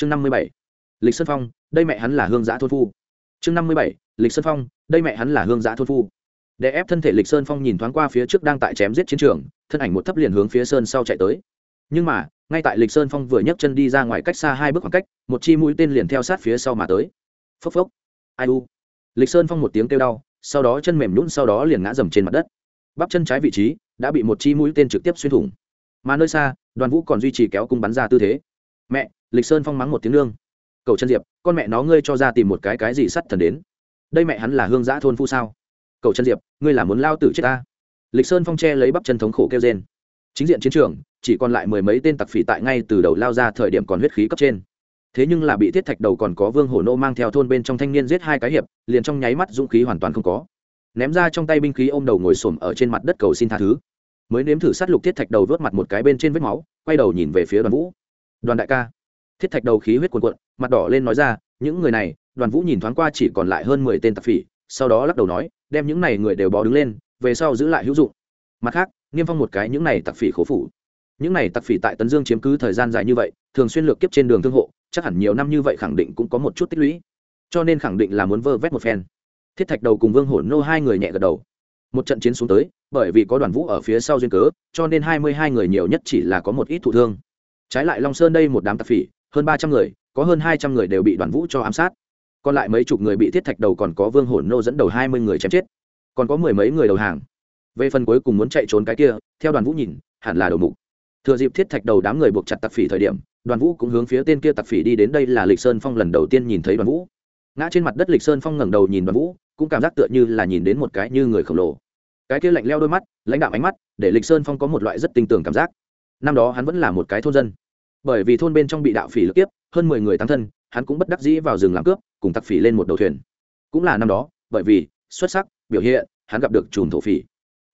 chương năm mươi bảy. Lịch sơn phong, đây mẹ hắn là hương giã thôn phu. Chương năm mươi bảy. Lịch sơn phong, đây mẹ hắn là hương giã thôn phu. Để ép thân thể lịch sơn phong nhìn thoáng qua phía trước đang tại chém giết chiến trường, thân ảnh một thấp liền hướng phía sơn sau chạy tới. Nhưng mà, ngay tại lịch sơn phong vừa nhấc chân đi ra ngoài cách xa hai bước khoảng cách, một chi mũi tên liền theo sát phía sau mà tới. Phốc phốc. Ai u. Lịch sơn phong một tiếng kêu đau, sau đó chân mềm nhũn sau đó liền ngã dầm trên mặt đất. Bắp chân trái vị trí đã bị một chi mũi tên trực tiếp xuyên thủng. Mà nơi xa, đoàn vũ còn duy trì kéo cung bắn ra tư thế. Mẹ lịch sơn phong mắng một tiếng lương cầu chân diệp, con mẹ nó ngươi cho ra tìm một cái cái gì sắt thần đến. Đây mẹ hắn là hương giã thôn phu sao? Cầu chân diệp, ngươi là muốn lao tử chết ta? Lịch sơn phong che lấy bắp chân thống khổ kêu trên chính diện chiến trường, chỉ còn lại mười mấy tên tặc phỉ tại ngay từ đầu lao ra thời điểm còn huyết khí cấp trên. Thế nhưng là bị thiết thạch đầu còn có vương hổ nô mang theo thôn bên trong thanh niên giết hai cái hiệp, liền trong nháy mắt dũng khí hoàn toàn không có. Ném ra trong tay binh khí ôm đầu ngồi xổm ở trên mặt đất cầu xin tha thứ. Mới nếm thử sát lục thiết thạch đầu vớt mặt một cái bên trên vết máu, quay đầu nhìn về phía đoàn vũ. Đoàn đại ca thiết thạch đầu khí huyết cuồn cuộn, mặt đỏ lên nói ra, những người này, đoàn vũ nhìn thoáng qua chỉ còn lại hơn mười tên tạp phỉ, sau đó lắc đầu nói, đem những này người đều bó đứng lên, về sau giữ lại hữu dụng. Mặt khác, niêm phong một cái những này tặc phỉ khố phủ. Những này tặc phỉ tại tấn dương chiếm cứ thời gian dài như vậy, thường xuyên lược kiếp trên đường thương hộ, chắc hẳn nhiều năm như vậy khẳng định cũng có một chút tích lũy. Cho nên khẳng định là muốn vơ vét một phen. Thiết thạch đầu cùng vương Hổ nô hai người nhẹ gật đầu. Một trận chiến xuống tới, bởi vì có đoàn vũ ở phía sau duyên cớ, cho nên hai mươi hai người nhiều nhất chỉ là có một ít thụ thương. Trái lại long sơn đây một đám tạp phỉ hơn ba trăm người, có hơn hai trăm người đều bị đoàn vũ cho ám sát. Còn lại mấy chục người bị thiết thạch đầu còn có vương hổn nô dẫn đầu hai mươi người chém chết. Còn có mười mấy người đầu hàng. Về phần cuối cùng muốn chạy trốn cái kia, theo đoàn vũ nhìn, hẳn là đầu mục. Thừa dịp thiết thạch đầu đám người buộc chặt tặc phỉ thời điểm, đoàn vũ cũng hướng phía tên kia tặc phỉ đi đến đây là lịch sơn phong lần đầu tiên nhìn thấy đoàn vũ. Ngã trên mặt đất lịch sơn phong ngẩng đầu nhìn đoàn vũ, cũng cảm giác tựa như là nhìn đến một cái như người khổng lồ. Cái kia lạnh leo đôi mắt, lãnh đạo ánh mắt, để lịch sơn phong có một loại rất tinh tường cảm giác. Năm đó hắn vẫn là một cái thôn dân bởi vì thôn bên trong bị đạo phỉ lực tiếp hơn mười người tăng thân, hắn cũng bất đắc dĩ vào rừng làm cướp, cùng tặc phỉ lên một đầu thuyền. Cũng là năm đó, bởi vì, xuất sắc, biểu hiện, hắn gặp được chùm thổ phỉ.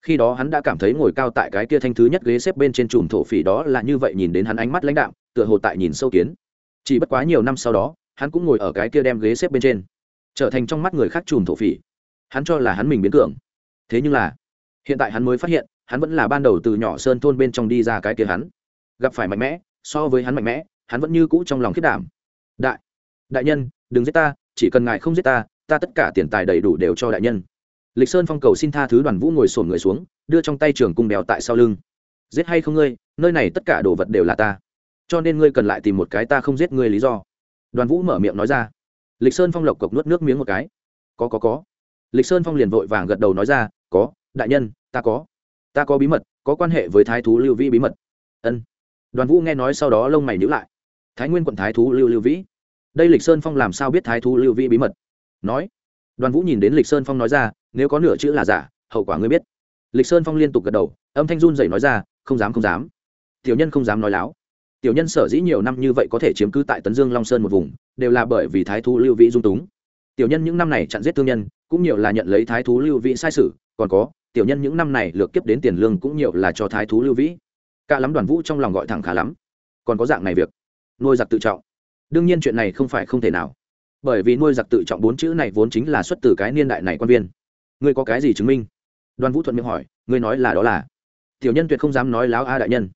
Khi đó hắn đã cảm thấy ngồi cao tại cái kia thanh thứ nhất ghế xếp bên trên chùm thổ phỉ đó là như vậy nhìn đến hắn ánh mắt lãnh đạo tựa hồ tại nhìn sâu kiến. Chỉ bất quá nhiều năm sau đó, hắn cũng ngồi ở cái kia đem ghế xếp bên trên, trở thành trong mắt người khác chùm thổ phỉ. Hắn cho là hắn mình biến cường. Thế nhưng là, hiện tại hắn mới phát hiện, hắn vẫn là ban đầu từ nhỏ sơn thôn bên trong đi ra cái kia hắn. Gặp phải mạnh mẽ so với hắn mạnh mẽ, hắn vẫn như cũ trong lòng khiết đảm. Đại đại nhân, đừng giết ta, chỉ cần ngài không giết ta ta tất cả tiền tài đầy đủ đều cho đại nhân. Lịch sơn phong cầu xin tha thứ đoàn vũ ngồi sổn người xuống, đưa trong tay trường cung đèo tại sau lưng. Giết hay không ngươi, nơi này tất cả đồ vật đều là ta. Cho nên ngươi cần lại tìm một cái ta không giết ngươi lý do. Đoàn vũ mở miệng nói ra. Lịch sơn phong lộc cộc nuốt nước miếng một cái. Có có có. Lịch sơn phong liền vội vàng gật đầu nói ra. Có, đại nhân, ta có. Ta có bí mật, có quan hệ với thái thú lưu Vi bí mật. Ân đoàn vũ nghe nói sau đó lông mày nhữ lại. Thái nguyên quận thái thú lưu lưu vĩ. Đây lịch sơn phong làm sao biết thái thú lưu vĩ bí mật? Nói. Đoàn vũ nhìn đến lịch sơn phong nói ra, nếu có nửa chữ là giả, hậu quả ngươi biết. Lịch sơn phong liên tục gật đầu, âm thanh run dậy nói ra, không dám không dám. Tiểu nhân không dám nói láo. Tiểu nhân sở dĩ nhiều năm như vậy có thể chiếm cứ tại tấn dương long sơn một vùng, đều là bởi vì thái thú lưu vĩ dung túng. Tiểu nhân những năm này chặn giết thương nhân, cũng nhiều là nhận lấy thái thú lưu vĩ sai sự, còn có, tiểu nhân những năm này lược kiếp đến tiền lương cũng nhiều là cho thái thú lưu vĩ cả lắm đoàn vũ trong lòng gọi thẳng khá lắm. Còn có dạng này việc. Nuôi giặc tự trọng. Đương nhiên chuyện này không phải không thể nào. Bởi vì nuôi giặc tự trọng bốn chữ này vốn chính là xuất từ cái niên đại này quan viên. Ngươi có cái gì chứng minh? Đoàn vũ thuận miệng hỏi, ngươi nói là đó là. Tiểu nhân tuyệt không dám nói láo a đại nhân.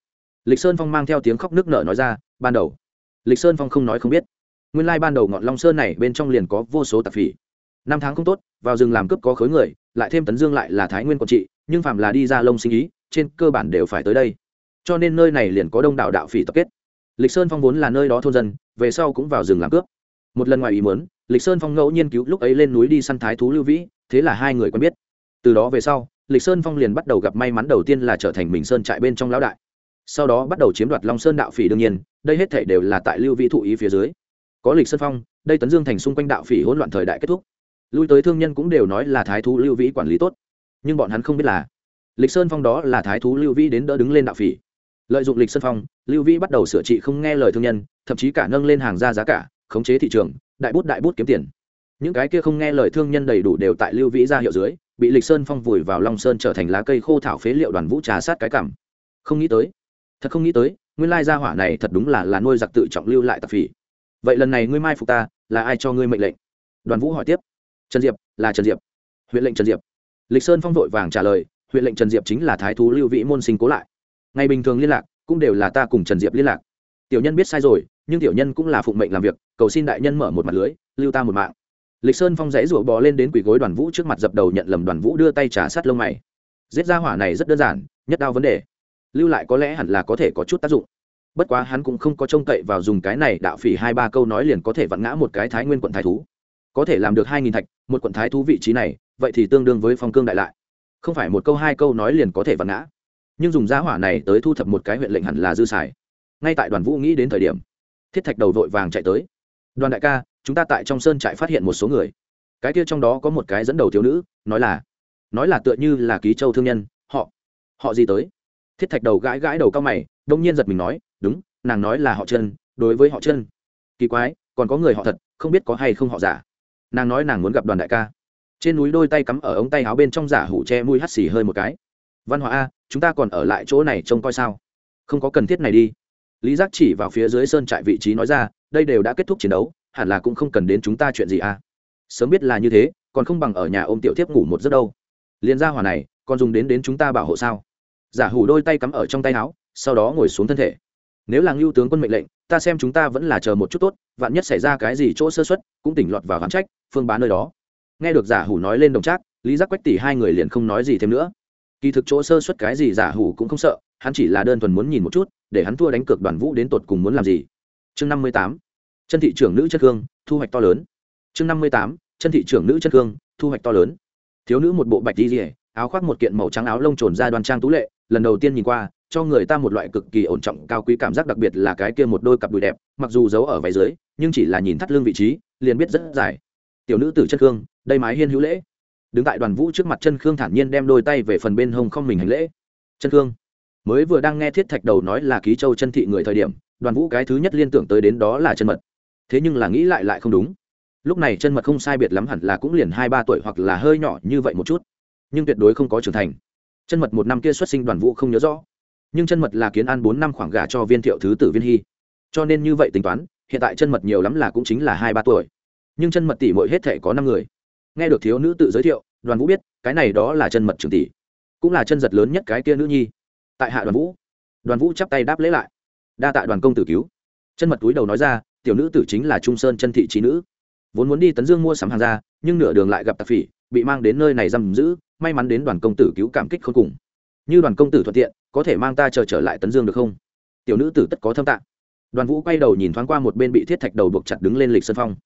Lịch sơn phong mang theo tiếng khóc nước nở nói ra, ban đầu. Lịch sơn phong không nói không biết. Nguyên lai ban đầu ngọn long sơn này bên trong liền có vô số tạp phỉ. Năm tháng không tốt, vào rừng làm cướp có khối người, lại thêm tấn dương lại là thái nguyên quản trị, nhưng phạm là đi ra lông sinh ý, trên cơ bản đều phải tới đây cho nên nơi này liền có đông đảo đạo phỉ tập kết. Lịch sơn phong vốn là nơi đó thôn dân, về sau cũng vào rừng làm cướp. Một lần ngoài ý muốn, lịch sơn phong ngẫu nhiên cứu lúc ấy lên núi đi săn thái thú lưu vĩ, thế là hai người quen biết. Từ đó về sau, lịch sơn phong liền bắt đầu gặp may mắn đầu tiên là trở thành mình sơn trại bên trong lão đại. Sau đó bắt đầu chiếm đoạt long sơn đạo phỉ đương nhiên, đây hết thể đều là tại lưu vĩ thụ ý phía dưới. Có lịch sơn phong, đây tấn dương thành xung quanh đạo phỉ hỗn loạn thời đại kết thúc. Lui tới thương nhân cũng đều nói là thái thú lưu vĩ quản lý tốt. Nhưng bọn hắn không biết là lịch sơn phong đó là thái thú lưu vĩ đến đỡ đứng lên đạo phỉ lợi dụng lịch sơn phong, lưu vĩ bắt đầu sửa trị không nghe lời thương nhân, thậm chí cả nâng lên hàng ra giá cả, khống chế thị trường, đại bút đại bút kiếm tiền. Những cái kia không nghe lời thương nhân đầy đủ đều tại lưu vĩ ra hiệu dưới, bị lịch sơn phong vùi vào long sơn trở thành lá cây khô thảo phế liệu đoàn vũ trà sát cái cảm. Không nghĩ tới, thật không nghĩ tới, nguyên lai gia hỏa này thật đúng là là nuôi giặc tự trọng lưu lại tạp phỉ. Vậy lần này ngươi mai phục ta, là ai cho ngươi mệnh lệnh? Đoàn vũ hỏi tiếp. Trần diệp, là trần diệp. Huyện lệnh trần diệp. Lịch sơn phong vội vàng trả lời, huyện lệnh trần diệp chính là thái thú lưu vĩ môn sinh cố lại ngày bình thường liên lạc, cũng đều là ta cùng trần diệp liên lạc. Tiểu nhân biết sai rồi, nhưng tiểu nhân cũng là phụng mệnh làm việc, cầu xin đại nhân mở một mặt lưới, lưu ta một mạng. Lịch sơn phong dãy rủa bò lên đến quỷ gối đoàn vũ trước mặt dập đầu nhận lầm đoàn vũ đưa tay trả sát lông mày. Giết ra hỏa này rất đơn giản, nhất đao vấn đề. Lưu lại có lẽ hẳn là có thể có chút tác dụng. Bất quá hắn cũng không có trông cậy vào dùng cái này đạo phỉ hai ba câu nói liền có thể vặn ngã một cái thái nguyên quận thái thú. Có thể làm được hai nghìn thạch, một quận thái thú vị trí này, vậy thì tương đương với phong cương đại lại. Không phải một câu hai câu nói liền có thể vặn ngã nhưng dùng giá hỏa này tới thu thập một cái huyện lệnh hẳn là dư xài. Ngay tại đoàn vũ nghĩ đến thời điểm, thiết thạch đầu vội vàng chạy tới. Đoàn đại ca, chúng ta tại trong sơn trại phát hiện một số người. Cái kia trong đó có một cái dẫn đầu thiếu nữ, nói là nói là tựa như là ký châu thương nhân, họ họ gì tới? Thiết thạch đầu gãi gãi đầu cao mày, đông nhiên giật mình nói, đúng, nàng nói là họ chân đối với họ chân kỳ quái, còn có người họ thật, không biết có hay không họ giả. Nàng nói nàng muốn gặp đoàn đại ca. Trên núi đôi tay cắm ở ống tay áo bên trong giả hủ che mũi hắt xì hơi một cái. Văn hóa a chúng ta còn ở lại chỗ này trông coi sao? Không có cần thiết này đi. Lý giác chỉ vào phía dưới sơn trại vị trí nói ra, đây đều đã kết thúc chiến đấu, hẳn là cũng không cần đến chúng ta chuyện gì a sớm biết là như thế, còn không bằng ở nhà ôm tiểu thiếp ngủ một giấc đâu. Liền ra hỏa này, còn dùng đến đến chúng ta bảo hộ sao? Giả hủ đôi tay cắm ở trong tay áo, sau đó ngồi xuống thân thể. Nếu là ngưu tướng quân mệnh lệnh, ta xem chúng ta vẫn là chờ một chút tốt, vạn nhất xảy ra cái gì chỗ sơ xuất cũng tỉnh lọt vào gắn trách, phương bá nơi đó. Nghe được giả hủ nói lên đồng trác, lý giác quách tỷ hai người liền không nói gì thêm nữa kỳ thực chỗ sơ xuất cái gì giả hủ cũng không sợ, hắn chỉ là đơn thuần muốn nhìn một chút, để hắn thua đánh cược đoàn vũ đến tột cùng muốn làm gì. Chương năm mươi tám, chân thị trưởng nữ chất hương thu hoạch to lớn. Chương năm mươi tám, chân thị trưởng nữ chất hương thu hoạch to lớn. Thiếu nữ một bộ bạch đi rỉa áo khoác một kiện màu trắng áo lông trồn ra đoan trang tú lệ, lần đầu tiên nhìn qua, cho người ta một loại cực kỳ ổn trọng, cao quý cảm giác đặc biệt là cái kia một đôi cặp đùi đẹp, mặc dù giấu ở váy dưới, nhưng chỉ là nhìn thắt lưng vị trí, liền biết rất dài. Tiểu nữ tử chân hương đây mái hiên hữu lễ đứng tại đoàn vũ trước mặt chân khương thản nhiên đem đôi tay về phần bên hông không mình hành lễ. Chân khương, mới vừa đang nghe thiết thạch đầu nói là ký châu chân thị người thời điểm, đoàn vũ cái thứ nhất liên tưởng tới đến đó là chân mật. Thế nhưng là nghĩ lại lại không đúng. Lúc này chân mật không sai biệt lắm hẳn là cũng liền hai ba tuổi hoặc là hơi nhỏ như vậy một chút. Nhưng tuyệt đối không có trưởng thành. Chân mật một năm kia xuất sinh đoàn vũ không nhớ rõ. Nhưng chân mật là kiến an bốn năm khoảng gà cho viên thiệu thứ tử viên hy. Cho nên như vậy tính toán, hiện tại chân mật nhiều lắm là cũng chính là hai ba tuổi. Nhưng chân mật tỷ mỗi hết thể có năm người nghe được thiếu nữ tự giới thiệu đoàn vũ biết cái này đó là chân mật trường tỷ cũng là chân giật lớn nhất cái kia nữ nhi. Tại hạ đoàn vũ đoàn vũ chắp tay đáp lễ lại. Đa tạ đoàn công tử cứu. Chân mật túi đầu nói ra tiểu nữ tử chính là trung sơn chân thị trí nữ. Vốn muốn đi tấn dương mua sắm hàng ra nhưng nửa đường lại gặp tạp phỉ bị mang đến nơi này giam giữ may mắn đến đoàn công tử cứu cảm kích không cùng. Như đoàn công tử thuận tiện có thể mang ta chờ trở, trở lại tấn dương được không? Tiểu nữ tử tất có thâm tạng đoàn vũ quay đầu nhìn thoáng qua một bên bị thiết thạch đầu buộc chặt đứng lên lịch sơn phong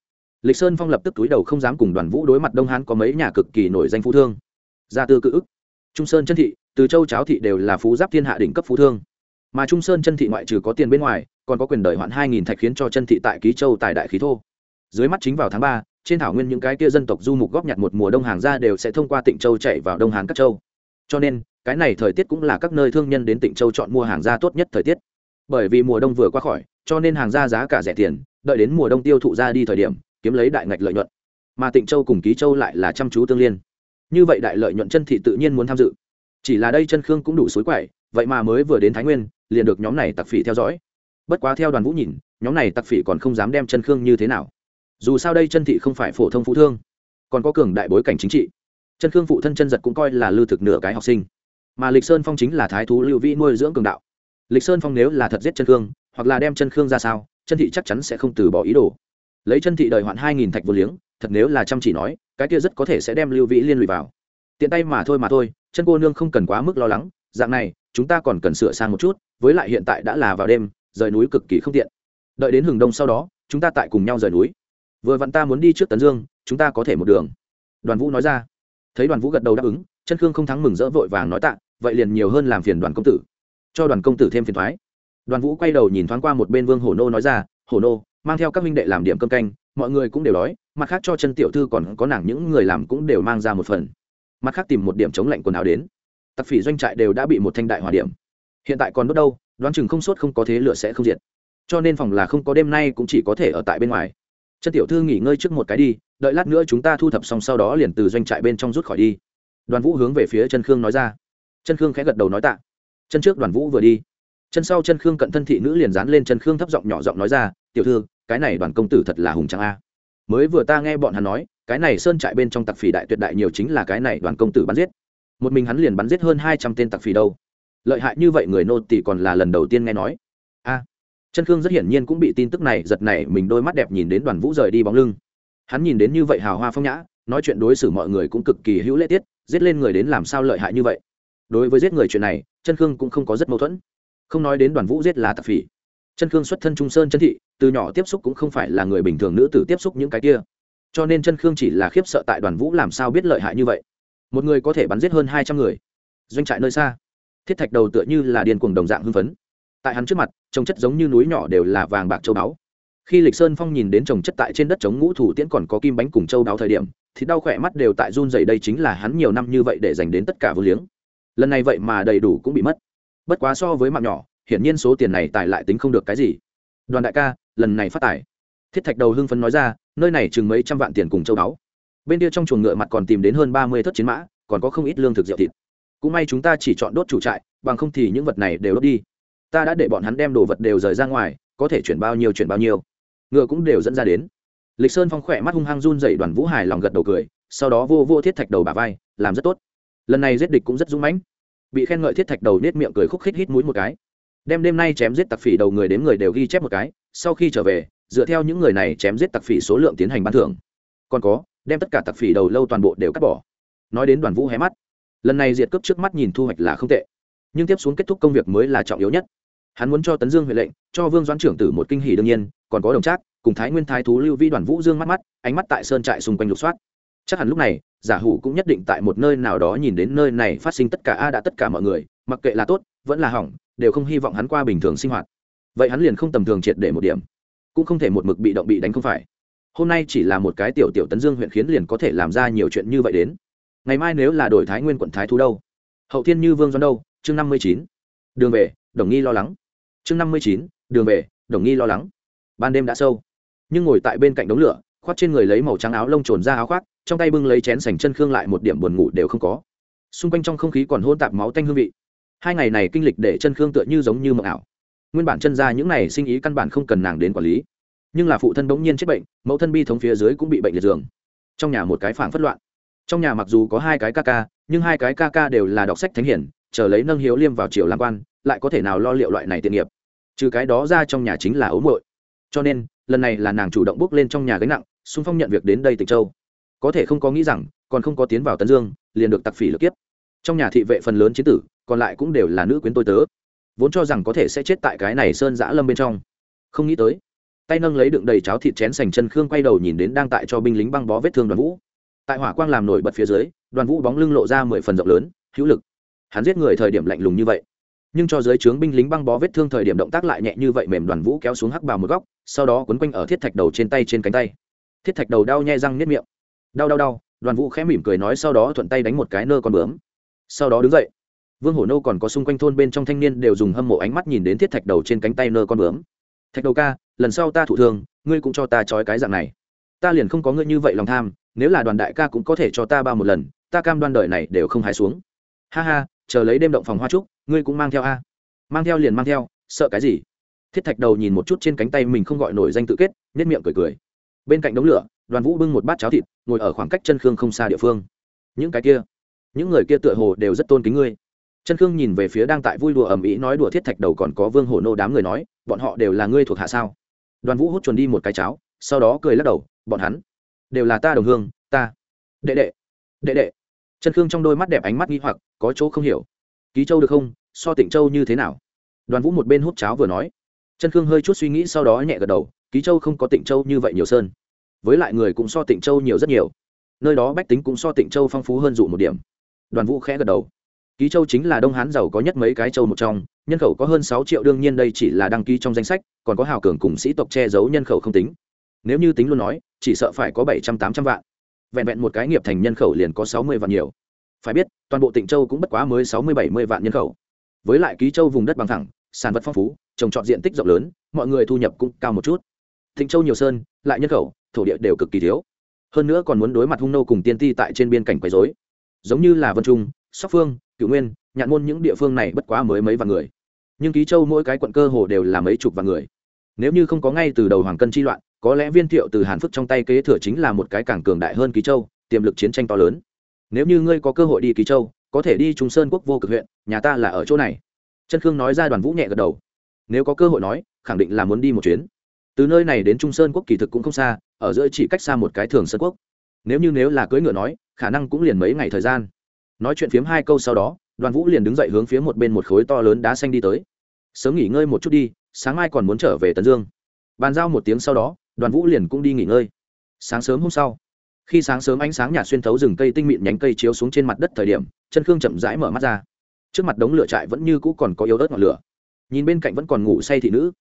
lịch sơn phong lập tức túi đầu không dám cùng đoàn vũ đối mặt đông hán có mấy nhà cực kỳ nổi danh phú thương. Gia tư cự ức, trung sơn chân thị, từ châu cháo thị đều là phú giáp thiên hạ đỉnh cấp phú thương. Mà trung sơn chân thị ngoại trừ có tiền bên ngoài, còn có quyền đợi hoạn hai nghìn thạch khiến cho chân thị tại ký châu tài đại khí thô. Dưới mắt chính vào tháng ba, trên thảo nguyên những cái kia dân tộc du mục góp nhặt một mùa đông hàng ra đều sẽ thông qua tịnh châu chạy vào đông hán các châu. Cho nên, cái này thời tiết cũng là các nơi thương nhân đến tịnh châu chọn mua hàng ra tốt nhất thời tiết. Bởi vì mùa đông vừa qua khỏi, cho nên hàng ra giá cả rẻ tiền, đợi đến mùa đông tiêu thụ ra đi thời điểm kiếm lấy đại ngạch lợi nhuận. Mà tịnh châu cùng ký châu lại là chăm chú tương liên. Như vậy đại lợi nhuận chân thị tự nhiên muốn tham dự. Chỉ là đây chân khương cũng đủ suối quậy, vậy mà mới vừa đến thái nguyên, liền được nhóm này tặc phỉ theo dõi. Bất quá theo đoàn vũ nhìn, nhóm này tặc phỉ còn không dám đem chân khương như thế nào. Dù sao đây chân thị không phải phổ thông phụ thương, còn có cường đại bối cảnh chính trị. Chân khương phụ thân chân giật cũng coi là lưu thực nửa cái học sinh. Mà lịch sơn phong chính là thái thú lưu vĩ nuôi dưỡng cường đạo. Lịch sơn phong nếu là thật giết chân khương, hoặc là đem chân khương ra sao, chân thị chắc chắn sẽ không từ bỏ ý đồ lấy chân thị đời hoạn hai nghìn thạch vô liếng, thật nếu là chăm chỉ nói, cái kia rất có thể sẽ đem lưu vĩ liên lụy vào. Tiện tay mà thôi mà thôi, chân cô nương không cần quá mức lo lắng, dạng này, chúng ta còn cần sửa sang một chút, với lại hiện tại đã là vào đêm, rời núi cực kỳ không tiện. Đợi đến hừng đông sau đó, chúng ta tại cùng nhau rời núi. Vừa vặn ta muốn đi trước tấn dương, chúng ta có thể một đường. Đoàn vũ nói ra. Thấy đoàn vũ gật đầu đáp ứng, chân khương không thắng mừng rỡ vội vàng nói tạ, vậy liền nhiều hơn làm phiền đoàn công tử. Cho đoàn công tử thêm phiền thoái. Đoàn vũ quay đầu nhìn thoáng qua một bên vương hổ nô nói ra, hổ nô mang theo các minh đệ làm điểm cơm canh, mọi người cũng đều đói, mặt khác cho chân tiểu thư còn có nàng những người làm cũng đều mang ra một phần. Mặt khác tìm một điểm chống lạnh quần áo đến. Tặc phỉ doanh trại đều đã bị một thanh đại hỏa điểm. Hiện tại còn đốt đâu, đoán chừng không sốt không có thế lửa sẽ không diệt. Cho nên phòng là không có đêm nay cũng chỉ có thể ở tại bên ngoài. Chân tiểu thư nghỉ ngơi trước một cái đi, đợi lát nữa chúng ta thu thập xong sau đó liền từ doanh trại bên trong rút khỏi đi. Đoàn vũ hướng về phía chân khương nói ra. Chân khương khẽ gật đầu nói tạ. Chân trước đoàn vũ vừa đi chân sau chân khương cận thân thị nữ liền dán lên chân khương thấp giọng nhỏ giọng nói ra, tiểu thư, cái này đoàn công tử thật là hùng tráng a. Mới vừa ta nghe bọn hắn nói, cái này sơn trại bên trong tặc phỉ đại tuyệt đại nhiều chính là cái này đoàn công tử bắn giết. Một mình hắn liền bắn giết hơn hai trăm tên tặc phỉ đâu. Lợi hại như vậy người nô tỷ còn là lần đầu tiên nghe nói. A. Chân khương rất hiển nhiên cũng bị tin tức này giật này mình đôi mắt đẹp nhìn đến đoàn vũ rời đi bóng lưng. Hắn nhìn đến như vậy hào hoa phong nhã, nói chuyện đối xử mọi người cũng cực kỳ hữu lễ tiết, giết lên người đến làm sao lợi hại như vậy. Đối với giết người chuyện này, chân khương cũng không có rất mâu thuẫn không nói đến đoàn vũ giết là tạp phỉ. Chân khương xuất thân trung sơn chân thị, từ nhỏ tiếp xúc cũng không phải là người bình thường nữ tử tiếp xúc những cái kia. Cho nên chân khương chỉ là khiếp sợ tại đoàn vũ làm sao biết lợi hại như vậy. Một người có thể bắn giết hơn hai trăm người. Doanh trại nơi xa. Thiết thạch đầu tựa như là điền cuồng đồng dạng hưng phấn. Tại hắn trước mặt, trồng chất giống như núi nhỏ đều là vàng bạc châu báu. Khi lịch sơn phong nhìn đến trồng chất tại trên đất chống ngũ thủ tiễn còn có kim bánh cùng châu báu thời điểm, thì đau khỏe mắt đều tại run dày đây chính là hắn nhiều năm như vậy để dành đến tất cả vô liếng. Lần này vậy mà đầy đủ cũng bị mất bất quá so với mạng nhỏ, hiển nhiên số tiền này tài lại tính không được cái gì. Đoàn đại ca, lần này phát tài. Thiết thạch đầu hưng phấn nói ra, nơi này chừng mấy trăm vạn tiền cùng châu báu. Bên kia trong chuồng ngựa mặt còn tìm đến hơn ba mươi thất chiến mã, còn có không ít lương thực rượu thịt. Cũng may chúng ta chỉ chọn đốt chủ trại, bằng không thì những vật này đều đốt đi. Ta đã để bọn hắn đem đồ vật đều rời ra ngoài, có thể chuyển bao nhiêu chuyển bao nhiêu. Ngựa cũng đều dẫn ra đến. Lịch sơn phong khỏe mắt hung hăng run dậy đoàn vũ hải lòng gật đầu cười, sau đó vô vô thiết thạch đầu bà vai, làm rất tốt. Lần này giết địch cũng rất dũng mãnh bị khen ngợi thiết thạch đầu nết miệng cười khúc khích hít mũi một cái. Đem đêm nay chém giết tặc phỉ đầu người đến người đều ghi chép một cái, sau khi trở về, dựa theo những người này chém giết tặc phỉ số lượng tiến hành ban thưởng. Còn có, đem tất cả tặc phỉ đầu lâu toàn bộ đều cắt bỏ. Nói đến đoàn vũ hé mắt. Lần này diệt cướp trước mắt nhìn thu hoạch là không tệ. Nhưng tiếp xuống kết thúc công việc mới là trọng yếu nhất. Hắn muốn cho tấn dương huệ lệnh, cho vương doãn trưởng tử một kinh hỷ đương nhiên, còn có đồng trác, cùng thái nguyên thái thú lưu vi đoàn vũ dương mắt mắt, ánh mắt tại sơn trại xung quanh lục soát. Chắc hẳn lúc này giả hủ cũng nhất định tại một nơi nào đó nhìn đến nơi này phát sinh tất cả a đã tất cả mọi người, mặc kệ là tốt, vẫn là hỏng, đều không hy vọng hắn qua bình thường sinh hoạt. Vậy hắn liền không tầm thường triệt để một điểm, cũng không thể một mực bị động bị đánh không phải. Hôm nay chỉ là một cái tiểu tiểu tấn dương huyện khiến liền có thể làm ra nhiều chuyện như vậy đến. Ngày mai nếu là đổi thái nguyên quận thái thú đâu? Hậu thiên như vương doan đâu? Chương năm mươi chín, đường về, đồng nghi lo lắng. Chương năm mươi chín, đường về, đồng nghi lo lắng. Ban đêm đã sâu, nhưng ngồi tại bên cạnh đống lửa, khoác trên người lấy màu trắng áo lông trồn ra áo khoác trong tay bưng lấy chén sành chân khương lại một điểm buồn ngủ đều không có. Xung quanh trong không khí còn hôn tạp máu tanh hương vị. Hai ngày này kinh lịch để chân khương tựa như giống như mộng ảo. Nguyên bản chân ra những này sinh ý căn bản không cần nàng đến quản lý. Nhưng là phụ thân bỗng nhiên chết bệnh, mẫu thân bi thống phía dưới cũng bị bệnh liệt giường. Trong nhà một cái phản phất loạn. Trong nhà mặc dù có hai cái ca ca, nhưng hai cái ca ca đều là đọc sách thánh hiển, chờ lấy nâng hiếu liêm vào triều làm quan, lại có thể nào lo liệu loại này tiện nghiệp. Trừ cái đó ra trong nhà chính là ấu muội. Cho nên, lần này là nàng chủ động bước lên trong nhà gánh nặng, xung phong nhận việc đến đây tịch châu có thể không có nghĩ rằng, còn không có tiến vào tấn dương, liền được tặc phỉ lực kiếp. Trong nhà thị vệ phần lớn chiến tử, còn lại cũng đều là nữ quyến tôi tớ. Vốn cho rằng có thể sẽ chết tại cái này sơn giã lâm bên trong. Không nghĩ tới, tay nâng lấy đựng đầy cháo thịt chén sành chân khương quay đầu nhìn đến đang tại cho binh lính băng bó vết thương đoàn vũ. Tại hỏa quang làm nổi bật phía dưới, đoàn vũ bóng lưng lộ ra mười phần rộng lớn, hữu lực. Hắn giết người thời điểm lạnh lùng như vậy, nhưng cho giới trướng binh lính băng bó vết thương thời điểm động tác lại nhẹ như vậy mềm đoàn vũ kéo xuống hắc bào một góc, sau đó quấn quanh ở thiết thạch đầu trên tay trên cánh tay. Thiết thạch đầu đau nhai răng nếp miệng đau đau đau, đoàn vũ khẽ mỉm cười nói sau đó thuận tay đánh một cái nơ con bướm. Sau đó đứng dậy. Vương hổ nô còn có xung quanh thôn bên trong thanh niên đều dùng hâm mộ ánh mắt nhìn đến thiết thạch đầu trên cánh tay nơ con bướm. Thạch đầu ca, lần sau ta thụ thường ngươi cũng cho ta trói cái dạng này. Ta liền không có ngươi như vậy lòng tham, nếu là đoàn đại ca cũng có thể cho ta bao một lần, ta cam đoan đời này đều không hái xuống. Ha ha, chờ lấy đêm động phòng hoa trúc, ngươi cũng mang theo a. Mang theo liền mang theo, sợ cái gì? Thiết thạch đầu nhìn một chút trên cánh tay mình không gọi nổi danh tự kết nhất miệng cười cười. Bên cạnh đống lửa đoàn vũ bưng một bát cháo thịt, ngồi ở khoảng cách chân khương không xa địa phương. Những cái kia, những người kia tựa hồ đều rất tôn kính ngươi. Chân khương nhìn về phía đang tại vui đùa ầm ĩ nói đùa thiết thạch đầu còn có vương hổ nô đám người nói, bọn họ đều là ngươi thuộc hạ sao? Đoàn vũ hút chuồn đi một cái cháo, sau đó cười lắc đầu, bọn hắn đều là ta đồng hương, ta, đệ đệ đệ đệ. Chân khương trong đôi mắt đẹp ánh mắt nghi hoặc, có chỗ không hiểu. Ký châu được không? So tịnh châu như thế nào? Đoàn vũ một bên hút cháo vừa nói. Chân khương hơi chút suy nghĩ sau đó nhẹ gật đầu, ký châu không có tịnh châu như vậy nhiều sơn với lại người cũng so tịnh châu nhiều rất nhiều. Nơi đó bách tính cũng so tịnh châu phong phú hơn dụ một điểm. Đoàn vũ khẽ gật đầu. Ký châu chính là đông hán giàu có nhất mấy cái châu một trong, nhân khẩu có hơn sáu triệu, đương nhiên đây chỉ là đăng ký trong danh sách, còn có hào cường cùng sĩ tộc che giấu nhân khẩu không tính. Nếu như tính luôn nói, chỉ sợ phải có bảy trăm, tám trăm vạn. Vẹn vẹn một cái nghiệp thành nhân khẩu liền có sáu mươi vạn nhiều. Phải biết, toàn bộ tịnh châu cũng bất quá mới sáu mươi, bảy mươi vạn nhân khẩu. Với lại ký châu vùng đất bằng thẳng, sản vật phong phú, trồng trọt diện tích rộng lớn, mọi người thu nhập cũng cao một chút. Tịnh châu nhiều sơn, lại nhân khẩu thổ địa đều cực kỳ thiếu. Hơn nữa còn muốn đối mặt hung nô cùng tiên ti tại trên biên cảnh quấy dối giống như là vân trung, sóc phương cựu nguyên, nhạn môn những địa phương này bất quá mới mấy vạn người. Nhưng ký châu mỗi cái quận cơ hồ đều là mấy chục vạn người. Nếu như không có ngay từ đầu hoàng cân chi loạn, có lẽ viên thiệu từ hàn phức trong tay kế thừa chính là một cái càng cường đại hơn ký châu, tiềm lực chiến tranh to lớn. Nếu như ngươi có cơ hội đi ký châu, có thể đi trung sơn quốc vô cực huyện, nhà ta là ở chỗ này. Chân khương nói ra đoàn vũ nhẹ gật đầu. Nếu có cơ hội nói, khẳng định là muốn đi một chuyến. Từ nơi này đến trung sơn quốc kỳ thực cũng không xa ở giữa chỉ cách xa một cái thường sơn quốc. Nếu như nếu là cưỡi ngựa nói, khả năng cũng liền mấy ngày thời gian. Nói chuyện phiếm hai câu sau đó, đoàn vũ liền đứng dậy hướng phía một bên một khối to lớn đá xanh đi tới. Sớm nghỉ ngơi một chút đi, sáng mai còn muốn trở về tấn dương. Bàn giao một tiếng sau đó, đoàn vũ liền cũng đi nghỉ ngơi. Sáng sớm hôm sau, khi sáng sớm ánh sáng nhạt xuyên thấu rừng cây tinh mịn nhánh cây chiếu xuống trên mặt đất thời điểm, chân khương chậm rãi mở mắt ra. Trước mặt đống lửa trại vẫn như cũ còn có yếu ớt ngọn lửa. Nhìn bên cạnh vẫn còn ngủ say thị nữ.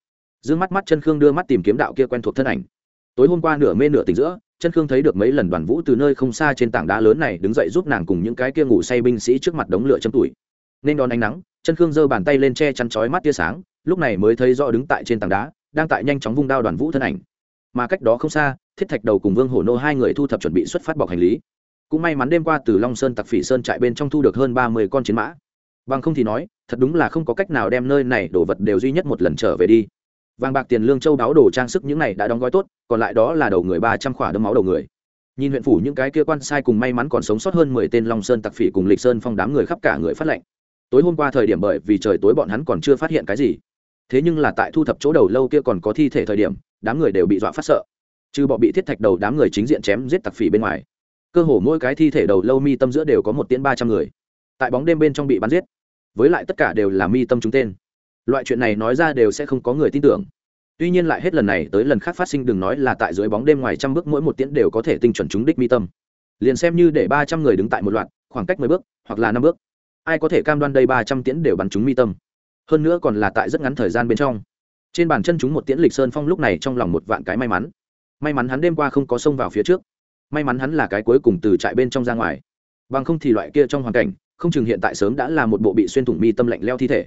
D ư ơ n g mắt mắt chân khương đưa mắt tìm kiếm đạo kia quen thuộc thân ảnh tối hôm qua nửa mê nửa tỉnh giữa chân khương thấy được mấy lần đoàn vũ từ nơi không xa trên tảng đá lớn này đứng dậy giúp nàng cùng những cái kia ngủ say binh sĩ trước mặt đống lửa châm tuổi. Nên đón ánh nắng chân khương giơ bàn tay lên che chắn chói mắt tia sáng, lúc này mới thấy rõ đứng tại trên tảng đá, đang tại nhanh chóng vung đao đoàn vũ thân ảnh. Mà cách đó không xa, thiết thạch đầu cùng vương hổ nô hai người thu thập chuẩn bị xuất phát bọc hành lý. Cũng may mắn đêm qua từ long sơn tặc phỉ sơn trại bên trong thu được hơn ba mươi con chiến mã. Bằng không thì nói, thật đúng là không có cách nào đem nơi này đồ vật đều duy nhất một lần trở về đi vàng bạc tiền lương châu đáo đồ trang sức những này đã đóng gói tốt, còn lại đó là đầu người ba trăm khỏa đấm máu đầu người. Nhìn huyện phủ những cái kia quan sai cùng may mắn còn sống sót hơn mười tên long sơn tặc phỉ cùng lịch sơn phong đám người khắp cả người phát lệnh. Tối hôm qua thời điểm bởi vì trời tối bọn hắn còn chưa phát hiện cái gì. Thế nhưng là tại thu thập chỗ đầu lâu kia còn có thi thể thời điểm, đám người đều bị dọa phát sợ. Trừ bọ bị thiết thạch đầu đám người chính diện chém giết tặc phỉ bên ngoài, cơ hồ mỗi cái thi thể đầu lâu mi tâm giữa đều có một tiễn ba trăm người. Tại bóng đêm bên trong bị bắn giết, với lại tất cả đều là mi tâm chúng tên loại chuyện này nói ra đều sẽ không có người tin tưởng. Tuy nhiên lại hết lần này tới lần khác phát sinh, đừng nói là tại dưới bóng đêm ngoài trăm bước, mỗi một tiễn đều có thể tinh chuẩn trúng đích mi tâm. Liền xem như để ba trăm người đứng tại một loạt, khoảng cách mười bước, hoặc là năm bước, ai có thể cam đoan đây ba trăm tiễn đều bắn trúng mi tâm? Hơn nữa còn là tại rất ngắn thời gian bên trong. Trên bàn chân chúng một tiễn lịch sơn phong lúc này trong lòng một vạn cái may mắn. May mắn hắn đêm qua không có xông vào phía trước. May mắn hắn là cái cuối cùng từ trại bên trong ra ngoài. Bằng không thì loại kia trong hoàn cảnh, không chừng hiện tại sớm đã là một bộ bị xuyên thủng mi tâm lạnh leo thi thể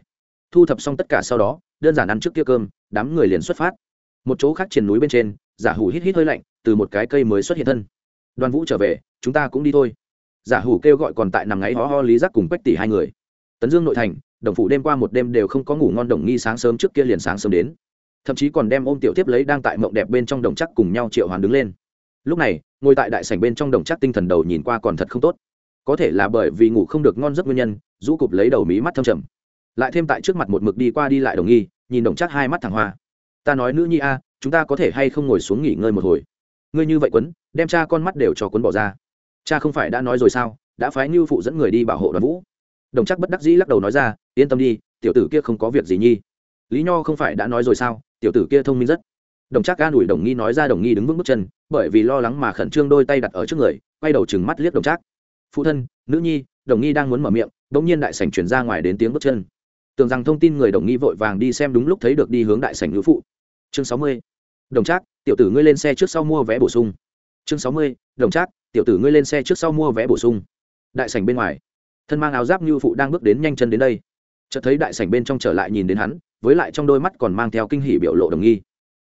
thu thập xong tất cả sau đó, đơn giản ăn trước kia cơm, đám người liền xuất phát. Một chỗ khác trên núi bên trên, giả hủ hít hít hơi lạnh, từ một cái cây mới xuất hiện thân. Đoàn vũ trở về, chúng ta cũng đi thôi. Giả hủ kêu gọi còn tại nằm ngáy ho ho lý giác cùng quách tỷ hai người. Tấn dương nội thành, đồng phủ đêm qua một đêm đều không có ngủ ngon, đồng nghi sáng sớm trước kia liền sáng sớm đến. Thậm chí còn đem ôm tiểu tiếp lấy đang tại mộng đẹp bên trong đồng chắc cùng nhau triệu hoàn đứng lên. Lúc này, ngồi tại đại sảnh bên trong đồng chắc tinh thần đầu nhìn qua còn thật không tốt. Có thể là bởi vì ngủ không được ngon giấc nguyên nhân, rũ cụp lấy đầu mí mắt thâm trầm lại thêm tại trước mặt một mực đi qua đi lại đồng nghi, nhìn đồng chắc hai mắt thẳng hoa. Ta nói nữ nhi a, chúng ta có thể hay không ngồi xuống nghỉ ngơi một hồi? Ngươi như vậy quấn, đem cha con mắt đều cho quấn bỏ ra. Cha không phải đã nói rồi sao? Đã phái như phụ dẫn người đi bảo hộ đoàn vũ. Đồng chắc bất đắc dĩ lắc đầu nói ra, yên tâm đi, tiểu tử kia không có việc gì nhi. Lý nho không phải đã nói rồi sao? Tiểu tử kia thông minh rất. Đồng chắc ga đuổi đồng nghi nói ra đồng nghi đứng vững bước chân, bởi vì lo lắng mà khẩn trương đôi tay đặt ở trước người, quay đầu chừng mắt liếc đồng chắc. Phụ thân, nữ nhi, đồng nghi đang muốn mở miệng đ ỗ n g nhiên đại sảnh chuyển ra ngoài đến tiếng bước chân tưởng rằng thông tin người đồng nghi vội vàng đi xem đúng lúc thấy được đi hướng đại sảnh ngữ phụ. Chương sáu mươi. Đồng trác, tiểu tử ngươi lên xe trước sau mua vé bổ sung. Chương sáu mươi. Đồng trác, tiểu tử ngươi lên xe trước sau mua vé bổ sung. Đại sảnh bên ngoài. Thân mang áo giáp ngưu phụ đang bước đến nhanh chân đến đây. Chợt thấy đại sảnh bên trong trở lại nhìn đến hắn, với lại trong đôi mắt còn mang theo kinh hỉ biểu lộ đồng nghi.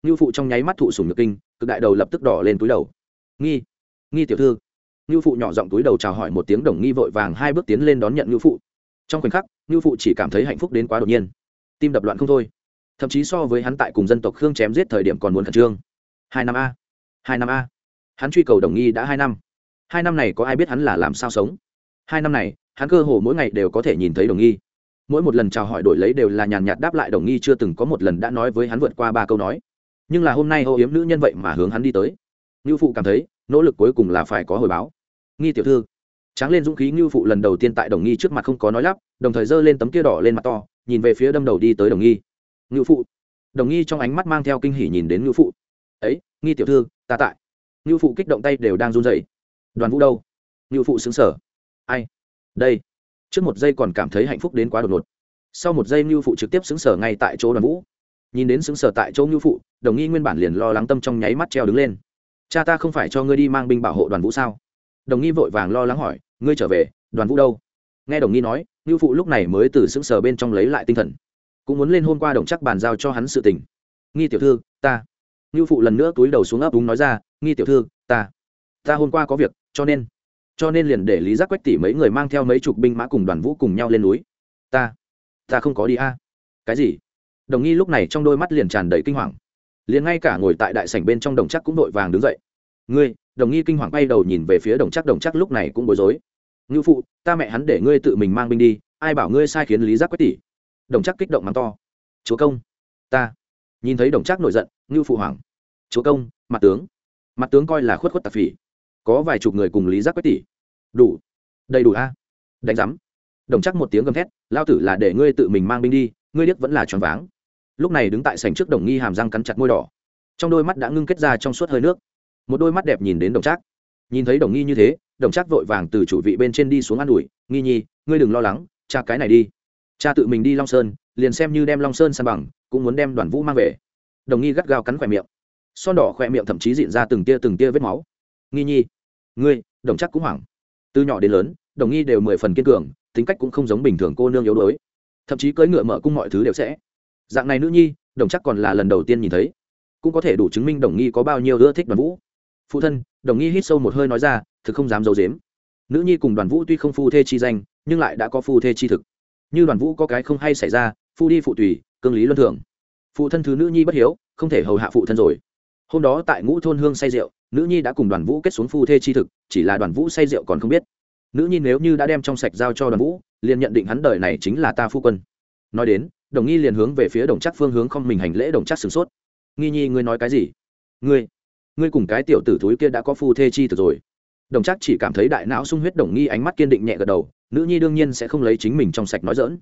Ngưu phụ trong nháy mắt thụ sùng nhược kinh, cực đại đầu lập tức đỏ lên túi đầu. Nghi nghi tiểu thư. Ngưu phụ nhỏ giọng túi đầu chào hỏi một tiếng đồng nghi vội vàng hai bước tiến lên đón nhận ngưu phụ. Trong khoảnh khắc ngưu phụ chỉ cảm thấy hạnh phúc đến quá đột nhiên. Tim đập loạn không thôi. Thậm chí so với hắn tại cùng dân tộc khương chém giết thời điểm còn muốn khẩn trương. Hai năm a. Hai năm a. Hắn truy cầu đồng nghi đã hai năm. Hai năm này có ai biết hắn là làm sao sống? Hai năm này, hắn cơ hồ mỗi ngày đều có thể nhìn thấy đồng nghi. Mỗi một lần chào hỏi đổi lấy đều là nhàn nhạt đáp lại đồng nghi chưa từng có một lần đã nói với hắn vượt qua ba câu nói. Nhưng là hôm nay ô yếm nữ nhân vậy mà hướng hắn đi tới. Ngưu phụ cảm thấy, nỗ lực cuối cùng là phải có hồi báo. Nghi tiểu thư tráng lên dũng khí ngưu phụ lần đầu tiên tại đồng nghi trước mặt không có nói lắp, đồng thời giơ lên tấm kia đỏ lên mặt to, nhìn về phía đâm đầu đi tới đồng nghi. Ngưu phụ. Đồng nghi trong ánh mắt mang theo kinh hỉ nhìn đến ngưu phụ. Ấy, nghi tiểu thư, ta tại. Ngưu phụ kích động tay đều đang run rẩy. Đoàn vũ đâu? Ngưu phụ xứng sở ai? Đây. Trước một giây còn cảm thấy hạnh phúc đến quá đột ngột. Sau một giây ngưu phụ trực tiếp xứng sở ngay tại chỗ đoàn vũ. Nhìn đến xứng sở tại chỗ ngưu phụ, đồng nghi nguyên bản liền lo lắng tâm trong nháy mắt treo đứng lên. Cha ta không phải cho ngươi đi mang binh bảo hộ đoàn vũ sao? Đồng nghi vội vàng lo lắng hỏi, ngươi trở về, đoàn vũ đâu? Nghe đồng nghi nói, ngưu phụ lúc này mới từ sững sờ bên trong lấy lại tinh thần, cũng muốn lên hôm qua đồng chắc bàn giao cho hắn sự tình. Nghi tiểu thư, ta. Ngưu phụ lần nữa túi đầu xuống ấp đúng nói ra, nghi tiểu thư, ta ta hôm qua có việc, cho nên cho nên liền để lý giác quách tỷ mấy người mang theo mấy chục binh mã cùng đoàn vũ cùng nhau lên núi. Ta ta không có đi a. Cái gì? Đồng nghi lúc này trong đôi mắt liền tràn đầy kinh hoàng. Liền ngay cả ngồi tại đại sảnh bên trong đồng chắc cũng đội vàng đứng dậy. Ngươi đồng nghi kinh hoàng bay đầu nhìn về phía đồng chắc đồng chắc lúc này cũng bối rối. Ngư phụ, ta mẹ hắn để ngươi tự mình mang binh đi, ai bảo ngươi sai khiến lý giác quách tỷ? Đồng chắc kích động mắng to. Chúa công, ta. Nhìn thấy đồng chắc nổi giận ngư phụ hoàng chúa công, mặt tướng. Mặt tướng coi là khuất khuất tạp phỉ. Có vài chục người cùng lý giác quách tỷ. Đủ. Đầy đủ a. Đánh giám. Đồng chắc một tiếng gầm thét, lao tử là để ngươi tự mình mang binh đi, ngươi điếc vẫn là choáng váng. Lúc này đứng tại sảnh trước đồng nghi hàm răng cắn chặt môi đỏ. Trong đôi mắt đã ngưng kết ra trong suốt hơi nước một đôi mắt đẹp nhìn đến đồng trác. Nhìn thấy đồng nghi như thế, đồng trác vội vàng từ chủ vị bên trên đi xuống ă n ủi, nghi nhi, ngươi đừng lo lắng, cha cái này đi. Cha tự mình đi long sơn, liền xem như đem long sơn san bằng, cũng muốn đem đoàn vũ mang về. Đồng nghi gắt gao cắn khỏe miệng. Son đỏ khỏe miệng thậm chí diện ra từng tia từng tia vết máu. Nghi nhi, ngươi, đồng chắc cũng hoảng. Từ nhỏ đến lớn, đồng nghi đều mười phần kiên cường, tính cách cũng không giống bình thường cô nương yếu đuối. Thậm chí cưỡi ngựa mở cung mọi thứ đều sẽ. Dạng này nữ nhi, đồng chắc còn là lần đầu tiên nhìn thấy. Cũng có thể đủ chứng minh đồng nghi có bao nhiêu ưa thích đoàn vũ phụ thân, đồng nghi hít sâu một hơi nói ra, thực không dám d i ấ u dếm nữ nhi cùng đoàn vũ tuy không phu thê chi danh, nhưng lại đã có phu thê chi thực. Như đoàn vũ có cái không hay xảy ra, phu đi phụ tùy, cương lý luân thường. Phụ thân thứ nữ nhi bất hiếu, không thể hầu hạ phụ thân rồi. Hôm đó tại ngũ thôn hương say rượu, nữ nhi đã cùng đoàn vũ kết xuống phu thê chi thực, chỉ là đoàn vũ say rượu còn không biết. Nữ nhi nếu như đã đem trong sạch giao cho đoàn vũ, liền nhận định hắn đời này chính là ta phu quân. Nói đến, đồng nghi liền hướng về phía đồng chắc phương hướng không mình hành lễ đồng chắc sửng sốt. Nghi nhi, ngươi nói cái gì? Ngươi ngươi cùng cái tiểu tử thúi kia đã có phu thê chi từ rồi. Đồng chắc chỉ cảm thấy đại não sung huyết đồng nghi ánh mắt kiên định nhẹ gật đầu, nữ nhi đương nhiên sẽ không lấy chính mình trong sạch nói dỡn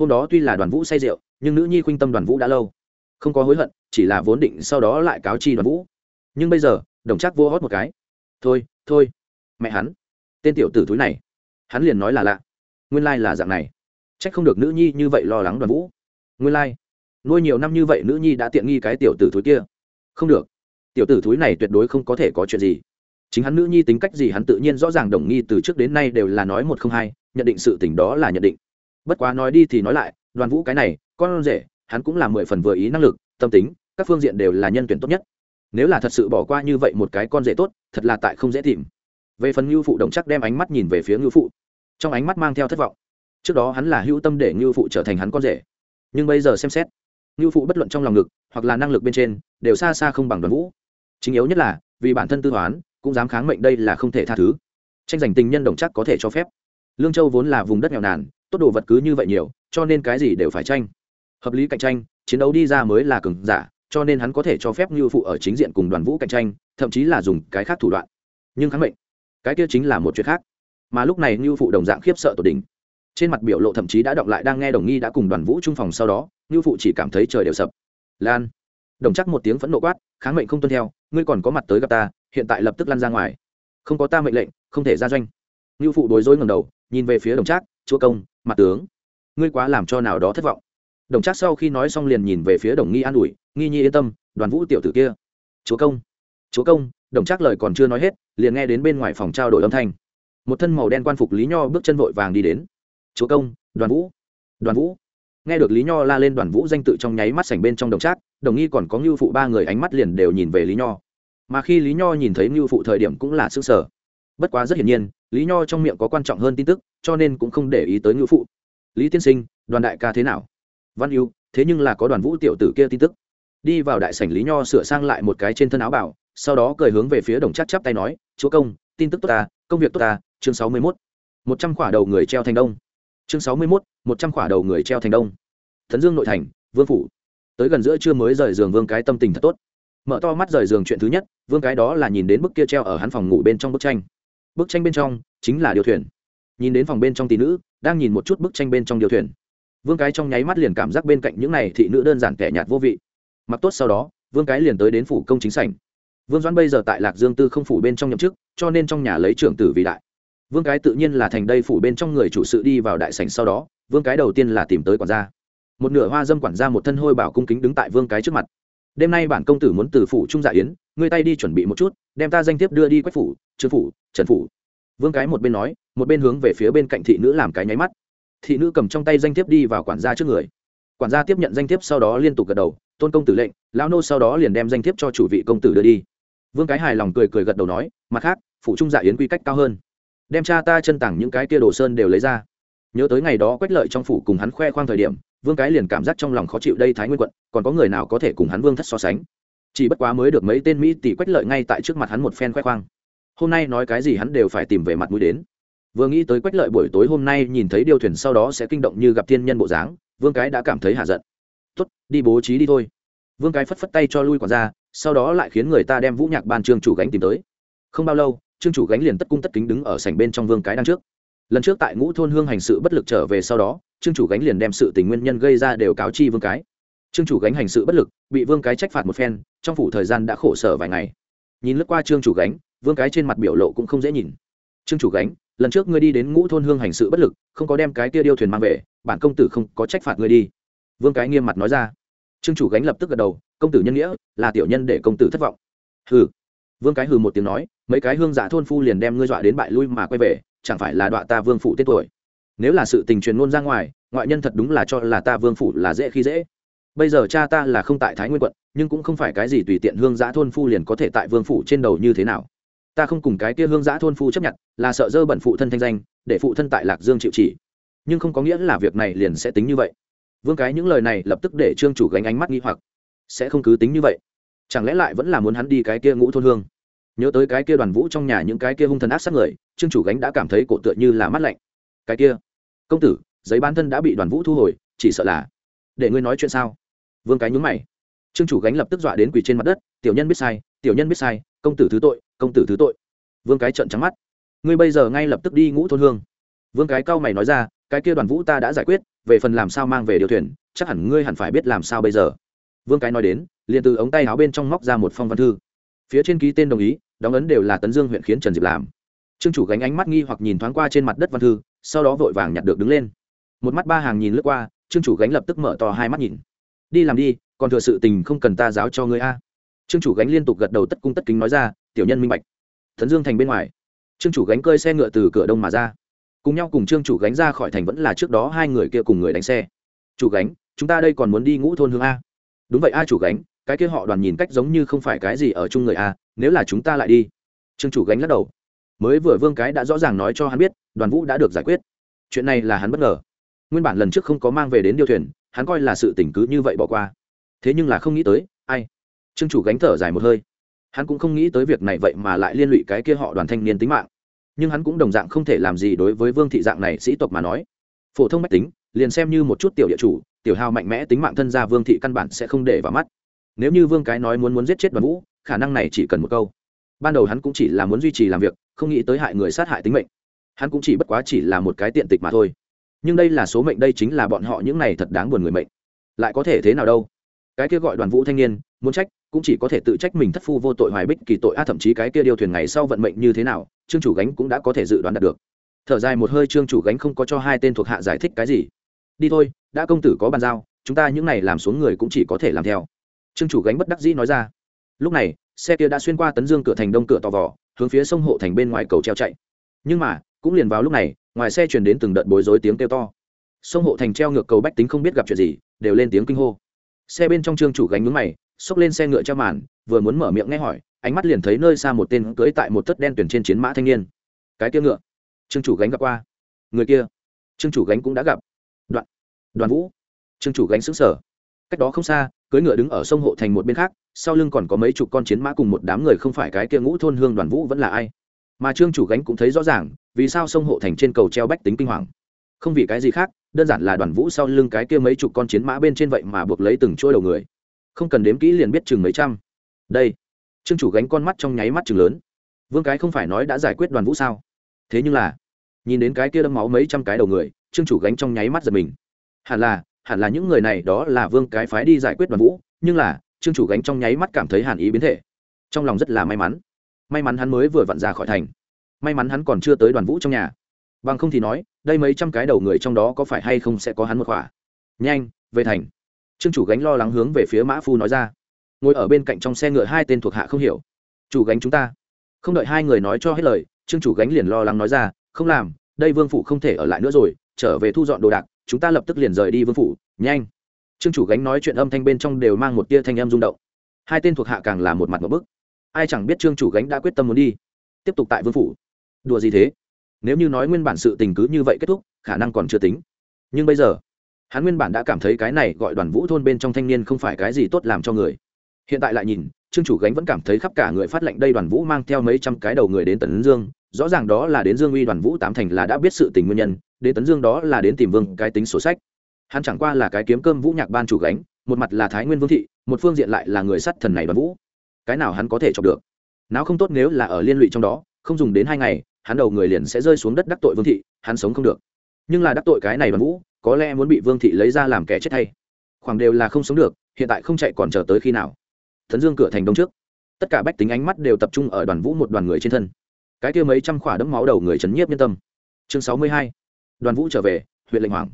hôm đó tuy là đoàn vũ say rượu, nhưng nữ nhi khuynh tâm đoàn vũ đã lâu. Không có hối hận, chỉ là vốn định sau đó lại cáo chi đoàn vũ. Nhưng bây giờ, đồng chắc vô hót một cái. Thôi thôi, mẹ hắn. Tên tiểu tử thúi này, hắn liền nói là lạ. Nguyên lai là dạng này. C h ắ c không được nữ nhi như vậy lo lắng đoàn vũ. Nguyên lai, nuôi nhiều năm như vậy nữ nhi đã tiện nghi cái tiểu tử thúi kia. Không được tiểu tử thúi này tuyệt đối không có thể có chuyện gì. Chính hắn nữ nhi tính cách gì hắn tự nhiên rõ ràng đồng nghi từ trước đến nay đều là nói một không hai, nhận định sự tình đó là nhận định. Bất quá nói đi thì nói lại, đoàn vũ cái này, con rể, hắn cũng là mười phần vừa ý năng lực, tâm tính, các phương diện đều là nhân tuyển tốt nhất. Nếu là thật sự bỏ qua như vậy một cái con rể tốt, thật là tại không dễ tìm. Về phần ngưu phụ đồng chắc đem ánh mắt nhìn về phía ngưu phụ. Trong ánh mắt mang theo thất vọng. Trước đó hắn là hữu tâm để ngưu phụ trở thành hắn con rể. Nhưng bây giờ xem xét, ngưu phụ bất luận trong lòng ngực hoặc là năng lực bên trên, đều xa xa không bằng đoàn vũ chính yếu nhất là, vì bản thân tư toán, cũng dám kháng mệnh đây là không thể tha thứ. Tranh giành tình nhân đồng chắc có thể cho phép. Lương châu vốn là vùng đất nghèo nàn, tốt đồ vật cứ như vậy nhiều, cho nên cái gì đều phải tranh. Hợp lý cạnh tranh, chiến đấu đi ra mới là cường giả, cho nên hắn có thể cho phép như phụ ở chính diện cùng đoàn vũ cạnh tranh, thậm chí là dùng cái khác thủ đoạn. Nhưng kháng mệnh, cái kia chính là một chuyện khác. Mà lúc này như phụ đồng dạng khiếp sợ tột đỉnh. Trên mặt biểu lộ thậm chí đã đọc lại đang nghe đồng nghi đã cùng đoàn vũ trung phòng sau đó, như phụ chỉ cảm thấy trời đều sập. Lan đồng chắc một tiếng phẫn nộ quát, kháng mệnh không tuân theo, ngươi còn có mặt tới gặp ta, hiện tại lập tức lăn ra ngoài. Không có ta mệnh lệnh, không thể ra doanh. Ngưu phụ đối rối ngầm đầu, nhìn về phía đồng trác chúa công, mặt tướng, ngươi quá làm cho nào đó thất vọng. Đồng trác sau khi nói xong liền nhìn về phía đồng nghi an ủi, nghi nhi yên tâm, đoàn vũ tiểu tử kia. Chúa công chúa công. Đồng trác lời còn chưa nói hết, liền nghe đến bên ngoài phòng trao đổi âm thanh. Một thân màu đen quan phục lý nho bước chân vội vàng đi đến. Chúa công, đoàn vũ đoàn vũ. Nghe được lý nho la lên đoàn vũ danh tự trong nháy mắt sảnh bên trong đồng trác đồng nghi còn có ngưu phụ ba người ánh mắt liền đều nhìn về lý nho. Mà khi lý nho nhìn thấy ngưu phụ thời điểm cũng là s ư ơ n g sở bất quá rất hiển nhiên, lý nho trong miệng có quan trọng hơn tin tức, cho nên cũng không để ý tới ngưu phụ. Lý tiên sinh, đoàn đại ca thế nào? Văn yêu thế nhưng là có đoàn vũ tiểu tử kia tin tức. Đi vào đại sảnh lý nho sửa sang lại một cái trên thân áo bảo, sau đó cười hướng về phía đồng chắc chắp tay nói, chúa công, tin tức tốt ta, công việc tốt ta, chương sáu mươi mốt. Một trăm khỏa đầu người treo thành đông. Chương sáu mươi mốt, một trăm khỏa đầu người treo thành đông. Thần dương nội thành, vương phủ tới gần giữa trưa mới rời giường vương cái tâm tình thật tốt. Mở to mắt rời giường chuyện thứ nhất, vương cái đó là nhìn đến bức kia treo ở hắn phòng ngủ bên trong bức tranh. Bức tranh bên trong chính là điều thuyền. Nhìn đến phòng bên trong tỷ nữ, đang nhìn một chút bức tranh bên trong điều thuyền. Vương cái trong nháy mắt liền cảm giác bên cạnh những này thị nữ đơn giản kẻ nhạt vô vị. Mặc tốt sau đó, vương cái liền tới đến phủ công chính sảnh. Vương doãn bây giờ tại lạc dương tư không phủ bên trong nhậm chức, cho nên trong nhà lấy trưởng tử vì đại. Vương cái tự nhiên là thành đây phủ bên trong người chủ sự đi vào đại sảnh sau đó, vương cái đầu tiên là tìm tới quản gia một nửa hoa dâm quản gia một thân hôi bảo cung kính đứng tại vương cái trước mặt. Đêm nay bản công tử muốn từ phủ trung dạ yến, ngươi tay đi chuẩn bị một chút, đem ta danh thiếp đưa đi quách phủ, trương phủ, trần phủ. Vương cái một bên nói, một bên hướng về phía bên cạnh thị nữ làm cái nháy mắt. Thị nữ cầm trong tay danh thiếp đi vào quản gia trước người. Quản gia tiếp nhận danh thiếp sau đó liên tục gật đầu, tôn công tử lệnh, lão nô sau đó liền đem danh thiếp cho chủ vị công tử đưa đi. Vương cái hài lòng cười cười gật đầu nói, mặt khác phụ trung dạ yến quy cách cao hơn. Đem cha ta chân tặng những cái kia đồ sơn đều lấy ra. Nhớ tới ngày đó quách lợi trong phủ cùng hắn khoe khoang thời điểm vương cái liền cảm giác trong lòng khó chịu đây thái nguyên quận, còn có người nào có thể cùng hắn vương thất so sánh? Chỉ bất quá mới được mấy tên mỹ tỷ quách lợi ngay tại trước mặt hắn một phen khoe khoang. Hôm nay nói cái gì hắn đều phải tìm về mặt mũi đến. Vừa nghĩ tới quách lợi buổi tối hôm nay nhìn thấy điều thuyền sau đó sẽ kinh động như gặp thiên nhân bộ dáng, vương cái đã cảm thấy hạ giận. Tốt, đi bố trí đi thôi. Vương cái phất phất tay cho lui quản ra, sau đó lại khiến người ta đem vũ nhạc ban trương chủ gánh tìm tới. Không bao lâu, trương chủ gánh liền tất cung tất kính đứng ở sảnh bên trong vương cái đang trước lần trước tại ngũ thôn hương hành sự bất lực trở về sau đó, trương chủ gánh liền đem sự tình nguyên nhân gây ra đều cáo chi vương cái. Trương chủ gánh hành sự bất lực, bị vương cái trách phạt một phen, trong phủ thời gian đã khổ sở vài ngày. Nhìn lướt qua trương chủ gánh, vương cái trên mặt biểu lộ cũng không dễ nhìn. Trương chủ gánh, lần trước ngươi đi đến ngũ thôn hương hành sự bất lực, không có đem cái kia điêu thuyền mang về, bản công tử không có trách phạt ngươi đi. Vương cái nghiêm mặt nói ra. Trương chủ gánh lập tức gật đầu, công tử nhân nghĩa, là tiểu nhân để công tử thất vọng. Hừ. Vương cái hừ một tiếng nói, mấy cái hương giả thôn phu liền đem ngươi dọa đến bại lui mà quay về chẳng phải là đọa ta vương phủ tên tuổi. Nếu là sự tình truyền ngôn ra ngoài, ngoại nhân thật đúng là cho là ta vương phủ là dễ khi dễ. Bây giờ cha ta là không tại thái nguyên quận, nhưng cũng không phải cái gì tùy tiện hương giã thôn phu liền có thể tại vương phủ trên đầu như thế nào. Ta không cùng cái kia hương giã thôn phu chấp nhận, là sợ dơ bẩn phụ thân thanh danh, để phụ thân tại lạc dương chịu chỉ. Nhưng không có nghĩa là việc này liền sẽ tính như vậy. Vương cái những lời này lập tức để trương chủ gánh ánh mắt nghi hoặc. Sẽ không cứ tính như vậy. Chẳng lẽ lại vẫn là muốn hắn đi cái kia ngũ thôn hương? Nhớ tới cái kia đoàn vũ trong nhà những cái kia hung thần ác sát người, trương chủ gánh đã cảm thấy cổ tựa như là mắt lạnh. Cái kia, công tử, giấy bán thân đã bị đoàn vũ thu hồi, chỉ sợ là để ngươi nói chuyện sao? Vương cái nhúng mày. Trương chủ gánh lập tức dọa đến quỳ trên mặt đất, tiểu nhân biết sai, tiểu nhân biết sai, công tử thứ tội, công tử thứ tội. Vương cái trợn trắng mắt. Ngươi bây giờ ngay lập tức đi ngũ thôn hương. Vương cái cau mày nói ra, cái kia đoàn vũ ta đã giải quyết, về phần làm sao mang về điều thuyền, chắc hẳn ngươi hẳn phải biết làm sao bây giờ. Vương cái nói đến, liền từ ống tay áo bên trong móc ra một phong văn thư. Phía trên ký tên đồng ý đóng ấn đều là tấn dương huyện khiến trần diệp làm trương chủ gánh ánh mắt nghi hoặc nhìn thoáng qua trên mặt đất văn thư sau đó vội vàng nhặt được đứng lên một mắt ba hàng nhìn lướt qua trương chủ gánh lập tức mở to hai mắt nhìn đi làm đi còn thừa sự tình không cần ta giáo cho ngươi a trương chủ gánh liên tục gật đầu tất cung tất kính nói ra tiểu nhân minh bạch tấn dương thành bên ngoài trương chủ gánh cơi xe ngựa từ cửa đông mà ra cùng nhau cùng trương chủ gánh ra khỏi thành vẫn là trước đó hai người kia cùng người đánh xe chủ gánh chúng ta đây còn muốn đi ngũ thôn hương a đúng vậy a chủ gánh cái kia họ đoàn nhìn cách giống như không phải cái gì ở chung người a nếu là chúng ta lại đi. Trương chủ gánh lắc đầu. Mới vừa vương cái đã rõ ràng nói cho hắn biết, đoàn vũ đã được giải quyết. Chuyện này là hắn bất ngờ. Nguyên bản lần trước không có mang về đến điêu thuyền, hắn coi là sự tỉnh cứ như vậy bỏ qua. Thế nhưng là không nghĩ tới, ai? Trương chủ gánh thở dài một hơi. Hắn cũng không nghĩ tới việc này vậy mà lại liên lụy cái kia họ đoàn thanh niên tính mạng. Nhưng hắn cũng đồng dạng không thể làm gì đối với vương thị dạng này sĩ tộc mà nói. Phổ thông mách tính, liền xem như một chút tiểu địa chủ, tiểu hào mạnh mẽ tính mạng thân gia vương thị căn bản sẽ không để vào mắt nếu như vương cái nói muốn muốn giết chết đoàn vũ, khả năng này chỉ cần một câu. Ban đầu hắn cũng chỉ là muốn duy trì làm việc, không nghĩ tới hại người sát hại tính mệnh. Hắn cũng chỉ bất quá chỉ là một cái tiện tịch mà thôi. Nhưng đây là số mệnh, đây chính là bọn họ những này thật đáng buồn người mệnh. Lại có thể thế nào đâu? Cái kia gọi đoàn vũ thanh niên, muốn trách, cũng chỉ có thể tự trách mình thất phu vô tội hoài bích kỳ tội, a, thậm chí cái kia điều thuyền ngày sau vận mệnh như thế nào, trương chủ gánh cũng đã có thể dự đoán đạt được. Thở dài một hơi, trương chủ gánh không có cho hai tên thuộc hạ giải thích cái gì. Đi thôi, đã công tử có bàn giao, chúng ta những này làm xuống người cũng chỉ có thể làm theo trương chủ gánh bất đắc dĩ nói ra. Lúc này, xe kia đã xuyên qua tấn dương cửa thành đông cửa tò vò, hướng phía sông hộ thành bên ngoài cầu treo chạy. Nhưng mà, cũng liền vào lúc này, ngoài xe chuyển đến từng đợt bối rối tiếng kêu to. Sông hộ thành treo ngược cầu bách tính không biết gặp chuyện gì, đều lên tiếng kinh hô. Xe bên trong trương chủ gánh mướn mày, xốc lên xe ngựa treo màn, vừa muốn mở miệng nghe hỏi, ánh mắt liền thấy nơi xa một tên cưỡi tại một thất đen tuyển trên chiến mã thanh niên. Cái kia ngựa. Trương chủ gánh gặp qua. Người kia. Trương chủ gánh cũng đã gặp. Đoạn. Đoàn vũ. Trương chủ gánh xứng sở cách đó không xa cưỡi ngựa đứng ở sông hộ thành một bên khác, sau lưng còn có mấy chục con chiến mã cùng một đám người không phải cái kia ngũ thôn hương đoàn vũ vẫn là ai. Mà trương chủ gánh cũng thấy rõ ràng, vì sao sông hộ thành trên cầu treo bách tính kinh hoàng. Không vì cái gì khác, đơn giản là đoàn vũ sau lưng cái kia mấy chục con chiến mã bên trên vậy mà buộc lấy từng chuỗi đầu người. Không cần đếm kỹ liền biết chừng mấy trăm. Đây, trương chủ gánh con mắt trong nháy mắt chừng lớn. Vương cái không phải nói đã giải quyết đoàn vũ sao? Thế nhưng là, nhìn đến cái kia đâm máu mấy trăm cái đầu người, trương chủ gánh trong nháy mắt giật mình. Hẳn là hẳn là những người này đó là vương cái phái đi giải quyết đoàn vũ, nhưng là, trương chủ gánh trong nháy mắt cảm thấy hàn ý biến thể. Trong lòng rất là may mắn. May mắn hắn mới vừa vặn ra khỏi thành. May mắn hắn còn chưa tới đoàn vũ trong nhà. Bằng không thì nói, đây mấy trăm cái đầu người trong đó có phải hay không sẽ có hắn một khỏa. Nhanh, về thành. Trương chủ gánh lo lắng hướng về phía mã phu nói ra. Ngồi ở bên cạnh trong xe ngựa hai tên thuộc hạ không hiểu. Chủ gánh chúng ta. Không đợi hai người nói cho hết lời, trương chủ gánh liền lo lắng nói ra, không làm, đây vương phủ không thể ở lại nữa rồi, trở về thu dọn đồ đạc chúng ta lập tức liền rời đi vương phủ, nhanh. Trương chủ gánh nói chuyện âm thanh bên trong đều mang một tia thanh âm rung động. Hai tên thuộc hạ càng là một mặt một bức. Ai chẳng biết trương chủ gánh đã quyết tâm muốn đi, tiếp tục tại vương phủ. Đùa gì thế? Nếu như nói nguyên bản sự tình cứ như vậy kết thúc, khả năng còn chưa tính. Nhưng bây giờ, hắn nguyên bản đã cảm thấy cái này gọi đoàn vũ thôn bên trong thanh niên không phải cái gì tốt làm cho người. Hiện tại lại nhìn, trương chủ gánh vẫn cảm thấy khắp cả người phát lệnh đây đoàn vũ mang theo mấy trăm cái đầu người đến tấn dương rõ ràng đó là đến dương uy đoàn vũ tám thành là đã biết sự tình nguyên nhân, đến tấn dương đó là đến tìm vương cái tính sổ sách. Hắn chẳng qua là cái kiếm cơm vũ nhạc ban chủ gánh, một mặt là thái nguyên vương thị, một phương diện lại là người sắt thần này đoàn vũ. Cái nào hắn có thể chọc được? Náo không tốt nếu là ở liên lụy trong đó, không dùng đến hai ngày, hắn đầu người liền sẽ rơi xuống đất đắc tội vương thị, hắn sống không được. Nhưng là đắc tội cái này đoàn vũ, có lẽ muốn bị vương thị lấy ra làm kẻ chết thay. Khoảng đều là không sống được, hiện tại không chạy còn chờ tới khi nào? Thấn dương cửa thành đông trước. Tất cả bách tính ánh mắt đều tập trung ở đoàn vũ một đoàn người trên thân cái kia mấy trăm khỏa đấm máu đầu người chấn nhiếp nhân tâm. Chương sáu mươi hai, đoàn vũ trở về, huyện lệnh hoàng.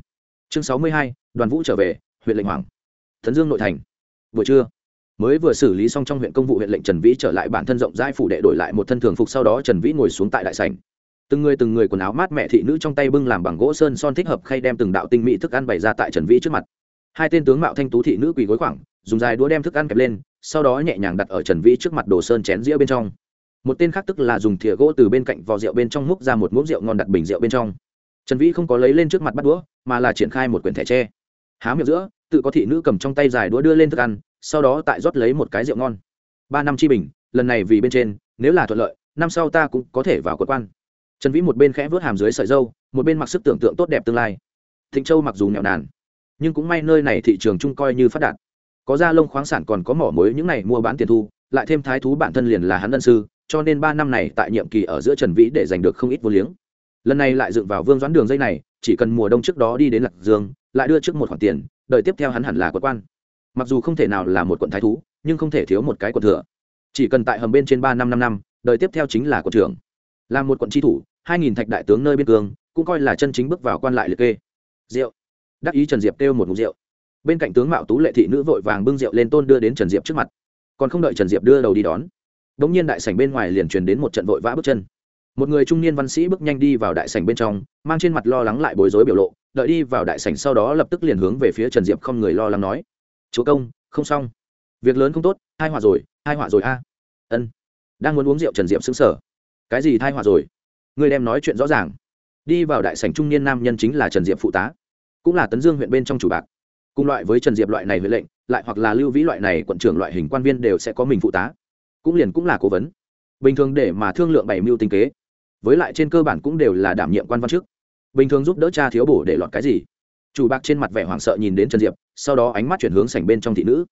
Chương sáu mươi hai, đoàn vũ trở về, huyện lệnh hoàng. Thần dương nội thành. Buổi trưa, mới vừa xử lý xong trong huyện công vụ huyện lệnh trần vĩ trở lại bản thân rộng rãi phủ đệ đổi lại một thân thường phục sau đó trần vĩ ngồi xuống tại đại sảnh. Từng người từng người quần áo mát mẹ thị nữ trong tay bưng làm bằng gỗ sơn son thích hợp khay đem từng đạo tinh mỹ thức ăn bày ra tại trần vĩ trước mặt. Hai tên tướng mạo thanh tú thị nữ quỳ gối khoảng, dùng dài đũa đem thức ăn kẹp lên, sau đó nhẹ nhàng đặt ở trần vĩ trước mặt đồ sơn chén rĩa bên trong một tên khác tức là dùng thìa gỗ từ bên cạnh vò rượu bên trong múc ra một muỗng rượu ngon đặt bình rượu bên trong. Trần vĩ không có lấy lên trước mặt bắt đũa, mà là triển khai một quyển thẻ tre. Há miệng giữa, tự có thị nữ cầm trong tay dài đũa đưa lên thức ăn, sau đó tại rót lấy một cái rượu ngon. Ba năm chi bình, lần này vì bên trên, nếu là thuận lợi, năm sau ta cũng có thể vào quất quan. Trần vĩ một bên khẽ vớt hàm dưới sợi dâu, một bên mặc sức tưởng tượng tốt đẹp tương lai. Thịnh châu mặc dù nghèo nàn, nhưng cũng may nơi này thị trường chung coi như phát đạt. Có da lông khoáng sản còn có mỏ mối những này mua bán tiền thu, lại thêm thái thú bản thân liền là hắn ân sư cho nên ba năm này tại nhiệm kỳ ở giữa trần vĩ để giành được không ít vô liếng. Lần này lại dựng vào vương doãn đường dây này, chỉ cần mùa đông trước đó đi đến lạc dương, lại đưa trước một khoản tiền, đợi tiếp theo hắn hẳn là quận quan. Mặc dù không thể nào là một quận thái thú, nhưng không thể thiếu một cái quận thừa. Chỉ cần tại hầm bên trên ba năm năm năm, đợi tiếp theo chính là quận trưởng. Làm một quận tri thủ, hai nghìn thạch đại tướng nơi biên cương, cũng coi là chân chính bước vào quan lại liệt kê. Rượu. Đắc ý trần diệp kêu một ngụ rượu. Bên cạnh tướng mạo tú lệ thị nữ vội vàng bưng rượu lên tôn đưa đến trần diệp trước mặt. Còn không đợi trần diệp đưa đầu đi đón đ nhiên đại sảnh bên ngoài liền truyền đến một trận vội vã bước chân. Một người trung niên văn sĩ bước nhanh đi vào đại sảnh bên trong, mang trên mặt lo lắng lại bối rối biểu lộ, đợi đi vào đại sảnh sau đó lập tức liền hướng về phía trần diệp không người lo lắng nói, chúa công, không xong. Việc lớn không tốt hai họa rồi hai họa rồi a. Ân. Đang muốn uống rượu trần diệp xứng sở cái gì thai họa rồi? Ngươi đem nói chuyện rõ ràng. Đi vào đại sảnh trung niên nam nhân chính là trần diệp phụ tá, cũng là tấn dương huyện bên trong chủ bạc. Cùng loại với trần diệp loại này huệ lệnh, lại hoặc là lưu vĩ loại này quận trưởng loại hình quan viên đều sẽ có mình phụ tá cũng liền cũng là cố vấn. Bình thường để mà thương lượng bảy mưu tinh kế, với lại trên cơ bản cũng đều là đảm nhiệm quan văn chức. Bình thường giúp đỡ cha thiếu bổ để lọt cái gì? Chủ bạc trên mặt vẻ hoảng sợ nhìn đến trần diệp, sau đó ánh mắt chuyển hướng sảnh bên trong thị nữ.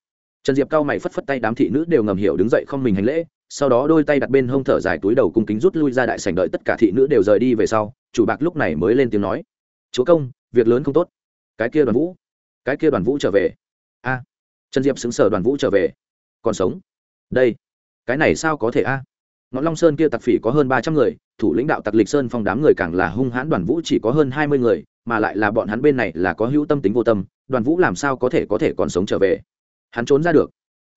Trần diệp cao mày phất phất tay đám thị nữ đều ngầm hiểu đứng dậy không mình hành lễ, sau đó đôi tay đặt bên hông thở dài túi đầu cung kính rút lui ra đại sảnh đợi tất cả thị nữ đều rời đi về sau, chủ bạc lúc này mới lên tiếng nói. Chúa công, việc lớn không tốt. Cái kia đoàn vũ, cái kia đoàn vũ trở về. A. Trần diệp xứng sở đoàn vũ trở về. Còn sống? Đây cái này sao có thể a? Ngọn long sơn kia tặc phỉ có hơn ba trăm người, thủ lãnh đạo tặc lịch sơn phong đám người càng là hung hãn, đoàn vũ chỉ có hơn hai mươi người, mà lại là bọn hắn bên này là có hữu tâm tính vô tâm, đoàn vũ làm sao có thể có thể còn sống trở về? Hắn trốn ra được.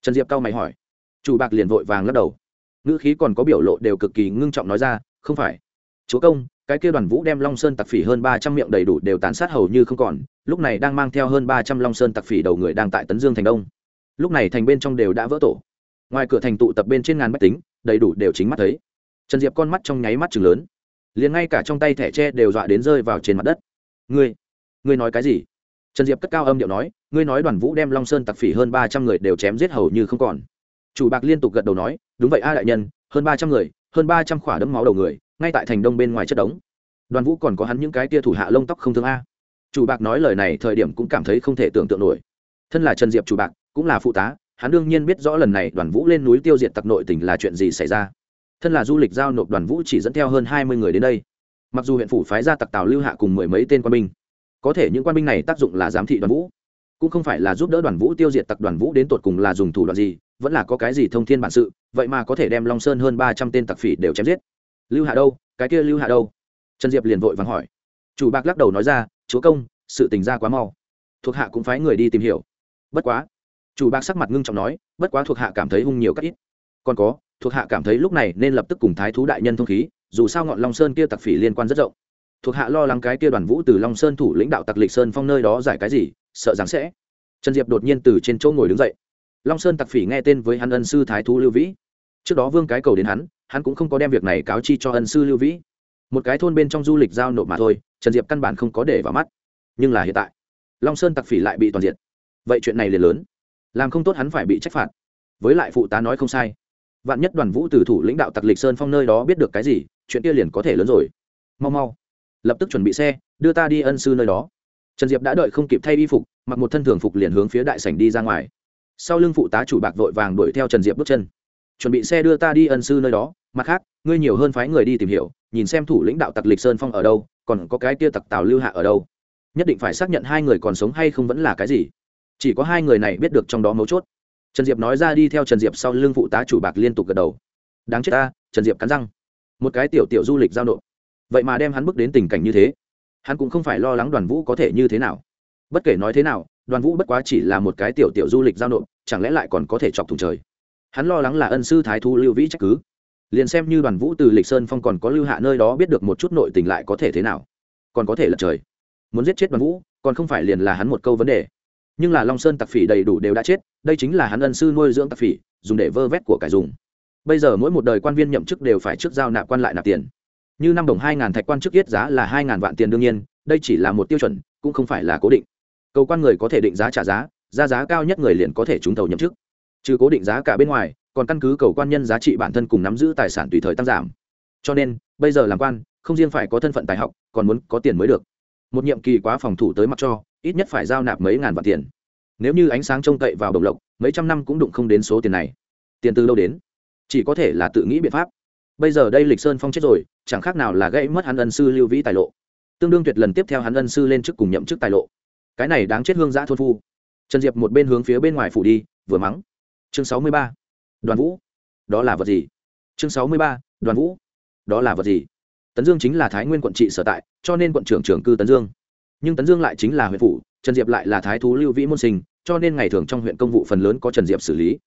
Trần diệp cao mày hỏi. Chủ bạc liền vội vàng lắc đầu. Ngữ khí còn có biểu lộ đều cực kỳ ngưng trọng nói ra, không phải. Chúa công, cái kia đoàn vũ đem long sơn tặc phỉ hơn ba trăm miệng đầy đủ đều tán sát hầu như không còn, lúc này đang mang theo hơn ba trăm long sơn tặc phỉ đầu người đang tại tấn dương thành đông. Lúc này thành bên trong đều đã vỡ tổ ngoài cửa thành tụ tập bên trên ngàn bách tính, đầy đủ đều chính mắt thấy. Trần diệp con mắt trong nháy mắt chừng lớn, liền ngay cả trong tay thẻ tre đều dọa đến rơi vào trên mặt đất. Ngươi ngươi nói cái gì? Trần diệp cất cao âm điệu nói, ngươi nói đoàn vũ đem long sơn tặc phỉ hơn ba trăm người đều chém giết hầu như không còn. Chủ bạc liên tục gật đầu nói, đúng vậy a đại nhân, hơn ba trăm người, hơn ba trăm khỏa đấm máu đầu người, ngay tại thành đông bên ngoài chất đống. Đoàn vũ còn có hắn những cái tia thủ hạ lông tóc không thương a. Chủ bạc nói lời này thời điểm cũng cảm thấy không thể tưởng tượng nổi. Thân là trần diệp chủ bạc, cũng là phụ tá hắn đương nhiên biết rõ lần này đoàn vũ lên núi tiêu diệt tặc nội tỉnh là chuyện gì xảy ra. Thân là du lịch giao nộp đoàn vũ chỉ dẫn theo hơn hai mươi người đến đây. Mặc dù huyện phủ phái ra tặc tào lưu hạ cùng mười mấy tên quân binh, có thể những quan binh này tác dụng là giám thị đoàn vũ, cũng không phải là giúp đỡ đoàn vũ tiêu diệt tặc đoàn vũ đến tột cùng là dùng thủ đoạn gì, vẫn là có cái gì thông thiên bản sự, vậy mà có thể đem long sơn hơn ba trăm tên tặc phỉ đều chém giết. Lưu hạ đâu? Cái kia lưu hạ đâu? Trần diệp liền vội vàng hỏi. Chủ bạc lắc đầu nói ra, chúa công, sự tình ra quá mau. Thuộc hạ cũng phái người đi tìm hiểu. Bất quá chủ bạc sắc mặt ngưng trọng nói, bất quá thuộc hạ cảm thấy hung nhiều các ít. Còn có, thuộc hạ cảm thấy lúc này nên lập tức cùng thái thú đại nhân thông khí, dù sao ngọn long sơn kia tặc phỉ liên quan rất rộng. Thuộc hạ lo lắng cái kia đoàn vũ từ long sơn thủ lãnh đạo tặc lịch sơn phong nơi đó giải cái gì, sợ rằng sẽ. Trần diệp đột nhiên từ trên chỗ ngồi đứng dậy. Long sơn tặc phỉ nghe tên với hắn ân sư thái thú lưu vĩ. Trước đó vương cái cầu đến hắn hắn cũng không có đem việc này cáo chi cho ân sư lưu vĩ. Một cái thôn bên trong du lịch giao nộp mà thôi, trần diệp căn bản không có để vào mắt. Nhưng là hiện tại, long sơn tặc phỉ lại bị toàn diện. Vậy chuyện này liền lớn làm không tốt hắn phải bị trách phạt. Với lại phụ tá nói không sai. Vạn nhất đoàn vũ từ thủ lãnh đạo tặc lịch sơn phong nơi đó biết được cái gì, chuyện kia liền có thể lớn rồi. Mau mau. Lập tức chuẩn bị xe, đưa ta đi ân sư nơi đó. Trần diệp đã đợi không kịp thay y phục, mặc một thân thường phục liền hướng phía đại sảnh đi ra ngoài. Sau lưng phụ tá chủ bạc vội vàng đuổi theo trần diệp bước chân. Chuẩn bị xe đưa ta đi ân sư nơi đó, mặt khác, ngươi nhiều hơn phái người đi tìm hiểu, nhìn xem thủ lĩnh đạo tặc lịch sơn phong ở đâu, còn có cái kia tặc tào lưu hạ ở đâu. Nhất định phải xác nhận hai người còn sống hay không vẫn là cái gì chỉ có hai người này biết được trong đó mấu chốt. Trần diệp nói ra đi theo trần diệp sau lưng phụ tá chủ bạc liên tục gật đầu. Đáng chết ta, trần diệp cắn răng. Một cái tiểu tiểu du lịch giao nộp. Vậy mà đem hắn bước đến tình cảnh như thế. Hắn cũng không phải lo lắng đoàn vũ có thể như thế nào. Bất kể nói thế nào, đoàn vũ bất quá chỉ là một cái tiểu tiểu du lịch giao nộp, chẳng lẽ lại còn có thể chọc thùng trời? Hắn lo lắng là ân sư thái thu lưu vĩ trách cứ. Liền xem như đoàn vũ từ lịch sơn phong còn có lưu hạ nơi đó biết được một chút nội tình lại có thể thế nào? Còn có thể lật trời. Muốn giết chết đoàn vũ, còn không phải liền là hắn một câu vấn đề nhưng là long sơn tặc phỉ đầy đủ đều đã chết, đây chính là hắn ân sư nuôi dưỡng tặc phỉ, dùng để vơ vét của cải dùng. Bây giờ mỗi một đời quan viên nhậm chức đều phải trước giao nạp quan lại nạp tiền. Như năm đồng hai ngàn thạch quan chức yết giá là hai ngàn vạn tiền đương nhiên, đây chỉ là một tiêu chuẩn, cũng không phải là cố định. Cầu quan người có thể định giá trả giá ra giá cao nhất người liền có thể trúng thầu nhậm chức. Trừ cố định giá cả bên ngoài, còn căn cứ cầu quan nhân giá trị bản thân cùng nắm giữ tài sản tùy thời tăng giảm. Cho nên, bây giờ làm quan, không riêng phải có thân phận tài học, còn muốn có tiền mới được. Một nhiệm kỳ quá phòng thủ tới mặc cho ít nhất phải giao nạp mấy ngàn vạn tiền. Nếu như ánh sáng trông cậy vào đồng lộc, mấy trăm năm cũng đụng không đến số tiền này. Tiền từ lâu đến? Chỉ có thể là tự nghĩ biện pháp. Bây giờ đây lịch sơn phong chết rồi, chẳng khác nào là gây mất hắn ân sư lưu vĩ tài lộ. Tương đương tuyệt lần tiếp theo hắn ân sư lên chức cùng nhậm chức tài lộ. Cái này đáng chết hương giã thôn phu. Trần diệp một bên hướng phía bên ngoài phủ đi, vừa mắng. Chương sáu mươi ba. Đoàn vũ. Đó là vật gì? Chương sáu mươi ba. Đoàn vũ. Đó là vật gì? Tấn dương chính là thái nguyên quận trị sở tại, cho nên quận trưởng trưởng cư tấn dương nhưng tấn dương lại chính là huyện phủ, trần diệp lại là thái thú lưu vĩ môn sinh, cho nên ngày thường trong huyện công vụ phần lớn có trần diệp xử lý.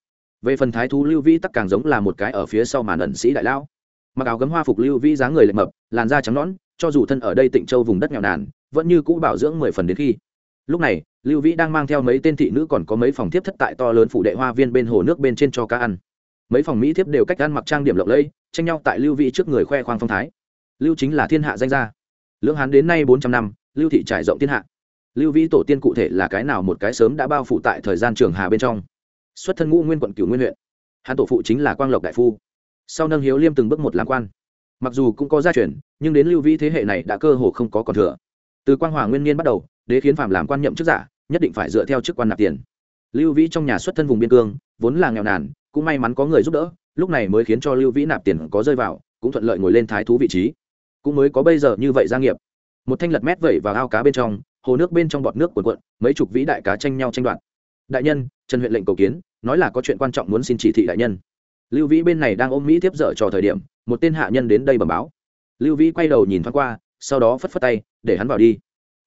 Về phần thái thú lưu vĩ tắc càng giống là một cái ở phía sau màn ẩn sĩ đại lão. Mặc áo gấm hoa phục lưu vĩ dáng người lệch mập, làn da trắng nõn, cho dù thân ở đây tịnh châu vùng đất nghèo nàn, vẫn như cũ bảo dưỡng mười phần đến khi. Lúc này, lưu vĩ đang mang theo mấy tên thị nữ còn có mấy phòng thiếp thất tại to lớn phủ đệ hoa viên bên hồ nước bên trên cho cá ăn. Mấy phòng mỹ thiếp đều cách ăn mặc trang điểm lộng lẫy, tranh nhau tại lưu vĩ trước người khoe khoang phong thái. Lưu chính là thiên hạ danh gia. Lưỡng hán đến nay bốn trăm năm lưu thị trải rộng thiên hạ. Lưu vĩ tổ tiên cụ thể là cái nào một cái sớm đã bao phủ tại thời gian trường hà bên trong. Xuất thân ngũ nguyên quận cửu nguyên huyện. Hắn tổ phụ chính là quang lộc đại phu. Sau nâng hiếu liêm từng bước một làm quan. Mặc dù cũng có gia truyền, nhưng đến lưu vĩ thế hệ này đã cơ hồ không có còn thừa. Từ quang hòa nguyên niên bắt đầu, đế khiến phạm làm quan nhậm chức giả, nhất định phải dựa theo chức quan nạp tiền. Lưu vĩ trong nhà xuất thân vùng biên cương, vốn là nghèo nàn, cũng may mắn có người giúp đỡ, lúc này mới khiến cho lưu vĩ nạp tiền có rơi vào, cũng thuận lợi ngồi lên thái thú vị trí. Cũng mới có bây giờ như vậy gia nghiệp một thanh lật mét vẩy vào ao cá bên trong, hồ nước bên trong bọt nước cuộn cuộn, mấy chục vĩ đại cá tranh nhau tranh đoạt. Đại nhân, trần huyện lệnh cầu kiến, nói là có chuyện quan trọng muốn xin chỉ thị đại nhân. Lưu vĩ bên này đang ôm mỹ tiếp dở trò thời điểm, một tên hạ nhân đến đây bẩm báo. Lưu vĩ quay đầu nhìn thoáng qua, sau đó phất phất tay, để hắn vào đi.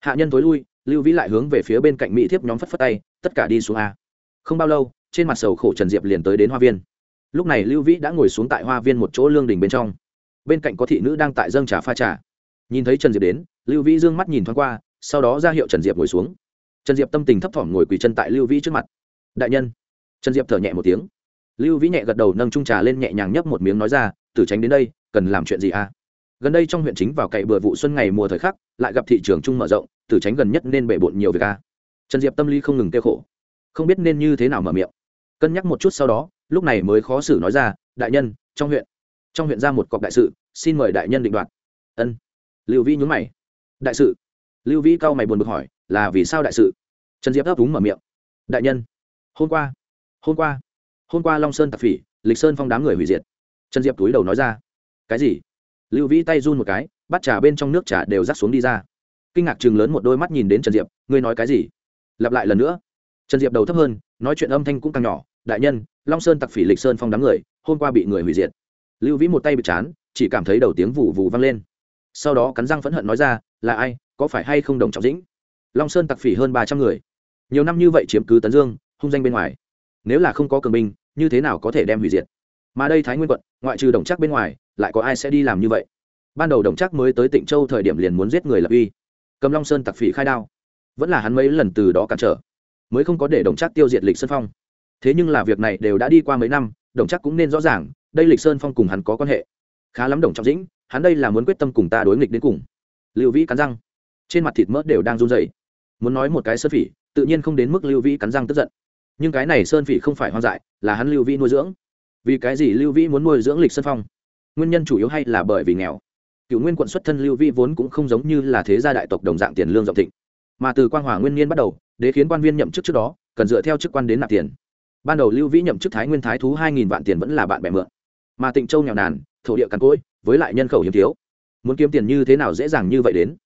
Hạ nhân tối lui, lưu vĩ lại hướng về phía bên cạnh mỹ thiếp nhóm phất phất tay, tất cả đi xuống a. Không bao lâu, trên mặt sầu khổ trần diệp liền tới đến hoa viên. Lúc này lưu vĩ đã ngồi xuống tại hoa viên một chỗ lương đình bên trong. Bên cạnh có thị nữ đang tại dâng trà pha trà. Nhìn thấy trần diệp đến lưu vĩ Dương mắt nhìn thoáng qua, sau đó ra hiệu trần diệp ngồi xuống. Trần diệp tâm tình thấp thỏm ngồi quỳ chân tại lưu vĩ trước mặt. Đại nhân. Trần diệp thở nhẹ một tiếng. Lưu vĩ nhẹ gật đầu nâng trung trà lên nhẹ nhàng nhấp một miếng nói ra, tử tránh đến đây, cần làm chuyện gì à? Gần đây trong huyện chính vào cậy bừa vụ xuân ngày mùa thời khắc, lại gặp thị trường chung mở rộng, tử tránh gần nhất nên bể bộn nhiều việc à? Trần diệp tâm lý không ngừng kêu khổ. Không biết nên như thế nào mở miệng. Cân nhắc một chút sau đó, lúc này mới khó xử nói ra, đại nhân, trong huyện trong huyện ra một cọc đại sự, xin mời đại nhân định đoạt. Ân. Lưu vĩ nhún mày đại sự. Lưu vĩ cao mày buồn bực hỏi, là vì sao đại sự? Trần diệp ấp úng mở miệng, đại nhân, hôm qua hôm qua hôm qua long sơn tạp phỉ, lịch sơn phong đám người hủy diệt. Trần diệp túi đầu nói ra, cái gì? Lưu vĩ tay run một cái, bắt trà bên trong nước trà đều rắc xuống đi ra. Kinh ngạc chừng lớn một đôi mắt nhìn đến trần diệp, ngươi nói cái gì? Lặp lại lần nữa. Trần diệp đầu thấp hơn, nói chuyện âm thanh cũng càng nhỏ, đại nhân, long sơn tặc phỉ lịch sơn phong đám người, hôm qua bị người hủy diệt. Lưu vĩ một tay bị chán, chỉ cảm thấy đầu tiếng vụ vụ vang lên sau đó cắn răng phẫn hận nói ra, là ai, có phải hay không đồng trọng dĩnh? Long sơn tặc phỉ hơn ba trăm người. Nhiều năm như vậy chiếm cứ tấn dương, hung danh bên ngoài. Nếu là không có cường binh, như thế nào có thể đem hủy diệt? Mà đây thái nguyên quận, ngoại trừ đồng chắc bên ngoài, lại có ai sẽ đi làm như vậy? Ban đầu đồng chắc mới tới tịnh châu thời điểm liền muốn giết người lập uy. Cầm long sơn tặc phỉ khai đao. Vẫn là hắn mấy lần từ đó cản trở. Mới không có để đồng chắc tiêu diệt lịch sơn phong. Thế nhưng là việc này đều đã đi qua mấy năm, đồng chắc cũng nên rõ ràng, đây lịch sơn phong cùng hắn có quan hệ. Khá lắm đồng trọng dĩnh hắn đây là muốn quyết tâm cùng ta đối nghịch đến cùng. Lưu vĩ cắn răng. Trên mặt thịt mỡ đều đang run dày muốn nói một cái sơn phỉ, tự nhiên không đến mức lưu vĩ cắn răng tức giận. Nhưng cái này sơn phỉ không phải hoang dại, là hắn lưu vĩ nuôi dưỡng. Vì cái gì lưu vĩ muốn nuôi dưỡng lịch sơn phong? Nguyên nhân chủ yếu hay là bởi vì nghèo. Cựu nguyên quận xuất thân lưu vĩ vốn cũng không giống như là thế gia đại tộc đồng dạng tiền lương rộng thịnh. Mà từ quan hòa nguyên niên bắt đầu, đế khiến quan viên nhậm chức trước đó, cần dựa theo chức quan đến nạp tiền. Ban đầu lưu vĩ nhậm chức thái nguyên thái thú hai nghìn vạn tiền vẫn là bạn bè mượn. Mà tịnh châu nghèo nàn, thổ địa cằn cỗi với lại nhân khẩu hiếm thiếu. Muốn kiếm tiền như thế nào dễ dàng như vậy đến?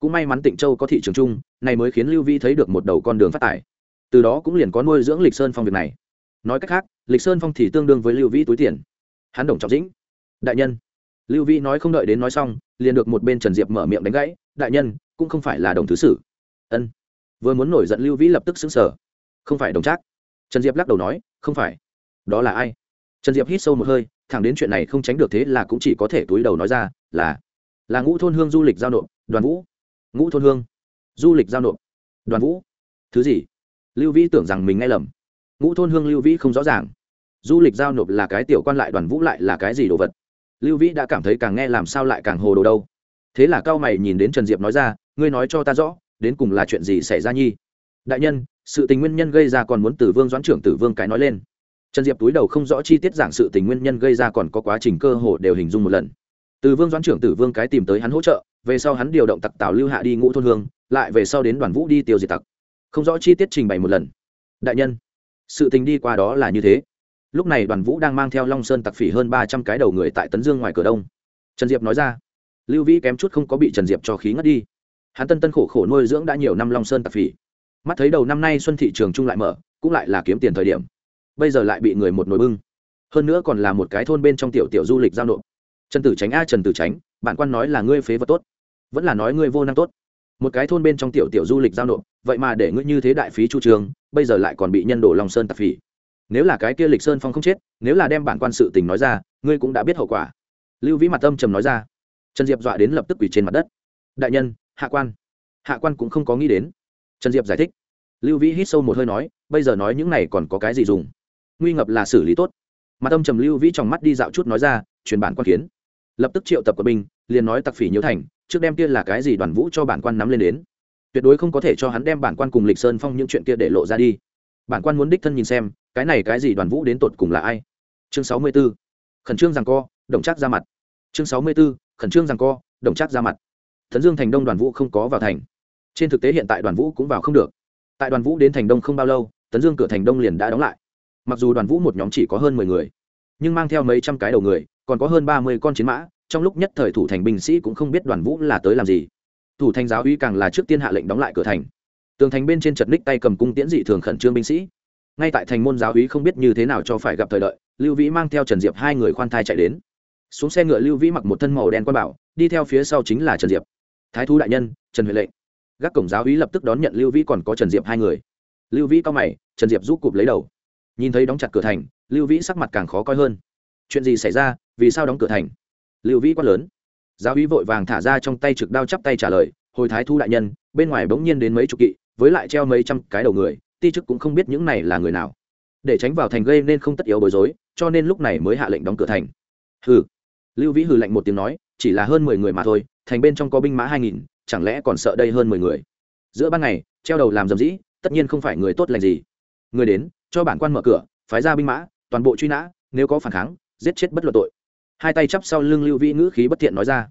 Cũng may mắn tịnh châu có thị trường chung, này mới khiến lưu vi thấy được một đầu con đường phát tài. Từ đó cũng liền có nuôi dưỡng lịch sơn phong việc này. Nói cách khác, lịch sơn phong thì tương đương với lưu vĩ túi tiền. Hắn đồng trọng dĩnh. Đại nhân. Lưu vĩ nói không đợi đến nói xong, liền được một bên trần diệp mở miệng đánh gãy. Đại nhân, cũng không phải là đồng thứ sử. Ân. Vừa muốn nổi giận lưu vĩ lập tức xứng sở không phải đồng trác. Trần diệp lắc đầu nói, không phải. Đó là ai? Trần diệp hít sâu một hơi thẳng đến chuyện này không tránh được thế là cũng chỉ có thể túi đầu nói ra, là là ngũ thôn hương du lịch giao nộp, đoàn vũ. Ngũ thôn hương du lịch giao nộp, đoàn vũ. Thứ gì? Lưu vĩ tưởng rằng mình nghe lầm. Ngũ thôn hương lưu vĩ không rõ ràng. Du lịch giao nộp là cái tiểu quan lại, đoàn vũ lại là cái gì đồ vật? Lưu vĩ đã cảm thấy càng nghe làm sao lại càng hồ đồ đâu. Thế là cao mày nhìn đến trần diệp nói ra, ngươi nói cho ta rõ, đến cùng là chuyện gì xảy ra nhi? Đại nhân, sự tình nguyên nhân gây ra còn muốn tử vương doãn trưởng tử vương cái nói lên trần diệp túi đầu không rõ chi tiết giảng sự tình nguyên nhân gây ra còn có quá trình cơ hồ đều hình dung một lần. Từ vương doãn trưởng tử vương cái tìm tới hắn hỗ trợ, về sau hắn điều động tặc tào lưu hạ đi ngũ thôn hương, lại về sau đến đoàn vũ đi tiêu diệt tặc. Không rõ chi tiết trình bày một lần. Đại nhân, sự tình đi qua đó là như thế. Lúc này đoàn vũ đang mang theo long sơn tặc phỉ hơn ba trăm cái đầu người tại tấn dương ngoài cửa đông. Trần diệp nói ra, lưu vĩ kém chút không có bị trần diệp cho khí ngất đi. Hắn tân tân khổ khổ nuôi dưỡng đã nhiều năm long sơn tặc phỉ. Mắt thấy đầu năm nay xuân thị trường trung lại mở, cũng lại là kiếm tiền thời điểm bây giờ lại bị người một nồi bưng. Hơn nữa còn là một cái thôn bên trong tiểu tiểu du lịch giao nộp. Trần tử tránh a, trần tử tránh bạn quan nói là ngươi phế vật tốt, vẫn là nói ngươi vô năng tốt. Một cái thôn bên trong tiểu tiểu du lịch giao nộp, vậy mà để ngươi như thế đại phí chu trường, bây giờ lại còn bị nhân đổ lòng sơn tạp phỉ. Nếu là cái kia lịch sơn phong không chết, nếu là đem bản quan sự tình nói ra, ngươi cũng đã biết hậu quả. Lưu vĩ mặt âm trầm nói ra. Trần diệp dọa đến lập tức quỳ trên mặt đất. Đại nhân, hạ quan. Hạ quan cũng không có nghĩ đến. Trần diệp giải thích. Lưu vĩ hít sâu một hơi nói, bây giờ nói những này còn có cái gì dùng? Nguy ngập là xử lý tốt. Mặt âm trầm lưu vĩ trong mắt đi dạo chút nói ra, truyền bản quan kiến. Lập tức triệu tập của binh, liền nói tặc phỉ nhiễu thành, trước đem kia là cái gì đoàn vũ cho bản quan nắm lên đến. Tuyệt đối không có thể cho hắn đem bản quan cùng lịch sơn phong những chuyện kia để lộ ra đi. Bản quan muốn đích thân nhìn xem, cái này cái gì đoàn vũ đến tột cùng là ai. Chương sáu mươi b ố khẩn trương rằng co động chắc ra mặt. Chương sáu mươi b ố khẩn trương rằng co động chắc ra mặt. Thần dương thành đông đoàn vũ không có vào thành. Trên thực tế hiện tại đoàn vũ cũng vào không được. Tại đoàn vũ đến thành đông không bao lâu tấn dương cửa thành đông liền đã đóng lại mặc dù đoàn vũ một nhóm chỉ có hơn mười người, nhưng mang theo mấy trăm cái đầu người, còn có hơn ba mươi con chiến mã, trong lúc nhất thời thủ thành binh sĩ cũng không biết đoàn vũ là tới làm gì. Thủ thành giáo uy càng là trước tiên hạ lệnh đóng lại cửa thành. Tường thành bên trên chật ních tay cầm cung tiễn dị thường khẩn trương binh sĩ. Ngay tại thành môn giáo uy không biết như thế nào cho phải gặp thời đợi, lưu vĩ mang theo trần diệp hai người khoan thai chạy đến. Xuống xe ngựa lưu vĩ mặc một thân màu đen quan bảo, đi theo phía sau chính là trần diệp. Thái thú đại nhân, trần huệ lệnh. Gác cổng giáo uy lập tức đón nhận lưu vĩ còn có trần diệp hai người. Lưu vĩ cao mày, trần diệp giúp cụp lấy đầu nhìn thấy đóng chặt cửa thành, lưu vĩ sắc mặt càng khó coi hơn. Chuyện gì xảy ra? Vì sao đóng cửa thành? Lưu vĩ quát lớn. Giáo uy vội vàng thả ra trong tay trực đao chắp tay trả lời, hồi thái thu đại nhân, bên ngoài bỗng nhiên đến mấy chục kỵ, với lại treo mấy trăm cái đầu người, ti chức cũng không biết những này là người nào. Để tránh vào thành gây nên không tất yếu bối rối, cho nên lúc này mới hạ lệnh đóng cửa thành. Hừ. Lưu vĩ hừ lạnh một tiếng nói, chỉ là hơn mười người mà thôi, thành bên trong có binh mã hai nghìn, chẳng lẽ còn sợ đây hơn mười người? Giữa ban ngày, treo đầu làm dầm dĩ, tất nhiên không phải người tốt lành gì. Người đến cho bản quan mở cửa, phái ra binh mã, toàn bộ truy nã, nếu có phản kháng, giết chết bất luận tội. Hai tay chắp sau lưng lưu vĩ ngữ khí bất thiện nói ra.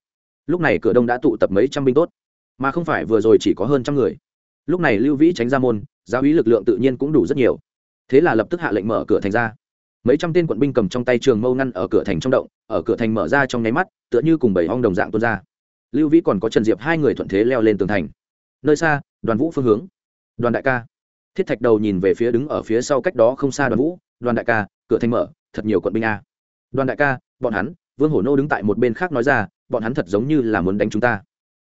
Lúc này cửa đông đã tụ tập mấy trăm binh tốt, mà không phải vừa rồi chỉ có hơn trăm người. Lúc này lưu vĩ tránh ra môn, giáo ý lực lượng tự nhiên cũng đủ rất nhiều. Thế là lập tức hạ lệnh mở cửa thành ra. Mấy trăm tên quận binh cầm trong tay trường mâu ngăn ở cửa thành trong động, ở cửa thành mở ra trong nháy mắt, tựa như cùng bảy hong đồng dạng tuôn ra. Lưu vĩ còn có trần diệp hai người thuận thế leo lên tường thành. Nơi xa, đoàn vũ phương hướng. Đoàn đại ca thiết thạch đầu nhìn về phía đứng ở phía sau cách đó không xa đoàn vũ, đoàn đại ca, cửa thanh mở, thật nhiều quận binh a. Đoàn đại ca, bọn hắn? Vương hổ nô đứng tại một bên khác nói ra, bọn hắn thật giống như là muốn đánh chúng ta.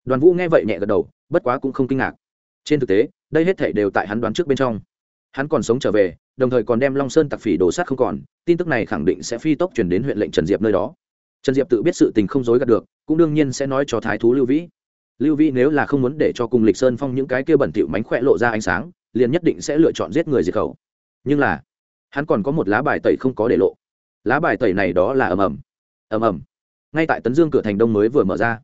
Đoàn vũ nghe vậy nhẹ gật đầu, bất quá cũng không kinh ngạc. Trên thực tế, đây hết thể đều tại hắn đoán trước bên trong. Hắn còn sống trở về, đồng thời còn đem long sơn tặc phỉ đổ sát không còn, tin tức này khẳng định sẽ phi tốc chuyển đến huyện lệnh trần diệp nơi đó. Trần diệp tự biết sự tình không dối gạt được, cũng đương nhiên sẽ nói cho thái thú lưu vĩ. Lưu vĩ nếu là không muốn để cho cùng lịch sơn phong những cái kia bẩn thỉu mánh khỏe lộ ra ánh sáng liền nhất định sẽ lựa chọn giết người diệt khẩu. Nhưng là, hắn còn có một lá bài tẩy không có để lộ. Lá bài tẩy này đó là ầm ầm ầm ầm. Ngay tại tấn dương cửa thành đông mới vừa mở ra,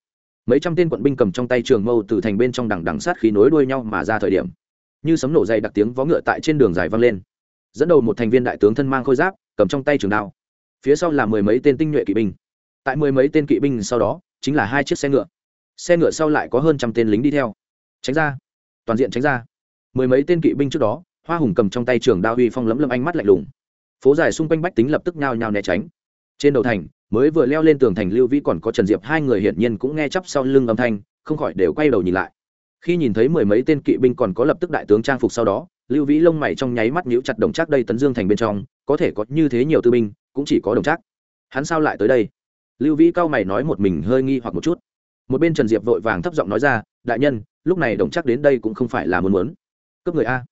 mấy trăm tên quận binh cầm trong tay trường mâu từ thành bên trong đằng đằng sát khí nối đuôi nhau mà ra thời điểm, như sấm nổ dày đặc tiếng vó ngựa tại trên đường dài vang lên. Dẫn đầu một thành viên đại tướng thân mang khôi giáp, cầm trong tay trường đao. Phía sau là mười mấy tên tinh nhuệ kỵ binh. Tại mười mấy tên kỵ binh sau đó, chính là hai chiếc xe ngựa. Xe ngựa sau lại có hơn trăm tên lính đi theo. Tránh ra, toàn diện tránh ra mười mấy tên kỵ binh trước đó, hoa hùng cầm trong tay trường đao uy phong lấm lâm ánh mắt lạnh lùng. Phố dài xung quanh bách tính lập tức nhao nhao né tránh. Trên đầu thành, mới vừa leo lên tường thành lưu vĩ còn có trần diệp, hai người hiển nhiên cũng nghe chắp sau lưng âm thanh, không khỏi đều quay đầu nhìn lại. Khi nhìn thấy mười mấy tên kỵ binh còn có lập tức đại tướng trang phục sau đó, lưu vĩ lông mày trong nháy mắt nhíu chặt đồng trác đây tấn dương thành bên trong, có thể có như thế nhiều tư binh, cũng chỉ có đồng trác. Hắn sao lại tới đây? Lưu vĩ cao mày nói một mình hơi nghi hoặc một chút. Một bên trần diệp vội vàng thấp giọng nói ra, đại nhân, lúc này đồng trác đến đây cũng không phải là muốn muốn cướp người a.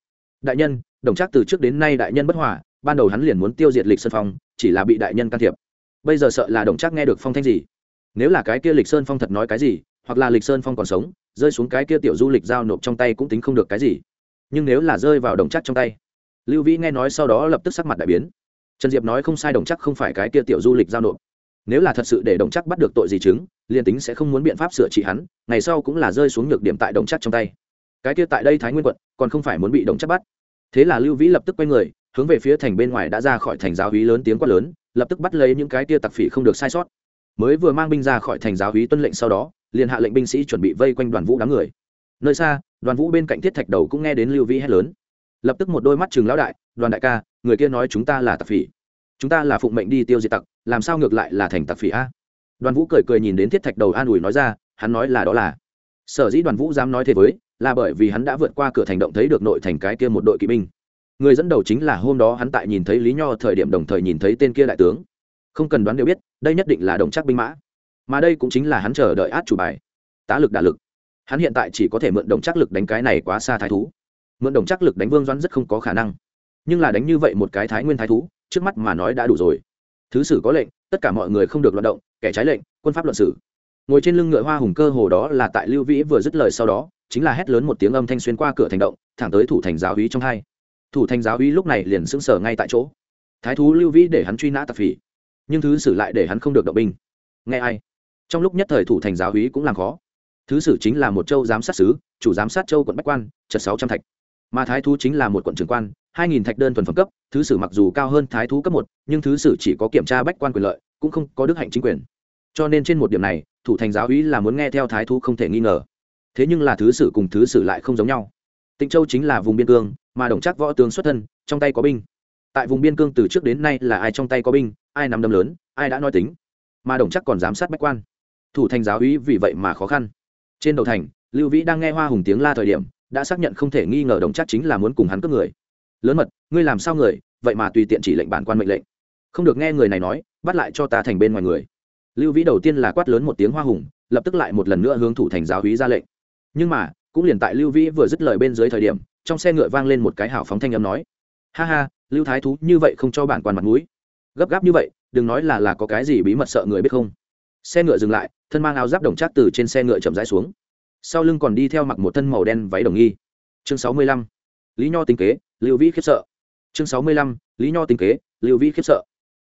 Đại nhân, đồng trác từ trước đến nay đại nhân bất hòa, ban đầu hắn liền muốn tiêu diệt lịch sơn phong, chỉ là bị đại nhân can thiệp. Bây giờ sợ là đồng trác nghe được phong thanh gì. Nếu là cái kia lịch sơn phong thật nói cái gì, hoặc là lịch sơn phong còn sống, rơi xuống cái kia tiểu du lịch giao nộp trong tay cũng tính không được cái gì. Nhưng nếu là rơi vào đồng chắc trong tay, lưu vĩ nghe nói sau đó lập tức sắc mặt đại biến. Trần diệp nói không sai đồng chắc không phải cái kia tiểu du lịch giao nộp. Nếu là thật sự để đồng chắc bắt được tội gì chứng, liền tính sẽ không muốn biện pháp sửa trị hắn, ngày sau cũng là rơi xuống nhược điểm tại đồng chắc trong tay cái kia tại đây thái nguyên quận, còn không phải muốn bị đồng chắc bắt. Thế là lưu vĩ lập tức quay người, hướng về phía thành bên ngoài đã ra khỏi thành giáo hí lớn tiếng quát lớn, lập tức bắt lấy những cái tia tặc phỉ không được sai sót. Mới vừa mang binh ra khỏi thành giáo hí tuân lệnh sau đó, liền hạ lệnh binh sĩ chuẩn bị vây quanh đoàn vũ đám người. Nơi xa, đoàn vũ bên cạnh thiết thạch đầu cũng nghe đến lưu vĩ hét lớn. Lập tức một đôi mắt chừng lão đại, đoàn đại ca, người kia nói chúng ta là tặc phỉ. Chúng ta là phụng mệnh đi tiêu diệt tặc, làm sao ngược lại là thành tặc phỉ a? Đoàn vũ cười cười nhìn đến thiết thạch đầu an ủi nói ra, hắn nói là đó là. Sở dĩ đoàn vũ dám nói thế với là bởi vì hắn đã vượt qua cửa thành động thấy được nội thành cái kia một đội kỵ binh. Người dẫn đầu chính là hôm đó hắn tại nhìn thấy lý nho thời điểm đồng thời nhìn thấy tên kia đại tướng. Không cần đoán đều biết, đây nhất định là đồng chắc binh mã. Mà đây cũng chính là hắn chờ đợi át chủ bài. Tá lực đả lực. Hắn hiện tại chỉ có thể mượn đồng chắc lực đánh cái này quá xa thái thú. Mượn đồng chắc lực đánh vương doãn rất không có khả năng. Nhưng là đánh như vậy một cái thái nguyên thái thú, trước mắt mà nói đã đủ rồi. Thứ sử có lệnh, tất cả mọi người không được loạt động, kẻ trái lệnh, quân pháp luận sử. Ngồi trên lưng ngựa hoa hùng cơ hồ đó là tại lưu vĩ vừa dứt lời sau đó chính là hét lớn một tiếng âm thanh xuyên qua cửa thành động, thẳng tới thủ thành giáo hí trong hai. Thủ thành giáo hí lúc này liền sững sờ ngay tại chỗ. Thái thú lưu vĩ để hắn truy nã tạp phỉ, nhưng thứ sử lại để hắn không được động binh. Nghe ai? Trong lúc nhất thời thủ thành giáo hí cũng làm khó. Thứ sử chính là một châu giám sát sứ, chủ giám sát châu quận bách quan, chật sáu trăm thạch. Mà thái thú chính là một quận trưởng quan, hai nghìn thạch đơn thuần phẩm cấp, thứ sử mặc dù cao hơn thái thú cấp một, nhưng thứ sử chỉ có kiểm tra bách quan quyền lợi, cũng không có đức hạnh chính quyền. Cho nên trên một điểm này, thủ thành giáo hí là muốn nghe theo thái thú không thể nghi ngờ thế nhưng là thứ sử cùng thứ sử lại không giống nhau. Tịnh châu chính là vùng biên cương, mà đồng chắc võ tướng xuất thân, trong tay có binh. Tại vùng biên cương từ trước đến nay là ai trong tay có binh, ai nắm đâm lớn, ai đã nói tính. Mà đồng chắc còn giám sát bách quan. Thủ thành giáo úy vì vậy mà khó khăn. Trên đầu thành, lưu vĩ đang nghe hoa hùng tiếng la thời điểm, đã xác nhận không thể nghi ngờ đồng chắc chính là muốn cùng hắn cướp người. Lớn mật, ngươi làm sao người? Vậy mà tùy tiện chỉ lệnh bản quan mệnh lệnh. Không được nghe người này nói, bắt lại cho ta thành bên ngoài người. Lưu vĩ đầu tiên là quát lớn một tiếng hoa hùng, lập tức lại một lần nữa hướng thủ thành giáo úy ra lệnh nhưng mà, cũng liền tại lưu vĩ vừa dứt lời bên dưới thời điểm, trong xe ngựa vang lên một cái hảo phóng thanh âm nói, ha ha, lưu thái thú, như vậy không cho bản quan mặt mũi. Gấp gáp như vậy, đừng nói là là có cái gì bí mật sợ người biết không? Xe ngựa dừng lại, thân mang áo giáp đồng trác từ trên xe ngựa chậm rãi xuống. Sau lưng còn đi theo mặc một thân màu đen váy đồng nghi. Chương sáu mươi lăm, lý nho tính kế, lưu vĩ khiếp sợ. Chương sáu mươi lăm, lý nho tính kế, lưu vĩ khiếp sợ.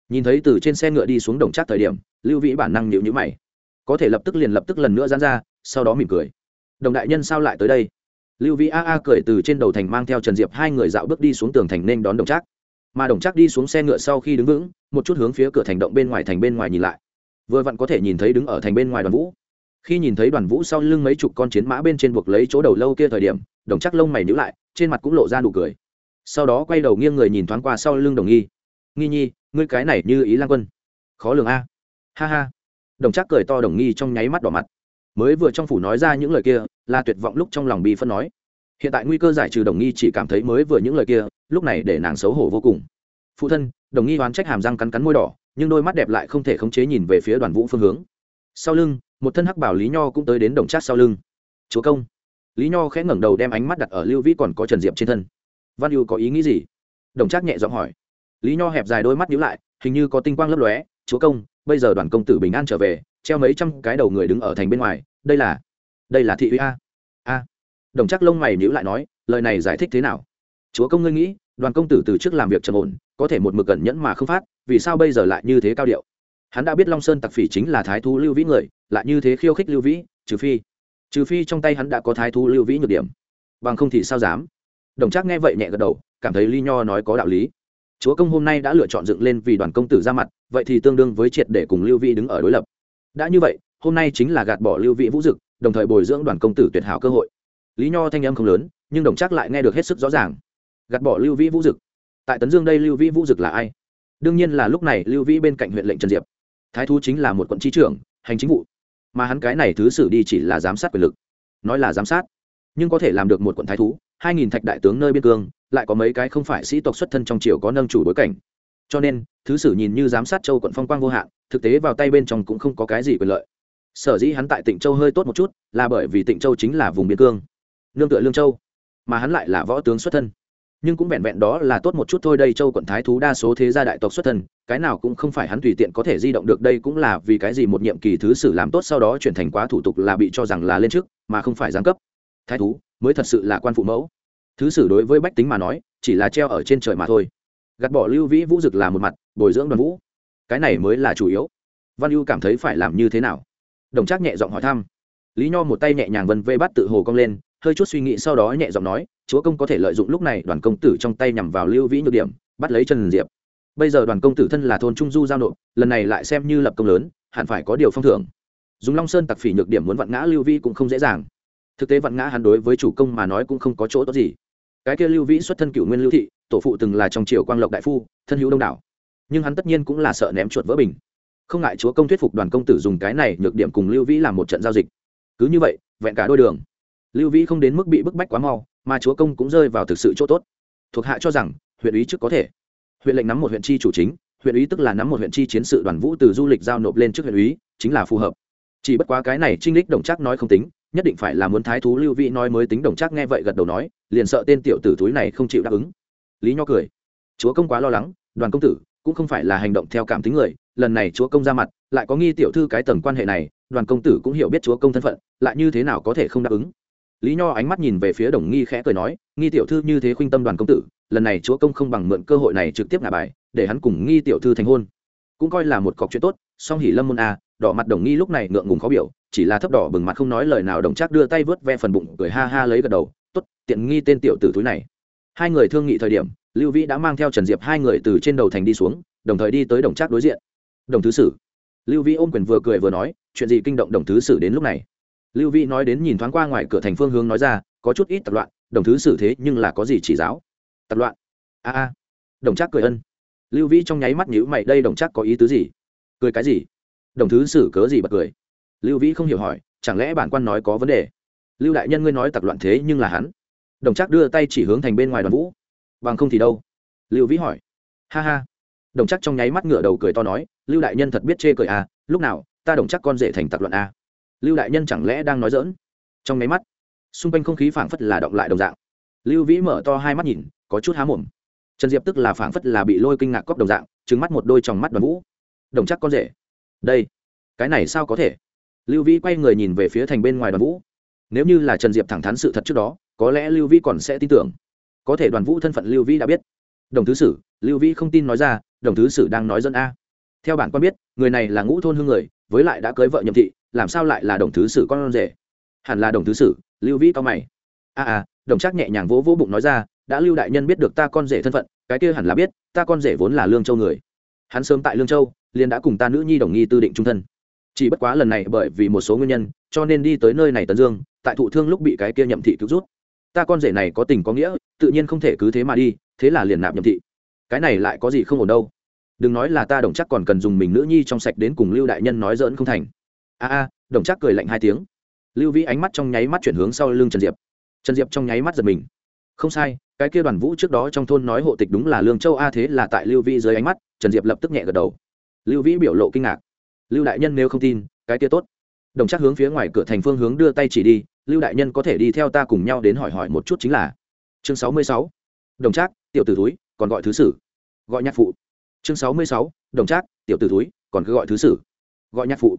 Nhìn thấy từ trên xe ngựa đi xuống đồng trác thời điểm, lưu vĩ bản năng nhịu nhữ mày. Có thể lập tức liền lập tức lần nữa dán ra, sau đó mỉm cười đồng đại nhân sao lại tới đây? Lưu vĩ a a cười từ trên đầu thành mang theo trần diệp hai người dạo bước đi xuống tường thành nên đón đồng trác. Mà đồng trác đi xuống xe ngựa sau khi đứng vững, một chút hướng phía cửa thành động bên ngoài thành bên ngoài nhìn lại. Vừa vặn có thể nhìn thấy đứng ở thành bên ngoài đoàn vũ. Khi nhìn thấy đoàn vũ sau lưng mấy chục con chiến mã bên trên buộc lấy chỗ đầu lâu kia thời điểm, đồng trác lông mày nhữ lại, trên mặt cũng lộ ra nụ cười. Sau đó quay đầu nghiêng người nhìn thoáng qua sau lưng đồng nghi. Nghi nhi, ngươi cái này như ý lan quân. Khó lường a. Ha ha. Đồng trác cười to đồng nghi trong nháy mắt đỏ mặt mới vừa trong phủ nói ra những lời kia là tuyệt vọng lúc trong lòng bi phân nói, hiện tại nguy cơ giải trừ đồng nghi chỉ cảm thấy mới vừa những lời kia, lúc này để nàng xấu hổ vô cùng. Phụ thân, đồng nghi oán trách hàm răng cắn cắn môi đỏ, nhưng đôi mắt đẹp lại không thể khống chế nhìn về phía đoàn vũ phương hướng. Sau lưng, một thân hắc bảo lý nho cũng tới đến đồng trác sau lưng. Chúa công. Lý nho khẽ ngẩng đầu đem ánh mắt đặt ở lưu vĩ còn có trần diệp trên thân. Văn ưu có ý nghĩ gì? Đồng trác nhẹ giọng hỏi. Lý nho hẹp dài đôi mắt nhíu lại, hình như có tinh quang lấp lóe, chúa công, bây giờ đoàn công tử bình an trở về treo mấy trăm cái đầu người đứng ở thành bên ngoài, đây là đây là thị uy a. A. Đồng chắc lông mày nhữ lại nói, lời này giải thích thế nào? Chúa công ngươi nghĩ, đoàn công tử từ trước làm việc trầm ổn, có thể một mực cẩn nhẫn mà không phát, vì sao bây giờ lại như thế cao điệu? Hắn đã biết long sơn tặc phỉ chính là thái thú lưu vĩ người, lại như thế khiêu khích lưu vĩ, trừ phi trừ phi trong tay hắn đã có thái thú lưu vĩ nhược điểm. Bằng không thì sao dám? Đồng trác nghe vậy nhẹ gật đầu, cảm thấy ly nho nói có đạo lý. Chúa công hôm nay đã lựa chọn dựng lên vì đoàn công tử ra mặt, vậy thì tương đương với triệt để cùng lưu vĩ đứng ở đối lập đã như vậy, hôm nay chính là gạt bỏ lưu vĩ vũ dực, đồng thời bồi dưỡng đoàn công tử tuyệt hảo cơ hội. Lý nho thanh âm không lớn, nhưng đồng trác lại nghe được hết sức rõ ràng. Gạt bỏ lưu vĩ vũ dực. Tại tấn dương đây lưu vĩ vũ dực là ai? Đương nhiên là lúc này lưu vĩ bên cạnh huyện lệnh trần diệp. Thái thú chính là một quận trí trưởng, hành chính vụ. Mà hắn cái này thứ xử đi chỉ là giám sát quyền lực. Nói là giám sát, nhưng có thể làm được một quận thái thú, hai nghìn thạch đại tướng nơi biên cương, lại có mấy cái không phải sĩ tộc xuất thân trong triều có nâng chủ bối cảnh cho nên thứ sử nhìn như giám sát châu quận phong quang vô hạn thực tế vào tay bên trong cũng không có cái gì quyền lợi. Sở dĩ hắn tại tịnh châu hơi tốt một chút là bởi vì tịnh châu chính là vùng biên cương nương tựa lương châu mà hắn lại là võ tướng xuất thân. Nhưng cũng vẹn vẹn đó là tốt một chút thôi đây châu quận thái thú đa số thế gia đại tộc xuất thân cái nào cũng không phải hắn tùy tiện có thể di động được đây cũng là vì cái gì một nhiệm kỳ thứ sử làm tốt sau đó chuyển thành quá thủ tục là bị cho rằng là lên chức, mà không phải giáng cấp. Thái thú mới thật sự là quan phụ mẫu. Thứ sử đối với bách tính mà nói chỉ là treo ở trên trời mà thôi gạt bỏ lưu vĩ vũ dực là một mặt, bồi dưỡng đoàn vũ. Cái này mới là chủ yếu. Văn ưu cảm thấy phải làm như thế nào? Đồng trác nhẹ giọng hỏi thăm. Lý nho một tay nhẹ nhàng vân vê bắt tự hồ cong lên, hơi chút suy nghĩ sau đó nhẹ giọng nói, chúa công có thể lợi dụng lúc này, đoàn công tử trong tay nhằm vào lưu vĩ nhược điểm, bắt lấy trần diệp. Bây giờ đoàn công tử thân là thôn trung du giao nộp, lần này lại xem như lập công lớn, hẳn phải có điều phong thưởng. Dùng long sơn tặc phỉ nhược điểm muốn vặn ngã lưu vĩ cũng không dễ dàng. Thực tế vặn ngã hắn đối với chủ công mà nói cũng không có chỗ tốt gì. Cái kia lưu vĩ xuất thân cựu nguyên lưu thị tổ phụ từng là trong triều quang lộc đại phu, thân hữu đông đảo. Nhưng hắn tất nhiên cũng là sợ ném chuột vỡ bình. Không ngại chúa công thuyết phục đoàn công tử dùng cái này nhược điểm cùng lưu vĩ làm một trận giao dịch. Cứ như vậy, vẹn cả đôi đường. Lưu vĩ không đến mức bị bức bách quá mau, mà chúa công cũng rơi vào thực sự chỗ tốt. Thuộc hạ cho rằng, huyện ý trước có thể. Huyện lệnh nắm một huyện chi chủ chính, huyện ý tức là nắm một huyện chi chiến sự đoàn vũ từ du lịch giao nộp lên trước huyện ý, chính là phù hợp. Chỉ bất quá cái này trinh lích đồng chắc nói không tính, nhất định phải là muốn thái thú lưu vĩ nói mới tính đồng chắc nghe vậy gật đầu nói, liền sợ tên tiểu tử túi này không chịu đáp ứng lý nho cười. Chúa công quá lo lắng, đoàn công tử cũng không phải là hành động theo cảm tính người, lần này chúa công ra mặt, lại có nghi tiểu thư cái tầng quan hệ này, đoàn công tử cũng hiểu biết chúa công thân phận, lại như thế nào có thể không đáp ứng. Lý nho ánh mắt nhìn về phía đồng nghi khẽ cười nói, nghi tiểu thư như thế khuynh tâm đoàn công tử, lần này chúa công không bằng mượn cơ hội này trực tiếp ngả bài, để hắn cùng nghi tiểu thư thành hôn. Cũng coi là một cọc chuyện tốt, song hỉ lâm môn a, đỏ mặt đồng nghi lúc này ngượng ngùng khó biểu, chỉ là thấp đỏ bừng mặt không nói lời nào, đồng chắc đưa tay vớt ve phần bụng, cười ha ha lấy gật đầu, tốt, tiện nghi tên tiểu tử túi này hai người thương nghị thời điểm, lưu vĩ đã mang theo trần diệp hai người từ trên đầu thành đi xuống, đồng thời đi tới đồng trác đối diện. Đồng thứ sử. Lưu vĩ ôm quyền vừa cười vừa nói, chuyện gì kinh động đồng thứ sử đến lúc này? Lưu vĩ nói đến nhìn thoáng qua ngoài cửa thành phương hướng nói ra, có chút ít tập loạn, đồng thứ sử thế nhưng là có gì chỉ giáo? Tập loạn? A a. Đồng trác cười ân. Lưu vĩ trong nháy mắt nhữ mày, đây đồng trác có ý tứ gì? Cười cái gì? Đồng thứ sử cớ gì bật cười? Lưu vĩ không hiểu hỏi, chẳng lẽ bản quan nói có vấn đề? Lưu đại nhân ngươi nói tập loạn thế nhưng là hắn đồng trác đưa tay chỉ hướng thành bên ngoài đoàn vũ. Bằng không thì đâu? Lưu vĩ hỏi. Ha ha. Đồng chắc trong nháy mắt ngửa đầu cười to nói, lưu đại nhân thật biết chê cười à lúc nào, ta đồng chắc con rể thành tặc luận à. Lưu đại nhân chẳng lẽ đang nói dỡn trong nháy mắt, xung quanh không khí phảng phất là động lại đồng dạng. Lưu vĩ mở to hai mắt nhìn, có chút há mồm. Trần diệp tức là phảng phất là bị lôi kinh ngạc cóc đồng dạng trứng mắt một đôi trong mắt đoàn vũ. Đồng chắc con rể. Đây, cái này sao có thể? Lưu vĩ quay người nhìn về phía thành bên ngoài đoàn vũ. Nếu như là trần diệp thẳng thắn sự thật trước đó có lẽ lưu vĩ còn sẽ tin tưởng. Có thể đoàn vũ thân phận lưu vĩ đã biết. Đồng thứ sử, lưu vĩ không tin nói ra, đồng thứ sử đang nói dân a. Theo bản quan biết, người này là ngũ thôn hương người, với lại đã cưới vợ nhậm thị, làm sao lại là đồng thứ sử con rể? Hẳn là đồng thứ sử, lưu vĩ cao mày. A a, đồng trác nhẹ nhàng vỗ vỗ bụng nói ra, đã lưu đại nhân biết được ta con rể thân phận, cái kia hẳn là biết, ta con rể vốn là lương châu người. Hắn sớm tại lương châu, liền đã cùng ta nữ nhi đồng nghi tư định trung thân. Chỉ bất quá lần này bởi vì một số nguyên nhân, cho nên đi tới nơi này tấn dương, tại thụ thương lúc bị cái kia nhậm thị cứu rút ta con rể này có tình có nghĩa, tự nhiên không thể cứ thế mà đi, thế là liền nạp nhậm thị. Cái này lại có gì không ổn đâu. Đừng nói là ta đồng chắc còn cần dùng mình nữ nhi trong sạch đến cùng lưu đại nhân nói dỡn không thành. A a, đồng chắc cười lạnh hai tiếng. Lưu vĩ ánh mắt trong nháy mắt chuyển hướng sau lưng trần diệp. Trần diệp trong nháy mắt giật mình. Không sai, cái kia đoàn vũ trước đó trong thôn nói hộ tịch đúng là lương châu a thế là tại lưu vĩ dưới ánh mắt, trần diệp lập tức nhẹ gật đầu. Lưu vĩ biểu lộ kinh ngạc. Lưu đại nhân nếu không tin, cái kia tốt đồng chắc hướng phía ngoài cửa thành phương hướng đưa tay chỉ đi, lưu đại nhân có thể đi theo ta cùng nhau đến hỏi hỏi một chút chính là. Chương sáu mươi sáu, đồng trác tiểu t ử túi còn gọi thứ sử. Gọi nhạc phụ. Chương sáu mươi sáu, đồng trác tiểu t ử túi còn cứ gọi thứ sử. Gọi nhạc phụ.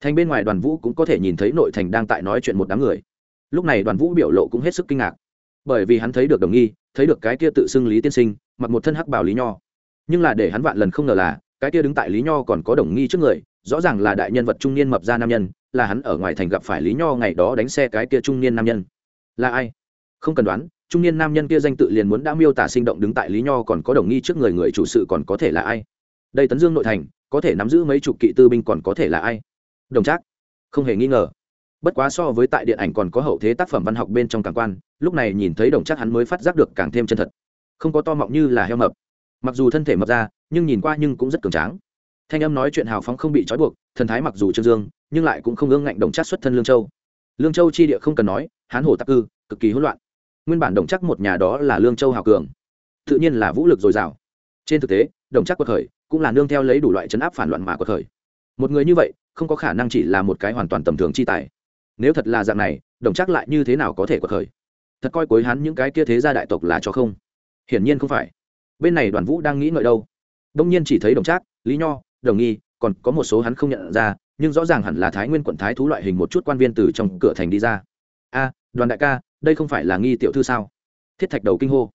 Thành bên ngoài đoàn vũ cũng có thể nhìn thấy nội thành đang tại nói chuyện một đám người. Lúc này đoàn vũ biểu lộ cũng hết sức kinh ngạc. Bởi vì hắn thấy được đồng nghi, thấy được cái kia tự xưng lý tiên sinh, mặc một thân hắc bảo lý nho. Nhưng là để hắn vạn lần không ngờ là, cái kia đứng tại lý nho còn có đồng nghi trước người, rõ ràng là đại nhân vật trung niên mập ra nam nhân là hắn ở ngoài thành gặp phải lý nho ngày đó đánh xe cái kia trung niên nam nhân. Là ai? Không cần đoán, trung niên nam nhân kia danh tự liền muốn đã miêu tả sinh động đứng tại lý nho còn có đồng nghi trước người người chủ sự còn có thể là ai? Đây tấn dương nội thành, có thể nắm giữ mấy chục kỵ tư binh còn có thể là ai? Đồng trác. Không hề nghi ngờ. Bất quá so với tại điện ảnh còn có hậu thế tác phẩm văn học bên trong càng quan, lúc này nhìn thấy đồng trác hắn mới phát giác được càng thêm chân thật. Không có to mọng như là heo mập. Mặc dù thân thể mập ra, nhưng nhìn qua nhưng cũng rất cường tráng. Thanh âm nói chuyện hào phóng không bị trói buộc, thần thái mặc dù trương dương nhưng lại cũng không ương ngạnh đồng chắc xuất thân lương châu. Lương châu chi địa không cần nói, hán hồ tắc cư, cực kỳ hỗn loạn. Nguyên bản đồng chắc một nhà đó là lương châu hào cường, tự nhiên là vũ lực dồi dào. Trên thực tế, đồng chắc quật khởi cũng là nương theo lấy đủ loại chấn áp phản loạn mà quật khởi. Một người như vậy, không có khả năng chỉ là một cái hoàn toàn tầm thường chi tài. Nếu thật là dạng này, đồng chắc lại như thế nào có thể quật khởi? Thật coi cuối hắn những cái kia thế gia đại tộc là cho không? Hiển nhiên không phải. Bên này đoàn vũ đang nghĩ ngợi đâu. Đông nhiên chỉ thấy đồng trác lý nho, đồng nghi, còn có một số hắn không nhận ra nhưng rõ ràng hẳn là thái nguyên quận thái thú loại hình một chút quan viên từ trong cửa thành đi ra. A, đoàn đại ca, đây không phải là nghi tiểu thư sao? Thiết thạch đầu kinh hô.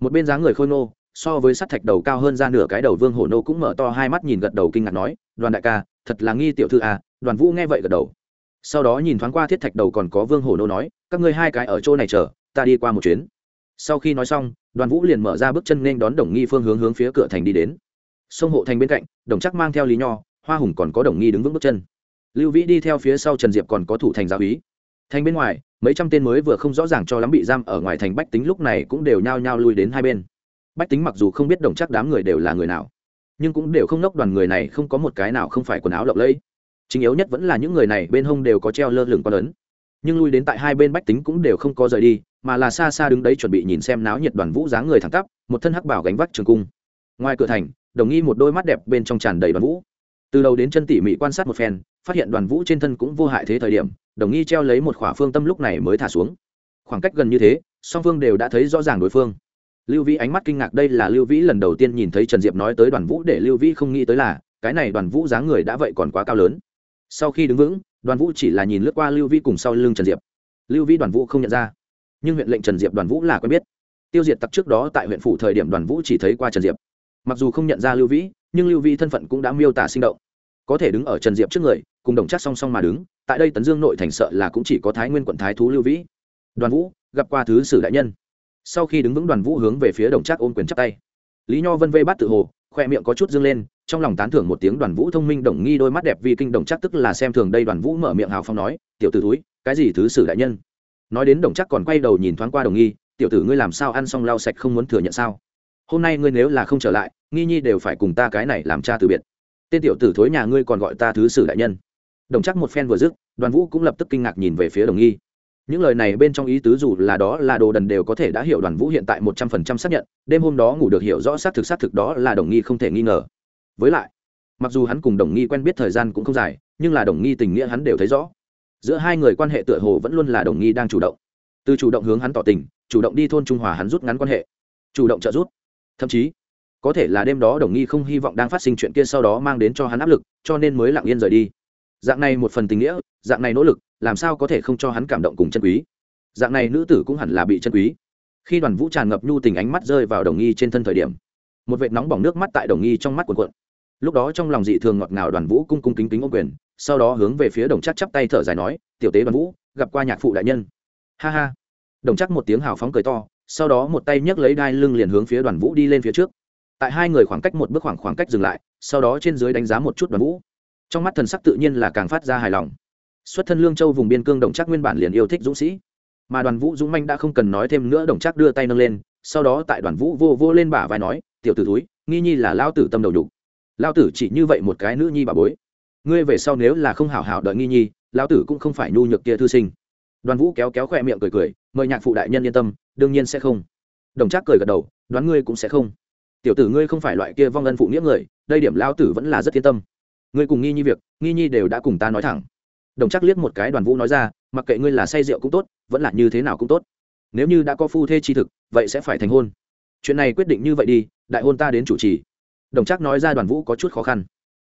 Một bên dáng người khôi nô so với sắt thạch đầu cao hơn ra nửa cái đầu vương hổ nô cũng mở to hai mắt nhìn gật đầu kinh ngạc nói, đoàn đại ca, thật là nghi tiểu thư à? Đoàn vũ nghe vậy gật đầu. Sau đó nhìn thoáng qua thiết thạch đầu còn có vương hổ nô nói, các ngươi hai cái ở chỗ này chờ, ta đi qua một chuyến. Sau khi nói xong, đoàn vũ liền mở ra bước chân nên đón đồng nghi phương hướng hướng phía cửa thành đi đến. Sông hộ thành bên cạnh, đồng chắc mang theo lý nho hoa hùng còn có đồng nghi đứng vững bước chân. Lưu vĩ đi theo phía sau trần diệp còn có thủ thành giáo Ý. thành bên ngoài, mấy trăm tên mới vừa không rõ ràng cho lắm bị giam ở ngoài thành bách tính lúc này cũng đều nhao nhao lui đến hai bên. Bách tính mặc dù không biết đồng chắc đám người đều là người nào, nhưng cũng đều không nốc đoàn người này không có một cái nào không phải quần áo lộng lẫy. Chính yếu nhất vẫn là những người này bên hông đều có treo lơ lửng con lớn nhưng lui đến tại hai bên bách tính cũng đều không có rời đi, mà là xa xa đứng đấy chuẩn bị nhìn xem náo nhiệt đoàn vũ dáng người thẳng tắp, một thân hắc bảo gánh vác trường cung. Ngoài cửa thành, đồng nghi một đôi mắt đẹp bên trong tràn đầy đoàn vũ từ đầu đến chân tỉ mỉ quan sát một phen, phát hiện đoàn vũ trên thân cũng vô hại thế thời điểm, đồng nghi treo lấy một khỏa phương tâm lúc này mới thả xuống. Khoảng cách gần như thế, song phương đều đã thấy rõ ràng đối phương. Lưu vĩ ánh mắt kinh ngạc, đây là lưu vĩ lần đầu tiên nhìn thấy trần diệp nói tới đoàn vũ để lưu vĩ không nghĩ tới là, cái này đoàn vũ dáng người đã vậy còn quá cao lớn. Sau khi đứng vững, đoàn vũ chỉ là nhìn lướt qua lưu vĩ cùng sau lưng trần diệp. Lưu vĩ đoàn vũ không nhận ra, nhưng huyện lệnh trần diệp đoàn vũ là quen biết. Tiêu diệt tặc trước đó tại huyện phủ thời điểm đoàn vũ chỉ thấy qua trần diệp mặc dù không nhận ra lưu vĩ, nhưng lưu vĩ thân phận cũng đã miêu tả sinh động. Có thể đứng ở trần diệp trước người, cùng đồng chắc song song mà đứng, tại đây tấn dương nội thành sợ là cũng chỉ có thái nguyên quận thái thú lưu vĩ. Đoàn vũ, gặp qua thứ sử đại nhân. Sau khi đứng vững đoàn vũ hướng về phía đồng chắc ôm quyền chắp tay. Lý nho vân vây bắt tự hồ, khoe miệng có chút dâng lên, trong lòng tán thưởng một tiếng đoàn vũ thông minh đồng nghi đôi mắt đẹp vì kinh đồng chắc tức là xem thường đây đoàn vũ mở miệng hào phong nói, tiểu t ử túi cái gì thứ sử đại nhân? Nói đến đồng chắc còn quay đầu nhìn thoáng qua đồng nghi, tiểu tử ngươi làm sao ăn xong lau sạch không muốn thừa nhận sao? Hôm nay ngươi nếu là không trở lại, nghi nhi đều phải cùng ta cái này làm cha từ biệt. Tên tiểu tử thối nhà ngươi còn gọi ta thứ sử đại nhân. Đồng chắc một phen vừa dứt, đoàn vũ cũng lập tức kinh ngạc nhìn về phía đồng nghi. Những lời này bên trong ý tứ dù là đó là đồ đần đều có thể đã hiểu đoàn vũ hiện tại một trăm phần trăm xác nhận, đêm hôm đó ngủ được hiểu rõ xác thực xác thực đó là đồng nghi không thể nghi ngờ. Với lại, mặc dù hắn cùng đồng nghi quen biết thời gian cũng không dài, nhưng là đồng nghi tình nghĩa hắn đều thấy rõ. Giữa hai người quan hệ tựa hồ vẫn luôn là đồng nghi đang chủ động. Từ chủ động hướng hắn tỏ tình, chủ động đi thôn trung hòa hắn rút ngắn quan hệ. Chủ động trợ giúp thậm chí, có thể là đêm đó đồng nghi không hy vọng đang phát sinh chuyện kia sau đó mang đến cho hắn áp lực, cho nên mới lặng yên rời đi. Dạng này một phần tình nghĩa, dạng này nỗ lực, làm sao có thể không cho hắn cảm động cùng chân quý? Dạng này nữ tử cũng hẳn là bị chân quý. Khi đoàn vũ tràn ngập nhu tình ánh mắt rơi vào đồng nghi trên thân thời điểm, một vệt nóng bỏng nước mắt tại đồng nghi trong mắt quần quận lúc đó trong lòng dị thường ngọt ngào, đoàn vũ cung cung kính kính ô quyền, sau đó hướng về phía đồng chắc chắp tay thở dài nói, tiểu tế đoàn vũ, gặp qua nhạc phụ đại nhân. Ha ha. Đồng chắc một tiếng hào phóng cười to sau đó một tay nhấc lấy đai lưng liền hướng phía đoàn vũ đi lên phía trước. Tại hai người khoảng cách một bước khoảng khoảng cách dừng lại, sau đó trên dưới đánh giá một chút đoàn vũ. Trong mắt thần sắc tự nhiên là càng phát ra hài lòng. Xuất thân lương châu vùng biên cương đồng chắc nguyên bản liền yêu thích dũng sĩ, mà đoàn vũ dũng manh đã không cần nói thêm nữa đồng chắc đưa tay nâng lên, sau đó tại đoàn vũ vô vô lên bả vai nói, tiểu t ử túi nghi nhi là lao tử tâm đầu nhục. Lao tử chỉ như vậy một cái nữ nhi bà bối. Ngươi về sau nếu là không hảo hảo đợi nghi nhi, lao tử cũng không phải nhu nhược kia thư sinh. Đoàn vũ kéo kéo khỏe miệng cười cười mời nhạc phụ đại nhân yên tâm, đương nhiên sẽ không. Đồng trác cười gật đầu, đoán ngươi cũng sẽ không. Tiểu tử ngươi không phải loại kia vong ân phụ nghĩa người, đây điểm lao tử vẫn là rất yên tâm. Ngươi cùng nghi nhi việc, nghi nhi đều đã cùng ta nói thẳng. Đồng Trác liếc một cái đoàn vũ nói ra, mặc kệ ngươi là say rượu cũng tốt, vẫn là như thế nào cũng tốt. Nếu như đã có phu thê chi thực, vậy sẽ phải thành hôn. Chuyện này quyết định như vậy đi, đại hôn ta đến chủ trì. Đồng Trác nói ra đoàn vũ có chút khó khăn.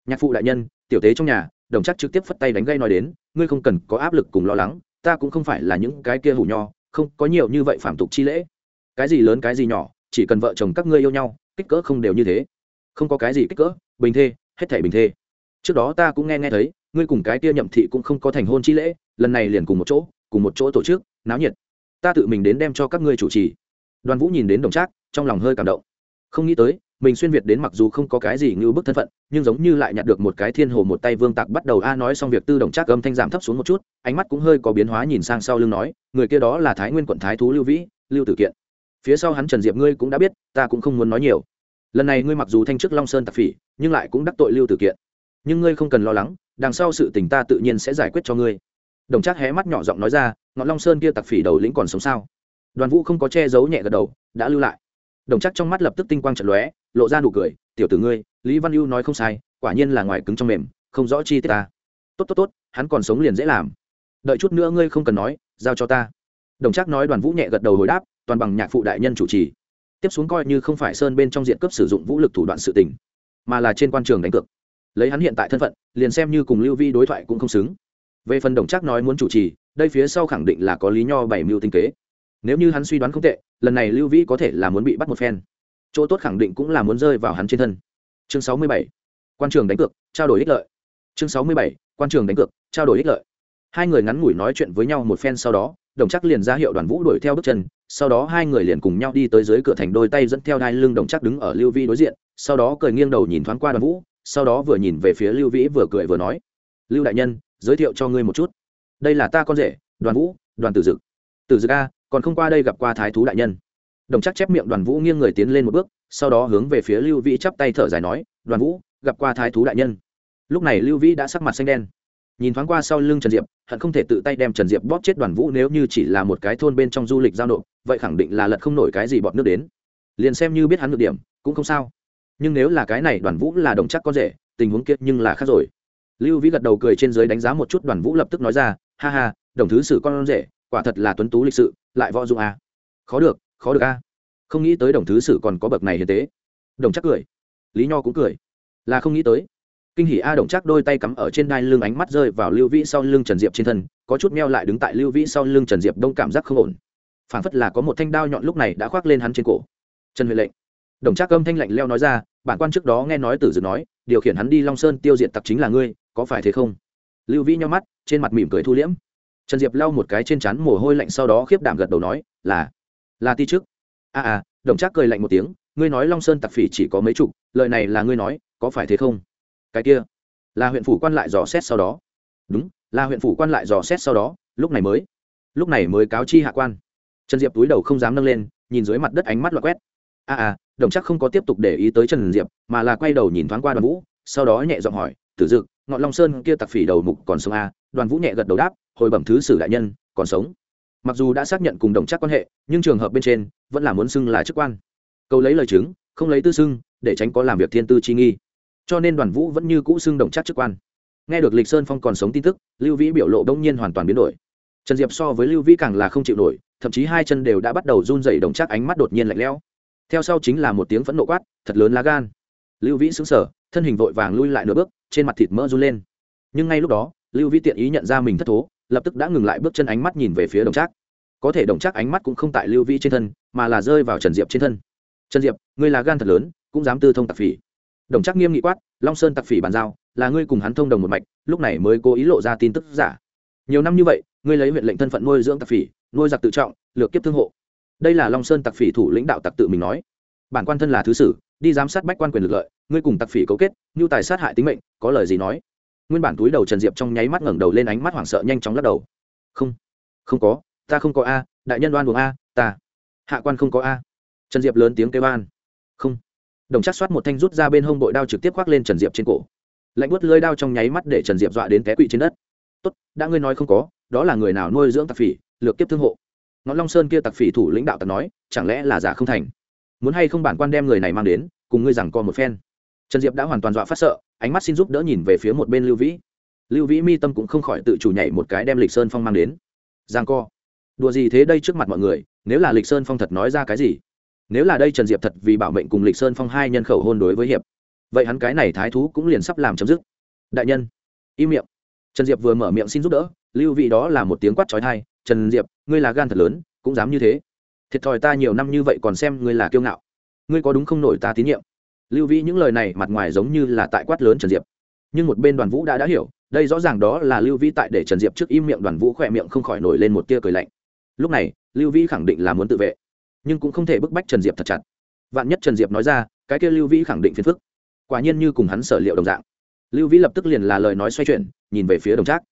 Nhạc phụ đại nhân, tiểu tế trong nhà, đồng Trác trực tiếp phất tay đánh gây nói đến, ngươi không cần có áp lực cùng lo lắng, ta cũng không phải là những cái kia hủ nho không có nhiều như vậy phạm tục chi lễ. Cái gì lớn cái gì nhỏ, chỉ cần vợ chồng các ngươi yêu nhau, kích cỡ không đều như thế. Không có cái gì kích cỡ, bình thê, hết thảy bình thê. Trước đó ta cũng nghe nghe thấy, ngươi cùng cái kia nhậm thị cũng không có thành hôn chi lễ, lần này liền cùng một chỗ, cùng một chỗ tổ chức, náo nhiệt. Ta tự mình đến đem cho các ngươi chủ trì. Đoàn vũ nhìn đến đồng trác, trong lòng hơi cảm động không nghĩ tới, mình xuyên việt đến mặc dù không có cái gì như bức thân phận, nhưng giống như lại nhặt được một cái thiên hồ một tay vương tạc bắt đầu a nói xong việc tư đồng trác âm thanh giảm thấp xuống một chút, ánh mắt cũng hơi có biến hóa nhìn sang sau lưng nói, người kia đó là thái nguyên quận thái thú lưu vĩ, lưu tử kiện. Phía sau hắn trần diệp ngươi cũng đã biết, ta cũng không muốn nói nhiều. Lần này ngươi mặc dù thanh chức long sơn tạc phỉ, nhưng lại cũng đắc tội lưu tử kiện. Nhưng ngươi không cần lo lắng, đằng sau sự tình ta tự nhiên sẽ giải quyết cho ngươi. Đồng trác hé mắt nhỏ giọng nói ra, ngọn long sơn kia tặc phỉ đầu lĩnh còn sống sao? Đoàn vũ không có che giấu nhẹ gật đầu, đã lưu lại đồng chắc trong mắt lập tức tinh quang trận lóe, lộ ra nụ cười, tiểu tử ngươi, lý văn ưu nói không sai, quả nhiên là ngoài cứng trong mềm, không rõ chi tiết ta. Tốt tốt tốt, hắn còn sống liền dễ làm. Đợi chút nữa ngươi không cần nói, giao cho ta. Đồng chắc nói đoàn vũ nhẹ gật đầu hồi đáp, toàn bằng nhạc phụ đại nhân chủ trì. Tiếp xuống coi như không phải sơn bên trong diện cấp sử dụng vũ lực thủ đoạn sự tình, mà là trên quan trường đánh cược. Lấy hắn hiện tại thân phận, liền xem như cùng lưu vi đối thoại cũng không xứng. Về phần đồng chắc nói muốn chủ trì, đây phía sau khẳng định là có lý nho bảy mưu tinh kế nếu như hắn suy đoán không tệ, lần này lưu vĩ có thể là muốn bị bắt một phen. Chỗ tốt khẳng định cũng là muốn rơi vào hắn trên thân. Chương sáu mươi bảy, quan trường đánh cược, trao đổi ích lợi. Chương sáu mươi bảy, quan trường đánh cược, trao đổi ích lợi. Hai người ngắn ngủi nói chuyện với nhau một phen sau đó, đồng chắc liền ra hiệu đoàn vũ đuổi theo bước chân, sau đó hai người liền cùng nhau đi tới dưới cửa thành đôi tay dẫn theo đai lưng đồng chắc đứng ở lưu Vĩ đối diện, sau đó cười nghiêng đầu nhìn thoáng qua đoàn vũ, sau đó vừa nhìn về phía lưu vĩ vừa cười vừa nói, lưu đại nhân, giới thiệu cho ngươi một chút. Đây là ta con rể, đoàn vũ, đoàn tử dực. Tử dực a còn không qua đây gặp qua thái thú đại nhân. Đồng chắc chép miệng đoàn vũ nghiêng người tiến lên một bước, sau đó hướng về phía lưu vĩ chắp tay thở dài nói, đoàn vũ, gặp qua thái thú đại nhân. Lúc này lưu vĩ đã sắc mặt xanh đen. Nhìn thoáng qua sau lưng trần diệp, hận không thể tự tay đem trần diệp bóp chết đoàn vũ nếu như chỉ là một cái thôn bên trong du lịch giao nộp, vậy khẳng định là lật không nổi cái gì bọt nước đến. Liền xem như biết hắn được điểm, cũng không sao. Nhưng nếu là cái này đoàn vũ là đồng chắc con rể, tình huống kiệt nhưng là khác rồi. Lưu vĩ gật đầu cười trên dưới đánh giá một chút đoàn vũ lập tức nói ra, ha ha, đồng thứ xử con rể quả thật là tuấn tú lịch sự, lại võ dụng a. À. khó được khó được a. Không nghĩ tới đồng thứ sử còn có bậc này hiền tế. Đồng chắc cười. Lý nho cũng cười. Là không nghĩ tới. Kinh hỉ a đồng chắc đôi tay cắm ở trên đai lưng ánh mắt rơi vào lưu vĩ sau lưng trần diệp trên thân, có chút meo lại đứng tại lưu vĩ sau lưng trần diệp đông cảm giác không ổn. Phản phất là có một thanh đao nhọn lúc này đã khoác lên hắn trên cổ. Trần huệ lệnh. Đồng chắc âm thanh lạnh leo nói ra, bản quan trước đó nghe nói tử dực nói, điều khiển hắn đi long sơn tiêu diệt tặc chính là ngươi, có phải thế không? Lưu vĩ nhau mắt, trên mặt mỉm cười thu liễm trần diệp lau một cái trên trán mồ hôi lạnh sau đó khiếp đảm gật đầu nói là là ti trước a à, à đồng trác cười lạnh một tiếng ngươi nói long sơn tặc phỉ chỉ có mấy chục lợi này là ngươi nói có phải thế không? Cái kia là huyện phủ quan lại dò xét sau đó. Đúng là huyện phủ quan lại dò xét sau đó lúc này mới lúc này mới cáo chi hạ quan. Trần diệp túi đầu không dám nâng lên nhìn dưới mặt đất ánh mắt loại quét. A à, à đồng chắc không có tiếp tục để ý tới trần diệp mà là quay đầu nhìn thoáng qua đoàn vũ sau đó nhẹ giọng hỏi tử dực ngọn long sơn kia tặc phỉ đầu mục còn sống a à? Đoàn vũ nhẹ gật đầu đáp, hồi bẩm thứ sử đại nhân, còn sống. Mặc dù đã xác nhận cùng đồng chắc quan hệ, nhưng trường hợp bên trên vẫn là muốn xưng là chức quan. Câu lấy lời chứng, không lấy tư xưng, để tránh có làm việc thiên tư chi nghi. Cho nên đoàn vũ vẫn như cũ xưng đồng chắc chức quan. Nghe được lịch sơn phong còn sống tin tức, lưu vĩ biểu lộ đông nhiên hoàn toàn biến đổi. Trần diệp so với lưu vĩ càng là không chịu nổi, thậm chí hai chân đều đã bắt đầu run dày đồng chắc ánh mắt đột nhiên lạnh lẽo. Theo sau chính là một tiếng phẫn nộ quát, thật lớn lá gan. Lưu vĩ xứng sở thân hình vội vàng lui lại nửa bước, trên mặt thịt mỡ run lên. Nhưng ngay lúc đó lưu vĩ tiện ý nhận ra mình thất thố, lập tức đã ngừng lại bước chân ánh mắt nhìn về phía đồng trác. Có thể đồng trác ánh mắt cũng không tại lưu vĩ trên thân, mà là rơi vào trần diệp trên thân. Trần diệp, ngươi là gan thật lớn, cũng dám tư thông tặc phỉ. Đồng trác nghiêm nghị quát, long sơn tặc phỉ bàn giao, là ngươi cùng hắn thông đồng một mạch, lúc này mới cố ý lộ ra tin tức giả. Nhiều năm như vậy, ngươi lấy huyện lệnh thân phận nuôi dưỡng tặc phỉ, nuôi giặc tự trọng, lược kiếp thương hộ. Đây là long sơn tặc phỉ thủ lãnh đạo tặc tự mình nói. Bản quan thân là thứ sử, đi giám sát bách quan quyền lực lợi, ngươi cùng tặc phỉ cấu kết như tài sát hại tính mệnh, có lời gì nói? Nguyên bản túi đầu trần diệp trong nháy mắt ngẩng đầu lên ánh mắt hoảng sợ nhanh chóng lắc đầu. Không không có, ta không có a, đại nhân đoan buồng a, ta, hạ quan không có a. Trần diệp lớn tiếng kêu an không. Đồng chắc soát một thanh rút ra bên hông bội đao trực tiếp khoác lên trần diệp trên cổ. Lạnh buốt lưới đao trong nháy mắt để trần diệp dọa đến té quỵ trên đất. Tốt, đã ngươi nói không có, đó là người nào nuôi dưỡng tặc phỉ, lược tiếp thương hộ. Ngọn long sơn kia tặc phỉ thủ lãnh đạo tặc nói, chẳng lẽ là giả không thành? Muốn hay không bản quan đem người này mang đến, cùng ngươi rằng co một phen? Trần diệp đã hoàn toàn dọa phát sợ, ánh mắt xin giúp đỡ nhìn về phía một bên lưu vĩ. Lưu vĩ mi tâm cũng không khỏi tự chủ nhảy một cái đem lịch sơn phong mang đến. Giang co. Đùa gì thế đây trước mặt mọi người, nếu là lịch sơn phong thật nói ra cái gì? Nếu là đây trần diệp thật vì bảo mệnh cùng lịch sơn phong hai nhân khẩu hôn đối với hiệp, vậy hắn cái này thái thú cũng liền sắp làm chấm dứt. Đại nhân, im miệng. Trần diệp vừa mở miệng xin giúp đỡ, lưu vị đó là một tiếng quát trói thai trần diệp, ngươi là gan thật lớn, cũng dám như thế. Thiệt thòi ta nhiều năm như vậy còn xem ngươi là kiêu ngạo. Ngươi có đúng không nổi ta tín nhiệm? Lưu vĩ những lời này mặt ngoài giống như là tại quát lớn trần diệp. Nhưng một bên đoàn vũ đã đã hiểu, đây rõ ràng đó là lưu vĩ tại để trần diệp trước im miệng, đoàn vũ khỏe miệng không khỏi nổi lên một tia cười lạnh. Lúc này, lưu vĩ khẳng định là muốn tự vệ, nhưng cũng không thể bức bách trần diệp thật chặt. Vạn nhất trần diệp nói ra, cái kia lưu vĩ khẳng định phiền phức. Quả nhiên như cùng hắn sở liệu đồng dạng. Lưu vĩ lập tức liền là lời nói xoay chuyển, nhìn về phía đồng trác.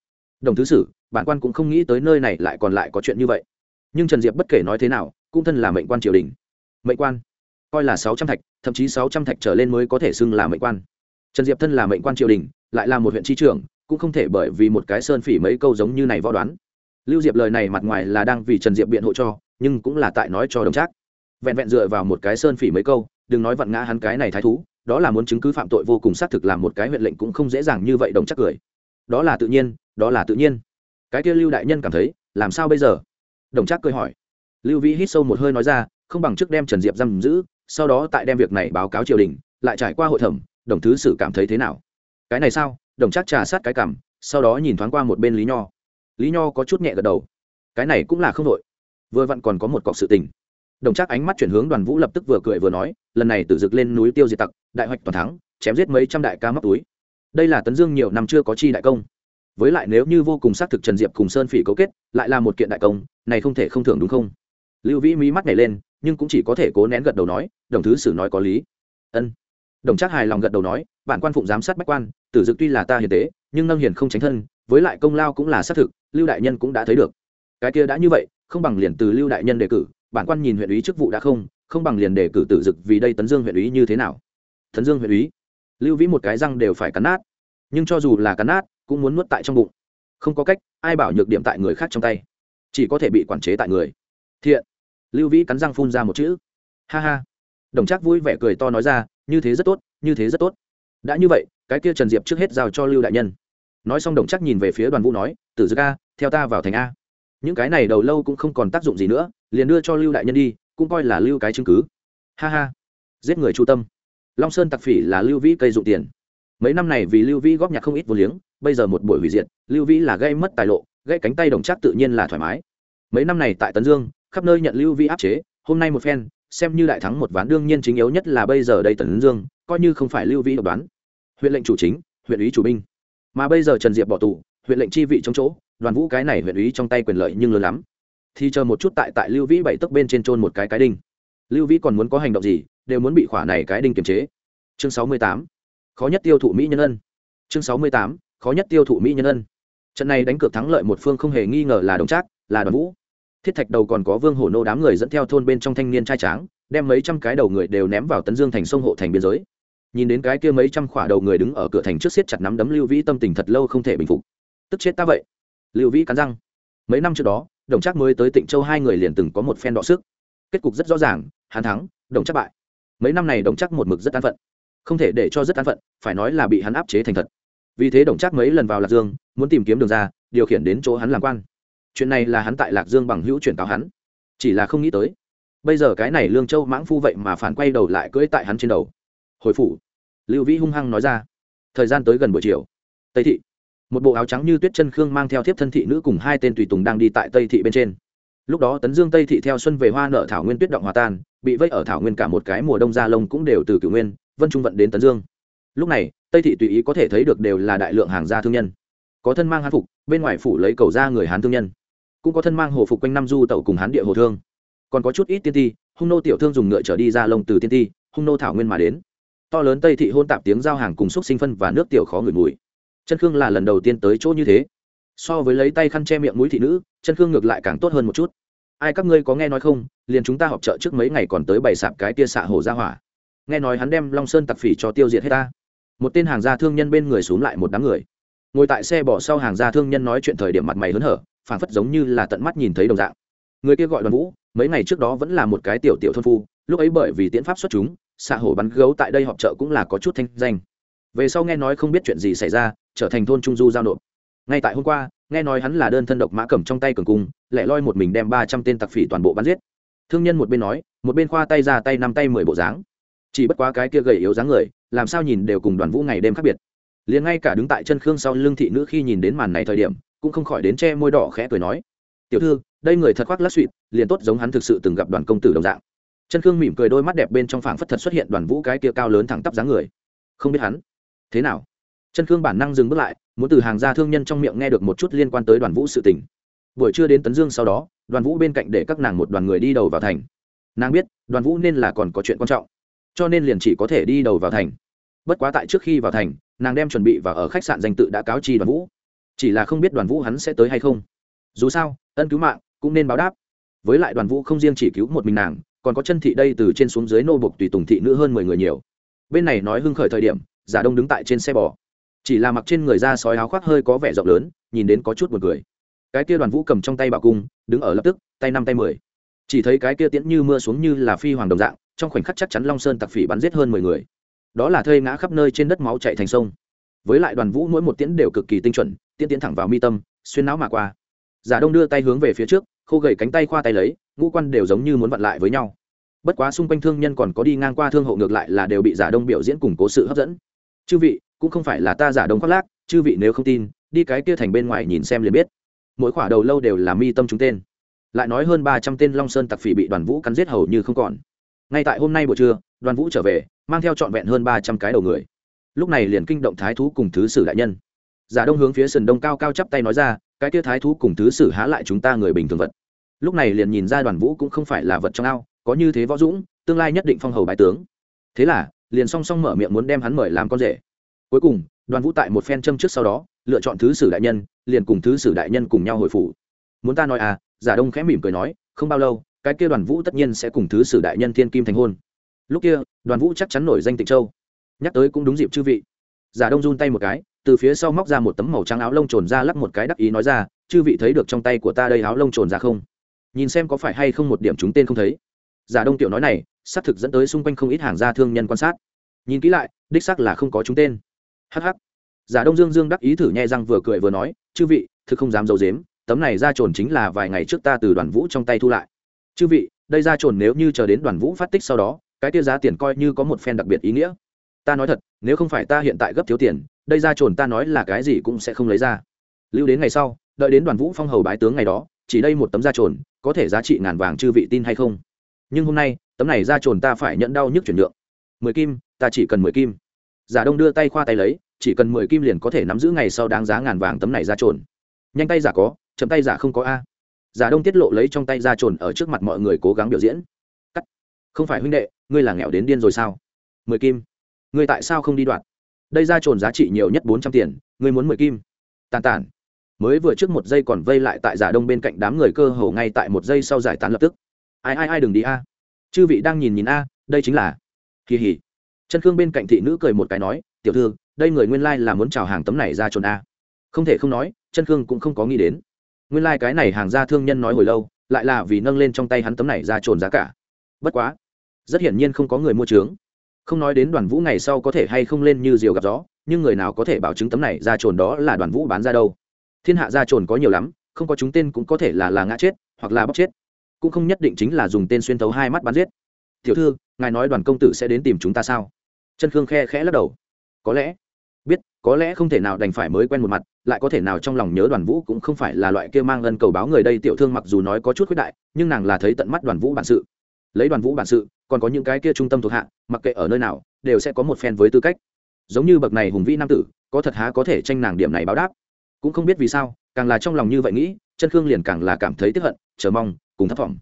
Đồng thứ sử, bản quan cũng không nghĩ tới nơi này lại còn lại có chuyện như vậy. Nhưng trần diệp bất kể nói thế nào, cũng thân là mệnh quan triều đình. Mệnh quan? Coi là sáu trăm thạch, thậm chí sáu trăm thạch trở lên mới có thể xưng là mệnh quan. Trần diệp thân là mệnh quan triều đình, lại là một huyện tri trưởng, cũng không thể bởi vì một cái sơn phỉ mấy câu giống như này võ đoán. Lưu diệp lời này mặt ngoài là đang vì trần diệp biện hộ cho, nhưng cũng là tại nói cho đồng trác. Vẹn vẹn dựa vào một cái sơn phỉ mấy câu, đừng nói vặn ngã hắn cái này thái thú, đó là muốn chứng cứ phạm tội vô cùng xác thực làm một cái huyện lệnh cũng không dễ dàng như vậy, đồng chắc cười. Đó là tự nhiên, đó là tự nhiên. Cái kia lưu đại nhân cảm thấy, làm sao bây giờ? Đồng chắc cười hỏi. Lưu vĩ hít sâu một hơi nói ra, không bằng trước đem trần diệp giam giữ sau đó tại đem việc này báo cáo triều đình, lại trải qua hội thẩm, đồng thứ sử cảm thấy thế nào? Cái này sao? Đồng chắc trà sát cái cảm, sau đó nhìn thoáng qua một bên lý nho. Lý nho có chút nhẹ gật đầu. Cái này cũng là không đội vừa vặn còn có một cọc sự tình. Đồng chắc ánh mắt chuyển hướng đoàn vũ lập tức vừa cười vừa nói, lần này tự dực lên núi tiêu diệt tặc, đại hoạch toàn thắng, chém giết mấy trăm đại ca móc túi. Đây là tấn dương nhiều năm chưa có chi đại công. Với lại nếu như vô cùng xác thực trần diệp cùng sơn phỉ cấu kết, lại là một kiện đại công, này không thể không thưởng đúng không? Lưu vĩ mỹ mắt nhảy lên nhưng cũng chỉ có thể cố nén gật đầu nói, đồng thứ sử nói có lý. Ân. Đồng trác hài lòng gật đầu nói, bản quan phụng giám sát bách quan, tử dực tuy là ta hiền tế, nhưng nâng hiền không tránh thân, với lại công lao cũng là xác thực, lưu đại nhân cũng đã thấy được. Cái kia đã như vậy, không bằng liền từ lưu đại nhân đề cử, bản quan nhìn huyện ủy chức vụ đã không không bằng liền đề cử tử dực vì đây tấn dương huyện ủy như thế nào? Tấn dương huyện ủy? Lưu vĩ một cái răng đều phải cắn nát. Nhưng cho dù là cắn nát, cũng muốn nuốt tại trong bụng. Không có cách, ai bảo nhược điểm tại người khác trong tay. Chỉ có thể bị quản chế tại người. Thiện lưu vĩ cắn răng phun ra một chữ. Ha ha. Đồng trác vui vẻ cười to nói ra, như thế rất tốt, như thế rất tốt. Đã như vậy, cái kia trần diệp trước hết giao cho lưu đại nhân. Nói xong đồng trác nhìn về phía đoàn vũ nói, tử dực a, theo ta vào thành a. Những cái này đầu lâu cũng không còn tác dụng gì nữa, liền đưa cho lưu đại nhân đi, cũng coi là lưu cái chứng cứ. Ha ha. Giết người chu tâm. Long sơn tặc phỉ là lưu vĩ cây dụng tiền. Mấy năm này vì lưu vĩ góp nhặt không ít vô liếng, bây giờ một buổi hủy diệt, lưu vĩ là gây mất tài lộ, gây cánh tay đồng Trác tự nhiên là thoải mái. Mấy năm này tại tấn dương khắp nơi nhận lưu Vi áp chế, hôm nay một phen, xem như đại thắng một ván đương nhiên chính yếu nhất là bây giờ đây Tần dương, coi như không phải lưu Vi độc đoán. Huyện lệnh chủ chính, huyện ủy chủ binh. Mà bây giờ trần diệp bỏ tù, huyện lệnh chi vị trong chỗ, đoàn vũ cái này huyện ủy trong tay quyền lợi nhưng lớn lắm. Thì chờ một chút tại tại lưu vĩ bảy tấc bên trên trôn một cái cái đinh. Lưu vĩ còn muốn có hành động gì, đều muốn bị khỏa này cái đinh kiềm chế. Chương sáu mươi tám, khó nhất tiêu thụ mỹ nhân ân. Chương sáu mươi tám, khó nhất tiêu thụ mỹ nhân ân. Trận này đánh cược thắng lợi một phương không hề nghi ngờ là đồng trác, là đoàn vũ thiết thạch đầu còn có vương hổ nô đám người dẫn theo thôn bên trong thanh niên trai tráng, đem mấy trăm cái đầu người đều ném vào tấn dương thành sông hộ thành biên giới. Nhìn đến cái kia mấy trăm khỏa đầu người đứng ở cửa thành trước siết chặt nắm đấm lưu vĩ tâm tình thật lâu không thể bình phục. Tức chết ta vậy. Lưu vĩ cắn răng. Mấy năm trước đó, đồng trác mới tới tịnh châu hai người liền từng có một phen đọ sức. Kết cục rất rõ ràng, hắn thắng, đồng trác bại. Mấy năm này đồng trác một mực rất an phận. Không thể để cho rất an phận, phải nói là bị hắn áp chế thành thật. Vì thế đồng trác mấy lần vào lạc dương, muốn tìm kiếm đường ra, điều khiển đến chỗ hắn làm quan chuyện này là hắn tại lạc dương bằng hữu chuyển cáo hắn. Chỉ là không nghĩ tới, bây giờ cái này lương châu mãng phu vậy mà phản quay đầu lại cưỡi tại hắn trên đầu. Hồi phủ, lưu vĩ hung hăng nói ra, thời gian tới gần buổi chiều. Tây thị, một bộ áo trắng như tuyết chân khương mang theo thiếp thân thị nữ cùng hai tên tùy tùng đang đi tại tây thị bên trên. Lúc đó tấn dương tây thị theo xuân về hoa nợ thảo nguyên tuyết động hòa tan, bị vây ở thảo nguyên cả một cái mùa đông gia lông cũng đều từ cử nguyên, vân trung vận đến tấn dương. Lúc này, tây thị tùy ý có thể thấy được đều là đại lượng hàng gia thương nhân. Có thân mang hán phục, bên ngoài phủ lấy cầu ra người hán thương nhân cũng có thân mang hồ phục quanh năm du tẩu cùng hán địa hồ thương. Còn có chút ít tiên ti, hung nô tiểu thương dùng ngựa trở đi ra lông từ tiên ti, hung nô thảo nguyên mà đến. To lớn tây thị hôn tạp tiếng giao hàng cùng xúc sinh phân và nước tiểu khó ngửi mùi. Chân khương là lần đầu tiên tới chỗ như thế. So với lấy tay khăn che miệng mũi thị nữ, chân khương ngược lại càng tốt hơn một chút. Ai các ngươi có nghe nói không, liền chúng ta họp chợ trước mấy ngày còn tới bày sạp cái tia xạ hồ ra hỏa. Nghe nói hắn đem long sơn tặc phỉ cho tiêu diệt hết ta. Một tên hàng gia thương nhân bên người xuống lại một đám người. Ngồi tại xe bỏ sau hàng gia thương nhân nói chuyện thời điểm mặt mày hớn hở phảng phất giống như là tận mắt nhìn thấy đồng dạng. Người kia gọi đoàn vũ, mấy ngày trước đó vẫn là một cái tiểu tiểu thôn phu, lúc ấy bởi vì tiễn pháp xuất chúng, xạ hổ bắn gấu tại đây họp chợ cũng là có chút thanh danh. Về sau nghe nói không biết chuyện gì xảy ra, trở thành thôn trung du giao nộp. Ngay tại hôm qua, nghe nói hắn là đơn thân độc mã cầm trong tay cường cung, lại loi một mình đem ba trăm tên tặc phỉ toàn bộ bắn giết. Thương nhân một bên nói, một bên khoa tay ra tay năm tay mười bộ dáng. Chỉ bất quá cái kia gầy yếu dáng người, làm sao nhìn đều cùng đoàn vũ ngày đêm khác biệt. Liền ngay cả đứng tại chân khương sau lưng thị nữ khi nhìn đến màn này thời điểm cũng không khỏi đến che môi đỏ khẽ cười nói, tiểu thư, đây người thật khoác lát suỵt, liền tốt giống hắn thực sự từng gặp đoàn công tử đồng dạng. Chân khương mỉm cười đôi mắt đẹp bên trong phảng phất thật xuất hiện đoàn vũ cái kia cao lớn thẳng tắp dáng người. Không biết hắn, thế nào? Chân khương bản năng dừng bước lại, muốn từ hàng gia thương nhân trong miệng nghe được một chút liên quan tới đoàn vũ sự tình. Buổi trưa đến tấn dương sau đó, đoàn vũ bên cạnh để các nàng một đoàn người đi đầu vào thành. Nàng biết, đoàn vũ nên là còn có chuyện quan trọng, cho nên liền chỉ có thể đi đầu vào thành. Bất quá tại trước khi vào thành, nàng đem chuẩn bị và ở khách sạn danh tự đã cáo chi đoàn vũ chỉ là không biết đoàn vũ hắn sẽ tới hay không. Dù sao, ân cứu mạng cũng nên báo đáp. Với lại đoàn vũ không riêng chỉ cứu một mình nàng, còn có chân thị đây từ trên xuống dưới nô bục tùy tùng thị nữ hơn mười người nhiều. Bên này nói hưng khởi thời điểm, giả đông đứng tại trên xe bò. Chỉ là mặc trên người da sói áo khoác hơi có vẻ rộng lớn, nhìn đến có chút một người cái kia đoàn vũ cầm trong tay bạo cung, đứng ở lập tức, tay năm tay mười. Chỉ thấy cái kia tiễn như mưa xuống như là phi hoàng đồng dạng, trong khoảnh khắc chắc chắn long sơn tặc phỉ bắn giết hơn mười người. Đó là thơi ngã khắp nơi trên đất máu chạy thành sông. Với lại đoàn vũ mỗi một tiễn đều cực kỳ tinh chuẩn tiễn tiễn thẳng vào mi tâm, xuyên não mà qua. Giả đông đưa tay hướng về phía trước, khô gầy cánh tay khoa tay lấy, ngũ quan đều giống như muốn vặn lại với nhau. Bất quá xung quanh thương nhân còn có đi ngang qua thương hộ ngược lại là đều bị giả đông biểu diễn củng cố sự hấp dẫn. Chư vị, cũng không phải là ta giả đông khoác lác, chư vị nếu không tin, đi cái kia thành bên ngoài nhìn xem liền biết. Mỗi khỏa đầu lâu đều là mi tâm chúng tên. Lại nói hơn ba trăm tên long sơn tặc phỉ bị đoàn vũ cắn giết hầu như không còn. Ngay tại hôm nay buổi trưa, đoàn vũ trở về, mang theo trọn vẹn hơn ba trăm cái đầu người. Lúc này liền kinh động thái thú cùng thứ sử đại nhân giả đông hướng phía sườn đông cao cao chắp tay nói ra, cái kia thái thú cùng thứ sử há lại chúng ta người bình thường vật. Lúc này liền nhìn ra đoàn vũ cũng không phải là vật trong ao, có như thế võ dũng, tương lai nhất định phong hầu bái tướng. Thế là, liền song song mở miệng muốn đem hắn mời làm con rể. Cuối cùng, đoàn vũ tại một phen châm trước sau đó, lựa chọn thứ sử đại nhân, liền cùng thứ sử đại nhân cùng nhau hồi phủ. Muốn ta nói à giả đông khẽ mỉm cười nói, không bao lâu, cái kia đoàn vũ tất nhiên sẽ cùng thứ sử đại nhân thiên kim thành hôn. Lúc kia, đoàn vũ chắc chắn nổi danh tịnh châu. Nhắc tới cũng đúng dịp chư vị. Giả đông run tay một cái từ phía sau móc ra một tấm màu trắng áo lông trồn ra lắp một cái đắc ý nói ra, chư vị thấy được trong tay của ta đây áo lông trồn ra không? Nhìn xem có phải hay không một điểm chúng tên không thấy. Giả đông tiểu nói này, xác thực dẫn tới xung quanh không ít hàng gia thương nhân quan sát. Nhìn kỹ lại, đích xác là không có chúng tên. Hh giả đông dương dương đắc ý thử nhẹ răng vừa cười vừa nói, chư vị, thực không dám d i ấ u dếm tấm này ra trồn chính là vài ngày trước ta từ đoàn vũ trong tay thu lại. Chư vị, đây ra trồn nếu như chờ đến đoàn vũ phát tích sau đó, cái tia giá tiền coi như có một phen đặc biệt ý nghĩa. Ta nói thật, nếu không phải ta hiện tại gấp thiếu tiền đây ra trồn ta nói là cái gì cũng sẽ không lấy ra. Lưu đến ngày sau, đợi đến đoàn vũ phong hầu bái tướng ngày đó, chỉ đây một tấm da trồn có thể giá trị ngàn vàng chư vị tin hay không? Nhưng hôm nay, tấm này da trồn ta phải nhận đau nhức chuyển nhượng. Mười kim, ta chỉ cần mười kim. Giả đông đưa tay khoa tay lấy, chỉ cần mười kim liền có thể nắm giữ ngày sau đáng giá ngàn vàng tấm này da trồn nhanh tay giả có, chậm tay giả không có a. Giả đông tiết lộ lấy trong tay da trồn ở trước mặt mọi người cố gắng biểu diễn. Cắt. Không phải huynh đệ, ngươi là nghèo đến điên rồi sao? Mười kim. Ngươi tại sao không đi đoạt? Đây ra trồn giá trị nhiều nhất bốn trăm tiền, ngươi muốn mười kim. Tàn tản mới vừa trước một giây còn vây lại tại giả đông bên cạnh đám người cơ hồ ngay tại một giây sau giải tán lập tức. Ai ai ai, đừng đi a. Chư vị đang nhìn nhìn a, đây chính là. Kỳ hỉ. Chân khương bên cạnh thị nữ cười một cái nói, tiểu thư, đây người nguyên lai là muốn chào hàng tấm này ra trồn a. Không thể không nói, chân khương cũng không có nghĩ đến. Nguyên lai cái này hàng gia thương nhân nói hồi lâu, lại là vì nâng lên trong tay hắn tấm này ra trồn giá cả. Bất quá, rất hiển nhiên không có người mua trướng không nói đến đoàn vũ ngày sau có thể hay không lên như diều gặp gió, nhưng người nào có thể bảo chứng tấm này ra trồn đó là đoàn vũ bán ra đâu? Thiên hạ ra trồn có nhiều lắm, không có chúng tên cũng có thể là là ngã chết, hoặc là bóc chết. Cũng không nhất định chính là dùng tên xuyên thấu hai mắt bắn giết. Tiểu thư, ngài nói đoàn công tử sẽ đến tìm chúng ta sao? Chân khương khe khẽ lắc đầu. Có lẽ. Biết, có lẽ không thể nào đành phải mới quen một mặt, lại có thể nào trong lòng nhớ đoàn vũ cũng không phải là loại kia mang ân cầu báo người đây. Tiểu thương mặc dù nói có chút khuyết đại, nhưng nàng là thấy tận mắt đoàn vũ bản sự. Lấy đoàn vũ bản sự còn có những cái kia trung tâm thuộc hạ, mặc kệ ở nơi nào, đều sẽ có một phen với tư cách. Giống như bậc này hùng vĩ nam tử, có thật há có thể tranh nàng điểm này báo đáp. Cũng không biết vì sao, càng là trong lòng như vậy nghĩ, chân khương liền càng là cảm thấy tiếp hận, chờ mong, cùng thất vọng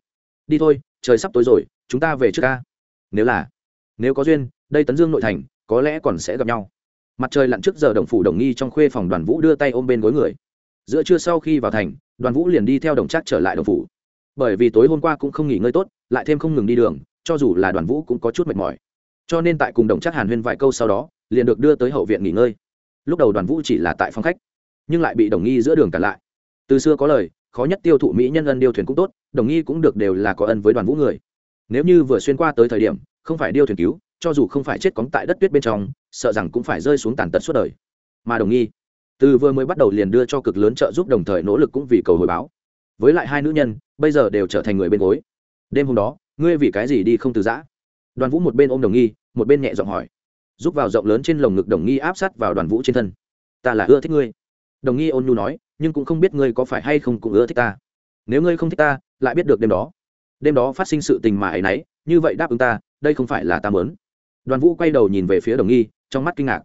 đi thôi, trời sắp tối rồi, chúng ta về trước ca. Nếu là, nếu có duyên, đây tấn dương nội thành, có lẽ còn sẽ gặp nhau. Mặt trời lặn trước giờ đồng phủ đồng nghi trong khuê phòng đoàn vũ đưa tay ôm bên gối người. Giữa trưa sau khi vào thành, đoàn vũ liền đi theo đồng trác trở lại đồng phủ. Bởi vì tối hôm qua cũng không nghỉ ngơi tốt, lại thêm không ngừng đi đường cho dù là đoàn vũ cũng có chút mệt mỏi. Cho nên tại cùng đồng chắc hàn huyên vài câu sau đó, liền được đưa tới hậu viện nghỉ ngơi. Lúc đầu đoàn vũ chỉ là tại phòng khách, nhưng lại bị đồng nghi giữa đường cản lại. Từ xưa có lời, khó nhất tiêu thụ mỹ nhân ân điêu thuyền cũng tốt, đồng nghi cũng được đều là có ân với đoàn vũ người. Nếu như vừa xuyên qua tới thời điểm, không phải điêu thuyền cứu, cho dù không phải chết cóng tại đất tuyết bên trong, sợ rằng cũng phải rơi xuống tàn tật suốt đời. Mà đồng nghi, từ vừa mới bắt đầu liền đưa cho cực lớn trợ giúp đồng thời nỗ lực cũng vì cầu hồi báo. Với lại hai nữ nhân, bây giờ đều trở thành người bên gối. Đêm hôm đó ngươi vì cái gì đi không từ giã? Đoàn vũ một bên ôm đồng nghi, một bên nhẹ giọng hỏi. Giúp vào rộng lớn trên lồng ngực đồng nghi áp sát vào đoàn vũ trên thân. Ta là ưa thích ngươi. Đồng nghi ôn nhu nói, nhưng cũng không biết ngươi có phải hay không cũng ưa thích ta. Nếu ngươi không thích ta, lại biết được đêm đó. Đêm đó phát sinh sự tình mà ấy nấy, như vậy đáp ứng ta, đây không phải là ta mớn đoàn vũ quay đầu nhìn về phía đồng nghi, trong mắt kinh ngạc.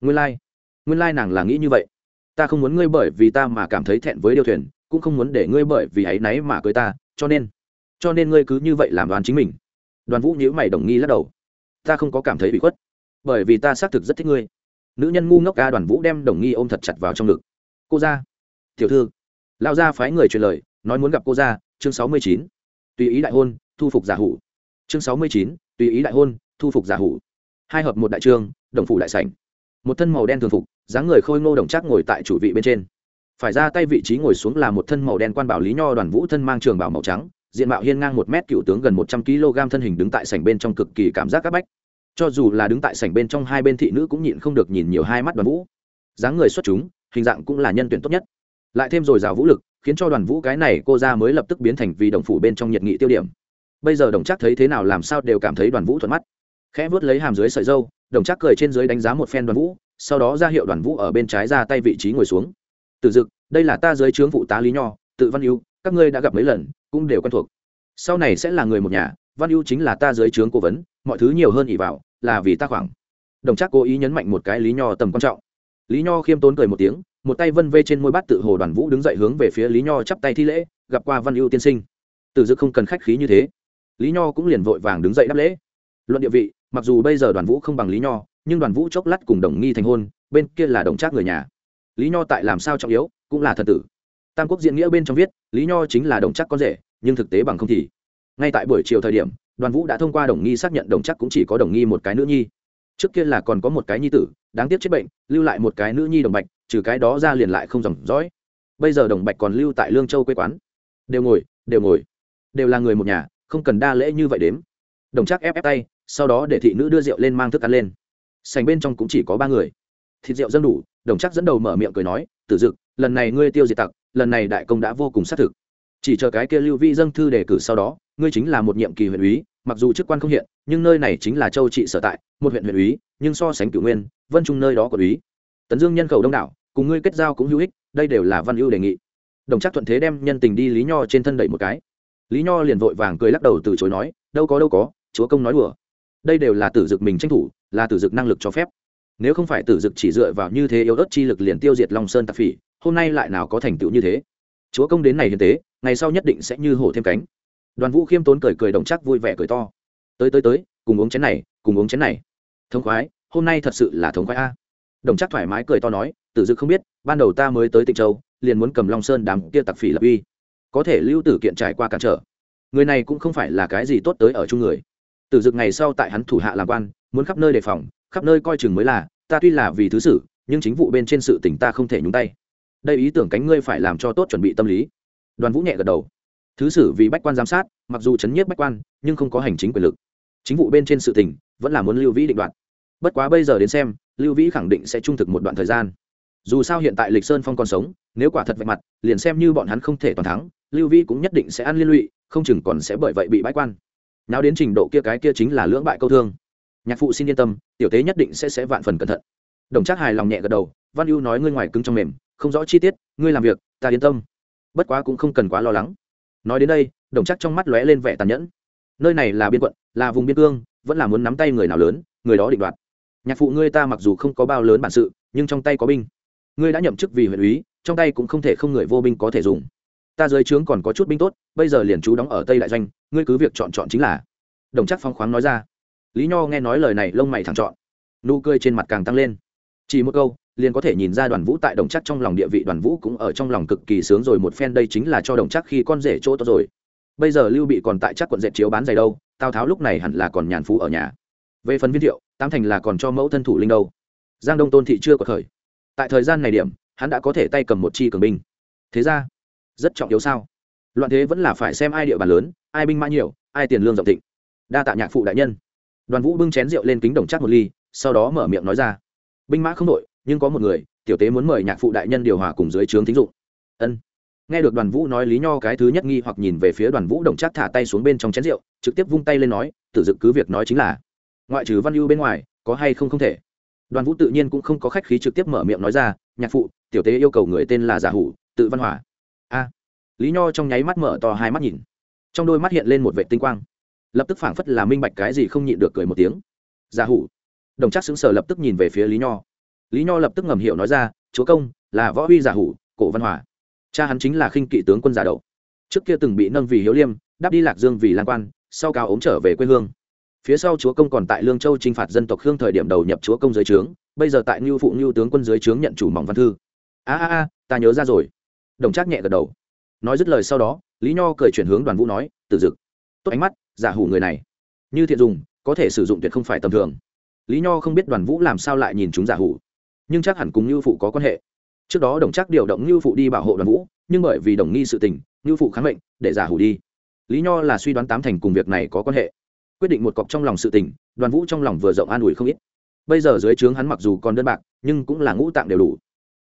Nguyên lai、like. nguyên lai、like、nàng là nghĩ như vậy. Ta không muốn ngươi bởi vì ta mà cảm thấy thẹn với điều thuyền, cũng không muốn để ngươi bởi vì áy náy mà cưới ta, cho nên cho nên ngươi cứ như vậy làm đoán chính mình. Đoàn vũ nhíu mày đồng nghi lắc đầu. Ta không có cảm thấy bị khuất, bởi vì ta xác thực rất thích ngươi. Nữ nhân ngu ngốc ca đoàn vũ đem đồng nghi ôm thật chặt vào trong ngực. Cô ra tiểu thư. Lao ra phái người truyền lời, nói muốn gặp cô ra chương sáu mươi chín. Tùy ý đại hôn, thu phục giả hủ. Chương sáu mươi chín, tùy ý đại hôn, thu phục giả hủ. Hai hợp một đại trương, đồng phủ đại sảnh. Một thân màu đen thường phục, dáng người khôi ngô đồng trác ngồi tại chủ vị bên trên. Phải ra tay vị trí ngồi xuống là một thân màu đen quan bảo lý nho, đoàn vũ thân mang trường bảo màu trắng diện mạo hiên ngang một mét cựu tướng gần một trăm kg thân hình đứng tại sảnh bên trong cực kỳ cảm giác áp bách. Cho dù là đứng tại sảnh bên trong hai bên thị nữ cũng nhịn không được nhìn nhiều hai mắt đoàn vũ. Dáng người xuất chúng, hình dạng cũng là nhân tuyển tốt nhất. Lại thêm dồi dào vũ lực, khiến cho đoàn vũ cái này cô ra mới lập tức biến thành vì đồng phủ bên trong nhiệt nghị tiêu điểm. Bây giờ đồng chắc thấy thế nào làm sao đều cảm thấy đoàn vũ thuận mắt. Khẽ vớt lấy hàm dưới sợi dâu, đồng chắc cười trên dưới đánh giá một phen đoàn vũ, sau đó ra hiệu đoàn vũ ở bên trái ra tay vị trí ngồi xuống. Từ dực, đây là ta dưới trướng phụ tá lý nho, tự văn yêu các ngươi đã gặp mấy lần, cũng đều quen thuộc. Sau này sẽ là người một nhà, văn ưu chính là ta dưới trướng cố vấn, mọi thứ nhiều hơn ỉ vào, là vì ta khoảng. Đồng trác cố ý nhấn mạnh một cái lý nho tầm quan trọng. Lý nho khiêm tốn cười một tiếng, một tay vân vê trên môi bát tự hồ đoàn vũ đứng dậy hướng về phía lý nho chắp tay thi lễ, gặp qua văn ưu tiên sinh. Từ dực không cần khách khí như thế. Lý nho cũng liền vội vàng đứng dậy đáp lễ. Luận địa vị, mặc dù bây giờ đoàn vũ không bằng lý nho, nhưng đoàn vũ chốc lát cùng đồng nghi thành hôn, bên kia là đồng trác người nhà. Lý nho tại làm sao trọng yếu, cũng là thần tử tam quốc diễn nghĩa bên trong viết, lý nho chính là đồng chắc con rể, nhưng thực tế bằng không thì. Ngay tại buổi chiều thời điểm, đoàn vũ đã thông qua đồng nghi xác nhận đồng chắc cũng chỉ có đồng nghi một cái nữ nhi. Trước kia là còn có một cái nhi tử, đáng tiếc chết bệnh, lưu lại một cái nữ nhi đồng bạch, trừ cái đó ra liền lại không dòng dõi. Bây giờ đồng bạch còn lưu tại lương châu quê quán. Đều ngồi đều ngồi. Đều là người một nhà, không cần đa lễ như vậy đếm. Đồng chắc ép ép tay, sau đó để thị nữ đưa rượu lên mang thức ăn lên. Sành bên trong cũng chỉ có ba người. Thịt rượu dân đủ, đồng chắc dẫn đầu mở miệng cười nói, tử dực, lần này ngươi tiêu diệt tặc lần này đại công đã vô cùng xác thực. Chỉ chờ cái kia lưu vi dâng thư đề cử sau đó, ngươi chính là một nhiệm kỳ huyện úy mặc dù chức quan không hiện, nhưng nơi này chính là châu trị sở tại, một huyện huyện úy nhưng so sánh cửu nguyên, vân trung nơi đó của úy tấn dương nhân khẩu đông đảo, cùng ngươi kết giao cũng hữu ích, đây đều là văn ưu đề nghị. Đồng chắc thuận thế đem nhân tình đi lý nho trên thân đẩy một cái. Lý nho liền vội vàng cười lắc đầu từ chối nói, đâu có đâu có, chúa công nói đùa. Đây đều là tử dực mình tranh thủ, là tử dực năng lực cho phép. Nếu không phải tử dực chỉ dựa vào như thế yếu ớt chi lực liền tiêu diệt long sơn tạp phỉ hôm nay lại nào có thành tựu như thế? Chúa công đến này hiến tế, ngày sau nhất định sẽ như hổ thêm cánh. Đoàn vũ khiêm tốn cười cười đồng chắc vui vẻ cười to. Tới tới tới, cùng uống chén này, cùng uống chén này. Thống khoái, hôm nay thật sự là thống khoái a. Đồng chắc thoải mái cười to nói, tử dực không biết, ban đầu ta mới tới tịnh châu, liền muốn cầm long sơn đám kia tặc phỉ lập uy. Có thể lưu tử kiện trải qua cản trở. Người này cũng không phải là cái gì tốt tới ở chung người. Tử dực ngày sau tại hắn thủ hạ làm quan, muốn khắp nơi đề phòng, khắp nơi coi chừng mới là, ta tuy là vì thứ sử, nhưng chính vụ bên trên sự tỉnh ta không thể nhúng tay đây ý tưởng cánh ngươi phải làm cho tốt chuẩn bị tâm lý. Đoàn vũ nhẹ gật đầu. Thứ sử vì bách quan giám sát, mặc dù chấn nhiếp bách quan, nhưng không có hành chính quyền lực. Chính vụ bên trên sự tình, vẫn là muốn lưu vĩ định đoạn bất quá bây giờ đến xem, lưu vĩ khẳng định sẽ trung thực một đoạn thời gian. Dù sao hiện tại lịch sơn phong còn sống, nếu quả thật vạch mặt, liền xem như bọn hắn không thể toàn thắng, lưu vĩ cũng nhất định sẽ ăn liên lụy, không chừng còn sẽ bởi vậy bị bãi quan. Nào đến trình độ kia cái kia chính là lưỡng bại câu thương. Nhạc phụ xin yên tâm, tiểu tế nhất định sẽ sẽ vạn phần cẩn thận. Đồng trác hài lòng nhẹ gật đầu, văn ưu nói ngươi ngoài cứng trong mềm không rõ chi tiết, ngươi làm việc, ta yên tâm. Bất quá cũng không cần quá lo lắng. Nói đến đây, đồng chắc trong mắt lóe lên vẻ tàn nhẫn. Nơi này là biên quận, là vùng biên cương, vẫn là muốn nắm tay người nào lớn, người đó định đoạt. Nhạc phụ ngươi ta mặc dù không có bao lớn bản sự, nhưng trong tay có binh. Ngươi đã nhậm chức vì huyện úy, trong tay cũng không thể không người vô binh có thể dùng. Ta dưới trướng còn có chút binh tốt, bây giờ liền chú đóng ở tây đại doanh, ngươi cứ việc chọn chọn chính là. Đồng chắc phong khoáng nói ra. Lý nho nghe nói lời này lông mày thẳng chọn nụ cười trên mặt càng tăng lên. Chỉ một câu liền có thể nhìn ra đoàn vũ tại đồng chắc trong lòng địa vị, đoàn vũ cũng ở trong lòng cực kỳ sướng rồi, một phen đây chính là cho đồng chắc khi con rể chỗ tốt rồi. Bây giờ lưu bị còn tại chắc quận dệt chiếu bán giày đâu, tào tháo lúc này hẳn là còn nhàn phú ở nhà. Về phần viên thiệu tam thành là còn cho mẫu thân thủ linh đâu. Giang đông tôn thị chưa có thời. Tại thời gian này điểm, hắn đã có thể tay cầm một chi cường binh. Thế ra, rất trọng yếu sao? Loạn thế vẫn là phải xem ai địa bàn lớn, ai binh mã nhiều, ai tiền lương rộng thịnh. Đa tạ nhạc phụ đại nhân. Đoàn vũ bưng chén rượu lên kính đồng chắc một ly, sau đó mở miệng nói ra. Binh mã không đội nhưng có một người, tiểu tế muốn mời nhạc phụ đại nhân điều hòa cùng dưới trướng thính dụng. Ân. Nghe được đoàn vũ nói lý nho cái thứ nhất nghi hoặc nhìn về phía đoàn vũ đồng chắc thả tay xuống bên trong chén rượu, trực tiếp vung tay lên nói tự dự cứ việc nói chính là, ngoại trừ văn ưu bên ngoài, có hay không không thể? Đoàn vũ tự nhiên cũng không có khách khí trực tiếp mở miệng nói ra, nhạc phụ, tiểu tế yêu cầu người tên là giả hủ, tự văn hỏa. A. Lý nho trong nháy mắt mở to hai mắt nhìn. Trong đôi mắt hiện lên một vệ tinh quang. Lập tức phảng phất là minh bạch cái gì không nhịn được cười một tiếng. Giả hủ. Đồng chắc xứng sở lập tức nhìn về phía lý nho lý nho lập tức ngầm hiểu nói ra, chúa công, là võ huy giả hủ, cổ văn hòa. Cha hắn chính là khinh kỵ tướng quân giả đậu. Trước kia từng bị nâng vì hiếu liêm đáp đi lạc dương vì lan quan, sau cao ống trở về quê hương. Phía sau chúa công còn tại lương châu t r i n h phạt dân tộc khương thời điểm đầu nhập chúa công dưới trướng, bây giờ tại ngưu phụ ngưu tướng quân dưới trướng nhận chủ mỏng văn thư. A a a, ta nhớ ra rồi. Đồng trác nhẹ gật đầu. Nói dứt lời sau đó, lý nho cười chuyển hướng đoàn vũ nói, tử dực, tốt ánh mắt, giả hủ người này. Như thiện dùng, có thể sử dụng tuyệt không phải tầm thường. Lý nho không biết đoàn vũ làm sao lại nhìn chúng giả hủ nhưng chắc hẳn cùng Nưu phụ có quan hệ. Trước đó đồng Trác điều động Nưu phụ đi bảo hộ đoàn vũ, nhưng bởi vì đồng nghi sự tình Nưu phụ kháng mệnh, để giả hủ đi. Lý nho là suy đoán tám thành cùng việc này có quan hệ. Quyết định một cọc trong lòng sự tình, đoàn vũ trong lòng vừa rộng an ủi không ít. Bây giờ dưới trướng hắn mặc dù còn đơn bạc, nhưng cũng là ngũ tạng đều đủ.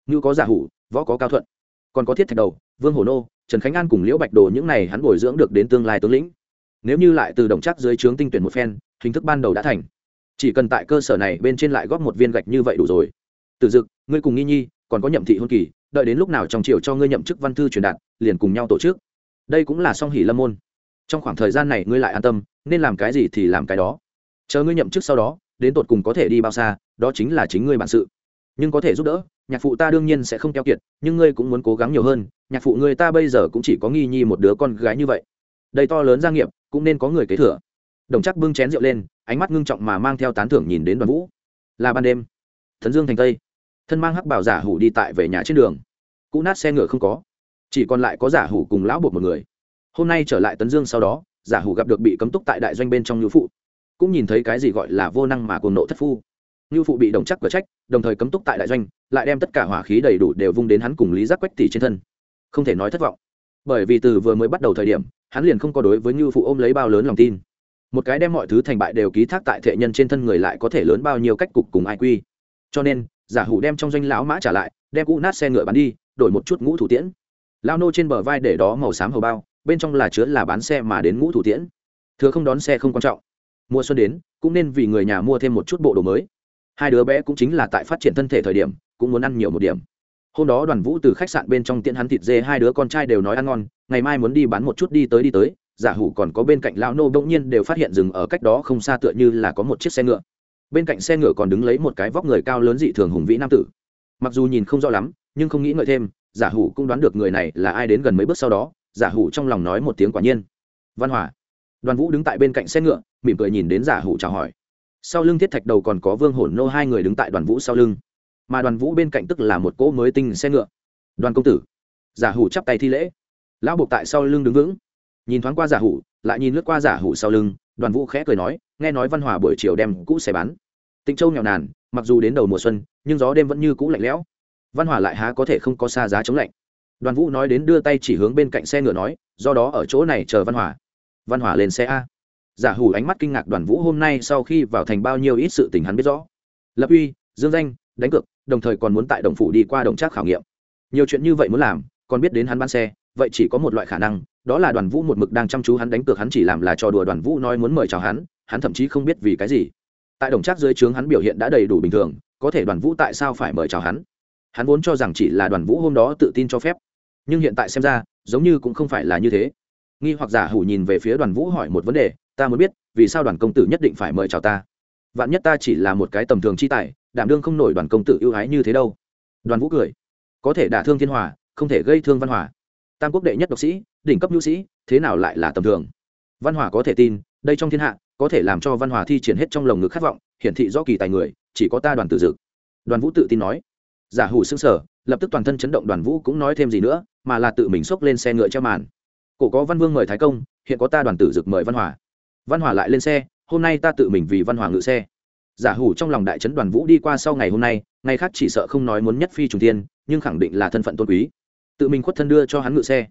Như có giả hủ, võ có cao thuận. Còn có thiết thạch đầu, vương hồ nô, trần khánh an cùng liễu bạch đồ những này hắn bồi dưỡng được đến tương lai tướng lĩnh. Nếu như lại từ đồng Trác dưới trướng tinh tuyển một phen, hình thức ban đầu đã thành. Chỉ cần tại cơ sở này bên trên lại góp một viên gạch như vậy đủ rồi từ dực, ngươi cùng nghi nhi còn có nhậm thị hôn kỳ, đợi đến lúc nào trong triều cho ngươi nhậm chức văn thư truyền đạt, liền cùng nhau tổ chức. Đây cũng là song hỷ lâm môn. Trong khoảng thời gian này ngươi lại an tâm, nên làm cái gì thì làm cái đó. Chờ ngươi nhậm chức sau đó, đến tột cùng có thể đi bao xa, đó chính là chính ngươi bản sự. Nhưng có thể giúp đỡ, nhạc phụ ta đương nhiên sẽ không keo kiệt, nhưng ngươi cũng muốn cố gắng nhiều hơn, nhạc phụ ngươi ta bây giờ cũng chỉ có nghi nhi một đứa con gái như vậy. Đây to lớn gia nghiệp, cũng nên có người kế thừa. Đồng chắc bưng chén rượu lên, ánh mắt ngưng trọng mà mang theo tán thưởng nhìn đến đoàn vũ. Là ban đêm. Thần dương thành tây thân mang hắc bảo giả hủ đi tại về nhà trên đường. Cũ nát xe ngựa không có. Chỉ còn lại có giả hủ cùng lão bột một người. Hôm nay trở lại tấn dương sau đó, giả hủ gặp được bị cấm túc tại đại doanh bên trong nhu phụ. Cũng nhìn thấy cái gì gọi là vô năng mà cuồng nộ thất phu. Nhu phụ bị đồng chắc cửa trách, đồng thời cấm túc tại đại doanh, lại đem tất cả hỏa khí đầy đủ đều vung đến hắn cùng lý giác quách tỷ trên thân. Không thể nói thất vọng. Bởi vì từ vừa mới bắt đầu thời điểm, hắn liền không có đối với nhu phụ ôm lấy bao lớn lòng tin. Một cái đem mọi thứ thành bại đều ký thác tại thệ nhân trên thân người lại có thể lớn bao nhiêu cách cục cùng ai quy. Cho nên giả hủ đem trong doanh lão mã trả lại, đem cũ nát xe ngựa bán đi, đổi một chút ngũ thủ tiễn. Lao nô trên bờ vai để đó màu xám hầu bao, bên trong là chứa là bán xe mà đến ngũ thủ tiễn. Thừa không đón xe không quan trọng. Mùa xuân đến, cũng nên vì người nhà mua thêm một chút bộ đồ mới. Hai đứa bé cũng chính là tại phát triển thân thể thời điểm, cũng muốn ăn nhiều một điểm. Hôm đó đoàn vũ từ khách sạn bên trong tiễn hắn thịt dê, hai đứa con trai đều nói ăn ngon, ngày mai muốn đi bán một chút đi tới đi tới. Giả hủ còn có bên cạnh lão nô bỗng nhiên đều phát hiện dừng ở cách đó không xa tựa như là có một chiếc xe ngựa bên cạnh xe ngựa còn đứng lấy một cái vóc người cao lớn dị thường hùng vĩ nam tử. Mặc dù nhìn không rõ lắm, nhưng không nghĩ ngợi thêm, giả hủ cũng đoán được người này là ai đến gần mấy bước sau đó, giả hủ trong lòng nói một tiếng quả nhiên. Văn hòa. Đoàn vũ đứng tại bên cạnh xe ngựa, mỉm cười nhìn đến giả hủ chào hỏi. Sau lưng thiết thạch đầu còn có vương hổn nô hai người đứng tại đoàn vũ sau lưng. Mà đoàn vũ bên cạnh tức là một cỗ mới tinh xe ngựa. Đoàn công tử. Giả hủ chắp tay thi lễ. Lão buộc tại sau lưng đứng vững. Nhìn thoáng qua giả hủ, lại nhìn lướt qua giả hủ sau lưng đoàn vũ khẽ cười nói, nghe nói văn hòa buổi chiều đem cũ xe bán. Tịnh châu nghèo nàn, mặc dù đến đầu mùa xuân, nhưng gió đêm vẫn như cũ lạnh lẽo. Văn hòa lại há có thể không có xa giá chống lạnh. Đoàn vũ nói đến đưa tay chỉ hướng bên cạnh xe ngựa nói, do đó ở chỗ này chờ văn hòa. Văn hòa lên xe a. Giả hủ ánh mắt kinh ngạc đoàn vũ hôm nay sau khi vào thành bao nhiêu ít sự tình hắn biết rõ. Lập uy, dương danh, đánh cược, đồng thời còn muốn tại đồng phủ đi qua đồng trác khảo nghiệm. Nhiều chuyện như vậy muốn làm, còn biết đến hắn bán xe, vậy chỉ có một loại khả năng đó là đoàn vũ một mực đang chăm chú hắn đánh cược, hắn chỉ làm là trò đùa, đoàn vũ nói muốn mời chào hắn hắn thậm chí không biết vì cái gì. Tại đồng trác dưới trướng hắn biểu hiện đã đầy đủ bình thường, có thể đoàn vũ tại sao phải mời chào hắn? Hắn vốn cho rằng chỉ là đoàn vũ hôm đó tự tin cho phép. Nhưng hiện tại xem ra, giống như cũng không phải là như thế. Nghi hoặc giả hủ nhìn về phía đoàn vũ hỏi một vấn đề, ta muốn biết, vì sao đoàn công tử nhất định phải mời chào ta? Vạn nhất ta chỉ là một cái tầm thường chi tài, đảm đương không nổi đoàn công tử ưu ái như thế đâu? Đoàn vũ cười. Có thể đả thương thiên hòa, không thể gây thương văn hòa tam quốc đệ nhất độc sĩ, đỉnh cấp nhu sĩ, thế nào lại là tầm thường? Văn hòa có thể tin, đây trong thiên hạ, có thể làm cho văn hòa thi triển hết trong lồng ngực khát vọng, hiển thị rõ kỳ tài người, chỉ có ta đoàn tử dực. Đoàn vũ tự tin nói. Giả hủ xương sở lập tức toàn thân chấn động, đoàn vũ cũng nói thêm gì nữa, mà là tự mình xốc lên xe ngựa treo màn. Cổ có văn vương mời thái công, hiện có ta đoàn tử dực mời văn hòa. Văn hòa lại lên xe, hôm nay ta tự mình vì văn hòa ngự xe. Giả hủ trong lòng đại trấn đoàn vũ đi qua sau ngày hôm nay, ngày khác chỉ sợ không nói muốn nhất phi trùng tiên nhưng khẳng định là thân phận tôn quý tự mình khuất thân đưa cho hắn ngựa xe.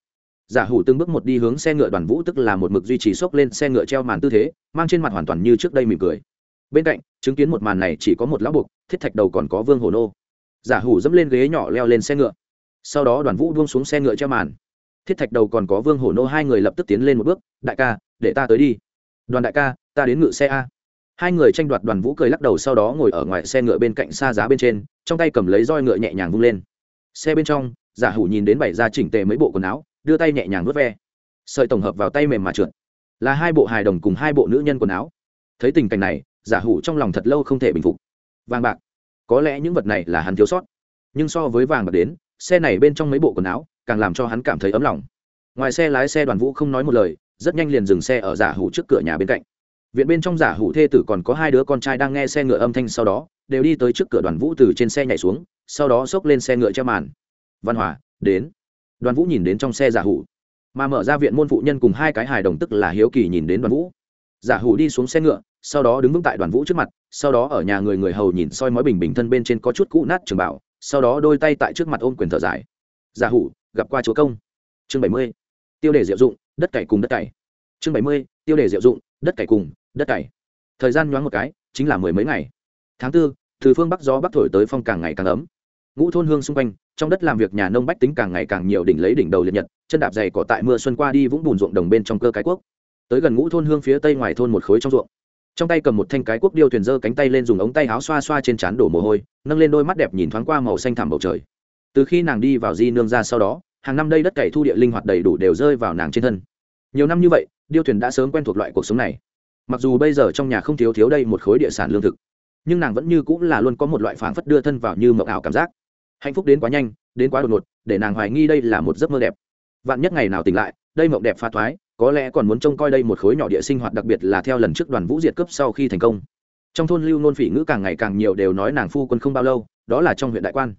Giả hủ từng bước một đi hướng xe ngựa đoàn vũ tức là một mực duy trì xốc lên xe ngựa treo màn tư thế, mang trên mặt hoàn toàn như trước đây mỉm cười. Bên cạnh, chứng kiến một màn này chỉ có một lão buộc, thiết thạch đầu còn có vương hồ nô. Giả hủ dẫm lên ghế nhỏ leo lên xe ngựa. Sau đó đoàn vũ buông xuống xe ngựa treo màn. Thiết thạch đầu còn có vương hổ nô hai người lập tức tiến lên một bước, đại ca, để ta tới đi. Đoàn đại ca, ta đến ngựa xe a. Hai người tranh đoạt đoàn vũ cười lắc đầu sau đó ngồi ở ngoài xe ngựa bên cạnh xa giá bên trên, trong tay cầm lấy roi ngựa nhẹ nhàng vung lên. Xe bên trong giả hủ nhìn đến bảy ra chỉnh tề mấy bộ quần áo, đưa tay nhẹ nhàng vớt ve. Sợi tổng hợp vào tay mềm mà trượt. Là hai bộ hài đồng cùng hai bộ nữ nhân quần áo. Thấy tình cảnh này, giả hủ trong lòng thật lâu không thể bình phục. Vàng bạc. Có lẽ những vật này là hắn thiếu sót. Nhưng so với vàng bạc đến, xe này bên trong mấy bộ quần áo càng làm cho hắn cảm thấy ấm lòng. Ngoài xe lái xe đoàn vũ không nói một lời, rất nhanh liền dừng xe ở giả hủ trước cửa nhà bên cạnh. Viện bên trong giả hủ thê tử còn có hai đứa con trai đang nghe xe ngựa âm thanh sau đó, đều đi tới trước cửa đoàn vũ từ trên xe nhảy xuống, sau đó xốc lên xe ngựa che màn văn hòa, đến. Đoàn vũ nhìn đến trong xe giả hủ, mà mở ra viện môn phụ nhân cùng hai cái hài đồng tức là hiếu kỳ nhìn đến đoàn vũ. Giả hủ đi xuống xe ngựa, sau đó đứng vững tại đoàn vũ trước mặt, sau đó ở nhà người người hầu nhìn soi mói bình bình thân bên trên có chút cũ nát trường bảo, sau đó đôi tay tại trước mặt ôm quyền thở dài. Giả hủ, gặp qua chúa công. Chương bảy mươi, tiêu đề diệu dụng, đất cày cùng đất cày. Chương bảy mươi, tiêu đề diệu dụng, đất cày cùng đất cày. Thời gian nhoáng một cái, chính là mười mấy ngày. Tháng tư, từ phương bắc gió bắc thổi tới phong càng ngày càng ấm. Ngũ thôn hương xung quanh trong đất làm việc nhà nông bách tính càng ngày càng nhiều đỉnh lấy đỉnh đầu liệt nhật, chân đạp dày cỏ tại mưa xuân qua đi vũng bùn ruộng đồng bên trong cơ cái quốc tới gần ngũ thôn hương phía tây ngoài thôn một khối trong ruộng. Trong tay cầm một thanh cái quốc điêu thuyền dơ cánh tay lên dùng ống tay áo xoa xoa trên trán đổ mồ hôi, nâng lên đôi mắt đẹp nhìn thoáng qua màu xanh thẳm bầu trời. Từ khi nàng đi vào di nương ra sau đó, hàng năm đây đất cày thu địa linh hoạt đầy đủ đều rơi vào nàng trên thân. Nhiều năm như vậy, điêu thuyền đã sớm quen thuộc loại cuộc sống này. Mặc dù bây giờ trong nhà không thiếu thiếu đây một khối địa sản lương thực, nhưng nàng vẫn như cũng là luôn có một loại phảng phất đưa thân vào như mộng ảo cảm giác hạnh phúc đến quá nhanh, đến quá đột ngột, để nàng hoài nghi đây là một giấc mơ đẹp. Vạn nhất ngày nào tỉnh lại, đây mộng đẹp pha thoái, có lẽ còn muốn trông coi đây một khối nhỏ địa sinh hoạt đặc biệt là theo lần trước đoàn vũ diệt cướp sau khi thành công. Trong thôn lưu nôn phỉ ngữ càng ngày càng nhiều đều nói nàng phu quân không bao lâu, đó là trong huyện đại quan.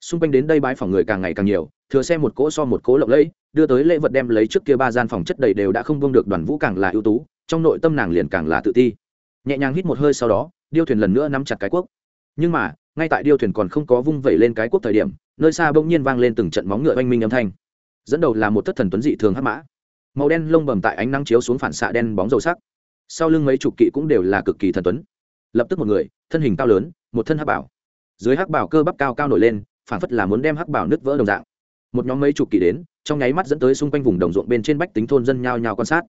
Xung quanh đến đây bãi phòng người càng ngày càng nhiều, thừa xe một cỗ so một cỗ lộng lẫy, đưa tới lễ vật đem lấy trước kia ba gian phòng chất đầy đều đã không buông được đoàn vũ càng là ưu tú, trong nội tâm nàng liền càng là tự ti. Nhẹ nhàng hít một hơi sau đó, điêu thuyền lần nữa nắm chặt cái quốc nhưng mà ngay tại điêu thuyền còn không có vung vẩy lên cái quốc thời điểm, nơi xa bỗng nhiên vang lên từng trận móng ngựa oanh minh âm thanh. Dẫn đầu là một thất thần tuấn dị thường hắc mã. Màu đen lông bầm tại ánh nắng chiếu xuống phản xạ đen bóng dầu sắc. Sau lưng mấy chục kỵ cũng đều là cực kỳ thần tuấn. Lập tức một người, thân hình cao lớn, một thân hắc bảo. Dưới hắc bảo cơ bắp cao cao nổi lên, phản phất là muốn đem hắc bảo nứt vỡ đồng dạng. Một nhóm mấy chục kỵ đến, trong nháy mắt dẫn tới xung quanh vùng đồng ruộng bên trên bách tính thôn dân nhao nhao quan sát.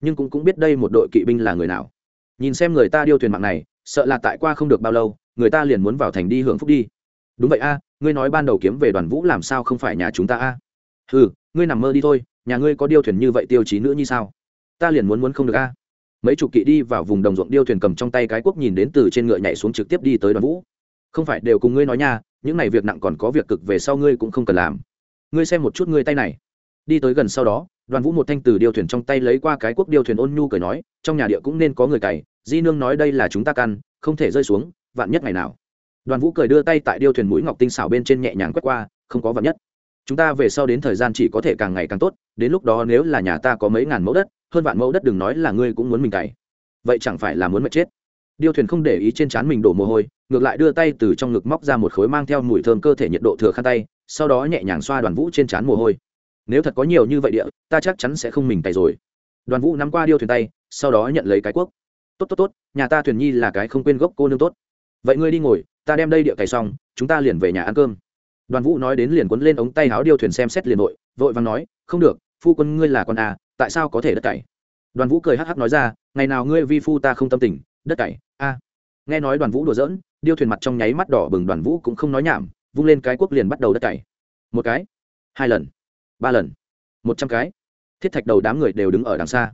Nhưng cũng cũng biết đây một đội kỵ binh là người nào. Nhìn xem người ta điêu thuyền mạng này, sợ là tại qua không được bao lâu người ta liền muốn vào thành đi hưởng phúc đi. Đúng vậy a, ngươi nói ban đầu kiếm về đoàn vũ làm sao không phải nhà chúng ta a? À? ừ ngươi nằm mơ đi thôi, nhà ngươi có điêu thuyền như vậy tiêu chí nữa như sao? Ta liền muốn muốn không được a. Mấy chục kỵ đi vào vùng đồng ruộng điêu thuyền cầm trong tay cái quốc nhìn đến từ trên ngựa nhảy xuống trực tiếp đi tới đoàn vũ. Không phải đều cùng ngươi nói nha, những này việc nặng còn có việc cực về sau ngươi cũng không cần làm. Ngươi xem một chút ngươi tay này. Đi tới gần sau đó, đoàn vũ một thanh từ điêu thuyền trong tay lấy qua cái quốc điêu thuyền ôn nhu cười nói, trong nhà địa cũng nên có người cày, di nương nói đây là chúng ta căn, không thể rơi xuống vạn nhất ngày nào. Đoàn vũ cười đưa tay tại điêu thuyền mũi ngọc tinh xảo bên trên nhẹ nhàng quét qua, không có vạn nhất. Chúng ta về sau đến thời gian chỉ có thể càng ngày càng tốt, đến lúc đó nếu là nhà ta có mấy ngàn mẫu đất, hơn vạn mẫu đất đừng nói là ngươi cũng muốn mình cày. Vậy chẳng phải là muốn mệt chết. Điêu thuyền không để ý trên trán mình đổ mồ hôi, ngược lại đưa tay từ trong ngực móc ra một khối mang theo mùi thơm cơ thể nhiệt độ thừa khăn tay, sau đó nhẹ nhàng xoa đoàn vũ trên trán mồ hôi. Nếu thật có nhiều như vậy địa, ta chắc chắn sẽ không mình cày rồi. Đoàn vũ nắm qua điêu thuyền tay, sau đó nhận lấy cái cuốc. Tốt tốt tốt, nhà ta thuyền nhi là cái không quên gốc cô nương tốt vậy ngươi đi ngồi, ta đem đây địa cày xong, chúng ta liền về nhà ăn cơm. Đoàn vũ nói đến liền quấn lên ống tay áo điêu thuyền xem xét liền nội vội vàng nói, không được, phu quân ngươi là con à tại sao có thể đất cày? Đoàn vũ cười hắc hắc nói ra, ngày nào ngươi vi phu ta không tâm tình, đất cày, a. Nghe nói đoàn vũ đùa giỡn, điêu thuyền mặt trong nháy mắt đỏ bừng, đoàn vũ cũng không nói nhảm, vung lên cái cuốc liền bắt đầu đất cày. Một cái, hai lần, ba lần, một trăm cái. Thiết thạch đầu đám người đều đứng ở đằng xa.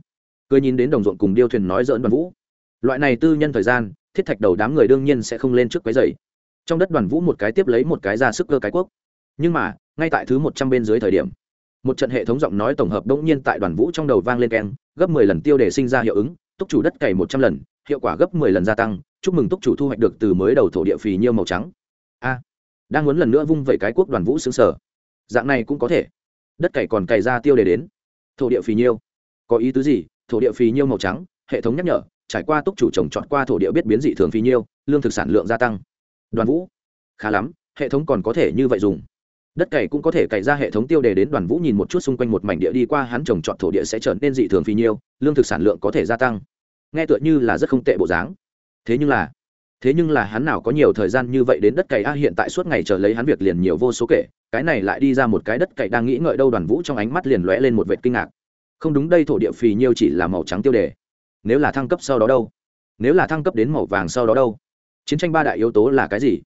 Cười nhìn đến đồng ruộng cùng điêu thuyền nói dỡn đoàn vũ. Loại này tư nhân thời gian thiết thạch đầu đám người đương nhiên sẽ không lên trước cái giày trong đất đoàn vũ một cái tiếp lấy một cái ra sức cơ cái quốc. Nhưng mà, ngay tại thứ một trăm bên dưới thời điểm, một trận hệ thống giọng nói tổng hợp đống nhiên tại đoàn vũ trong đầu vang lên keng, gấp mười lần tiêu để sinh ra hiệu ứng, túc chủ đất cày một trăm lần, hiệu quả gấp mười lần gia tăng, chúc mừng túc chủ thu hoạch được từ mới đầu thổ địa phì nhiêu màu trắng. A, đang muốn lần nữa vung vẩy cái quốc đoàn vũ xứng sở dạng này cũng có thể. Đất cày còn cày ra tiêu đề đến. Thổ địa phì nhiêu. Có ý tứ gì? Thổ địa phì nhiêu màu trắng, hệ thống nhắc nhở trải qua túc chủ trồng trọt qua thổ địa biết biến dị thường phi nhiêu, lương thực sản lượng gia tăng. Đoàn vũ, khá lắm, hệ thống còn có thể như vậy dùng. Đất cày cũng có thể cày ra hệ thống tiêu đề đến đoàn vũ nhìn một chút xung quanh một mảnh địa đi qua, hắn trồng trọt thổ địa sẽ trở nên dị thường phi nhiêu, lương thực sản lượng có thể gia tăng. Nghe tựa như là rất không tệ bộ dáng. Thế nhưng là, thế nhưng là hắn nào có nhiều thời gian như vậy đến đất cày? A, hiện tại suốt ngày chờ lấy hắn việc liền nhiều vô số kể, cái này lại đi ra một cái đất cày đang nghĩ ngợi đâu. Đoàn vũ trong ánh mắt liền lóe lên một vệt kinh ngạc. Không đúng, đây thổ địa phì nhiêu chỉ là màu trắng tiêu đề nếu là thăng cấp sau đó đâu? Nếu là thăng cấp đến màu vàng sau đó đâu? Chiến tranh ba đại yếu tố là cái gì?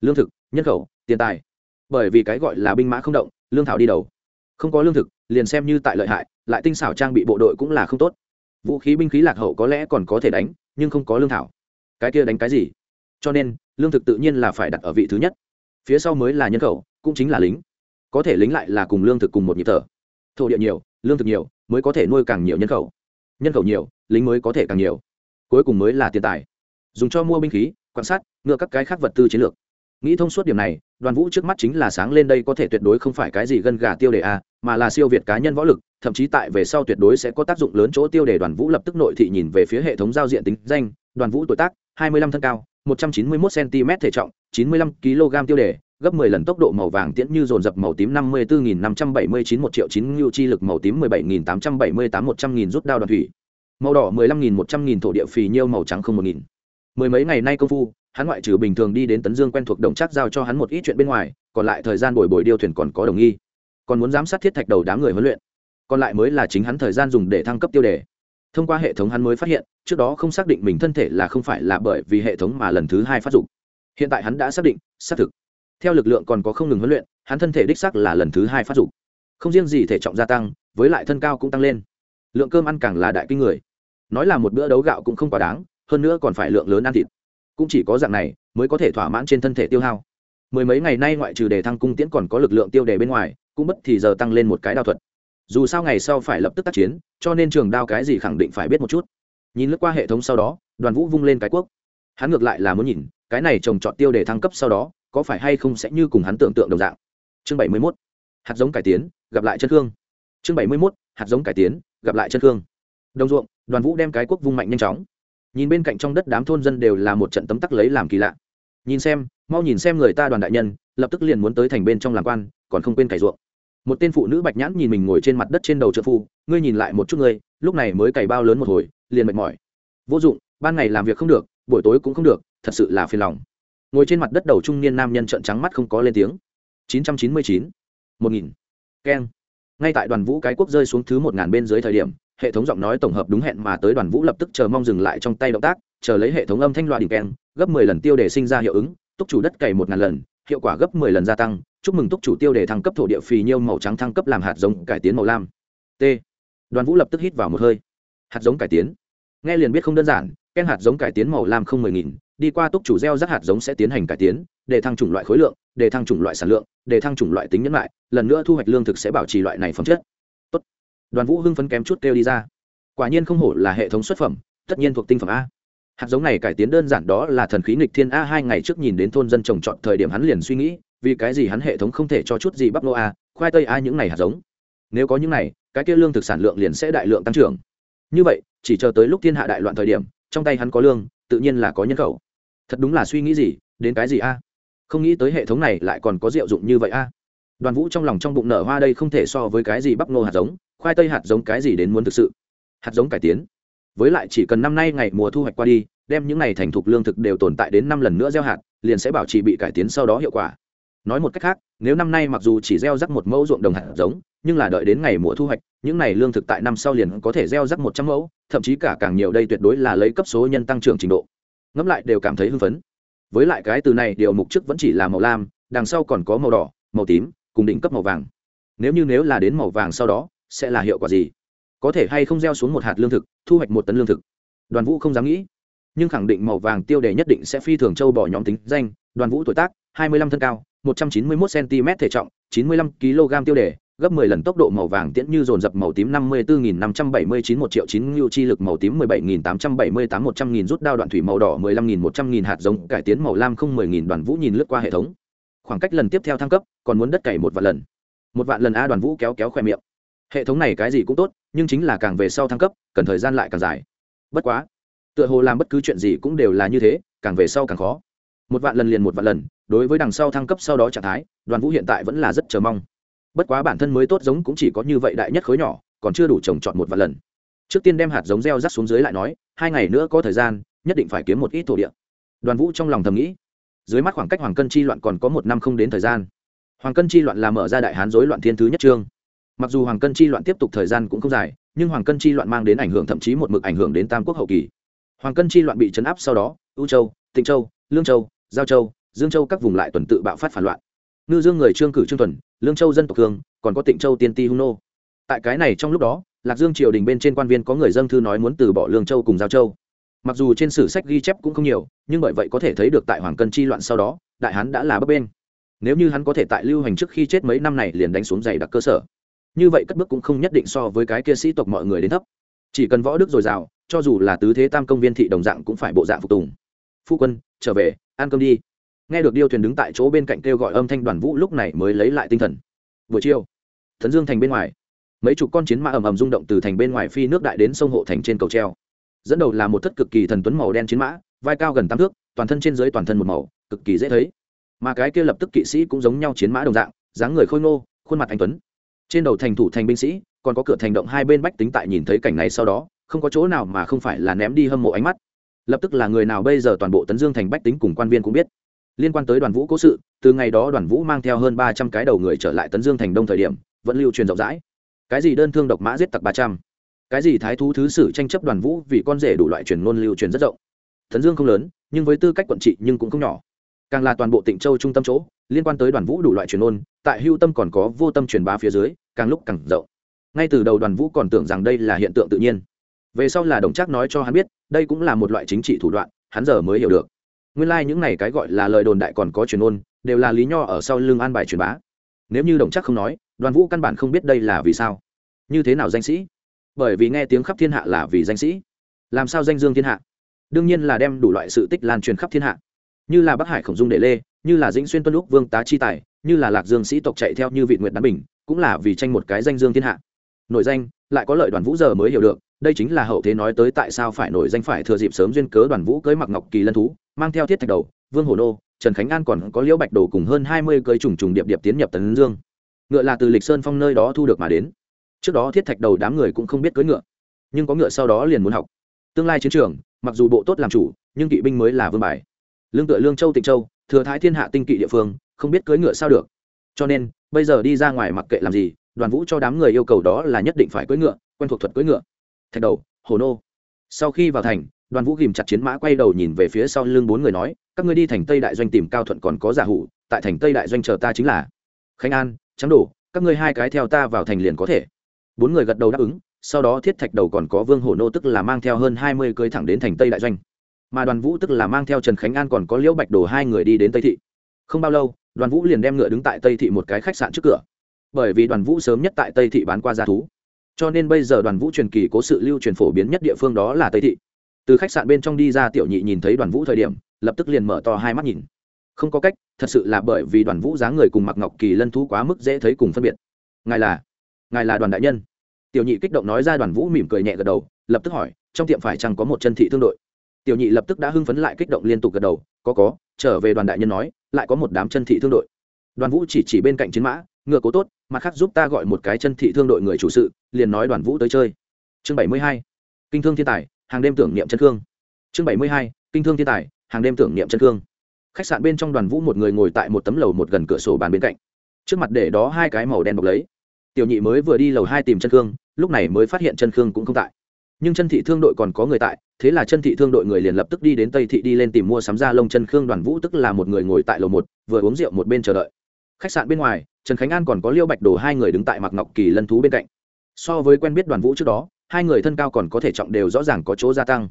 Lương thực, nhân khẩu, tiền tài. Bởi vì cái gọi là binh mã không động, lương thảo đi đầu. Không có lương thực, liền xem như tại lợi hại, lại tinh xảo trang bị bộ đội cũng là không tốt. Vũ khí binh khí lạc hậu có lẽ còn có thể đánh, nhưng không có lương thảo. Cái kia đánh cái gì? Cho nên, lương thực tự nhiên là phải đặt ở vị thứ nhất. Phía sau mới là nhân khẩu, cũng chính là lính. Có thể lính lại là cùng lương thực cùng một nhịp thở. Thổ địa nhiều, lương thực nhiều, mới có thể nuôi càng nhiều nhân khẩu. Nhân khẩu nhiều lính mới có thể càng nhiều. Cuối cùng mới là tiền tài. Dùng cho mua binh khí, quan sát, ngựa các cái khác vật tư chiến lược. Nghĩ thông suốt điểm này, đoàn vũ trước mắt chính là sáng lên đây có thể tuyệt đối không phải cái gì gân gà tiêu đề a, mà là siêu việt cá nhân võ lực, thậm chí tại về sau tuyệt đối sẽ có tác dụng lớn chỗ tiêu đề đoàn vũ lập tức nội thị nhìn về phía hệ thống giao diện tính danh, đoàn vũ tuổi tác 25 thân cao 191 cm thể trọng 95 kg tiêu đề, gấp 10 lần tốc độ màu vàng tiễn như dồn dập màu tím 54.579 1 triệu 9 lưu chi lực màu tím 17.878 100 nghìn rút đao đoàn thủy màu đỏ 15.000 100 nghìn thổ địa phì nhiêu màu trắng không một nghìn. Mười mấy ngày nay công phu, hắn ngoại trừ bình thường đi đến tấn dương quen thuộc đồng chắc giao cho hắn một ít chuyện bên ngoài, còn lại thời gian bồi bồi điêu thuyền còn có đồng nghi. Còn muốn giám sát thiết thạch đầu đám người huấn luyện. Còn lại mới là chính hắn thời gian dùng để thăng cấp tiêu đề. Thông qua hệ thống hắn mới phát hiện, trước đó không xác định mình thân thể là không phải là bởi vì hệ thống mà lần thứ hai phát dụng hiện tại hắn đã xác định, xác thực. Theo lực lượng còn có không ngừng huấn luyện, hắn thân thể đích xác là lần thứ hai phát dụng không riêng gì thể trọng gia tăng, với lại thân cao cũng tăng lên. Lượng cơm ăn càng là đại kinh người nói là một bữa đấu gạo cũng không quá đáng, hơn nữa còn phải lượng lớn ăn thịt. Cũng chỉ có dạng này mới có thể thỏa mãn trên thân thể tiêu hao. Mười mấy ngày nay ngoại trừ đề thăng cung tiễn còn có lực lượng tiêu đề bên ngoài, cũng bất thì giờ tăng lên một cái đao thuật. Dù sao ngày sau phải lập tức tác chiến, cho nên trường đao cái gì khẳng định phải biết một chút. Nhìn lướt qua hệ thống sau đó, đoàn vũ vung lên cái quốc hắn ngược lại là muốn nhìn, cái này trồng trọt tiêu đề thăng cấp sau đó, có phải hay không sẽ như cùng hắn tưởng tượng đồng dạng. Chương bảy mươi mốt. Hạt giống cải tiến, gặp lại chân hương chương bảy mươi mốt. Hạt giống cải tiến, gặp lại chân hương đồng ruộng đoàn vũ đem cái quốc vung mạnh nhanh chóng. Nhìn bên cạnh trong đất đám thôn dân đều là một trận tấm tắc lấy làm kỳ lạ. Nhìn xem mau nhìn xem người ta đoàn đại nhân lập tức liền muốn tới thành bên trong làm quan còn không quên cày ruộng. Một tên phụ nữ bạch nhãn nhìn mình ngồi trên mặt đất trên đầu trợ phu ngươi nhìn lại một chút ngươi lúc này mới cày bao lớn một hồi liền mệt mỏi. Vô dụng ban ngày làm việc không được buổi tối cũng không được thật sự là phiền lòng. Ngồi trên mặt đất đầu trung niên nam nhân trợn trắng mắt không có lên tiếng. 999, 1000, keng. Ngay tại đoàn vũ cái quốc rơi xuống thứ một ngàn bên dưới thời điểm hệ thống giọng nói tổng hợp đúng hẹn mà tới đoàn vũ lập tức chờ mong dừng lại trong tay động tác, chờ lấy hệ thống âm thanh loại đỉnh keng, gấp mười lần tiêu để sinh ra hiệu ứng, túc chủ đất cày một ngàn lần, hiệu quả gấp mười lần gia tăng, chúc mừng túc chủ tiêu để thăng cấp thổ địa phì nhiêu màu trắng thăng cấp làm hạt giống cải tiến màu lam. T. Đoàn vũ lập tức hít vào một hơi. Hạt giống cải tiến. Nghe liền biết không đơn giản, ken hạt giống cải tiến màu lam không mười nghìn, đi qua túc chủ gieo rắc hạt giống sẽ tiến hành cải tiến, để thăng chủng loại khối lượng, để thăng chủng loại sản lượng, để thăng chủng loại tính nhân lại, lần nữa thu hoạch lương thực sẽ bảo trì loại này phẩm chất đoàn vũ hưng phấn kém chút kêu đi ra. Quả nhiên không hổ là hệ thống xuất phẩm, tất nhiên thuộc tinh phẩm a. Hạt giống này cải tiến đơn giản đó là thần khí nghịch thiên a hai ngày trước nhìn đến thôn dân trồng trọt thời điểm hắn liền suy nghĩ, vì cái gì hắn hệ thống không thể cho chút gì bắp nô a, khoai tây a những này hạt giống. Nếu có những này, cái kia lương thực sản lượng liền sẽ đại lượng tăng trưởng. Như vậy, chỉ chờ tới lúc thiên hạ đại loạn thời điểm, trong tay hắn có lương, tự nhiên là có nhân khẩu. Thật đúng là suy nghĩ gì, đến cái gì a? Không nghĩ tới hệ thống này lại còn có diệu dụng như vậy a. Đoàn vũ trong lòng trong bụng nở hoa đây không thể so với cái gì bắp nô hạt giống khoai tây hạt giống cái gì đến muốn thực sự? Hạt giống cải tiến. Với lại chỉ cần năm nay ngày mùa thu hoạch qua đi, đem những ngày thành thục lương thực đều tồn tại đến năm lần nữa gieo hạt, liền sẽ bảo trì bị cải tiến sau đó hiệu quả. Nói một cách khác, nếu năm nay mặc dù chỉ gieo rắc một mẫu ruộng đồng hạt giống, nhưng là đợi đến ngày mùa thu hoạch, những này lương thực tại năm sau liền có thể gieo rắc một trăm mẫu, thậm chí cả càng nhiều đây tuyệt đối là lấy cấp số nhân tăng trưởng trình độ. Ngẫm lại đều cảm thấy hưng phấn. Với lại cái từ này, điều mục trước vẫn chỉ là màu lam, đằng sau còn có màu đỏ, màu tím, cùng đỉnh cấp màu vàng. Nếu như nếu là đến màu vàng sau đó sẽ là hiệu quả gì có thể hay không gieo xuống một hạt lương thực thu hoạch một tấn lương thực đoàn vũ không dám nghĩ nhưng khẳng định màu vàng tiêu đề nhất định sẽ phi thường châu bỏ nhóm tính danh đoàn vũ tuổi tác hai mươi lăm thân cao một trăm chín mươi 191 cm thể trọng chín mươi lăm kg tiêu đề gấp 10 lần tốc độ màu vàng tiễn như dồn dập màu tím 54579 1 triệu 9 lưu chi lực màu tím 17878 100.000 rút đao đoạn thủy màu đỏ 15.100.000 hạt giống cải tiến màu lam không 10.000 đoàn vũ nhìn lướt qua hệ thống. Khoảng cách lần tiếp theo thăng cấp, còn muốn đất cày một vạn lần. Một vạn lần a đoàn vũ kéo kéo khóe miệng. Hệ thống này cái gì cũng tốt, nhưng chính là càng về sau thăng cấp, cần thời gian lại càng dài. Bất quá, tựa hồ làm bất cứ chuyện gì cũng đều là như thế, càng về sau càng khó. Một vạn lần liền một vạn lần, đối với đằng sau thăng cấp sau đó trạng thái, đoàn vũ hiện tại vẫn là rất chờ mong. Bất quá bản thân mới tốt giống cũng chỉ có như vậy đại nhất khối nhỏ còn chưa đủ trồng trọt một vạn lần. Trước tiên đem hạt giống gieo rắc xuống dưới lại nói hai ngày nữa có thời gian nhất định phải kiếm một ít thổ địa. Đoàn vũ trong lòng thầm nghĩ dưới mắt khoảng cách hoàng cân chi loạn còn có một năm không đến thời gian. Hoàng cân chi loạn là mở ra đại hán dối loạn thiên thứ nhất trương mặc dù hoàng cân chi loạn tiếp tục thời gian cũng không dài, nhưng hoàng cân chi loạn mang đến ảnh hưởng thậm chí một mực ảnh hưởng đến tam quốc hậu kỳ. Hoàng cân chi loạn bị chấn áp sau đó, ưu châu, tịnh châu, lương châu, giao châu, dương châu các vùng lại tuần tự bạo phát phản loạn. Ngư dương người trương cử trương tuần, lương châu dân tộc hương còn có tịnh châu tiên ti hung nô. Tại cái này trong lúc đó, lạc dương triều đình bên trên quan viên có người dân thư nói muốn từ bỏ lương châu cùng giao châu. Mặc dù trên sử sách ghi chép cũng không nhiều, nhưng bởi vậy có thể thấy được tại hoàng cân chi loạn sau đó, đại hán đã là bấp bên nếu như hắn có thể tại lưu hành trước khi chết mấy năm này liền đánh xuống giày đặc cơ sở như vậy cất bước cũng không nhất định so với cái kia sĩ tộc mọi người đến thấp. Chỉ cần võ đức dồi dào, cho dù là tứ thế tam công viên thị đồng dạng cũng phải bộ dạng phục tùng. Phu quân, trở về, ăn cơm đi. Nghe được điêu thuyền đứng tại chỗ bên cạnh kêu gọi âm thanh đoàn vũ lúc này mới lấy lại tinh thần. Buổi chiều thần dương thành bên ngoài. Mấy chục con chiến mã ầm ầm rung động từ thành bên ngoài phi nước đại đến sông hộ thành trên cầu treo. Dẫn đầu là một thất cực kỳ thần tuấn màu đen chiến mã, vai cao gần tám thước, toàn thân trên dưới toàn thân một màu, cực kỳ dễ thấy. Mà cái kia lập tức kỵ sĩ cũng giống nhau chiến mã đồng dạng, dáng người khôi ngô, khuôn mặt anh tuấn trên đầu thành thủ thành binh sĩ, còn có cửa thành động hai bên bách tính tại nhìn thấy cảnh này sau đó, không có chỗ nào mà không phải là ném đi hâm mộ ánh mắt. Lập tức là người nào bây giờ toàn bộ tấn dương thành bách tính cùng quan viên cũng biết. Liên quan tới đoàn vũ cố sự, từ ngày đó đoàn vũ mang theo hơn ba trăm cái đầu người trở lại tấn dương thành đông thời điểm, vẫn lưu truyền rộng rãi. Cái gì đơn thương độc mã giết tặc ba trăm? Cái gì thái thú thứ sử tranh chấp đoàn vũ vì con rể đủ loại truyền ngôn lưu truyền rất rộng. Tấn dương không lớn, nhưng với tư cách quận trị nhưng cũng không nhỏ. Càng là toàn bộ tỉnh châu trung tâm chỗ, liên quan tới đoàn vũ đủ loại truyền ngôn, tại hưu tâm còn có vô tâm truyền bá phía dưới càng lúc càng rộng. Ngay từ đầu đoàn vũ còn tưởng rằng đây là hiện tượng tự nhiên. Về sau là đồng trác nói cho hắn biết, đây cũng là một loại chính trị thủ đoạn, hắn giờ mới hiểu được. Nguyên lai、like、những này cái gọi là lời đồn đại còn có truyền ôn đều là lý nho ở sau lưng an bài truyền bá. Nếu như đồng trác không nói, đoàn vũ căn bản không biết đây là vì sao. Như thế nào danh sĩ? Bởi vì nghe tiếng khắp thiên hạ là vì danh sĩ. Làm sao danh dương thiên hạ? Đương nhiên là đem đủ loại sự tích lan truyền khắp thiên hạ. Như là bắc hải khổng dung đệ lê, như là dĩnh xuyên tuân lúc vương tá chi tài, như là lạc dương sĩ tộc chạy theo như vị nguyện đán bình cũng là vì tranh một cái danh dương thiên hạ. Nội danh, lại có lợi đoàn vũ giờ mới hiểu được, đây chính là hậu thế nói tới tại sao phải nổi danh phải thừa dịp sớm duyên cớ đoàn vũ cưới mặc ngọc kỳ lân thú, mang theo thiết thạch đầu, vương hồ nô, trần khánh an còn có liễu bạch đồ cùng hơn hai mươi cưới trùng trùng điệp điệp tiến nhập tấn dương. Ngựa là từ lịch sơn phong nơi đó thu được mà đến. Trước đó thiết thạch đầu đám người cũng không biết cưỡi ngựa, nhưng có ngựa sau đó liền muốn học. Tương lai chiến trường, mặc dù bộ tốt làm chủ, nhưng kỵ binh mới là vương bài. Lương tựa lương châu tịnh châu, thừa thái thiên hạ tinh kỵ địa phương, không biết cưỡi ngựa sao được. Cho nên bây giờ đi ra ngoài mặc kệ làm gì, đoàn vũ cho đám người yêu cầu đó là nhất định phải cưỡi ngựa, quen thuộc thuật cưỡi ngựa. Thạch đầu, hồ nô. Sau khi vào thành, đoàn vũ ghìm chặt chiến mã quay đầu nhìn về phía sau lưng bốn người nói, các ngươi đi thành tây đại doanh tìm cao thuận còn có giả hủ, tại thành tây đại doanh chờ ta chính là. Khánh an trắng đổ, các ngươi hai cái theo ta vào thành liền có thể. Bốn người gật đầu đáp ứng, sau đó thiết thạch đầu còn có vương hổ nô tức là mang theo hơn hai mươi cưới thẳng đến thành tây đại doanh. Mà đoàn vũ tức là mang theo trần khánh an còn có liễu bạch đồ hai người đi đến tây thị. Không bao lâu đoàn vũ liền đem ngựa đứng tại tây thị một cái khách sạn trước cửa bởi vì đoàn vũ sớm nhất tại tây thị bán qua g thú cho nên bây giờ đoàn vũ truyền kỳ cố sự lưu truyền phổ biến nhất địa phương đó là tây thị từ khách sạn bên trong đi ra tiểu nhị nhìn thấy đoàn vũ thời điểm lập tức liền mở to hai mắt nhìn không có cách thật sự là bởi vì đoàn vũ dáng người cùng mặc ngọc kỳ lân thú quá mức dễ thấy cùng phân biệt ngài là ngài là đoàn đại nhân tiểu nhị kích động nói ra đoàn vũ mỉm cười nhẹ gật đầu lập tức hỏi trong tiệm phải chăng có một chân thị thương đội tiểu nhị lập tức đã hưng phấn lại kích động liên tục gật đầu có có trở về đoàn đại nhân nói, lại có một đám chân thị thương đội. Đoàn vũ chỉ chỉ bên cạnh chiến mã, ngựa cố tốt, mặt khác giúp ta gọi một cái chân thị thương đội người chủ sự, liền nói đoàn vũ tới chơi. Chương bảy mươi hai, kinh thương thiên tài, hàng đêm tưởng niệm chân cương chương bảy mươi hai, kinh thương thiên tài, hàng đêm tưởng niệm chân cương khách sạn bên trong đoàn vũ một người ngồi tại một tấm lầu một gần cửa sổ bàn bên cạnh. Trước mặt để đó hai cái màu đen bọc lấy. Tiểu nhị mới vừa đi lầu hai tìm chân cương lúc này mới phát hiện chân cương cũng không tại. Nhưng chân thị thương đội còn có người tại thế là chân thị thương đội người liền lập tức đi đến tây thị đi lên tìm mua sắm ra lông chân khương đoàn vũ, tức là một người ngồi tại lầu một, vừa uống rượu một bên chờ đợi. Khách sạn bên ngoài, trần khánh an còn có liêu bạch đồ hai người đứng tại mạc ngọc kỳ lân thú bên cạnh. So với quen biết đoàn vũ trước đó, hai người thân cao còn có thể trọng đều rõ ràng có chỗ gia tăng.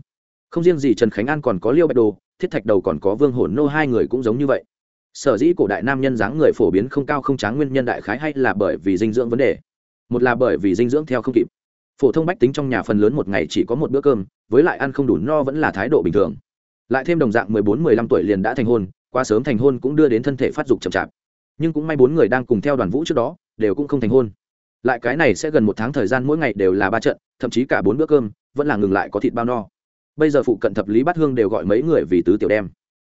Không riêng gì trần khánh an còn có liêu bạch đồ, thiết thạch đầu còn có vương hổn nô hai người cũng giống như vậy. Sở dĩ cổ đại nam nhân dáng người phổ biến không cao không tráng nguyên nhân đại khái hay là bởi vì dinh dưỡng vấn đề. Một là bởi vì dinh dưỡng theo không kịp phổ thông bách tính trong nhà phần lớn một ngày chỉ có một bữa cơm, với lại ăn không đủ no vẫn là thái độ bình thường. Lại thêm đồng dạng mười bốn, mười lăm tuổi liền đã thành hôn, quá sớm thành hôn cũng đưa đến thân thể phát dục chậm chạp. Nhưng cũng may bốn người đang cùng theo đoàn vũ trước đó, đều cũng không thành hôn. Lại cái này sẽ gần một tháng thời gian mỗi ngày đều là ba trận, thậm chí cả bốn bữa cơm, vẫn là ngừng lại có thịt bao no. Bây giờ phụ cận thập lý bát hương đều gọi mấy người vì tứ tiểu đem.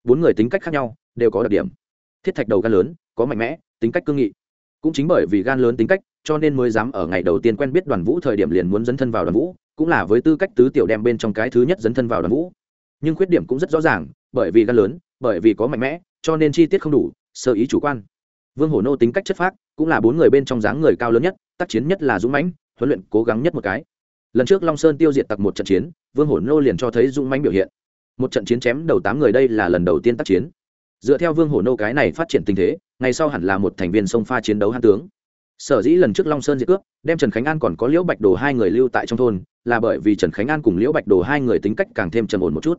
Bốn người tính cách khác nhau, đều có đặc điểm. Thiết thạch đầu gan lớn, có mạnh mẽ, tính cách cương nghị. Cũng chính bởi vì gan lớn tính cách cho nên mới dám ở ngày đầu tiên quen biết đoàn vũ thời điểm liền muốn dấn thân vào đoàn vũ, cũng là với tư cách tứ tiểu đem bên trong cái thứ nhất dấn thân vào đoàn vũ. Nhưng khuyết điểm cũng rất rõ ràng, bởi vì gan lớn, bởi vì có mạnh mẽ, cho nên chi tiết không đủ, sơ ý chủ quan. Vương hổ nô tính cách chất phác, cũng là bốn người bên trong dáng người cao lớn nhất, tác chiến nhất là dũng mãnh, huấn luyện cố gắng nhất một cái. Lần trước long sơn tiêu diệt tặc một trận chiến, vương hổ nô liền cho thấy dũng mãnh biểu hiện. Một trận chiến chém đầu tám người đây là lần đầu tiên tác chiến. Dựa theo vương hổ nô cái này phát triển tình thế, ngày sau hẳn là một thành viên sông pha chiến đấu hãn tướng sở dĩ lần trước long sơn diệt cướp, đem trần khánh an còn có liễu bạch đồ hai người lưu tại trong thôn, là bởi vì trần khánh an cùng liễu bạch đồ hai người tính cách càng thêm trầm ổn một chút.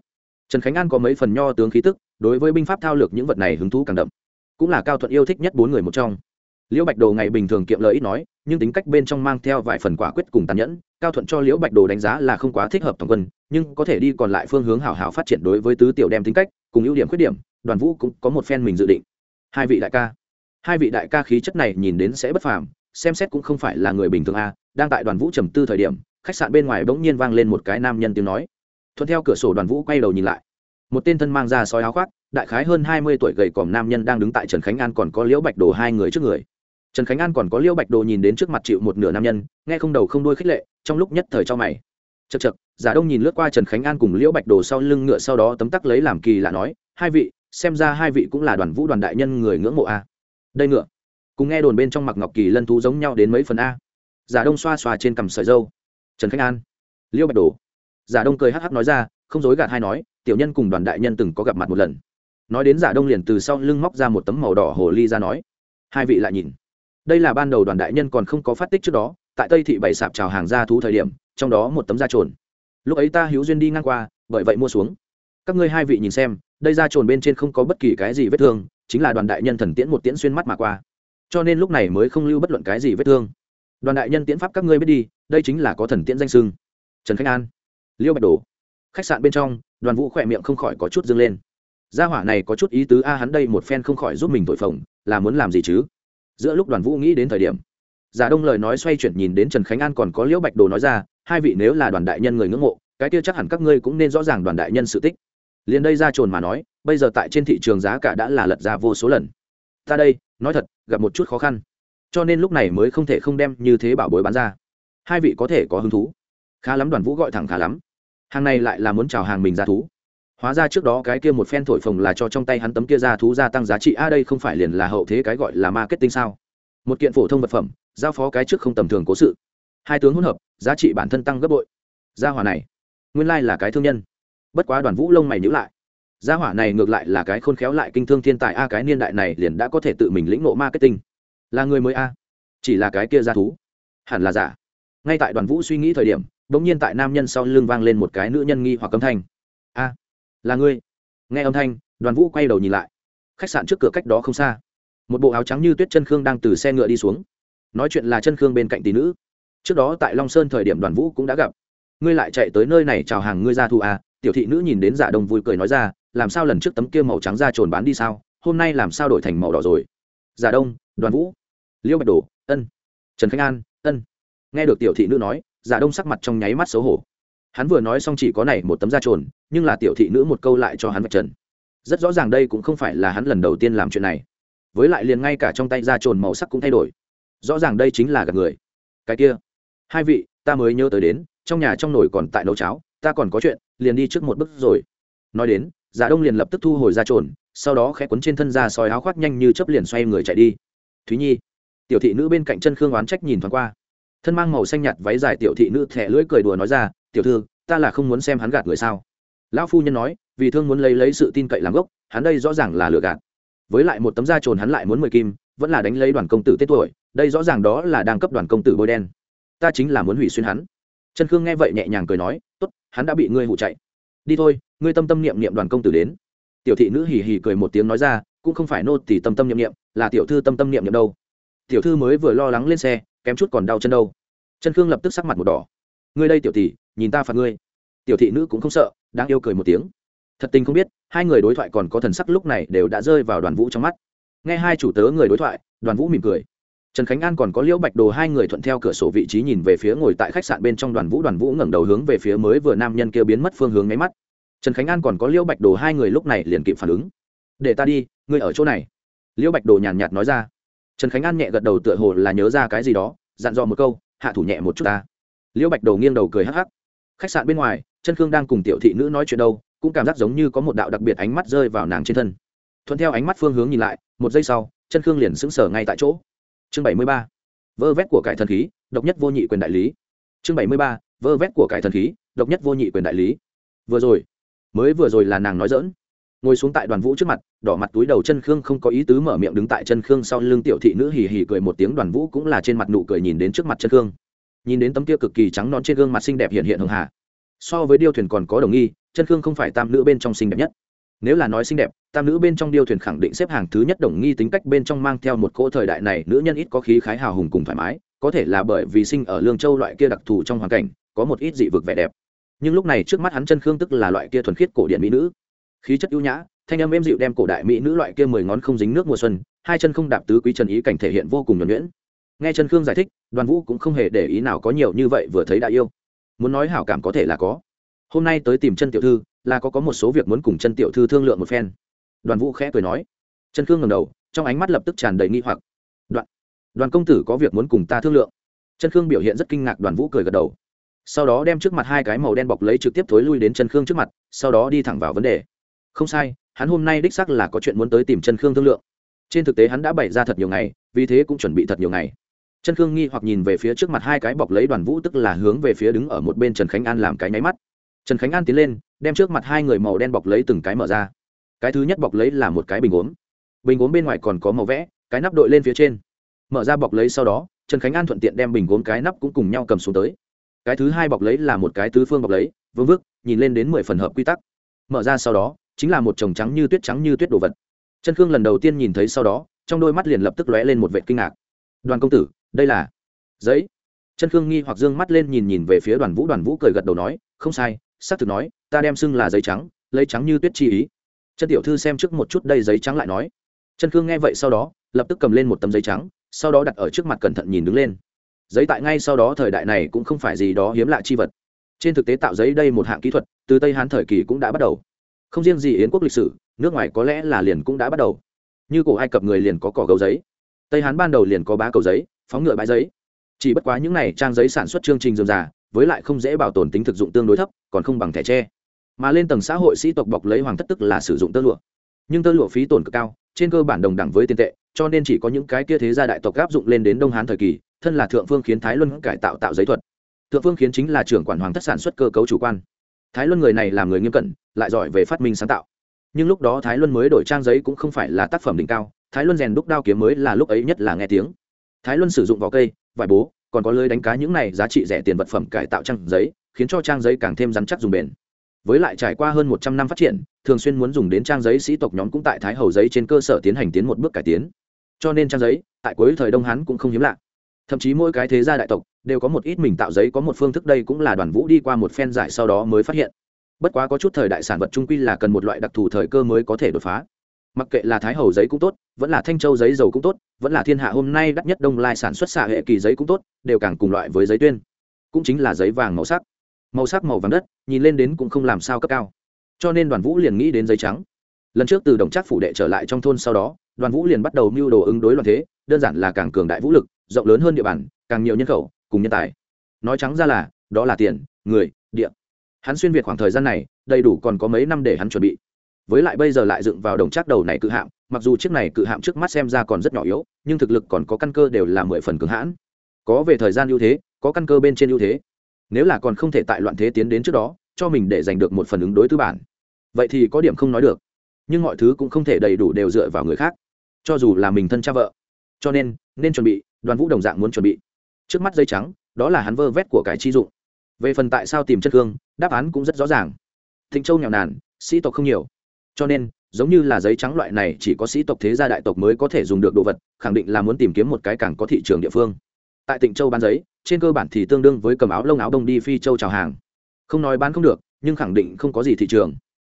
Trần khánh an có mấy phần nho tướng khí tức, đối với binh pháp thao lược những vật này hứng thú càng đậm. Cũng là cao thuận yêu thích nhất bốn người một trong. Liễu bạch đồ ngày bình thường kiệm lời ít nói, nhưng tính cách bên trong mang theo vài phần quả quyết cùng tàn nhẫn, cao thuận cho liễu bạch đồ đánh giá là không quá thích hợp toàn quân, nhưng có thể đi còn lại phương hướng hảo hảo phát triển đối với tứ tiểu đem tính cách, cùng ưu điểm khuyết điểm, đoàn vũ cũng có một phen mình dự định. Hai vị đại ca hai vị đại ca khí chất này nhìn đến sẽ bất phàm, xem xét cũng không phải là người bình thường a. Đang tại đoàn vũ trầm tư thời điểm, khách sạn bên ngoài bỗng nhiên vang lên một cái nam nhân tiếng nói. Thuận theo cửa sổ đoàn vũ quay đầu nhìn lại. Một tên thân mang ra sói áo khoác, đại khái hơn hai mươi tuổi gầy còm nam nhân đang đứng tại trần khánh an còn có liễu bạch đồ hai người trước người. Trần khánh an còn có liễu bạch đồ nhìn đến trước mặt chịu một nửa nam nhân, nghe không đầu không đuôi khích lệ, trong lúc nhất thời cho mày. Chật chật giả đông nhìn lướt qua trần khánh an cùng liễu bạch đồ sau lưng ngựa sau đó tấm tắc lấy làm kỳ lạ nói, hai vị, xem ra hai vị cũng là đoàn vũ đoàn đại nhân người ngưỡng mộ a đây ngựa. Cùng nghe đồn bên trong mặc ngọc kỳ lân thú giống nhau đến mấy phần a. Giả đông xoa xoa trên cằm sợi dâu. Trần khánh an. Liêu bạch đồ giả đông cười hắc hắc nói ra, không dối gạt hai nói, tiểu nhân cùng đoàn đại nhân từng có gặp mặt một lần. Nói đến giả đông liền từ sau lưng móc ra một tấm màu đỏ hồ ly ra nói, hai vị lại nhìn. Đây là ban đầu đoàn đại nhân còn không có phát tích trước đó, tại tây thị bảy sạp trào hàng ra thú thời điểm, trong đó một tấm da trồn. Lúc ấy ta hiếu duyên đi ngang qua, bởi vậy mua xuống. Các ngươi hai vị nhìn xem, đây da trồn bên trên không có bất kỳ cái gì vết thương chính là đoàn đại nhân thần tiễn một tiễn xuyên mắt mà qua. Cho nên lúc này mới không lưu bất luận cái gì vết thương. Đoàn đại nhân tiễn pháp các ngươi biết đi, đây chính là có thần tiễn danh sưng trần khánh an, liêu bạch đồ khách sạn bên trong, đoàn vũ khỏe miệng không khỏi có chút dâng lên. Gia hỏa này có chút ý tứ, a, hắn đây một phen không khỏi giúp mình tội phồng, là muốn làm gì chứ? Giữa lúc đoàn vũ nghĩ đến thời điểm, giả đông lời nói xoay chuyển nhìn đến trần khánh an còn có liễu bạch đồ nói ra, hai vị nếu là đoàn đại nhân người ngưỡng mộ, cái kia chắc hẳn các ngươi cũng nên rõ ràng đoàn đại nhân sự tích. Liền đây ra trồn mà nói bây giờ tại trên thị trường giá cả đã là lật ra vô số lần. Ta đây, nói thật, gặp một chút khó khăn. Cho nên lúc này mới không thể không đem như thế bảo bối bán ra. Hai vị có thể có hứng thú. Khá lắm, đoàn vũ gọi thẳng khá lắm. Hàng này lại là muốn chào hàng mình ra thú. Hóa ra trước đó cái kia một phen thổi phồng là cho trong tay hắn tấm kia ra thú gia tăng giá trị. A đây không phải liền là hậu thế cái gọi là marketing sao? Một kiện phổ thông vật phẩm, giao phó cái trước không tầm thường cố sự. Hai tướng hỗn hợp, giá trị bản thân tăng gấp bội. Gia hỏa này, nguyên lai là cái thương nhân. Bất quá đoàn vũ lông mày nhữ lại gia hỏa này ngược lại là cái khôn khéo lại kinh thương thiên tài a, cái niên đại này liền đã có thể tự mình lĩnh ngộ marketing. Là người mới a. Chỉ là cái kia ra thú. Hẳn là giả. Ngay tại đoàn vũ suy nghĩ thời điểm đ ỗ n g nhiên tại nam nhân sau lưng vang lên một cái nữ nhân nghi hoặc âm thanh. A, là ngươi. Nghe âm thanh, đoàn vũ quay đầu nhìn lại. Khách sạn trước cửa cách đó không xa. Một bộ áo trắng như tuyết chân khương đang từ xe ngựa đi xuống. Nói chuyện là chân khương bên cạnh tỷ nữ. Trước đó tại long sơn thời điểm đoàn vũ cũng đã gặp. Ngươi lại chạy tới nơi này chào hàng ngươi ra thu à tiểu thị nữ nhìn đến giả đông vui cười nói ra làm sao lần trước tấm kia màu trắng ra trồn bán đi sao? Hôm nay làm sao đổi thành màu đỏ rồi? Giả đông, đoàn vũ, liêu bạch đồ ân, trần khánh an, ân. Nghe được tiểu thị nữ nói, giả đông sắc mặt trong nháy mắt xấu hổ. Hắn vừa nói xong chỉ có này một tấm da trồn, nhưng là tiểu thị nữ một câu lại cho hắn vạch trần. Rất rõ ràng đây cũng không phải là hắn lần đầu tiên làm chuyện này. Với lại liền ngay cả trong tay da trồn màu sắc cũng thay đổi. Rõ ràng đây chính là gặp người. Cái kia, hai vị, ta mới nhớ tới đến, trong nhà trong nồi còn tại nấu cháo, ta còn có chuyện, liền đi trước một bước rồi. Nói đến giả đông liền lập tức thu hồi da trồn, sau đó khẽ quấn trên thân da soi áo khoác nhanh như chấp liền xoay người chạy đi. Thúy nhi. Tiểu thị nữ bên cạnh chân khương oán trách nhìn thoáng qua. Thân mang màu xanh nhạt váy dài tiểu thị nữ thẻ lưỡi cười đùa nói ra, tiểu thư, ta là không muốn xem hắn gạt người sao? Lão phu nhân nói, vì thương muốn lấy lấy sự tin cậy làm gốc, hắn đây rõ ràng là lừa gạt. Với lại một tấm da trồn hắn lại muốn mười kim, vẫn là đánh lấy đoàn công tử tết tuổi, đây rõ ràng đó là đang cấp đoàn công tử bôi đen. Ta chính là muốn hủy xuyên hắn. Chân khương nghe vậy nhẹ nhàng cười nói, tốt, hắn đã bị ngươi hụ chạy. Đi thôi ngươi tâm tâm niệm niệm đoàn công tử đến. Tiểu thị nữ hì hì cười một tiếng nói ra, cũng không phải nô tỷ tâm tâm niệm niệm, là tiểu thư tâm tâm niệm niệm đâu. Tiểu thư mới vừa lo lắng lên xe, kém chút còn đau chân đâu. Trần khương lập tức sắc mặt một đỏ. Ngươi đây tiểu tỷ, nhìn ta phạt ngươi. Tiểu thị nữ cũng không sợ đang yêu cười một tiếng. Thật tình không biết, hai người đối thoại còn có thần sắc lúc này đều đã rơi vào đoàn vũ trong mắt. Nghe hai chủ tớ người đối thoại, đoàn vũ mỉm cười. Trần khánh an còn có liễu bạch đồ hai người thuận theo cửa sổ vị trí nhìn về phía ngồi tại khách sạn bên trong đoàn vũ đoàn vũ ngẩng đầu hướng về phía mới vừa nam nhân kia biến mất phương hướng nháy mắt trần khánh an còn có liễu bạch đồ hai người lúc này liền kịp phản ứng. Để ta đi, ngươi ở chỗ này. Liễu bạch đồ nhàn nhạt nói ra. Trần khánh an nhẹ gật đầu tựa hồ là nhớ ra cái gì đó, dặn dò một câu, hạ thủ nhẹ một chút ta. Liễu bạch đầu nghiêng đầu cười hắc hắc. Khách sạn bên ngoài chân khương đang cùng tiểu thị nữ nói chuyện đâu, cũng cảm giác giống như có một đạo đặc biệt ánh mắt rơi vào nàng trên thân. Thuận theo ánh mắt phương hướng nhìn lại, một giây sau chân khương liền sững sờ ngay tại chỗ. Chương bảy mươi ba. Vơ vét của cải thần khí, độc nhất vô nhị quyền đại lý. Chương bảy mươi ba. Vơ vét của cải thần khí, độc nhất vô nhị quyền đại lý. Vừa rồi mới vừa rồi là nàng nói dỡn. Ngồi xuống tại đoàn vũ trước mặt, đỏ mặt túi đầu chân khương không có ý tứ mở miệng đứng tại chân khương sau lưng tiểu thị nữ hì hì cười một tiếng, đoàn vũ cũng là trên mặt nụ cười nhìn đến trước mặt chân khương. Nhìn đến tấm kia cực kỳ trắng non trên gương mặt xinh đẹp hiện hiện hường hà. So với điêu thuyền còn có đồng nghi, chân khương không phải tam nữ bên trong xinh đẹp nhất. Nếu là nói xinh đẹp, tam nữ bên trong điêu thuyền khẳng định xếp hàng thứ nhất đồng nghi tính cách bên trong mang theo một cỗ thời đại này, nữ nhân ít có khí khái hào hùng cùng thoải mái, có thể là bởi vì sinh ở lương châu loại kia đặc thù trong hoàn cảnh, có một ít dị vực vẻ đẹp nhưng lúc này trước mắt hắn chân khương tức là loại kia thuần khiết cổ điện mỹ nữ. Khí chất ưu nhã, thanh âm êm dịu đem cổ đại mỹ nữ loại kia mười ngón không dính nước mùa xuân, hai chân không đạp tứ quý trần ý cảnh thể hiện vô cùng nhuẩn nhuyễn. Nghe chân khương giải thích, đoàn vũ cũng không hề để ý nào có nhiều như vậy vừa thấy đại yêu. Muốn nói hảo cảm có thể là có. Hôm nay tới tìm chân tiểu thư, là có có một số việc muốn cùng chân tiểu thư thương lượng một phen. Đoàn vũ khẽ cười nói. Chân khương ngầm đầu, trong ánh mắt lập tức tràn đầy nghi hoặc. Đoạn, đoàn công tử có việc muốn cùng ta thương lượng. Chân khương biểu hiện rất kinh ngạc, đoàn vũ cười gật đầu sau đó đem trước mặt hai cái màu đen bọc lấy trực tiếp thối lui đến chân khương trước mặt, sau đó đi thẳng vào vấn đề. Không sai, hắn hôm nay đích sắc là có chuyện muốn tới tìm chân khương thương lượng. Trên thực tế hắn đã bày ra thật nhiều ngày, vì thế cũng chuẩn bị thật nhiều ngày. Chân khương nghi hoặc nhìn về phía trước mặt hai cái bọc lấy đoàn vũ tức là hướng về phía đứng ở một bên trần khánh an làm cái nháy mắt. Trần khánh an tiến lên, đem trước mặt hai người màu đen bọc lấy từng cái mở ra. Cái thứ nhất bọc lấy là một cái bình gốm. Bình gốm bên ngoài còn có màu vẽ, cái nắp đội lên phía trên. Mở ra bọc lấy sau đó, trần khánh an thuận tiện đem bình gốm cái nắp cũng cùng nhau cầm xuống tới cái thứ hai bọc lấy là một cái tứ phương bọc lấy, vương vức, nhìn lên đến mười phần hợp quy tắc. Mở ra sau đó, chính là một chồng trắng như tuyết trắng như tuyết đồ vật. Chân khương lần đầu tiên nhìn thấy sau đó, trong đôi mắt liền lập tức lóe lên một vệ kinh ngạc. Đoàn công tử, đây là giấy. Chân khương nghi hoặc dương mắt lên nhìn nhìn về phía đoàn vũ đoàn vũ cười gật đầu nói, không sai, xác thực nói, ta đem xưng là giấy trắng, lấy trắng như tuyết chi ý. Chân tiểu thư xem trước một chút đây giấy trắng lại nói. Chân khương nghe vậy sau đó, lập tức cầm lên một tấm giấy trắng, sau đó đặt ở trước mặt cẩn thận nhìn đứng lên giấy tại ngay sau đó thời đại này cũng không phải gì đó hiếm lạ chi vật. Trên thực tế tạo giấy đây một hạng kỹ thuật, từ tây hán thời kỳ cũng đã bắt đầu. Không riêng gì yến quốc lịch sử, nước ngoài có lẽ là liền cũng đã bắt đầu. Như cổ ai cập người liền có cỏ gấu giấy. Tây hán ban đầu liền có bá cầu giấy, phóng ngựa bãi giấy. Chỉ bất quá những này trang giấy sản xuất chương trình dườm già với lại không dễ bảo tồn tính thực dụng tương đối thấp, còn không bằng thẻ tre. Mà lên tầng xã hội sĩ tộc bọc lấy hoàng thất tức là sử dụng tơ lụa. Nhưng tơ lụa phí tổn cực cao, trên cơ bản đồng đẳng với tiền tệ, cho nên chỉ có những cái kia thế gia đại tộc áp dụng lên đến đông hán thời kỳ thân là thượng phương khiến thái luân cải tạo tạo giấy thuật. Thượng phương khiến chính là trưởng quản hoàng thất sản xuất cơ cấu chủ quan. Thái luân người này làm người nghiêm cẩn, lại giỏi về phát minh sáng tạo. Nhưng lúc đó thái luân mới đổi trang giấy cũng không phải là tác phẩm đỉnh cao, thái luân rèn đúc đao kiếm mới là lúc ấy nhất là nghe tiếng. Thái luân sử dụng vỏ cây, vải bố, còn có lưới đánh cá những này giá trị rẻ tiền vật phẩm cải tạo trang giấy, khiến cho trang giấy càng thêm rắn chắc dùng bền. Với lại trải qua hơn một trăm năm phát triển, thường xuyên muốn dùng đến trang giấy sĩ tộc nhóm cũng tại thái hầu giấy trên cơ sở tiến hành tiến một bước cải tiến. Cho nên trang giấy, tại cuối thời đông hán cũng không hiếm lạ thậm chí mỗi cái thế gia đại tộc đều có một ít mình tạo giấy có một phương thức đây cũng là đoàn vũ đi qua một phen giải sau đó mới phát hiện. Bất quá có chút thời đại sản vật trung quy là cần một loại đặc thù thời cơ mới có thể đột phá. Mặc kệ là thái hầu giấy cũng tốt, vẫn là thanh châu giấy dầu cũng tốt, vẫn là thiên hạ hôm nay đắt nhất đông lai sản xuất xạ hệ kỳ giấy cũng tốt, đều càng cùng loại với giấy tuyên. Cũng chính là giấy vàng màu sắc. Màu sắc màu vàng đất, nhìn lên đến cũng không làm sao cấp cao. Cho nên đoàn vũ liền nghĩ đến giấy trắng lần trước từ đồng trác phủ đệ trở lại trong thôn sau đó, đoàn vũ liền bắt đầu mưu đồ ứng đối loạn thế, đơn giản là càng cường đại vũ lực, rộng lớn hơn địa bàn, càng nhiều nhân khẩu, cùng nhân tài. Nói trắng ra là, đó là tiền, người, địa. Hắn xuyên việt khoảng thời gian này, đầy đủ còn có mấy năm để hắn chuẩn bị. Với lại bây giờ lại dựng vào đồng trác đầu này cự hạm, mặc dù chiếc này cự hạm trước mắt xem ra còn rất nhỏ yếu, nhưng thực lực còn có căn cơ đều là mười phần cường hãn. Có về thời gian ưu thế, có căn cơ bên trên ưu thế. Nếu là còn không thể tại loạn thế tiến đến trước đó, cho mình để giành được một phần ứng đối tư bản. Vậy thì có điểm không nói được nhưng mọi thứ cũng không thể đầy đủ đều dựa vào người khác. Cho dù là mình thân cha vợ. Cho nên nên chuẩn bị, đoàn vũ đồng dạng muốn chuẩn bị. Trước mắt dây trắng, đó là hắn vơ vét của cái chi dụng. Về phần tại sao tìm chất hương đáp án cũng rất rõ ràng. Thịnh châu nghèo nàn, sĩ tộc không nhiều. Cho nên, giống như là giấy trắng loại này chỉ có sĩ tộc thế gia đại tộc mới có thể dùng được đồ vật, khẳng định là muốn tìm kiếm một cái càng có thị trường địa phương. Tại tỉnh châu bán giấy, trên cơ bản thì tương đương với cầm áo lông áo đông đi phi châu chào hàng. Không nói bán không được, nhưng khẳng định không có gì thị trường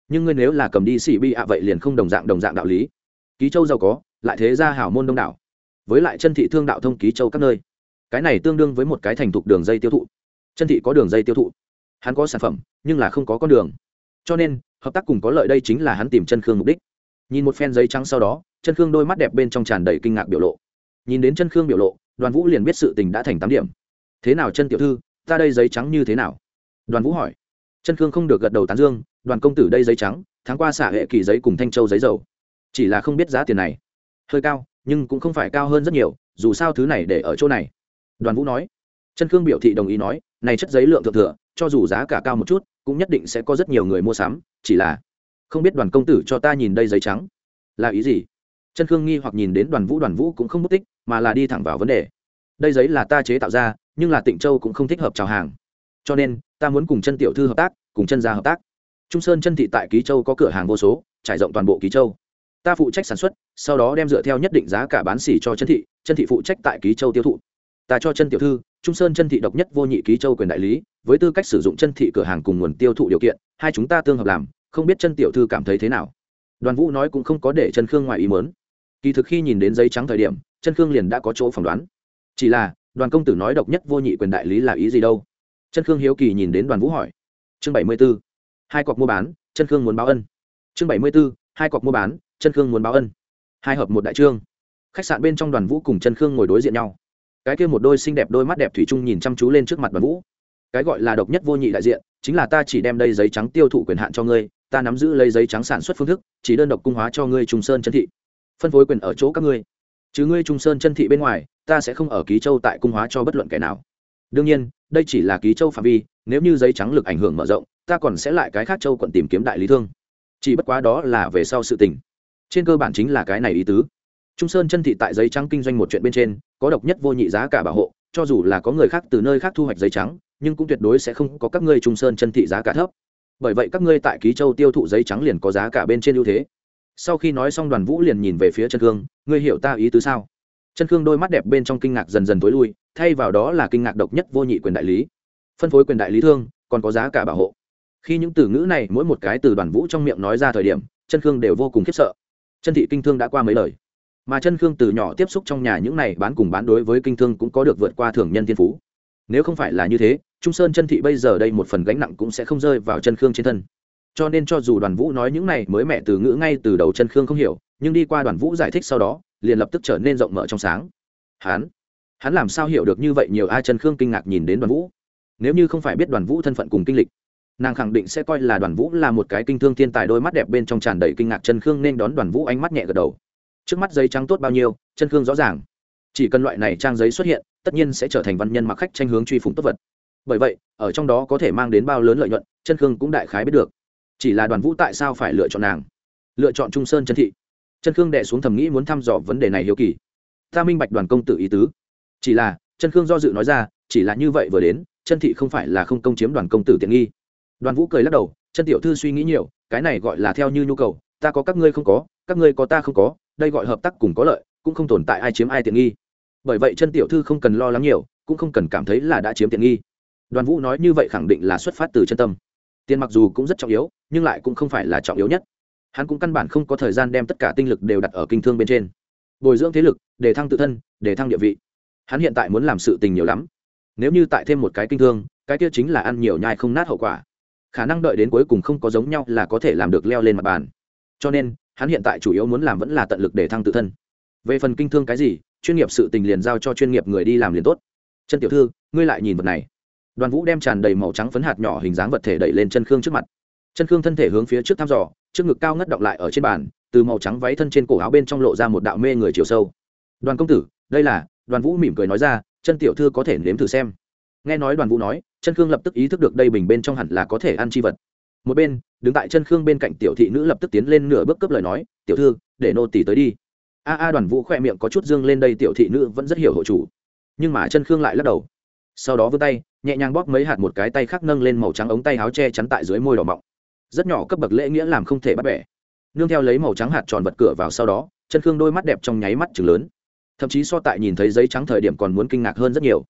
nhưng ngươi nếu là cầm đi xỉ bi ạ vậy liền không đồng dạng đồng dạng đạo lý. Ký châu giàu có, lại thế ra hảo môn đông đảo. Với lại chân thị thương đạo thông ký châu các nơi. Cái này tương đương với một cái thành thục đường dây tiêu thụ. Chân thị có đường dây tiêu thụ. Hắn có sản phẩm, nhưng là không có con đường. Cho nên, hợp tác cùng có lợi đây chính là hắn tìm chân khương mục đích. Nhìn một phen giấy trắng sau đó, chân khương đôi mắt đẹp bên trong tràn đầy kinh ngạc biểu lộ. Nhìn đến chân khương biểu lộ, đoàn vũ liền biết sự tình đã thành tám điểm. Thế nào chân tiểu thư, ta đây giấy trắng như thế nào? Đoàn vũ hỏi. Chân khương không được gật đầu tán dương đoàn công tử đây giấy trắng, tháng qua xả hệ kỳ giấy cùng thanh châu giấy dầu. Chỉ là không biết giá tiền này. Hơi cao, nhưng cũng không phải cao hơn rất nhiều, dù sao thứ này để ở chỗ này. Đoàn vũ nói. Chân khương biểu thị đồng ý nói, này chất giấy lượng thượng thừa, cho dù giá cả cao một chút, cũng nhất định sẽ có rất nhiều người mua sắm, chỉ là không biết đoàn công tử cho ta nhìn đây giấy trắng. Là ý gì? Chân khương nghi hoặc nhìn đến đoàn vũ đoàn vũ cũng không mất tích, mà là đi thẳng vào vấn đề. Đây giấy là ta chế tạo ra, nhưng là tịnh châu cũng không thích hợp chào hàng. Cho nên, ta muốn cùng chân tiểu thư hợp tác, cùng chân gia hợp tác trung sơn chân thị tại ký châu có cửa hàng vô số, trải rộng toàn bộ ký châu. Ta phụ trách sản xuất, sau đó đem dựa theo nhất định giá cả bán xỉ cho chân thị chân thị phụ trách tại ký châu tiêu thụ. Ta cho chân tiểu thư, trung sơn chân thị độc nhất vô nhị ký châu quyền đại lý, với tư cách sử dụng chân thị cửa hàng cùng nguồn tiêu thụ điều kiện, hai chúng ta tương hợp làm, không biết chân tiểu thư cảm thấy thế nào. Đoàn vũ nói cũng không có để chân khương ngoài ý mớn kỳ thực khi nhìn đến giấy trắng thời điểm chân khương liền đã có chỗ phỏng đoán. Chỉ là, đoàn công tử nói độc nhất vô nhị quyền đại lý là ý gì đâu? Chân khương hiếu kỳ nhìn đến đoàn vũ hỏi. Chương bảy mươi b ố hai cọc mua bán, chân khương muốn báo ân. Chương bảy mươi b ố hai cọc mua bán, chân khương muốn báo ân. Hai hợp một đại trương. Khách sạn bên trong đoàn vũ cùng chân khương ngồi đối diện nhau. Cái kia một đôi xinh đẹp đôi mắt đẹp thủy chung nhìn chăm chú lên trước mặt đoàn vũ. Cái gọi là độc nhất vô nhị đại diện, chính là ta chỉ đem đây giấy trắng tiêu thụ quyền hạn cho ngươi, ta nắm giữ lấy giấy trắng sản xuất phương thức, chỉ đơn độc cung hóa cho ngươi trung sơn chân thị. Phân phối quyền ở chỗ các ngươi. Chứ ngươi trung sơn chân thị bên ngoài, ta sẽ không ở ký châu tại cung hóa cho bất luận kẻ nào. Đương nhiên, đây chỉ là ký châu phạm vi, nếu như giấy trắng lực ảnh hưởng mở rộng ta còn sẽ lại cái khác châu quận tìm kiếm đại lý thương. Chỉ bất quá đó là về sau sự tình. Trên cơ bản chính là cái này ý tứ. Trung sơn chân thị tại giấy trắng kinh doanh một chuyện bên trên, có độc nhất vô nhị giá cả bảo hộ, cho dù là có người khác từ nơi khác thu hoạch giấy trắng, nhưng cũng tuyệt đối sẽ không có các ngươi trung sơn chân thị giá cả thấp. Bởi vậy các ngươi tại ký châu tiêu thụ giấy trắng liền có giá cả bên trên ưu thế. Sau khi nói xong đoàn vũ liền nhìn về phía chân khương, ngươi hiểu ta ý tứ sao? Chân khương đôi mắt đẹp bên trong kinh ngạc dần dần t ố i lui, thay vào đó là kinh ngạc độc nhất vô nhị quyền đại lý. Phân phối quyền đại lý thương, còn có giá cả bảo hộ khi những từ ngữ này mỗi một cái từ đoàn vũ trong miệng nói ra thời điểm, chân khương đều vô cùng khiếp sợ. Chân thị kinh thương đã qua mấy lời? Mà chân khương từ nhỏ tiếp xúc trong nhà những này bán cùng bán đối với kinh thương cũng có được vượt qua thường nhân thiên phú. Nếu không phải là như thế, trung sơn chân thị bây giờ đây một phần gánh nặng cũng sẽ không rơi vào chân khương trên thân. Cho nên cho dù đoàn vũ nói những này mới mẹ từ ngữ ngay từ đầu chân khương không hiểu, nhưng đi qua đoàn vũ giải thích sau đó, liền lập tức trở nên rộng mở trong sáng. Hắn hắn làm sao hiểu được như vậy nhiều ai chân khương kinh ngạc nhìn đến đoàn vũ. Nếu như không phải biết đoàn vũ thân phận cùng kinh lịch nàng khẳng định sẽ coi là đoàn vũ là một cái kinh thương thiên tài, đôi mắt đẹp bên trong tràn đầy kinh ngạc chân khương nên đón đoàn vũ ánh mắt nhẹ gật đầu. Trước mắt giấy trắng tốt bao nhiêu chân khương rõ ràng. Chỉ cần loại này trang giấy xuất hiện, tất nhiên sẽ trở thành văn nhân mặc khách tranh hướng truy phủng tốt vật. Bởi vậy, ở trong đó có thể mang đến bao lớn lợi nhuận chân khương cũng đại khái biết được. Chỉ là đoàn vũ tại sao phải lựa chọn nàng? Lựa chọn trung sơn chân thị. Chân khương đệ xuống thầm nghĩ muốn thăm dò vấn đề này hiếu kỳ. Ta minh bạch đoàn công tử ý tứ. Chỉ là chân khương do dự nói ra, chỉ là như vậy vừa đến chân thị không phải là không công chiếm đoàn công tử tiện nghi đoàn vũ cười lắc đầu, chân tiểu thư suy nghĩ nhiều, cái này gọi là theo như nhu cầu, ta có các ngươi không có, các ngươi có ta không có, đây gọi hợp tác cùng có lợi, cũng không tồn tại ai chiếm ai tiện nghi. Bởi vậy chân tiểu thư không cần lo lắng nhiều, cũng không cần cảm thấy là đã chiếm tiện nghi. Đoàn vũ nói như vậy khẳng định là xuất phát từ chân tâm. Tiền mặc dù cũng rất trọng yếu, nhưng lại cũng không phải là trọng yếu nhất. Hắn cũng căn bản không có thời gian đem tất cả tinh lực đều đặt ở kinh thương bên trên. Bồi dưỡng thế lực, để thăng tự thân, để thăng địa vị. Hắn hiện tại muốn làm sự tình nhiều lắm. Nếu như tại thêm một cái kinh thương, cái kia chính là ăn nhiều nhai không nát hậu quả khả năng đợi đến cuối cùng không có giống nhau là có thể làm được leo lên mặt bàn. Cho nên, hắn hiện tại chủ yếu muốn làm vẫn là tận lực để thăng tự thân. Về phần kinh thương cái gì, chuyên nghiệp sự tình liền giao cho chuyên nghiệp người đi làm liền tốt. Chân tiểu thư, ngươi lại nhìn vật này. Đoàn vũ đem tràn đầy màu trắng phấn hạt nhỏ hình dáng vật thể đẩy lên chân khương trước mặt. Chân khương thân thể hướng phía trước thăm dò, trước ngực cao ngất động lại ở trên bàn, từ màu trắng váy thân trên cổ áo bên trong lộ ra một đạo mê người chiều sâu. Đoàn công tử, đây là đoàn vũ mỉm cười nói ra, chân tiểu thư có thể nếm thử xem. Nghe nói đoàn vũ nói chân khương lập tức ý thức được đây bình bên trong hẳn là có thể ăn chi vật. Một bên, đứng tại chân khương bên cạnh tiểu thị nữ lập tức tiến lên nửa bước cấp lời nói, tiểu thư, để nô tỷ tới đi. A a đoàn vũ khoe miệng có chút dương lên đây tiểu thị nữ vẫn rất hiểu hộ chủ. Nhưng mà chân khương lại lắc đầu. Sau đó vươn tay, nhẹ nhàng bóp mấy hạt một cái tay khác nâng lên màu trắng ống tay áo che chắn tại dưới môi đỏ mọng. Rất nhỏ cấp bậc lễ nghĩa làm không thể bắt bẻ. Nương theo lấy màu trắng hạt tròn vật cửa vào sau đó, chân khương đôi mắt đẹp trong nháy mắt chừng lớn. Thậm chí so tại nhìn thấy giấy trắng thời điểm còn muốn kinh ngạc hơn rất nhiều.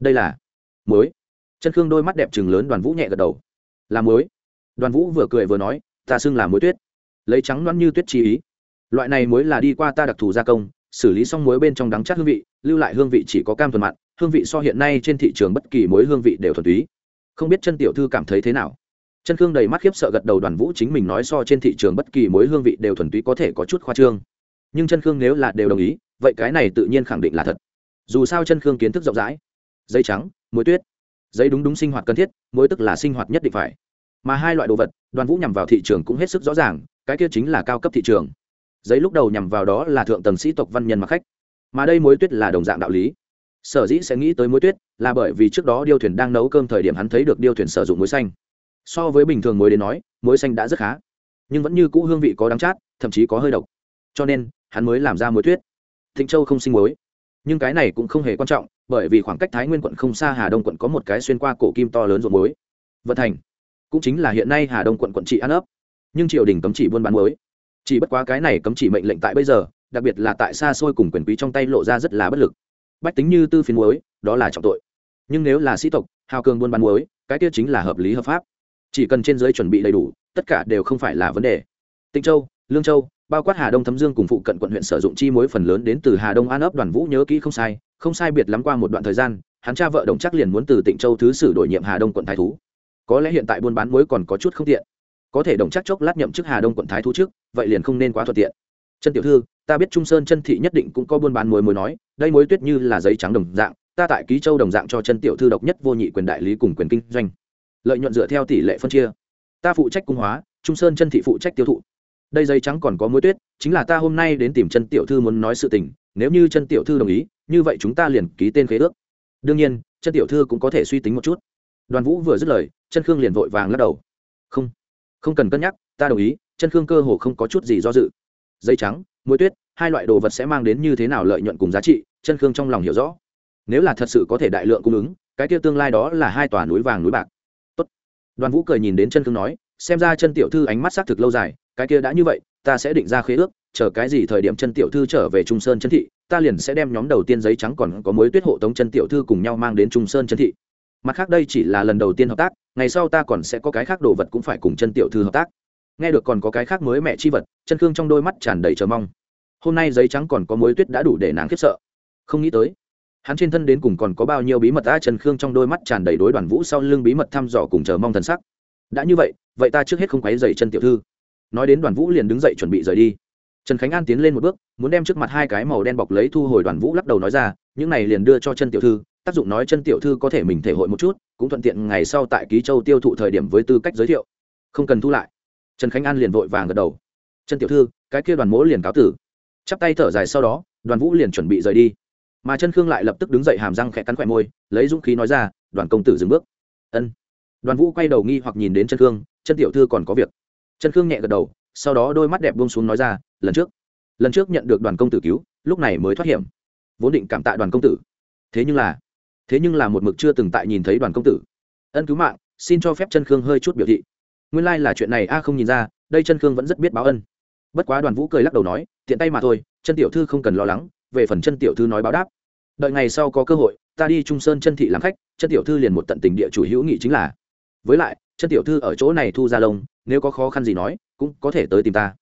Đây là muối chân khương đôi mắt đẹp chừng lớn đoàn vũ nhẹ gật đầu. Là muối. Đoàn vũ vừa cười vừa nói, ta xưng là muối tuyết. Lấy trắng loãng như tuyết chi ý. Loại này muối là đi qua ta đặc thù gia công, xử lý xong muối bên trong đắng chát hương vị, lưu lại hương vị chỉ có cam thuần mặn, hương vị so hiện nay trên thị trường bất kỳ muối hương vị đều thuần túy. Không biết chân tiểu thư cảm thấy thế nào? Chân khương đầy mắt khiếp sợ gật đầu đoàn vũ chính mình nói so trên thị trường bất kỳ muối hương vị đều thuần túy có thể có chút khoa trương. Nhưng chân khương nếu là đều đồng ý, vậy cái này tự nhiên khẳng định là thật. Dù sao chân khương kiến thức rộng rãi. Dây trắng, muối tuyết giấy đúng đúng sinh hoạt cần thiết, mỗi tức là sinh hoạt nhất định phải. Mà hai loại đồ vật, đoàn vũ nhằm vào thị trường cũng hết sức rõ ràng, cái kia chính là cao cấp thị trường. Giấy lúc đầu nhằm vào đó là thượng tầng sĩ tộc văn nhân mặc khách. Mà đây mối tuyết là đồng dạng đạo lý. Sở dĩ sẽ nghĩ tới mối tuyết là bởi vì trước đó điêu thuyền đang nấu cơm thời điểm hắn thấy được điêu thuyền sử dụng muối xanh. So với bình thường muối đến nói, muối xanh đã rất khá, nhưng vẫn như cũ hương vị có đắng chát, thậm chí có hơi độc. Cho nên, hắn mới làm ra muối tuyết. Thịnh châu không sinh muối nhưng cái này cũng không hề quan trọng, bởi vì khoảng cách thái nguyên quận không xa hà đông quận có một cái xuyên qua cổ kim to lớn ruộng muối. Vận thành cũng chính là hiện nay hà đông quận quận trị ăn ấp, nhưng triều đình cấm chỉ buôn bán muối. Chỉ bất quá cái này cấm chỉ mệnh lệnh tại bây giờ, đặc biệt là tại xa xôi cùng quyền quý trong tay lộ ra rất là bất lực. Bách tính như tư phiến muối, đó là trọng tội. Nhưng nếu là sĩ tộc, hào cường buôn bán muối, cái kia chính là hợp lý hợp pháp. Chỉ cần trên giới chuẩn bị đầy đủ, tất cả đều không phải là vấn đề. Tịnh châu, lương châu bao quát hà đông thấm dương cùng phụ cận quận huyện sử dụng chi mối phần lớn đến từ hà đông an ấp đoàn vũ nhớ kỹ không sai không sai biệt lắm qua một đoạn thời gian, hắn cha vợ đồng chắc liền muốn từ tịnh châu thứ sử đổi nhiệm hà đông quận thái thú. Có lẽ hiện tại buôn bán muối còn có chút không tiện. Có thể đồng chắc chốc lát nhậm chức hà đông quận thái thú trước, vậy liền không nên quá thuận tiện. Chân tiểu thư, ta biết trung sơn chân thị nhất định cũng có buôn bán muối muối nói, đây muối tuyết như là giấy trắng đồng dạng, ta tại ký châu đồng dạng cho chân tiểu thư độc nhất vô nhị quyền đại lý cùng quyền kinh doanh. Lợi nhuận dựa theo tỷ lệ phân chia. Ta phụ trách cung hóa, trung sơn chân thị phụ trách tiêu thụ đây giấy trắng còn có muối tuyết, chính là ta hôm nay đến tìm chân tiểu thư muốn nói sự tình, nếu như chân tiểu thư đồng ý, như vậy chúng ta liền ký tên khế ước. Đương nhiên chân tiểu thư cũng có thể suy tính một chút. Đoàn vũ vừa dứt lời chân khương liền vội vàng lắc đầu. Không không cần cân nhắc, ta đồng ý chân khương cơ hồ không có chút gì do dự. Dây trắng, muối tuyết, hai loại đồ vật sẽ mang đến như thế nào lợi nhuận cùng giá trị chân khương trong lòng hiểu rõ. Nếu là thật sự có thể đại lượng cung ứng, cái kia tương lai đó là hai tòa núi vàng núi bạc. Tốt. đoàn vũ cười nhìn đến chân khương nói, xem ra chân tiểu thư ánh mắt xác thực lâu dài cái kia đã như vậy, ta sẽ định ra khế ước, chờ cái gì thời điểm chân tiểu thư trở về trung sơn chân thị, ta liền sẽ đem nhóm đầu tiên giấy trắng còn có mối tuyết hộ tống chân tiểu thư cùng nhau mang đến trung sơn chân thị. Mặt khác đây chỉ là lần đầu tiên hợp tác, ngày sau ta còn sẽ có cái khác đồ vật cũng phải cùng chân tiểu thư hợp tác. Nghe được còn có cái khác mới mẹ chi vật, chân khương trong đôi mắt tràn đầy chờ mong. Hôm nay giấy trắng còn có mối tuyết đã đủ để nàng khiếp sợ. Không nghĩ tới, hắn trên thân đến cùng còn có bao nhiêu bí mật Ta trần khương trong đôi mắt tràn đầy đối đoàn vũ sau lưng bí mật thăm dò cùng chờ mong thần sắc. Đã như vậy vậy ta trước hết không quấy dày chân tiểu thư nói đến đoàn vũ liền đứng dậy chuẩn bị rời đi. Trần khánh an tiến lên một bước, muốn đem trước mặt hai cái màu đen bọc lấy thu hồi đoàn vũ lắc đầu nói ra, những này liền đưa cho chân tiểu thư, tác dụng nói chân tiểu thư có thể mình thể hội một chút, cũng thuận tiện ngày sau tại ký châu tiêu thụ thời điểm với tư cách giới thiệu. Không cần thu lại. Trần khánh an liền vội vàng gật đầu. Chân tiểu thư, cái kia đoàn mỗ liền cáo tử. Chắp tay thở dài sau đó, đoàn vũ liền chuẩn bị rời đi. Mà chân khương lại lập tức đứng dậy hàm răng khẽ cắn khỏe môi, lấy dũng khí nói ra, đoàn công tử dừng bước. Ân. Đoàn vũ quay đầu nghi hoặc nhìn đến chân khương, chân tiểu thư còn có việc chân khương nhẹ gật đầu, sau đó đôi mắt đẹp buông xuống nói ra, lần trước lần trước nhận được đoàn công tử cứu, lúc này mới thoát hiểm. Vốn định cảm tạ đoàn công tử. Thế nhưng là, thế nhưng là một mực chưa từng tại nhìn thấy đoàn công tử. Ân cứu mạng, xin cho phép chân khương hơi chút biểu thị. Nguyên lai、like、là chuyện này a không nhìn ra, đây chân khương vẫn rất biết báo ân. Bất quá đoàn vũ cười lắc đầu nói, tiện tay mà thôi chân tiểu thư không cần lo lắng, về phần chân tiểu thư nói báo đáp. Đợi ngày sau có cơ hội, ta đi trung sơn chân thị làm khách chân tiểu thư liền một tận tình địa chủ hữu nghị chính là. Với lại chân tiểu thư ở chỗ này thu ra lông nếu có khó khăn gì nói, cũng có thể tới tìm ta.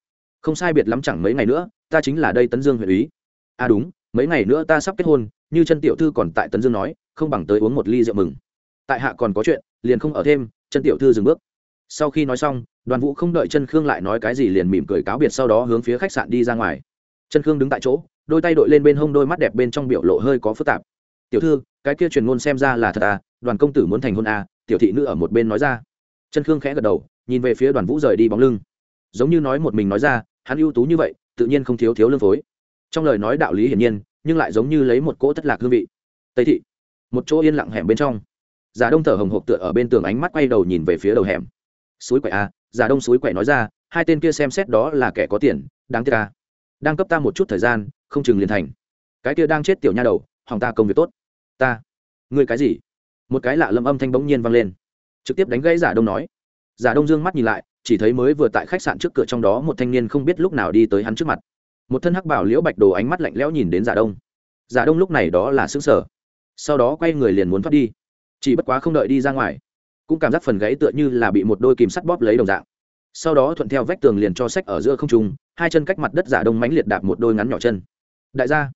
Không sai biệt lắm chẳng mấy ngày nữa, ta chính là đây tấn dương huyện ý à đúng, mấy ngày nữa ta sắp kết hôn, như chân tiểu thư còn tại tấn dương nói, không bằng tới uống một ly rượu mừng. Tại hạ còn có chuyện, liền không ở thêm chân tiểu thư dừng bước. Sau khi nói xong, đoàn vũ không đợi chân khương lại nói cái gì liền mỉm cười cáo biệt sau đó hướng phía khách sạn đi ra ngoài. Chân khương đứng tại chỗ, đôi tay đội lên bên hông đôi mắt đẹp bên trong biểu lộ hơi có phức tạp. Tiểu thư, cái kia truyền ngôn xem ra là thật à đoàn công tử muốn thành hôn à? Tiểu thị nữ ở một bên nói ra. Chân khương khẽ gật đầu nhìn về phía đoàn vũ rời đi bóng lưng. Giống như nói một mình nói ra hắn ưu tú như vậy tự nhiên không thiếu thiếu lương phối. Trong lời nói đạo lý hiển nhiên nhưng lại giống như lấy một cỗ thất lạc hương vị. Tây thị một chỗ yên lặng hẻm bên trong. Giả đông thở hồng hộc tựa ở bên tường ánh mắt quay đầu nhìn về phía đầu hẻm. Suối quậy a à, giả đông suối quậy nói ra hai tên kia xem xét đó là kẻ có tiền đáng tiếc a à. đang cấp ta một chút thời gian không chừng liền thành. Cái kia đang chết tiểu nha đầu hỏng ta công việc tốt. Ta ngươi cái gì? Một cái lạ lâm âm thanh bỗng nhiên vang lên. Trực tiếp đánh gãy giả đông nói giả đông dương mắt nhìn lại, chỉ thấy mới vừa tại khách sạn trước cửa trong đó một thanh niên không biết lúc nào đi tới hắn trước mặt. Một thân hắc bảo liễu bạch đồ ánh mắt lạnh lẽo nhìn đến giả đông. Giả đông lúc này đó là xứng sở sau đó quay người liền muốn thoát đi. Chỉ bất quá không đợi đi ra ngoài, cũng cảm giác phần gãy tựa như là bị một đôi kìm sắt bóp lấy đồng dạng. Sau đó thuận theo vách tường liền cho sách ở giữa không trung, hai chân cách mặt đất giả đông mánh liệt đạp một đôi ngắn nhỏ chân. Đại gia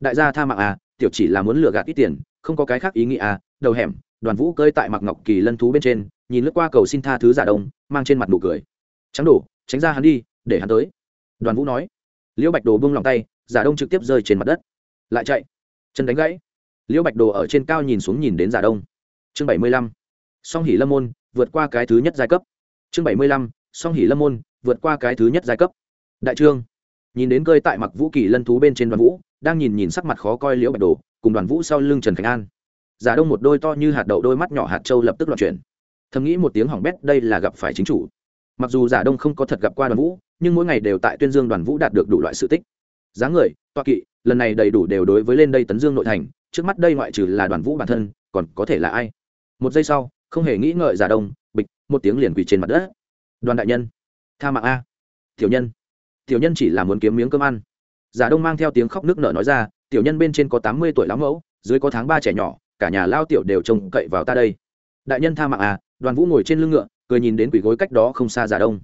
đại gia tha mạng à tiểu chỉ là muốn lừa gạt ít tiền, không có cái khác ý nghĩa à đầu hẻm, đoàn vũ cơi tại mặc ngọc kỳ lân thú bên trên nhìn lướt qua cầu xin tha thứ giả đông, mang trên mặt nụ cười. Trắng đổ, tránh ra hắn đi, để hắn tới. Đoàn vũ nói. Liễu bạch đồ bung lòng tay, giả đông trực tiếp rơi trên mặt đất. Lại chạy. Chân đánh gãy. Liễu bạch đồ ở trên cao nhìn xuống nhìn đến giả đông. Chương bảy mươi lăm. Song hỉ lâm môn, vượt qua cái thứ nhất giai cấp. Chương bảy mươi lăm. Song hỉ lâm môn, vượt qua cái thứ nhất giai cấp. Đại trương. Nhìn đến cơi tại mặc vũ kỳ lân thú bên trên đoàn vũ, đang nhìn nhìn sắc mặt khó coi liễu bạch đồ, cùng đoàn vũ sau lưng trần khánh an. Giả đông một đôi to như hạt đậu, đôi mắt nhỏ hạt trâu lập tức loạn chuyển thầm nghĩ một tiếng hỏng bét, đây là gặp phải chính chủ. Mặc dù giả đông không có thật gặp qua đoàn vũ, nhưng mỗi ngày đều tại tuyên dương đoàn vũ đạt được đủ loại sự tích. Dáng người toa kỵ, lần này đầy đủ đều đối với lên đây tấn dương nội thành, trước mắt đây ngoại trừ là đoàn vũ bản thân, còn có thể là ai? Một giây sau, không hề nghĩ ngợi giả đông, bịch, một tiếng liền quỳ trên mặt đất. Đoàn đại nhân, tha mạng a. Tiểu nhân tiểu nhân chỉ là muốn kiếm miếng cơm ăn. Giả đông mang theo tiếng khóc nước nở nói ra, tiểu nhân bên trên có tám mươi tuổi lão mẫu, dưới có tháng ba trẻ nhỏ, cả nhà lao tiểu đều trông cậy vào ta đây. Đại nhân tha mạng à đoàn vũ ngồi trên lưng ngựa, cười nhìn đến quỷ gối cách đó không xa giả đông.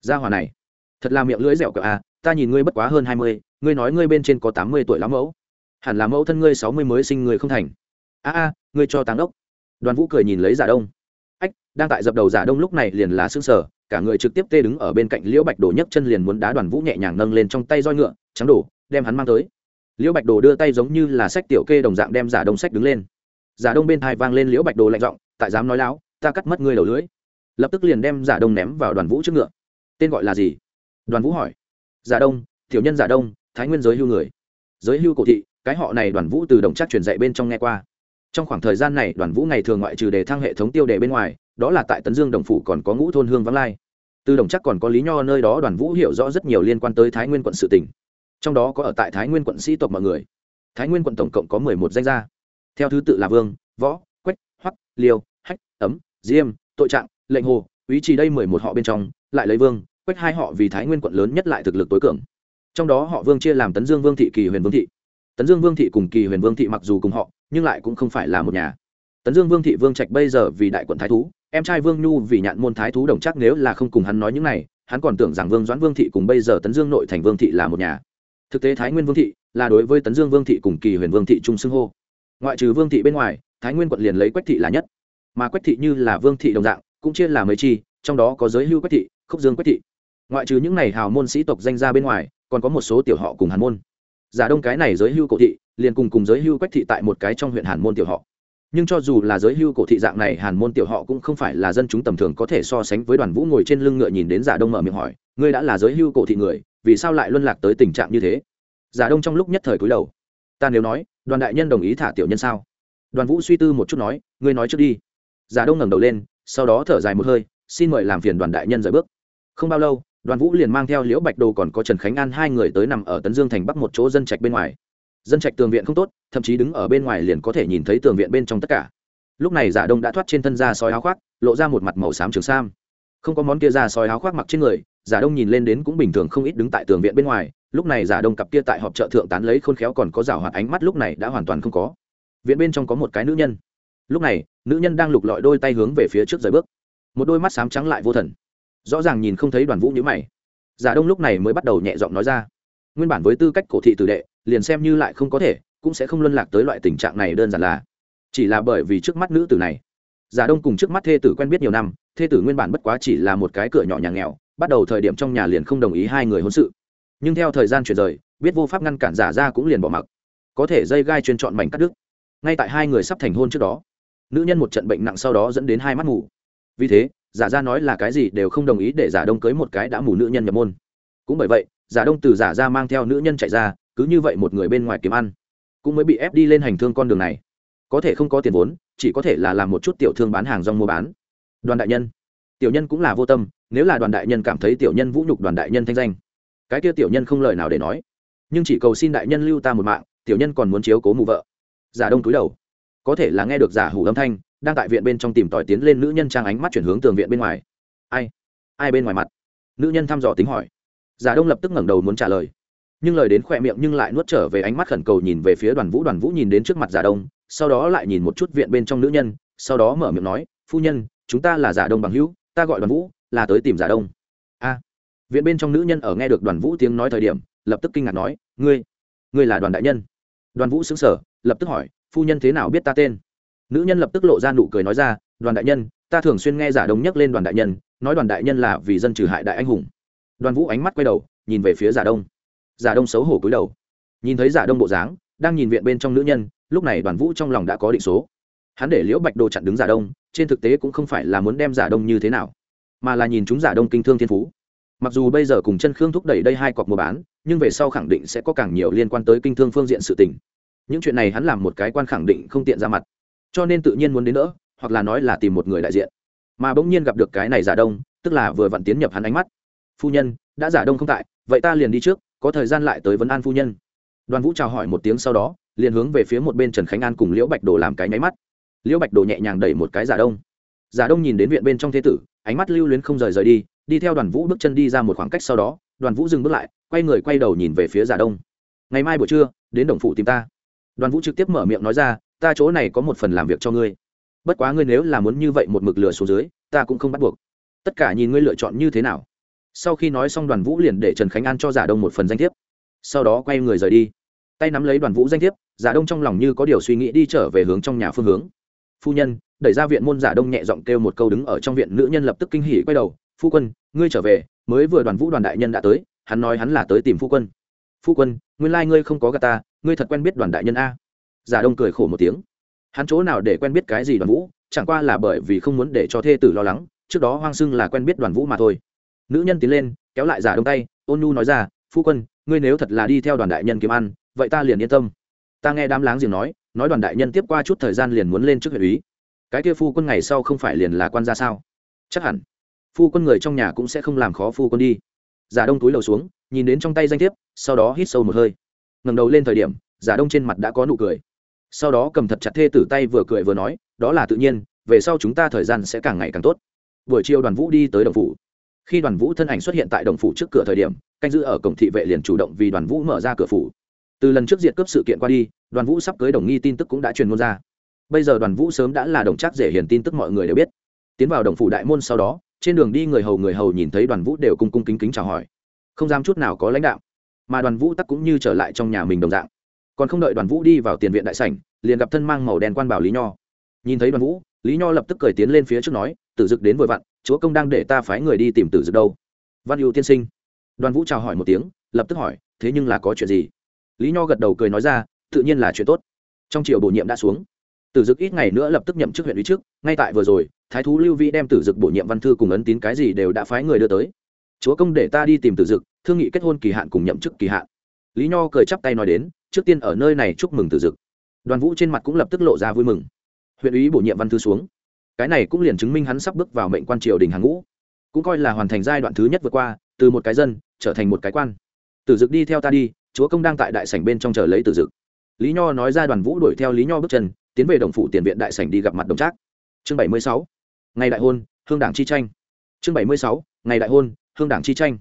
Gia hòa này, thật là miệng lưỡi dẻo cỡ à ta nhìn ngươi bất quá hơn hai mươi, ngươi nói ngươi bên trên có tám mươi tuổi lắm mẫu. Hẳn là mẫu thân ngươi sáu mươi mới sinh người không thành. A a, ngươi cho táng ốc đoàn vũ cười nhìn lấy giả đông. Ách, đang tại dập đầu giả đông lúc này liền là xương sở cả người trực tiếp tê đứng ở bên cạnh liễu bạch đồ nhấc chân liền muốn đá đoàn vũ nhẹ nhàng nâng lên trong tay roi ngựa, trắng đổ, đem hắn mang tới. Liễu bạch đồ đưa tay giống như là sách tiểu kê đồng dạng đem giả đông sách đứng lên. Giả đông bên thai vang lên liễu bạch đồ lạnh giọng, tại dám nói láo ta cắt mất ngươi đầu lưỡi. Lập tức liền đem giả đông ném vào đoàn vũ trước ngựa. Tên gọi là gì? Đoàn vũ hỏi. Giả đông, tiểu nhân giả đông, thái nguyên giới hưu người. Giới hưu cổ thị, cái họ này đoàn vũ từ đồng chắc truyền dạy bên trong nghe qua. Trong khoảng thời gian này, đoàn vũ ngày thường ngoại trừ đề thăng hệ thống tiêu đề bên ngoài, đó là tại tấn dương đồng phủ còn có ngũ thôn hương vắng lai. Từ đồng chắc còn có lý nho nơi đó, đoàn vũ hiểu rõ rất nhiều liên quan tới thái nguyên quận sự tỉnh trong đó có ở tại thái nguyên quận sĩ tộc mọi người. Thái nguyên quận tổng cộng có mười một danh gia. Theo thứ tự là vương, võ, quách, hoắc, liêu, hách, ấm diêm, tội trạng, lệnh hồ, ý chỉ đây mười một họ bên trong, lại lấy vương, quách hai họ vì thái nguyên quận lớn nhất lại thực lực tối cường. Trong đó họ vương chia làm tấn dương vương thị, kỳ huyền vương thị. Tấn dương vương thị cùng kỳ huyền vương thị mặc dù cùng họ, nhưng lại cũng không phải là một nhà. Tấn dương vương thị vương trạch bây giờ vì đại quận thái thú, em trai vương nhu vì nhạn môn thái thú đồng chắc nếu là không cùng hắn nói những này, hắn còn tưởng rằng vương doãn vương thị cùng bây giờ tấn dương nội thành vương thị là một nhà. Thực tế thái nguyên vương thị là đối với tấn dương vương thị cùng kỳ huyền vương thị trung xưng hô. Ngoại trừ vương thị bên ngoài, thái nguyên quận liền lấy quách thị là nhất mà quách thị như là vương thị đồng dạng, cũng chia là mấy chi, trong đó có giới hưu quách thị, khúc dương quách thị. Ngoại trừ những này hào môn sĩ tộc danh ra bên ngoài, còn có một số tiểu họ cùng hàn môn. Giả đông cái này giới hưu cổ thị, liền cùng cùng giới hưu quách thị tại một cái trong huyện hàn môn tiểu họ. Nhưng cho dù là giới hưu cổ thị dạng này, hàn môn tiểu họ cũng không phải là dân chúng tầm thường có thể so sánh với đoàn vũ ngồi trên lưng ngựa nhìn đến giả đông mở miệng hỏi, ngươi đã là giới hưu cổ thị người, vì sao lại luân lạc tới tình trạng như thế? Giả đông trong lúc nhất thời cúi đầu. Ta nếu nói, đoàn đại nhân đồng ý thả tiểu nhân sao? Đoàn vũ suy tư một chút nói, ngươi nói trước đi giả đông ngẩng đầu lên, sau đó thở dài một hơi, xin mời làm phiền đoàn đại nhân rời bước. Không bao lâu, đoàn vũ liền mang theo liễu bạch đồ còn có trần khánh an hai người tới nằm ở tấn dương thành bắc một chỗ dân trạch bên ngoài. Dân trạch tường viện không tốt, thậm chí đứng ở bên ngoài liền có thể nhìn thấy tường viện bên trong tất cả. Lúc này giả đông đã thoát trên thân ra sói áo khoác, lộ ra một mặt màu xám trường sam. Không có món kia ra sói áo khoác mặc trên người, giả đông nhìn lên đến cũng bình thường không ít đứng tại tường viện bên ngoài. Lúc này giả đông cặp kia tại họp chợ thượng tán lấy khôn khéo còn có rào hoạt ánh mắt lúc này đã hoàn toàn không có. Viện bên trong có một cái nữ nhân. Lúc này nữ nhân đang lục lọi đôi tay hướng về phía trước rời bước. Một đôi mắt xám trắng lại vô thần. Rõ ràng nhìn không thấy đoàn vũ nhữ mày. Giả đông lúc này mới bắt đầu nhẹ giọng nói ra. Nguyên bản với tư cách cổ thị tử đệ, liền xem như lại không có thể, cũng sẽ không luân lạc tới loại tình trạng này đơn giản là. Chỉ là bởi vì trước mắt nữ tử này. Giả đông cùng trước mắt thê tử quen biết nhiều năm, thê tử nguyên bản bất quá chỉ là một cái cửa nhỏ nhà nghèo, bắt đầu thời điểm trong nhà liền không đồng ý hai người hôn sự. Nhưng theo thời gian chuyển rời, biết vô pháp ngăn cản giả ra cũng liền bỏ mặc. Có thể dây gai chuyên chọn mảnh cắt đứt. Ngay tại hai người sắp thành hôn trước đó nữ nhân một trận bệnh nặng sau đó dẫn đến hai mắt mù. Vì thế, giả ra nói là cái gì đều không đồng ý để giả đông cưới một cái đã mù nữ nhân nhập môn. Cũng bởi vậy, giả đông từ giả ra mang theo nữ nhân chạy ra, cứ như vậy một người bên ngoài kiếm ăn, cũng mới bị ép đi lên hành thương con đường này. Có thể không có tiền vốn, chỉ có thể là làm một chút tiểu thương bán hàng rong mua bán. Đoàn đại nhân. Tiểu nhân cũng là vô tâm, nếu là đoàn đại nhân cảm thấy tiểu nhân vũ nhục đoàn đại nhân thanh danh, cái kia tiểu nhân không lời nào để nói. Nhưng chỉ cầu xin đại nhân lưu ta một mạng, tiểu nhân còn muốn chiếu cố mù vợ. Giả đông túi đầu có thể là nghe được giả hủ âm thanh, đang tại viện bên trong tìm tòi tiến lên nữ nhân trang ánh mắt chuyển hướng tường viện bên ngoài. Ai? Ai bên ngoài mặt? Nữ nhân thăm dò tính hỏi. Giả đông lập tức ngẩng đầu muốn trả lời. Nhưng lời đến khỏe miệng nhưng lại nuốt trở về ánh mắt khẩn cầu nhìn về phía đoàn vũ. Đoàn vũ nhìn đến trước mặt giả đông, sau đó lại nhìn một chút viện bên trong nữ nhân, sau đó mở miệng nói, phu nhân, chúng ta là giả đông bằng hữu, ta gọi đoàn vũ, là tới tìm giả đông. A. Viện bên trong nữ nhân ở nghe được đoàn vũ tiếng nói thời điểm, lập tức kinh ngạc nói, ngươi ngươi là đoàn đại nhân? Đoàn vũ xứng sở lập tức hỏi phu nhân thế nào biết ta tên? Nữ nhân lập tức lộ ra nụ cười nói ra, đoàn đại nhân, ta thường xuyên nghe giả đông nhắc lên đoàn đại nhân, nói đoàn đại nhân là vì dân trừ hại đại anh hùng. Đoàn vũ ánh mắt quay đầu, nhìn về phía giả đông. Giả đông xấu hổ cúi đầu. Nhìn thấy giả đông bộ dáng, đang nhìn viện bên trong nữ nhân, lúc này đoàn vũ trong lòng đã có định số. Hắn để liễu bạch đồ chặn đứng giả đông, trên thực tế cũng không phải là muốn đem giả đông như thế nào, mà là nhìn chúng giả đông kinh thương thiên phú. Mặc dù bây giờ cùng chân khương thúc đẩy đây hai cọc mua bán, nhưng về sau khẳng định sẽ có càng nhiều liên quan tới kinh thương phương diện sự tình những chuyện này hắn làm một cái quan khẳng định không tiện ra mặt. Cho nên tự nhiên muốn đến nữa hoặc là nói là tìm một người đại diện. Mà bỗng nhiên gặp được cái này giả đông, tức là vừa vặn tiến nhập hắn ánh mắt. Phu nhân, đã giả đông không tại, vậy ta liền đi trước, có thời gian lại tới vấn an phu nhân. Đoàn vũ chào hỏi một tiếng sau đó, liền hướng về phía một bên trần khánh an cùng liễu bạch đồ làm cái nháy mắt. Liễu bạch đồ nhẹ nhàng đẩy một cái giả đông. Giả đông nhìn đến viện bên trong thế tử, ánh mắt lưu luyến không rời rời đi đi theo đoàn vũ bước chân đi ra một khoảng cách sau đó, đoàn vũ dừng bước lại, quay người quay đầu nhìn về phía giả đông. Ngày mai buổi trưa, đến đồng phụ tìm ta đoàn vũ trực tiếp mở miệng nói ra, ta chỗ này có một phần làm việc cho ngươi. Bất quá ngươi nếu là muốn như vậy một mực lửa xuống dưới, ta cũng không bắt buộc. Tất cả nhìn ngươi lựa chọn như thế nào. Sau khi nói xong, đoàn vũ liền để trần khánh an cho giả đông một phần danh thiếp. Sau đó quay người rời đi. Tay nắm lấy đoàn vũ danh thiếp, giả đông trong lòng như có điều suy nghĩ đi trở về hướng trong nhà phương hướng. Phu nhân, đẩy ra viện môn, giả đông nhẹ giọng kêu một câu đứng ở trong viện, nữ nhân lập tức kinh hỉ quay đầu, phu quân, ngươi trở về, mới vừa đoàn vũ đoàn đại nhân đã tới, hắn nói hắn là tới tìm phu quân. Phu quân, nguyên lai ngươi không có gà ta ngươi thật quen biết đoàn đại nhân a? Giả đông cười khổ một tiếng. Hắn chỗ nào để quen biết cái gì đoàn vũ, chẳng qua là bởi vì không muốn để cho thê tử lo lắng, trước đó hoang xưng là quen biết đoàn vũ mà thôi. Nữ nhân tiến lên, kéo lại giả đông tay, ôn nu nói ra, phu quân, ngươi nếu thật là đi theo đoàn đại nhân kiếm ăn, vậy ta liền yên tâm. Ta nghe đám láng giềng nói nói đoàn đại nhân tiếp qua chút thời gian liền muốn lên trước huyện ý cái kia phu quân ngày sau không phải liền là quan gia sao? Chắc hẳn. Phu quân người trong nhà cũng sẽ không làm khó phu quân đi. Giả đông túi lầu xuống, nhìn đến trong tay danh thiếp, sau đó hít sâu một hơi ngẩng đầu lên thời điểm, giả đông trên mặt đã có nụ cười. Sau đó cầm thật chặt thê tử tay vừa cười vừa nói, đó là tự nhiên, về sau chúng ta thời gian sẽ càng ngày càng tốt. Buổi chiều đoàn vũ đi tới đồng phủ. Khi đoàn vũ thân ảnh xuất hiện tại đồng phủ trước cửa thời điểm, canh giữ ở cổng thị vệ liền chủ động vì đoàn vũ mở ra cửa phủ. Từ lần trước diện cướp sự kiện qua đi, đoàn vũ sắp cưới đồng nghi tin tức cũng đã truyền ngôn ra. Bây giờ đoàn vũ sớm đã là đồng chắc dễ hiền tin tức mọi người đều biết. Tiến vào đồng phủ đại môn sau đó, trên đường đi người hầu người hầu nhìn thấy đoàn vũ đều cung cung kính kính chào hỏi. Không dám chút nào có lãnh đạo mà đoàn vũ tắc cũng như trở lại trong nhà mình đồng dạng. Còn không đợi đoàn vũ đi vào tiền viện đại sảnh, liền gặp thân mang màu đen quan bảo lý nho. Nhìn thấy đoàn vũ, lý nho lập tức cười tiến lên phía trước nói, tử dực đến vội vặn, chúa công đang để ta phái người đi tìm tử dực đâu. Văn hữu tiên sinh. Đoàn vũ chào hỏi một tiếng, lập tức hỏi, thế nhưng là có chuyện gì? Lý nho gật đầu cười nói ra, tự nhiên là chuyện tốt. Trong triều bổ nhiệm đã xuống. Tử dực ít ngày nữa lập tức nhậm chức huyện lý trước, ngay tại vừa rồi, thái thú lưu vĩ đem tử dực bổ nhiệm văn thư cùng ấn tín cái gì đều đã phái người đưa tới chúa công để ta đi tìm tử dực, thương nghị kết hôn kỳ hạn cùng nhậm chức kỳ hạn. Lý nho cười chắp tay nói đến, trước tiên ở nơi này chúc mừng tử dực. Đoàn vũ trên mặt cũng lập tức lộ ra vui mừng. Huyện ủy bổ nhiệm văn thư xuống. Cái này cũng liền chứng minh hắn sắp bước vào mệnh quan triều đình hàng ngũ. Cũng coi là hoàn thành giai đoạn thứ nhất vượt qua, từ một cái dân, trở thành một cái quan. Tử dực đi theo ta đi, chúa công đang tại đại sảnh bên trong chờ lấy tử dực. Lý nho nói ra đoàn vũ đuổi theo lý nho bước chân, tiến về đồng phủ tiền viện đại sảnh đi gặp mặt đồng trác. Chương bảy mươi sáu. Ngày đại hôn, hương đảng chi tranh. Chương bảy mươi sáu. Ngày đại hôn hương đảng chi tranh.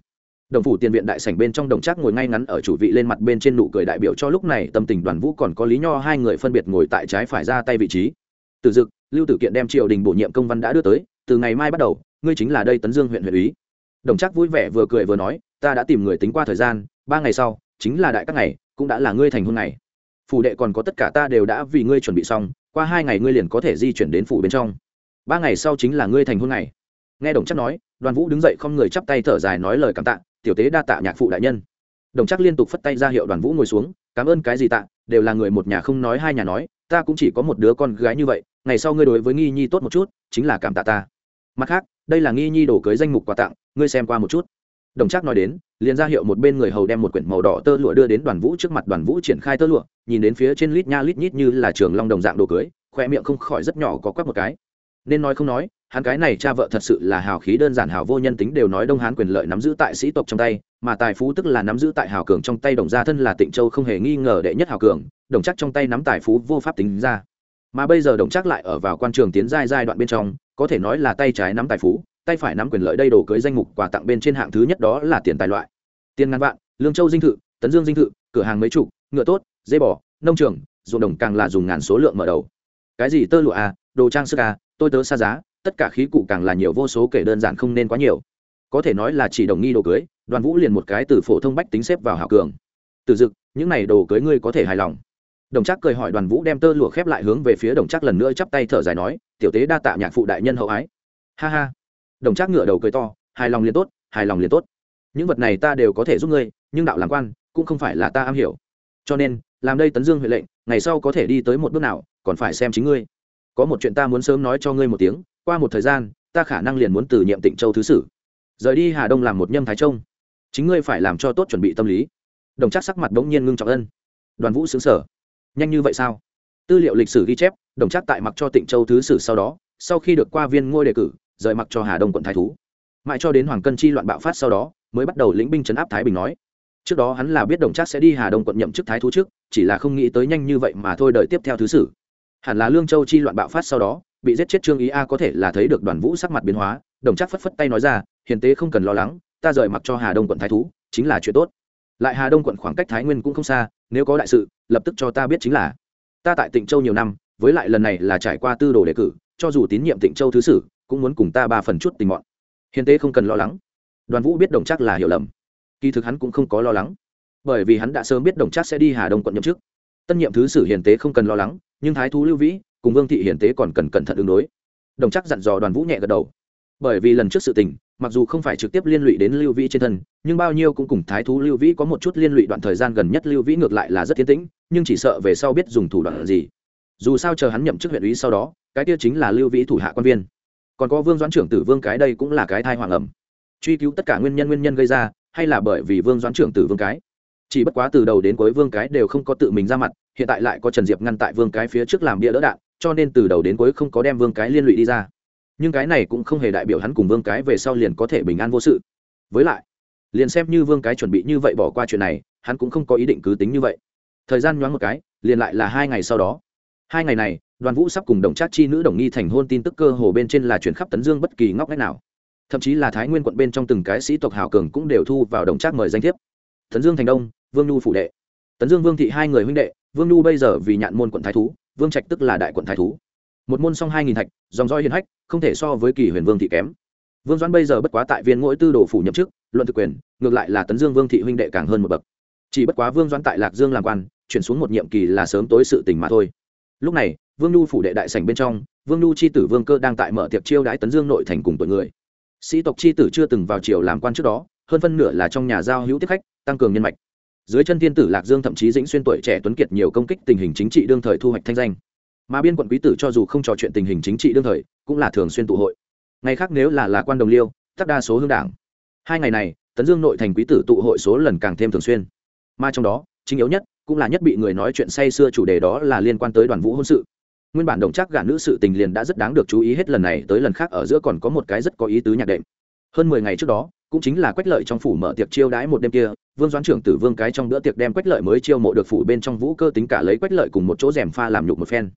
Đồng phủ tiền viện đại sảnh bên trong đồng trác ngồi ngay ngắn ở chủ vị lên mặt bên trên nụ cười đại biểu cho lúc này tâm tình đoàn vũ còn có lý nho hai người phân biệt ngồi tại trái phải ra tay vị trí. Từ dực, lưu tử kiện đem triều đình bổ nhiệm công văn đã đưa tới, từ ngày mai bắt đầu, ngươi chính là đây tấn dương huyện huyện ủy. Đồng trác vui vẻ vừa cười vừa nói, ta đã tìm người tính qua thời gian, ba ngày sau, chính là đại các ngày, cũng đã là ngươi thành hôn ngày. Phủ đệ còn có tất cả ta đều đã vì ngươi chuẩn bị xong, qua hai ngày ngươi liền có thể di chuyển đến phủ bên trong. Ba ngày sau chính là ngươi thành hôn ngày. Nghe đồng chắc nói đoàn vũ đứng dậy không người chắp tay thở dài nói lời cảm tạ, tiểu tế đa tạ nhạc phụ đại nhân. Đồng chắc liên tục phất tay ra hiệu đoàn vũ ngồi xuống, cảm ơn cái gì tạ, đều là người một nhà không nói hai nhà nói, ta cũng chỉ có một đứa con gái như vậy, ngày sau ngươi đối với nghi nhi tốt một chút, chính là cảm tạ ta. Mặt khác, đây là nghi nhi đổ cưới danh mục quà tặng, ngươi xem qua một chút. Đồng trác nói đến, liền ra hiệu một bên người hầu đem một quyển màu đỏ tơ lụa đưa đến đoàn vũ trước mặt, đoàn vũ triển khai tơ lụa, nhìn đến phía trên lít nha lít nhít như là trường long đồng dạng đồ cưới, khoe miệng không khỏi rất nhỏ có quắc một cái. Nên nói không nói hắn cái này cha vợ thật sự là hào khí đơn giản hào vô nhân tính đều nói đông hán quyền lợi nắm giữ tại sĩ tộc trong tay, mà tài phú tức là nắm giữ tại hào cường trong tay đồng gia thân là tịnh châu không hề nghi ngờ đệ nhất hào cường, đồng chắc trong tay nắm tài phú vô pháp tính ra. Mà bây giờ đồng chắc lại ở vào quan trường tiến giai giai đoạn bên trong, có thể nói là tay trái nắm tài phú, tay phải nắm quyền lợi đây đồ cưới danh mục quà tặng bên trên hạng thứ nhất đó là tiền tài loại. Tiền ngàn vạn, lương châu dinh thự, tấn dương dinh thự, cửa hàng mấy chục, ngựa tốt dây bò, nông trường, ruộng đồng càng là dùng ngàn số lượng mở đầu. Cái gì tơ lụa à đồ trang sức à tôi tớ xa giá tất cả khí cụ càng là nhiều, vô số kể đơn giản không nên quá nhiều. Có thể nói là chỉ đồng nghi đồ cưới, đoàn vũ liền một cái từ phổ thông bách tính xếp vào hảo cường. Từ dực, những này đồ cưới ngươi có thể hài lòng. Đồng trác cười hỏi đoàn vũ đem tơ lụa khép lại hướng về phía đồng trác lần nữa chắp tay thở dài nói, tiểu tế đa tạ nhạc phụ đại nhân hậu ái. Ha ha. Đồng trác ngửa đầu cười to, hài lòng liền tốt, hài lòng liền tốt. Những vật này ta đều có thể giúp ngươi, nhưng đạo làm quan, cũng không phải là ta am hiểu. Cho nên, làm đây tấn dương huệ lệnh, ngày sau có thể đi tới một bước nào, còn phải xem chính ngươi. Có một chuyện ta muốn sớm nói cho ngươi một tiếng qua một thời gian, ta khả năng liền muốn từ nhiệm tịnh châu thứ sử. Rời đi hà đông làm một nhâm thái trông chính ngươi phải làm cho tốt chuẩn bị tâm lý. Đồng chắc sắc mặt bỗng nhiên ngưng trọng ân. Đoàn vũ xứng sở nhanh như vậy sao? Tư liệu lịch sử ghi chép, đồng chắc tại mặc cho tịnh châu thứ sử sau đó, sau khi được qua viên ngôi đề cử, rời mặc cho hà đông quận thái thú. Mãi cho đến hoàng cân chi loạn bạo phát sau đó, mới bắt đầu lĩnh binh chấn áp thái bình nói. Trước đó hắn là biết đồng chắc sẽ đi hà đông quận nhậm chức thái thú trước, chỉ là không nghĩ tới nhanh như vậy mà thôi, đợi tiếp theo thứ sử. Hẳn là lương châu chi loạn bạo phát sau đó bị giết chết trương ý a có thể là thấy được đoàn vũ sắc mặt biến hóa, đồng chắc phất phất tay nói ra, hiền tế không cần lo lắng, ta rời mặc cho hà đông quận thái thú, chính là chuyện tốt. Lại hà đông quận khoảng cách thái nguyên cũng không xa, nếu có đại sự, lập tức cho ta biết chính là. Ta tại tịnh châu nhiều năm, với lại lần này là trải qua tư đồ đề cử, cho dù tín nhiệm tịnh châu thứ sử, cũng muốn cùng ta ba phần chút tình mọn. Hiền tế không cần lo lắng. Đoàn vũ biết đồng chắc là hiểu lầm. Kỳ thực hắn cũng không có lo lắng. Bởi vì hắn đã sớm biết đồng chắc sẽ đi hà đông quận nhậm chức. Tân nhiệm thứ sử hiền tế không cần lo lắng, nhưng thái thú lưu vĩ cùng vương thị hiển tế còn cần cẩn thận ứng đối. Đồng chắc dặn dò đoàn vũ nhẹ gật đầu. Bởi vì lần trước sự tình, mặc dù không phải trực tiếp liên lụy đến lưu vĩ trên thân, nhưng bao nhiêu cũng cùng thái thú lưu vĩ có một chút liên lụy đoạn thời gian gần nhất lưu vĩ ngược lại là rất tiến tĩnh, nhưng chỉ sợ về sau biết dùng thủ đoạn gì. Dù sao chờ hắn nhậm chức huyện ý sau đó, cái kia chính là lưu vĩ thủ hạ quan viên. Còn có vương doãn trưởng tử vương cái đây cũng là cái thai hoàng ẩm. Truy cứu tất cả nguyên nhân nguyên nhân gây ra, hay là bởi vì vương doãn trưởng tử vương cái. Chỉ bất quá từ đầu đến cuối vương cái đều không có tự mình ra mặt, hiện tại lại có trần diệp ngăn tại vương cái phía trước làm bia đỡ đạn cho nên từ đầu đến cuối không có đem vương cái liên lụy đi ra. Nhưng cái này cũng không hề đại biểu hắn cùng vương cái về sau liền có thể bình an vô sự. Với lại, liền xem như vương cái chuẩn bị như vậy bỏ qua chuyện này, hắn cũng không có ý định cứ tính như vậy. Thời gian nhoáng một cái, liền lại là hai ngày sau đó. Hai ngày này, đoàn vũ sắp cùng đồng trác chi nữ đồng nghi thành hôn tin tức cơ hồ bên trên là chuyển khắp tấn dương bất kỳ ngóc ngách nào. Thậm chí là thái nguyên quận bên trong từng cái sĩ tộc hào cường cũng đều thu vào đồng trác mời danh thiếp. Tấn dương thành đông, vương nhu phủ đệ. Tấn dương vương thị hai người huynh đệ, vương nhu bây giờ vì nhạn môn quận thái thú vương trạch tức là đại quận thái thú. Một môn song hai nghìn thạch, dòng roi hiền hách, không thể so với kỳ huyền vương thị kém. Vương doãn bây giờ bất quá tại viên mỗi tư đồ phủ nhậm chức, luận thực quyền, ngược lại là tấn dương vương thị huynh đệ càng hơn một bậc. Chỉ bất quá vương doãn tại lạc dương làm quan, chuyển xuống một nhiệm kỳ là sớm tối sự tình mà thôi. Lúc này, vương nhu phủ đệ đại sảnh bên trong, vương nhu c h i tử vương cơ đang tại mở tiệc chiêu đãi tấn dương nội thành cùng tuổi người. Sĩ tộc c h i tử chưa từng vào triều làm quan trước đó, hơn phân nửa là trong nhà giao hữu tiếp khách, tăng cường nhân mạch dưới chân thiên tử lạc dương thậm chí dĩnh xuyên tuổi trẻ tuấn kiệt nhiều công kích tình hình chính trị đương thời thu hoạch thanh danh. Mà biên quận quý tử cho dù không trò chuyện tình hình chính trị đương thời, cũng là thường xuyên tụ hội. Ngày khác nếu là là quan đồng liêu tắc đa số hương đảng. Hai ngày này, tấn dương nội thành quý tử tụ hội số lần càng thêm thường xuyên. Mà trong đó, chính yếu nhất cũng là nhất bị người nói chuyện say xưa chủ đề đó là liên quan tới đoàn vũ hôn sự. Nguyên bản đồng chắc gả nữ sự tình liền đã rất đáng được chú ý hết lần này tới lần khác ở giữa còn có một cái rất có ý tứ nhạc đệm. Hơn mười ngày trước đó cũng chính là quách lợi trong phủ mở tiệc chiêu đãi một đêm kia, vương doãn trưởng tử vương cái trong bữa tiệc đem quách lợi mới chiêu mộ được phủ bên trong vũ cơ tính cả lấy quách lợi cùng một chỗ rèm pha làm nhục một phen.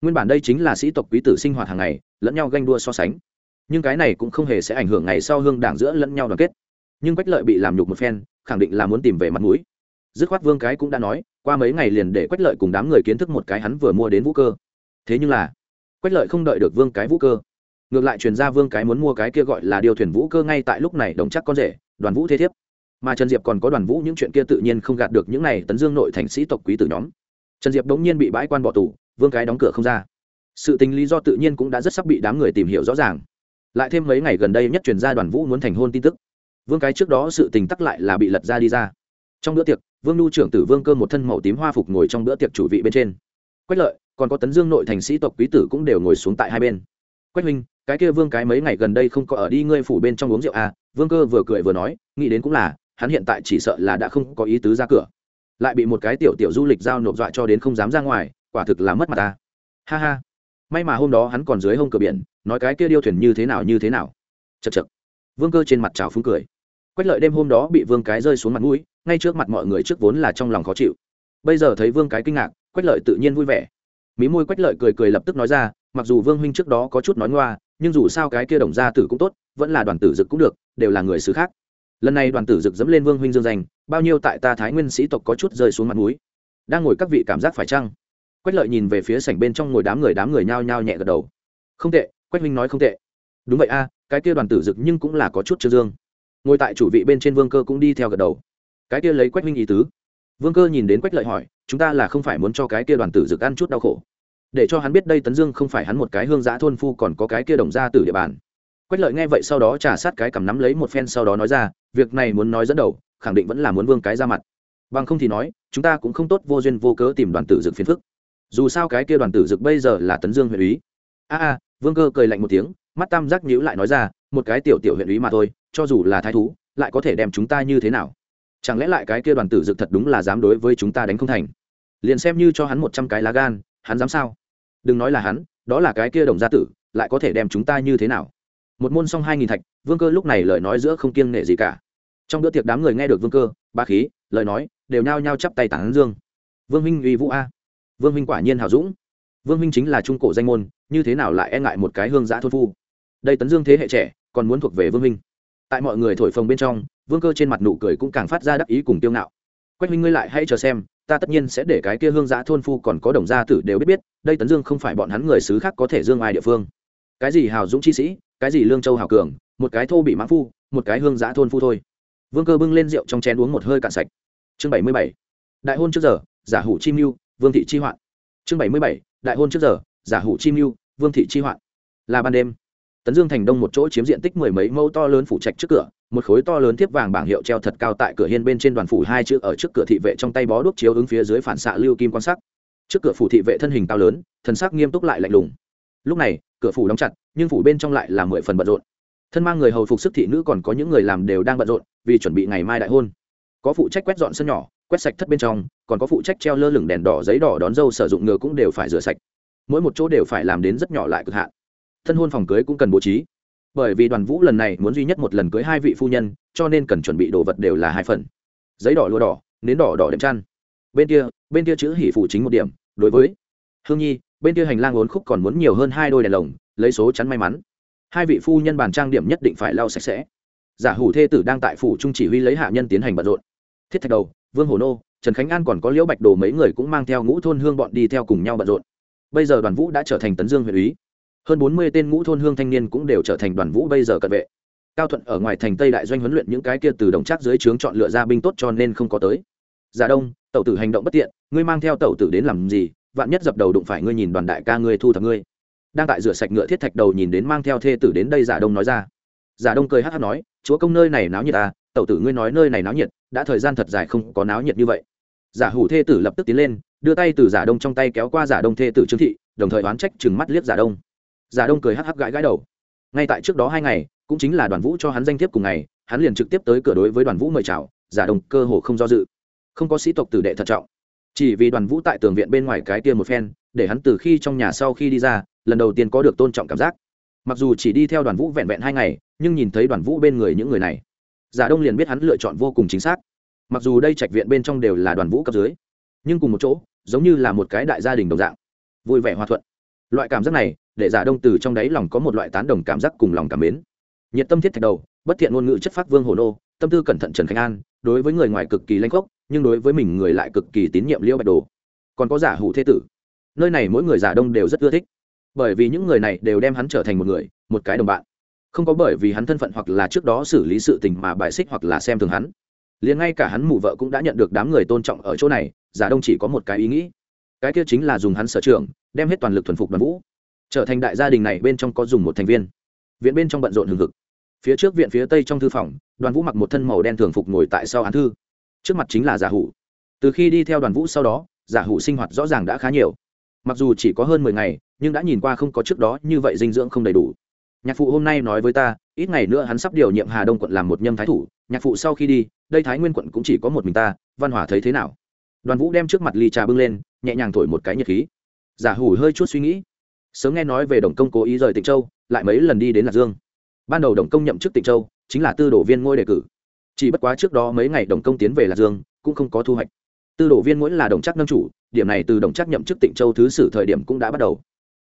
Nguyên bản đây chính là sĩ tộc quý tử sinh hoạt hàng ngày, lẫn nhau ganh đua so sánh. Nhưng cái này cũng không hề sẽ ảnh hưởng ngày sau hương đảng giữa lẫn nhau đoàn kết. Nhưng quách lợi bị làm nhục một phen, khẳng định là muốn tìm về mặt mũi. Dứt khoát vương cái cũng đã nói, qua mấy ngày liền để quách lợi cùng đám người kiến thức một cái hắn vừa mua đến vũ cơ. Thế nhưng là, quách lợi không đợi được vương cái vũ cơ ngược lại truyền ra vương cái muốn mua cái kia gọi là điều thuyền vũ cơ ngay tại lúc này đồng chắc con rể, đoàn vũ thế thiếp. Mà trần diệp còn có đoàn vũ những chuyện kia tự nhiên không gạt được những này tấn dương nội thành sĩ tộc quý tử nhóm. Trần diệp đống nhiên bị bãi quan bỏ tù, vương cái đóng cửa không ra. Sự tình lý do tự nhiên cũng đã rất sắp bị đám người tìm hiểu rõ ràng. Lại thêm mấy ngày gần đây nhất truyền ra đoàn vũ muốn thành hôn tin tức. Vương cái trước đó sự tình tắc lại là bị lật ra đi ra. Trong bữa tiệc, vương nhu trưởng tử vương cơ một thân màu tím hoa phục ngồi trong bữa tiệc chủ vị bên trên. Quách lợi, còn có tấn dương nội thành sĩ tộc quý tử cũng đều ngồi xuống tại hai bên. Quách huynh cái kia vương cái mấy ngày gần đây không có ở đi ngươi phủ bên trong uống rượu à? Vương cơ vừa cười vừa nói, nghĩ đến cũng là, hắn hiện tại chỉ sợ là đã không có ý tứ ra cửa. Lại bị một cái tiểu tiểu du lịch giao nộp dọa cho đến không dám ra ngoài, quả thực là mất mặt ta. Ha ha. May mà hôm đó hắn còn dưới hông cửa biển, nói cái kia điêu thuyền như thế nào như thế nào. Chật chật vương cơ trên mặt trào phúng cười. Quách lợi đêm hôm đó bị vương cái rơi xuống mặt mũi, ngay trước mặt mọi người trước vốn là trong lòng khó chịu. Bây giờ thấy vương cái kinh ngạc, quách lợi tự nhiên vui vẻ. Mí môi quách lợi cười cười lập tức nói ra, mặc dù vương huynh trước đó có chút nói ngoa nhưng dù sao cái kia đồng gia tử cũng tốt, vẫn là đoàn tử dực cũng được, đều là người xứ khác. Lần này đoàn tử dực dẫm lên vương huynh dương danh, bao nhiêu tại ta thái nguyên sĩ tộc có chút rơi xuống mặt núi đang ngồi các vị cảm giác phải chăng? Quách lợi nhìn về phía sảnh bên trong ngồi đám người đám người nhao nhao nhẹ gật đầu. Không tệ, quách huynh nói không tệ. Đúng vậy a, cái kia đoàn tử dực nhưng cũng là có chút chưa dương. Ngồi tại chủ vị bên trên vương cơ cũng đi theo gật đầu. Cái kia lấy quách huynh ý tứ. Vương cơ nhìn đến quách lợi hỏi, chúng ta là không phải muốn cho cái kia đoàn tử dực ăn chút đau khổ để cho hắn biết đây tấn dương không phải hắn một cái hương giã thôn phu còn có cái kia đồng ra từ địa bàn. Quách lợi nghe vậy sau đó trả sát cái cầm nắm lấy một phen sau đó nói ra, việc này muốn nói dẫn đầu, khẳng định vẫn là muốn vương cái ra mặt. Bằng không thì nói, chúng ta cũng không tốt vô duyên vô cớ tìm đoàn tử dực phiền phức. Dù sao cái kia đoàn tử dực bây giờ là tấn dương huyện úy a a, vương cơ cười lạnh một tiếng, mắt tam giác nhíu lại nói ra, một cái tiểu tiểu huyện úy mà thôi, cho dù là thái thú, lại có thể đem chúng ta như thế nào? Chẳng lẽ lại cái kia đoàn tử dực thật đúng là dám đối với chúng ta đánh không thành? Liền xem như cho hắn một trăm cái lá gan, hắn dám sao? Đừng nói là hắn, đó là cái kia đồng gia tử, lại có thể đem chúng ta như thế nào? Một môn xong hai nghìn thạch, vương cơ lúc này lời nói giữa không kiêng nể gì cả. Trong bữa tiệc đám người nghe được vương cơ, ba khí, lời nói, đều nhao nhao chắp tay tản dương. Vương minh uy vũ a. Vương minh quả nhiên hào dũng. Vương minh chính là trung cổ danh môn, như thế nào lại e ngại một cái hương giã thôn phu? Đây tấn dương thế hệ trẻ, còn muốn thuộc về vương minh. Tại mọi người thổi phồng bên trong, vương cơ trên mặt nụ cười cũng càng phát ra đắc ý cùng tiêu ngạo. Quách minh ngươi lại hãy chờ xem ta tất nhiên sẽ để cái kia hương giã thôn phu còn có đồng gia tử đều biết biết, đây tấn dương không phải bọn hắn người xứ khác có thể dương ai địa phương. Cái gì hào dũng chi sĩ, cái gì lương châu hào cường, một cái thô bị mãn phu, một cái hương giã thôn phu thôi. Vương cơ bưng lên rượu trong chén uống một hơi cạn sạch. Chương bảy mươi bảy. Đại hôn trước giờ, giả hủ chi mưu, vương thị chi hoạn. Chương bảy mươi bảy. Đại hôn trước giờ, giả hủ chi mưu, vương thị chi hoạn. Là ban đêm. Tấn dương thành đông một chỗ chiếm diện tích mười mấy mẫu to lớn phủ trạch trước cửa một khối to lớn thiếp vàng bảng hiệu treo thật cao tại cửa hiên bên trên đoàn phủ hai chữ ở trước cửa thị vệ trong tay bó đuốc chiếu ứng phía dưới phản xạ lưu kim quan sắc. Trước cửa phủ thị vệ thân hình cao lớn, thần sắc nghiêm túc lại lạnh lùng. Lúc này, cửa phủ đóng chặt, nhưng phủ bên trong lại là mười phần bận rộn. Thân mang người hầu phục sức thị nữ còn có những người làm đều đang bận rộn, vì chuẩn bị ngày mai đại hôn. Có phụ trách quét dọn sân nhỏ, quét sạch thất bên trong, còn có phụ trách treo lơ lửng đèn đỏ giấy đỏ đón dâu sử dụng ngựa cũng đều phải rửa sạch. Mỗi một chỗ đều phải làm đến rất nhỏ lại cực hạn. Thân hôn phòng cưới cũng cần bố trí bởi vì đoàn vũ lần này muốn duy nhất một lần cưới hai vị phu nhân, cho nên cần chuẩn bị đồ vật đều là hai phần. Giấy đỏ lụa đỏ, nến đỏ đỏ đệm chăn. Bên kia bên kia chữ hỷ phụ chính một điểm, đối với hương nhi, bên kia hành lang ốn khúc còn muốn nhiều hơn hai đôi đèn lồng, lấy số chắn may mắn. Hai vị phu nhân bàn trang điểm nhất định phải lau sạch sẽ. Giả hủ thê tử đang tại phủ trung chỉ huy lấy hạ nhân tiến hành bận rộn. Thiết thạch đầu, vương hồ nô, trần khánh an còn có liễu bạch đồ mấy người cũng mang theo ngũ thôn hương bọn đi theo cùng nhau bận rộn. Bây giờ đoàn vũ đã trở thành tấn dương huyện úy hơn bốn mươi tên ngũ thôn hương thanh niên cũng đều trở thành đoàn vũ bây giờ cận vệ. Cao thuận ở ngoài thành tây đại doanh huấn luyện những cái kia từ đồng trác dưới trướng chọn lựa ra binh tốt cho nên không có tới. Giả đông, tẩu tử hành động bất tiện, ngươi mang theo tẩu tử đến làm gì? Vạn nhất dập đầu đụng phải ngươi nhìn đoàn đại ca ngươi thu thập ngươi. Đang tại rửa sạch ngựa thiết thạch đầu nhìn đến mang theo thê tử đến đây giả đông nói ra. Giả đông cười hát hát nói, chúa công nơi này náo nhiệt à tẩu tử ngươi nói nơi này náo nhiệt, đã thời gian thật dài không có náo nhiệt như vậy. Giả hủ thê tử lập tức tiến lên, đưa tay từ giả đông trong tay kéo qua giả đông thê tử trương thị, đồng thời oán trách chừng mắt liếc giả đông giả đông cười hắc hắc gãi gãi đầu. Ngay tại trước đó hai ngày, cũng chính là đoàn vũ cho hắn danh thiếp cùng ngày, hắn liền trực tiếp tới cửa đối với đoàn vũ mời chào, giả đông cơ hồ không do dự. Không có sĩ tộc tử đệ thận trọng. Chỉ vì đoàn vũ tại tường viện bên ngoài cái kia một phen, để hắn từ khi trong nhà sau khi đi ra, lần đầu tiên có được tôn trọng cảm giác. Mặc dù chỉ đi theo đoàn vũ vẹn vẹn hai ngày, nhưng nhìn thấy đoàn vũ bên người những người này, giả đông liền biết hắn lựa chọn vô cùng chính xác. Mặc dù đây trạch viện bên trong đều là đoàn vũ cấp dưới, nhưng cùng một chỗ, giống như là một cái đại gia đình đồng dạng. Vui vẻ hòa thuận loại cảm giác này để giả đông từ trong đáy lòng có một loại tán đồng cảm giác cùng lòng cảm mến. Nhiệt tâm thiết thạch đầu bất thiện ngôn ngữ chất phát vương hồ nô tâm tư cẩn thận trần khánh an đối với người ngoài cực kỳ lanh khốc, nhưng đối với mình người lại cực kỳ tín nhiệm liêu bạch đồ. Còn có giả hủ thế tử. Nơi này mỗi người giả đông đều rất ưa thích. Bởi vì những người này đều đem hắn trở thành một người một cái đồng bạn. Không có bởi vì hắn thân phận hoặc là trước đó xử lý sự tình mà bài xích hoặc là xem thường hắn. Liền ngay cả hắn mụ vợ cũng đã nhận được đám người tôn trọng ở chỗ này giả đông chỉ có một cái ý nghĩ. Cái kia chính là dùng hắn sở trường đem hết toàn lực thuần phục đoàn vũ. Trở thành đại gia đình này bên trong có dùng một thành viên. Viện bên trong bận rộn hừng hực. Phía trước viện phía tây trong thư phòng, đoàn vũ mặc một thân màu đen thường phục ngồi tại sau án thư. Trước mặt chính là giả hủ. Từ khi đi theo đoàn vũ sau đó, giả hủ sinh hoạt rõ ràng đã khá nhiều. Mặc dù chỉ có hơn mười ngày, nhưng đã nhìn qua không có trước đó như vậy dinh dưỡng không đầy đủ. Nhạc phụ hôm nay nói với ta, ít ngày nữa hắn sắp điều nhiệm hà đông quận làm một nhâm thái thủ. Nhạc phụ sau khi đi, đây thái nguyên quận cũng chỉ có một mình ta, văn hòa thấy thế nào? Đoàn vũ đem trước mặt ly trà bưng lên, nhẹ nhàng thổi một cái nhiệt khí giả hủ hơi chút suy nghĩ. Sớm nghe nói về đồng công cố ý rời tịnh châu, lại mấy lần đi đến lạc dương. Ban đầu đồng công nhậm chức tịnh châu, chính là tư đổ viên ngôi đề cử. Chỉ bất quá trước đó mấy ngày đồng công tiến về lạc dương, cũng không có thu hoạch. Tư đổ viên mỗi là đồng chắc nâng chủ, điểm này từ đồng chắc nhậm chức tịnh châu thứ sử thời điểm cũng đã bắt đầu.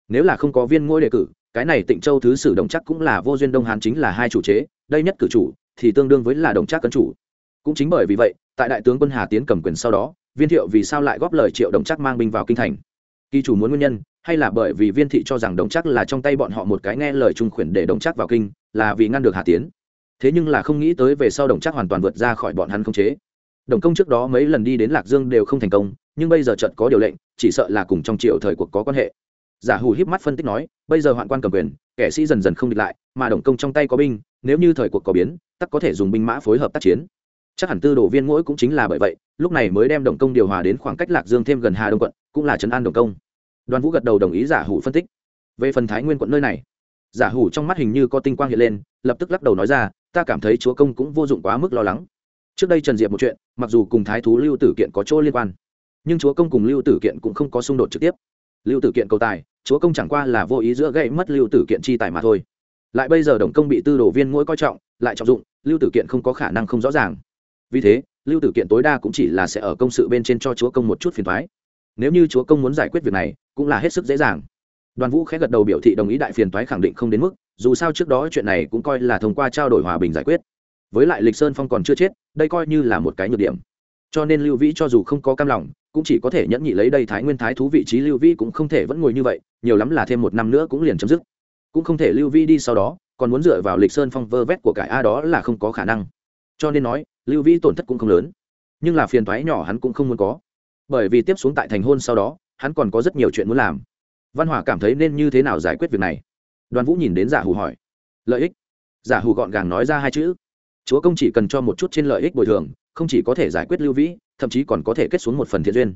Nếu là không có viên ngôi đề cử, cái này tịnh châu thứ sử đồng chắc cũng là vô duyên đông hán chính là hai chủ chế, đây nhất cử chủ thì tương đương với là đồng chắc cấn chủ. Cũng chính bởi vì vậy, tại đại tướng quân hà tiến cầm quyền sau đó, viên thiệu vì sao lại góp lời triệu đồng chắc mang binh vào kinh thành? Kỳ chủ muốn nguyên nhân, hay là bởi vì viên thị cho rằng đồng chắc là trong tay bọn họ một cái nghe lời trung khuyển để đồng chắc vào kinh, là vì ngăn được hà tiến. Thế nhưng là không nghĩ tới về sau đồng chắc hoàn toàn vượt ra khỏi bọn hắn không chế. Đồng công trước đó mấy lần đi đến lạc dương đều không thành công, nhưng bây giờ trận có điều lệnh, chỉ sợ là cùng trong triệu thời cuộc có quan hệ. Giả hủ híp mắt phân tích nói, bây giờ hoạn quan cầm quyền, kẻ sĩ dần dần không địch lại, mà đồng công trong tay có binh, nếu như thời cuộc có biến, tắc có thể dùng binh mã phối hợp tác chiến. Chắc hẳn tư đồ viên mỗi cũng chính là bởi vậy, lúc này mới đem đồng công điều hòa đến khoảng cách lạc dương thêm gần hà đông quận, cũng là trấn an đồng công đoàn vũ gật đầu đồng ý giả hủ phân tích. Về phần thái nguyên quận nơi này, giả hủ trong mắt hình như có tinh quang hiện lên, lập tức lắc đầu nói ra, ta cảm thấy chúa công cũng vô dụng quá mức lo lắng. Trước đây trần diệp một chuyện, mặc dù cùng thái thú lưu tử kiện có chỗ liên quan, nhưng chúa công cùng lưu tử kiện cũng không có xung đột trực tiếp. Lưu tử kiện cầu tài, chúa công chẳng qua là vô ý giữa gây mất lưu tử kiện chi tài mà thôi. Lại bây giờ đồng công bị tư đồ viên mỗi coi trọng, lại trọng dụng, lưu tử kiện không có khả năng không rõ ràng. Vì thế, lưu tử kiện tối đa cũng chỉ là sẽ ở công sự bên trên cho chúa công một chút phiền thoái nếu như chúa công muốn giải quyết việc này, cũng là hết sức dễ dàng. Đoàn vũ khẽ gật đầu biểu thị đồng ý đại phiền toái khẳng định không đến mức, dù sao trước đó chuyện này cũng coi là thông qua trao đổi hòa bình giải quyết. Với lại lịch sơn phong còn chưa chết, đây coi như là một cái nhược điểm. Cho nên lưu vĩ cho dù không có cam lòng, cũng chỉ có thể nhẫn nhị lấy đây thái nguyên thái thú vị trí lưu vĩ cũng không thể vẫn ngồi như vậy, nhiều lắm là thêm một năm nữa cũng liền chấm dứt. Cũng không thể lưu vĩ đi sau đó, còn muốn dựa vào lịch sơn phong vơ vét của cải a đó là không có khả năng. Cho nên nói, lưu vĩ tổn thất cũng không lớn. Nhưng là phiền thoái nhỏ hắn cũng không muốn có bởi vì tiếp xuống tại thành hôn sau đó, hắn còn có rất nhiều chuyện muốn làm. Văn hòa cảm thấy nên như thế nào giải quyết việc này? Đoàn vũ nhìn đến giả hù hỏi. Lợi ích. Giả hù gọn gàng nói ra hai chữ. Chúa công chỉ cần cho một chút trên lợi ích bồi thường, không chỉ có thể giải quyết lưu vĩ, thậm chí còn có thể kết xuống một phần thiện duyên.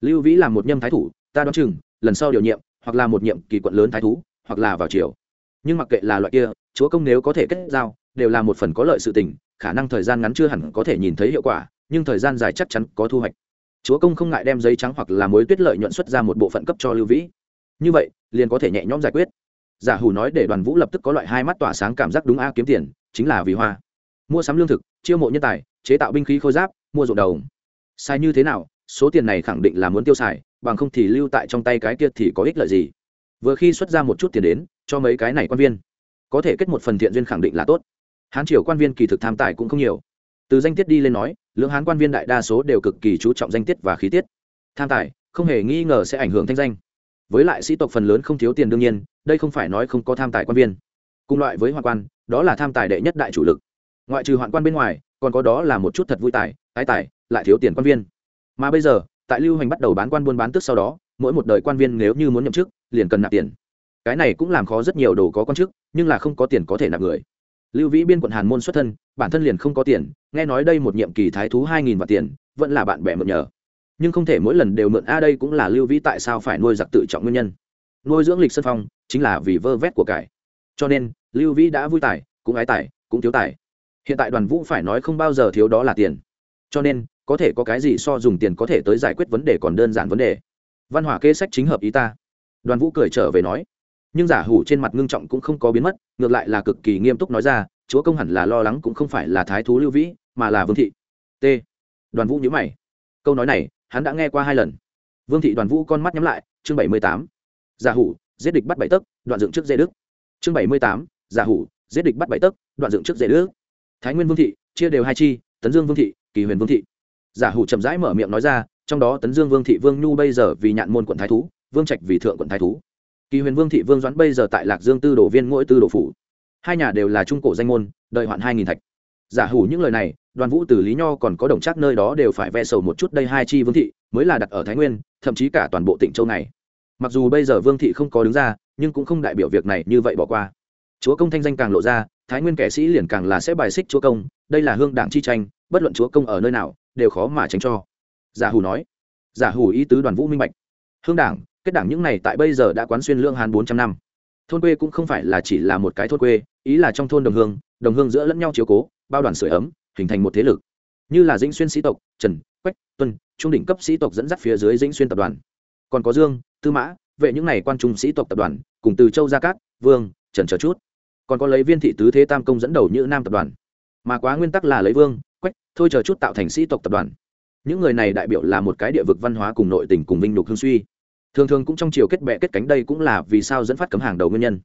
Lưu vĩ là một nhâm thái thủ, ta đoán chừng, lần sau điều nhiệm, hoặc là một nhiệm kỳ quận lớn thái thú, hoặc là vào triều. Nhưng mặc kệ là loại kia, chúa công nếu có thể kết giao, đều là một phần có lợi sự tình, khả năng thời gian ngắn chưa hẳn có thể nhìn thấy hiệu quả, nhưng thời gian dài chắc chắn có thu hoạch chúa công không ngại đem giấy trắng hoặc là mối tuyết lợi nhuận xuất ra một bộ phận cấp cho lưu vĩ. Như vậy, liền có thể nhẹ nhõm giải quyết. Giả hủ nói để đoàn vũ lập tức có loại hai mắt tỏa sáng cảm giác đúng a kiếm tiền, chính là vì hoa. Mua sắm lương thực, chiêu mộ nhân tài, chế tạo binh khí khôi giáp, mua ruộng đầu sai như thế nào, số tiền này khẳng định là muốn tiêu xài, bằng không thì lưu tại trong tay cái kia thì có ích lợi gì. Vừa khi xuất ra một chút tiền đến, cho mấy cái này quan viên. Có thể kết một phần thiện duyên khẳng định là tốt. Hán triều quan viên kỳ thực tham tài cũng không nhiều. Từ danh tiết đi lên nói lượng hán quan viên đại đa số đều cực kỳ chú trọng danh tiết và khí tiết. Tham tài, không hề nghi ngờ sẽ ảnh hưởng thanh danh. Với lại sĩ tộc phần lớn không thiếu tiền đương nhiên, đây không phải nói không có tham tài quan viên. Cùng loại với hoạn quan, đó là tham tài đệ nhất đại chủ lực. Ngoại trừ hoạn quan bên ngoài, còn có đó là một chút thật vui tài tái tài, lại thiếu tiền quan viên. Mà bây giờ, tại lưu hành bắt đầu bán quan buôn bán tức sau đó, mỗi một đời quan viên nếu như muốn nhậm chức, liền cần nạp tiền. Cái này cũng làm khó rất nhiều đồ có quan chức, nhưng là không có tiền có thể nạp người lưu vĩ biên quận hàn môn xuất thân, bản thân liền không có tiền, nghe nói đây một nhiệm kỳ thái thú hai nghìn vạn tiền, vẫn là bạn bè mượn nhờ. Nhưng không thể mỗi lần đều mượn, a, đây cũng là lưu vĩ tại sao phải nuôi giặc tự trọng nguyên nhân. Nuôi dưỡng lịch sân phong, chính là vì vơ vét của cải. Cho nên, lưu vĩ đã vui tài, cũng ái tài, cũng thiếu tài. Hiện tại đoàn vũ phải nói không bao giờ thiếu đó là tiền. Cho nên, có thể có cái gì so dùng tiền có thể tới giải quyết vấn đề còn đơn giản vấn đề. Văn hỏa kê sách chính hợp ý ta. Đoàn vũ cười trở về nói nhưng giả hủ trên mặt ngưng trọng cũng không có biến mất, ngược lại là cực kỳ nghiêm túc nói ra, chúa công hẳn là lo lắng cũng không phải là thái thú lưu vĩ, mà là vương thị. T. Đoàn vũ nhữ mày. Câu nói này, hắn đã nghe qua hai lần. Vương thị đoàn vũ con mắt nhắm lại, chương bảy mươi tám. Giả hủ, giết địch bắt bảy tấc, đoạn dựng trước dê đức. Chương bảy mươi tám, giả hủ, giết địch bắt bảy tấc, đoạn dựng trước dê đức. Thái nguyên vương thị, chia đều hai chi, tấn dương vương thị, kỳ huyền vương thị. Giả hủ chậm rãi mở miệng nói ra, trong đó tấn dương vương thị vương nhu bây giờ vì nhạn môn quận thái thú, vương trạch vì thượng quận thái thú kỳ huyền vương thị vương doãn bây giờ tại lạc dương tư đồ viên mỗi tư đồ phủ. Hai nhà đều là trung cổ danh môn, đợi hoạn hai nghìn thạch. Giả hủ những lời này, đoàn vũ từ lý nho còn có đồng chắc nơi đó đều phải ve sầu một chút đây hai chi vương thị, mới là đặt ở thái nguyên, thậm chí cả toàn bộ tỉnh châu này. Mặc dù bây giờ vương thị không có đứng ra, nhưng cũng không đại biểu việc này như vậy bỏ qua. Chúa công thanh danh càng lộ ra, thái nguyên kẻ sĩ liền càng là sẽ bài xích chúa công, đây là hương đảng chi tranh, bất luận chúa công ở nơi nào, đều khó mà tránh cho. Giả hủ nói. Giả hủ ý tứ đoàn vũ minh bạch. Hương đảng kết đảng những này tại bây giờ đã quán xuyên lương hàn bốn trăm năm. Thôn quê cũng không phải là chỉ là một cái thôn quê, ý là trong thôn đồng hương đồng hương giữa lẫn nhau chiếu cố, bao đoàn sửa ấm, hình thành một thế lực. Như là dĩnh xuyên sĩ tộc, trần, quách, tuân, trung đỉnh cấp sĩ tộc dẫn dắt phía dưới dĩnh xuyên tập đoàn. Còn có dương, tư mã, vệ những này quan trung sĩ tộc tập đoàn, cùng từ châu gia cát, vương, trần chờ chút. Còn có lấy viên thị tứ thế tam công dẫn đầu như nam tập đoàn. Mà quá nguyên tắc là lấy vương, quách, thôi chờ chút tạo thành sĩ tộc tập đoàn. Những người này đại biểu là một cái địa vực văn hóa cùng nội tình cùng vinh nhục hương suy thường thường cũng trong chiều kết bệ kết cánh đây cũng là vì sao dẫn phát cấm hàng đầu nguyên nhân.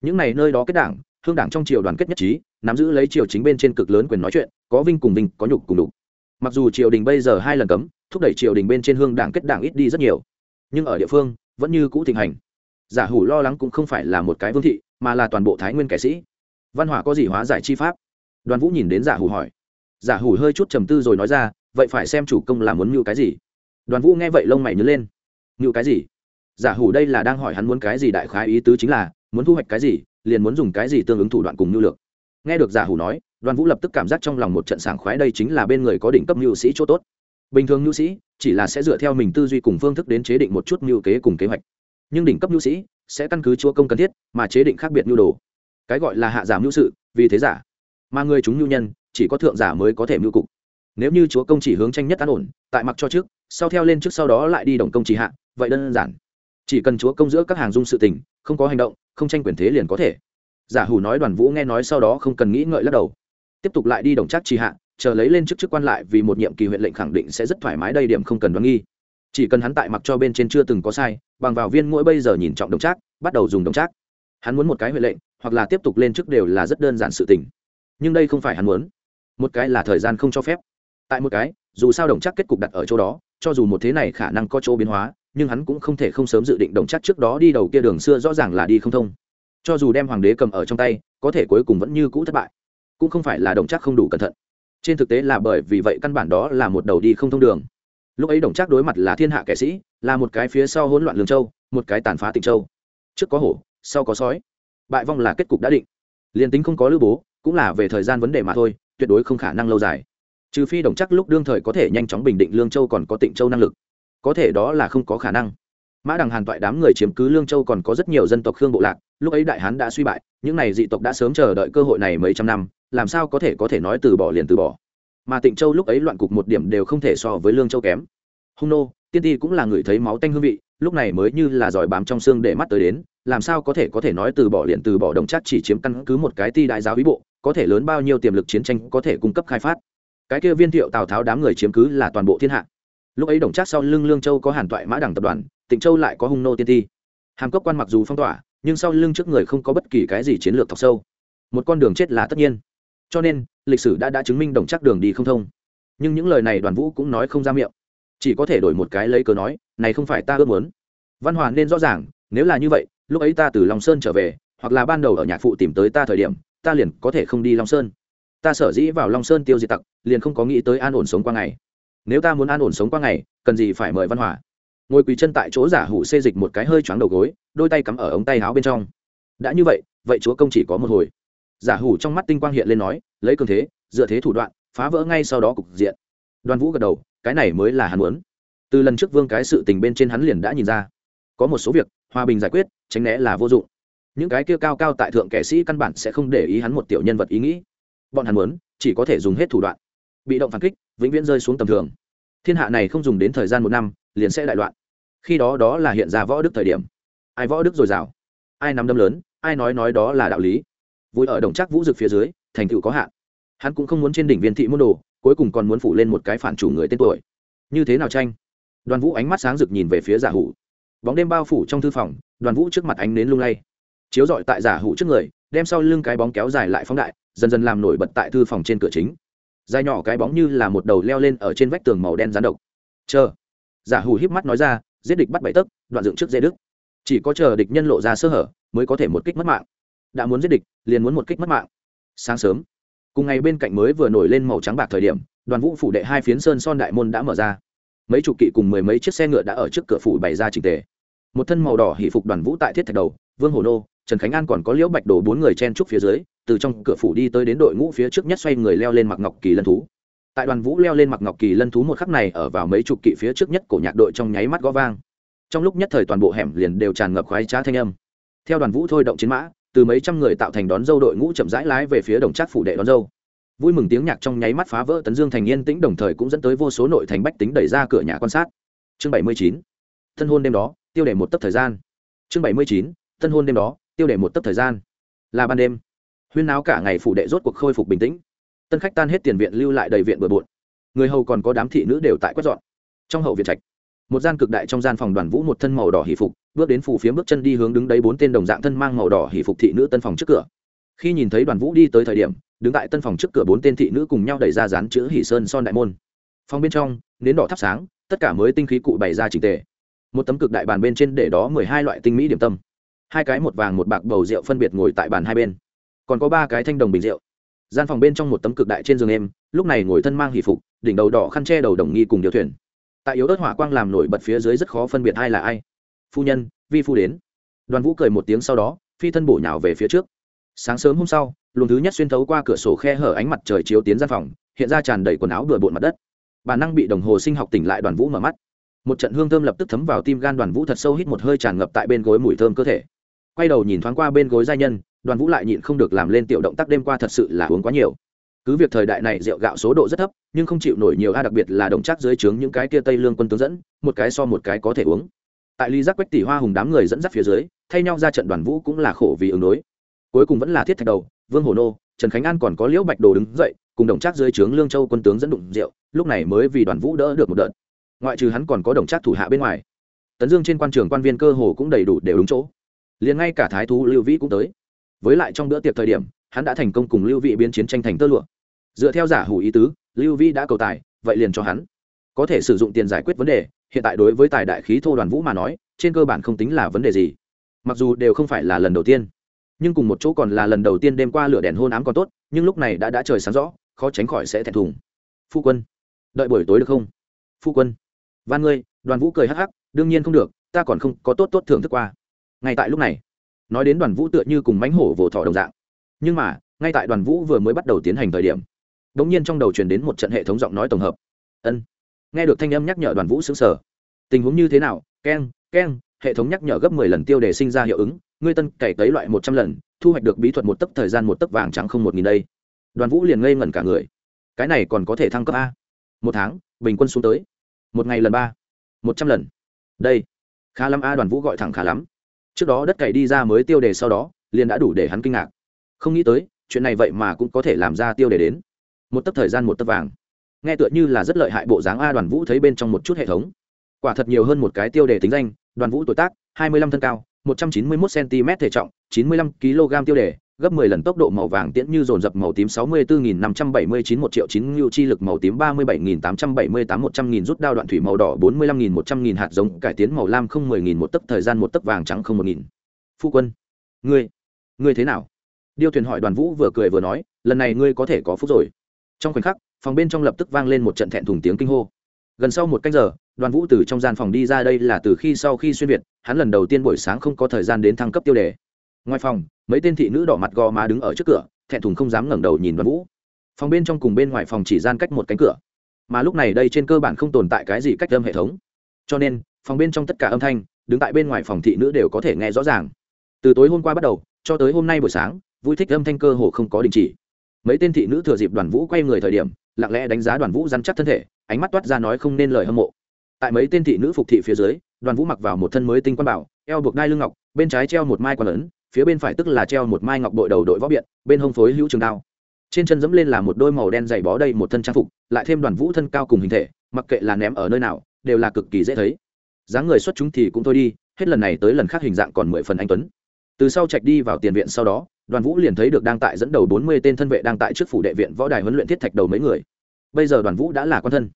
Những này nơi đó kết đảng, hương đảng trong triều đoàn kết nhất trí, nắm giữ lấy triều chính bên trên cực lớn quyền nói chuyện, có vinh cùng vinh, có nhục cùng đục mặc dù triều đình bây giờ hai lần cấm, thúc đẩy triều đình bên trên hương đảng kết đảng ít đi rất nhiều. Nhưng ở địa phương, vẫn như cũ thịnh hành. Giả hủ lo lắng cũng không phải là một cái vương thị, mà là toàn bộ thái nguyên kẻ sĩ. Văn hỏa có gì hóa giải chi pháp? Đoàn vũ nhìn đến giả hủ hỏi. Giả hủ hơi chút trầm tư rồi nói ra, vậy phải xem chủ công là muốn mưu cái gì. Đoàn vũ nghe vậy lông mày nhớ lên ngự cái gì? Giả hủ đây là đang hỏi hắn muốn cái gì đại khái ý tứ chính là, muốn thu hoạch cái gì, liền muốn dùng cái gì tương ứng thủ đoạn cùng mưu lược nghe được giả hủ nói, đoàn vũ lập tức cảm giác trong lòng một trận sảng khoái đây chính là bên người có đỉnh cấp mưu sĩ chỗ tốt. Bình thường mưu sĩ chỉ là sẽ dựa theo mình tư duy cùng phương thức đến chế định một chút mưu kế cùng kế hoạch. Nhưng đỉnh cấp mưu sĩ sẽ căn cứ chúa công cần thiết mà chế định khác biệt mưu đồ. Cái gọi là hạ giả mưu sự, vì thế giả. Mà người chúng mưu nhân, chỉ có thượng giả mới có thể mưu cục. Nếu như chúa công chỉ hướng tranh nhất an ổn, tại mặc cho trước, sau theo lên trước sau đó lại đi đồng công chỉ hạ vậy đơn giản. Chỉ cần chúa công giữa các hàng dung sự tình, không có hành động, không tranh quyền thế liền có thể. Giả hủ nói đoàn vũ nghe nói sau đó không cần nghĩ ngợi lắc đầu. Tiếp tục lại đi đồng chắc trì hạ, chờ lấy lên chức chức quan lại vì một nhiệm kỳ huyện lệnh khẳng định sẽ rất thoải mái đây điểm không cần đoán nghi. Chỉ cần hắn tại mặc cho bên trên chưa từng có sai, bằng vào viên mỗi bây giờ nhìn trọng đồng trác, bắt đầu dùng đồng trác. Hắn muốn một cái huệ lệnh, hoặc là tiếp tục lên chức đều là rất đơn giản sự tình. Nhưng đây không phải hắn muốn. Một cái là thời gian không cho phép. Tại một cái, dù sao đồng trác kết cục đặt ở chỗ đó, cho dù một thế này khả năng có chỗ biến hóa nhưng hắn cũng không thể không sớm dự định đồng chắc trước đó đi đầu kia đường xưa rõ ràng là đi không thông. Cho dù đem hoàng đế cầm ở trong tay, có thể cuối cùng vẫn như cũ thất bại. Cũng không phải là đồng chắc không đủ cẩn thận. Trên thực tế là bởi vì vậy căn bản đó là một đầu đi không thông đường. Lúc ấy đồng chắc đối mặt là thiên hạ kẻ sĩ, là một cái phía sau hỗn loạn lương châu, một cái tàn phá tịnh châu. Trước có hổ, sau có sói. Bại vong là kết cục đã định. Liền tính không có lưu bố, cũng là về thời gian vấn đề mà thôi, tuyệt đối không khả năng lâu dài. Trừ phi đồng chắc lúc đương thời có thể nhanh chóng bình định lương châu còn có tịnh châu năng lực có thể đó là không có khả năng. Mã đằng hàn toại đám người chiếm cứ lương châu còn có rất nhiều dân tộc khương bộ lạc, lúc ấy đại hán đã suy bại, những này dị tộc đã sớm chờ đợi cơ hội này mấy trăm năm, làm sao có thể có thể nói từ bỏ liền từ bỏ. Mà tịnh châu lúc ấy loạn cục một điểm đều không thể so với lương châu kém. Hung nô, tiên ti cũng là người thấy máu tanh hương vị, lúc này mới như là giỏi bám trong xương để mắt tới đến, làm sao có thể có thể nói từ bỏ liền từ bỏ đồng chắc chỉ chiếm căn cứ một cái ti đại giáo ý bộ, có thể lớn bao nhiêu tiềm lực chiến tranh có thể cung cấp khai phát. Cái kia viên thiệu tào tháo đám người chiếm cứ là toàn bộ thiên hạ lúc ấy đồng chắc sau lưng lương châu có hàn toại mã đẳng tập đoàn, tịnh châu lại có hung nô tiên ti. Hàm cốc quan mặc dù phong tỏa, nhưng sau lưng trước người không có bất kỳ cái gì chiến lược thọc sâu. Một con đường chết là tất nhiên. Cho nên, lịch sử đã đã chứng minh đồng chắc đường đi không thông. Nhưng những lời này đoàn vũ cũng nói không ra miệng. Chỉ có thể đổi một cái lấy cớ nói, này không phải ta ước muốn. Văn hòa nên rõ ràng, nếu là như vậy, lúc ấy ta từ long sơn trở về, hoặc là ban đầu ở nhạc phụ tìm tới ta thời điểm, ta liền có thể không đi long sơn. Ta sở dĩ vào long sơn tiêu diệt tặc, liền không có nghĩ tới an ổn sống qua ngày nếu ta muốn an ổn sống qua ngày, cần gì phải mời văn hòa? Ngồi quỳ chân tại chỗ giả hủ xê dịch một cái hơi choáng đầu gối, đôi tay cắm ở ống tay áo bên trong. Đã như vậy vậy chúa công chỉ có một hồi. Giả hủ trong mắt tinh quang hiện lên nói, lấy cường thế, dựa thế thủ đoạn, phá vỡ ngay sau đó cục diện. Đoàn vũ gật đầu, cái này mới là hắn muốn. Từ lần trước vương cái sự tình bên trên hắn liền đã nhìn ra. Có một số việc, hòa bình giải quyết, tránh né là vô dụng. Những cái kia cao cao tại thượng kẻ sĩ căn bản sẽ không để ý hắn một tiểu nhân vật ý nghĩ. Bọn hắn muốn, chỉ có thể dùng hết thủ đoạn bị động phản kích, vĩnh viễn rơi xuống tầm thường. Thiên hạ này không dùng đến thời gian một năm, liền sẽ đại loạn. Khi đó đó là hiện ra võ đức thời điểm. Ai võ đức dồi dào, ai nắm đâm lớn, ai nói nói đó là đạo lý. Vui ở đồng chắc vũ dực phía dưới, thành tựu có hạn. Hắn cũng không muốn trên đỉnh viên thị môn đồ, cuối cùng còn muốn phủ lên một cái phản chủ người tên tuổi. Như thế nào tranh? Đoàn vũ ánh mắt sáng rực nhìn về phía giả hủ. Bóng đêm bao phủ trong thư phòng, đoàn vũ trước mặt ánh nến lung lay. Chiếu dọi tại giả hủ trước người, đem sau lưng cái bóng kéo dài lại phóng đại, dần dần làm nổi bật tại thư phòng trên cửa chính dài nhỏ cái bóng như là một đầu leo lên ở trên vách tường màu đen rán độc. Chờ. Giả hủ híp mắt nói ra, giết địch bắt bảy tấc, đoạn dựng trước dây đức. Chỉ có chờ địch nhân lộ ra sơ hở, mới có thể một kích mất mạng. Đã muốn giết địch, liền muốn một kích mất mạng. Sáng sớm. Cùng ngày bên cạnh mới vừa nổi lên màu trắng bạc thời điểm, đoàn vũ phủ đệ hai phiến sơn son đại môn đã mở ra. Mấy chục kỵ cùng mười mấy chiếc xe ngựa đã ở trước cửa phủ bày ra trình tề. Một thân màu đỏ hỷ phục đoàn vũ tại thiết thạch đầu, vương hồ nô, trần khánh an còn có liễu bạch đồ bốn người chen trúc phía dưới từ trong cửa phủ đi tới đến đội ngũ phía trước nhất xoay người leo lên mặc ngọc kỳ lân thú. Tại đoàn vũ leo lên mặc ngọc kỳ lân thú một khắc này ở vào mấy chục kỵ phía trước nhất cổ nhạc đội trong nháy mắt gó vang. Trong lúc nhất thời toàn bộ hẻm liền đều tràn ngập khoái trá thanh âm. Theo đoàn vũ thôi động chiến mã, từ mấy trăm người tạo thành đón dâu đội ngũ chậm rãi lái về phía đồng trác phủ đệ đón dâu. Vui mừng tiếng nhạc trong nháy mắt phá vỡ tấn dương thành yên tĩnh, đồng thời cũng dẫn tới vô số nội thành bách tính đẩy ra cửa nhà quan sát. Chương bảy mươi chín, thân hôn đêm đó, tiêu để một tấc thời gian. Chương bảy mươi chín, thân hôn đêm đó, tiêu để một tấc thời gian. Là ban đêm huyên náo cả ngày phủ đệ rốt cuộc khôi phục bình tĩnh. Tân khách tan hết tiền viện lưu lại đầy viện bừa bộn. Người hầu còn có đám thị nữ đều tại quét dọn. Trong hậu viện trạch, một gian cực đại trong gian phòng đoàn vũ một thân màu đỏ hỷ phục, bước đến phủ phiếm bước chân đi hướng đứng đấy bốn tên đồng dạng thân mang màu đỏ hỷ phục thị nữ tân phòng trước cửa. Khi nhìn thấy đoàn vũ đi tới thời điểm, đứng tại tân phòng trước cửa bốn tên thị nữ cùng nhau đẩy ra dán chữ hỷ sơn son đại môn. Phòng bên trong, nến đỏ thắp sáng, tất cả mới tinh khí cụ bày ra trình tề. Một tấm cực đại bàn bên trên để đó mười hai loại tinh mỹ điểm tâm. Hai cái một vàng một bạc bầu rượu phân biệt ngồi tại bàn hai bên còn có ba cái thanh đồng bình rượu. Gian phòng bên trong một tấm cực đại trên giường em, lúc này ngồi thân mang hỷ phục, đỉnh đầu đỏ khăn che đầu đồng nghi cùng điều thuyền. Tại yếu ớt hỏa quang làm nổi bật phía dưới rất khó phân biệt ai là ai. Phu nhân, vi phu đến. Đoàn vũ cười một tiếng sau đó, phi thân bổ nhào về phía trước. Sáng sớm hôm sau, luồng thứ nhất xuyên thấu qua cửa sổ khe hở ánh mặt trời chiếu tiến gian phòng, hiện ra tràn đầy quần áo bừa bộn mặt đất. Bà năng bị đồng hồ sinh học tỉnh lại đoàn vũ mở mắt. Một trận hương thơm lập tức thấm vào tim gan đoàn vũ thật sâu hít một hơi tràn ngập tại bên gối mùi thơm cơ thể. Quay đầu nhìn thoáng qua bên gối giai nhân đoàn vũ lại nhịn không được làm lên tiểu động tác đêm qua thật sự là uống quá nhiều. Cứ việc thời đại này rượu gạo số độ rất thấp, nhưng không chịu nổi nhiều a, đặc biệt là đồng chắc dưới trướng những cái kia tây lương quân tướng dẫn, một cái so một cái có thể uống. Tại ly giác quách tỷ hoa hùng đám người dẫn dắt phía dưới, thay nhau ra trận đoàn vũ cũng là khổ vì ứng đối. Cuối cùng vẫn là thiết thạch đầu, vương hồ nô, trần khánh an còn có liễu bạch đồ đứng dậy, cùng đồng trác dưới trướng lương châu quân tướng dẫn đụng rượu, lúc này mới vì đoàn vũ đỡ được một đợt. Ngoại trừ hắn còn có đồng trác thủ hạ bên ngoài. Tấn dương trên quan trường quan viên cơ hồ cũng đầy đủ đều đúng chỗ. Liền ngay cả thái thú lưu vĩ cũng tới với lại trong bữa tiệc thời điểm, hắn đã thành công cùng lưu Vị biến chiến tranh thành tơ lụa. Dựa theo giả hủ ý tứ, lưu vi đã cầu tài, vậy liền cho hắn. Có thể sử dụng tiền giải quyết vấn đề, hiện tại đối với tài đại khí thô đoàn vũ mà nói, trên cơ bản không tính là vấn đề gì. Mặc dù đều không phải là lần đầu tiên, nhưng cùng một chỗ còn là lần đầu tiên đêm qua lửa đèn hôn ám còn tốt, nhưng lúc này đã đã trời sáng rõ, khó tránh khỏi sẽ thẹn thùng. Phu quân, đợi buổi tối được không? Phu quân van ngươi, đoàn vũ cười hắc hắc, đương nhiên không được, ta còn không có tốt tốt thưởng thức qua. Ngay tại lúc này nói đến đoàn vũ tựa như cùng mánh hổ vồ thỏ đồng dạng. Nhưng mà, ngay tại đoàn vũ vừa mới bắt đầu tiến hành thời điểm đ ỗ n g nhiên trong đầu truyền đến một trận hệ thống giọng nói tổng hợp. Ân. Nghe được thanh âm nhắc nhở đoàn vũ xứng sở tình huống như thế nào? Keng keng, hệ thống nhắc nhở gấp mười lần tiêu để sinh ra hiệu ứng, ngươi tân cày cấy loại một trăm lần, thu hoạch được bí thuật một tấc thời gian một tấc vàng trắng không một nghìn đây. Đoàn vũ liền ngây ngẩn cả người. Cái này còn có thể thăng cấp a? Một tháng, bình quân xuống tới. Một ngày lần ba. Một trăm lần. Đây. Khá lắm a, đoàn vũ gọi thẳng khá lắm trước đó đất cày đi ra mới tiêu đề sau đó, liền đã đủ để hắn kinh ngạc. Không nghĩ tới, chuyện này vậy mà cũng có thể làm ra tiêu đề đến. Một tấc thời gian một tấc vàng. Nghe tựa như là rất lợi hại bộ dáng a đoàn vũ thấy bên trong một chút hệ thống. Quả thật nhiều hơn một cái tiêu đề tính danh, đoàn vũ tuổi tác, hai mươi lăm thân cao, một trăm chín mươi 191 cm thể trọng, chín mươi lăm kg tiêu đề gấp 10 lần tốc độ màu vàng tiễn như dồn dập màu tím 64579 1 triệu 9 lưu chi lực màu tím 37878 100 nghìn rút đao đoạn thủy màu đỏ 45100 100 nghìn hạt giống cải tiến màu lam không 10 nghìn một tấc thời gian một tấc vàng trắng không một nghìn. Phu quân, ngươi, ngươi thế nào? Điêu thuyền hỏi Đoàn Vũ vừa cười vừa nói, lần này ngươi có thể có phúc rồi. Trong khoảnh khắc, phòng bên trong lập tức vang lên một trận thẹn thùng tiếng kinh hô. Gần sau một canh giờ, Đoàn Vũ từ trong gian phòng đi ra đây là từ khi sau khi xuyên việt, hắn lần đầu tiên buổi sáng không có thời gian đến thăng cấp tiêu đề ngoài phòng, mấy tên thị nữ đỏ mặt gò má đứng ở trước cửa, thẹn thùng không dám ngẩng đầu nhìn đoàn vũ. Phòng bên trong cùng bên ngoài phòng chỉ gian cách một cánh cửa. Mà lúc này đây trên cơ bản không tồn tại cái gì cách âm hệ thống. Cho nên, phòng bên trong tất cả âm thanh, đứng tại bên ngoài phòng thị nữ đều có thể nghe rõ ràng. Từ tối hôm qua bắt đầu, cho tới hôm nay buổi sáng, vui thích âm thanh cơ hồ không có đình chỉ. Mấy tên thị nữ thừa dịp đoàn vũ quay người thời điểm, lặng lẽ đánh giá đoàn vũ dăn chắc thân thể, ánh mắt toát ra nói không nên lời hâm mộ. Tại mấy tên thị nữ phục thị phía dưới, đoàn vũ mặc vào một thân mới tinh quan bảo, eo buộc đai lưng ngọc, bên trái treo một mai quan lớn phía bên phải tức là treo một mai ngọc bội đầu đội võ biện, bên hông phối hữu trường đao. Trên chân dẫm lên là một đôi màu đen dày bó đầy một thân trang phục, lại thêm đoàn vũ thân cao cùng hình thể, mặc kệ là ném ở nơi nào, đều là cực kỳ dễ thấy. Dáng người xuất chúng thì cũng thôi đi, hết lần này tới lần khác hình dạng còn mười phần anh tuấn. Từ sau trạch đi vào tiền viện sau đó, đoàn vũ liền thấy được đang tại dẫn đầu bốn mươi tên thân vệ đang tại trước phủ đệ viện võ đài huấn luyện thiết thạch đầu mấy người. Bây giờ đoàn vũ đã là quan thân.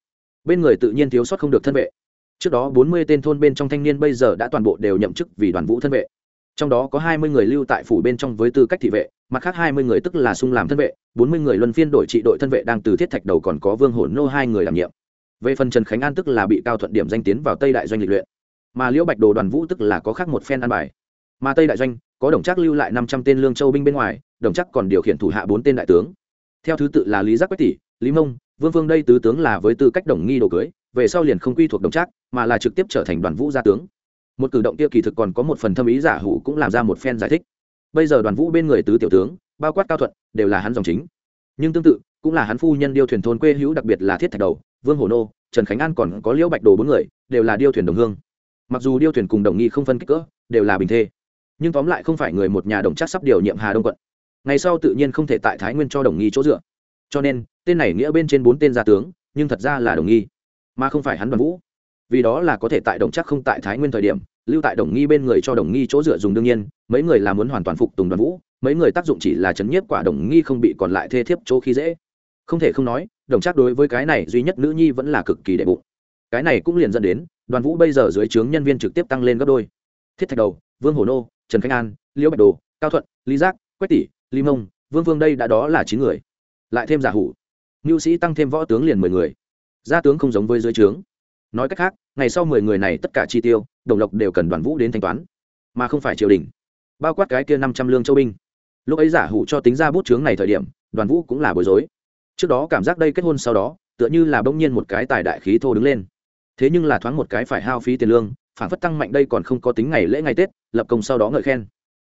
Bên người tự nhiên thiếu sót không được thân vệ. Trước đó bốn mươi tên thôn bên trong thanh niên bây giờ đã toàn bộ đều nhậm chức vì đoàn vũ thân vệ trong đó có hai mươi người lưu tại phủ bên trong với tư cách thị vệ, mặt khác hai mươi người tức là sung làm thân vệ, bốn mươi người luân phiên đổi trị đội thân vệ đang từ thiết thạch đầu còn có vương hổn nô hai người đảm nhiệm. Về phần trần khánh an tức là bị cao thuận điểm danh tiến vào tây đại doanh lịch luyện. Mà liễu bạch đồ đoàn vũ tức là có khác một phen an bài. Mà tây đại doanh, có đồng chắc lưu lại năm trăm tên lương châu binh bên ngoài, đồng chắc còn điều khiển thủ hạ bốn tên đại tướng. Theo thứ tự là lý giác quách tỷ, lý mông, vương vương đây tứ tướng là với tư cách đồng nghi đồ cưới, về sau liền không quy thuộc đồng chắc mà là trực tiếp trở thành đoàn vũ gia tướng một cử động kia kỳ thực còn có một phần thâm ý giả hủ cũng làm ra một phen giải thích. Bây giờ đoàn vũ bên người tứ tiểu tướng, bao quát cao thuận, đều là hắn dòng chính. Nhưng tương tự, cũng là hắn phu nhân điêu thuyền thôn quê hữu đặc biệt là thiết thạch đầu, vương hồ nô, trần khánh an còn có liễu bạch đồ bốn người, đều là điêu thuyền đồng hương. Mặc dù điêu thuyền cùng đồng nghi không phân kích cỡ, đều là bình thê. Nhưng tóm lại không phải người một nhà đồng chắc sắp điều nhiệm hà đông quận. Ngày sau tự nhiên không thể tại thái nguyên cho đồng nghi chỗ dựa. Cho nên, tên này nghĩa bên trên bốn tên gia tướng, nhưng thật ra là đồng nghi. Mà không phải hắn đoàn vũ. Vì đó là có thể tại đồng chắc không tại thái nguyên thời điểm lưu tại đồng nghi bên người cho đồng nghi chỗ dựa dùng đương nhiên, mấy người là muốn hoàn toàn phục tùng đoàn vũ, mấy người tác dụng chỉ là chấn nhiếp quả đồng nghi không bị còn lại thê thiếp chỗ khi dễ. Không thể không nói, đồng chắc đối với cái này duy nhất nữ nhi vẫn là cực kỳ đệ bụng. Cái này cũng liền dẫn đến, đoàn vũ bây giờ dưới trướng nhân viên trực tiếp tăng lên gấp đôi. Thiết thạch đầu, vương hồ nô, trần khánh an, liễu bạch đồ, cao thuận, lý giác, quách tỷ, lý mông, vương vương đây đã đó là chín người. Lại thêm giả hủ. Mưu sĩ tăng thêm võ tướng liền mười người. Gia tướng không giống với dưới trướng nói cách khác, ngày sau mười người này tất cả chi tiêu, đồng lộc đều cần đoàn vũ đến thanh toán, mà không phải triều đình. Bao quát cái kia năm trăm lương châu binh. Lúc ấy giả hủ cho tính ra bút chướng này thời điểm, đoàn vũ cũng là bối rối. Trước đó cảm giác đây kết hôn sau đó, tựa như là bỗng nhiên một cái tài đại khí thô đứng lên. Thế nhưng là thoáng một cái phải hao phí tiền lương, phản phất tăng mạnh đây còn không có tính ngày lễ ngày tết, lập công sau đó ngợi khen.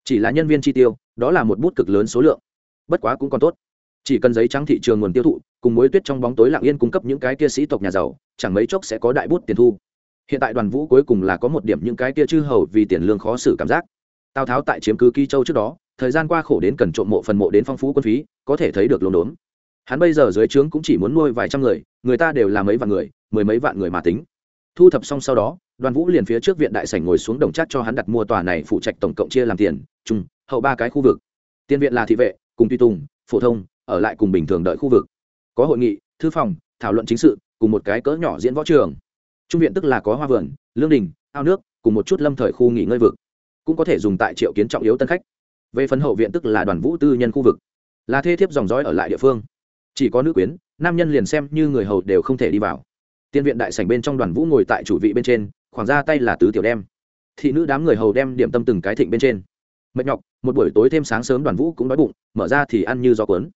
Chỉ là nhân viên chi tiêu, đó là một bút cực lớn số lượng. Bất quá cũng còn tốt chỉ cần giấy trắng thị trường nguồn tiêu thụ, cùng mối tuyết trong bóng tối lặng yên cung cấp những cái kia sĩ tộc nhà giàu, chẳng mấy chốc sẽ có đại bút tiền thu. Hiện tại đoàn vũ cuối cùng là có một điểm những cái kia chư hầu vì tiền lương khó xử cảm giác. Tào tháo tại chiếm cứ kỳ châu trước đó, thời gian qua khổ đến cần trộm mộ phần mộ đến phong phú quân phí, có thể thấy được lồn đốn. Hắn bây giờ dưới trướng cũng chỉ muốn nuôi vài trăm người người ta đều là mấy vạn người, mười mấy vạn người mà tính. Thu thập xong sau đó, đoàn vũ liền phía trước viện đại sảnh ngồi xuống đồng chát cho hắn đặt mua tòa này phụ trạch tổng cộng chia làm tiền chung hậu ba cái khu vực. Tiền viện là thị vệ, cùng tùy tùng, phổ thông ở lại cùng bình thường đợi khu vực. Có hội nghị, thư phòng, thảo luận chính sự, cùng một cái cỡ nhỏ diễn võ trường. Trung viện tức là có hoa vườn, lương đình, ao nước, cùng một chút lâm thời khu nghỉ ngơi vực. Cũng có thể dùng tại triệu kiến trọng yếu tân khách. Về phần hậu viện tức là đoàn vũ tư nhân khu vực. Là thê thiếp dòng dõi ở lại địa phương. Chỉ có nữ quyến, nam nhân liền xem như người hầu đều không thể đi vào. Tiên viện đại sảnh bên trong đoàn vũ ngồi tại chủ vị bên trên, khoảng ra tay là tứ tiểu đem. Thị nữ đám người hầu đem điểm tâm từng cái thịnh bên trên. Mệt nhọc, một buổi tối thêm sáng sớm đoàn vũ cũng đói bụng, mở ra thì ăn như gió cuốn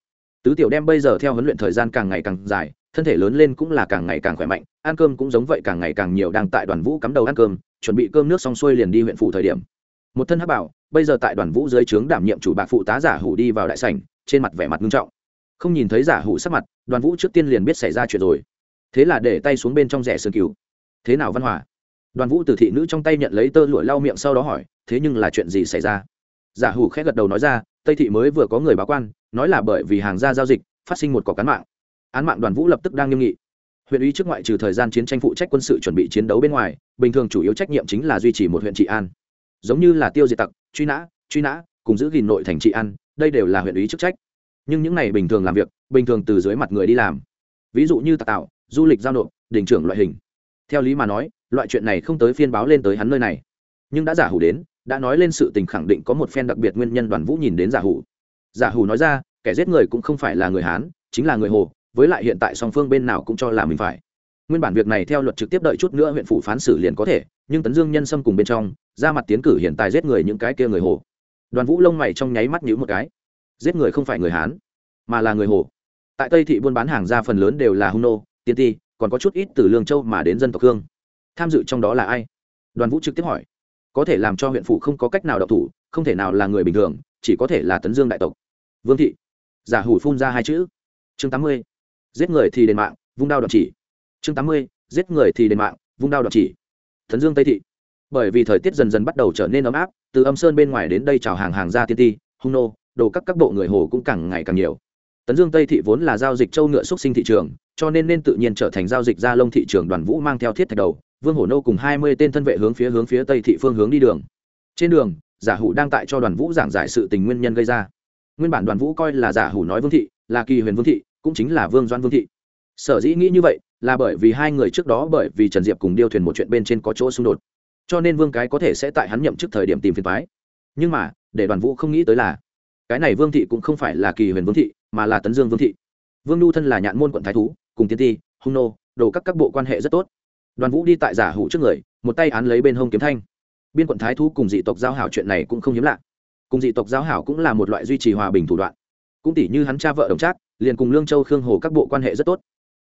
tứ tiểu đem bây giờ theo huấn luyện thời gian càng ngày càng dài, thân thể lớn lên cũng là càng ngày càng khỏe mạnh, ăn cơm cũng giống vậy càng ngày càng nhiều đang tại đoàn vũ cắm đầu ăn cơm, chuẩn bị cơm nước xong xuôi liền đi huyện phủ thời điểm. Một thân hắc bảo, bây giờ tại đoàn vũ dưới trướng đảm nhiệm chủ bạc phụ tá giả hủ đi vào đại sảnh, trên mặt vẻ mặt nghiêm trọng. Không nhìn thấy giả hủ sắc mặt, đoàn vũ trước tiên liền biết xảy ra chuyện rồi. Thế là để tay xuống bên trong rẻ sườn cứu thế nào văn hòa? Đoàn vũ từ thị nữ trong tay nhận lấy tơ lụa lau miệng sau đó hỏi, thế nhưng là chuyện gì xảy ra? Giả hủ khẽ gật đầu nói ra, tây thị mới vừa có người báo quan nói là bởi vì hàng gia giao dịch, phát sinh một cọc cán mạng. Án mạng đoàn vũ lập tức đang nghiêm nghị. Huyện ủy trước ngoại trừ thời gian chiến tranh phụ trách quân sự chuẩn bị chiến đấu bên ngoài, bình thường chủ yếu trách nhiệm chính là duy trì một huyện trị an. Giống như là tiêu diệt tặc, truy nã truy nã, cùng giữ gìn nội thành trị an, đây đều là huyện ủy chức trách. Nhưng những này bình thường làm việc, bình thường từ dưới mặt người đi làm. Ví dụ như tạc tạo, du lịch giao nộp đình trưởng loại hình. Theo lý mà nói, loại chuyện này không tới phiên báo lên tới hắn nơi này. Nhưng đã giả hủ đến, đã nói lên sự tình khẳng định có một phen đặc biệt nguyên nhân đoàn vũ nhìn đến giả hủ giả hủ nói ra, kẻ giết người cũng không phải là người hán, chính là người hồ, với lại hiện tại song phương bên nào cũng cho là mình phải. Nguyên bản việc này theo luật trực tiếp đợi chút nữa huyện phủ phán xử liền có thể, nhưng tấn dương nhân xâm cùng bên trong, ra mặt tiến cử hiện tại giết người những cái kia người hồ. Đoàn vũ lông mày trong nháy mắt nhíu một cái. Giết người không phải người hán, mà là người hồ. Tại tây thị buôn bán hàng ra phần lớn đều là hung nô, tiên ti, còn có chút ít từ lương châu mà đến dân tộc hương tham dự trong đó là ai? Đoàn vũ trực tiếp hỏi. Có thể làm cho huyện phủ không có cách nào đọc thủ, không thể nào là người bình thường, chỉ có thể là tấn dương đại tộc vương thị. Giả hủ phun ra hai chữ. Chương tám mươi. Giết người thì đền mạng, vung đao đoạn chỉ. Chương tám mươi. Giết người thì đền mạng, vung đao đoạn chỉ. Thần dương tây thị. Bởi vì thời tiết dần dần bắt đầu trở nên ấm áp, từ âm sơn bên ngoài đến đây chào hàng hàng ra tiên ti, hung nô, đồ các các bộ người hồ cũng càng ngày càng nhiều. Tấn dương tây thị vốn là giao dịch châu ngựa xuất sinh thị trường, cho nên nên tự nhiên trở thành giao dịch gia lông thị trường đoàn vũ mang theo thiết thạch đầu, vương hổ nô cùng hai mươi tên thân vệ hướng phía hướng phía tây thị phương hướng đi đường. Trên đường, giả hủ đang tại cho đoàn vũ giảng giải sự tình nguyên nhân gây ra nguyên bản đoàn vũ coi là giả hủ nói vương thị, là kỳ huyền vương thị, cũng chính là vương doan vương thị. Sở dĩ nghĩ như vậy là bởi vì hai người trước đó bởi vì trần diệp cùng điêu thuyền một chuyện bên trên có chỗ xung đột. Cho nên vương cái có thể sẽ tại hắn nhậm chức thời điểm tìm phiền thoái nhưng mà, để đoàn vũ không nghĩ tới là, cái này vương thị cũng không phải là kỳ huyền vương thị, mà là tấn dương vương thị. Vương nhu thân là nhạn môn quận thái thú, cùng tiên ti, hung nô, đồ các các bộ quan hệ rất tốt. Đoàn vũ đi tại giả hủ trước người, một tay án lấy bên hông kiếm thanh. Biên quận thái thú cùng dị tộc giao hảo chuyện này cũng không hiếm lạ cùng dị tộc giao hảo cũng là một loại duy trì hòa bình thủ đoạn. Cũng tỷ như hắn cha vợ đồng trác, liền cùng lương châu khương hồ các bộ quan hệ rất tốt.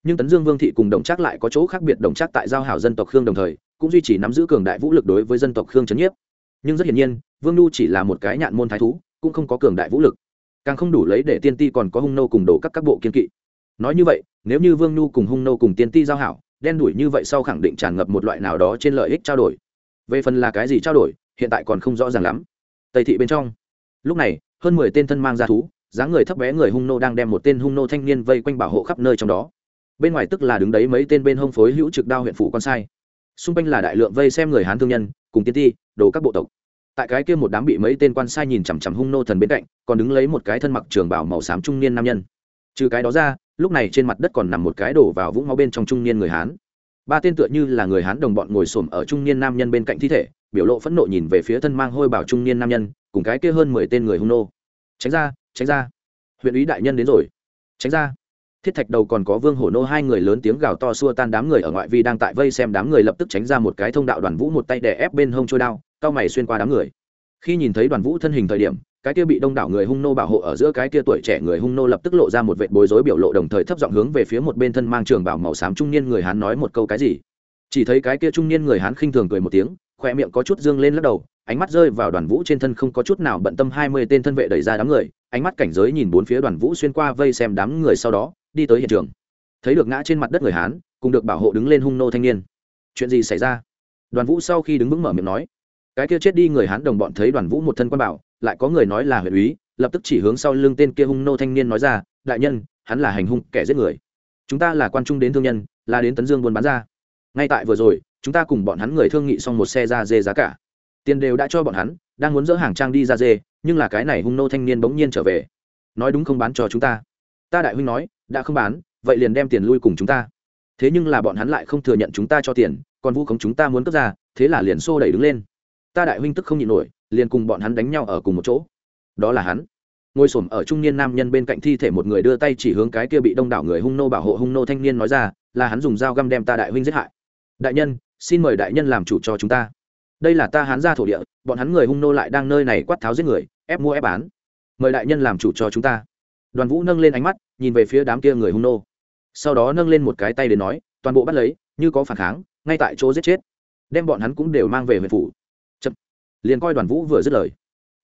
Nhưng tấn dương vương thị cùng đồng trác lại có chỗ khác biệt, đồng trác tại giao hảo dân tộc khương đồng thời, cũng duy trì nắm giữ cường đại vũ lực đối với dân tộc khương trấn nhiếp. Nhưng rất hiển nhiên, vương nhu chỉ là một cái nhạn môn thái thú, cũng không có cường đại vũ lực. Càng không đủ lấy để tiên ti còn có hung nô cùng đổ các các bộ kiên kỵ. Nói như vậy, nếu như vương nhu cùng hung nô cùng tiên ti giao hảo, đen đủi như vậy sau khẳng định tràn ngập một loại nào đó trên lợi ích trao đổi. Về phần là cái gì trao đổi, hiện tại còn không rõ ràng lắm tây thị bên trong. Lúc này, hơn mười tên thân mang ra thú, dáng người thấp bé người hung nô đang đem một tên hung nô thanh niên vây quanh bảo hộ khắp nơi trong đó. Bên ngoài tức là đứng đấy mấy tên bên hông phối hữu trực đao huyện phủ con sai. Xung quanh là đại lượng vây xem người hán thương nhân, cùng tiên ti, đồ các bộ tộc. Tại cái kia một đám bị mấy tên quan sai nhìn chằm chằm hung nô thần bên cạnh, còn đứng lấy một cái thân mặc trường bảo màu xám trung niên nam nhân. Trừ cái đó ra, lúc này trên mặt đất còn nằm một cái đổ vào vũng máu bên trong trung niên người hán. Ba tên tựa như là người hán đồng bọn ngồi xổm ở trung niên nam nhân bên cạnh thi thể biểu lộ phẫn nộ nhìn về phía thân mang hôi bảo trung niên nam nhân, cùng cái kia hơn mười tên người hung nô. Tránh ra tránh ra. Huyện ý đại nhân đến rồi. Tránh ra. Thiết thạch đầu còn có vương hổ nô hai người lớn tiếng gào to xua tan đám người ở ngoại vi đang tại vây xem đám người lập tức tránh ra một cái thông đạo đoàn vũ một tay đè ép bên hông trôi đao, cao mày xuyên qua đám người. Khi nhìn thấy đoàn vũ thân hình thời điểm, cái kia bị đông đảo người hung nô bảo hộ ở giữa cái kia tuổi trẻ người hung nô lập tức lộ ra một vệ bối rối biểu lộ đồng thời thấp giọng hướng về phía một bên thân mang trường bảo màu xám trung niên người hán nói một câu cái gì. Chỉ thấy cái kia trung niên người hán khinh thường cười một tiếng khoe miệng có chút dương lên lắc đầu, ánh mắt rơi vào đoàn vũ trên thân không có chút nào bận tâm hai mươi tên thân vệ đẩy ra đám người, ánh mắt cảnh giới nhìn bốn phía đoàn vũ xuyên qua vây xem đám người sau đó, đi tới hiện trường. Thấy được ngã trên mặt đất người hán, cùng được bảo hộ đứng lên hung nô thanh niên. Chuyện gì xảy ra? Đoàn vũ sau khi đứng vững mở miệng nói. Cái kia chết đi người hán đồng bọn thấy đoàn vũ một thân quan bảo, lại có người nói là huyện úy, lập tức chỉ hướng sau lưng tên kia hung nô thanh niên nói ra, đại nhân, hắn là hành hung kẻ giết người. Chúng ta là quan trung đến thương nhân, là đến tấn dương buôn bán ra ngay tại vừa rồi, chúng ta cùng bọn hắn người thương nghị xong một xe da dê giá cả. Tiền đều đã cho bọn hắn, đang muốn dỡ hàng trang đi ra dê, nhưng là cái này hung nô thanh niên bỗng nhiên trở về. Nói đúng không bán cho chúng ta. Ta đại huynh nói, đã không bán, vậy liền đem tiền lui cùng chúng ta. Thế nhưng là bọn hắn lại không thừa nhận chúng ta cho tiền, còn vu khống chúng ta muốn cướp ra, thế là liền xô đẩy đứng lên. Ta đại huynh tức không nhịn nổi, liền cùng bọn hắn đánh nhau ở cùng một chỗ. Đó là hắn. Ngồi s ở trung niên nam nhân bên cạnh thi thể một người đưa tay chỉ hướng cái kia bị đông đảo người hung nô bảo hộ hung nô thanh niên nói ra, là hắn dùng dao găm đem ta đại huynh giết hại đại nhân, xin mời đại nhân làm chủ cho chúng ta. Đây là ta hán gia thổ địa, bọn hắn người hung nô lại đang nơi này quát tháo giết người, ép mua ép bán. Mời đại nhân làm chủ cho chúng ta. Đoàn vũ nâng lên ánh mắt, nhìn về phía đám kia người hung nô. Sau đó nâng lên một cái tay đến nói, toàn bộ bắt lấy, như có phản kháng, ngay tại chỗ giết chết. Đem bọn hắn cũng đều mang về huyện phủ. Chậm. liền coi đoàn vũ vừa dứt lời.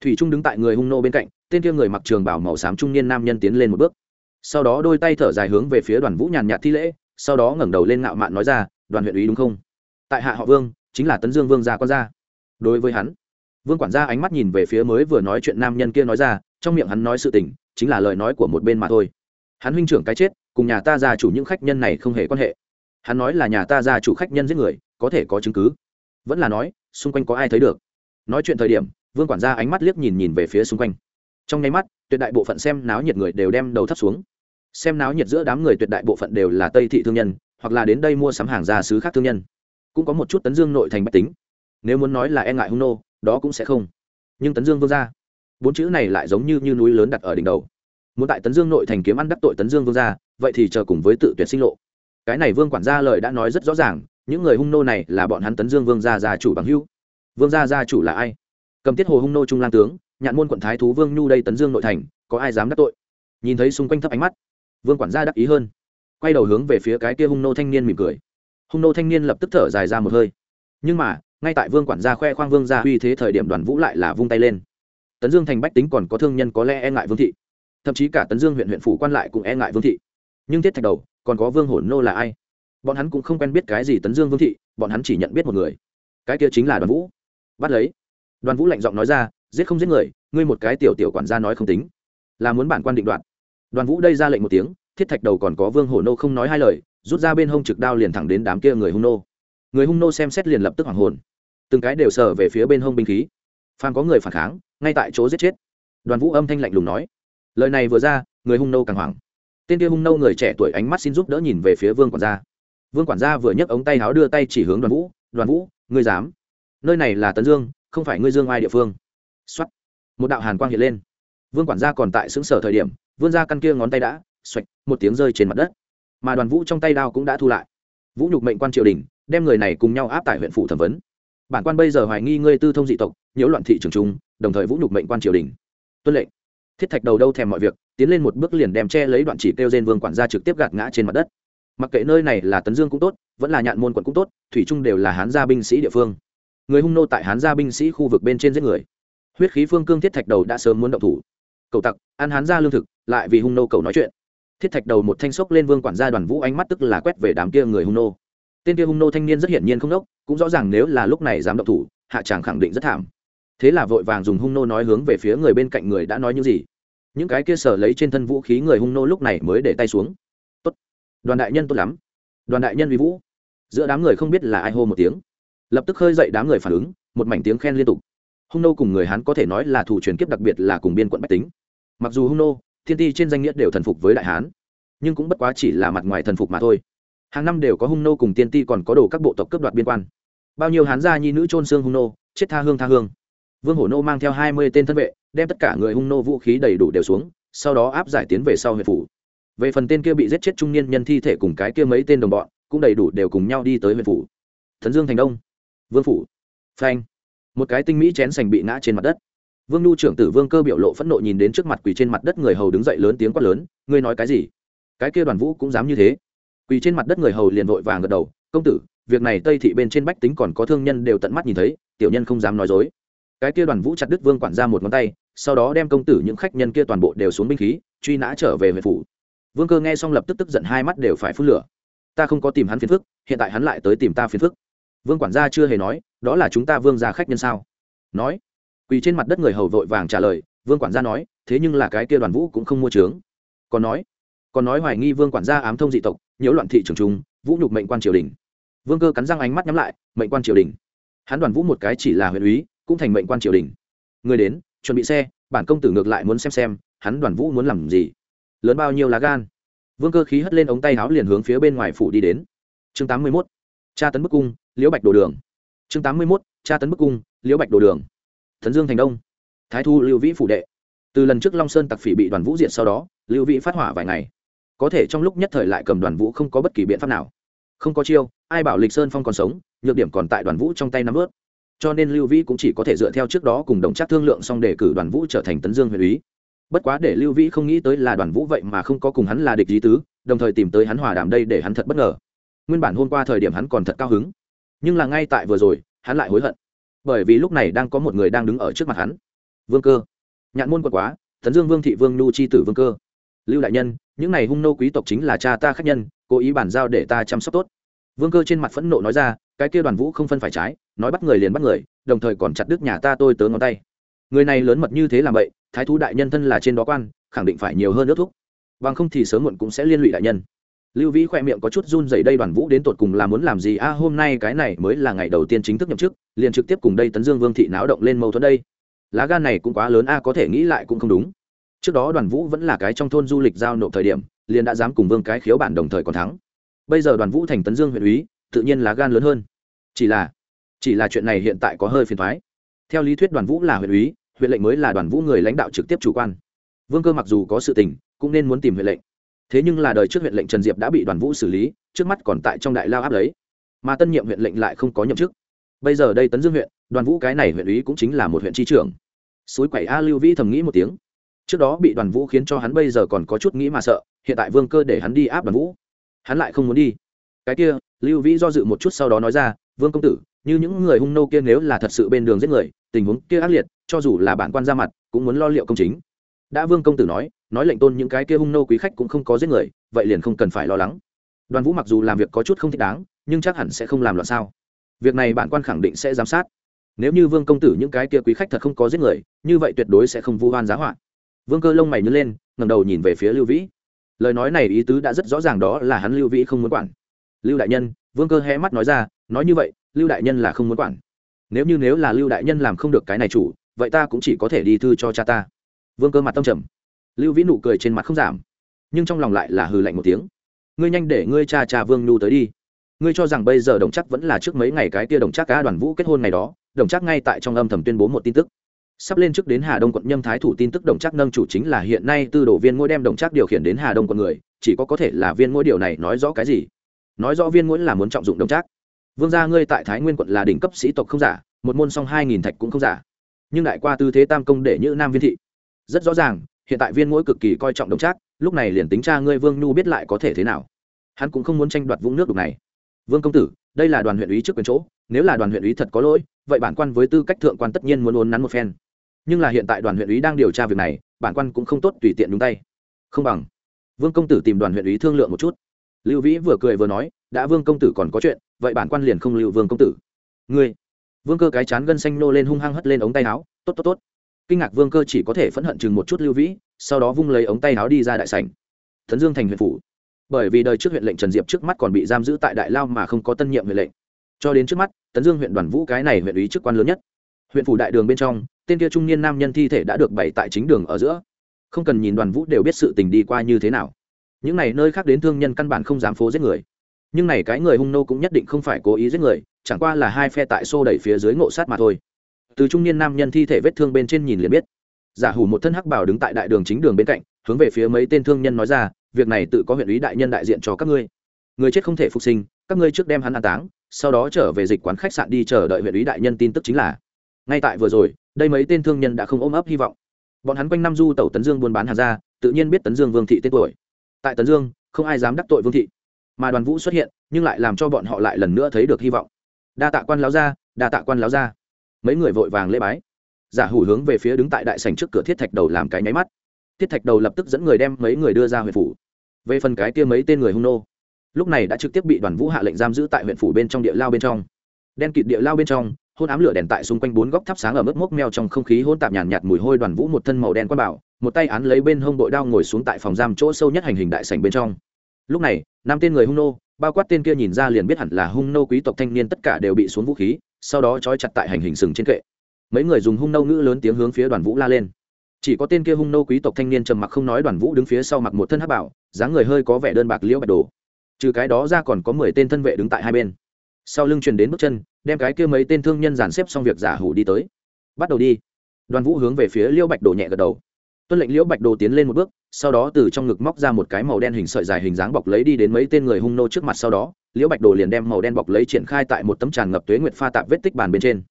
Thủy trung đứng tại người hung nô bên cạnh, tên kia người mặc trường bảo màu xám trung niên nam nhân tiến lên một bước. Sau đó đôi tay thở dài hướng về phía đoàn vũ nhàn nhạt thi lễ, sau đó ngẩng đầu lên ngạo mạn nói ra đoàn huyện ý đúng không? Tại hạ họ vương, chính là tấn dương vương gia con gia. Đối với hắn, vương quản gia ánh mắt nhìn về phía mới vừa nói chuyện nam nhân kia nói ra, trong miệng hắn nói sự tình, chính là lời nói của một bên mà thôi. Hắn huynh trưởng cái chết, cùng nhà ta gia chủ những khách nhân này không hề quan hệ. Hắn nói là nhà ta gia chủ khách nhân giết người, có thể có chứng cứ. Vẫn là nói, xung quanh có ai thấy được. Nói chuyện thời điểm, vương quản gia ánh mắt liếc nhìn nhìn về phía xung quanh. Trong nháy mắt, tuyệt đại bộ phận xem náo nhiệt người đều đem đầu thấp xuống. Xem náo nhiệt giữa đám người tuyệt đại bộ phận đều là tây thị thương nhân hoặc là đến đây mua sắm hàng gia sứ khác thương nhân. Cũng có một chút tấn dương nội thành bách tính. Nếu muốn nói là e ngại hung nô đó cũng sẽ không. Nhưng tấn dương vương gia bốn chữ này lại giống như, như núi lớn đặt ở đỉnh đầu. Muốn tại tấn dương nội thành kiếm ăn đắc tội tấn dương vương gia vậy thì chờ cùng với tự tuyệt sinh lộ. Cái này vương quản gia lời đã nói rất rõ ràng những người hung nô này là bọn hắn tấn dương vương gia gia chủ bằng hữu. Vương gia gia chủ là ai? Cầm tiết hồ hung nô trung lang tướng nhạn môn quận thái thú vương nhu đây tấn dương nội thành có ai dám đắc tội? Nhìn thấy xung quanh thấp ánh mắt vương quản gia đắc ý hơn quay đầu hướng về phía cái kia hung nô thanh niên mỉm cười. Hung nô thanh niên lập tức thở dài ra một hơi. Nhưng mà, ngay tại vương quản gia khoe khoang vương gia uy thế thời điểm đoàn vũ lại là vung tay lên. Tấn dương thành bách tính còn có thương nhân có lẽ e ngại vương thị. Thậm chí cả tấn dương huyện huyện phủ quan lại cũng e ngại vương thị. Nhưng thiết thạch đầu, còn có vương hổn nô là ai? Bọn hắn cũng không quen biết cái gì tấn dương vương thị, bọn hắn chỉ nhận biết một người. Cái kia chính là đoàn vũ. Bắt lấy. Đoàn vũ lạnh giọng nói ra, giết không giết người, ngươi một cái tiểu tiểu quản gia nói không tính. Là muốn bản quan định đoạt. đoàn vũ đây ra lệnh một tiếng thiết thạch đầu còn có vương hổ nô không nói hai lời, rút ra bên hông trực đao liền thẳng đến đám kia người hung nô. Người hung nô xem xét liền lập tức hoảng hồn. Từng cái đều sờ về phía bên hông binh khí. Phan có người phản kháng, ngay tại chỗ giết chết. Đoàn vũ âm thanh lạnh lùng nói. Lời này vừa ra, người hung nô càng hoảng. Tên kia hung nô người trẻ tuổi ánh mắt xin giúp đỡ nhìn về phía vương quản gia. Vương quản gia vừa nhấc ống tay áo đưa tay chỉ hướng đoàn vũ đoàn vũ, ngươi dám? Nơi này là tấn dương, không phải ngươi dương ai địa phương. Xuất một đạo hàn quang hiện lên. Vương quản gia còn tại xứng sở thời điểm, vươn ra căn kia ngón tay đã xoạch, một tiếng rơi trên mặt đất. Mà đoàn vũ trong tay đao cũng đã thu lại. Vũ nhục mệnh quan triều đình, đem người này cùng nhau áp tại huyện phủ thẩm vấn. Bản quan bây giờ hoài nghi ngươi tư thông dị tộc, nhiễu loạn thị trường trung đồng thời vũ nhục mệnh quan triều đình. Tuân lệnh. Thiết thạch đầu đâu thèm mọi việc, tiến lên một bước liền đem che lấy đoạn chỉ kêu trên vương quản gia trực tiếp gạt ngã trên mặt đất. Mặc kệ nơi này là tấn dương cũng tốt, vẫn là nhạn môn quận cũng tốt, thủy trung đều là hán gia binh sĩ địa phương. Người hung nô tại hán gia binh sĩ khu vực bên trên giết người. Huyết khí phương cương thiết thạch đầu đã sớm muốn động thủ. Cầu tặc, ăn hán gia lương thực, lại vì hung nô cầu nói chuyện thiết thạch đầu một thanh sốc lên vương quản gia đoàn vũ ánh mắt tức là quét về đám kia người hung nô. Tên kia hung nô thanh niên rất hiển nhiên không đốc, cũng rõ ràng nếu là lúc này dám động thủ, hạ tràng khẳng định rất thảm. Thế là vội vàng dùng hung nô nói hướng về phía người bên cạnh người đã nói những gì. Những cái kia sở lấy trên thân vũ khí người hung nô lúc này mới để tay xuống. Tốt. Đoàn đại nhân tốt lắm. Đoàn đại nhân vì vũ. Giữa đám người không biết là ai hô một tiếng. Lập tức khơi dậy đám người phản ứng, một mảnh tiếng khen liên tục. Hung nô cùng người hán có thể nói là thủ truyền kiếp đặc biệt là cùng biên quận bách tính. Mặc dù hung nô thiên ti trên danh nghĩa đều thần phục với đại hán. Nhưng cũng bất quá chỉ là mặt ngoài thần phục mà thôi. Hàng năm đều có hung nô cùng tiên ti còn có đồ các bộ tộc cướp đoạt biên quan. Bao nhiêu hán gia nhi nữ trôn xương hung nô, chết tha hương tha hương. Vương hổ nô mang theo hai mươi tên thân vệ, đem tất cả người hung nô vũ khí đầy đủ đều xuống, sau đó áp giải tiến về sau huyện phủ. Về phần tên kia bị giết chết trung niên nhân thi thể cùng cái kia mấy tên đồng bọn, cũng đầy đủ đều cùng nhau đi tới huyện phủ. Thần dương thành đông. Vương phủ. Phanh. Một cái tinh mỹ chén sành bị ngã trên mặt đất vương nhu trưởng tử vương cơ biểu lộ phẫn nộ nhìn đến trước mặt quỳ trên mặt đất người hầu đứng dậy lớn tiếng quát lớn, ngươi nói cái gì? Cái kia đoàn vũ cũng dám như thế? Quỳ trên mặt đất người hầu liền vội vàng gật đầu, công tử, việc này tây thị bên trên bách tính còn có thương nhân đều tận mắt nhìn thấy, tiểu nhân không dám nói dối. Cái kia đoàn vũ chặt đứt vương quản ra một ngón tay, sau đó đem công tử những khách nhân kia toàn bộ đều xuống binh khí, truy nã trở về huyện phủ. Vương cơ nghe xong lập tức tức giận hai mắt đều phải phun lửa. Ta không có tìm hắn phiền phức, hiện tại hắn lại tới tìm ta phiền phức. Vương quản gia chưa hề nói, đó là chúng ta vương gia khách nhân sao? Nói quỳ trên mặt đất người hầu vội vàng trả lời, vương quản gia nói, thế nhưng là cái kia đoàn vũ cũng không mua trướng. Còn nói còn nói hoài nghi vương quản gia ám thông dị tộc, nhiễu loạn thị trường trung vũ nhục mệnh quan triều đình. Vương cơ cắn răng ánh mắt nhắm lại, mệnh quan triều đình? Hắn đoàn vũ một cái chỉ là huyện úy, cũng thành mệnh quan triều đình. Người đến, chuẩn bị xe, bản công tử ngược lại muốn xem xem, hắn đoàn vũ muốn làm gì? Lớn bao nhiêu lá gan? Vương cơ khí hất lên ống tay áo liền hướng phía bên ngoài phủ đi đến. Chương tám mươi mốt, tra tấn bức cung, liễu bạch đồ đường. Chương tám mươi mốt, tra tấn bức cung, liễu bạch đồ đường thần dương thành đông. Thái thu lưu vĩ phủ đệ. Từ lần trước long sơn tặc phỉ bị đoàn vũ diệt sau đó, lưu vĩ phát hỏa vài ngày. Có thể trong lúc nhất thời lại cầm đoàn vũ không có bất kỳ biện pháp nào. Không có chiêu, ai bảo lịch sơn phong còn sống, nhược điểm còn tại đoàn vũ trong tay nắm ướt cho nên lưu vĩ cũng chỉ có thể dựa theo trước đó cùng đồng chắc thương lượng xong để cử đoàn vũ trở thành tấn dương huyện úy. Bất quá để lưu vĩ không nghĩ tới là đoàn vũ vậy mà không có cùng hắn là địch lý tứ, đồng thời tìm tới hắn hòa đàm đây để hắn thật bất ngờ. Nguyên bản hôm qua thời điểm hắn còn thật cao hứng. Nhưng là ngay tại vừa rồi, hắn lại hối hận bởi vì lúc này đang có một người đang đứng ở trước mặt hắn. Vương cơ. Nhạn môn quật quá, tấn dương vương thị vương nhu c h i tử vương cơ. Lưu đại nhân, những n à y hung nô quý tộc chính là cha ta khách nhân, cố ý bàn giao để ta chăm sóc tốt. Vương cơ trên mặt phẫn nộ nói ra, cái kia đoàn vũ không phân phải trái, nói bắt người liền bắt người, đồng thời còn chặt đứt nhà ta tôi tớ ngón tay. Người này lớn mật như thế làm vậy, thái thú đại nhân thân là trên đó quan, khẳng định phải nhiều hơn nước thúc. Bằng không thì sớm muộn cũng sẽ liên lụy đại nhân lưu vĩ khoe miệng có chút run dày đây đoàn vũ đến tột cùng là muốn làm gì? A, hôm nay cái này mới là ngày đầu tiên chính thức nhậm chức, liền trực tiếp cùng đây tấn dương vương thị náo động lên mâu thuẫn đây. Lá gan này cũng quá lớn, a, có thể nghĩ lại cũng không đúng. Trước đó đoàn vũ vẫn là cái trong thôn du lịch giao nộp thời điểm, liền đã dám cùng vương cái khiếu bản đồng thời còn thắng. Bây giờ đoàn vũ thành tấn dương huyện úy, tự nhiên lá gan lớn hơn. Chỉ là chỉ là chuyện này hiện tại có hơi phiền thoái theo lý thuyết đoàn vũ là huyện úy, huyện lệnh mới là đoàn vũ người lãnh đạo trực tiếp chủ quan. Vương cơ mặc dù có sự tình, cũng nên muốn tìm huyện lệnh thế nhưng là đời trước huyện lệnh trần diệp đã bị đoàn vũ xử lý, trước mắt còn tại trong đại lao áp lấy. Mà tân nhiệm huyện lệnh lại không có nhậm chức. Bây giờ đây tấn dương huyện, đoàn vũ cái này huyện ủy cũng chính là một huyện tri trưởng. Suối quẩy a lưu vĩ thầm nghĩ một tiếng. Trước đó bị đoàn vũ khiến cho hắn bây giờ còn có chút nghĩ mà sợ, hiện tại vương cơ để hắn đi áp đoàn vũ. Hắn lại không muốn đi. Cái kia, lưu vĩ do dự một chút sau đó nói ra, vương công tử, như những người hung nô kia nếu là thật sự bên đường giết người, tình huống kia ác liệt, cho dù là bản quan ra mặt, cũng muốn lo liệu công chính đã vương công tử nói nói lệnh tôn những cái kia hung nô quý khách cũng không có giết người, vậy liền không cần phải lo lắng. Đoàn vũ mặc dù làm việc có chút không thích đáng, nhưng chắc hẳn sẽ không làm loạn sao. Việc này bản quan khẳng định sẽ giám sát. Nếu như vương công tử những cái kia quý khách thật không có giết người, như vậy tuyệt đối sẽ không vu hoan giá họa. Vương cơ lông mày nhớ lên ngầm đầu nhìn về phía lưu vĩ. Lời nói này ý tứ đã rất rõ ràng đó là hắn lưu vĩ không muốn quản. Lưu đại nhân, vương cơ hé mắt nói ra, nói như vậy, lưu đại nhân là không muốn quản. Nếu như nếu là lưu đại nhân làm không được cái này chủ, vậy ta cũng chỉ có thể đi thư cho cha ta vương cơ mặt tâm trầm. Lưu vĩ nụ cười trên mặt không giảm, nhưng trong lòng lại là hừ lạnh một tiếng. Ngươi nhanh để ngươi cha cha vương nhu tới đi. Ngươi cho rằng bây giờ đồng chắc vẫn là trước mấy ngày cái kia đồng chắc cá đoàn vũ kết hôn ngày đó, đồng chắc ngay tại trong âm thầm tuyên bố một tin tức. Sắp lên trước đến hà đông quận nhâm thái thủ tin tức đồng chắc nâng chủ chính là hiện nay tư đồ viên ngôi đem đồng chắc điều khiển đến hà đông quận người, chỉ có có thể là viên ngôi điều này nói rõ cái gì. Nói rõ viên ngôi là muốn trọng dụng đồng chắc vương gia ngươi tại thái nguyên quận là đỉnh cấp sĩ tộc không giả, một môn song hai nghìn thạch cũng không giả. Nhưng đại qua tư thế tam công để như nam viên thị rất rõ ràng, hiện tại viên mũi cực kỳ coi trọng đồng trác, lúc này liền tính cha ngươi vương nhu biết lại có thể thế nào. Hắn cũng không muốn tranh đoạt vũng nước đục này. Vương công tử, đây là đoàn huyện ý trước quyền chỗ, nếu là đoàn huyện ý thật có lỗi, vậy bản quan với tư cách thượng quan tất nhiên muốn uốn nắn một phen. Nhưng là hiện tại đoàn huyện ý đang điều tra việc này, bản quan cũng không tốt tùy tiện đúng tay. Không bằng, vương công tử tìm đoàn huyện ý thương lượng một chút. Lưu vĩ vừa cười vừa nói, đã vương công tử còn có chuyện, vậy bản quan liền không lưu vương công tử. Ngươi? Vương cơ cái chán gân xanh nô lên hung hăng hất lên ống tay áo, tốt tốt tốt kinh ngạc vương cơ chỉ có thể phẫn hận chừng một chút lưu vĩ, sau đó vung lấy ống tay áo đi ra đại sảnh. Thần dương thành huyện phủ. Bởi vì đời trước huyện lệnh trần diệp trước mắt còn bị giam giữ tại đại lao mà không có tân nhiệm huyện lệnh. Cho đến trước mắt, tấn dương huyện đoàn vũ cái này huyện ý chức quan lớn nhất. Huyện phủ đại đường bên trong, tên kia trung niên nam nhân thi thể đã được bày tại chính đường ở giữa. Không cần nhìn đoàn vũ đều biết sự tình đi qua như thế nào. Những này nơi khác đến thương nhân căn bản không dám phố giết người. Nhưng này cái người hung nô cũng nhất định không phải cố ý giết người, chẳng qua là hai phe tại xô đẩy phía dưới ngộ sát mà thôi từ trung niên nam nhân thi thể vết thương bên trên nhìn liền biết. Giả hủ một thân hắc bảo đứng tại đại đường chính đường bên cạnh, hướng về phía mấy tên thương nhân nói ra, việc này tự có huyện ý đại nhân đại diện cho các ngươi. Người chết không thể phục sinh, các ngươi trước đem hắn an táng, sau đó trở về dịch quán khách sạn đi chờ đợi huyện ý đại nhân tin tức chính là. Ngay tại vừa rồi, đây mấy tên thương nhân đã không ôm ấp hy vọng. Bọn hắn quanh năm du tẩu tấn dương buôn bán hàng ra, tự nhiên biết tấn dương vương thị tên tuổi. Tại tấn dương, không ai dám đắc tội vương thị. Mà đoàn vũ xuất hiện, nhưng lại làm cho bọn họ lại lần nữa thấy được hy vọng. Đa tạ quan láo ra đa tạ quan láo ra mấy người vội vàng lễ bái. Giả hủ hướng về phía đứng tại đại sành trước cửa thiết thạch đầu làm cái nháy mắt. Thiết thạch đầu lập tức dẫn người đem mấy người đưa ra huyện phủ. Về phần cái kia mấy tên người hung nô lúc này đã trực tiếp bị đoàn vũ hạ lệnh giam giữ tại huyện phủ bên trong địa lao bên trong. Đen kịt địa lao bên trong hôn ám lửa đèn tại xung quanh bốn góc thắp sáng ở mức mốc meo trong không khí hôn tạp nhàn nhạt, nhạt mùi hôi đoàn vũ một thân màu đen quan bảo một tay án lấy bên hông bội đao ngồi xuống tại phòng giam chỗ sâu nhất hành hình đại sảnh bên trong. Lúc này năm tên người hung nô bao quát tên kia nhìn ra liền biết hẳn là hung nô quý tộc thanh niên tất cả đều bị xuống vũ khí sau đó trói chặt tại hành hình sừng trên kệ. Mấy người dùng hung nô ngữ lớn tiếng hướng phía đoàn vũ la lên. Chỉ có tên kia hung nô quý tộc thanh niên trầm mặc không nói, đoàn vũ đứng phía sau mặc một thân hắc bảo, dáng người hơi có vẻ đơn bạc liễu bạch đồ. Trừ cái đó ra còn có mười tên thân vệ đứng tại hai bên. Sau lưng truyền đến bước chân, đem cái kia mấy tên thương nhân dàn xếp xong việc giả hủ đi tới. Bắt đầu đi. Đoàn vũ hướng về phía liễu bạch đồ nhẹ gật đầu. Tuân lệnh liễu bạch đồ tiến lên một bước, sau đó từ trong ngực móc ra một cái màu đen hình sợi dài hình dáng bọc lấy đi đến mấy tên người hung nô trước mặt sau đó liễu bạch đồ liền đem màu đen bọc lấy triển khai tại một tấm tràn ngập tuế nguyệt pha tạp vết tích bàn bên trên.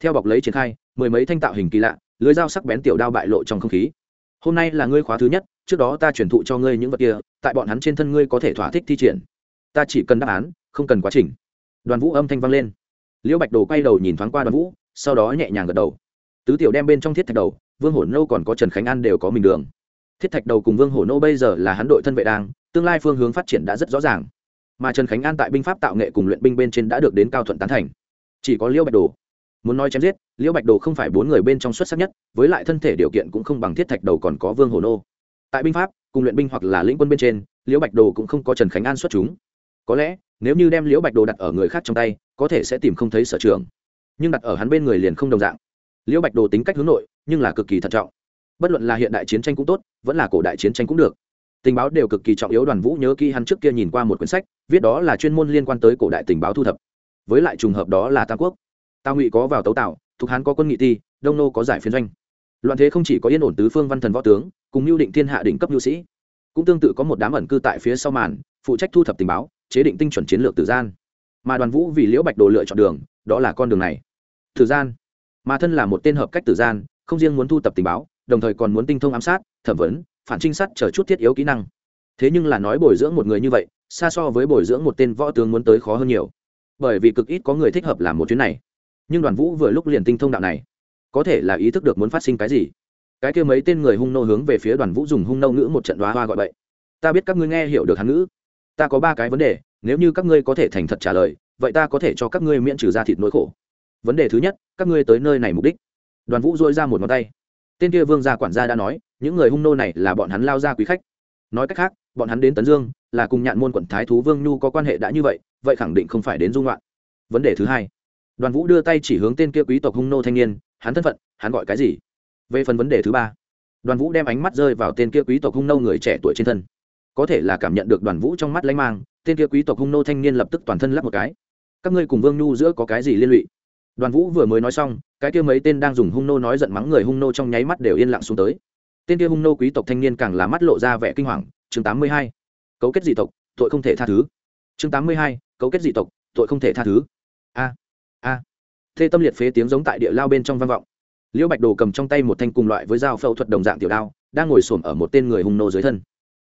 Theo bọc lấy triển khai, mười mấy thanh tạo hình kỳ lạ, lưới dao sắc bén tiểu đao bại lộ trong không khí. Hôm nay là ngươi khóa thứ nhất, trước đó ta truyền thụ cho ngươi những vật kia, tại bọn hắn trên thân ngươi có thể thỏa thích thi triển. Ta chỉ cần đáp án, không cần quá trình. Đoàn vũ âm thanh vang lên. Liễu bạch đồ quay đầu nhìn thoáng qua đoàn vũ, sau đó nhẹ nhàng gật đầu. Tứ tiểu đem bên trong thiết thạch đầu, vương hổ nô còn có trần khánh an đều có mình đường. Thiết thạch đầu cùng vương hổ nô bây giờ là hắn đội thân vệ đang, tương lai phương hướng phát triển đã rất rõ ràng mà trần khánh an tại binh pháp tạo nghệ cùng luyện binh bên trên đã được đến cao thuận tán thành chỉ có liễu bạch đồ muốn nói chém giết liễu bạch đồ không phải bốn người bên trong xuất sắc nhất với lại thân thể điều kiện cũng không bằng thiết thạch đầu còn có vương hổ nô tại binh pháp cùng luyện binh hoặc là lĩnh quân bên trên liễu bạch đồ cũng không có trần khánh an xuất chúng có lẽ nếu như đem liễu bạch đồ đặt ở người khác trong tay có thể sẽ tìm không thấy sở trường nhưng đặt ở hắn bên người liền không đồng dạng liễu bạch đồ tính cách hướng nội nhưng là cực kỳ thận trọng bất luận là hiện đại chiến tranh cũng tốt vẫn là cổ đại chiến tranh cũng được tình báo đều cực kỳ trọng yếu, đoàn vũ nhớ kỹ hắn trước kia nhìn qua một quyển sách, viết đó là chuyên môn liên quan tới cổ đại tình báo thu thập. Với lại trùng hợp đó là tam quốc. Tào ngụy có vào tấu tạo, thuộc hán có quân nghị ti, đông nô có giải phiên doanh. Loạn thế không chỉ có yên ổn tứ phương văn thần võ tướng, cùng mưu định thiên hạ đỉnh cấp nhu sĩ, cũng tương tự có một đám ẩn cư tại phía sau màn, phụ trách thu thập tình báo, chế định tinh chuẩn chiến lược tử gian. Mà đoàn vũ vì liễu bạch đồ lựa chọn đường, đó là con đường này. Tử gian. Mà thân là một tên hợp cách tử gian, không riêng muốn thu thập tình báo, đồng thời còn muốn tinh thông ám sát, thẩm vấn phản trinh sát chờ chút thiết yếu kỹ năng. Thế nhưng là nói bồi dưỡng một người như vậy, xa so với bồi dưỡng một tên võ tướng muốn tới khó hơn nhiều. Bởi vì cực ít có người thích hợp làm một chuyến này. Nhưng đoàn vũ vừa lúc liền tinh thông đạo này. Có thể là ý thức được muốn phát sinh cái gì. Cái kia mấy tên người hung nô hướng về phía đoàn vũ dùng hung nô ngữ một trận đoá hoa gọi vậy ta biết các ngươi nghe hiểu được hán ngữ. Ta có ba cái vấn đề, nếu như các ngươi có thể thành thật trả lời, vậy ta có thể cho các ngươi miễn trừ ra thịt nỗi khổ. Vấn đề thứ nhất, các ngươi tới nơi này mục đích. Đoàn vũ dôi ra một ngón tay tên kia vương gia quản gia đã nói, những người hung nô này là bọn hắn lao ra quý khách. Nói cách khác, bọn hắn đến tấn dương, là cùng nhạn môn quận thái thú vương nhu có quan hệ đã như vậy vậy khẳng định không phải đến dung loạn. Vấn đề thứ hai, đoàn vũ đưa tay chỉ hướng tên kia quý tộc hung nô thanh niên, hắn thân phận, hắn gọi cái gì? Về phần vấn đề thứ ba, đoàn vũ đem ánh mắt rơi vào tên kia quý tộc hung nô người trẻ tuổi trên thân. Có thể là cảm nhận được đoàn vũ trong mắt lanh mang, tên kia quý tộc hung nô thanh niên lập tức toàn thân lắp một cái. Các ngươi cùng vương nhu giữa có cái gì liên lụy? Đoàn vũ vừa mới nói xong, cái kia mấy tên đang dùng hung nô nói giận mắng người hung nô trong nháy mắt đều yên lặng xuống tới. Tên kia hung nô quý tộc thanh niên càng là mắt lộ ra vẻ kinh hoàng, chương tám mươi hai, cấu kết dị tộc, tội không thể tha thứ. Chương tám mươi hai, cấu kết dị tộc, tội không thể tha thứ. A a. Thê tâm liệt phế tiếng giống tại địa lao bên trong vang vọng. Liễu bạch đồ cầm trong tay một thanh cùng loại với dao phẫu thuật đồng dạng tiểu đao, đang ngồi xổm ở một tên người hung nô dưới thân.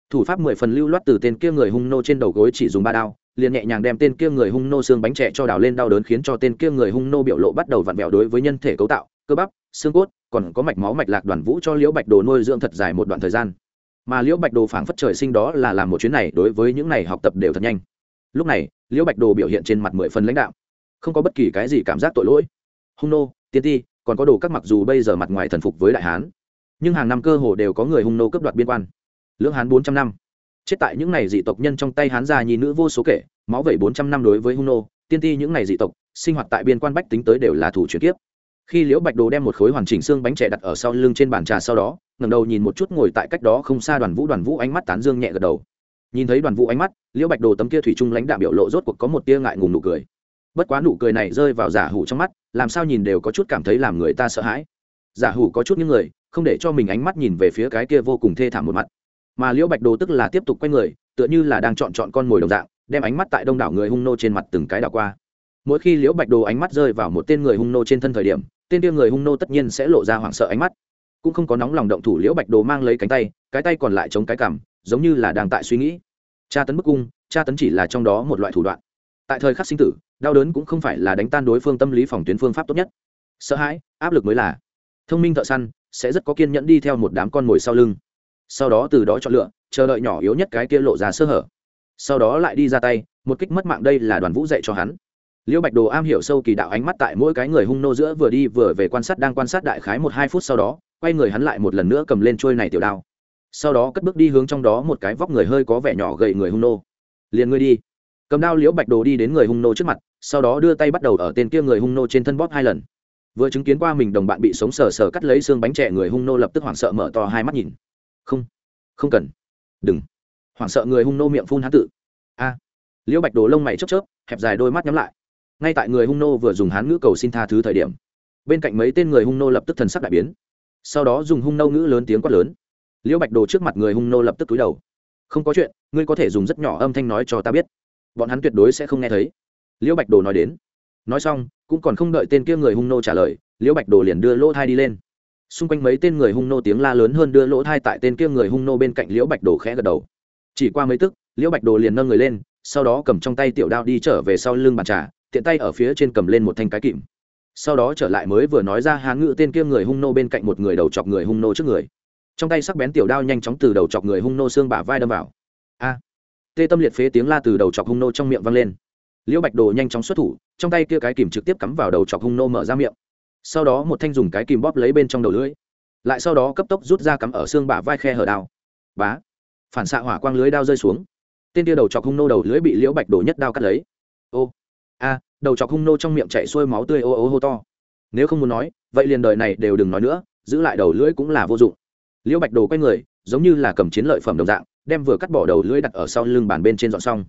Thủ pháp mười phần lưu loát từ tên kia người hung nô trên đầu gối chỉ dùng ba đao liền nhẹ nhàng đem tên kia người hung nô xương bánh trẻ cho đào lên đau đớn khiến cho tên kia người hung nô biểu lộ bắt đầu vặn vẹo đối với nhân thể cấu tạo, cơ bắp, xương cốt, còn có mạch máu mạch lạc đoàn vũ cho liễu bạch đồ nuôi dưỡng thật dài một đoạn thời gian. Mà liễu bạch đồ phảng phất trời sinh đó là làm một chuyến này đối với những này học tập đều thật nhanh. Lúc này, liễu bạch đồ biểu hiện trên mặt mười phần lãnh đạo không có bất kỳ cái gì cảm giác tội lỗi. Hung nô, tiên ti, còn có đồ các mặc dù bây giờ mặt ngoài thần phục với đại hán, nhưng hàng năm cơ hồ đều có người hung nô cấp đoạt biên quan. Lưỡng hán bốn trăm năm chết tại những ngày dị tộc nhân trong tay hán gia nhi nữ vô số kể, máu vẩy bốn trăm năm đối với hung nô tiên ti những ngày dị tộc, sinh hoạt tại biên quan bách tính tới đều là thủ chuyển kiếp. Khi liễu bạch đồ đem một khối hoàn chỉnh xương bánh trẻ đặt ở sau lưng trên bàn trà sau đó, ngẩng đầu nhìn một chút ngồi tại cách đó không xa đoàn vũ đoàn vũ ánh mắt tán dương nhẹ gật đầu. Nhìn thấy đoàn vũ ánh mắt, liễu bạch đồ tấm kia thủy trung lãnh đạo biểu lộ rốt cuộc có một tia ngại ngùng nụ cười. Bất quá nụ cười này rơi vào giả hủ trong mắt, làm sao nhìn đều có chút cảm thấy làm người ta sợ hãi. Giả hủ có chút những người, không để cho mình ánh mắt nhìn về phía cái kia vô cùng thê thảm một mặt mà liễu bạch đồ tức là tiếp tục quay người, tựa như là đang chọn chọn con mồi đồng dạng, đem ánh mắt tại đông đảo người hung nô trên mặt từng cái đảo qua. Mỗi khi liễu bạch đồ ánh mắt rơi vào một tên người hung nô trên thân thời điểm, tên kia người hung nô tất nhiên sẽ lộ ra hoảng sợ ánh mắt. Cũng không có nóng lòng động thủ, liễu bạch đồ mang lấy cánh tay, cái tay còn lại chống cái cằm, giống như là đang tại suy nghĩ. Tra tấn bức cung, tra tấn chỉ là trong đó một loại thủ đoạn. Tại thời khắc sinh tử, đau đớn cũng không phải là đánh tan đối phương tâm lý phòng tuyến phương pháp tốt nhất. Sợ hãi, áp lực mới là. Thông minh thợ săn sẽ rất có kiên nhẫn đi theo một đám con mồi sau lưng sau đó từ đó chọn lựa, chờ đợi nhỏ yếu nhất cái kia lộ ra sơ hở. Sau đó lại đi ra tay, một kích mất mạng đây là đoàn vũ dạy cho hắn. Liễu bạch đồ am hiểu sâu kỳ đạo ánh mắt tại mỗi cái người hung nô giữa vừa đi vừa về quan sát đang quan sát đại khái một hai phút sau đó, quay người hắn lại một lần nữa cầm lên trôi này tiểu đao. Sau đó cất bước đi hướng trong đó một cái vóc người hơi có vẻ nhỏ gầy người hung nô. Liền ngươi đi. Cầm đao liễu bạch đồ đi đến người hung nô trước mặt, sau đó đưa tay bắt đầu ở tên kia người hung nô trên thân bóp hai lần. Vừa chứng kiến qua mình đồng bạn bị sống sờ sờ cắt lấy xương bánh trẻ người hung nô lập tức hoảng sợ mở to hai mắt nhìn không không cần. Đừng. Hoảng sợ người hung nô miệng phun hán tự. A. Liễu bạch đồ lông mày chớp chớp, hẹp dài đôi mắt nhắm lại. Ngay tại người hung nô vừa dùng hán ngữ cầu xin tha thứ thời điểm, bên cạnh mấy tên người hung nô lập tức thần sắc đại biến. Sau đó dùng hung nô ngữ lớn tiếng quát lớn. Liễu bạch đồ trước mặt người hung nô lập tức túi đầu. Không có chuyện, ngươi có thể dùng rất nhỏ âm thanh nói cho ta biết. Bọn hắn tuyệt đối sẽ không nghe thấy. Liễu bạch đồ nói đến. Nói xong, cũng còn không đợi tên kia người hung nô trả lời, liễu bạch đồ liền đưa lỗ thai đi lên xung quanh mấy tên người hung nô tiếng la lớn hơn đưa lỗ thai tại tên kia người hung nô bên cạnh liễu bạch đồ khẽ gật đầu. Chỉ qua mấy tức, liễu bạch đồ liền nâng người lên, sau đó cầm trong tay tiểu đao đi trở về sau lưng bàn trà, tiện tay ở phía trên cầm lên một thanh cái kìm. Sau đó trở lại mới vừa nói ra hán ngự tên kia người hung nô bên cạnh một người đầu chọc người hung nô trước người. Trong tay sắc bén tiểu đao nhanh chóng từ đầu chọc người hung nô xương bả vai đâm vào. A! Tê tâm liệt phế tiếng la từ đầu chọc hung nô trong miệng vang lên. Liễu bạch đồ nhanh chóng xuất thủ, trong tay kia cái kìm trực tiếp cắm vào đầu chọc hung nô mở ra miệng sau đó một thanh dùng cái kìm bóp lấy bên trong đầu lưỡi, lại sau đó cấp tốc rút ra cắm ở xương bả vai khe hở đao. Bá! Phản xạ hỏa quang lưới đao rơi xuống. Tên tia đầu chọc hung nô đầu lưỡi bị liễu bạch đổ nhất đao cắt lấy. Ô! A! Đầu chọc hung nô trong miệng chạy xuôi máu tươi ô ô hô to. Nếu không muốn nói, vậy liền đời này đều đừng nói nữa, giữ lại đầu lưỡi cũng là vô dụng. Liễu bạch đồ quay người, giống như là cầm chiến lợi phẩm đồng dạng, đem vừa cắt bỏ đầu lưỡi đặt ở sau lưng bàn bên trên dọn xong.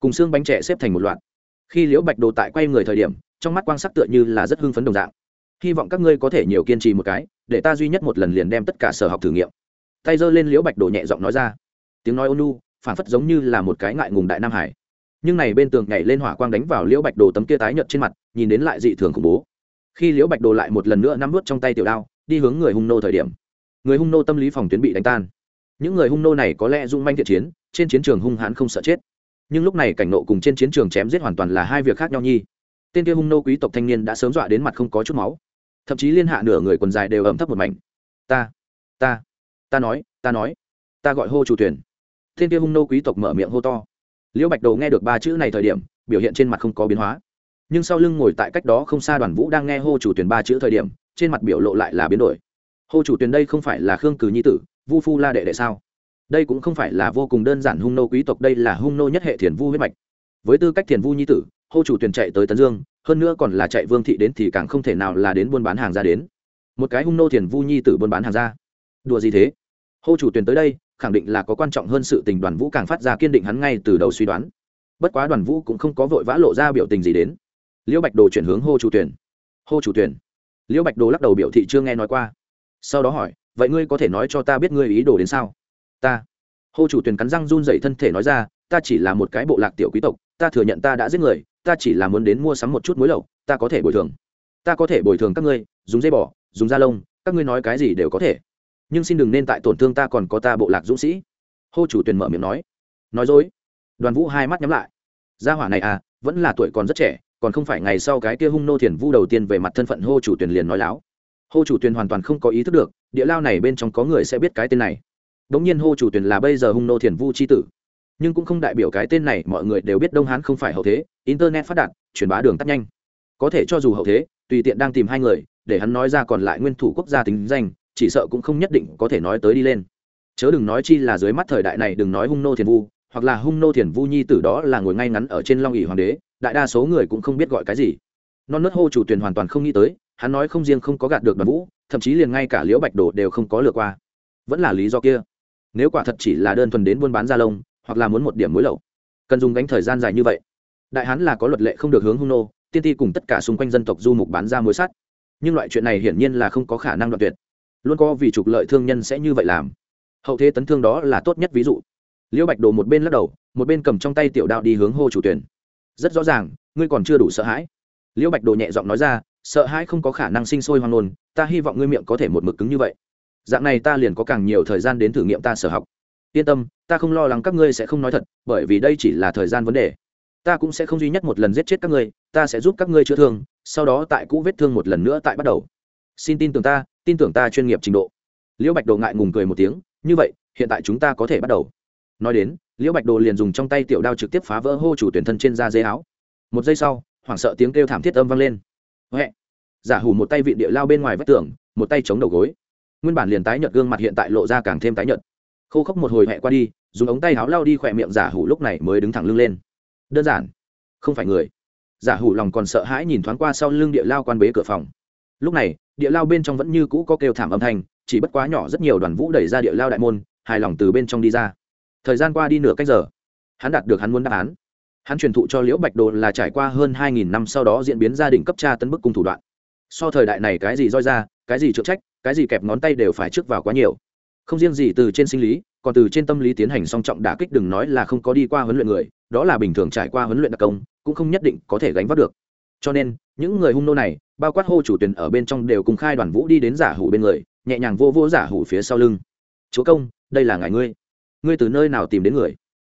Cùng xương bánh trẻ xếp thành một loạt. Khi liễu bạch đồ tại quay người thời điểm, trong mắt quang sắc tựa như là rất hưng phấn đồng dạng hy vọng các ngươi có thể nhiều kiên trì một cái, để ta duy nhất một lần liền đem tất cả sở học thử nghiệm. Tay giơ lên liễu bạch đồ nhẹ giọng nói ra. Tiếng nói ônu phản phất giống như là một cái ngại ngùng đại nam hải. Nhưng này bên tường nhảy lên hỏa quang đánh vào liễu bạch đồ tấm kia tái nhợt trên mặt, nhìn đến lại dị thường khủng bố. Khi liễu bạch đồ lại một lần nữa nắm vút trong tay tiểu đao, đi hướng người hung nô thời điểm. Người hung nô tâm lý phòng tuyến bị đánh tan. Những người hung nô này có lẽ dung manh thiện chiến, trên chiến trường hung hãn không sợ chết. Nhưng lúc này cảnh nộ cùng trên chiến trường chém giết hoàn toàn là hai việc khác nhau nhi. Tên kia hung nô quý tộc thanh niên đã sớm dọa đến mặt không có chút máu thậm chí liên hạ nửa người quần dài đều ẩm thấp một mảnh. Ta ta ta nói ta nói, ta gọi hô chủ tuyển Thiên kia hung nô quý tộc mở miệng hô to. Liễu bạch đồ nghe được ba chữ này thời điểm, biểu hiện trên mặt không có biến hóa. Nhưng sau lưng ngồi tại cách đó không xa đoàn vũ đang nghe hô chủ tuyển ba chữ thời điểm, trên mặt biểu lộ lại là biến đổi. Hô chủ tuyển đây không phải là khương cử nhi tử, vu phu la đệ đệ sao? Đây cũng không phải là vô cùng đơn giản hung nô quý tộc, đây là hung nô nhất hệ thiền vu huyết mạch. Với tư cách thiền vu nhi tử, hô chủ tuyển chạy tới tấn dương hơn nữa còn là chạy vương thị đến thì càng không thể nào là đến buôn bán hàng ra đến. Một cái hung nô thiền vu nhi tử buôn bán hàng ra. Đùa gì thế? Hô chủ tuyển tới đây, khẳng định là có quan trọng hơn sự tình đoàn vũ càng phát ra kiên định hắn ngay từ đầu suy đoán. Bất quá đoàn vũ cũng không có vội vã lộ ra biểu tình gì đến. Liễu bạch đồ chuyển hướng hô chủ tuyển. Hô chủ tuyển. Liễu bạch đồ lắc đầu biểu thị chưa nghe nói qua. Sau đó hỏi, vậy ngươi có thể nói cho ta biết ngươi ý đồ đến sao? Ta. Hô chủ tuyển cắn răng run dậy thân thể nói ra, ta chỉ là một cái bộ lạc tiểu quý tộc ta thừa nhận ta đã giết người, ta chỉ là muốn đến mua sắm một chút muối lậu ta có thể bồi thường. Ta có thể bồi thường các ngươi, dùng dây bỏ dùng da lông, các ngươi nói cái gì đều có thể. Nhưng xin đừng nên tại tổn thương ta còn có ta bộ lạc dũng sĩ. Hô chủ tuyển mở miệng nói. Nói dối. Đoàn vũ hai mắt nhắm lại. Gia hỏa này à vẫn là tuổi còn rất trẻ, còn không phải ngày sau cái kia hung nô thiền vu đầu tiên về mặt thân phận hô chủ tuyển liền nói láo. Hô chủ tuyển hoàn toàn không có ý thức được, địa lao này bên trong có người sẽ biết cái tên này. Đ ỗ n g nhiên hô chủ tuyển là bây giờ hung nô thiền vu c h i tử nhưng cũng không đại biểu cái tên này mọi người đều biết đông hán không phải hậu thế, internet phát đạt, truyền bá đường tắt nhanh. Có thể cho dù hậu thế, tùy tiện đang tìm hai người, để hắn nói ra còn lại nguyên thủ quốc gia tính danh, chỉ sợ cũng không nhất định có thể nói tới đi lên. Chớ đừng nói chi là dưới mắt thời đại này đừng nói hung nô thiền vu, hoặc là hung nô thiền vu nhi tử đó là ngồi ngay ngắn ở trên long ỉ hoàng đế, đại đa số người cũng không biết gọi cái gì. Non nớt hô chủ tuyển hoàn toàn không nghĩ tới, hắn nói không riêng không có gạt được đoàn vũ, thậm chí liền ngay cả liễu bạch đồ đều không có lừa qua. Vẫn là lý do kia. Nếu quả thật chỉ là đơn thuần đến buôn bán gia lông hoặc là muốn một điểm mối lậu. Cần dùng gánh thời gian dài như vậy. Đại hán là có luật lệ không được hướng hung nô, tiên ti cùng tất cả xung quanh dân tộc du mục bán ra mối sắt. Nhưng loại chuyện này hiển nhiên là không có khả năng đoạn tuyệt. Luôn có vì trục lợi thương nhân sẽ như vậy làm. Hậu thế tấn thương đó là tốt nhất ví dụ. Liễu bạch đồ một bên lắc đầu, một bên cầm trong tay tiểu đạo đi hướng hô chủ tuyển. Rất rõ ràng, ngươi còn chưa đủ sợ hãi. Liễu bạch đồ nhẹ giọng nói ra, sợ hãi không có khả năng sinh sôi hoang nôn ta hy vọng ngươi miệng có thể một mực cứng như vậy. Dạng này ta liền có càng nhiều thời gian đến thử nghiệm ta sở học yên tâm, ta không lo lắng các ngươi sẽ không nói thật, bởi vì đây chỉ là thời gian vấn đề. Ta cũng sẽ không duy nhất một lần giết chết các ngươi, ta sẽ giúp các ngươi chữa thương, sau đó tại cũ vết thương một lần nữa tại bắt đầu. Xin tin tưởng ta, tin tưởng ta chuyên nghiệp trình độ. Liễu bạch đồ ngại ngùng cười một tiếng, như vậy, hiện tại chúng ta có thể bắt đầu. Nói đến, liễu bạch đồ liền dùng trong tay tiểu đao trực tiếp phá vỡ hô chủ tuyển thân trên da dây áo. Một giây sau, hoảng sợ tiếng kêu thảm thiết âm vang lên. Huệ giả hủ một tay vị địa lao bên ngoài vách tường, một tay chống đầu gối. Nguyên bản liền tái nhợt gương mặt hiện tại lộ ra càng thêm tái nhợt khô khốc một hồi hẹ qua đi, dùng ống tay áo lao đi khỏe miệng giả hủ lúc này mới đứng thẳng lưng lên. Đơn giản, không phải người. Giả hủ lòng còn sợ hãi nhìn thoáng qua sau lưng địa lao quan bế cửa phòng. Lúc này, địa lao bên trong vẫn như cũ có kêu thảm âm thanh, chỉ bất quá nhỏ rất nhiều đoàn vũ đẩy ra địa lao đại môn, hài lòng từ bên trong đi ra. Thời gian qua đi nửa cách giờ, hắn đạt được hắn muốn đáp án. Hắn truyền thụ cho liễu bạch đồ là trải qua hơn hai nghìn năm sau đó diễn biến gia đình cấp cha tấn bức cung thủ đoạn. So thời đại này cái gì roi ra, cái gì trượng trách, cái gì kẹp ngón tay đều phải trước vào quá nhiều không riêng gì từ trên sinh lý, còn từ trên tâm lý tiến hành song trọng đả kích đừng nói là không có đi qua huấn luyện người, đó là bình thường trải qua huấn luyện đặc công, cũng không nhất định có thể gánh vác được. Cho nên, những người hung nô này, bao quát hô chủ tuyển ở bên trong đều cùng khai đoàn vũ đi đến giả hủ bên người, nhẹ nhàng vô vô giả hủ phía sau lưng. Chúa công, đây là ngài ngươi. Ngươi từ nơi nào tìm đến người?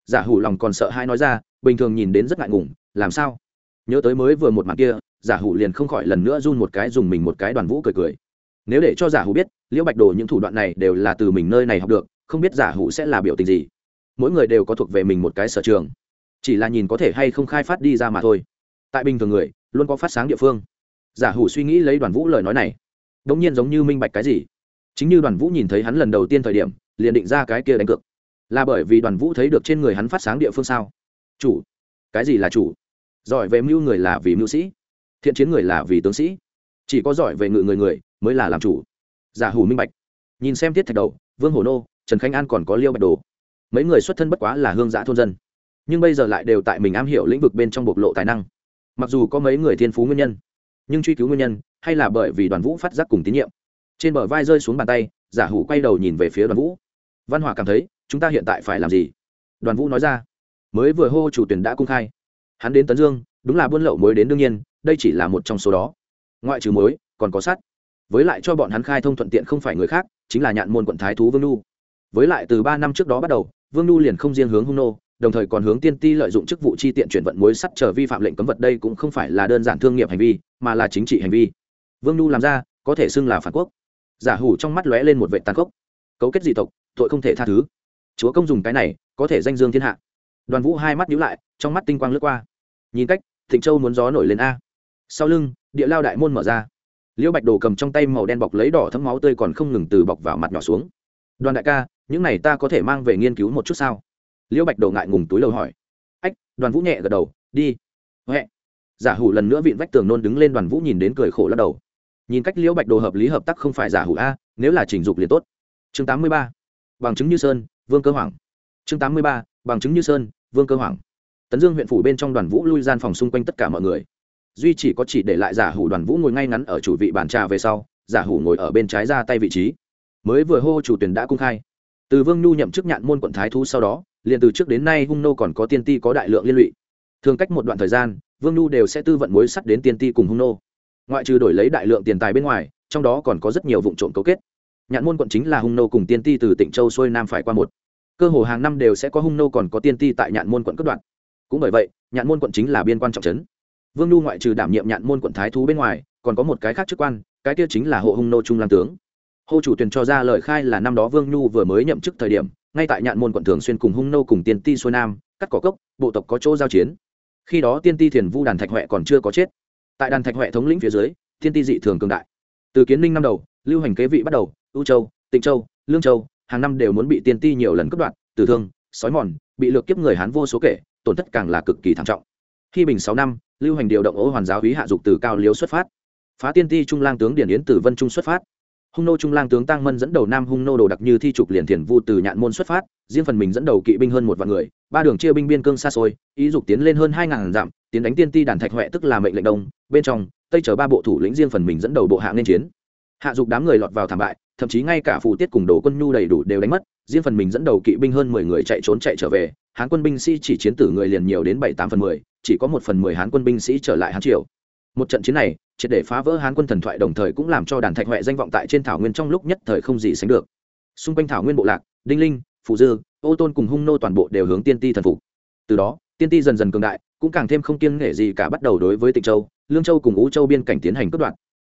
Giả hủ lòng còn sợ hai nói ra, bình thường nhìn đến rất ngại ngùng, làm sao? Nhớ tới mới vừa một mặt kia, giả hủ liền không khỏi lần nữa run một cái dùng mình một cái đoàn vũ cười cười. Nếu để cho giả hủ biết liễu bạch đồ những thủ đoạn này đều là từ mình nơi này học được, không biết giả hủ sẽ là biểu tình gì. Mỗi người đều có thuộc về mình một cái sở trường. Chỉ là nhìn có thể hay không khai phát đi ra mà thôi. Tại bình thường người, luôn có phát sáng địa phương. Giả hủ suy nghĩ lấy đoàn vũ lời nói này. Đ ỗ n g nhiên giống như minh bạch cái gì. Chính như đoàn vũ nhìn thấy hắn lần đầu tiên thời điểm, liền định ra cái kia đánh cược. Là bởi vì đoàn vũ thấy được trên người hắn phát sáng địa phương sao? Chủ. Cái gì là chủ? Giỏi về mưu người là vì mưu sĩ. Thiện chiến người là vì tướng sĩ. Chỉ có giỏi về ngự người người mới là làm chủ giả hủ minh bạch. Nhìn xem tiết thạch đầu, vương hổ nô, trần khánh an còn có liêu bạch đồ. Mấy người xuất thân bất quá là hương giã thôn dân, nhưng bây giờ lại đều tại mình am hiểu lĩnh vực bên trong bộc lộ tài năng. Mặc dù có mấy người thiên phú nguyên nhân, nhưng truy cứu nguyên nhân hay là bởi vì đoàn vũ phát giác cùng tín nhiệm. Trên bờ vai rơi xuống bàn tay, giả hủ quay đầu nhìn về phía đoàn vũ. Văn hòa cảm thấy, chúng ta hiện tại phải làm gì? Đoàn vũ nói ra, mới vừa hô chủ tuyển đã công khai. Hắn đến tấn dương, đúng là buôn lậu mới đến đương nhiên, đây chỉ là một trong số đó. Ngoại trừ mối còn có sắt với lại cho bọn hắn khai thông thuận tiện không phải người khác, chính là nhạn môn quận thái thú vương nu với lại từ ba năm trước đó bắt đầu, vương nu liền không riêng hướng hung nô, đồng thời còn hướng tiên ti lợi dụng chức vụ chi tiện chuyển vận mối sắt chờ vi phạm lệnh cấm vật đây cũng không phải là đơn giản thương nghiệp hành vi, mà là chính trị hành vi. Vương nu làm ra, có thể xưng là phản quốc. Giả hủ trong mắt lóe lên một vệ tàn khốc. Cấu kết dị tộc, tội không thể tha thứ. Chúa công dùng cái này, có thể danh dương thiên hạ. Đoàn vũ hai mắt nhíu lại, trong mắt tinh quang lướt qua. Nhìn cách, thịnh châu muốn gió nổi lên a. Sau lưng, địa lao đại môn mở ra liễu bạch đồ cầm trong tay màu đen bọc lấy đỏ thấm máu tươi còn không ngừng từ bọc vào mặt nhỏ xuống. Đoàn đại ca, những này ta có thể mang về nghiên cứu một chút sao? Liễu bạch Đồ ngại ngùng túi lầu hỏi. Ách, đoàn vũ nhẹ gật đầu, đi. Huệ. Giả hủ lần nữa vịn vách tường nôn đứng lên, đoàn vũ nhìn đến cười khổ lắc đầu. Nhìn cách liễu bạch đồ hợp lý hợp tác không phải giả hủ a, nếu là chỉnh dục liền tốt. Chương tám mươi ba. Bằng chứng như sơn, vương cơ hoàng chương tám mươi ba. Bằng chứng như sơn, vương cơ hoàng tấn dương huyện phủ bên trong đoàn vũ lui gian phòng xung quanh tất cả mọi người duy chỉ có chỉ để lại giả hủ đoàn vũ ngồi ngay ngắn ở chủ vị bàn trà về sau, giả hủ ngồi ở bên trái ra tay vị trí. Mới vừa hô chủ tuyển đã cung khai. Từ vương nhu nhậm chức nhạn môn quận thái thú sau đó, liền từ trước đến nay hung nô còn có tiên ti có đại lượng liên lụy. Thường cách một đoạn thời gian, vương nhu đều sẽ tư vận mối sắt đến tiên ti cùng hung nô. Ngoại trừ đổi lấy đại lượng tiền tài bên ngoài, trong đó còn có rất nhiều vụ trộm cấu kết. Nhạn môn quận chính là hung nô cùng tiên ti từ tỉnh châu xuôi nam phải qua một. Cơ hồ hàng năm đều sẽ có hung nô còn có tiên ti tại nhạn môn quận cấp đoạn. Cũng bởi vậy, nhạn môn quận chính là biên quan trọng trấn vương nhu ngoại trừ đảm nhiệm nhạn môn quận thái thú bên ngoài, còn có một cái khác chức quan, cái kia chính là hộ hung nô trung lam tướng. Hô chủ tuyển cho ra lời khai là năm đó vương nhu vừa mới nhậm chức thời điểm, ngay tại nhạn môn quận thường xuyên cùng hung nô cùng tiên ti xuôi nam, cắt cỏ cốc, bộ tộc có chỗ giao chiến. Khi đó tiên ti thiền vu đàn thạch huệ còn chưa có chết. Tại đàn thạch huệ thống lĩnh phía dưới, tiên ti dị thường cường đại. Từ kiến ninh năm đầu, lưu hành kế vị bắt đầu, ưu châu, tịnh châu, lương châu, hàng năm đều muốn bị tiên ti nhiều lần cướp đoạt, tử thương, sói mòn, bị lược kiếp người hán vô số kể, tổn thất càng là cực kỳ thảm trọng. Khi bình sáu năm lưu hành điều động ô hoàn giáo hí hạ dục từ cao liếu xuất phát. Phá tiên ti trung lang tướng điển yến từ vân trung xuất phát. Hung nô trung lang tướng tăng mân dẫn đầu nam hung nô đồ đặc như thi trục liền thiền vu từ nhạn môn xuất phát, riêng phần mình dẫn đầu kỵ binh hơn một vạn người. Ba đường chia binh biên cương xa xôi, ý dục tiến lên hơn hai ngàn dặm, tiến đánh tiên ti đàn thạch huệ tức là mệnh lệnh đông. Bên trong, tây chở ba bộ thủ lĩnh riêng phần mình dẫn đầu bộ hạ nên chiến. Hạ dục đám người lọt vào thảm bại, thậm chí ngay cả phù tiết cùng đồ quân nhu đầy đủ đều đánh mất, riêng phần mình dẫn đầu kỵ binh hơn mười người chạy trốn chạy trở về hán quân binh sĩ chỉ chiến tử người liền nhiều đến bảy, tám phần mười, chỉ có một phần mười hán quân binh sĩ trở lại hán triều. Một trận chiến này, triệt để phá vỡ hán quân thần thoại đồng thời cũng làm cho đàn thạch huệ danh vọng tại trên thảo nguyên trong lúc nhất thời không gì sánh được. Xung quanh thảo nguyên bộ lạc, đinh linh phụ dư, ô tôn cùng hung nô toàn bộ đều hướng tiên ti thần phục. Từ đó, tiên ti dần dần cường đại, cũng càng thêm không kiêng nể gì cả bắt đầu đối với tịnh châu, lương châu cùng ú châu biên cảnh tiến hành cất đoạn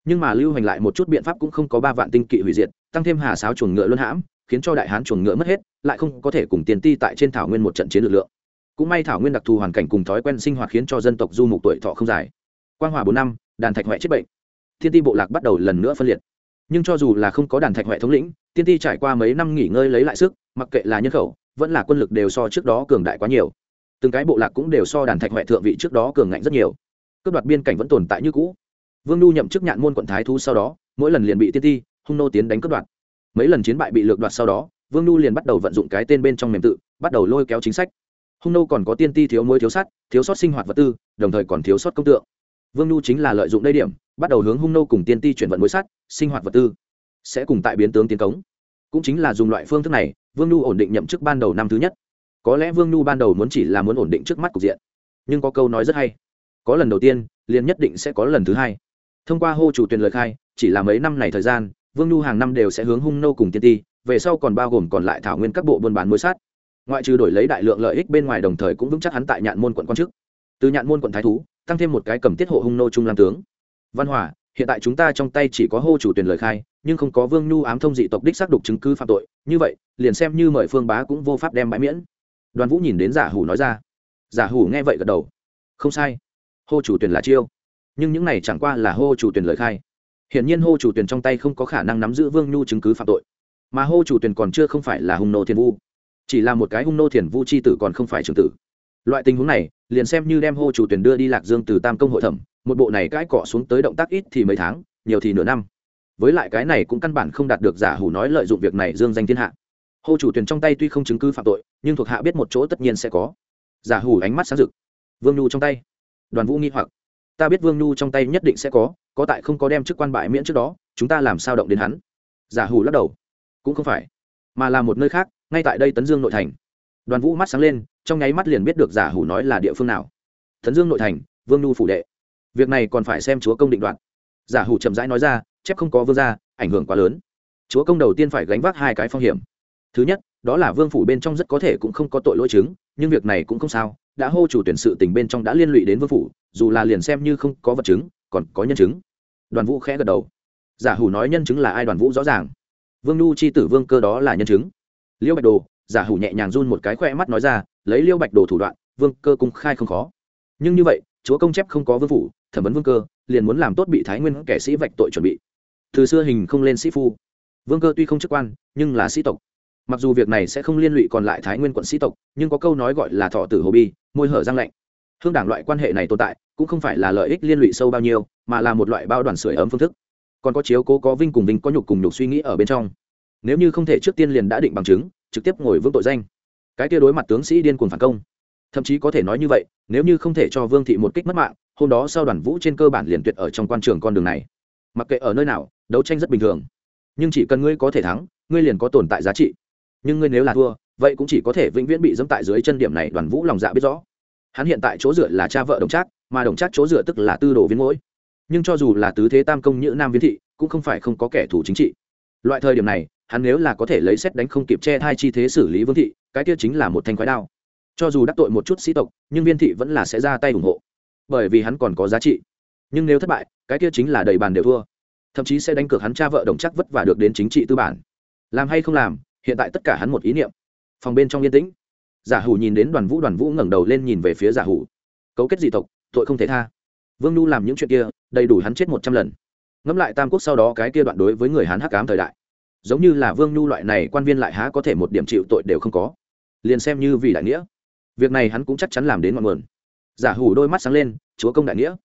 nhưng mà lưu hành lại một chút biện pháp cũng không có ba vạn tinh kỵ hủy diệt, tăng thêm hà sáo chuồng ngựa luân hãm khiến cho đại hán chuồng ngựa mất hết, lại không có thể cùng tiên ti tại trên thảo nguyên một trận chiến lực lượng. Cũng may thảo nguyên đặc thù hoàn cảnh cùng thói quen sinh hoạt khiến cho dân tộc du mục tuổi thọ không dài. Quang hòa bốn năm, đàn thạch huệ chết bệnh. Thiên ti bộ lạc bắt đầu lần nữa phân liệt. Nhưng cho dù là không có đàn thạch huệ thống lĩnh, tiên ti trải qua mấy năm nghỉ ngơi lấy lại sức, mặc kệ là nhân khẩu, vẫn là quân lực đều so trước đó cường đại quá nhiều. Từng cái bộ lạc cũng đều so đàn thạch huệ thượng vị trước đó cường ngạnh rất nhiều. Cướp đoạt biên cảnh vẫn tồn tại như cũ. Vương nhu nhậm chức nhạn môn quận thái thu sau đó, mỗi lần liền bị tiên ti, hung nô tiến đánh cướp đoạt mấy lần chiến bại bị lược đoạt sau đó, vương nhu liền bắt đầu vận dụng cái tên bên trong mềm tự, bắt đầu lôi kéo chính sách. Hung nô còn có tiên ti thiếu muối thiếu sắt, thiếu sót sinh hoạt vật tư, đồng thời còn thiếu sót công tượng. Vương nhu chính là lợi dụng đây điểm, bắt đầu hướng hung nô cùng tiên ti chuyển vận muối sắt, sinh hoạt vật tư. Sẽ cùng tại biến tướng tiến cống. Cũng chính là dùng loại phương thức này, vương nhu ổn định nhậm chức ban đầu năm thứ nhất. Có lẽ vương nhu ban đầu muốn chỉ là muốn ổn định trước mắt cục diện. Nhưng có câu nói rất hay. Có lần đầu tiên, liền nhất định sẽ có lần thứ hai. Thông qua hô chủ tuyển lời khai, chỉ là mấy năm này thời gian vương nhu hàng năm đều sẽ hướng hung nô cùng tiên ti về sau còn bao gồm còn lại thảo nguyên các bộ buôn bán muối sát, ngoại trừ đổi lấy đại lượng lợi ích bên ngoài đồng thời cũng vững chắc hắn tại nhạn môn quận quan chức. Từ nhạn môn quận thái thú tăng thêm một cái cầm tiết hộ hung nô trung lam tướng. Văn hòa hiện tại chúng ta trong tay chỉ có hô chủ tuyển lời khai nhưng không có vương nhu ám thông dị tộc đích xác đục chứng cứ phạm tội. Như vậy liền xem như mời phương bá cũng vô pháp đem bãi miễn. Đoàn vũ nhìn đến giả hủ nói ra. Giả hủ nghe vậy gật đầu. Không sai. Hô chủ tuyển là chiêu. Nhưng những này chẳng qua là hô chủ tuyển lời khai hiển nhiên hô chủ tuyển trong tay không có khả năng nắm giữ vương nhu chứng cứ phạm tội. Mà hô chủ tuyển còn chưa không phải là hung nô thiên vu. Chỉ là một cái hung nô thiền vu c h i tử còn không phải trường tử. Loại tình huống này, liền xem như đem hô chủ tuyển đưa đi lạc dương từ tam công hội thẩm, một bộ này cãi cọ xuống tới động tác ít thì mấy tháng, nhiều thì nửa năm. Với lại cái này cũng căn bản không đạt được giả hủ nói lợi dụng việc này dương danh thiên hạ. Hô chủ tuyển trong tay tuy không chứng cứ phạm tội, nhưng thuộc hạ biết một chỗ tất nhiên sẽ có. Giả hủ ánh mắt sáng rực. Vương nhu trong tay. Đoàn vũ nghi hoặc. Ta biết vương nhu trong tay nhất định sẽ có có tại không có đem chức quan bại miễn trước đó, chúng ta làm sao động đến hắn? Giả hủ lắc đầu. Cũng không phải, mà là một nơi khác, ngay tại đây tấn dương nội thành. Đoàn vũ mắt sáng lên, trong nháy mắt liền biết được giả hủ nói là địa phương nào. Tấn dương nội thành, vương nhu phủ đệ. Việc này còn phải xem chúa công định đoạt. Giả hủ chậm rãi nói ra, chép không có vương gia, ảnh hưởng quá lớn. Chúa công đầu tiên phải gánh vác hai cái phong hiểm. Thứ nhất, đó là vương phủ bên trong rất có thể cũng không có tội lỗi chứng, nhưng việc này cũng không sao, đã hô chủ tuyển sự tình bên trong đã liên lụy đến vương phủ, dù là liền xem như không có vật chứng, còn có nhân chứng đoàn vũ khẽ gật đầu. Giả hủ nói nhân chứng là ai đoàn vũ rõ ràng. Vương nhu chi tử vương cơ đó là nhân chứng. Liêu bạch đồ, giả hủ nhẹ nhàng run một cái khoe mắt nói ra, lấy liêu bạch đồ thủ đoạn, vương cơ cung khai không khó. Nhưng như vậy, chúa công chép không có vương phủ, thẩm vấn vương cơ, liền muốn làm tốt bị thái nguyên kẻ sĩ vạch tội chuẩn bị. Từ xưa hình không lên sĩ phu. Vương cơ tuy không chức quan, nhưng là sĩ tộc. Mặc dù việc này sẽ không liên lụy còn lại thái nguyên quận sĩ tộc, nhưng có câu nói gọi là thọ tử hồ bi, môi hở răng lạnh hương đảng loại quan hệ này tồn tại, cũng không phải là lợi ích liên lụy sâu bao nhiêu, mà là một loại bao đoàn sưởi ấm phương thức. Còn có chiếu cố có vinh cùng vinh, có nhục cùng nhục suy nghĩ ở bên trong. Nếu như không thể trước tiên liền đã định bằng chứng, trực tiếp ngồi vương tội danh. Cái kia đối mặt tướng sĩ điên cuồng phản công. Thậm chí có thể nói như vậy, nếu như không thể cho vương thị một kích mất mạng, hôm đó sau đoàn vũ trên cơ bản liền tuyệt ở trong quan trường con đường này. Mặc kệ ở nơi nào, đấu tranh rất bình thường. Nhưng chỉ cần ngươi có thể thắng, ngươi liền có tồn tại giá trị. Nhưng ngươi nếu là thua, vậy cũng chỉ có thể vĩnh viễn bị dẫm tại dưới chân điểm này, đoàn vũ lòng dạ biết rõ hắn hiện tại chỗ dựa là cha vợ đồng trác, mà đồng trác chỗ dựa tức là tư đồ viên mỗi nhưng cho dù là tứ thế tam công như nam viên thị, cũng không phải không có kẻ thù chính trị. Loại thời điểm này, hắn nếu là có thể lấy xét đánh không kịp che thai chi thế xử lý vương thị, cái kia chính là một thanh khoái đao. Cho dù đắc tội một chút sĩ tộc, nhưng viên thị vẫn là sẽ ra tay ủng hộ. Bởi vì hắn còn có giá trị. Nhưng nếu thất bại, cái kia chính là đầy bàn đều thua. Thậm chí sẽ đánh cược hắn cha vợ đồng chắc vất vả được đến chính trị tư bản. Làm hay không làm, hiện tại tất cả hắn một ý niệm. Phòng bên trong yên tĩnh giả hủ nhìn đến đoàn vũ đoàn vũ ngẩng đầu lên nhìn về phía giả hủ. Cấu kết dị tộc, tội không thể tha. Vương nhu làm những chuyện kia, đầy đủ hắn chết một trăm lần. Ngẫm lại tam quốc sau đó cái kia đoạn đối với người hắn hắc cám thời đại. Giống như là vương nhu loại này quan viên lại há có thể một điểm chịu tội đều không có. Liền xem như vì đại nghĩa. Việc này hắn cũng chắc chắn làm đến ngọn nguồn. Giả hủ đôi mắt sáng lên, chúa công đại nghĩa.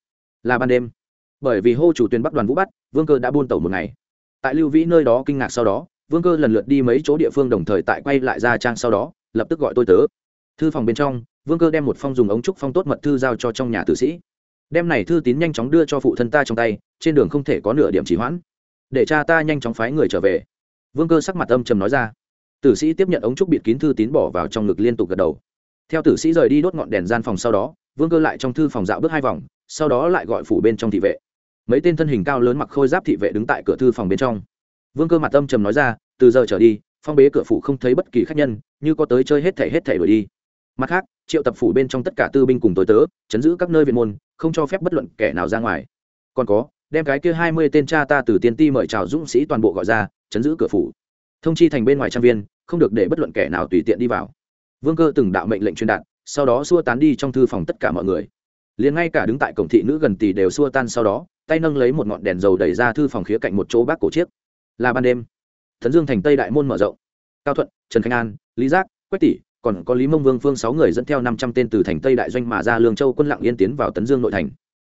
Là ban đêm. Bởi vì hô chủ tuyên bắc đoàn vũ bắt, vương cơ đã buôn tẩu một ngày. Tại lưu vĩ nơi đó kinh ngạc sau đó vương cơ lần lượt đi mấy chỗ địa phương đồng thời tại quay lại ra trang sau đó, lập tức gọi tôi tớ. Thư phòng bên trong, vương cơ đem một phong dùng ống trúc phong tốt mật thư giao cho trong nhà tử sĩ. Đem này thư tín nhanh chóng đưa cho phụ thân ta trong tay, trên đường không thể có nửa điểm trì hoãn. Để cha ta nhanh chóng phái người trở về. Vương cơ sắc mặt âm trầm nói ra. Tử sĩ tiếp nhận ống trúc bịt kín thư tín bỏ vào trong ngực liên tục gật đầu. Theo tử sĩ rời đi đốt ngọn đèn gian phòng sau đó, vương cơ lại trong thư phòng dạo bước hai vòng, sau đó lại gọi phủ bên trong thị vệ. Mấy tên thân hình cao lớn mặc khôi giáp thị vệ đứng tại cửa thư phòng bên trong vương cơ mặt âm trầm nói ra, từ giờ trở đi, phong bế cửa phủ không thấy bất kỳ khách nhân, như có tới chơi hết thể hết thể đổi đi. Mặt khác, triệu tập phủ bên trong tất cả tư binh cùng tối tớ, chấn giữ các nơi viện môn, không cho phép bất luận kẻ nào ra ngoài. Còn có, đem cái kia hai mươi tên cha ta từ tiên ti mời chào dũng sĩ toàn bộ gọi ra, chấn giữ cửa phủ. Thông chi thành bên ngoài trang viên, không được để bất luận kẻ nào tùy tiện đi vào. Vương cơ từng đạo mệnh lệnh truyền đạt, sau đó xua tán đi trong thư phòng tất cả mọi người. Liền ngay cả đứng tại cổng thị nữ gần tỷ đều xua tan sau đó, tay nâng lấy một ngọn đèn dầu đẩy ra thư phòng khía cạnh một chỗ bác cổ chiếc là ban đêm. Thần dương thành tây đại môn mở rộng. Cao thuận, trần khánh an, lý giác, quách tỷ, còn có lý mông vương phương sáu người dẫn theo năm trăm tên từ thành tây đại doanh mà ra lương châu quân lặng yên tiến vào tấn dương nội thành.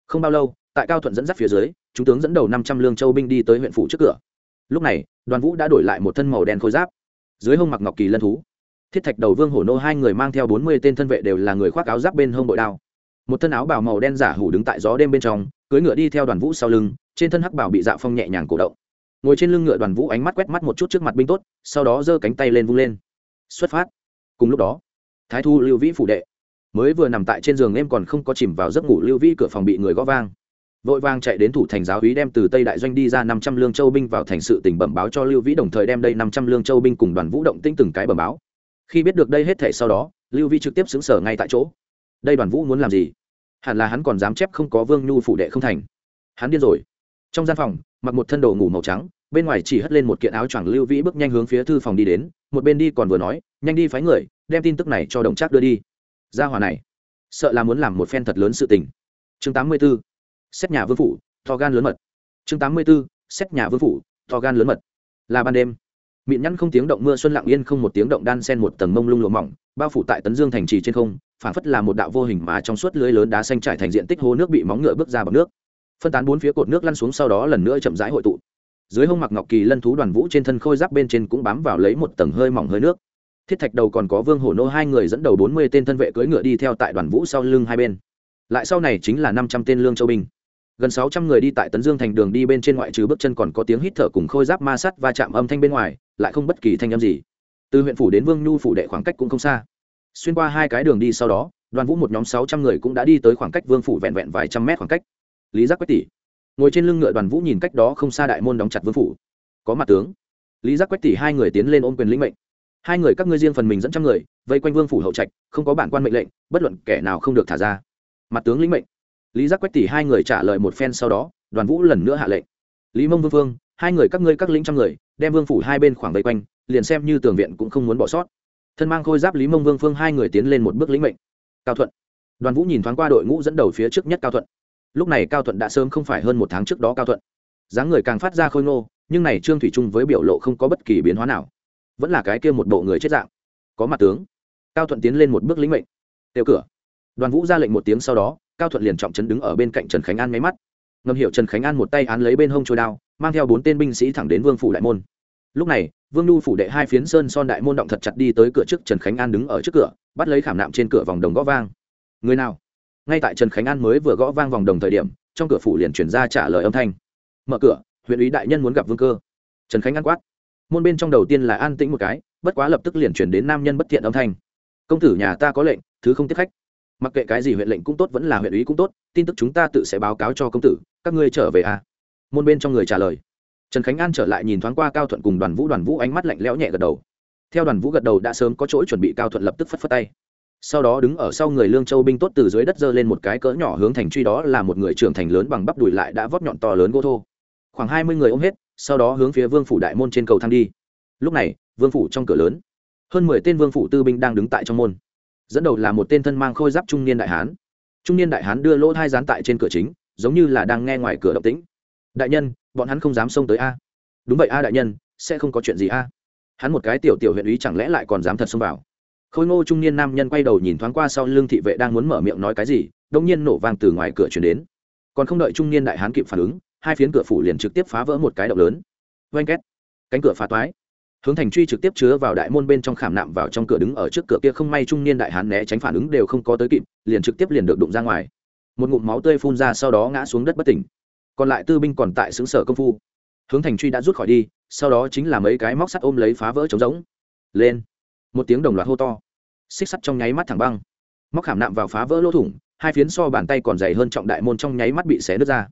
Không bao lâu, tại cao thuận dẫn dắt phía dưới, chúng tướng dẫn đầu năm trăm lương châu binh đi tới huyện phủ trước cửa. Lúc này, đoàn vũ đã đổi lại một thân màu đen khôi giáp. Dưới hông mặc ngọc kỳ lân thú. Thiết thạch đầu vương hổ nô hai người mang theo bốn mươi tên thân vệ đều là người khoác áo giáp bên hông bội đao. Một thân áo bào màu đen giả hủ đứng tại gió đêm bên trong, cưỡi ngựa đi theo đoàn vũ sau lưng, trên thân hắc bảo bị dạ phong nhẹ nhàng cổ động ngồi trên lưng ngựa đoàn vũ ánh mắt quét mắt một chút trước mặt binh tốt, sau đó giơ cánh tay lên vung lên. Xuất phát. Cùng lúc đó, thái thu, lưu vĩ phủ đệ, mới vừa nằm tại trên giường em còn không có chìm vào giấc ngủ, lưu vĩ cửa phòng bị người gõ vang. Vội vang chạy đến thủ thành giáo úy đem từ tây đại doanh đi ra năm trăm lương châu binh vào thành sự tỉnh bẩm báo cho lưu vĩ, đồng thời đem đây năm trăm lương châu binh cùng đoàn vũ động tinh từng cái bẩm báo. Khi biết được đây hết thể sau đó, lưu vĩ trực tiếp xứng sở ngay tại chỗ. Đây đoàn vũ muốn làm gì? Hẳn là hắn còn dám chép không có vương nhu phủ đệ không thành. Hắn điên rồi. Trong gian phòng, mặc một thân đồ ngủ màu trắng bên ngoài chỉ hất lên một kiện áo choàng lưu vĩ bước nhanh hướng phía thư phòng đi đến, một bên đi còn vừa nói, nhanh đi phái người, đem tin tức này cho đồng trác đưa đi ra hòa này, sợ là muốn làm một phen thật lớn sự tình chương tám mươi 84. xét nhà vương phủ, to gan lớn mật chương tám mươi 84. xét nhà vương phủ, to gan lớn mật là ban đêm miệng nhăn không tiếng động mưa xuân lặng yên không một tiếng động đan sen một tầng mông lung lụa mỏng, bao phủ tại tấn dương thành trì trên không phản phất là một đạo vô hình mà trong suốt lưới lớn đá xanh trải thành diện tích hồ nước bị móng ngựa bước ra bằng nước phân tán bốn phía cột nước lăn xuống sau đó lần nữa chậm rãi hội tụ dưới hông mặc ngọc kỳ lân thú đoàn vũ trên thân khôi giáp bên trên cũng bám vào lấy một tầng hơi mỏng hơi nước. Thiết thạch đầu còn có vương hổ nô hai người dẫn đầu bốn mươi tên thân vệ cưỡi ngựa đi theo tại đoàn vũ sau lưng hai bên. Lại sau này chính là năm trăm tên lương châu binh. Gần sáu trăm người đi tại tấn dương thành đường đi bên trên ngoại trừ bước chân còn có tiếng hít thở cùng khôi giáp ma sắt và chạm âm thanh bên ngoài, lại không bất kỳ thanh âm gì. Từ huyện phủ đến vương nhu phủ đệ khoảng cách cũng không xa. Xuyên qua hai cái đường đi sau đó, đoàn vũ một nhóm sáu trăm người cũng đã đi tới khoảng cách vương phủ vẹn vẹn vài trăm mét khoảng cách. Lý giác quách tỷ ngồi trên lưng ngựa đoàn vũ nhìn cách đó không xa đại môn đóng chặt vương phủ. Có mặt tướng. Lý giác quách tỷ hai người tiến lên ôm quyền lĩnh mệnh. Hai người các ngươi riêng phần mình dẫn trăm người, vây quanh vương phủ hậu trạch, không có bản quan mệnh lệnh, bất luận kẻ nào không được thả ra. Mặt tướng lĩnh mệnh. Lý giác quách tỷ hai người trả lời một phen sau đó, đoàn vũ lần nữa hạ lệnh. Lý mông vương vương, hai người các ngươi các lĩnh trăm người, đem vương phủ hai bên khoảng vây quanh, liền xem như tường viện cũng không muốn bỏ sót. Thân mang khôi giáp lý mông vương phương hai người tiến lên một bước lĩnh mệnh. Cao thuận. Đoàn vũ nhìn thoáng qua đội ngũ dẫn đầu phía trước nhất cao thuận lúc này cao thuận đã sớm không phải hơn một tháng trước đó cao thuận. Dáng người càng phát ra khôi ngô, nhưng này trương thủy trung với biểu lộ không có bất kỳ biến hóa nào. Vẫn là cái kia một bộ người chết dạng. Có mặt tướng. Cao thuận tiến lên một bước lĩnh mệnh. Tiêu cửa. Đoàn vũ ra lệnh một tiếng sau đó, cao thuận liền trọng chấn đứng ở bên cạnh trần khánh an máy mắt. Ngầm hiệu trần khánh an một tay án lấy bên hông trôi đao, mang theo bốn tên binh sĩ thẳng đến vương phủ đại môn. Lúc này, vương nhu phủ đệ hai phiến sơn son đại môn động thật chặt đi tới cửa trước trần khánh an đứng ở trước cửa, bắt lấy khảm nạm trên cửa vòng đồng gõ vang. Người nào? Ngay tại trần khánh an mới vừa gõ vang vòng đồng thời điểm, trong cửa phủ liền chuyển ra trả lời âm thanh. Mở cửa, huyện ủy đại nhân muốn gặp vương cơ. Trần khánh an quát. Môn bên trong đầu tiên là an tĩnh một cái, bất quá lập tức liền chuyển đến nam nhân bất thiện âm thanh. Công tử nhà ta có lệnh, thứ không tiếp khách. Mặc kệ cái gì huyện lệnh cũng tốt, vẫn là huyện ủy cũng tốt, tin tức chúng ta tự sẽ báo cáo cho công tử, các ngươi trở về à? Môn bên trong người trả lời. Trần khánh an trở lại nhìn thoáng qua cao thuận cùng đoàn vũ đoàn vũ ánh mắt lạnh lẽo nhẹ gật đầu. Theo đoàn vũ gật đầu đã sớm có chỗ chuẩn bị, cao thuận lập tức phất phất tay sau đó đứng ở sau người lương châu binh tốt từ dưới đất dơ lên một cái cỡ nhỏ hướng thành truy đó là một người trưởng thành lớn bằng bắp đùi lại đã vót nhọn to lớn gỗ thô. Khoảng hai mươi người ôm hết, sau đó hướng phía vương phủ đại môn trên cầu thang đi. Lúc này, vương phủ trong cửa lớn, hơn mười tên vương phủ tư binh đang đứng tại trong môn. Dẫn đầu là một tên thân mang khôi giáp trung niên đại hán. Trung niên đại hán đưa lỗ hai dán tại trên cửa chính, giống như là đang nghe ngoài cửa động tĩnh. Đại nhân, bọn hắn không dám xông tới a. Đúng vậy a đại nhân, sẽ không có chuyện gì a. Hắn một cái tiểu tiểu huyện ý chẳng lẽ lại còn dám thật xông vào? Khôi ngô trung niên nam nhân quay đầu nhìn thoáng qua sau lưng thị vệ đang muốn mở miệng nói cái gì đông nhiên nổ vang từ ngoài cửa chuyển đến. Còn không đợi trung niên đại hán kịp phản ứng, hai phiến cửa phủ liền trực tiếp phá vỡ một cái động lớn. Oanh két. Cánh cửa phá toái. Hướng thành truy trực tiếp chứa vào đại môn bên trong khảm nạm vào trong cửa đứng ở trước cửa kia không may trung niên đại hán né tránh phản ứng đều không có tới kịp, liền trực tiếp liền được đụng ra ngoài. Một ngụm máu tươi phun ra sau đó ngã xuống đất bất tỉnh. Còn lại tư binh còn tại xứng sở công phu. Hướng thành truy đã rút khỏi đi, sau đó chính là mấy cái móc sắt ôm lấy phá vỡ trống rỗng. Lên. Một tiếng đồng loạt hô to xích sắt trong nháy mắt thẳng băng. Móc khảm nạm vào phá vỡ lỗ thủng, hai phiến so bàn tay còn dày hơn trọng đại môn trong nháy mắt bị xé nứt ra.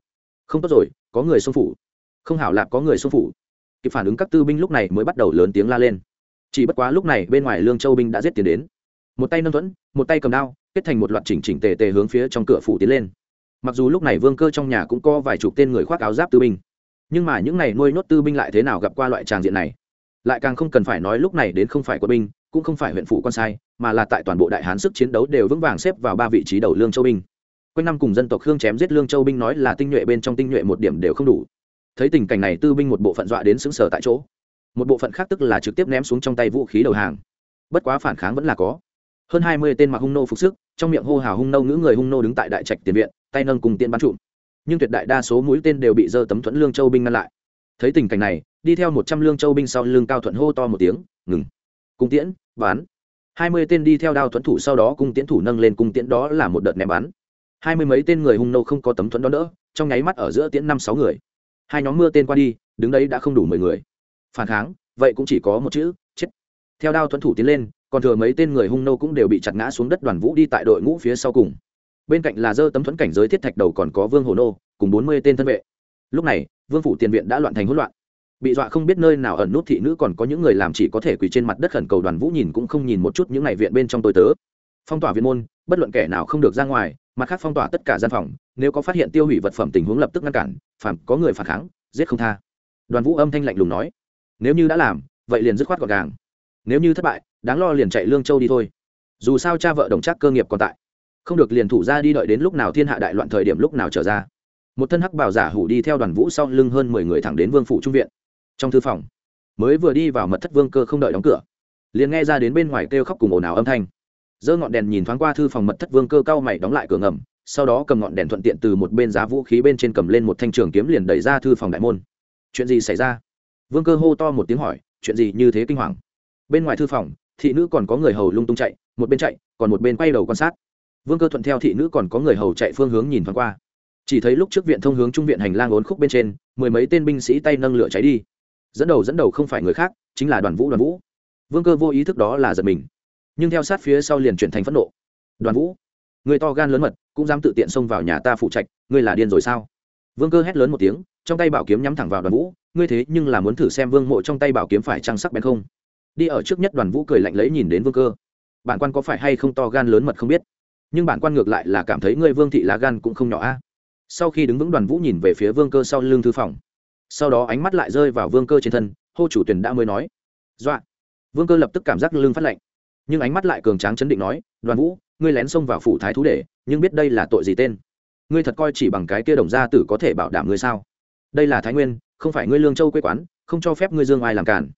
Không tốt rồi, có người xông phủ. Không hảo lạc có người xông phủ. Kịp phản ứng các tư binh lúc này mới bắt đầu lớn tiếng la lên. Chỉ bất quá lúc này bên ngoài lương châu binh đã giết tiến đến. Một tay nâng thuẫn, một tay cầm đao, kết thành một loạt chỉnh chỉnh tề tề hướng phía trong cửa phủ tiến lên. Mặc dù lúc này vương cơ trong nhà cũng có vài chục tên người khoác áo giáp tư binh, nhưng mà những này nuôi nhốt tư binh lại thế nào gặp qua loại tràng diện này? Lại càng không cần phải nói lúc này đến không phải quân binh, cũng không phải huyện phủ con sai mà là tại toàn bộ đại hán sức chiến đấu đều vững vàng xếp vào ba vị trí đầu lương châu binh. Quanh năm cùng dân tộc khương chém giết lương châu binh nói là tinh nhuệ bên trong tinh nhuệ một điểm đều không đủ. Thấy tình cảnh này, tư binh một bộ phận dọa đến xứng sở tại chỗ. Một bộ phận khác tức là trực tiếp ném xuống trong tay vũ khí đầu hàng. Bất quá phản kháng vẫn là có. Hơn hai mươi tên mặc hung nô phục sức, trong miệng hô hào hung nô ngữ người hung nô đứng tại đại trạch tiền viện, tay nâng cùng tiên bắn trụm nhưng tuyệt đại đa số mũi tên đều bị dơ tấm thuẫn lương châu binh ngăn lại. Thấy tình cảnh này, đi theo một trăm lương châu binh sau lương cao thuận hô to một tiếng, ngừng. Cung tiễn bán hai mươi tên đi theo đao thuẫn thủ sau đó cung tiễn thủ nâng lên cung tiễn đó là một đợt ném bắn. Hai mươi mấy tên người hung nô không có tấm thuẫn đó đỡ trong nháy mắt ở giữa tiễn năm sáu người. Hai nhóm mưa tên qua đi, đứng đấy đã không đủ mười người. Phản kháng, vậy cũng chỉ có một chữ, chết. Theo đao thuẫn thủ tiến lên, còn thừa mấy tên người hung nô cũng đều bị chặt ngã xuống đất đoàn vũ đi tại đội ngũ phía sau cùng. Bên cạnh là dơ tấm thuẫn cảnh giới thiết thạch đầu còn có vương hồ nô, cùng bốn mươi tên thân vệ. Lúc này, vương phủ tiền viện đã loạn thành hỗn loạn bị dọa không biết nơi nào ẩn nút thị nữ còn có những người làm chỉ có thể quỳ trên mặt đất khẩn cầu đoàn vũ nhìn cũng không nhìn một chút những ngày viện bên trong tôi tớ. Phong tỏa viện môn, bất luận kẻ nào không được ra ngoài, mặt khác phong tỏa tất cả gian phòng, nếu có phát hiện tiêu hủy vật phẩm tình huống lập tức ngăn cản phản có người phản kháng, giết không tha. Đoàn vũ âm thanh lạnh lùng nói, nếu như đã làm, vậy liền dứt khoát gọn gàng. Nếu như thất bại, đáng lo liền chạy lương châu đi thôi. Dù sao cha vợ đồng trác cơ nghiệp còn tại. Không được liền thủ ra đi đợi đến lúc nào thiên hạ đại loạn thời điểm lúc nào trở ra. Một thân hắc bảo giả hủ đi theo đoàn vũ sau lưng hơn mười người thẳng đến vương phủ trung viện trong thư phòng, mới vừa đi vào mật thất vương cơ không đợi đóng cửa, liền nghe ra đến bên ngoài kêu khóc cùng ồn ào âm thanh. Giơ ngọn đèn nhìn thoáng qua thư phòng mật thất vương cơ cao mày đóng lại cửa ngầm, sau đó cầm ngọn đèn thuận tiện từ một bên giá vũ khí bên trên cầm lên một thanh trường kiếm liền đẩy ra thư phòng đại môn. Chuyện gì xảy ra? Vương cơ hô to một tiếng hỏi, chuyện gì như thế kinh hoàng? Bên ngoài thư phòng, thị nữ còn có người hầu lung tung chạy, một bên chạy, còn một bên quay đầu quan sát. Vương cơ thuận theo thị nữ còn có người hầu chạy phương hướng nhìn thoáng qua. Chỉ thấy lúc trước viện thông hướng trung viện hành lang ốn khúc bên trên, mười mấy tên binh sĩ tay nâng lửa cháy đi dẫn đầu dẫn đầu không phải người khác, chính là đoàn vũ đoàn vũ. Vương cơ vô ý thức đó là giật mình. Nhưng theo sát phía sau liền chuyển thành phẫn nộ. Đoàn vũ, người to gan lớn mật, cũng dám tự tiện xông vào nhà ta phụ trạch, ngươi là điên rồi sao? Vương cơ hét lớn một tiếng, trong tay bảo kiếm nhắm thẳng vào đoàn vũ, ngươi thế nhưng là muốn thử xem vương mộ trong tay bảo kiếm phải trang sắc bén không? Đi ở trước nhất đoàn vũ cười lạnh lấy nhìn đến vương cơ. Bản quan có phải hay không to gan lớn mật không biết. Nhưng bản quan ngược lại là cảm thấy ngươi vương thị lá gan cũng không nhỏ a. Sau khi đứng vững đoàn vũ nhìn về phía vương cơ sau lưng thư phòng sau đó ánh mắt lại rơi vào vương cơ trên thân, hô chủ tuyển đã mới nói. Dọa. Vương cơ lập tức cảm giác lưng phát lạnh, nhưng ánh mắt lại cường tráng chấn định nói, đoàn vũ, ngươi lén xông vào phủ thái thú để, nhưng biết đây là tội gì tên? Ngươi thật coi chỉ bằng cái kia đồng gia tử có thể bảo đảm ngươi sao? Đây là thái nguyên, không phải ngươi lương châu quê quán, không cho phép ngươi dương ai làm cản.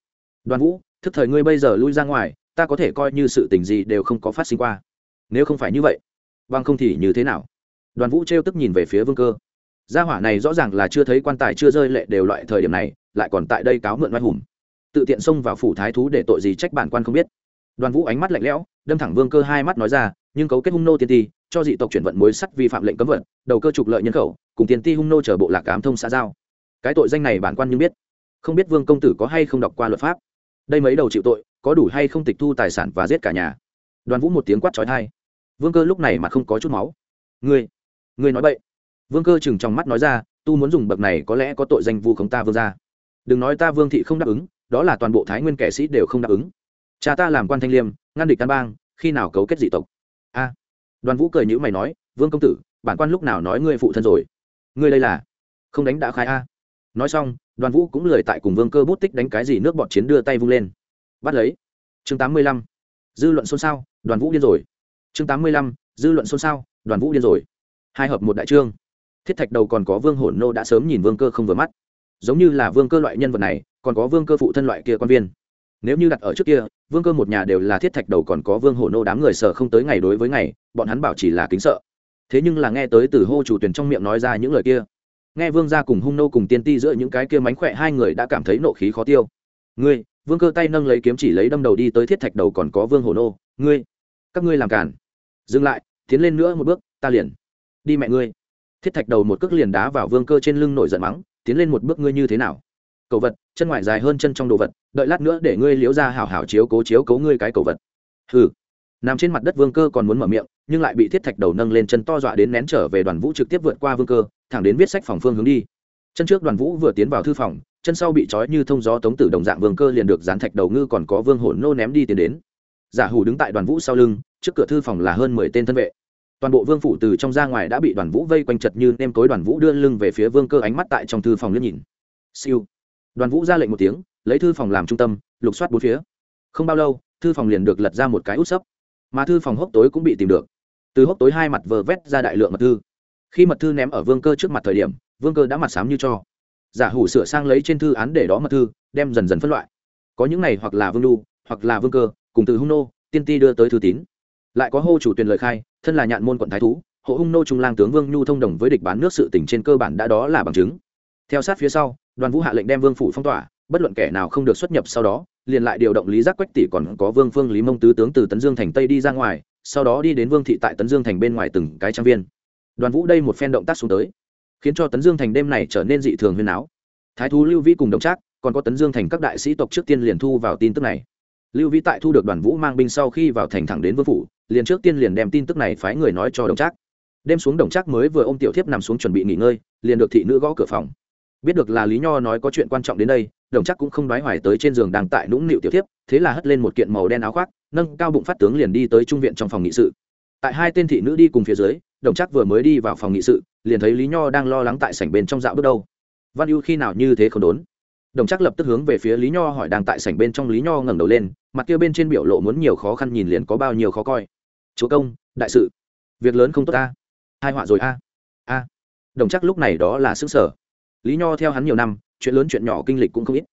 Đoàn vũ, thức thời ngươi bây giờ lui ra ngoài, ta có thể coi như sự tình gì đều không có phát sinh qua. Nếu không phải như vậy, bằng không thì như thế nào? Đoàn vũ trêu tức nhìn về phía vương cơ gia hỏa này rõ ràng là chưa thấy quan tài chưa rơi lệ đều loại thời điểm này, lại còn tại đây cáo mượn oai hùng. Tự tiện xông vào phủ thái thú để tội gì trách bản quan không biết. Đoàn vũ ánh mắt lạnh lẽo, đâm thẳng vương cơ hai mắt nói ra, nhưng cấu kết hung nô tiên ti, cho dị tộc chuyển vận mối sắt vi phạm lệnh cấm vận, đầu cơ trục lợi nhân khẩu, cùng tiền ti hung nô chờ bộ lạc cám thông xã giao. Cái tội danh này bản quan như biết. Không biết vương công tử có hay không đọc qua luật pháp. Đây mấy đầu chịu tội, có đủ hay không tịch thu tài sản và giết cả nhà? Đoàn vũ một tiếng quát trói thai vương cơ lúc này mà không có chút máu. Ngươi ngươi nói bậy vương cơ chừng trong mắt nói ra, tu muốn dùng bậc này có lẽ có tội danh vu khống ta vương ra đừng nói ta vương thị không đáp ứng, đó là toàn bộ thái nguyên kẻ sĩ đều không đáp ứng. Cha ta làm quan thanh liêm, ngăn địch căn bang, khi nào cấu kết dị tộc? A. Đoàn vũ cười nhữ mày nói, vương công tử, bản quan lúc nào nói ngươi phụ thân rồi? Ngươi đây là không đánh đã khai a. Nói xong, đoàn vũ cũng lười tại cùng vương cơ bút tích đánh cái gì nước bọt chiến đưa tay vung lên. Bắt lấy. Chương tám mươi lăm. Dư luận xôn xao, đoàn vũ điên rồi. Chương tám mươi lăm. Dư luận xôn xao, đoàn vũ điên rồi. Hai hợp một đại trương thiết thạch đầu còn có vương hổn nô đã sớm nhìn vương cơ không vừa mắt. Giống như là vương cơ loại nhân vật này, còn có vương cơ phụ thân loại kia quan viên. Nếu như đặt ở trước kia, vương cơ một nhà đều là thiết thạch đầu còn có vương hổ nô đám người sợ không tới ngày đối với ngày, bọn hắn bảo chỉ là kính sợ. Thế nhưng là nghe tới từ hô chủ tuyển trong miệng nói ra những lời kia, nghe vương Gia cùng hung nô cùng tiên ti giữa những cái kia mánh khỏe hai người đã cảm thấy nộ khí khó tiêu. Ngươi, vương cơ tay nâng lấy kiếm chỉ lấy đâm đầu đi tới thiết thạch đầu còn có vương hổ nô, ngươi, các ngươi làm cản. Dừng lại, tiến lên nữa một bước, ta liền. Đi mẹ ngươi thiết thạch đầu một cước liền đá vào vương cơ trên lưng nổi giận mắng, tiến lên một bước ngươi như thế nào? Cầu vật, chân ngoài dài hơn chân trong đồ vật, đợi lát nữa để ngươi liễu ra hảo hảo chiếu cố chiếu cố ngươi cái cầu vật. Hừ. Nằm trên mặt đất vương cơ còn muốn mở miệng, nhưng lại bị thiết thạch đầu nâng lên chân to dọa đến nén trở về đoàn vũ trực tiếp vượt qua vương cơ, thẳng đến viết sách phòng phương hướng đi. Chân trước đoàn vũ vừa tiến vào thư phòng, chân sau bị trói như thông gió tống tử đồng dạng vương cơ liền được dán thạch đầu ngư còn có vương hổn nô ném đi tiến đến. Giả hủ đứng tại đoàn vũ sau lưng, trước cửa thư phòng là hơn mười tên thân vệ toàn bộ vương phủ từ trong ra ngoài đã bị đoàn vũ vây quanh chật như nêm tối, đoàn vũ đưa lưng về phía vương cơ ánh mắt tại trong thư phòng liếc nhìn. Siêu. Đoàn vũ ra lệnh một tiếng, lấy thư phòng làm trung tâm, lục soát bốn phía. Không bao lâu, thư phòng liền được lật ra một cái út sấp. Mà thư phòng hốc tối cũng bị tìm được. Từ hốc tối hai mặt vờ vét ra đại lượng mật thư. Khi mật thư ném ở vương cơ trước mặt thời điểm, vương cơ đã mặt sám như cho. Giả hủ sửa sang lấy trên thư án để đó mật thư, đem dần dần phân loại. Có những này hoặc là vương lu hoặc là vương cơ, cùng từ hung nô, tiên ti đưa tới thư tín. Lại có hô chủ tuyển lời khai thân là nhạn môn quận thái thú, hộ hung nô trung lang tướng vương nhu thông đồng với địch bán nước sự tỉnh trên cơ bản đã đó là bằng chứng. Theo sát phía sau, đoàn vũ hạ lệnh đem vương phủ phong tỏa, bất luận kẻ nào không được xuất nhập sau đó, liền lại điều động lý giác quách tỷ còn có vương phương lý mông tứ tướng từ tấn dương thành tây đi ra ngoài, sau đó đi đến vương thị tại tấn dương thành bên ngoài từng cái trang viên. Đoàn vũ đây một phen động tác xuống tới, khiến cho tấn dương thành đêm này trở nên dị thường huyên áo thái thú lưu vĩ cùng đồng trác, còn có tấn dương thành các đại sĩ tộc trước tiên liền thu vào tin tức này. Lưu vĩ tại thu được đoàn vũ mang binh sau khi vào thành thẳng đến vương phủ liền trước tiên liền đem tin tức này phái người nói cho đồng trác. Đêm xuống đồng trác mới vừa ôm tiểu thiếp nằm xuống chuẩn bị nghỉ ngơi, liền được thị nữ gõ cửa phòng. Biết được là lý nho nói có chuyện quan trọng đến đây, đồng trác cũng không đoái hoài tới trên giường đang tại nũng nịu tiểu thiếp, thế là hất lên một kiện màu đen áo khoác, nâng cao bụng phát tướng liền đi tới trung viện trong phòng nghị sự. Tại hai tên thị nữ đi cùng phía dưới, đồng trác vừa mới đi vào phòng nghị sự, liền thấy lý nho đang lo lắng tại sảnh bên trong dạo bước đâu. Văn ưu khi nào như thế không đốn? Đồng trác lập tức hướng về phía lý nho hỏi đang tại sảnh bên trong lý nho ngẩng đầu lên, mặt kia bên trên biểu lộ muốn nhiều khó khăn nhìn liền có bao nhiêu khó coi chúa công, đại sự. Việc lớn không tốt ta. Hai họa rồi a. A. Đồng chắc lúc này đó là xứng sở lý nho theo hắn nhiều năm, chuyện lớn chuyện nhỏ kinh lịch cũng không ít.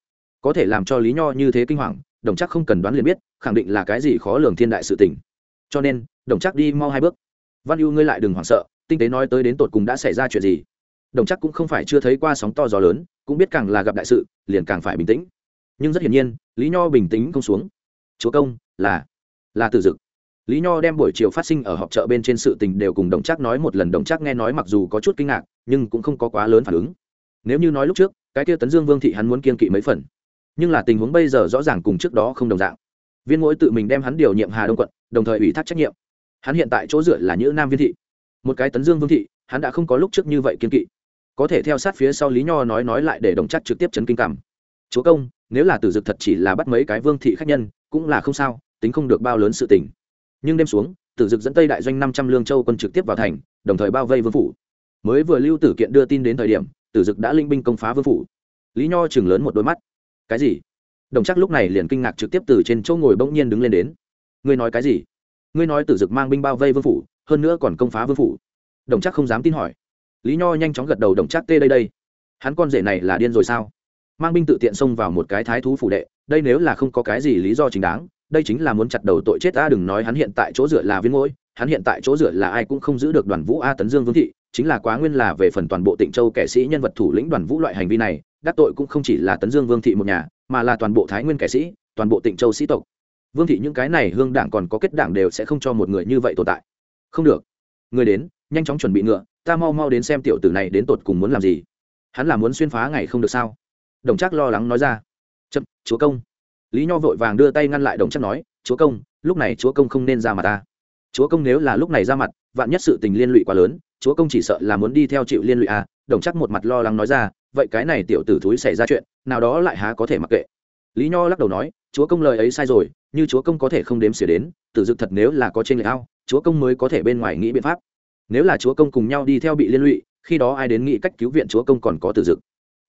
Có thể làm cho lý nho như thế kinh hoàng, đồng chắc không cần đoán liền biết, khẳng định là cái gì khó lường thiên đại sự tình. Cho nên, đồng chắc đi mau hai bước. Văn ưu ngươi lại đừng hoảng sợ, tinh tế nói tới đến tột cùng đã xảy ra chuyện gì. Đồng chắc cũng không phải chưa thấy qua sóng to gió lớn, cũng biết càng là gặp đại sự, liền càng phải bình tĩnh. Nhưng rất hiển nhiên, lý nho bình tĩnh không xuống. Chúa công, là là tử dực lý nho đem buổi chiều phát sinh ở họp chợ bên trên sự tình đều cùng đồng Trác nói một lần, đồng Trác nghe nói mặc dù có chút kinh ngạc, nhưng cũng không có quá lớn phản ứng. Nếu như nói lúc trước, cái kia tấn dương vương thị hắn muốn kiên kỵ mấy phần. Nhưng là tình huống bây giờ rõ ràng cùng trước đó không đồng dạng. Viên mỗi tự mình đem hắn điều nhiệm hà đông quận, đồng thời ủy thác trách nhiệm. Hắn hiện tại chỗ dựa là nhữ nam viên thị. Một cái tấn dương vương thị, hắn đã không có lúc trước như vậy kiên kỵ. Có thể theo sát phía sau lý nho nói nói lại để đồng chắc trực tiếp chấn kinh cảm. Chúa công, nếu là tử dực thật chỉ là bắt mấy cái vương thị khách nhân, cũng là không sao, tính không được bao lớn sự tình nhưng đêm xuống, tử dực dẫn tây đại doanh năm trăm lương châu quân trực tiếp vào thành, đồng thời bao vây vương phủ. Mới vừa lưu tử kiện đưa tin đến thời điểm, tử dực đã linh binh công phá vương phủ. Lý nho chừng lớn một đôi mắt. Cái gì? Đồng chắc lúc này liền kinh ngạc trực tiếp từ trên chỗ ngồi bỗng nhiên đứng lên đến. Ngươi nói cái gì? Ngươi nói tử dực mang binh bao vây vương phủ, hơn nữa còn công phá vương phủ. Đồng chắc không dám tin hỏi. Lý nho nhanh chóng gật đầu đồng chắc tê đây đây. Hắn con rể này là điên rồi sao? Mang binh tự tiện xông vào một cái thái thú phủ đệ, đây nếu là không có cái gì lý do chính đáng đây chính là muốn chặt đầu tội chết ta, đừng nói hắn hiện tại chỗ dựa là viên ngôi, hắn hiện tại chỗ dựa là ai cũng không giữ được đoàn vũ a tấn dương vương thị, chính là quá nguyên là về phần toàn bộ tịnh châu kẻ sĩ nhân vật thủ lĩnh đoàn vũ loại hành vi này, đắc tội cũng không chỉ là tấn dương vương thị một nhà, mà là toàn bộ thái nguyên kẻ sĩ, toàn bộ tịnh châu sĩ tộc. Vương thị những cái này hương đảng còn có kết đảng đều sẽ không cho một người như vậy tồn tại. Không được. Người đến, nhanh chóng chuẩn bị ngựa, ta mau mau đến xem tiểu tử này đến tột cùng muốn làm gì. Hắn là muốn xuyên phá ngày không được sao? Đồng trác lo lắng nói ra. Chậm, chúa công lý nho vội vàng đưa tay ngăn lại đồng chắc nói, chúa công, lúc này chúa công không nên ra mặt ta. Chúa công nếu là lúc này ra mặt, vạn nhất sự tình liên lụy quá lớn, chúa công chỉ sợ là muốn đi theo chịu liên lụy à. Đồng chắc một mặt lo lắng nói ra, vậy cái này tiểu tử thúi xảy ra chuyện, nào đó lại há có thể mặc kệ. Lý nho lắc đầu nói, chúa công lời ấy sai rồi, như chúa công có thể không đếm xỉa đến, tử dực thật nếu là có trên lệ ao, chúa công mới có thể bên ngoài nghĩ biện pháp. Nếu là chúa công cùng nhau đi theo bị liên lụy, khi đó ai đến nghĩ cách cứu viện chúa công còn có tử dực.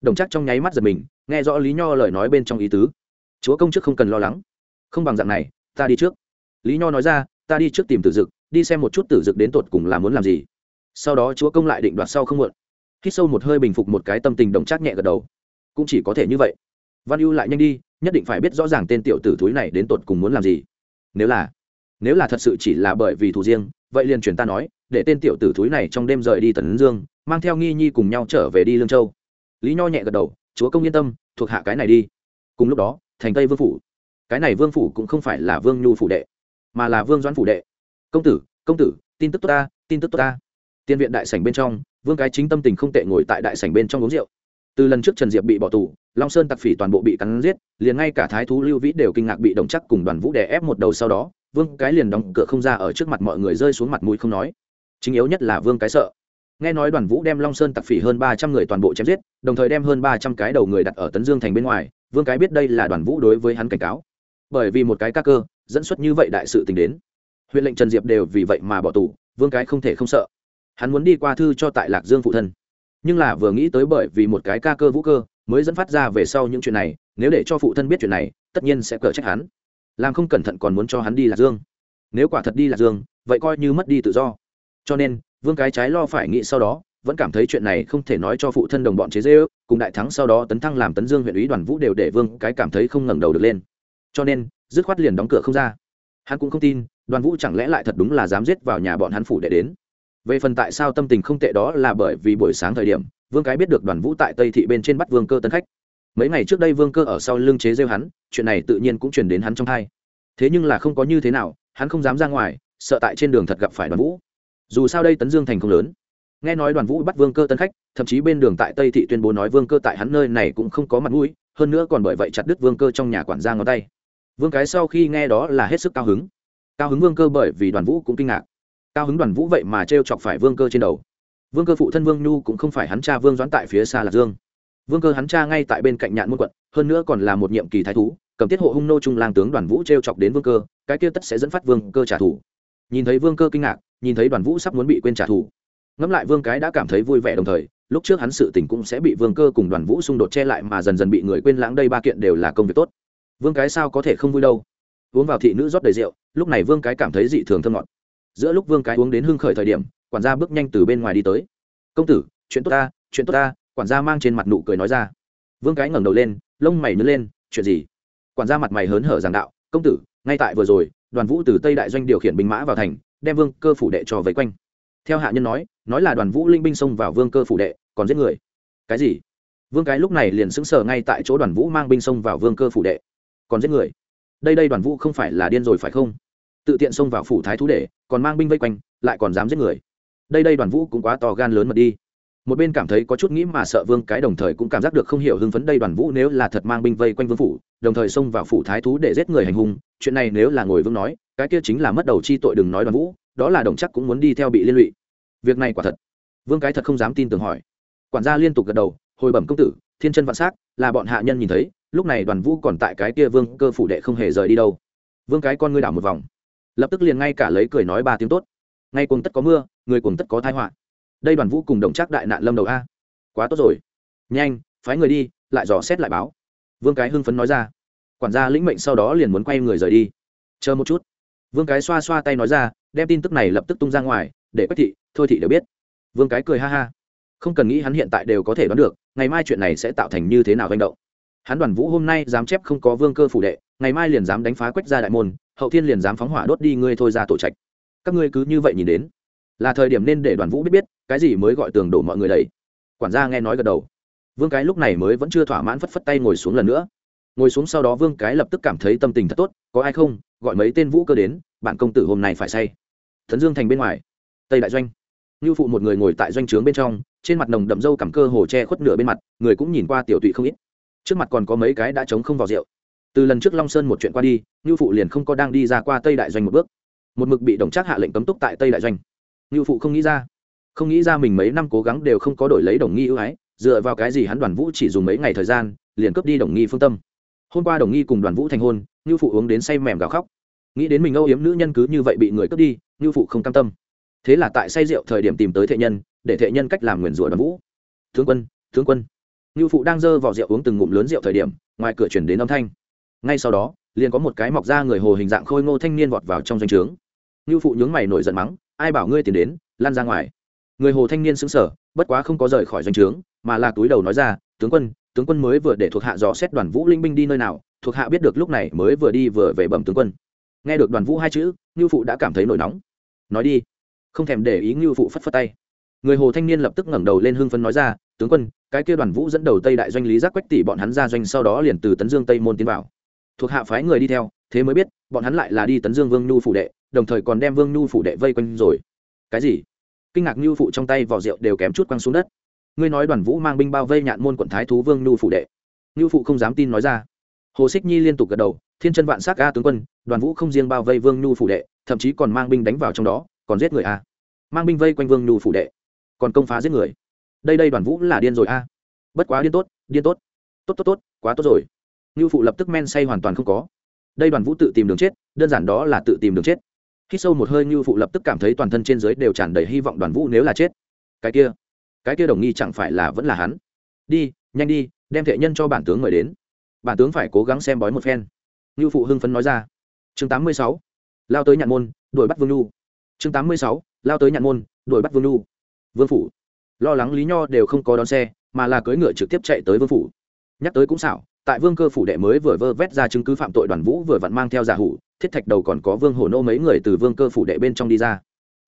Đồng chắc trong nháy mắt giật mình, nghe rõ lý nho lời nói bên trong ý tứ chúa công chức không cần lo lắng. Không bằng dạng này, ta đi trước. Lý nho nói ra, ta đi trước tìm tử dực, đi xem một chút tử dực đến tột cùng là muốn làm gì. Sau đó chúa công lại định đoạt sau không muộn. Hít sâu một hơi bình phục một cái tâm tình đồng trác nhẹ gật đầu. Cũng chỉ có thể như vậy. Văn ưu lại nhanh đi, nhất định phải biết rõ ràng tên tiểu tử thúi này đến tột cùng muốn làm gì. Nếu là nếu là thật sự chỉ là bởi vì thù riêng, vậy liền truyền ta nói, để tên tiểu tử thúi này trong đêm rời đi tần dương, mang theo nghi nhi cùng nhau trở về đi lương châu. Lý nho nhẹ gật đầu, chúa công yên tâm, thuộc hạ cái này đi. Cùng lúc đó thành tây vương phủ. Cái này vương phủ cũng không phải là vương nhu phủ đệ, mà là vương doãn phủ đệ. Công tử công tử, tin tức tốt ta, tin tức tốt ta. Tiên viện đại sảnh bên trong, vương cái chính tâm tình không tệ ngồi tại đại sảnh bên trong uống rượu. Từ lần trước trần diệp bị bỏ tù, long sơn tặc phỉ toàn bộ bị cắn giết, liền ngay cả thái thú lưu vĩ đều kinh ngạc bị đồng chắc cùng đoàn vũ đè ép một đầu sau đó, vương cái liền đóng cửa không ra ở trước mặt mọi người rơi xuống mặt mũi không nói. Chính yếu nhất là vương cái sợ. Nghe nói đoàn vũ đem long sơn tặc phỉ hơn ba trăm người toàn bộ chém giết, đồng thời đem hơn ba trăm cái đầu người đặt ở tấn dương thành bên ngoài vương cái biết đây là đoàn vũ đối với hắn cảnh cáo. Bởi vì một cái ca cơ, dẫn xuất như vậy đại sự tình đến. Huyện lệnh trần diệp đều vì vậy mà bỏ tù, vương cái không thể không sợ. Hắn muốn đi qua thư cho tại lạc dương phụ thân. Nhưng là vừa nghĩ tới bởi vì một cái ca cơ vũ cơ mới dẫn phát ra về sau những chuyện này, nếu để cho phụ thân biết chuyện này, tất nhiên sẽ cờ trách hắn. Làm không cẩn thận còn muốn cho hắn đi lạc dương. Nếu quả thật đi lạc dương, vậy coi như mất đi tự do. Cho nên, vương cái trái lo phải nghĩ sau đó vẫn cảm thấy chuyện này không thể nói cho phụ thân đồng bọn chế dễ ước, cùng đại thắng sau đó tấn thăng làm tấn dương huyện ủy đoàn vũ đều để vương cái cảm thấy không ngẩng đầu được lên. Cho nên, dứt khoát liền đóng cửa không ra. Hắn cũng không tin, đoàn vũ chẳng lẽ lại thật đúng là dám giết vào nhà bọn hắn phủ để đến. Về phần tại sao tâm tình không tệ đó là bởi vì buổi sáng thời điểm, vương cái biết được đoàn vũ tại tây thị bên trên bắt vương cơ tấn khách. Mấy ngày trước đây vương cơ ở sau lưng chế rêu hắn, chuyện này tự nhiên cũng chuyển đến hắn trong thai thế nhưng là không có như thế nào, hắn không dám ra ngoài, sợ tại trên đường thật gặp phải đoàn vũ. Dù sao đây tấn dương thành không lớn nghe nói đoàn vũ bắt vương cơ tân khách, thậm chí bên đường tại tây thị tuyên bố nói vương cơ tại hắn nơi này cũng không có mặt mũi, hơn nữa còn bởi vậy chặt đứt vương cơ trong nhà quản gia ngón tay. Vương cái sau khi nghe đó là hết sức cao hứng. Cao hứng vương cơ bởi vì đoàn vũ cũng kinh ngạc. Cao hứng đoàn vũ vậy mà t r e o chọc phải vương cơ trên đầu. Vương cơ phụ thân vương nhu cũng không phải hắn cha vương doãn tại phía xa lạc dương. Vương cơ hắn cha ngay tại bên cạnh nhạn môn quận, hơn nữa còn là một nhiệm kỳ thái thú, cầm tiết hộ hung nô trung lang tướng đoàn vũ t r e o chọc đến vương cơ, cái kia tất sẽ dẫn phát vương cơ trả thù. Nhìn thấy vương cơ kinh ngạc, nhìn thấy đoàn vũ sắp muốn bị quên trả thù ngẫm lại vương cái đã cảm thấy vui vẻ đồng thời, lúc trước hắn sự tình cũng sẽ bị vương cơ cùng đoàn vũ xung đột che lại mà dần dần bị người quên lãng đây ba kiện đều là công việc tốt. Vương cái sao có thể không vui đâu? Uống vào thị nữ rót đầy rượu, lúc này vương cái cảm thấy dị thường thơm ngọt. Giữa lúc vương cái uống đến hưng khởi thời điểm, quản gia bước nhanh từ bên ngoài đi tới. Công tử, chuyện tốt ta, chuyện tốt ta, quản gia mang trên mặt nụ cười nói ra. Vương cái ngẩng đầu lên, lông mày nhớ lên, chuyện gì? Quản gia mặt mày hớn hở giảng đạo, công tử, ngay tại vừa rồi, đoàn vũ từ tây đại doanh điều khiển binh mã vào thành, đem vương cơ phủ đệ cho vây quanh theo hạ nhân nói nói là đoàn vũ linh binh xông vào vương cơ phủ đệ, còn giết người. Cái gì? Vương cái lúc này liền sững sờ ngay tại chỗ đoàn vũ mang binh xông vào vương cơ phủ đệ. Còn giết người? Đây đây đoàn vũ không phải là điên rồi phải không? Tự tiện xông vào phủ thái thú để còn mang binh vây quanh, lại còn dám giết người. Đây đây đoàn vũ cũng quá to gan lớn mật đi. Một bên cảm thấy có chút nghĩ mà sợ vương cái đồng thời cũng cảm giác được không hiểu hưng phấn đây đoàn vũ nếu là thật mang binh vây quanh vương phủ, đồng thời xông vào phủ thái thú để giết người hành hung, chuyện này nếu là ngồi vương nói, cái kia chính là mất đầu chi tội đừng nói đoàn vũ, đó là đồng chắc cũng muốn đi theo bị liên lụy việc này quả thật. Vương cái thật không dám tin tưởng hỏi. Quản gia liên tục gật đầu, hồi bẩm công tử, thiên chân vạn s á c là bọn hạ nhân nhìn thấy, lúc này đoàn vũ còn tại cái kia vương cơ phủ đệ không hề rời đi đâu. Vương cái con ngươi đảo một vòng. Lập tức liền ngay cả lấy cười nói ba tiếng tốt. Ngay cùng tất có mưa, người cùng tất có thái họa. Đây đoàn vũ cùng đồng chắc đại nạn lâm đầu a. Quá tốt rồi. Nhanh, phái người đi, lại dò xét lại báo. Vương cái hưng phấn nói ra. Quản gia lĩnh mệnh sau đó liền muốn quay người rời đi. Chờ một chút. Vương cái xoa xoa tay nói ra, đem tin tức này lập tức tung ra ngoài, để quách thị thôi thị đều biết. Vương cái cười ha ha. Không cần nghĩ hắn hiện tại đều có thể đoán được, ngày mai chuyện này sẽ tạo thành như thế nào hành động. Hắn đoàn vũ hôm nay dám chép không có vương cơ phủ đệ, ngày mai liền dám đánh phá quách ra đại môn, hậu thiên liền dám phóng hỏa đốt đi ngươi thôi ra tổ trạch. Các ngươi cứ như vậy nhìn đến. Là thời điểm nên để đoàn vũ biết biết, cái gì mới gọi tường đổ mọi người đầy quản gia nghe nói gật đầu. Vương cái lúc này mới vẫn chưa thỏa mãn phất phất tay ngồi xuống lần nữa. Ngồi xuống sau đó vương cái lập tức cảm thấy tâm tình thật tốt, có ai không, gọi mấy tên vũ cơ đến, bạn công tử hôm nay phải say. Thần dương thành bên ngoài. Tây đại doanh. Nưu phụ một người ngồi tại doanh trướng bên trong, trên mặt nồng đậm dâu cảm cơ hồ che khuất nửa bên mặt, người cũng nhìn qua tiểu tụy không ít. Trước mặt còn có mấy cái đã trống không vào rượu. Từ lần trước long sơn một chuyện qua đi, ngưu phụ liền không có đang đi ra qua tây đại doanh một bước. Một mực bị đồng trác hạ lệnh cấm túc tại tây đại doanh. Ngưu phụ không nghĩ ra, không nghĩ ra mình mấy năm cố gắng đều không có đổi lấy đồng nghi ưu ái, dựa vào cái gì hắn đoàn vũ chỉ dùng mấy ngày thời gian, liền cướp đi đồng nghi phương tâm. Hôm qua đồng nghi cùng đoàn vũ thành hôn, ngưu phụ uống đến say mềm gào khóc. Nghĩ đến mình âu yếm nữ nhân cứ như vậy bị người cướp đi, ngưu phụ không cam tâm thế là tại say rượu thời điểm tìm tới thệ nhân, để thệ nhân cách làm nguyền rủa đoàn vũ. Tướng quân tướng quân. Ngưu phụ đang dơ vào rượu uống từng ngụm lớn rượu thời điểm, ngoài cửa chuyển đến âm thanh. Ngay sau đó, liền có một cái mọc ra người hồ hình dạng khôi ngô thanh niên vọt vào trong doanh trướng. Ngưu phụ nhướng mày nổi giận mắng, ai bảo ngươi tìm đến lan ra ngoài. Người hồ thanh niên xứng sở bất quá không có rời khỏi doanh trướng, mà là túi đầu nói ra, tướng quân tướng quân mới vừa để thuộc hạ dò xét đoàn vũ linh binh đi nơi nào, thuộc hạ biết được lúc này mới vừa đi vừa về bẩm tướng quân. Nghe được đoàn vũ hai chữ, ngưu phụ đã cảm thấy nổi nóng. Nói đi không thèm để ý ngưu phụ phất phất tay. Người hồ thanh niên lập tức ngẩng đầu lên hưng phấn nói ra, tướng quân, cái kia đoàn vũ dẫn đầu tây đại doanh lý giác quách tỷ bọn hắn ra doanh sau đó liền từ tấn dương tây môn tiến vào. Thuộc hạ phái người đi theo, thế mới biết, bọn hắn lại là đi tấn dương vương nhu phủ đệ, đồng thời còn đem vương nhu phủ đệ vây quanh rồi. Cái gì? Kinh ngạc nhu phụ trong tay vỏ rượu đều kém chút quăng xuống đất. Ngươi nói đoàn vũ mang binh bao vây nhạn môn quận thái thú vương nhu phủ đệ. Nhu phụ không dám tin nói ra. Hồ xích nhi liên tục gật đầu, thiên chân vạn s á c a tướng quân, đoàn vũ không riêng bao vây vương nhu phủ đệ, thậm chí còn mang binh đánh vào trong đó còn giết người a. Mang binh vây quanh vương nhu phủ đệ, còn công phá giết người. Đây đây đoàn vũ là điên rồi a. Bất quá điên tốt điên tốt. Tốt tốt tốt, quá tốt rồi. Nhu phụ lập tức men say hoàn toàn không có. Đây đoàn vũ tự tìm đường chết, đơn giản đó là tự tìm đường chết. Khi sâu một hơi, nhu phụ lập tức cảm thấy toàn thân trên dưới đều tràn đầy hy vọng đoàn vũ nếu là chết. Cái kia cái kia đồng nghi chẳng phải là vẫn là hắn? Đi, nhanh đi, đem thệ nhân cho bản tướng mời đến. Bản tướng phải cố gắng xem bói một phen. Ngưu phụ hưng phấn nói ra. Chương tám mươi sáu. Lao tới nhạn môn, đuổi bắt vương nhu chương tám mươi sáu, lao tới nhạn môn, đuổi bắt vương lu vương phủ. Lo lắng lý nho đều không có đón xe, mà là cưỡi ngựa trực tiếp chạy tới vương phủ. Nhắc tới cũng xảo, tại vương cơ phủ đệ mới vừa vơ vét ra chứng cứ phạm tội đoàn vũ vừa vặn mang theo giả hủ, thiết thạch đầu còn có vương hồ nô mấy người từ vương cơ phủ đệ bên trong đi ra.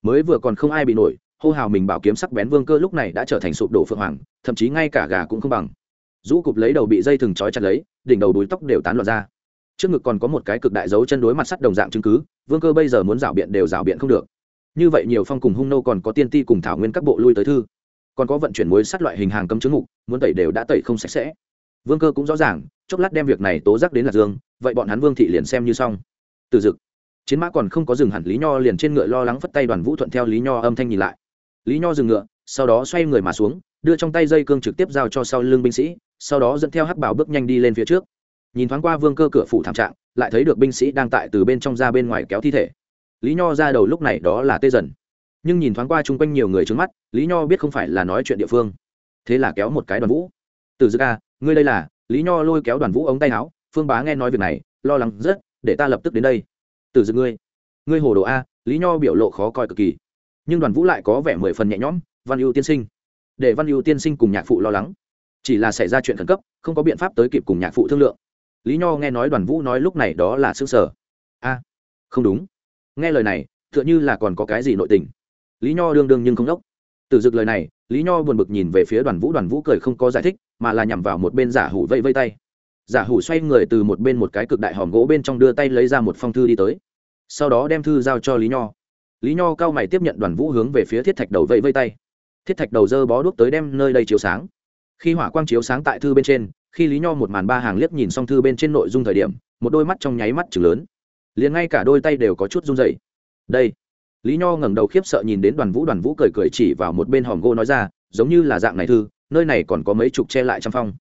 Mới vừa còn không ai bị nổi, hô hào mình bảo kiếm sắc bén vương cơ lúc này đã trở thành sụp đổ phượng hoàng, thậm chí ngay cả gà cũng không bằng. Rũ cụp lấy đầu bị dây thừng trói chặt lấy, đỉnh đầu đuối tóc đều tán loạn ra. Trước ngực còn có một cái cực đại dấu chân đối mặt sắt đồng dạng chứng cứ, vương cơ bây giờ muốn rảo biện đều rảo biện không được như vậy nhiều phong cùng hung nô còn có tiên ti cùng thảo nguyên các bộ lui tới thư, còn có vận chuyển muối sắt loại hình hàng cấm chứng ngục muốn tẩy đều đã tẩy không sạch sẽ. Vương cơ cũng rõ ràng, chốc lát đem việc này tố giác đến lạc dương, vậy bọn hắn vương thị liền xem như xong. Từ dực, chiến mã còn không có dừng hẳn lý nho liền trên ngựa lo lắng phất tay đoàn vũ thuận theo lý nho âm thanh nhìn lại. Lý nho dừng ngựa, sau đó xoay người mà xuống, đưa trong tay dây cương trực tiếp giao cho sau lưng binh sĩ, sau đó dẫn theo hắc bảo bước nhanh đi lên phía trước. Nhìn thoáng qua vương cơ cửa phủ thảm trạng, lại thấy được binh sĩ đang tại từ bên trong ra bên ngoài kéo thi thể lý nho ra đầu lúc này đó là tê dần. Nhưng nhìn thoáng qua chung quanh nhiều người trước mắt, lý nho biết không phải là nói chuyện địa phương. Thế là kéo một cái đoàn vũ. Từ dư ca à, ngươi đây là? Lý nho lôi kéo đoàn vũ ống tay áo. Phương bá nghe nói việc này, lo lắng rất, để ta lập tức đến đây. Từ dư ngươi ngươi hồ đồ a? Lý nho biểu lộ khó coi cực kỳ. Nhưng đoàn vũ lại có vẻ mười phần nhẹ nhõm. Văn ưu tiên sinh. Để văn ưu tiên sinh cùng nhạc phụ lo lắng. Chỉ là xảy ra chuyện khẩn cấp, không có biện pháp tới kịp cùng nhạc phụ thương lượng. Lý nho nghe nói đoàn vũ nói lúc này đó là xương sở a, không đúng nghe lời này t h ư ợ n h ư là còn có cái gì nội tình. Lý nho đương đương nhưng không đốc. Từ dực lời này, lý nho buồn bực nhìn về phía đoàn vũ đoàn vũ cười không có giải thích, mà là nhằm vào một bên giả hủ vây vây tay. Giả hủ xoay người từ một bên một cái cực đại hòm gỗ bên trong đưa tay lấy ra một phong thư đi tới. Sau đó đem thư giao cho lý nho. Lý nho cao mày tiếp nhận đoàn vũ hướng về phía thiết thạch đầu vây vây tay. Thiết thạch đầu dơ bó đuốc tới đem nơi đây chiếu sáng. Khi hỏa quang chiếu sáng tại thư bên trên, khi lý nho một màn ba hàng liếc nhìn xong thư bên trên nội dung thời điểm, một đôi mắt trong nháy mắt chừng lớn liền ngay cả đôi tay đều có chút run rẩy. đây. Lý nho ngẩng đầu khiếp sợ nhìn đến đoàn vũ đoàn vũ cười cười chỉ vào một bên hòm gỗ nói ra, giống như là dạng này thư, nơi này còn có mấy chục che lại trăm phong.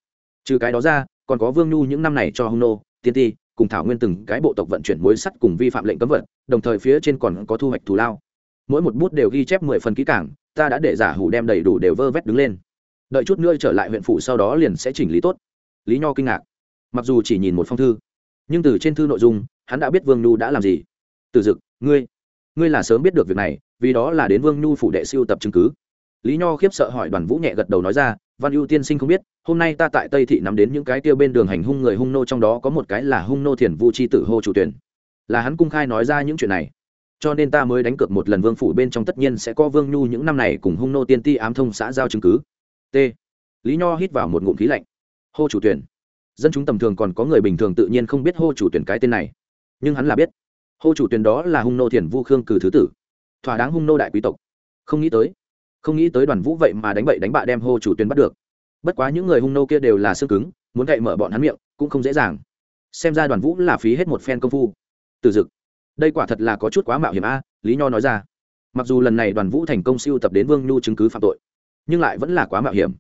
Trừ cái đó ra, còn có vương nhu những năm này cho hung nô, tiên ti, cùng thảo nguyên từng cái bộ tộc vận chuyển muối sắt cùng vi phạm lệnh cấm vận, đồng thời phía trên còn có thu hoạch thù lao. Mỗi một bút đều ghi chép mười phần kỹ cảng ta đã để giả hủ đem đầy đủ đều vơ vét đứng lên. Đợi chút nữa trở lại huyện phủ sau đó liền sẽ chỉnh lý tốt. Lý nho kinh ngạc. Mặc dù chỉ nhìn một phong thư nhưng từ trên thư nội dung, hắn đã biết vương nhu đã làm gì. Từ dực, ngươi ngươi là sớm biết được việc này, vì đó là đến vương nhu phủ đệ siêu tập chứng cứ. Lý nho khiếp sợ hỏi đoàn vũ nhẹ gật đầu nói ra, văn ưu tiên sinh không biết, hôm nay ta tại tây thị nắm đến những cái tiêu bên đường hành hung người hung nô trong đó có một cái là hung nô thiền vu c h i tử hô chủ tuyển là hắn cung khai nói ra những chuyện này. Cho nên ta mới đánh cược một lần vương phủ bên trong tất nhiên sẽ có vương nhu những năm này cùng hung nô tiên ti ám thông xã giao chứng cứ. T. Lý nho hít vào một ngụm khí lạnh. Hô chủ tuyển dân chúng tầm thường còn có người bình thường tự nhiên không biết hô chủ tuyển cái tên này. Nhưng hắn là biết. Hô chủ tuyển đó là hung nô thiền vu khương cử thứ tử. Thỏa đáng hung nô đại quý tộc. Không nghĩ tới. Không nghĩ tới đoàn vũ vậy mà đánh bậy đánh bạ đem hô chủ tuyển bắt được. Bất quá những người hung nô kia đều là xương cứng, muốn cậy mở bọn hắn miệng, cũng không dễ dàng. Xem ra đoàn vũ là phí hết một phen công phu. Từ dực, đây quả thật là có chút quá mạo hiểm a, lý nho nói ra. Mặc dù lần này đoàn vũ thành công siêu tập đến vương nhu chứng cứ phạm tội, nhưng lại vẫn là quá mạo hiểm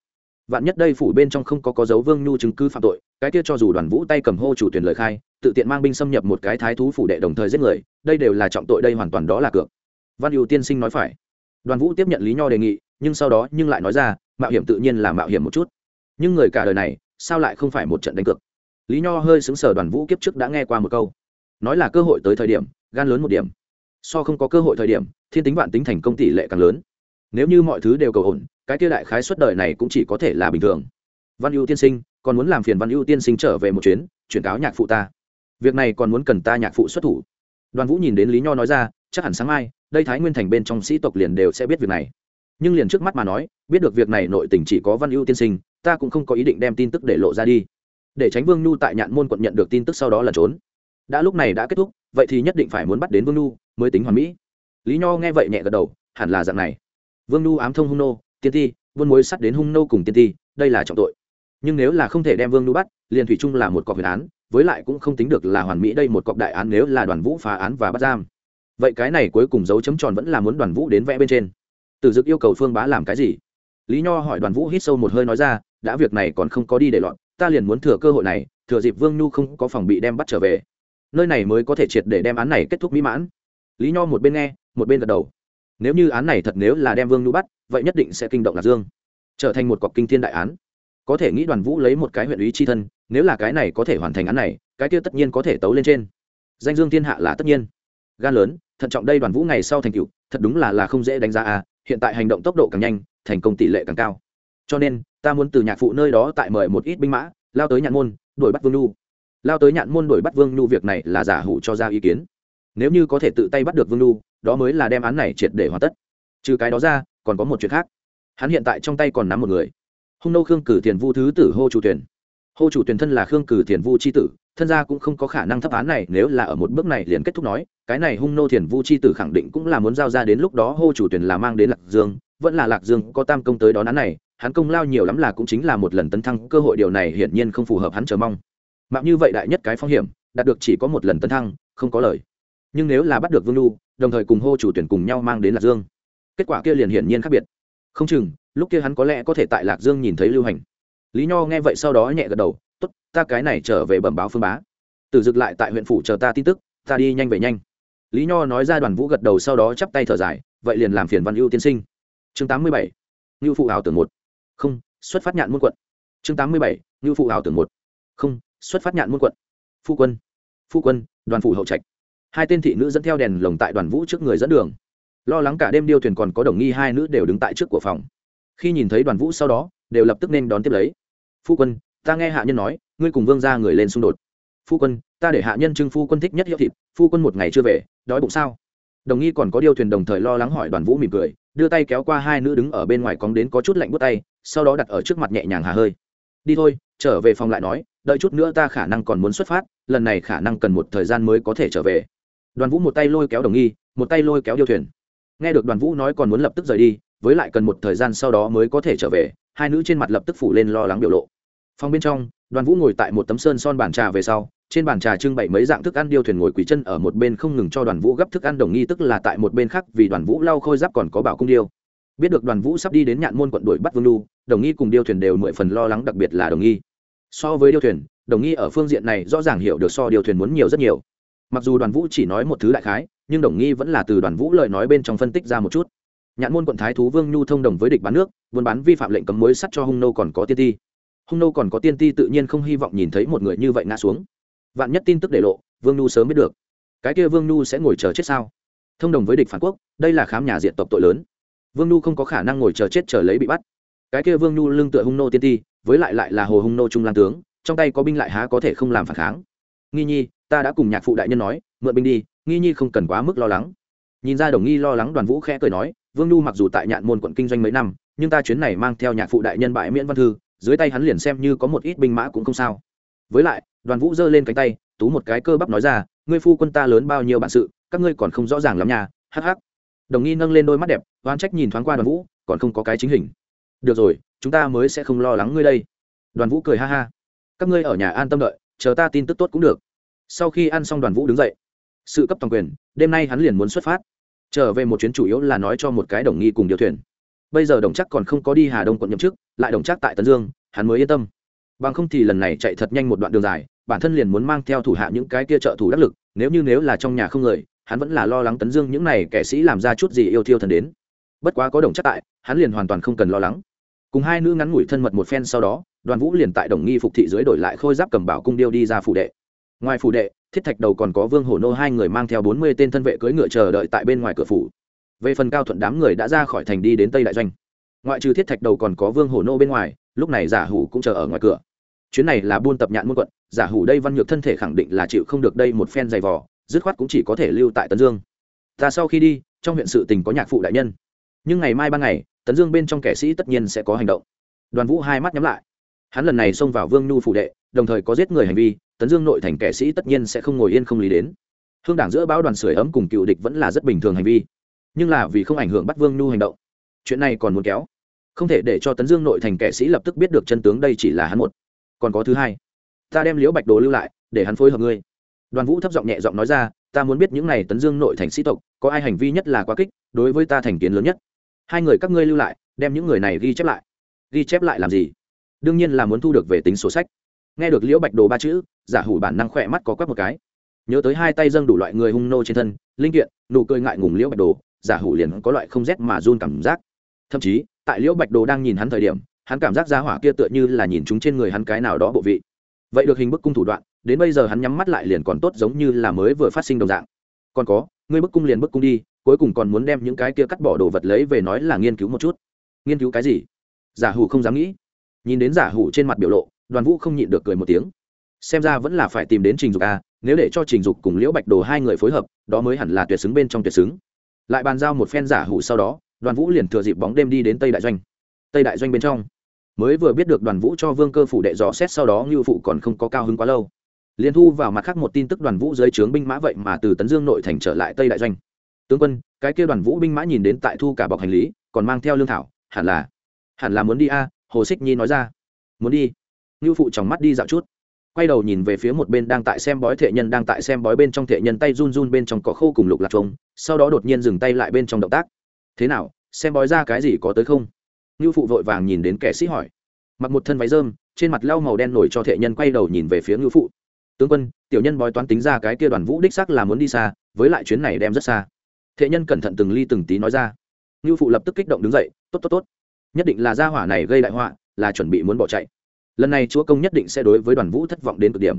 vạn nhất đây phủ bên trong không có có dấu vương nhu chứng cứ phạm tội, cái kia cho dù đoàn vũ tay cầm hô chủ tuyển lời khai, tự tiện mang binh xâm nhập một cái thái thú phủ đệ đồng thời giết người, đây đều là trọng tội đây hoàn toàn đó là cược. Văn hữu tiên sinh nói phải. Đoàn vũ tiếp nhận lý nho đề nghị, nhưng sau đó nhưng lại nói ra, mạo hiểm tự nhiên là mạo hiểm một chút. Nhưng người cả đời này, sao lại không phải một trận đánh cược? Lý nho hơi xứng sở đoàn vũ kiếp trước đã nghe qua một câu. Nói là cơ hội tới thời điểm, gan lớn một điểm. So không có cơ hội thời điểm, thiên tính vạn tính thành công tỷ lệ càng lớn. Nếu như mọi thứ đều cầu ổn cái kia đại khái suất đời này cũng chỉ có thể là bình thường. Văn ưu tiên sinh, còn muốn làm phiền văn ưu tiên sinh trở về một chuyến, chuyển cáo nhạc phụ ta. Việc này còn muốn cần ta nhạc phụ xuất thủ. Đoàn vũ nhìn đến lý nho nói ra, chắc hẳn sáng mai, đây thái nguyên thành bên trong sĩ tộc liền đều sẽ biết việc này. Nhưng liền trước mắt mà nói, biết được việc này nội tình chỉ có văn ưu tiên sinh, ta cũng không có ý định đem tin tức để lộ ra đi. Để tránh vương nhu tại nhạn môn quận nhận được tin tức sau đó là trốn. Đã lúc này đã kết thúc, vậy thì nhất định phải muốn bắt đến vương nhu mới tính hoàn mỹ. Lý nho nghe vậy nhẹ gật đầu, hẳn là dạng này. Vương nhu ám thông hung nô tiên ti, buôn mối sắt đến hung nô cùng tiên ti, đây là trọng tội. Nhưng nếu là không thể đem vương nu bắt, liền thủy chung là một cọc huyền án, với lại cũng không tính được là hoàn mỹ đây một cọc đại án nếu là đoàn vũ phá án và bắt giam. Vậy cái này cuối cùng dấu chấm tròn vẫn là muốn đoàn vũ đến vẽ bên trên. Từ dực yêu cầu phương bá làm cái gì? Lý nho hỏi đoàn vũ hít sâu một hơi nói ra, đã việc này còn không có đi để loạn, ta liền muốn thừa cơ hội này, thừa dịp vương nhu không có phòng bị đem bắt trở về. Nơi này mới có thể triệt để đem án này kết thúc mỹ mãn. Lý nho một bên nghe, một bên gật đầu nếu như án này thật nếu là đem vương nhu bắt, vậy nhất định sẽ kinh động lạc dương, trở thành một cọc kinh thiên đại án. Có thể nghĩ đoàn vũ lấy một cái huyện ý c h i thân, nếu là cái này có thể hoàn thành án này, cái kia tất nhiên có thể tấu lên trên. Danh dương thiên hạ là tất nhiên. Gan lớn, thận trọng đây đoàn vũ ngày sau thành cựu thật đúng là là không dễ đánh giá à hiện tại hành động tốc độ càng nhanh, thành công tỷ lệ càng cao. Cho nên, ta muốn từ nhạc phụ nơi đó tại mời một ít binh mã, lao tới nhạn môn, đuổi bắt vương nhu. Lao tới nhạn môn đuổi bắt vương nhu việc này là giả hủ cho ra ý kiến nếu như có thể tự tay bắt được vương lu đó mới là đem án này triệt để hoàn tất. Trừ cái đó ra, còn có một chuyện khác. Hắn hiện tại trong tay còn nắm một người. Hung nô khương cử tiền vu thứ tử hô chủ tuyển hô chủ tuyển thân là khương cử tiền vu c h i tử, thân gia cũng không có khả năng thấp án này, nếu là ở một bước này liền kết thúc nói, cái này hung nô thiền vu c h i tử khẳng định cũng là muốn giao ra đến lúc đó hô chủ tuyển là mang đến lạc dương, vẫn là lạc dương có tam công tới đón án này, hắn công lao nhiều lắm là cũng chính là một lần tấn thăng, cơ hội điều này hiển nhiên không phù hợp hắn chờ mong. Mạo như vậy đại nhất cái phong hiểm, đạt được chỉ có một lần tấn thăng, không có lời nhưng nếu là bắt được vương lu đồng thời cùng hô chủ tuyển cùng nhau mang đến lạc dương, kết quả kia liền hiển nhiên khác biệt. Không chừng, lúc kia hắn có lẽ có thể tại lạc dương nhìn thấy lưu hành. Lý nho nghe vậy sau đó nhẹ gật đầu t ố t ta cái này trở về bẩm báo phương bá. Từ dực lại tại huyện phủ chờ ta tin tức, ta đi nhanh về nhanh. Lý nho nói ra đoàn vũ gật đầu sau đó chắp tay thở dài, vậy liền làm phiền văn ưu tiên sinh. Chương tám mươi bảy, ngưu phụ ảo tưởng một. Không, xuất phát nhạn muôn quận. Chương tám mươi bảy, ngưu phụ ảo tưởng một. Không, xuất phát nhạn muôn quận. Phu quân phu quân, đoàn phủ hậu trạch hai tên thị nữ dẫn theo đèn lồng tại đoàn vũ trước người dẫn đường. Lo lắng cả đêm điêu thuyền còn có đồng nghi hai nữ đều đứng tại trước của phòng. Khi nhìn thấy đoàn vũ sau đó, đều lập tức nên đón tiếp lấy. Phu quân, ta nghe hạ nhân nói, ngươi cùng vương ra người lên xung đột. Phu quân, ta để hạ nhân trưng phu quân thích nhất hiệu thịt, phu quân một ngày chưa về, đói bụng sao? Đồng nghi còn có điêu thuyền đồng thời lo lắng hỏi đoàn vũ mỉm cười, đưa tay kéo qua hai nữ đứng ở bên ngoài cóng đến có chút lạnh bút tay, sau đó đặt ở trước mặt nhẹ nhàng hà hơi. Đi thôi, trở về phòng lại nói, đợi chút nữa ta khả năng còn muốn xuất phát, lần này khả năng cần một thời gian mới có thể trở về đoàn vũ một tay lôi kéo đồng nghi, một tay lôi kéo điêu thuyền. Nghe được đoàn vũ nói còn muốn lập tức rời đi, với lại cần một thời gian sau đó mới có thể trở về, hai nữ trên mặt lập tức phủ lên lo lắng biểu lộ. Phòng bên trong, đoàn vũ ngồi tại một tấm sơn son bàn trà về sau, trên bàn trà trưng bày mấy dạng thức ăn điêu thuyền ngồi quỳ chân ở một bên không ngừng cho đoàn vũ gấp thức ăn đồng nghi, tức là tại một bên khác vì đoàn vũ lau khôi giáp còn có bảo cung điêu. Biết được đoàn vũ sắp đi đến nhạn môn quận đuổi bắt vương lu đồng nghi cùng điêu thuyền đều mười phần lo lắng, đặc biệt là đồng nghi. So với điêu thuyền, đồng nghi ở phương diện này rõ ràng hiểu được so điêu thuyền muốn nhiều rất nhiều mặc dù đoàn vũ chỉ nói một thứ đại khái, nhưng đồng nghi vẫn là từ đoàn vũ lời nói bên trong phân tích ra một chút. Nhạn môn quận thái thú vương nhu thông đồng với địch bán nước, buôn bán vi phạm lệnh cấm mối sắt cho hung nô còn có tiên ti. Hung nô còn có tiên ti tự nhiên không hy vọng nhìn thấy một người như vậy ngã xuống. Vạn nhất tin tức để lộ, vương nhu sớm biết được. Cái kia vương nhu sẽ ngồi chờ chết sao? Thông đồng với địch phản quốc, đây là khám nhà diện tộc tội lớn. Vương nhu không có khả năng ngồi chờ chết chờ lấy bị bắt. Cái kia vương nhu lưng tựa hung nô tiên ti, với lại lại là hồ hung nô trung lan tướng, trong tay có binh lại há có thể không làm phản kháng nghi nhi, ta đã cùng nhạc phụ đại nhân nói, mượn binh đi, nghi nhi không cần quá mức lo lắng. Nhìn ra đồng nghi lo lắng, đoàn vũ khẽ cười nói, vương nhu mặc dù tại nhạn môn quận kinh doanh mấy năm, nhưng ta chuyến này mang theo nhạc phụ đại nhân bãi miễn văn thư, dưới tay hắn liền xem như có một ít binh mã cũng không sao. Với lại, đoàn vũ giơ lên cánh tay, tú một cái cơ bắp nói ra, ngươi phu quân ta lớn bao nhiêu bản sự, các ngươi còn không rõ ràng lắm nhà hắc hắc. Đồng nghi nâng lên đôi mắt đẹp oan trách nhìn thoáng qua đoàn vũ, còn không có cái chính hình. Được rồi, chúng ta mới sẽ không lo lắng ngươi đây. Đoàn vũ cười ha ha. Các ngươi ở nhà an tâm đợi chờ ta tin tức tốt cũng được. Sau khi ăn xong đoàn vũ đứng dậy, sự cấp toàn quyền, đêm nay hắn liền muốn xuất phát. Trở về một chuyến chủ yếu là nói cho một cái đồng nghi cùng điều thuyền. Bây giờ đồng chắc còn không có đi hà đông quận nhậm chức, lại đồng chắc tại tấn dương, hắn mới yên tâm. Bằng không thì lần này chạy thật nhanh một đoạn đường dài, bản thân liền muốn mang theo thủ hạ những cái kia trợ thủ đắc lực, nếu như nếu là trong nhà không người, hắn vẫn là lo lắng tấn dương những này kẻ sĩ làm ra chút gì yêu thiêu thần đến. Bất quá có đồng chắc tại, hắn liền hoàn toàn không cần lo lắng. Cùng hai nữ ngắn ngủi thân mật một phen sau đó đoàn vũ liền tại đồng nghi phục thị dưới đổi lại khôi giáp cầm bảo cung điêu đi ra phủ đệ. Ngoài phủ đệ, thiết thạch đầu còn có vương hổ nô hai người mang theo bốn mươi tên thân vệ cưỡi ngựa chờ đợi tại bên ngoài cửa phủ. Về phần cao thuận đám người đã ra khỏi thành đi đến tây đại doanh. Ngoại trừ thiết thạch đầu còn có vương hổ nô bên ngoài, lúc này giả hủ cũng chờ ở ngoài cửa. Chuyến này là buôn tập nhạn muôn quận, giả hủ đây văn nhược thân thể khẳng định là chịu không được đây một phen dày vò, dứt khoát cũng chỉ có thể lưu tại tấn dương. Ta sau khi đi, trong huyện sự tình có nhạc phụ đại nhân. Nhưng ngày mai ban ngày, tấn dương bên trong kẻ sĩ tất nhiên sẽ có hành động. Đoàn vũ hai mắt nhắm lại hắn lần này xông vào vương nhu phủ đệ, đồng thời có giết người hành vi, tấn dương nội thành kẻ sĩ tất nhiên sẽ không ngồi yên không lý đến. Hương đảng giữa bão đoàn sưởi ấm cùng cựu địch vẫn là rất bình thường hành vi, nhưng là vì không ảnh hưởng bắt vương nhu hành động, chuyện này còn muốn kéo. Không thể để cho tấn dương nội thành kẻ sĩ lập tức biết được chân tướng đây chỉ là hắn một. Còn có thứ hai, ta đem liễu bạch đồ lưu lại, để hắn phối hợp ngươi. Đoàn vũ thấp giọng nhẹ giọng nói ra, ta muốn biết những n à y tấn dương nội thành sĩ tộc, có ai hành vi nhất là quá kích, đối với ta thành kiến lớn nhất. Hai người các ngươi lưu lại, đem những người này ghi chép lại. Ghi chép lại làm gì? Đương nhiên là muốn thu được về tính sổ sách. Nghe được liễu bạch đồ ba chữ, giả hủ bản năng khỏe mắt có quét một cái. Nhớ tới hai tay dâng đủ loại người hung nô trên thân, linh kiện, nụ cười ngại ngùng liễu bạch đồ, giả hủ liền có loại không rét mà run cảm giác. Thậm chí, tại liễu bạch đồ đang nhìn hắn thời điểm, hắn cảm giác giá hỏa kia tựa như là nhìn chúng trên người hắn cái nào đó bộ vị. Vậy được hình bức cung thủ đoạn, đến bây giờ hắn nhắm mắt lại liền còn tốt giống như là mới vừa phát sinh đồng dạng. Còn có, ngươi bức cung liền bức cung đi, cuối cùng còn muốn đem những cái kia cắt bỏ đồ vật lấy về nói là nghiên cứu một chút. Nghiên cứu cái gì? Giả hủ không dám nghĩ nhìn đến giả hủ trên mặt biểu lộ, đoàn vũ không nhịn được cười một tiếng. Xem ra vẫn là phải tìm đến trình dục a nếu để cho trình dục cùng liễu bạch đồ hai người phối hợp, đó mới hẳn là tuyệt xứng bên trong tuyệt xứng. Lại bàn giao một phen giả hủ sau đó, đoàn vũ liền thừa dịp bóng đêm đi đến tây đại doanh. Tây đại doanh bên trong. Mới vừa biết được đoàn vũ cho vương cơ phủ đệ dò xét sau đó ngưu phụ còn không có cao hứng quá lâu. Liền thu vào mặt khác một tin tức đoàn vũ dưới trướng binh mã vậy mà từ tấn dương nội thành trở lại tây đại doanh. Tướng quân, cái kia đoàn vũ binh mã nhìn đến tại thu cả bọc hành lý, còn mang theo lương thảo, hẳn là hẳn là muốn đi a hồ xích nhi nói ra, muốn đi? Ngưu phụ chòng mắt đi dạo chút, quay đầu nhìn về phía một bên đang tại xem bói thệ nhân đang tại xem bói bên trong thệ nhân tay run run bên trong cỏ khô cùng lục lạc trống, sau đó đột nhiên dừng tay lại bên trong động tác. Thế nào, xem bói ra cái gì có tới không? Ngưu phụ vội vàng nhìn đến kẻ sĩ hỏi. Mặc một thân váy rơm, trên mặt lau màu đen nổi cho thệ nhân quay đầu nhìn về phía ngưu phụ. Tướng quân, tiểu nhân bói toán tính ra cái kia đoàn vũ đích sắc là muốn đi xa, với lại chuyến này đem rất xa. Thệ nhân cẩn thận từng ly từng tí nói ra. Ngưu phụ lập tức kích động đứng dậy, tốt tốt tốt nhất định là gia hỏa này gây đại họa, là chuẩn bị muốn bỏ chạy. Lần này chúa công nhất định sẽ đối với đoàn vũ thất vọng đến cực điểm.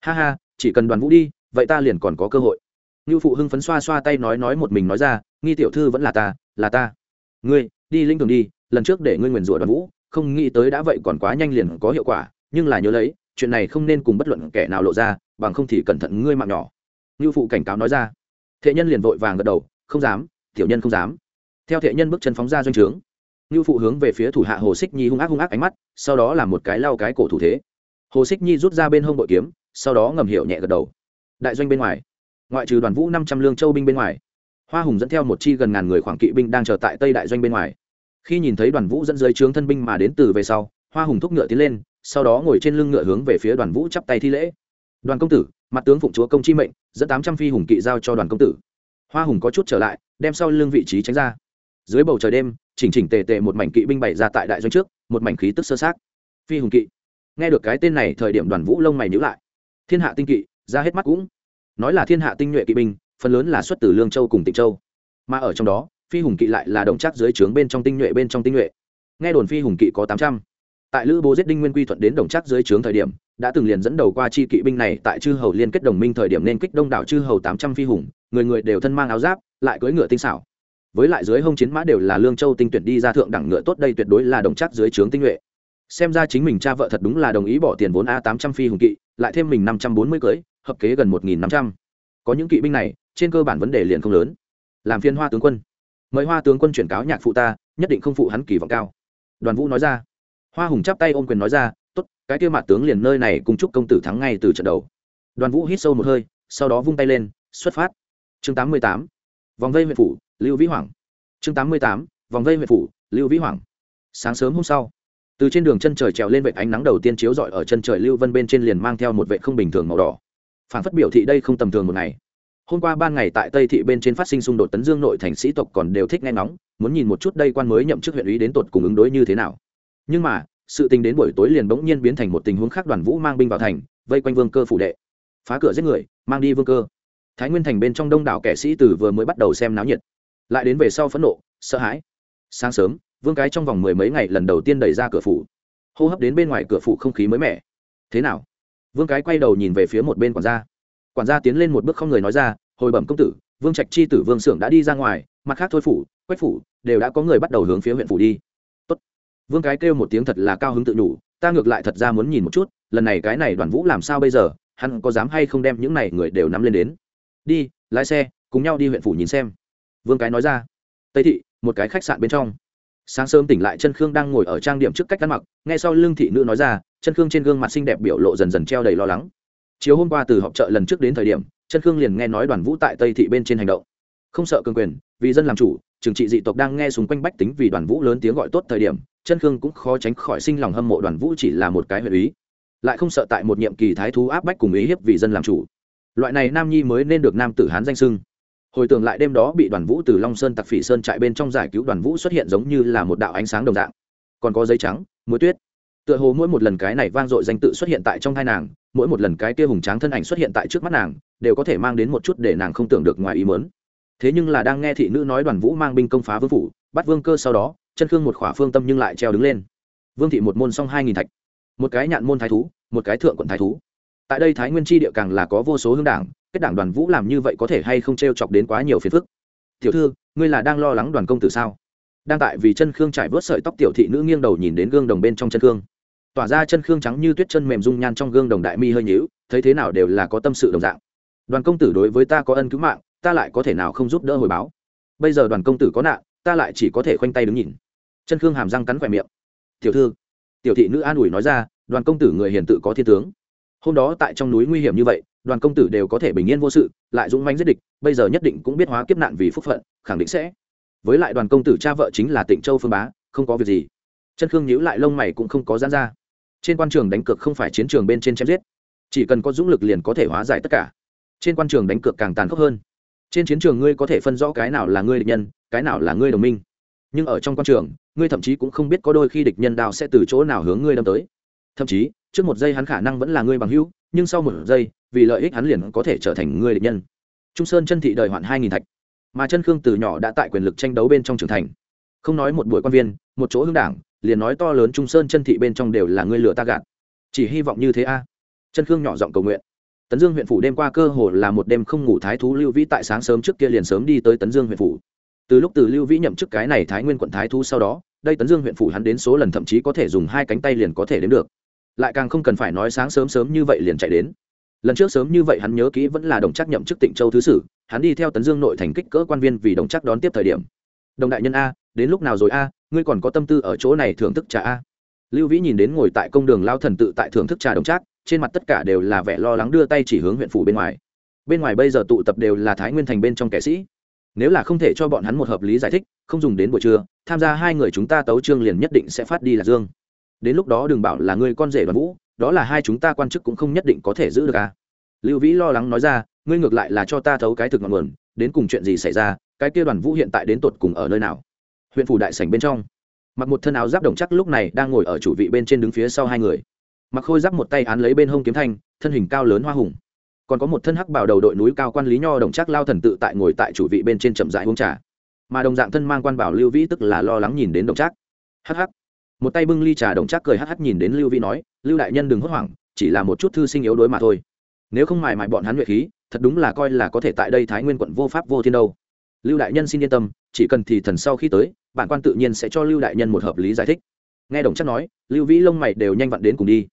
Ha ha, chỉ cần đoàn vũ đi, vậy ta liền còn có cơ hội. Ngưu phụ hưng phấn xoa xoa tay nói nói một mình nói ra, nghi tiểu thư vẫn là ta là ta. Ngươi, đi linh thường đi, lần trước để ngươi nguyền rủa đoàn vũ, không nghĩ tới đã vậy còn quá nhanh liền có hiệu quả, nhưng là nhớ lấy, chuyện này không nên cùng bất luận kẻ nào lộ ra, bằng không thì cẩn thận ngươi mạng nhỏ. Ngưu phụ cảnh cáo nói ra. Thệ nhân liền vội vàng gật đầu, không dám, tiểu nhân không dám. Theo thệ nhân bước chân phóng ra doanh trướng ngưu phụ hướng về phía thủ hạ hồ xích nhi hung ác hung ác ánh mắt, sau đó là một cái lau cái cổ thủ thế. Hồ xích nhi rút ra bên hông bội kiếm, sau đó ngầm hiểu nhẹ gật đầu. Đại doanh bên ngoài. Ngoại trừ đoàn vũ năm trăm lương châu binh bên ngoài, hoa hùng dẫn theo một chi gần ngàn người khoảng kỵ binh đang chờ tại tây đại doanh bên ngoài. Khi nhìn thấy đoàn vũ dẫn dưới trướng thân binh mà đến từ về sau, hoa hùng thúc ngựa tiến lên, sau đó ngồi trên lưng ngựa hướng về phía đoàn vũ chắp tay thi lễ. Đoàn công tử, mặt tướng phụng chúa công chi mệnh, dẫn tám trăm phi hùng kỵ giao cho đoàn công tử. Hoa hùng có chút trở lại, đem sau lưng vị trí tránh ra. Dưới bầu trời đêm chỉnh chỉnh tề tề một mảnh kỵ binh bày ra tại đại doanh trước, một mảnh khí tức sơ sát phi hùng kỵ. Nghe được cái tên này, thời điểm đoàn vũ lông mày nhữ lại. Thiên hạ tinh kỵ, ra hết mắt cũng. Nói là thiên hạ tinh nhuệ kỵ binh, phần lớn là xuất từ lương châu cùng tịnh châu. Mà ở trong đó, phi hùng kỵ lại là đồng chắc dưới trướng bên trong tinh nhuệ, bên trong tinh nhuệ. Nghe đồn phi hùng kỵ có tám trăm. Tại lữ bố giết đinh nguyên quy thuận đến đồng chắc dưới trướng thời điểm, đã từng liền dẫn đầu qua chi kỵ binh này tại chư hầu liên kết đồng minh thời điểm nên kích đông đảo chư hầu tám trăm phi hùng, người người đều thân mang áo giáp, lại cưỡi ngựa tinh xảo với lại dưới hông chiến mã đều là lương châu tinh tuyển đi ra thượng đẳng ngựa tốt, đây tuyệt đối là đồng chắc dưới trướng tinh nhuệ. Xem ra chính mình cha vợ thật đúng là đồng ý bỏ tiền vốn a tám trăm phi hùng kỵ, lại thêm mình năm trăm bốn mươi cưới, hợp kế gần một nghìn năm trăm. Có những kỵ binh này, trên cơ bản vấn đề liền không lớn. Làm phiên hoa tướng quân. Mời hoa tướng quân chuyển cáo nhạc phụ ta, nhất định không phụ hắn kỳ vọng cao. Đoàn vũ nói ra. Hoa hùng chắp tay ôm quyền nói ra t ố t cái kêu mạ tướng liền nơi này cùng chúc công tử thắng ngay từ trận đầu. Đoàn vũ hít sâu một hơi, sau đó vung tay lên, xuất phát. Chương tám mươi tám. Vòng vây huyện phủ lưu vĩ hoàng. Chương tám mươi tám, vòng vây huyện phủ, lưu vĩ hoàng. Sáng sớm hôm sau, từ trên đường chân trời trèo lên vệ ánh nắng đầu tiên chiếu rọi ở chân trời lưu vân bên trên liền mang theo một vệ không bình thường màu đỏ. Phản phất biểu thị đây không tầm thường một ngày. Hôm qua ban ngày tại tây thị bên trên phát sinh xung đột tấn dương nội thành sĩ tộc còn đều thích nghe ngóng, muốn nhìn một chút đây quan mới nhậm chức huyện ủy đến tột cùng ứng đối như thế nào. Nhưng mà, sự tình đến buổi tối liền bỗng nhiên biến thành một tình huống khác đoàn vũ mang binh vào thành, vây quanh vương cơ phủ đệ. Phá cửa giết người, mang đi vương cơ. Thái nguyên thành bên trong đông đảo kẻ sĩ tử vừa mới bắt đầu xem náo nhiệt lại đến về sau phẫn nộ, sợ hãi. Sáng sớm, vương cái trong vòng mười mấy ngày lần đầu tiên đẩy ra cửa phủ. Hô hấp đến bên ngoài cửa phủ không khí mới mẻ. Thế nào? Vương cái quay đầu nhìn về phía một bên quản gia. Quản gia tiến lên một bước không người nói ra, hồi bẩm công tử, vương trạch chi tử vương xưởng đã đi ra ngoài, mặt khác thôi phủ, quách phủ, đều đã có người bắt đầu hướng phía huyện phủ đi. Tốt. vương cái kêu một tiếng thật là cao hứng tự nhủ, ta ngược lại thật ra muốn nhìn một chút, lần này cái này đoàn vũ làm sao bây giờ, hắn có dám hay không đem những này người đều nắm lên đến. Đi, lái xe, cùng nhau đi huyện phủ nhìn xem vương cái nói ra. Tây thị, một cái khách sạn bên trong. Sáng sớm tỉnh lại chân khương đang ngồi ở trang điểm trước cách ăn mặc, nghe sau lương thị nữ nói ra chân khương trên gương mặt xinh đẹp biểu lộ dần dần treo đầy lo lắng. Chiều hôm qua từ họp chợ lần trước đến thời điểm chân khương liền nghe nói đoàn vũ tại tây thị bên trên hành động. Không sợ cường quyền, vì dân làm chủ trừng trị dị tộc đang nghe xung quanh bách tính vì đoàn vũ lớn tiếng gọi tốt thời điểm chân khương cũng khó tránh khỏi sinh lòng hâm mộ đoàn vũ chỉ là một cái huyện ý. Lại không sợ tại một nhiệm kỳ thái thú áp bách cùng ý hiếp vì dân làm chủ. Loại này nam nhi mới nên được nam tử hán danh sưng hồi tưởng lại đêm đó bị đoàn vũ từ long sơn tặc phỉ sơn trại bên trong giải cứu, đoàn vũ xuất hiện giống như là một đạo ánh sáng đồng dạng. Còn có giấy trắng muối tuyết. Tựa hồ mỗi một lần cái này vang dội danh tự xuất hiện tại trong hai nàng, mỗi một lần cái kia hùng tráng thân ảnh xuất hiện tại trước mắt nàng, đều có thể mang đến một chút để nàng không tưởng được ngoài ý mớn thế nhưng là đang nghe thị nữ nói đoàn vũ mang binh công phá vương phủ, bắt vương cơ sau đó, chân khương một khỏa phương tâm nhưng lại treo đứng lên. Vương thị một môn xong hai nghìn thạch. Một cái nhạn môn thái thú, một cái thượng quận thái thú. Tại đây thái nguyên tri địa càng là có vô số hương đảng kết đảng đoàn vũ làm như vậy có thể hay không t r e o chọc đến quá nhiều phiền phức? Tiểu thư, ngươi là đang lo lắng đoàn công tử sao? Đang tại vì chân khương trải vớt sợi tóc tiểu thị nữ nghiêng đầu nhìn đến gương đồng bên trong chân khương. Tỏa ra chân khương trắng như tuyết chân mềm dung nhan trong gương đồng đại mi hơi nhíu, thấy thế nào đều là có tâm sự đồng dạng. Đoàn công tử đối với ta có ân cứu mạng, ta lại có thể nào không giúp đỡ hồi báo? Bây giờ đoàn công tử có nạn, ta lại chỉ có thể khoanh tay đứng nhìn. Chân khương hàm răng cắn khỏe miệng. Tiểu thư, tiểu thị nữ an ủi nói ra, đoàn công tử người hiền tự có thiên tướng hôm đó tại trong núi nguy hiểm như vậy, đoàn công tử đều có thể bình yên vô sự, lại dũng manh giết địch, bây giờ nhất định cũng biết hóa kiếp nạn vì phúc phận, khẳng định sẽ. Với lại đoàn công tử cha vợ chính là tịnh châu phương bá, không có việc gì. Chân khương nhíu lại lông mày cũng không có giãn ra. Trên quan trường đánh cược không phải chiến trường bên trên chém giết, chỉ cần có dũng lực liền có thể hóa giải tất cả. Trên quan trường đánh cược càng tàn khốc hơn. Trên chiến trường ngươi có thể phân rõ cái nào là ngươi địch nhân, cái nào là ngươi đồng minh. Nhưng ở trong quan trường, ngươi thậm chí cũng không biết có đôi khi địch nhân đào sẽ từ chỗ nào hướng ngươi đâm tới thậm chí, trước một giây hắn khả năng vẫn là ngươi bằng hữu, nhưng sau một giây, vì lợi ích hắn liền có thể trở thành ngươi địch nhân. Trung sơn chân thị đời hoạn hai nghìn thạch. Mà chân khương từ nhỏ đã tại quyền lực tranh đấu bên trong trưởng thành. Không nói một buổi quan viên, một chỗ hương đảng, liền nói to lớn trung sơn chân thị bên trong đều là ngươi lừa ta gạt. Chỉ hy vọng như thế a. Chân khương nhỏ giọng cầu nguyện. Tấn dương huyện phủ đêm qua cơ hồ là một đêm không ngủ thái thú lưu vĩ tại sáng sớm trước kia liền sớm đi tới tấn dương huyện phủ. Từ lúc từ lưu vĩ nhậm chức cái này thái nguyên quận thái thú sau đó, đây tấn dương huyện phủ hắn đến số lần thậm chí có thể dùng hai cánh tay liền có thể đến được lại càng không cần phải nói sáng sớm sớm như vậy liền chạy đến. Lần trước sớm như vậy hắn nhớ kỹ vẫn là đồng chắc nhậm chức tịnh châu thứ sử, hắn đi theo tấn dương nội thành kích cỡ quan viên vì đồng chắc đón tiếp thời điểm. Đồng đại nhân a, đến lúc nào rồi a, ngươi còn có tâm tư ở chỗ này thưởng thức trà a? Lưu vĩ nhìn đến ngồi tại công đường lao thần tự tại thưởng thức trà đồng trác, trên mặt tất cả đều là vẻ lo lắng đưa tay chỉ hướng huyện phủ bên ngoài. Bên ngoài bây giờ tụ tập đều là thái nguyên thành bên trong kẻ sĩ. Nếu là không thể cho bọn hắn một hợp lý giải thích, không dùng đến buổi trưa, tham gia hai người chúng ta tấu trương liền nhất định sẽ phát đi là dương đến lúc đó đừng bảo là ngươi con rể đoàn vũ, đó là hai chúng ta quan chức cũng không nhất định có thể giữ được à. Lưu vĩ lo lắng nói ra, ngươi ngược lại là cho ta thấu cái thực ngọn nguồn, đến cùng chuyện gì xảy ra, cái kia đoàn vũ hiện tại đến tột cùng ở nơi nào? Huyện phủ đại sảnh bên trong. Mặc một thân áo giáp đồng chắc lúc này đang ngồi ở chủ vị bên trên đứng phía sau hai người. Mặc khôi giáp một tay án lấy bên hông kiếm thanh, thân hình cao lớn hoa hùng. Còn có một thân hắc bảo đầu đội núi cao quan lý nho đồng chắc lao thần tự tại ngồi tại chủ vị bên trên chậm rãi uống trà. Mà đồng dạng thân mang quan bảo lưu vĩ tức là lo lắng nhìn đến đồng chắc. Hắc một tay bưng ly trà đồng chắc cười hh nhìn đến lưu vĩ nói, lưu đại nhân đừng hốt hoảng, chỉ là một chút thư sinh yếu đối mà thôi. Nếu không mài mài bọn hắn nhuệ khí, thật đúng là coi là có thể tại đây thái nguyên quận vô pháp vô thiên đâu. Lưu đại nhân xin yên tâm, chỉ cần thì thần sau khi tới, bản quan tự nhiên sẽ cho lưu đại nhân một hợp lý giải thích. Nghe đồng chắc nói, lưu vĩ lông mày đều nhanh vặn đến cùng đi.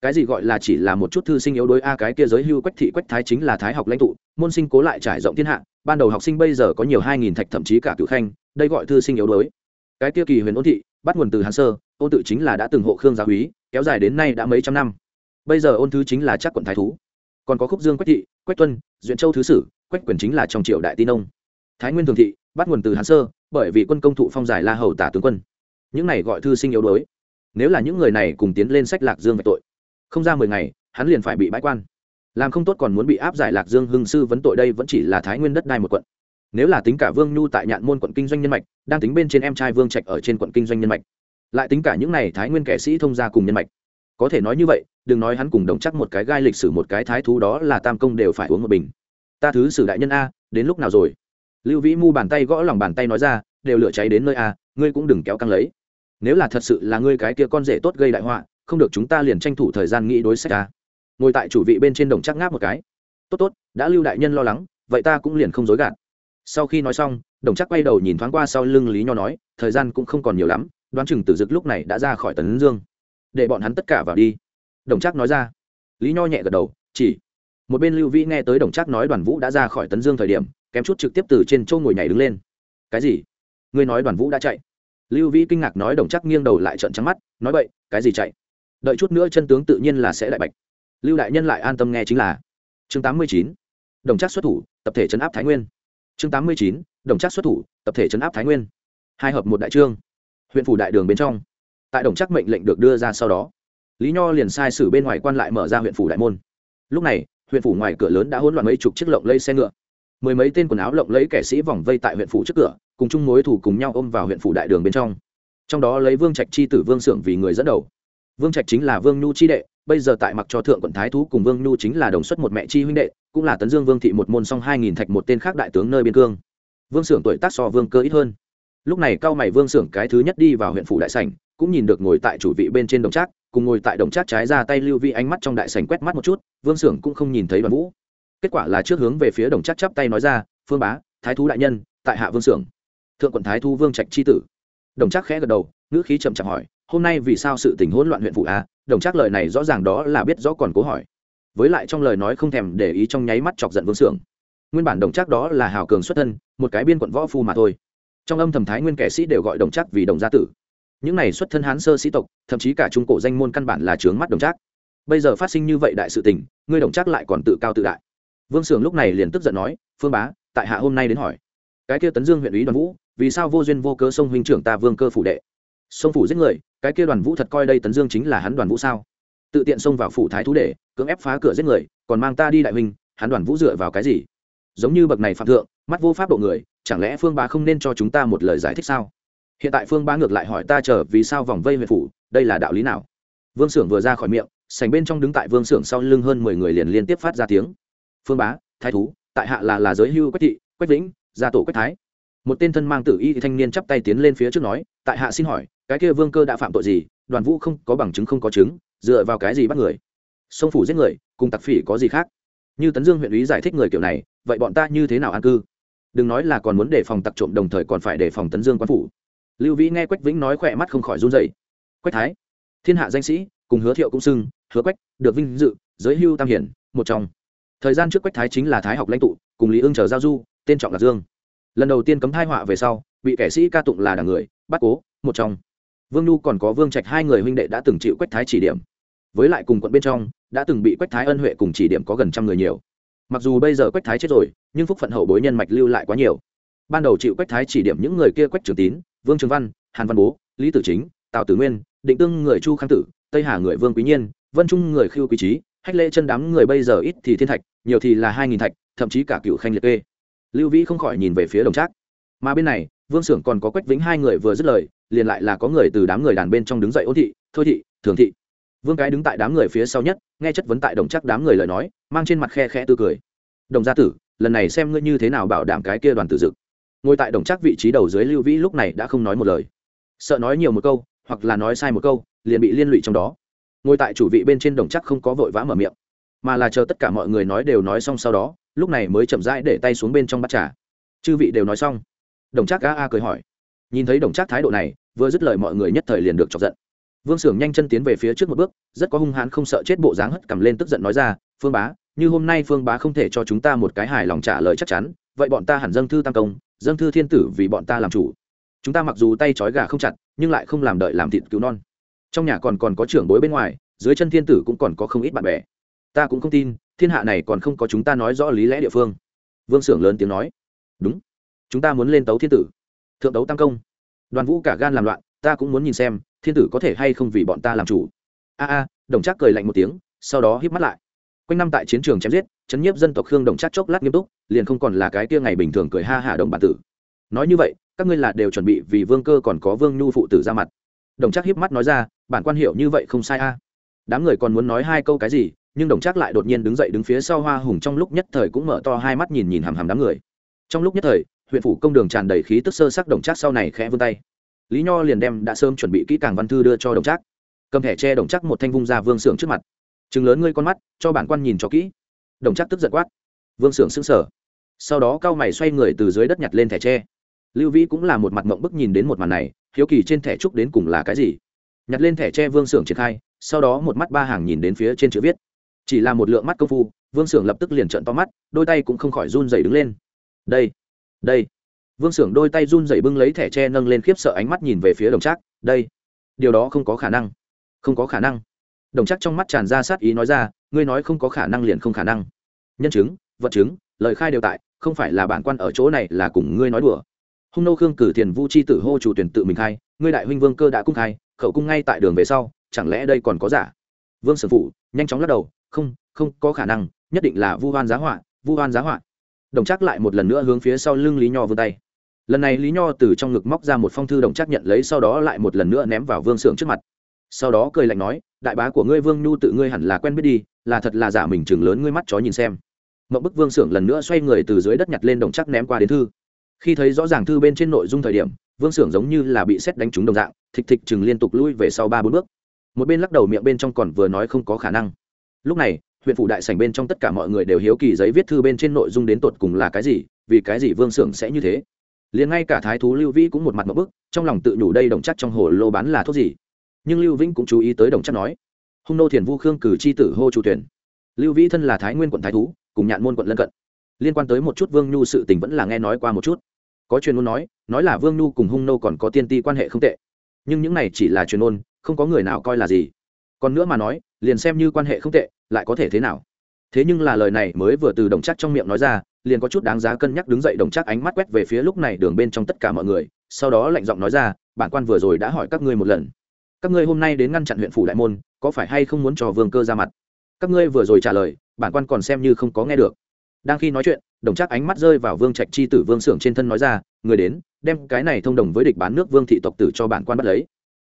Cái gì gọi là chỉ là một chút thư sinh yếu đối a, cái kia giới hưu quách thị quách thái chính là thái học lãnh tụ, môn sinh cố lại trải rộng thiên hạ, ban đầu học sinh bây giờ có nhiều hai nghìn thạch thậm chí cả cựu khanh, đây gọi thư sinh yếu đối cái kia kỳ huyền ôn thị, bắt nguồn từ hàn sơ ôn tự chính là đã từng hộ khương gia húy, kéo dài đến nay đã mấy trăm năm. Bây giờ ôn thứ chính là chắc quận thái thú. Còn có khúc dương quách thị, quách tuân, duyện châu thứ sử, quách quyền chính là trong triệu đại tin ông. Thái nguyên thường thị, bắt nguồn từ hán sơ, bởi vì quân công thụ phong giải la hầu tả tướng quân. Những này gọi thư sinh yếu đuối. Nếu là những người này cùng tiến lên sách lạc dương về tội, không ra mười ngày, hắn liền phải bị bãi quan. Làm không tốt còn muốn bị áp giải lạc dương hưng sư vấn tội đây vẫn chỉ là thái nguyên đất đai một quận. Nếu là tính cả vương nhu tại nhạn môn quận kinh doanh nhân mạch, đang tính bên trên em trai vương trạch ở trên quận kinh doanh nhân mạch lại tính cả những này thái nguyên kẻ sĩ thông gia cùng nhân mạch. Có thể nói như vậy, đừng nói hắn cùng đồng chắc một cái gai lịch sử một cái thái thú đó là tam công đều phải uống một bình. Ta thứ sử đại nhân a, đến lúc nào rồi? Lưu vĩ mu bàn tay gõ lòng bàn tay nói ra, đều lửa cháy đến nơi a, ngươi cũng đừng kéo căng lấy. Nếu là thật sự là ngươi cái kia con rể tốt gây đại họa, không được chúng ta liền tranh thủ thời gian nghĩ đối sách a. Ngồi tại chủ vị bên trên đồng chắc ngáp một cái. Tốt tốt, đã lưu đại nhân lo lắng, vậy ta cũng liền không dối gạt. Sau khi nói xong, đồng chắc quay đầu nhìn thoáng qua sau lưng lý nho nói, thời gian cũng không còn nhiều lắm đoán chừng tử dực lúc này đã ra khỏi tấn dương. Để bọn hắn tất cả vào đi. Đồng Trác nói ra. Lý nho nhẹ gật đầu, chỉ. Một bên lưu vĩ nghe tới đồng Trác nói đoàn vũ đã ra khỏi tấn dương thời điểm, kém chút trực tiếp từ trên châu ngồi nhảy đứng lên. Cái gì? Ngươi nói đoàn vũ đã chạy. Lưu vĩ kinh ngạc nói đồng Trác nghiêng đầu lại trận trắng mắt, nói vậy cái gì chạy? Đợi chút nữa chân tướng tự nhiên là sẽ đại bạch. Lưu đại nhân lại an tâm nghe chính là. Chương tám mươi chín. Đồng Trác xuất thủ, tập thể chấn áp thái nguyên. Chương tám mươi chín. Đồng Trác xuất thủ, tập thể chấn áp thái nguyên. Hai hợp một đại trương huyện phủ đại đường bên trong. Tại đồng chắc mệnh lệnh được đưa ra sau đó, lý nho liền sai sử bên ngoài quan lại mở ra huyện phủ đại môn. Lúc này, huyện phủ ngoài cửa lớn đã hỗn loạn mấy chục chiếc lộng lây xe ngựa. Mười mấy tên quần áo lộng lấy kẻ sĩ vòng vây tại huyện phủ trước cửa, cùng chung mối thủ cùng nhau ôm vào huyện phủ đại đường bên trong. Trong đó lấy vương trạch chi tử vương xưởng vì người dẫn đầu. Vương trạch chính là vương nhu chi đệ, bây giờ tại mặc cho thượng quận thái thú cùng vương nhu chính là đồng xuất một mẹ chi huynh đệ, cũng là tấn dương vương thị một môn song hai nghìn thạch một tên khác đại tướng nơi biên cương. Vương xưởng tuổi tác so vương cơ ít hơn lúc này cao mày vương xưởng cái thứ nhất đi vào huyện phủ đại sảnh, cũng nhìn được ngồi tại chủ vị bên trên đồng trác, cùng ngồi tại đồng trác trái ra tay lưu vi ánh mắt trong đại sảnh quét mắt một chút, vương xưởng cũng không nhìn thấy đoàn vũ. Kết quả là trước hướng về phía đồng trác chắp tay nói ra, phương bá, thái thú đại nhân, tại hạ vương xưởng. Thượng quận thái thú vương trạch chi tử. Đồng trác khẽ gật đầu, ngữ khí chậm chạp hỏi, hôm nay vì sao sự tình hỗn loạn huyện phủ a? Đồng trác lời này rõ ràng đó là biết rõ còn cố hỏi. Với lại trong lời nói không thèm để ý trong nháy mắt chọc giận vương xưởng. Nguyên bản đồng trác đó là hào cường xuất thân, một cái biên quận võ phu mà thôi trong âm thầm thái nguyên kẻ sĩ đều gọi đồng trác vì đồng gia tử. Những này xuất thân hán sơ sĩ tộc, thậm chí cả trung cổ danh môn căn bản là trướng mắt đồng trác. Bây giờ phát sinh như vậy đại sự tình, ngươi đồng trác lại còn tự cao tự đại. Vương sưởng lúc này liền tức giận nói, phương bá, tại hạ hôm nay đến hỏi. Cái kia tấn dương huyện ủy đoàn vũ, vì sao vô duyên vô cớ sông huynh trưởng ta vương cơ phủ đệ? Sông phủ giết người, cái kia đoàn vũ thật coi đây tấn dương chính là hắn đoàn vũ sao? Tự tiện xông vào phủ thái thú để, cưỡng ép phá cửa giết người, còn mang ta đi đại huynh, hắn đoàn vũ dựa vào cái gì? Giống như bậc này phạm thượng, mắt vô pháp độ người chẳng lẽ phương bá không nên cho chúng ta một lời giải thích sao? Hiện tại phương bá ngược lại hỏi ta chờ vì sao vòng vây huyện phủ, đây là đạo lý nào? Vương s ư ở n g vừa ra khỏi miệng sành bên trong đứng tại vương s ư ở n g sau lưng hơn mười người liền liên tiếp phát ra tiếng. Phương bá, thái thú, tại hạ là là giới hưu quách thị, quách vĩnh, gia tổ quách thái. Một tên thân mang tử y thanh niên chắp tay tiến lên phía trước nói, tại hạ xin hỏi, cái kia vương cơ đã phạm tội gì? Đoàn vũ không có bằng chứng, không có chứng, dựa vào cái gì bắt người? Sông phủ giết người, cùng tặc phỉ có gì khác? Như tấn dương huyện ý giải thích người kiểu này, vậy bọn ta như thế nào an cư? Đừng nói là còn muốn đề phòng tặc trộm đồng thời còn phải đề phòng tấn dương quan phủ. Lưu vĩ nghe quách vĩnh nói khỏe mắt không khỏi run dậy quách thái, thiên hạ danh sĩ, cùng hứa thiệu cũng xưng, hứa quách, được vinh dự, giới hưu tam hiển, một trong. Thời gian trước quách thái chính là thái học lãnh tụ, cùng lý ương chờ giao du, tên trọng lạc dương. Lần đầu tiên cấm thai họa về sau, bị kẻ sĩ ca tụng là đảng người bắt cố, một trong. Vương nhu còn có vương trạch hai người huynh đệ đã từng chịu quách thái chỉ điểm. Với lại cùng quận bên trong, đã từng bị quách thái ân huệ cùng chỉ điểm có gần trăm người nhiều. Mặc dù bây giờ quách thái chết rồi nhưng phúc phận hậu bối nhân mạch lưu lại quá nhiều. Ban đầu chịu quách thái chỉ điểm những người kia quách trường tín, vương trường văn, hàn văn bố, lý tử chính, tào tử nguyên, định tương người chu khang tử, tây hà người vương quý nhiên, vân trung người khiêu quý trí, hách lễ chân đám người bây giờ ít thì thiên thạch, nhiều thì là hai nghìn thạch, thậm chí cả cựu khanh liệt kê. Lưu vĩ không khỏi nhìn về phía đồng trác. Mà bên này, vương xưởng còn có quách vĩnh hai người vừa dứt lời, liền lại là có người từ đám người đàn bên trong đứng dậy ôn thị, thôi thị, thường thị. Vương cái đứng tại đám người phía sau nhất, nghe chất vấn tại đồng chắc đám người lời nói, mang trên mặt khe khẽ tư cười. Đồng gia tử lần này xem ngươi như thế nào bảo đảm cái kia đoàn tử dực. Ngồi tại đồng chắc vị trí đầu dưới lưu vĩ lúc này đã không nói một lời. Sợ nói nhiều một câu, hoặc là nói sai một câu, liền bị liên lụy trong đó. Ngồi tại chủ vị bên trên đồng chắc không có vội vã mở miệng, mà là chờ tất cả mọi người nói đều nói xong sau đó, lúc này mới chậm rãi để tay xuống bên trong bát trà. Chư vị đều nói xong. Đồng chắc a a cười hỏi. Nhìn thấy đồng chắc thái độ này, vừa dứt lời mọi người nhất thời liền được chọc giận vương s ư ở n g nhanh chân tiến về phía trước một bước, rất có hung hãn không sợ chết bộ dáng hất cầm lên tức giận nói ra, phương bá, như hôm nay phương bá không thể cho chúng ta một cái hài lòng trả lời chắc chắn, vậy bọn ta hẳn dâng thư tam công, dâng thư thiên tử vì bọn ta làm chủ. Chúng ta mặc dù tay trói gà không chặt, nhưng lại không làm đợi làm thịt cứu non. Trong nhà còn còn có trưởng bối bên ngoài, dưới chân thiên tử cũng còn có không ít bạn bè. Ta cũng không tin, thiên hạ này còn không có chúng ta nói rõ lý lẽ địa phương. Vương s ư ở n g lớn tiếng nói. Đúng, chúng ta muốn lên tấu thiên tử, thượng tấu tam công. Đoàn vũ cả gan làm loạn, ta cũng muốn nhìn xem thiên tử có thể hay không vì bọn ta làm chủ? A a, đồng trác cười lạnh một tiếng, sau đó híp mắt lại. Quanh năm tại chiến trường chém giết, chấn nhiếp dân tộc khương đồng trác chốc lát nghiêm túc, liền không còn là cái kia ngày bình thường cười ha hả đồng bản tử. Nói như vậy, các ngươi là đều chuẩn bị vì vương cơ còn có vương nhu phụ tử ra mặt. Đồng trác híp mắt nói ra, bản quan hiệu như vậy không sai a. Đám người còn muốn nói hai câu cái gì, nhưng đồng trác lại đột nhiên đứng dậy đứng phía sau hoa hùng trong lúc nhất thời cũng mở to hai mắt nhìn nhìn hằm hằm đám người. Trong lúc nhất thời, huyện phủ công đường tràn đầy khí tức sơ sắc đồng trác sau này khẽ vươn tay lý nho liền đem đã sớm chuẩn bị kỹ càng văn thư đưa cho đồng trác. Cầm thẻ tre đồng trác một thanh vung ra vương xưởng trước mặt. Chừng lớn ngươi con mắt, cho bản quan nhìn cho kỹ. Đồng trác tức giận quát. Vương xưởng sững sờ. Sau đó cao mày xoay người từ dưới đất nhặt lên thẻ tre. Lưu vĩ cũng là một mặt mộng bức nhìn đến một màn này, hiếu kỳ trên thẻ trúc đến cùng là cái gì. Nhặt lên thẻ tre vương xưởng triển khai, sau đó một mắt ba hàng nhìn đến phía trên chữ viết. Chỉ là một lượng mắt công phu, vương xưởng lập tức liền trợn to mắt, đôi tay cũng không khỏi run dày đứng lên. Đây đây vương s ư ở n g đôi tay run dậy bưng lấy thẻ tre nâng lên khiếp sợ ánh mắt nhìn về phía đồng trác, đây, điều đó không có khả năng. Không có khả năng. Đồng trác trong mắt tràn ra sát ý nói ra, ngươi nói không có khả năng liền không khả năng. Nhân chứng, vật chứng, lời khai đều tại, không phải là bản quan ở chỗ này là cùng ngươi nói đùa. Hung nô khương cử thiền vu chi tử hô chủ tuyển tự mình khai, ngươi đại huynh vương cơ đã cung khai, khẩu cung ngay tại đường về sau, chẳng lẽ đây còn có giả? Vương sử phụ nhanh chóng lắc đầu, không không có khả năng, nhất định là vu hoan giá họa, vu hoan giá họa. Đồng chắc lại một lần nữa hướng phía sau lưng lý nho vươn tay lần này lý nho từ trong ngực móc ra một phong thư đồng chắc nhận lấy, sau đó lại một lần nữa ném vào vương Sưởng trước mặt. Sau đó cười lạnh nói, đại bá của ngươi vương nhu tự ngươi hẳn là quen biết đi, là thật là giả mình chừng lớn ngươi mắt chó nhìn xem. Mậu bức vương Sưởng lần nữa xoay người từ dưới đất nhặt lên đồng chắc ném qua đến thư. Khi thấy rõ ràng thư bên trên nội dung thời điểm, vương Sưởng giống như là bị xét đánh trúng đồng dạng, thịch thịch chừng liên tục lui về sau ba bốn bước. Một bên lắc đầu miệng bên trong còn vừa nói không có khả năng. Lúc này, huyện phủ đại sảnh bên trong tất cả mọi người đều hiếu kỳ giấy viết thư bên trên nội dung đến tột cùng là cái gì, vì cái gì vương xưởng sẽ như thế? Liền ngay cả thái thú lưu vĩ cũng một mặt một bức, trong lòng tự nhủ đây đồng chắc trong hồ lô bán là thuốc gì. Nhưng lưu vĩnh cũng chú ý tới đồng chắc nói, hung nô thiền vu khương cử c h i tử hô chủ tuyển. Lưu vĩ thân là thái nguyên quận thái thú, cùng nhạn môn quận lân cận. Liên quan tới một chút vương nhu sự tình vẫn là nghe nói qua một chút. Có chuyên ngôn nói nói là vương nhu cùng hung nô còn có tiên ti quan hệ không tệ. Nhưng những này chỉ là truyền ngôn, không có người nào coi là gì. Còn nữa mà nói, liền xem như quan hệ không tệ, lại có thể thế nào? Thế nhưng là lời này mới vừa từ đồng chắc trong miệng nói ra, liền có chút đáng giá cân nhắc đứng dậy đồng chắc ánh mắt quét về phía lúc này đường bên trong tất cả mọi người, sau đó lạnh giọng nói ra, bản quan vừa rồi đã hỏi các ngươi một lần. Các ngươi hôm nay đến ngăn chặn huyện phủ đại môn, có phải hay không muốn cho vương cơ ra mặt? Các ngươi vừa rồi trả lời, bản quan còn xem như không có nghe được. Đang khi nói chuyện, đồng chắc ánh mắt rơi vào vương trạch chi tử vương s ư ở n g trên thân nói ra, người đến, đem cái này thông đồng với địch bán nước vương thị tộc tử cho bản quan bắt lấy.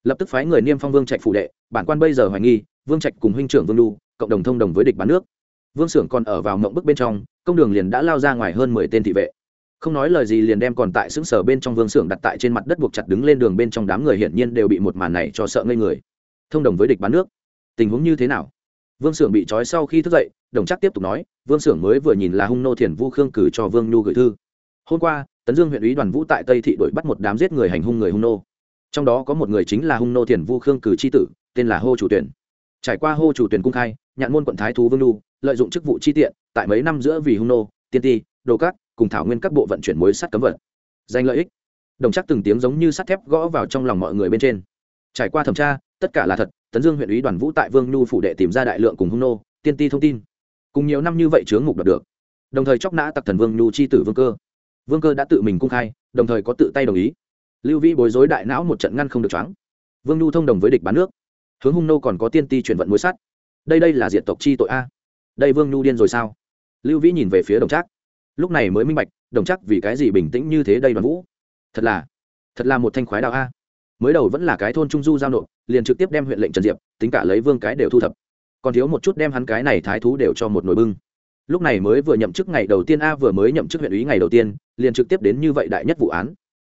Lập tức phái người niêm phong vương trạch phủ đệ, bản quan bây giờ hoài nghi, vương trạch cùng huynh trưởng vương lu cộng đồng thông đồng với địch bán nước vương xưởng còn ở vào mộng bức bên trong, công đường liền đã lao ra ngoài hơn mười tên thị vệ. Không nói lời gì liền đem còn tại xứng sở bên trong vương xưởng đặt tại trên mặt đất buộc chặt đứng lên đường bên trong đám người hiển nhiên đều bị một màn này cho sợ ngây người. Thông đồng với địch bán nước. Tình huống như thế nào? Vương xưởng bị trói sau khi thức dậy, đồng chắc tiếp tục nói, vương xưởng mới vừa nhìn là hung nô thiền vu khương cử cho vương nhu gửi thư. Hôm qua, tấn dương huyện ủy đoàn vũ tại tây thị đuổi bắt một đám giết người hành hung người hung nô. Trong đó có một người chính là hung nô thiền vu khương cử c tử, tên là hô chủ tuyển. Trải qua hô chủ tuyển cung khai, nhạn môn quận thái thú vương nhu lợi dụng chức vụ chi tiện, tại mấy năm giữa vì hung nô, tiên ti, đồ cát, cùng thảo nguyên các bộ vận chuyển mối sắt cấm vật. Danh lợi ích. Đồng chắc từng tiếng giống như sắt thép gõ vào trong lòng mọi người bên trên. Trải qua thẩm tra, tất cả là thật, tấn dương huyện ủy đoàn vũ tại vương nhu phủ đệ tìm ra đại lượng cùng hung nô, tiên ti thông tin. Cùng nhiều năm như vậy chướng ngục đoạt được. Đồng thời chóc nã tặc thần vương nhu chi tử vương cơ. Vương cơ đã tự mình cung khai, đồng thời có tự tay đồng ý. Lưu vĩ bối rối đại não một trận ngăn không được choáng. Vương nhu thông đồng với địch bán nước. Hướng hung nô còn có tiên ti chuyển vận mối sắt. Đây đây là diện tộc chi tội a đây vương nhu điên rồi sao? Lưu vĩ nhìn về phía đồng trác. Lúc này mới minh bạch, đồng Trác vì cái gì bình tĩnh như thế đây đoàn vũ? Thật là thật là một thanh khoái đạo a. Mới đầu vẫn là cái thôn trung du giao nộp, liền trực tiếp đem huyện lệnh trần diệp, tính cả lấy vương cái đều thu thập. Còn thiếu một chút đem hắn cái này thái thú đều cho một nồi bưng. Lúc này mới vừa nhậm chức ngày đầu tiên a, vừa mới nhậm chức huyện ủy ngày đầu tiên, liền trực tiếp đến như vậy đại nhất vụ án.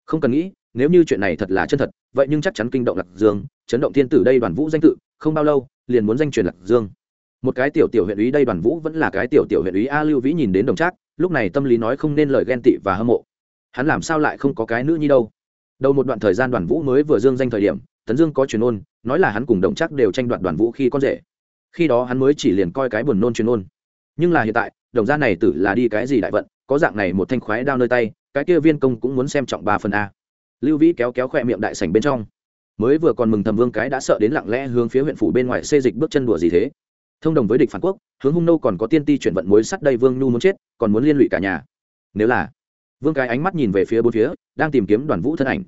Không cần nghĩ, nếu như chuyện này thật là chân thật, vậy nhưng chắc chắn kinh động lạc dương, chấn động thiên tử đây đoàn vũ danh tự, không bao lâu, liền muốn danh truyền lạc dương một cái tiểu tiểu huyện ủy đây đoàn vũ vẫn là cái tiểu tiểu huyện ủy a lưu vĩ nhìn đến đồng trác, lúc này tâm lý nói không nên lời ghen tị và hâm mộ. Hắn làm sao lại không có cái nữ nhi đâu? Đầu một đoạn thời gian đoàn vũ mới vừa dương danh thời điểm, tấn dương có truyền ôn, nói là hắn cùng đồng trác đều tranh đoạt đoàn vũ khi con rể. Khi đó hắn mới chỉ liền coi cái buồn nôn truyền ôn. Nhưng là hiện tại, đồng gia này tử là đi cái gì đại vận, có dạng này một thanh khoái đao nơi tay, cái kia viên công cũng muốn xem trọng ba phần a. Lưu vĩ kéo kéo khỏe miệng đại sảnh bên trong. Mới vừa còn mừng thầm vương cái đã sợ đến lặng lẽ hướng phía huyện phủ bên ngoài xê dịch bước chân đùa gì thế thông đồng với địch phản quốc, hướng hung nô còn có tiên ti chuyển vận mối sắt đây vương nhu muốn chết, còn muốn liên lụy cả nhà. Nếu là, vương cái ánh mắt nhìn về phía bốn phía, đang tìm kiếm đoàn vũ thân ảnh.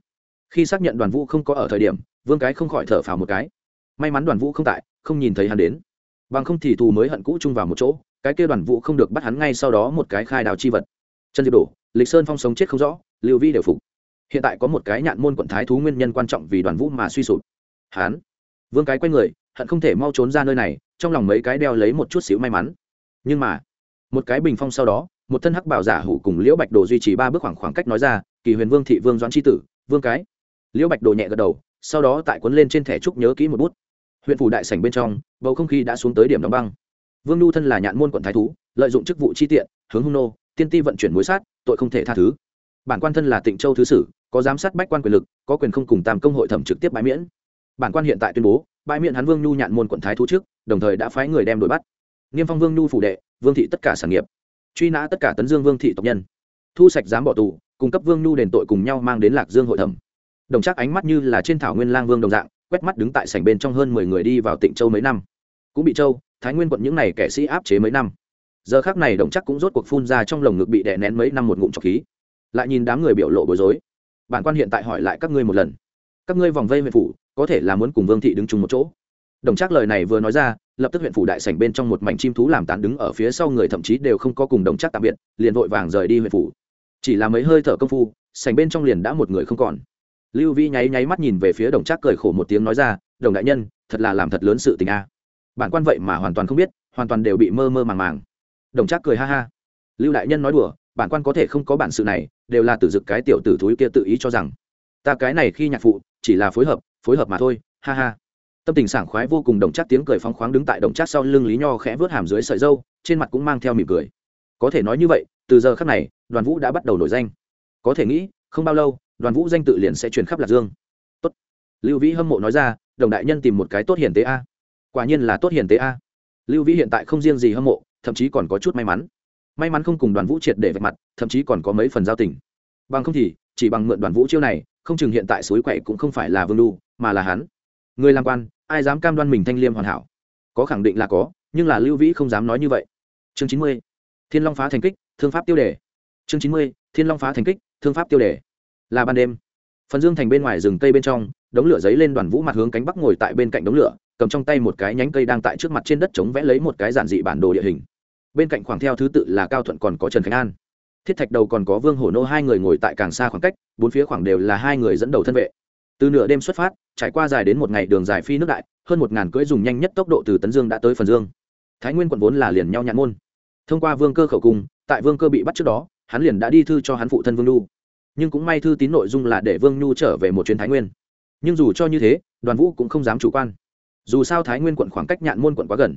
Khi xác nhận đoàn vũ không có ở thời điểm, vương cái không khỏi thở phào một cái. May mắn đoàn vũ không tại, không nhìn thấy hắn đến. Bằng không thì thù mới hận cũ chung vào một chỗ, cái kia đoàn vũ không được bắt hắn ngay sau đó một cái khai đào chi vật. Chân diệp đổ, lịch sơn phong sống chết không rõ, lưu vi đều phục. Hiện tại có một cái nhạn môn quận thái thú nguyên nhân quan trọng vì đoàn vũ mà suy sụp. Hắn, vương cái quay người hận không thể mau trốn ra nơi này, trong lòng mấy cái đeo lấy một chút xíu may mắn. Nhưng mà, một cái bình phong sau đó, một thân hắc bảo giả hủ cùng liễu bạch đồ duy trì ba bước khoảng khoảng cách nói ra, kỳ huyền vương thị vương doãn tri tử, vương cái. Liễu bạch đồ nhẹ gật đầu, sau đó tại cuốn lên trên thẻ trúc nhớ kỹ một bút. Huyện phủ đại sảnh bên trong, bầu không khí đã xuống tới điểm đóng băng. Vương nhu thân là nhạn môn quận thái thú, lợi dụng chức vụ chi tiện, hướng hung nô, tiên ti vận chuyển mối sát, tội không thể tha thứ. Bản quan thân là tịnh châu thứ sử, có giám sát bách quan quyền lực, có quyền không cùng tam công hội thẩm trực tiếp bãi miễn. Bản quan hiện tại tuyên bố bãi miệng hắn vương nhu nhạn môn quận thái thú trước, đồng thời đã phái người đem đuổi bắt. Niêm phong vương nhu phủ đệ, vương thị tất cả sản nghiệp, truy nã tất cả tấn dương vương thị tộc nhân. Thu sạch dám bỏ tù, cung cấp vương nhu đền tội cùng nhau mang đến lạc dương hội thẩm. Đồng chắc ánh mắt như là trên thảo nguyên lang vương đồng dạng, quét mắt đứng tại sảnh bên trong hơn mười người đi vào tịnh châu mấy năm. Cũng bị châu, thái nguyên quận những n à y kẻ sĩ áp chế mấy năm. Giờ khác này đồng chắc cũng rốt cuộc phun ra trong lồng ngực bị đè nén mấy năm một ngụm trọc khí. Lại nhìn đám người biểu lộ bối rối. Bản quan hiện tại hỏi lại các ngươi một lần. Các ngươi vòng vây huyện phủ có thể là muốn cùng vương thị đứng chung một chỗ đồng Trác lời này vừa nói ra lập tức huyện phủ đại sảnh bên trong một mảnh chim thú làm tán đứng ở phía sau người thậm chí đều không có cùng đồng Trác tạm biệt liền vội vàng rời đi huyện phủ chỉ là mấy hơi thở công phu sảnh bên trong liền đã một người không còn lưu vi nháy nháy mắt nhìn về phía đồng Trác cười khổ một tiếng nói ra đồng đại nhân thật là làm thật lớn sự tình a bản quan vậy mà hoàn toàn không biết hoàn toàn đều bị mơ mơ màng màng đồng Trác cười ha ha lưu đại nhân nói đùa bản quan có thể không có bản sự này đều là tử dực cái tiểu tử thúi kia tự ý cho rằng ta cái này khi nhạc phụ chỉ là phối hợp phối hợp mà thôi, ha ha. Tâm tình sảng khoái vô cùng, đồng chắc tiếng cười phóng khoáng đứng tại đồng chắc sau lưng lý nho khẽ vớt hàm dưới sợi dâu, trên mặt cũng mang theo mỉm cười. Có thể nói như vậy, từ giờ khắc này, đoàn vũ đã bắt đầu nổi danh. Có thể nghĩ, không bao lâu, đoàn vũ danh tự liền sẽ truyền khắp lạc dương. Tốt. Lưu vĩ hâm mộ nói ra, đồng đại nhân tìm một cái tốt hiền tế a. Quả nhiên là tốt hiền tế a. Lưu vĩ hiện tại không riêng gì hâm mộ, thậm chí còn có chút may mắn. May mắn không cùng đoàn vũ triệt để vạch mặt, thậm chí còn có mấy phần giao tình. Bằng không thì, chỉ bằng mượn đoàn vũ chiêu này không chừng hiện tại suối quậy cũng không phải là vương đu, mà là hắn. Người làm quan, ai dám cam đoan mình thanh liêm hoàn hảo? Có khẳng định là có, nhưng là lưu vĩ không dám nói như vậy. Chương chín mươi, thiên long phá thành kích, thương pháp tiêu đề. Chương chín mươi, thiên long phá thành kích, thương pháp tiêu đề. Là ban đêm. Phần dương thành bên ngoài rừng cây bên trong, đống lửa giấy lên đoàn vũ mặt hướng cánh bắc ngồi tại bên cạnh đống lửa, cầm trong tay một cái nhánh cây đang tại trước mặt trên đất chống vẽ lấy một cái giản dị bản đồ địa hình. Bên cạnh khoảng theo thứ tự là cao thuận còn có trần khánh an thiết thạch đầu còn có vương hổ nô hai người ngồi tại càng xa khoảng cách, bốn phía khoảng đều là hai người dẫn đầu thân vệ. Từ nửa đêm xuất phát, trải qua dài đến một ngày đường dài phi nước đại, hơn một ngàn cưỡi dùng nhanh nhất tốc độ từ tấn dương đã tới phần dương. Thái nguyên quận vốn là liền nhau nhạn môn. Thông qua vương cơ khẩu cung, tại vương cơ bị bắt trước đó, hắn liền đã đi thư cho hắn phụ thân vương nhu. Nhưng cũng may thư tín nội dung là để vương nhu trở về một chuyến thái nguyên. Nhưng dù cho như thế, đoàn vũ cũng không dám chủ quan. Dù sao thái nguyên quận khoảng cách nhạn môn quận quá gần.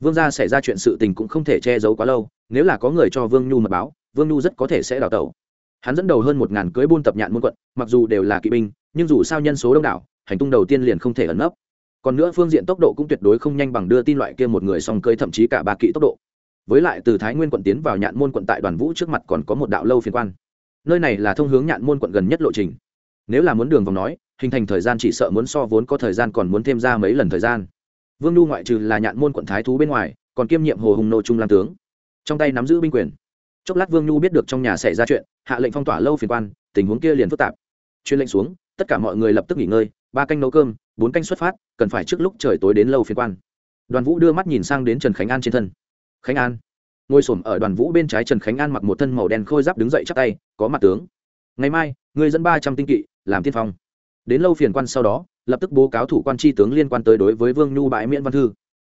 Vương gia xảy ra chuyện sự tình cũng không thể che giấu quá lâu, nếu là có người cho vương nhu mật báo vương nhu rất có thể sẽ đào tẩu. Hắn dẫn đầu hơn một ngàn cưới buôn tập nhạn môn quận, mặc dù đều là kỵ binh, nhưng dù sao nhân số đông đảo, hành tung đầu tiên liền không thể ẩn nấp. Còn nữa phương diện tốc độ cũng tuyệt đối không nhanh bằng đưa tin loại kia một người song cơi thậm chí cả ba kỵ tốc độ. Với lại từ thái nguyên quận tiến vào nhạn môn quận tại đoàn vũ trước mặt còn có một đạo lâu phiên quan. Nơi này là thông hướng nhạn môn quận gần nhất lộ trình. Nếu là muốn đường vòng nói, hình thành thời gian chỉ sợ muốn so vốn có thời gian còn muốn thêm ra mấy lần thời gian. Vương nhu ngoại trừ là nhạn môn quận thái thú bên ngoài, còn kiêm nhiệm hồ hùng nô trung lan tướng. Trong tay nắm giữ binh quyền chốc lát vương nhu biết được trong nhà xảy ra chuyện, hạ lệnh phong tỏa lâu phiền quan, tình huống kia liền phức tạp. Chuyên lệnh xuống, tất cả mọi người lập tức nghỉ ngơi, ba canh nấu cơm, bốn canh xuất phát, cần phải trước lúc trời tối đến lâu phiền quan. Đoàn vũ đưa mắt nhìn sang đến trần khánh an trên thân. Khánh an. Ngồi s ở đoàn vũ bên trái trần khánh an mặc một thân màu đen khôi giáp đứng dậy chắc tay, có mặt tướng. Ngày mai người dẫn ba trăm tinh kỵ, làm tiên phong. Đến lâu phiền quan sau đó, lập tức bố cáo thủ quan tri tướng liên quan tới đối với vương nhu bãi miễn văn thư.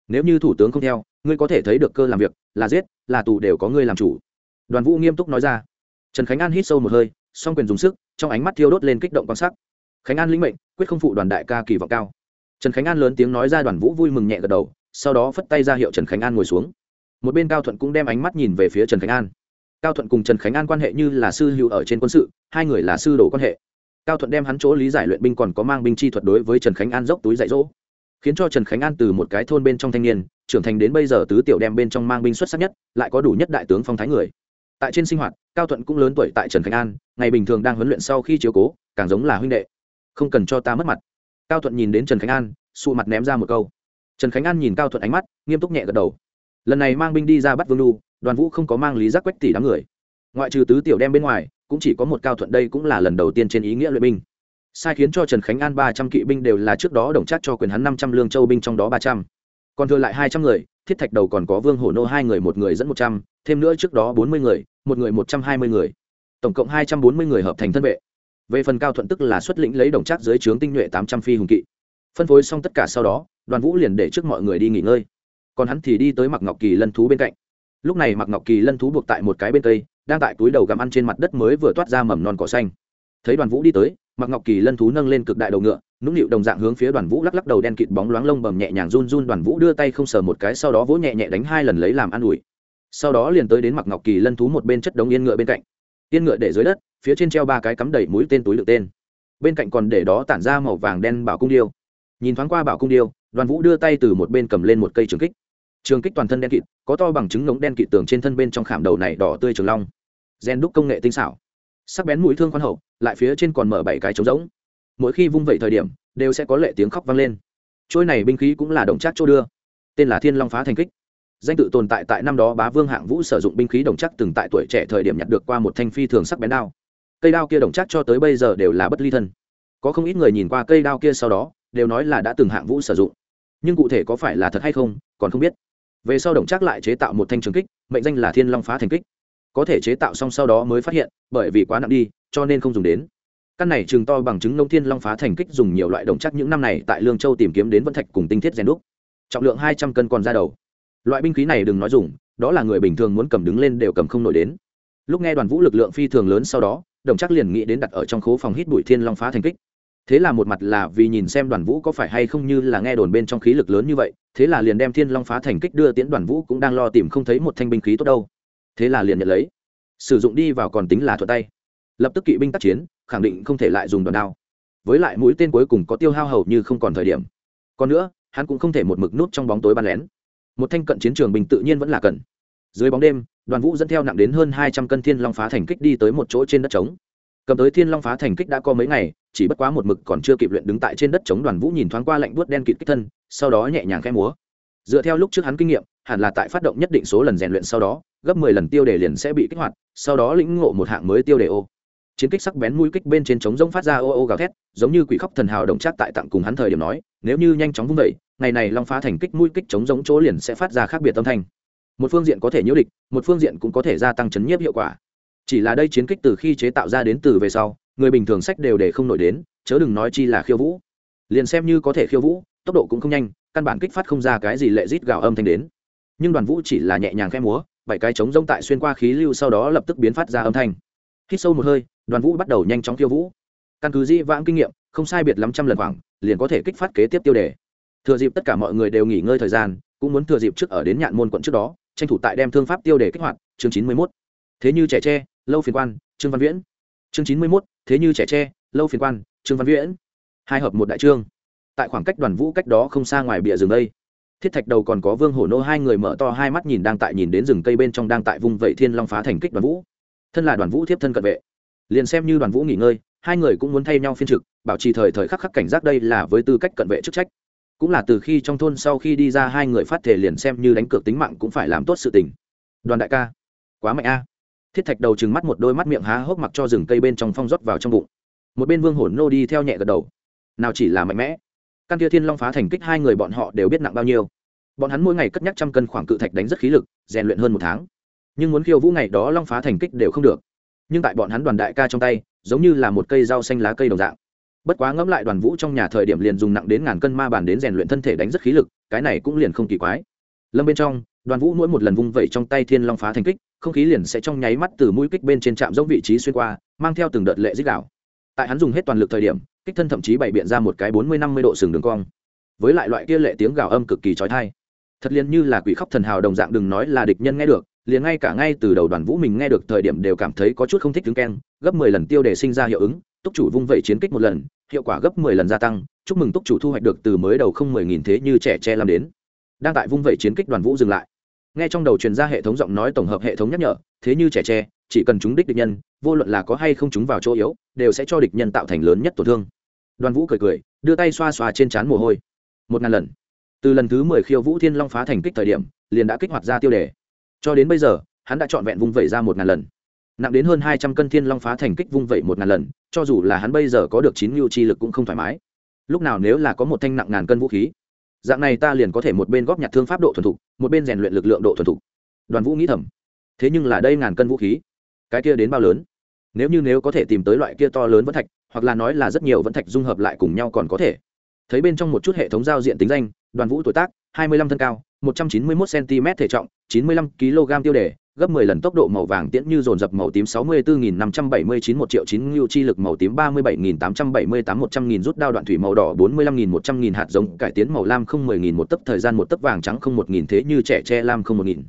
Nếu như thủ tướng không theo, ngươi có thể thấy được cơ làm việc, là giết, là tù đều có ngươi làm chủ đoàn vũ nghiêm túc nói ra. Trần khánh an hít sâu một hơi, song quyền dùng sức, trong ánh mắt thiêu đốt lên kích động quan sắc. Khánh an lĩnh mệnh, quyết không phụ đoàn đại ca kỳ vọng cao. Trần khánh an lớn tiếng nói ra, đoàn vũ vui mừng nhẹ gật đầu, sau đó phất tay ra hiệu trần khánh an ngồi xuống. Một bên cao thuận cũng đem ánh mắt nhìn về phía trần khánh an. Cao thuận cùng trần khánh an quan hệ như là sư hữu ở trên quân sự, hai người là sư đồ quan hệ. Cao thuận đem hắn chỗ lý giải luyện binh còn có mang binh chi thuật đối với trần khánh an dốc túi dạy dỗ, khiến cho trần khánh an từ một cái thôn bên trong thanh niên, trưởng thành đến bây giờ tứ tiểu đem bên trong mang binh xuất sắc nhất, lại có đủ nhất đại tướng phong thái người tại trên sinh hoạt, cao thuận cũng lớn tuổi tại trần khánh an, ngày bình thường đang huấn luyện sau khi chiếu cố, càng giống là huynh đệ. Không cần cho ta mất mặt. Cao thuận nhìn đến trần khánh an, sụ mặt ném ra một câu. Trần khánh an nhìn cao thuận ánh mắt, nghiêm túc nhẹ gật đầu. Lần này mang binh đi ra bắt vương lu đoàn vũ không có mang lý giác quách tỷ đám người. Ngoại trừ tứ tiểu đem bên ngoài, cũng chỉ có một cao thuận đây cũng là lần đầu tiên trên ý nghĩa luyện binh. Sai khiến cho trần khánh an ba trăm kỵ binh đều là trước đó đồng chắc cho quyền hắn năm trăm lương châu binh trong đó ba trăm. Còn thừa lại hai trăm người thiết thạch đầu còn có vương hổ nô hai người, một người dẫn một trăm, thêm nữa trước đó bốn mươi người, một người một trăm hai mươi người. Tổng cộng hai trăm bốn mươi người hợp thành thân vệ. Về phần cao thuận tức là xuất lĩnh lấy đồng trác dưới trướng tinh nhuệ tám trăm phi hùng kỵ. Phân phối xong tất cả sau đó, đoàn vũ liền để trước mọi người đi nghỉ ngơi. Còn hắn thì đi tới mặc ngọc kỳ lân thú bên cạnh. Lúc này mặc ngọc kỳ lân thú buộc tại một cái bên cây, đang tại túi đầu gặm ăn trên mặt đất mới vừa toát ra mầm non cỏ xanh. Thấy đoàn vũ đi tới mặc ngọc kỳ lân thú nâng lên cực đại đầu ngựa, nũng nịu đồng dạng hướng phía đoàn vũ lắc lắc đầu đen kịt bóng loáng lông bầm nhẹ nhàng run run. Đoàn vũ đưa tay không sờ một cái, sau đó vỗ nhẹ nhẹ đánh hai lần lấy làm an ủi. Sau đó liền tới đến mặc ngọc kỳ lân thú một bên chất đống yên ngựa bên cạnh. Yên ngựa để dưới đất, phía trên treo ba cái cắm đầy mũi tên túi lượng tên. Bên cạnh còn để đó tản ra màu vàng đen bảo cung điêu. Nhìn thoáng qua bảo cung điêu, đoàn vũ đưa tay từ một bên cầm lên một cây trường kích. Trường kích toàn thân đen kịt, có to bằng trứng ngống đen kịt tường trên thân bên trong khảm đầu này đỏ tươi trường long. Gen đúc công nghệ tinh xảo sắc bén mũi thương khoan hậu, lại phía trên còn mở bảy cái trống rỗng. Mỗi khi vung vẩy thời điểm, đều sẽ có lệ tiếng khóc vang lên. Trôi này binh khí cũng là đồng chắc chỗ đưa. Tên là thiên long phá thành kích. Danh tự tồn tại tại năm đó bá vương hạng vũ sử dụng binh khí đồng chắc từng tại tuổi trẻ thời điểm nhặt được qua một thanh phi thường sắc bén đao. Cây đao kia đồng chắc cho tới bây giờ đều là bất ly thân. Có không ít người nhìn qua cây đao kia sau đó, đều nói là đã từng hạng vũ sử dụng. Nhưng cụ thể có phải là thật hay không, còn không biết. Về sau đồng chắc lại chế tạo một thanh trường kích, mệnh danh là thiên long phá thành kích có thể chế tạo xong sau đó mới phát hiện, bởi vì quá nặng đi, cho nên không dùng đến. Căn này chừng to bằng chứng nông thiên long phá thành kích dùng nhiều loại đồng chắc những năm này tại lương châu tìm kiếm đến vân thạch cùng tinh thiết rèn đúc. Trọng lượng hai trăm cân còn ra đầu. Loại binh khí này đừng nói dùng, đó là người bình thường muốn cầm đứng lên đều cầm không nổi đến. Lúc nghe đoàn vũ lực lượng phi thường lớn sau đó, đồng chắc liền nghĩ đến đặt ở trong khố phòng hít bụi thiên long phá thành kích. Thế là một mặt là vì nhìn xem đoàn vũ có phải hay không như là nghe đồn bên trong khí lực lớn như vậy, thế là liền đem thiên long phá thành kích đưa tiễn đoàn vũ cũng đang lo tìm không thấy một thanh binh khí tốt đâu thế là liền nhận lấy. Sử dụng đi vào còn tính là thuận tay. Lập tức kỵ binh tác chiến khẳng định không thể lại dùng đòn đao. Với lại mũi tên cuối cùng có tiêu hao hầu như không còn thời điểm. Còn nữa hắn cũng không thể một mực nút trong bóng tối bắn lén. Một thanh cận chiến trường bình tự nhiên vẫn là cần dưới bóng đêm đoàn vũ dẫn theo nặng đến hơn hai trăm cân thiên long phá thành kích đi tới một chỗ trên đất trống. Cầm tới thiên long phá thành kích đã có mấy ngày chỉ bất quá một mực còn chưa kịp luyện đứng tại trên đất trống, đoàn vũ nhìn thoáng qua lạnh buốt đen kịt kích thân sau đó nhẹ nhàng khẽ múa. Dựa theo lúc trước hắn kinh nghiệm hẳn là tại phát động nhất định số lần rèn luyện sau đó, gấp mười lần tiêu đề liền sẽ bị kích hoạt, sau đó lĩnh ngộ một hạng mới tiêu đề ô. Chiến kích sắc bén mũi kích bên trên trống rỗng phát ra ô ô gào thét, giống như quỷ khóc thần hào đồng trác tại tặng cùng hắn thời điểm nói, nếu như nhanh chóng vung vẩy ngày này long phá thành kích mũi kích trống rỗng chỗ liền sẽ phát ra khác biệt âm thanh. Một phương diện có thể nhiễu địch, một phương diện cũng có thể gia tăng chấn nhiếp hiệu quả. Chỉ là đây chiến kích từ khi chế tạo ra đến từ về sau, người bình thường sách đều để không nổi đến, chớ đừng nói chi là khiêu vũ. Liền xem như có thể khiêu vũ, tốc độ cũng không nhanh, căn bản kích phát không ra cái gì lệ rít gào âm thanh đến nhưng đoàn vũ chỉ là nhẹ nhàng khẽ múa, bảy cái trống rông tại xuyên qua khí lưu sau đó lập tức biến phát ra âm thanh. Hít sâu một hơi, đoàn vũ bắt đầu nhanh chóng tiêu vũ. Căn cứ di vãng kinh nghiệm, không sai biệt lắm trăm lần khoảng, liền có thể kích phát kế tiếp tiêu đề. Thừa dịp tất cả mọi người đều nghỉ ngơi thời gian, cũng muốn thừa dịp trước ở đến nhạn môn quận trước đó, tranh thủ tại đem thương pháp tiêu đề kích hoạt, chương chín mươi mốt. Thế như trẻ tre, lâu phiền quan, trương văn viễn. Chương chín mươi mốt, thế như trẻ tre, lâu phiền quan, trương văn viễn. Hai hợp một đại trương. Tại khoảng cách đoàn vũ cách đó không xa ngoài bìa rừng đây thiết thạch đầu còn có vương hổ nô, hai người mở to hai mắt nhìn đang tại nhìn đến rừng cây bên trong đang tại vùng vẫy thiên long phá thành kích đoàn vũ. Thân là đoàn vũ thiếp thân cận vệ. Liền xem như đoàn vũ nghỉ ngơi, hai người cũng muốn thay nhau phiên trực, bảo trì thời thời khắc khắc cảnh giác đây là với tư cách cận vệ chức trách. Cũng là từ khi trong thôn sau khi đi ra hai người phát thể liền xem như đánh cược tính mạng cũng phải làm tốt sự tình. Đoàn đại ca, quá mạnh a. Thiết thạch đầu trừng mắt một đôi mắt miệng há hốc mặc cho rừng cây bên trong phong rót vào trong bụng. Một bên vương Hổ nô đi theo nhẹ gật đầu. Nào chỉ là mạnh mẽ căn kia thiên long phá thành kích hai người bọn họ đều biết nặng bao nhiêu. Bọn hắn mỗi ngày cất nhắc trăm cân khoảng cự thạch đánh rất khí lực, rèn luyện hơn một tháng. Nhưng muốn khiêu vũ ngày đó long phá thành kích đều không được. Nhưng tại bọn hắn đoàn đại ca trong tay, giống như là một cây rau xanh lá cây đồng dạng. Bất quá ngẫm lại đoàn vũ trong nhà thời điểm liền dùng nặng đến ngàn cân ma bàn đến rèn luyện thân thể đánh rất khí lực, cái này cũng liền không kỳ quái. Lâm bên trong, đoàn vũ mỗi một lần vung vẩy trong tay thiên long phá thành kích, không khí liền sẽ trong nháy mắt từ mũi kích bên trên trạm giống vị trí xuyên qua, mang theo từng đợt lệ dích đạo. Tại hắn dùng hết toàn lực thời điểm kích thân thậm chí bày biện ra một cái bốn mươi năm mươi độ sừng đường cong. Với lại loại kia lệ tiếng gào âm cực kỳ trói thai thật liền như là quỷ khóc thần hào đồng dạng đừng nói là địch nhân nghe được, liền ngay cả ngay từ đầu đoàn vũ mình nghe được thời điểm đều cảm thấy có chút không thích tiếng keng, gấp mười lần tiêu để sinh ra hiệu ứng, túc chủ vung vẩy chiến kích một lần, hiệu quả gấp mười lần gia tăng, chúc mừng túc chủ thu hoạch được từ mới đầu không mười nghìn thế như trẻ che làm đến. Đang tại vung vẩy chiến kích đoàn vũ dừng lại. Nghe trong đầu truyền ra hệ thống giọng nói tổng hợp hệ thống nhắc nhở, thế như trẻ tre chỉ cần chúng đích địch nhân, vô luận là có hay không chúng vào chỗ yếu, đều sẽ cho địch nhân tạo thành lớn nhất tổn thương đoàn vũ cười cười, đưa tay xoa xoa trên trán mồ hôi. Một ngàn lần. Từ lần thứ mười khiêu vũ thiên long phá thành kích thời điểm, liền đã kích hoạt ra tiêu đề. Cho đến bây giờ, hắn đã trọn vẹn vung vẩy ra một ngàn lần. Nặng đến hơn hai trăm cân thiên long phá thành kích vung vẩy một ngàn lần, cho dù là hắn bây giờ có được chín mưu chi lực cũng không thoải mái. Lúc nào nếu là có một thanh nặng ngàn cân vũ khí, dạng này ta liền có thể một bên góp nhặt thương pháp độ thuần thục, một bên rèn luyện lực lượng độ thuần thục. Đoàn vũ nghĩ thầm. Thế nhưng là đây ngàn cân vũ khí, cái kia đến bao lớn? Nếu như nếu có thể tìm tới loại kia to lớn vẫn thạch hoặc là nói là rất nhiều vẫn thạch dung hợp lại cùng nhau còn có thể. Thấy bên trong một chút hệ thống giao diện tính danh, đoàn vũ tuổi tác, hai mươi lăm thân cao 191 cm thể trọng, chín mươi lăm kg tiêu đề, gấp 10 lần tốc độ màu vàng tiễn như dồn dập màu tím 64579 1 triệu 9 lưu chi lực màu tím 37878 100 rút đao đoạn thủy màu đỏ 45.100 hạt giống cải tiến màu lam không 10 nghìn một tấc thời gian một tấc vàng trắng không một nghìn thế như trẻ tre lam không một nghìn.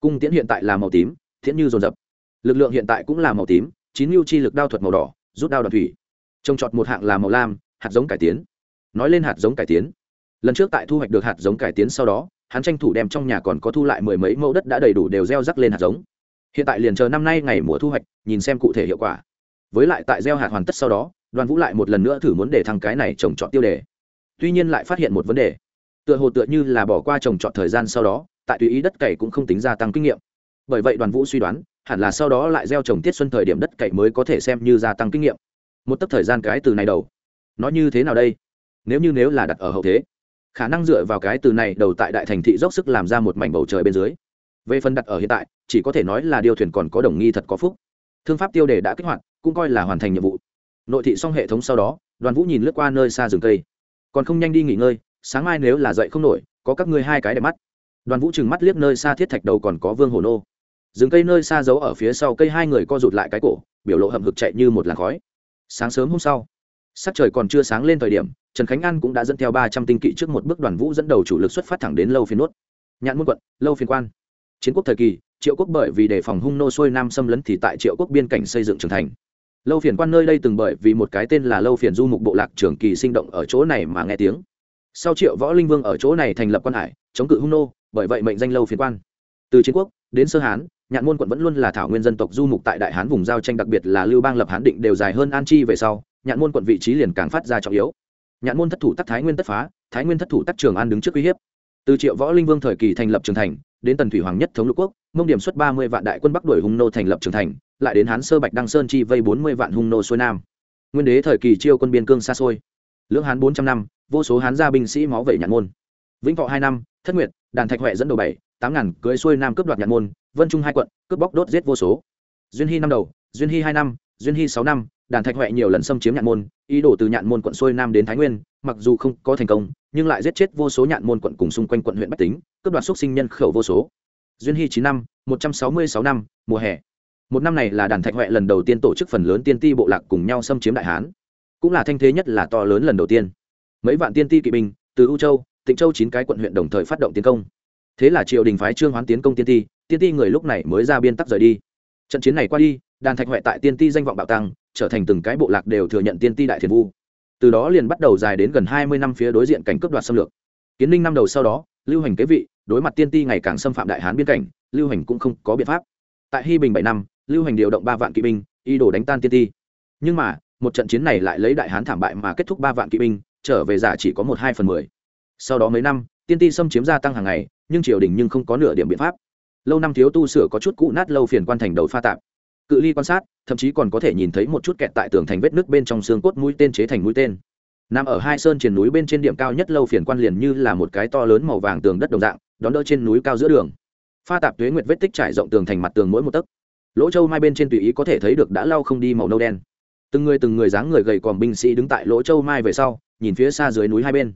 Cung tiễn hiện tại là màu tím, tiễn như dồn dập. Lực lượng hiện tại cũng là màu tím 9 lưu chi lực đao thuật màu đỏ, rút đao đoạn thủy trồng trọt một hạng là màu lam, hạt giống cải tiến. Nói lên hạt giống cải tiến. Lần trước tại thu hoạch được hạt giống cải tiến sau đó, hắn tranh thủ đem trong nhà còn có thu lại mười mấy mẫu đất đã đầy đủ đều gieo rắc lên hạt giống. Hiện tại liền chờ năm nay ngày mùa thu hoạch, nhìn xem cụ thể hiệu quả. Với lại tại gieo hạt hoàn tất sau đó, đoàn vũ lại một lần nữa thử muốn để thằng cái này trồng trọt tiêu đề. Tuy nhiên lại phát hiện một vấn đề. Tựa hồ tựa như là bỏ qua trồng trọt thời gian sau đó, tại tùy ý đất cày cũng không tính gia tăng kinh nghiệm. Bởi vậy đoàn vũ suy đoán, hẳn là sau đó lại gieo trồng tiết xuân thời điểm đất cày mới có thể xem như gia tăng kinh nghiệm một tấc thời gian cái từ này đầu. Nó như thế nào đây? Nếu như nếu là đặt ở hậu thế, khả năng dựa vào cái từ này đầu tại đại thành thị dốc sức làm ra một mảnh bầu trời bên dưới. Về phần đặt ở hiện tại, chỉ có thể nói là điều thuyền còn có đồng nghi thật có phúc. Thương pháp tiêu đề đã kích hoạt, cũng coi là hoàn thành nhiệm vụ. Nội thị xong hệ thống sau đó, đoàn vũ nhìn lướt qua nơi xa rừng cây. Còn không nhanh đi nghỉ ngơi, sáng mai nếu là dậy không nổi, có các ngươi hai cái đẹp mắt. Đoàn vũ trừng mắt liếc nơi xa thiết thạch đầu còn có vương hồ nô rừng cây nơi xa giấu ở phía sau cây hai người co rụt lại cái cổ, biểu lộ hậm hực chạy như một làn khói sáng sớm hôm sau. Sắc trời còn chưa sáng lên thời điểm, trần khánh an cũng đã dẫn theo ba trăm tinh kỵ trước một bước đoàn vũ dẫn đầu chủ lực xuất phát thẳng đến lâu phiên nốt nhãn muôn quận, lâu phiên quan. Chiến quốc thời kỳ, triệu quốc bởi vì đề phòng hung nô xuôi nam xâm lấn thì tại triệu quốc biên cảnh xây dựng trưởng thành. Lâu phiền quan nơi đây từng bởi vì một cái tên là lâu phiền du mục bộ lạc trưởng kỳ sinh động ở chỗ này mà nghe tiếng. Sau triệu võ linh vương ở chỗ này thành lập quan hải, chống cự hung nô, bởi vậy mệnh danh lâu phiền quan. Từ chiến quốc đến sơ hán, nhạn môn quận vẫn luôn là thảo nguyên dân tộc du mục tại đại hán vùng giao tranh, đặc biệt là lưu bang lập hán định đều dài hơn an chi về sau, nhạn môn quận vị trí liền càng phát ra trọng yếu. Nhạn môn thất thủ tắc thái nguyên tất phá, thái nguyên thất thủ tắc trường an đứng trước uy hiếp. Từ triệu võ linh vương thời kỳ thành lập trường thành, đến tần thủy hoàng nhất thống lục quốc, mông điểm xuất ba mươi vạn đại quân bắc đuổi hung nô thành lập trường thành, lại đến hán sơ bạch đăng sơn chi vây bốn mươi vạn hung nô xuôi nam. Nguyên đế thời kỳ chiêu quân biên cương xa xôi. Lưỡng hán bốn trăm năm, vô số hán gia binh sĩ máu vẩy nhạn môn. Vĩnh thọ hai năm, thất nguyệt đàn thạch huệ dẫn đầu bảy, tám ngàn cưới xuôi nam cướp đoạt nhạn môn, vân trung hai quận, cướp bóc đốt giết vô số. Duyên hy năm đầu, duyên hy hai năm, duyên hy sáu năm, đàn thạch huệ nhiều lần xâm chiếm nhạn môn, ý đồ từ nhạn môn quận xuôi nam đến thái nguyên, mặc dù không có thành công, nhưng lại giết chết vô số nhạn môn quận cùng xung quanh quận huyện bách tính, cướp đoạt xuất sinh nhân khẩu vô số. Duyên hy chín năm, một trăm sáu mươi sáu năm, mùa hè. Một năm này là đàn thạch huệ lần đầu tiên tổ chức phần lớn tiên ti bộ lạc cùng nhau xâm chiếm đại hán. Cũng là thanh thế nhất là to lớn lần đầu tiên. Mấy vạn tiên ti kỵ binh từ u châu tịnh châu chín cái quận huyện đồng thời phát động tiến công. Thế là triều đình phái trương hoán tiến công tiên ti tiên ti người lúc này mới ra biên tắc rời đi. Trận chiến này qua đi, đàn thạch huệ tại tiên ti danh vọng bạo tăng, trở thành từng cái bộ lạc đều thừa nhận tiên ti đại thiền vu. Từ đó liền bắt đầu dài đến gần hai mươi năm phía đối diện cảnh cướp đoạt xâm lược. Kiến ninh năm đầu sau đó, lưu hành kế vị, đối mặt tiên ti ngày càng xâm phạm đại hán biên cảnh, lưu hành cũng không có biện pháp. Tại hy bình bảy năm, lưu hành điều động ba vạn kỵ binh, ý đồ đánh tan tiên ti. Nhưng mà, một trận chiến này lại lấy đại hán thảm bại mà kết thúc ba vạn kỵ binh, trở về giả chỉ có một hai phần mười sau đó mấy năm, tiên ti xâm chiếm gia tăng hàng ngày, nhưng triều đình nhưng không có nửa điểm biện pháp. Lâu năm thiếu tu sửa có chút cũ nát lâu phiền quan thành đầu pha tạp. Cự ly quan sát, thậm chí còn có thể nhìn thấy một chút kẹt tại tường thành vết nước bên trong xương cốt mũi tên chế thành mũi tên. Nằm ở hai sơn triền núi bên trên điểm cao nhất lâu phiền quan liền như là một cái to lớn màu vàng tường đất đồng dạng, đón đỡ trên núi cao giữa đường. Pha tạp tuế nguyệt vết tích trải rộng tường thành mặt tường mỗi một tấc. Lỗ châu mai bên trên tùy ý có thể thấy được đã lau không đi màu nâu đen. Từng người từng người dáng người gầy còm binh sĩ đứng tại lỗ châu mai về sau, nhìn phía xa dưới núi hai bên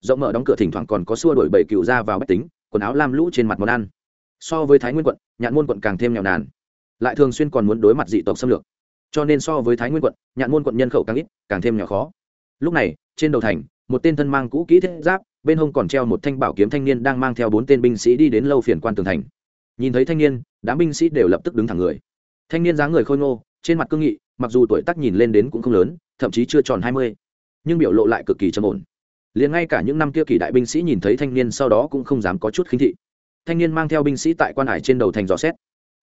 rộng mở đóng cửa thỉnh thoảng còn có xua đổi bảy cựu ra vào bách tính, quần áo lam lũ trên mặt món ăn. So với thái nguyên quận, nhạn môn quận càng thêm nghèo nàn. Lại thường xuyên còn muốn đối mặt dị tộc xâm lược. Cho nên so với thái nguyên quận, nhạn môn quận nhân khẩu càng ít, càng thêm nhỏ khó. Lúc này, trên đầu thành, một tên thân mang cũ kỹ thiết giáp, bên hông còn treo một thanh bảo kiếm thanh niên đang mang theo bốn tên binh sĩ đi đến lâu phiền quan tường thành. Nhìn thấy thanh niên, đám binh sĩ đều lập tức đứng thẳng người. Thanh niên dáng người khôi ngô, trên mặt cương nghị, mặc dù tuổi tác nhìn lên đến cũng không lớn, thậm chí chưa tròn hai mươi, nhưng biểu lộ lại cực kỳ trầm ổn liền ngay cả những năm kia kỳ đại binh sĩ nhìn thấy thanh niên sau đó cũng không dám có chút khinh thị. Thanh niên mang theo binh sĩ tại quan hải trên đầu thành dò xét.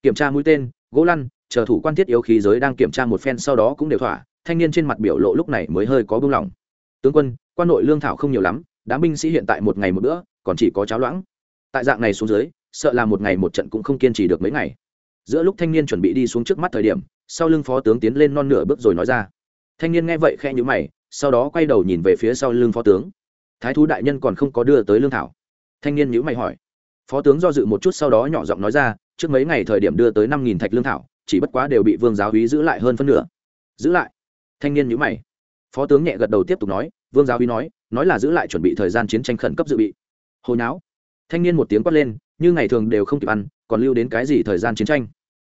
Kiểm tra mũi tên, gỗ lăn, chờ thủ quan thiết yếu khí giới đang kiểm tra một phen sau đó cũng đều thỏa, thanh niên trên mặt biểu lộ lúc này mới hơi có buông lỏng tướng quân, quan nội lương thảo không nhiều lắm, đám binh sĩ hiện tại một ngày một bữa, còn chỉ có cháo loãng. Tại dạng này xuống dưới, sợ là một ngày một trận cũng không kiên trì được mấy ngày. Giữa lúc thanh niên chuẩn bị đi xuống trước mắt thời điểm, sau lưng phó tướng tiến lên non nửa bước rồi nói ra. Thanh niên nghe vậy khe nhữ mày, sau đó quay đầu nhìn về phía sau lưng phó tướng thái thú đại nhân còn không có đưa tới lương thảo. Thanh niên nhữ mày hỏi. Phó tướng do dự một chút sau đó nhỏ giọng nói ra, trước mấy ngày thời điểm đưa tới năm nghìn thạch lương thảo, chỉ bất quá đều bị vương giáo húy giữ lại hơn phân nửa. Giữ lại? Thanh niên nhữ mày. Phó tướng nhẹ gật đầu tiếp tục nói, vương giáo húy nói nói là giữ lại chuẩn bị thời gian chiến tranh khẩn cấp dự bị. Hồi não thanh niên một tiếng quát lên, như ngày thường đều không kịp ăn, còn lưu đến cái gì thời gian chiến tranh?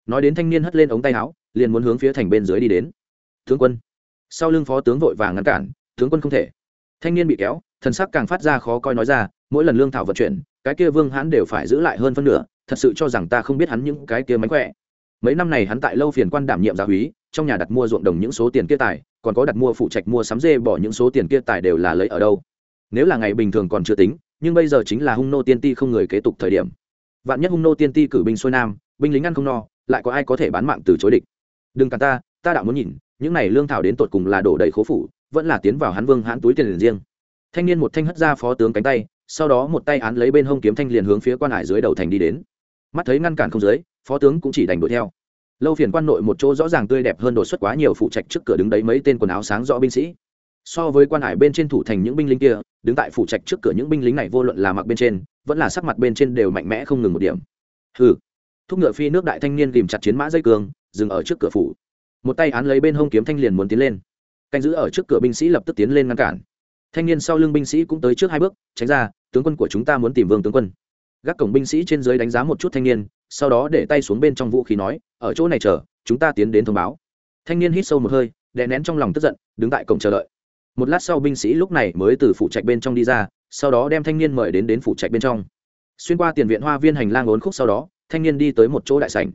Nói đến thanh niên hất lên ống tay áo, liền muốn hướng phía thành bên dưới đi đến. Tướng quân. Sau lưng phó tướng vội vàng ngăn cản, tướng quân không thể. Thanh niên bị kéo thần sắc càng phát ra khó coi nói ra, mỗi lần lương thảo vận chuyển, cái kia vương hãn đều phải giữ lại hơn phân nửa, thật sự cho rằng ta không biết hắn những cái kia mánh khỏe. Mấy năm này hắn tại lâu phiền quan đảm nhiệm gia húy trong nhà đặt mua ruộng đồng những số tiền kia tài, còn có đặt mua phụ trạch mua sắm dê bỏ những số tiền kia tài đều là lấy ở đâu. Nếu là ngày bình thường còn chưa tính, nhưng bây giờ chính là hung nô tiên ti không người kế tục thời điểm. Vạn nhất hung nô tiên ti cử binh xuôi nam, binh lính ăn không no, lại có ai có thể bán mạng từ chối địch? Đừng cả ta ta đạo muốn nhìn, những này lương thảo đến tột cùng là đổ đầy khố phủ, vẫn là tiến vào hắn vương hãn túi tiền riêng thanh niên một thanh hất ra phó tướng cánh tay, sau đó một tay án lấy bên hông kiếm thanh liền hướng phía quan hải dưới đầu thành đi đến. Mắt thấy ngăn cản không dưới, phó tướng cũng chỉ đành đuổi theo. Lâu phiền quan nội một chỗ rõ ràng tươi đẹp hơn đột xuất quá nhiều phụ trạch trước cửa đứng đấy mấy tên quần áo sáng rõ binh sĩ. So với quan hải bên trên thủ thành những binh lính kia, đứng tại phụ trạch trước cửa những binh lính này vô luận là mặc bên trên, vẫn là sắc mặt bên trên đều mạnh mẽ không ngừng một điểm. Hừ. Thúc ngựa phi nước đại thanh niên tìm chặt chiến mã dây cường dừng ở trước cửa phủ. Một tay án lấy bên hông kiếm thanh liền muốn tiến lên. Canh giữ ở trước cửa binh sĩ lập tức tiến lên ngăn cản thanh niên sau lưng binh sĩ cũng tới trước hai bước, tránh ra, tướng quân của chúng ta muốn tìm vương tướng quân. Gác cổng binh sĩ trên dưới đánh giá một chút thanh niên, sau đó để tay xuống bên trong vũ khí nói, ở chỗ này chờ, chúng ta tiến đến thông báo. Thanh niên hít sâu một hơi, đè nén trong lòng tức giận, đứng tại cổng chờ đợi. Một lát sau binh sĩ lúc này mới từ phủ trạch bên trong đi ra, sau đó đem thanh niên mời đến đến phủ trạch bên trong. Xuyên qua tiền viện hoa viên hành lang ốn khúc sau đó, thanh niên đi tới một chỗ đại sảnh.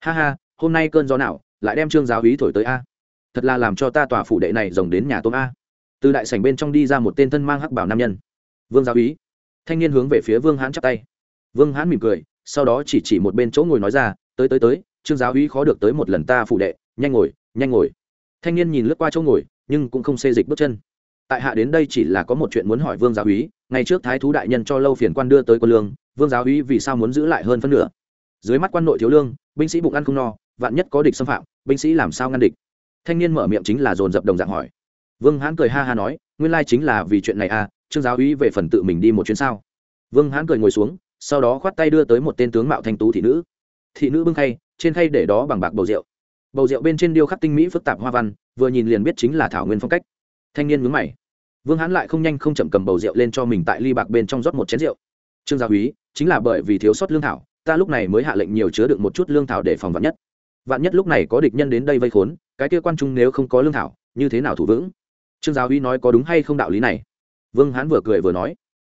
Ha ha, hôm nay cơn gió nào, lại đem trương giáo úy thổi tới a? Thật là làm cho ta tòa phủ đệ này rồng đến nhà tôm a từ đại sảnh bên trong đi ra một tên thân mang hắc bảo nam nhân. Vương giáo úy. Thanh niên hướng về phía vương hãn chắp tay. Vương hãn mỉm cười, sau đó chỉ chỉ một bên chỗ ngồi nói ra, tới tới tới, trương giáo úy khó được tới một lần ta phụ đệ, nhanh ngồi nhanh ngồi. Thanh niên nhìn lướt qua chỗ ngồi, nhưng cũng không xê dịch bước chân. Tại hạ đến đây chỉ là có một chuyện muốn hỏi vương giáo úy, ngày trước thái thú đại nhân cho lâu phiền quan đưa tới quân lương, vương giáo úy vì sao muốn giữ lại hơn phân nửa? Dưới mắt quan nội thiếu lương, binh sĩ bụng ăn không no, vạn nhất có địch xâm phạm, binh sĩ làm sao ngăn địch? Thanh niên mở miệng chính là dồn dập đồng dạng hỏi vương hãn cười ha ha nói, nguyên lai chính là vì chuyện này à trương giáo úy về phần tự mình đi một chuyến sao? Vương hãn cười ngồi xuống, sau đó khoát tay đưa tới một tên tướng mạo thanh tú thị nữ. Thị nữ bưng khay, trên khay để đó bằng bạc bầu rượu. Bầu rượu bên trên điêu khắc tinh mỹ phức tạp hoa văn, vừa nhìn liền biết chính là thảo nguyên phong cách. Thanh niên mướn mày. Vương hãn lại không nhanh không chậm cầm bầu rượu lên cho mình tại ly bạc bên trong rót một chén rượu. Trương gia úy, chính là bởi vì thiếu sót lương thảo, ta lúc này mới hạ lệnh nhiều chứa được một chút lương thảo để phòng vạn nhất. Vạn nhất lúc này có địch nhân đến đây vây khốn, cái kia quan trung nếu không có lương thảo, như thế nào thủ vững? Trương giáo uy nói có đúng hay không đạo lý này? Vương hán vừa cười vừa nói.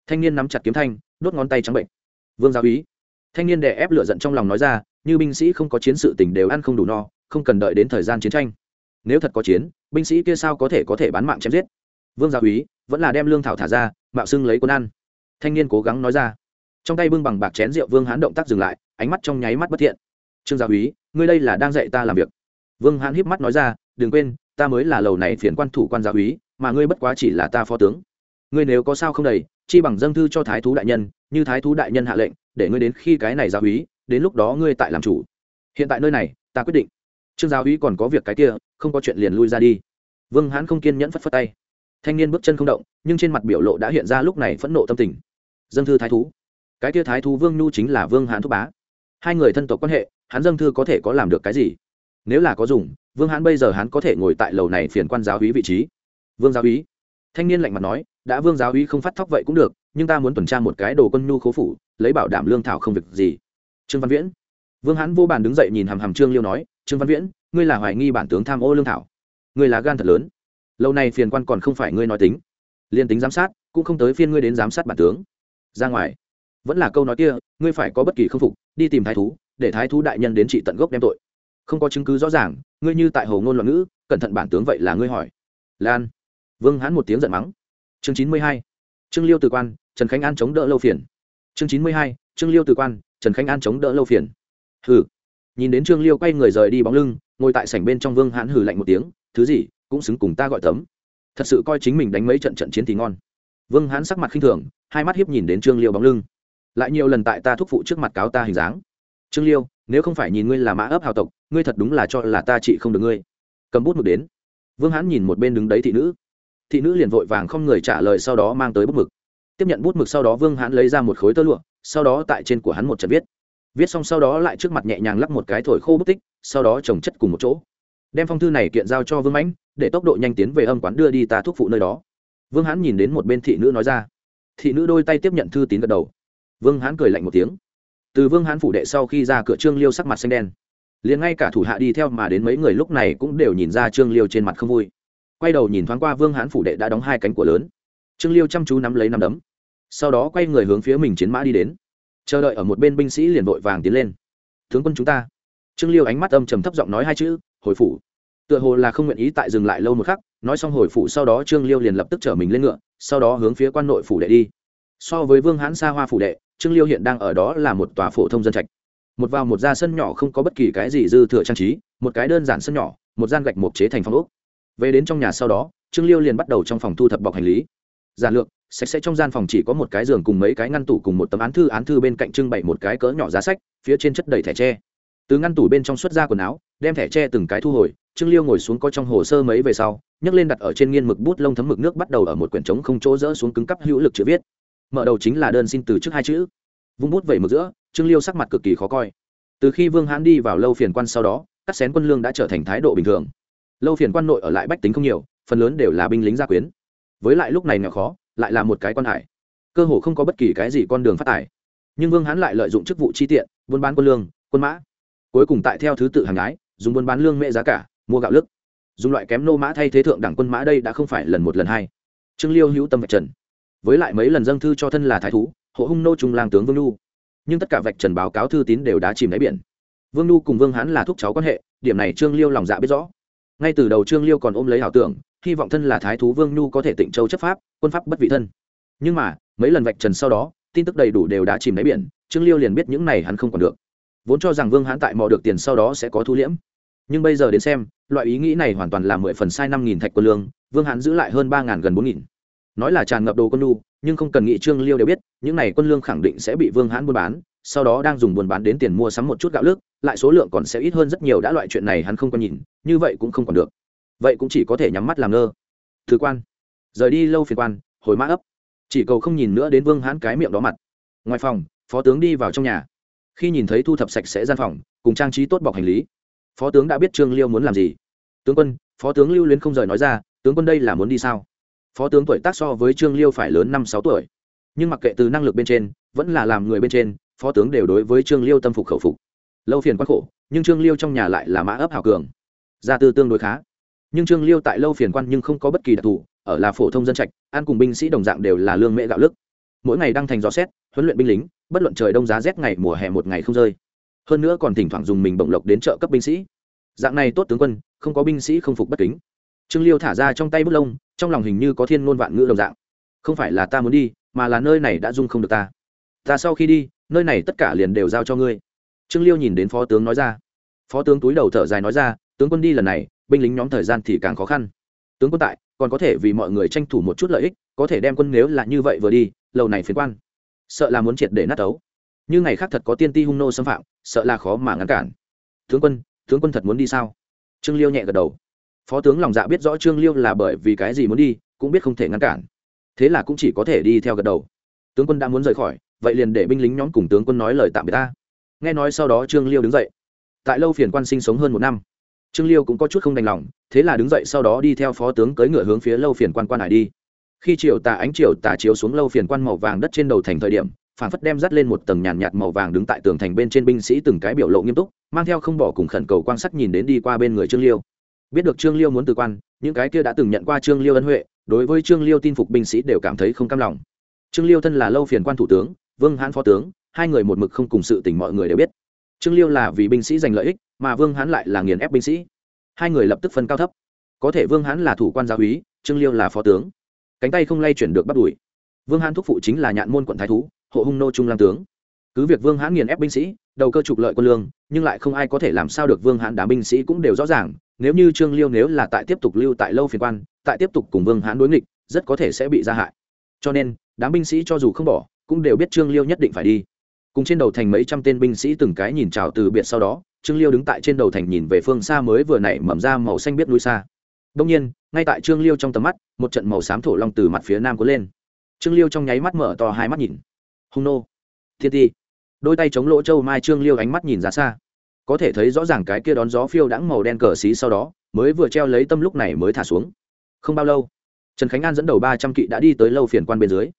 Thanh niên nắm chặt kiếm thanh, đốt ngón tay trắng bệnh. Vương giáo uy. Thanh niên đè ép lửa giận trong lòng nói ra, như binh sĩ không có chiến sự tình đều ăn không đủ no, không cần đợi đến thời gian chiến tranh. Nếu thật có chiến, binh sĩ kia sao có thể có thể bán mạng chém giết? Vương giáo úy vẫn là đem lương thảo thả ra, mạo xưng lấy quân ăn. Thanh niên cố gắng nói ra. Trong tay bưng bằng bạc chén rượu, vương hán động tác dừng lại, ánh mắt trong nháy mắt bất thiện. Trương giáo úy ngươi đây là đang dạy ta làm việc. Vương hán híp mắt nói ra, đừng quên ta mới là lầu này phiền quan thủ quan giáo úy, mà ngươi bất quá chỉ là ta phó tướng. Ngươi nếu có sao không đầy, chi bằng dâng thư cho thái thú đại nhân, như thái thú đại nhân hạ lệnh, để ngươi đến khi cái này giáo úy, đến lúc đó ngươi tại làm chủ. Hiện tại nơi này, ta quyết định. Trương giáo úy còn có việc cái kia, không có chuyện liền lui ra đi. Vương hán không kiên nhẫn phất phất tay. Thanh niên bước chân không động, nhưng trên mặt biểu lộ đã hiện ra lúc này phẫn nộ tâm tình. Dâng thư thái thú. Cái kia thái thú vương nhu chính là vương hán thúc bá. Hai người thân tộc quan hệ, hắn dâng thư có thể có làm được cái gì? Nếu là có dùng vương hãn bây giờ hắn có thể ngồi tại lầu này phiền quan giáo hí vị trí. Vương giáo hí thanh niên lạnh mặt nói, đã vương giáo hí không phát thóc vậy cũng được, nhưng ta muốn tuần tra một cái đồ quân nhu khố phủ, lấy bảo đảm lương thảo không việc gì. Trương văn viễn. Vương hãn vô bàn đứng dậy nhìn hàm hàm trương liêu nói, trương văn viễn, ngươi là hoài nghi bản tướng tham ô lương thảo. Ngươi là gan thật lớn. Lâu nay phiền quan còn không phải ngươi nói tính. Liên tính giám sát, cũng không tới phiên ngươi đến giám sát bản tướng. Ra ngoài. Vẫn là câu nói kia, ngươi phải có bất kỳ khâm phục, đi tìm thái thú, để thái thú đại nhân đến trị tận gốc đem tội không có chứng cứ rõ ràng, ngươi như tại hồ ngôn loạn ngữ, cẩn thận bản tướng vậy là ngươi hỏi. Lan. Vương hãn một tiếng giận mắng. Chương chín mươi hai. Trương liêu từ quan, trần khánh an chống đỡ lâu phiền. Chương chín mươi hai. Trương liêu từ quan, trần khánh an chống đỡ lâu phiền. Hừ. Nhìn đến trương liêu quay người rời đi bóng lưng, ngồi tại sảnh bên trong vương hãn hừ lạnh một tiếng, thứ gì, cũng xứng cùng ta gọi tấm. Thật sự coi chính mình đánh mấy trận trận chiến thì ngon. Vương hãn sắc mặt khinh thường, hai mắt hiếp nhìn đến trương liêu bóng lưng. Lại nhiều lần tại ta thúc phụ trước mặt cáo ta hình dáng. Trương liêu nếu không phải nhìn ngươi là mã ấp hào tộc, ngươi thật đúng là cho là ta trị không được ngươi. Cầm bút mực đến. Vương hãn nhìn một bên đứng đấy thị nữ. Thị nữ liền vội vàng không người trả lời sau đó mang tới bút mực. Tiếp nhận bút mực sau đó vương hãn lấy ra một khối tơ lụa, sau đó tại trên của hắn một trận viết. Viết xong sau đó lại trước mặt nhẹ nhàng lắp một cái thổi khô bút tích, sau đó trồng chất cùng một chỗ. Đem phong thư này kiện giao cho vương mãnh, để tốc độ nhanh tiến về âm quán đưa đi ta thuốc phụ nơi đó. Vương hãn nhìn đến một bên thị nữ nói ra. Thị nữ đôi tay tiếp nhận thư tín gật đầu. Vương hãn cười lạnh một tiếng từ vương hãn phủ đệ sau khi ra cửa trương liêu sắc mặt xanh đen. Liền ngay cả thủ hạ đi theo mà đến mấy người lúc này cũng đều nhìn ra trương liêu trên mặt không vui. Quay đầu nhìn thoáng qua vương hãn phủ đệ đã đóng hai cánh cửa lớn. Trương liêu chăm chú nắm lấy nắm đấm. Sau đó quay người hướng phía mình chiến mã đi đến. Chờ đợi ở một bên binh sĩ liền vội vàng tiến lên. Tướng quân chúng ta. Trương liêu ánh mắt âm trầm thấp giọng nói hai chữ, hồi phủ. Tựa hồ là không nguyện ý tại dừng lại lâu một khắc, nói xong hồi phủ sau đó trương liêu liền lập tức chở mình lên ngựa, sau đó hướng phía quan nội phủ đệ đi. So với vương hãn xa hoa phủ đệ trương liêu hiện đang ở đó là một tòa phổ thông dân trạch. Một vào một ra sân nhỏ không có bất kỳ cái gì dư thừa trang trí, một cái đơn giản sân nhỏ, một gian gạch mộc chế thành phòng ốc. Về đến trong nhà sau đó, trương liêu liền bắt đầu trong phòng thu thập bọc hành lý. Giản lược, sạch sẽ trong gian phòng chỉ có một cái giường cùng mấy cái ngăn tủ cùng một tấm án thư án thư bên cạnh trưng bày một cái cỡ nhỏ giá sách, phía trên chất đầy thẻ tre. Từ ngăn tủ bên trong xuất ra quần áo, đem thẻ tre từng cái thu hồi, trương liêu ngồi xuống có trong hồ sơ mấy về sau, nhấc lên đặt ở trên nghiên mực bút lông thấm mực nước bắt đầu ở một quyển trống không chỗ rỡ xuống cứng cắp hữu lực chữ viết mở đầu chính là đơn xin từ trước hai chữ. Vung bút vẩy mực giữa, trương liêu sắc mặt cực kỳ khó coi. Từ khi vương hãn đi vào lâu phiền quan sau đó cắt xén quân lương đã trở thành thái độ bình thường. Lâu phiền quan nội ở lại bách tính không nhiều, phần lớn đều là binh lính gia quyến. Với lại lúc này nghèo khó, lại là một cái quan hải. Cơ hồ không có bất kỳ cái gì con đường phát tài. Nhưng vương hãn lại lợi dụng chức vụ chi tiện, buôn bán quân lương, quân mã. Cuối cùng tại theo thứ tự hàng ái, dùng buôn bán lương mệ giá cả, mua gạo lức. Dùng loại kém nô mã thay thế thượng đẳng quân mã đây đã không phải lần một lần hai. Trương liêu hữu tâm vạch trần với lại mấy lần dâng thư cho thân là thái thú, hộ hung nô trung lang tướng vương nhu. Nhưng tất cả vạch trần báo cáo thư tín đều đã chìm đáy biển. Vương nhu cùng vương hán là thúc cháu quan hệ, điểm này trương liêu lòng dạ biết rõ. Ngay từ đầu trương liêu còn ôm lấy ảo tưởng, hy vọng thân là thái thú vương nhu có thể tịnh châu chấp pháp, quân pháp bất vị thân. Nhưng mà, mấy lần vạch trần sau đó, tin tức đầy đủ đều đã chìm đáy biển, trương liêu liền biết những này hắn không còn được. Vốn cho rằng vương hán tại mò được tiền sau đó sẽ có thu liễm. Nhưng bây giờ đến xem, loại ý nghĩ này hoàn toàn là mười phần sai năm nghìn thạch quân lương, vương hán giữ lại hơn ba ngàn gần bốn nghìn nói là tràn ngập đồ quân lu nhưng không cần nghĩ trương liêu đều biết, những này quân lương khẳng định sẽ bị vương hán buôn bán, sau đó đang dùng buôn bán đến tiền mua sắm một chút gạo lức lại số lượng còn sẽ ít hơn rất nhiều, đã loại chuyện này hắn không còn nhìn, như vậy cũng không còn được. Vậy cũng chỉ có thể nhắm mắt làm ngơ. Thứ quan, rời đi lâu phiền quan, hồi mã ấp. Chỉ cầu không nhìn nữa đến vương hãn cái miệng đó mặt. Ngoài phòng, phó tướng đi vào trong nhà. Khi nhìn thấy thu thập sạch sẽ gian phòng, cùng trang trí tốt bọc hành lý, phó tướng đã biết trương liêu muốn làm gì. Tướng quân, phó tướng lưu luyến không rời nói ra, tướng quân đây là muốn đi sao? Phó tướng tuổi tác so với trương liêu phải lớn năm sáu tuổi. Nhưng mặc kệ từ năng lực bên trên, vẫn là làm người bên trên, phó tướng đều đối với trương liêu tâm phục khẩu phục. Lâu phiền quan khổ, nhưng trương liêu trong nhà lại là mã ấp hào cường. Gia tư tương đối khá. Nhưng trương liêu tại lâu phiền quan nhưng không có bất kỳ đặc thù, ở là phổ thông dân trạch ăn cùng binh sĩ đồng dạng đều là lương mễ gạo lức. Mỗi ngày đang thành gió xét, huấn luyện binh lính, bất luận trời đông giá rét ngày mùa hè một ngày không rơi. Hơn nữa còn thỉnh thoảng dùng mình bổng lộc đến trợ cấp binh sĩ. Dạng này tốt tướng quân, không có binh sĩ không phục bất kính. Trương liêu thả ra trong tay bút lông trong lòng hình như có thiên ngôn vạn ngữ đồng dạng. Không phải là ta muốn đi, mà là nơi này đã dung không được ta. Ta sau khi đi, nơi này tất cả liền đều giao cho ngươi. Trương liêu nhìn đến phó tướng nói ra. Phó tướng túi đầu thở dài nói ra, tướng quân đi lần này, binh lính nhóm thời gian thì càng khó khăn. Tướng quân tại, còn có thể vì mọi người tranh thủ một chút lợi ích, có thể đem quân nếu là như vậy vừa đi, lầu này phiến quan. Sợ là muốn triệt để nát ấu. Như ngày khác thật có tiên ti hung nô xâm phạm, sợ là khó mà ngăn cản. Tướng quân tướng quân thật muốn đi sao? Trương liêu nhẹ gật đầu phó tướng lòng dạ biết rõ trương liêu là bởi vì cái gì muốn đi cũng biết không thể ngăn cản. Thế là cũng chỉ có thể đi theo gật đầu. Tướng quân đã muốn rời khỏi vậy liền để binh lính nhóm cùng tướng quân nói lời tạm biệt ta. Nghe nói sau đó trương liêu đứng dậy. Tại lâu phiền quan sinh sống hơn một năm trương liêu cũng có chút không đành lòng thế là đứng dậy sau đó đi theo phó tướng cưỡi ngựa hướng phía lâu phiền quan quan hải đi. Khi chiều tà ánh chiều tà chiếu xuống lâu phiền quan màu vàng đất trên đầu thành thời điểm phản phất đem dắt lên một tầng nhàn nhạt, màu vàng đứng tại tường thành bên trên binh sĩ từng cái biểu lộ nghiêm túc mang theo không bỏ cùng khẩn cầu quan sát nhìn đến đi qua bên người trương liêu biết được trương liêu muốn từ quan, những cái kia đã từng nhận qua trương liêu ân huệ, đối với trương liêu tin phục binh sĩ đều cảm thấy không cam lòng. Trương liêu thân là lâu phiền quan thủ tướng, vương hãn phó tướng, hai người một mực không cùng sự tình mọi người đều biết. Trương liêu là vì binh sĩ giành lợi ích, mà vương hãn lại là nghiền ép binh sĩ. Hai người lập tức phân cao thấp. Có thể vương hãn là thủ quan gia úy, trương liêu là phó tướng. Cánh tay không lay chuyển được bắt đuổi. Vương hãn thúc phụ chính là nhạn môn quận thái thú, hộ hung nô trung lam tướng cứ việc vương hãn nghiền ép binh sĩ, đầu cơ trục lợi quân lương, nhưng lại không ai có thể làm sao được vương hãn đám binh sĩ cũng đều rõ ràng, nếu như trương liêu nếu là tại tiếp tục lưu tại lâu phiền quan, tại tiếp tục cùng vương hãn đối nghịch, rất có thể sẽ bị gia hại. Cho nên, đám binh sĩ cho dù không bỏ, cũng đều biết trương liêu nhất định phải đi. Cùng trên đầu thành mấy trăm tên binh sĩ từng cái nhìn chào từ biệt sau đó, trương liêu đứng tại trên đầu thành nhìn về phương xa mới vừa nảy mầm ra màu xanh biết núi xa. Đông nhiên, ngay tại trương liêu trong tầm mắt, một trận màu xám thổ long từ mặt phía nam cuốn lên. Trương liêu trong nháy mắt mở to hai mắt nhìn. Hung nô. Thiên ti đôi tay chống lỗ châu mai trương liêu ánh mắt nhìn ra xa. Có thể thấy rõ ràng cái kia đón gió phiêu đãng màu đen cờ xí sau đó, mới vừa treo lấy tâm lúc này mới thả xuống. Không bao lâu, trần khánh an dẫn đầu ba trăm kỵ đã đi tới lâu phiền quan bên dưới.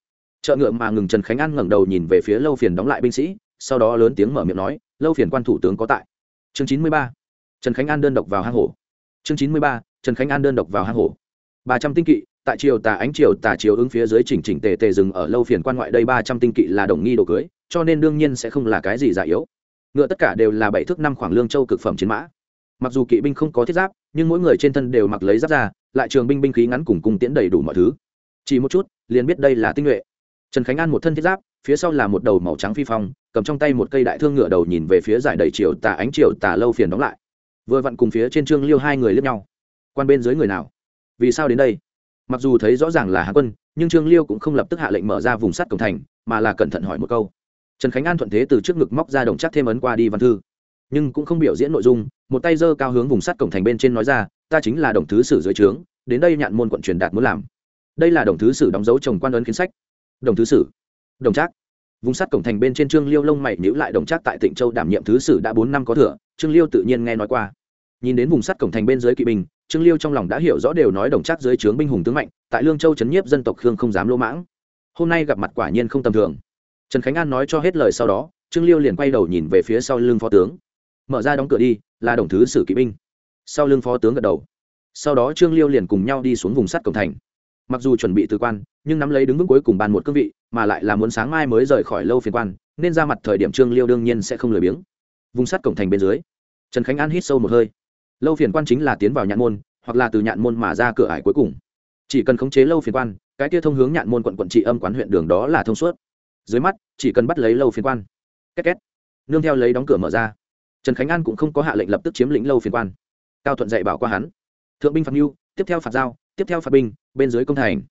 Chợ ngựa mà ngừng trần khánh an ngẩng đầu nhìn về phía lâu phiền đóng lại binh sĩ, sau đó lớn tiếng mở miệng nói, lâu phiền quan thủ tướng có tại. Chương chín mươi ba, trần khánh an đơn độc vào hang hổ. Chương chín mươi ba, trần khánh an đơn độc vào hang hổ. Ba trăm tinh kỵ, tại triều tà ánh triều tà chiếu ứng phía dưới chỉnh chỉnh tề tề dừng ở lâu phiền quan ngoại đây ba trăm tinh kỵ là đồng nghi đồ cưới cho nên đương nhiên sẽ không là cái gì già yếu. Ngựa tất cả đều là bảy thước năm khoảng lương châu cực phẩm chiến mã. Mặc dù kỵ binh không có thiết giáp, nhưng mỗi người trên thân đều mặc lấy giáp ra lại trường binh binh khí ngắn cùng cung tiễn đầy đủ mọi thứ. Chỉ một chút, liền biết đây là tinh nhuệ. Trần khánh an một thân thiết giáp, phía sau là một đầu màu trắng phi phong, cầm trong tay một cây đại thương ngựa đầu nhìn về phía giải đầy chiều tà ánh chiều tà lâu phiền đóng lại. Vừa vặn cùng phía trên trương liêu hai người lướt nhau. Quan bên dưới người nào? Vì sao đến đây? Mặc dù thấy rõ ràng là hạ quân, nhưng trương liêu cũng không lập tức hạ lệnh mở ra vùng sắt cổng thành, mà là cẩn thận hỏi một câu trần khánh an thuận thế từ trước ngực móc ra đồng chắc thêm ấn qua đi văn thư. Nhưng cũng không biểu diễn nội dung, một tay giơ cao hướng vùng sắt cổng thành bên trên nói ra, ta chính là đồng thứ sử dưới trướng, đến đây nhạn môn quận truyền đạt muốn làm. Đây là đồng thứ sử đóng dấu chồng quan ấn kiến sách. Đồng thứ sử? Đồng trác vùng sắt cổng thành bên trên trương liêu lông mày nhữ lại đồng trác tại tịnh châu đảm nhiệm thứ sử đã bốn năm có thừa, trương liêu tự nhiên nghe nói qua. Nhìn đến vùng sắt cổng thành bên dưới kỵ binh, trương liêu trong lòng đã hiểu rõ đều nói đồng trác dưới trướng binh hùng tướng mạnh, tại lương châu chấn nhiếp dân tộc khương không dám lỗ mãng. Hôm nay gặp mặt quả nhiên không tầm thường trần khánh an nói cho hết lời sau đó, trương liêu liền quay đầu nhìn về phía sau lưng phó tướng. Mở ra đóng cửa đi, là đồng thứ sử kỵ binh. Sau lưng phó tướng gật đầu. Sau đó trương liêu liền cùng nhau đi xuống vùng sắt cổng thành. Mặc dù chuẩn bị từ quan, nhưng nắm lấy đứng vững cuối cùng bàn một cương vị, mà lại là muốn sáng mai mới rời khỏi lâu phiền quan, nên ra mặt thời điểm trương liêu đương nhiên sẽ không lười biếng. Vùng sắt cổng thành bên dưới, trần khánh an hít sâu một hơi. Lâu phiền quan chính là tiến vào nhạn môn, hoặc là từ nhạn môn mà ra cửa ải cuối cùng. Chỉ cần khống chế lâu phiền quan, cái kia thông hướng nhạn môn quận quận trị âm quán huyện đường đó là thông suốt dưới mắt, chỉ cần bắt lấy lâu phiền quan. Két két. Nương theo lấy đóng cửa mở ra. Trần khánh an cũng không có hạ lệnh lập tức chiếm lĩnh lâu phiền quan. Cao thuận dạy bảo qua hắn. Thượng binh phạt mưu tiếp theo phạt giao, tiếp theo phạt binh, bên dưới công thành.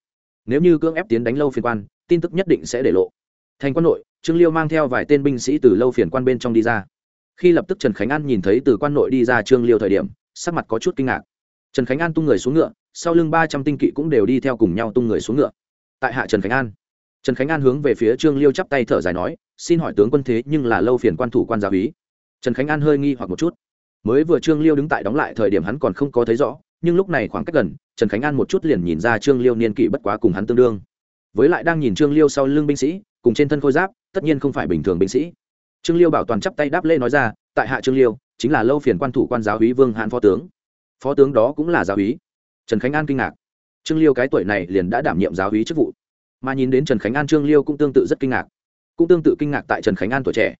Nếu như cưỡng ép tiến đánh lâu phiền quan, tin tức nhất định sẽ để lộ. Thành quan nội, trương liêu mang theo vài tên binh sĩ từ lâu phiền quan bên trong đi ra. Khi lập tức trần khánh an nhìn thấy từ quan nội đi ra trương liêu thời điểm, sắc mặt có chút kinh ngạc. Trần khánh an tung người xuống ngựa, sau lưng ba trăm tinh kỵ cũng đều đi theo cùng nhau tung người xuống ngựa. Tại hạ trần khánh an trần khánh an hướng về phía trương liêu chắp tay thở dài nói, xin hỏi tướng quân thế nhưng là lâu phiền quan thủ quan giáo úy. trần khánh an hơi nghi hoặc một chút. Mới vừa trương liêu đứng tại đóng lại thời điểm hắn còn không có thấy rõ, nhưng lúc này khoảng cách gần, trần khánh an một chút liền nhìn ra trương liêu niên kỷ bất quá cùng hắn tương đương. Với lại đang nhìn trương liêu sau lưng binh sĩ, cùng trên thân khôi giáp, tất nhiên không phải bình thường binh sĩ. Trương liêu bảo toàn chắp tay đáp lễ nói ra, tại hạ trương liêu, chính là lâu phiền quan thủ quan giáo hí vương hãn phó tướng. Phó tướng đó cũng là giáo hí trần khánh an kinh ngạc. Trương liêu cái tuổi này liền đã đảm nhiệm giáo hí chức vụ mà nhìn đến trần khánh an, trương liêu cũng tương tự rất kinh ngạc. Cũng tương tự kinh ngạc tại trần khánh an tuổi trẻ.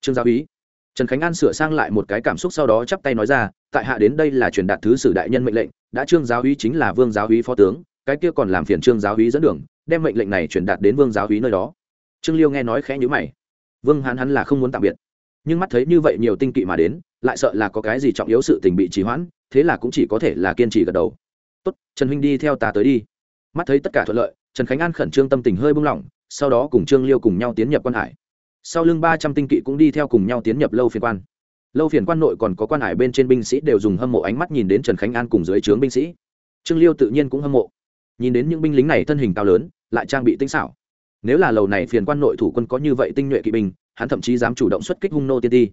Trương giáo úy trần khánh an sửa sang lại một cái cảm xúc sau đó chắp tay nói ra, tại hạ đến đây là truyền đạt thứ sử đại nhân mệnh lệnh, đã trương giáo hí chính là vương giáo hí phó tướng, cái kia còn làm phiền trương giáo hí dẫn đường, đem mệnh lệnh này truyền đạt đến vương giáo hí nơi đó. Trương liêu nghe nói khẽ nhữ mày. Vương hán hắn là không muốn tạm biệt. Nhưng mắt thấy như vậy nhiều tinh kỵ mà đến, lại sợ là có cái gì trọng yếu sự tình bị trì hoãn, thế là cũng chỉ có thể là kiên trì gật đầu. Tốt, trần huynh đi theo ta tới đi. Mắt thấy tất cả thuận lợi trần khánh an khẩn trương tâm tình hơi buông lỏng, sau đó cùng trương liêu cùng nhau tiến nhập quan hải. Sau lưng ba trăm tinh kỵ cũng đi theo cùng nhau tiến nhập lâu phiền quan. Lâu phiền quan nội còn có quan hải bên trên binh sĩ đều dùng hâm mộ ánh mắt nhìn đến trần khánh an cùng dưới trướng binh sĩ. Trương liêu tự nhiên cũng hâm mộ. Nhìn đến những binh lính này thân hình cao lớn, lại trang bị tinh xảo. Nếu là lầu này phiền quan nội thủ quân có như vậy tinh nhuệ kỵ binh, hắn thậm chí dám chủ động xuất kích hung nô tiên ti.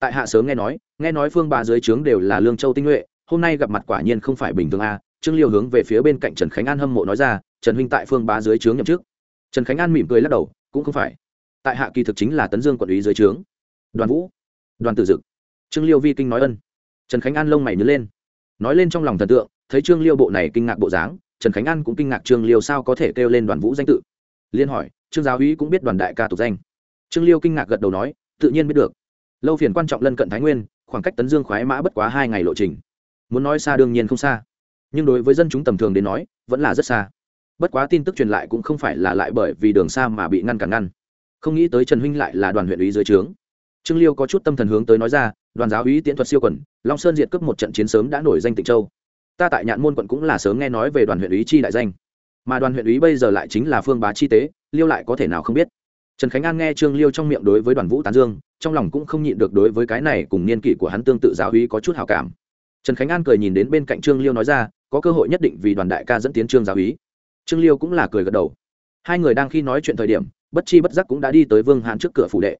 Tại hạ sớm nghe nói nghe nói phương bà dưới trướng đều là lương châu tinh nhuệ, hôm nay gặp mặt quả nhiên không phải bình thường a. Trương liêu hướng về phía bên cạnh trần khánh an hâm mộ nói ra trần huynh tại phương bá dưới trướng nhậm chức. Trần khánh an mỉm cười lắc đầu, cũng không phải. Tại hạ kỳ thực chính là tấn dương quận ủy dưới trướng. Đoàn vũ, đoàn tử dực. Trương liêu vi kinh nói ân. Trần khánh an lông mày nhớ lên. Nói lên trong lòng thần tượng, thấy trương liêu bộ này kinh ngạc bộ dáng, trần khánh an cũng kinh ngạc trương liêu sao có thể kêu lên đoàn vũ danh tự. Liên hỏi, trương giáo úy cũng biết đoàn đại ca tục danh. Trương liêu kinh ngạc gật đầu nói, tự nhiên biết được. Lâu phiền quan trọng lân cận thái nguyên, khoảng cách tấn dương khoái mã bất quá hai ngày lộ trình. Muốn nói xa đương nhiên không xa. Nhưng đối với dân chúng tầm thường đến nói, vẫn là rất xa bất quá tin tức truyền lại cũng không phải là lại bởi vì đường xa mà bị ngăn cản ngăn. Không nghĩ tới trần huynh lại là đoàn huyện ủy dưới trướng. Trương liêu có chút tâm thần hướng tới nói ra, đoàn giáo Ý tiễn thuật siêu quần, long sơn diệt cướp một trận chiến sớm đã nổi danh tịnh châu. Ta tại nhạn môn quận cũng là sớm nghe nói về đoàn huyện ủy chi đại danh. Mà đoàn huyện ủy bây giờ lại chính là phương bá chi tế, liêu lại có thể nào không biết. Trần khánh an nghe trương liêu trong miệng đối với đoàn vũ tán dương, trong lòng cũng không nhịn được đối với cái này cùng niên kỷ của hắn tương tự giáo Ý có chút hào cảm. Trần khánh an cười nhìn đến bên cạnh trương liêu nói ra, có cơ hội nhất định vì đoàn đại ca dẫn tiến trương giáo Ý trương liêu cũng là cười gật đầu. Hai người đang khi nói chuyện thời điểm, bất chi bất giác cũng đã đi tới vương hãn trước cửa phủ đệ.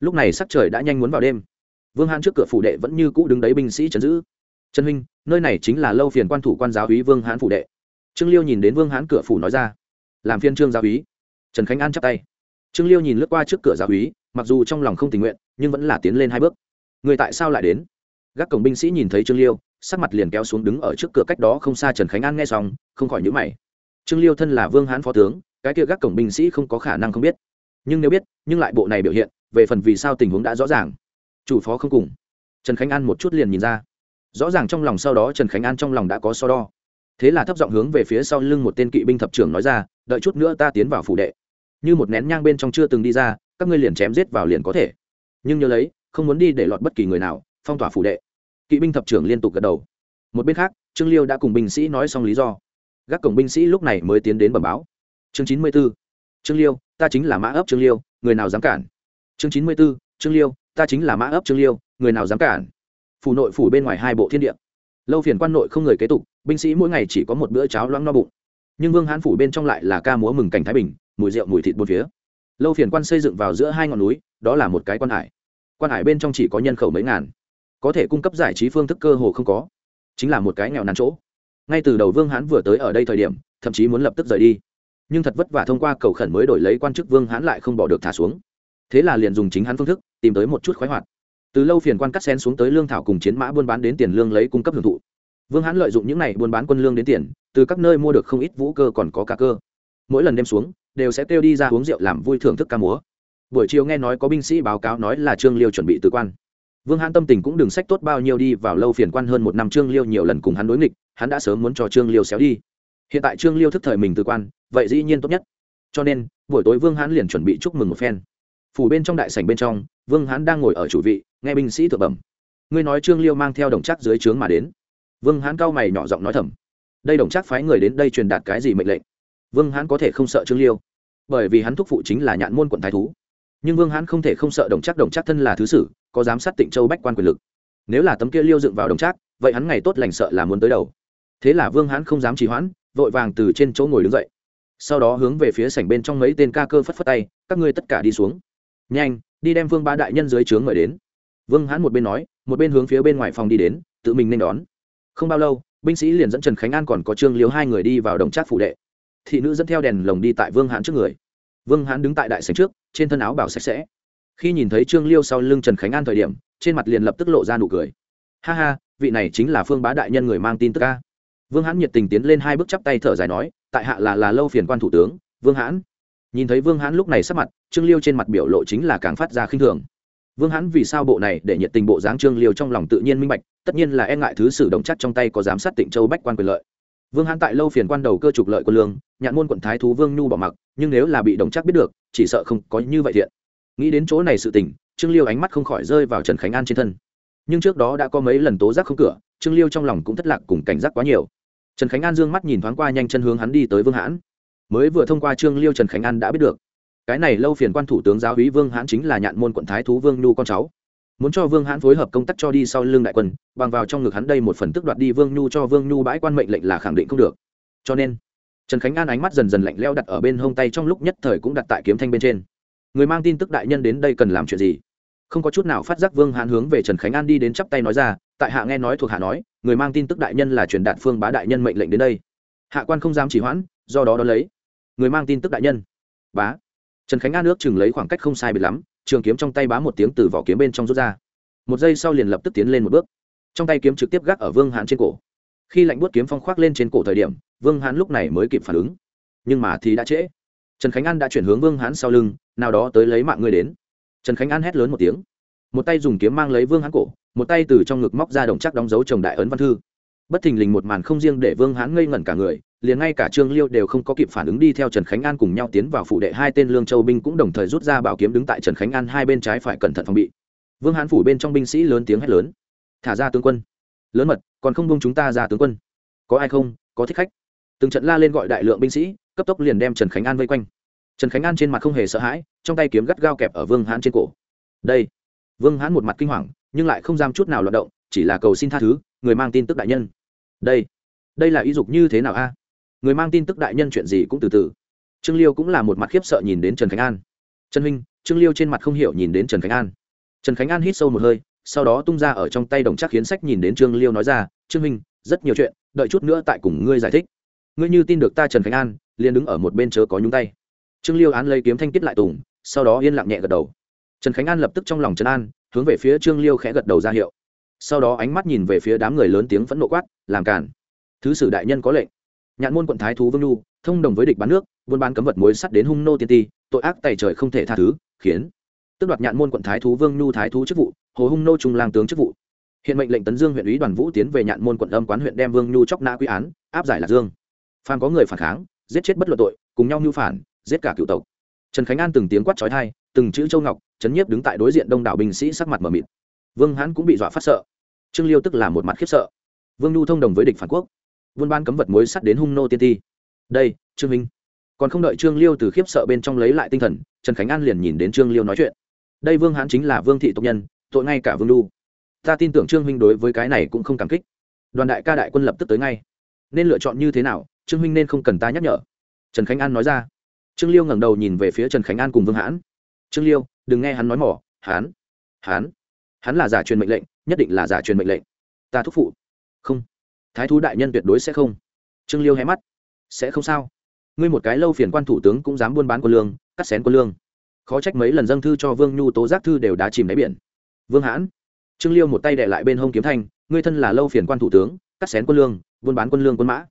Lúc này sắc trời đã nhanh muốn vào đêm. Vương hãn trước cửa phủ đệ vẫn như cũ đứng đấy binh sĩ trấn giữ. Trần huynh, nơi này chính là lâu phiền quan thủ quan giáo úy vương hãn phủ đệ. Trương liêu nhìn đến vương hãn cửa phủ nói ra. Làm phiên trương giáo úy. Trần khánh an chắp tay. Trương liêu nhìn lướt qua trước cửa giáo úy, mặc dù trong lòng không tình nguyện, nhưng vẫn là tiến lên hai bước. Người tại sao lại đến? Gác cổng binh sĩ nhìn thấy trương liêu, sắc mặt liền kéo xuống đứng ở trước cửa cách đó không xa trần khánh an nghe xong, không khỏi nhữ mày trương liêu thân là vương hãn phó tướng, cái kia gác cổng binh sĩ không có khả năng không biết. Nhưng nếu biết, nhưng lại bộ này biểu hiện, về phần vì sao tình huống đã rõ ràng. Chủ phó không cùng. Trần khánh an một chút liền nhìn ra. Rõ ràng trong lòng sau đó trần khánh an trong lòng đã có so đo. Thế là thấp giọng hướng về phía sau lưng một tên kỵ binh thập trưởng nói ra, đợi chút nữa ta tiến vào phủ đệ. Như một nén nhang bên trong chưa từng đi ra, các ngươi liền chém giết vào liền có thể. Nhưng nhớ lấy, không muốn đi để lọt bất kỳ người nào, phong tỏa phủ đệ. Kỵ binh thập trưởng liên tục gật đầu. Một bên khác, trương liêu đã cùng binh sĩ nói xong lý do gác cổng binh sĩ lúc này mới tiến đến bẩm báo. Chương chín mươi b ố trương liêu, ta chính là mã ấp trương liêu, người nào dám cản? Chương chín mươi b ố trương liêu, ta chính là mã ấp trương liêu, người nào dám cản? Phủ nội phủ bên ngoài hai bộ thiên địa. Lâu phiền quan nội không người kế tục, binh sĩ mỗi ngày chỉ có một bữa cháo loãng no bụng. Nhưng vương hán phủ bên trong lại là ca múa mừng cảnh thái bình, mùi rượu mùi thịt bốn phía. Lâu phiền quan xây dựng vào giữa hai ngọn núi, đó là một cái quan hải. Quan hải bên trong chỉ có nhân khẩu mấy ngàn. Có thể cung cấp giải trí phương thức cơ hồ không có. Chính là một cái nghèo nàn chỗ ngay từ đầu vương hãn vừa tới ở đây thời điểm, thậm chí muốn lập tức rời đi. Nhưng thật vất vả thông qua cầu khẩn mới đổi lấy quan chức vương hãn lại không bỏ được thả xuống. Thế là liền dùng chính hắn phương thức, tìm tới một chút khoái hoạt. Từ lâu phiền quan cắt sen xuống tới lương thảo cùng chiến mã buôn bán đến tiền lương lấy cung cấp hưởng thụ. Vương hãn lợi dụng những này buôn bán quân lương đến tiền, từ các nơi mua được không ít vũ cơ còn có cả cơ. Mỗi lần đem xuống, đều sẽ kêu đi ra uống rượu làm vui thưởng thức ca múa. Buổi chiều nghe nói có binh sĩ báo cáo nói là trương liêu chuẩn bị từ quan. Vương hãn tâm tình cũng đừng sách tốt bao nhiêu đi vào lâu phiền quan hơn một năm trương liêu nhiều lần cùng hắn đối nghịch hắn đã sớm muốn cho trương liêu xéo đi. Hiện tại trương liêu thức thời mình từ quan, vậy dĩ nhiên tốt nhất. Cho nên, buổi tối vương hãn liền chuẩn bị chúc mừng một phen. Phủ bên trong đại sảnh bên trong, vương hãn đang ngồi ở chủ vị, nghe binh sĩ thượng bẩm. Ngươi nói trương liêu mang theo đồng chắc dưới trướng mà đến. Vương hãn cao mày nhỏ giọng nói thầm. Đây đồng chắc phái người đến đây truyền đạt cái gì mệnh lệnh? Vương hãn có thể không sợ trương liêu, bởi vì hắn thúc phụ chính là nhạn môn quận thái thú. Nhưng vương hãn không thể không sợ đồng chắc đồng chắc thân là thứ sử, có giám sát tịnh châu bách quan quyền lực. Nếu là tấm kia liêu dựng vào đồng chắc vậy hắn ngày tốt lành sợ là muốn tới đầu thế là vương hãn không dám trì hoãn, vội vàng từ trên chỗ ngồi đứng dậy. Sau đó hướng về phía sảnh bên trong mấy tên ca cơ phất phất tay, các ngươi tất cả đi xuống. Nhanh, đi đem vương ba đại nhân dưới trướng mời đến. Vương hãn một bên nói, một bên hướng phía bên ngoài phòng đi đến, tự mình nên đón. Không bao lâu, binh sĩ liền dẫn trần khánh an còn có trương liếu hai người đi vào đồng trác phủ đệ. Thị nữ dẫn theo đèn lồng đi tại vương hãn trước người. Vương hãn đứng tại đại sảnh trước, trên thân áo bảo sạch sẽ. Khi nhìn thấy trương liêu sau lưng trần khánh an thời điểm, trên mặt liền lập tức lộ ra nụ cười. Ha ha, vị này chính là phương bá đại nhân người mang tin tức ca vương hãn nhiệt tình tiến lên hai bước chắp tay thở dài nói, tại hạ là là lâu phiền quan thủ tướng, vương hãn. Nhìn thấy vương hãn lúc này sắp mặt, trương liêu trên mặt biểu lộ chính là càng phát ra khinh thường. Vương hãn vì sao bộ này để nhiệt tình bộ dáng trương liêu trong lòng tự nhiên minh bạch, tất nhiên là e ngại thứ sử động chắc trong tay có giám sát tịnh châu bách quan quyền lợi. Vương hãn tại lâu phiền quan đầu cơ trục lợi quân lương, nhạn môn quận thái thú vương nhu bỏ mặc, nhưng nếu là bị đồng chắc biết được, chỉ sợ không có như vậy thiện. Nghĩ đến chỗ này sự tình, trương liêu ánh mắt không khỏi rơi vào trần khánh an trên thân. Nhưng trước đó đã có mấy lần tố giác không cửa, trương liêu trong lòng cũng thất lạc cùng cảnh giác quá nhiều trần khánh an dương mắt nhìn thoáng qua nhanh chân hướng hắn đi tới vương hãn. Mới vừa thông qua trương liêu trần khánh an đã biết được. Cái này lâu phiền quan thủ tướng giáo úy vương hãn chính là nhạn môn quận thái thú vương nhu con cháu. Muốn cho vương hãn phối hợp công tác cho đi sau lưng đại quân, bằng vào trong ngực hắn đây một phần tức đoạt đi vương nhu cho vương nhu bãi quan mệnh lệnh là khẳng định không được. Cho nên, trần khánh an ánh mắt dần dần lạnh leo đặt ở bên hông tay trong lúc nhất thời cũng đặt tại kiếm thanh bên trên. Người mang tin tức đại nhân đến đây cần làm chuyện gì? Không có chút nào phát giác vương hãn hướng về trần khánh an đi đến chắp tay nói ra, tại hạ nghe nói thuộc hạ nói người mang tin tức đại nhân là truyền đạt phương bá đại nhân mệnh lệnh đến đây. Hạ quan không dám chỉ hoãn, do đó đ ó lấy. Người mang tin tức đại nhân. Bá. Trần khánh an ước chừng lấy khoảng cách không sai biệt lắm, trường kiếm trong tay bá một tiếng từ vỏ kiếm bên trong rút ra. Một giây sau liền lập tức tiến lên một bước. Trong tay kiếm trực tiếp gác ở vương hãn trên cổ. Khi lạnh buốt kiếm phong khoác lên trên cổ thời điểm, vương hãn lúc này mới kịp phản ứng. Nhưng mà thì đã trễ. Trần khánh an đã chuyển hướng vương hãn sau lưng, nào đó tới lấy mạng người đến. Trần khánh an hét lớn một tiếng. Một tay dùng kiếm mang lấy vương hãn cổ một tay từ trong ngực móc ra đồng chắc đóng dấu chồng đại ấn văn thư. Bất thình lình một màn không riêng để vương hãn ngây ngẩn cả người, liền ngay cả trương liêu đều không có kịp phản ứng đi theo trần khánh an cùng nhau tiến vào phủ đệ hai tên lương châu binh cũng đồng thời rút ra bảo kiếm đứng tại trần khánh an hai bên trái phải cẩn thận phòng bị. Vương hãn phủ bên trong binh sĩ lớn tiếng hét lớn. Thả ra tướng quân. Lớn mật, còn không bông chúng ta ra tướng quân. Có ai không? Có thích khách. Từng trận la lên gọi đại lượng binh sĩ, cấp tốc liền đem trần khánh an vây quanh. Trần khánh an trên mặt không hề sợ hãi, trong tay kiếm gắt gao kẹp ở vương hãn trên cổ. Đây. Vương hãn một mặt kinh hoàng nhưng lại không dám chút nào loạt động, chỉ là cầu xin tha thứ, người mang tin tức đại nhân. Đây đây là ý dục như thế nào a? Người mang tin tức đại nhân chuyện gì cũng từ từ. Trương liêu cũng là một mặt khiếp sợ nhìn đến trần khánh an. Trần huynh, trương liêu trên mặt không hiểu nhìn đến trần khánh an. Trần khánh an hít sâu một hơi, sau đó tung ra ở trong tay đồng chắc khiến sách nhìn đến trương liêu nói ra, trương huynh, rất nhiều chuyện, đợi chút nữa tại cùng ngươi giải thích. Ngươi như tin được ta trần khánh an, liền đứng ở một bên chớ có nhúng tay. Trương liêu án lấy kiếm thanh tiết lại tùng, sau đó yên lặng nhẹ gật đầu. Trần khánh an lập tức trong lòng trấn an hướng về phía trương liêu khẽ gật đầu ra hiệu. Sau đó ánh mắt nhìn về phía đám người lớn tiếng phẫn nộ quát, làm cản thứ sử đại nhân có lệnh. Nhạn môn quận thái thú vương nhu, thông đồng với địch bán nước, buôn bán cấm vật mối sắt đến hung nô tiên ti, tội ác tài trời không thể tha thứ, khiến. Tước đoạt nhạn môn quận thái thú vương nhu thái thú chức vụ, hồ hung nô trung lang tướng chức vụ. Hiện mệnh lệnh tấn dương huyện ủy đoàn vũ tiến về nhạn môn quận âm quán huyện đem vương nhu chóc nã quy án, áp giải lạc dương. Phan có người phản kháng, giết chết bất luận tội, cùng nhau nhu phản, giết cả cựu tộc. Trần khánh an từng tiếng quát trói thai từng chữ châu ngọc, trấn nhiếp đứng tại đối diện đông đảo binh sĩ sắc mặt mờ mịt. Vương hãn cũng bị dọa phát sợ. Trương liêu tức là một mặt khiếp sợ. Vương nhu thông đồng với địch phản quốc. Buôn ban cấm vật mối sắt đến hung nô tiên ti. Đây, trương minh. Còn không đợi trương liêu từ khiếp sợ bên trong lấy lại tinh thần, trần khánh an liền nhìn đến trương liêu nói chuyện. Đây vương hãn chính là vương thị tộc nhân, tội ngay cả vương nhu. Ta tin tưởng trương minh đối với cái này cũng không cảm kích. Đoàn đại ca đại quân lập tức tới ngay. Nên lựa chọn như thế nào, trương minh nên không cần ta nhắc nhở. Trần khánh an nói ra. Trương liêu ngẩng đầu nhìn về phía trần khánh an cùng vương hãn trương liêu đừng nghe hắn nói mỏ hắn, hắn, hắn là giả truyền mệnh lệnh nhất định là giả truyền mệnh lệnh. Ta thúc phụ. Không. Thái thú đại nhân tuyệt đối sẽ không. Trương liêu hé mắt. Sẽ không sao. Ngươi một cái lâu phiền quan thủ tướng cũng dám buôn bán quân lương cắt xén quân lương. Khó trách mấy lần dâng thư cho vương nhu tố giác thư đều đã chìm đáy biển. Vương hãn. Trương liêu một tay đệ lại bên hông kiếm thanh ngươi thân là lâu phiền quan thủ tướng cắt xén quân lương buôn bán quân lương quân mã.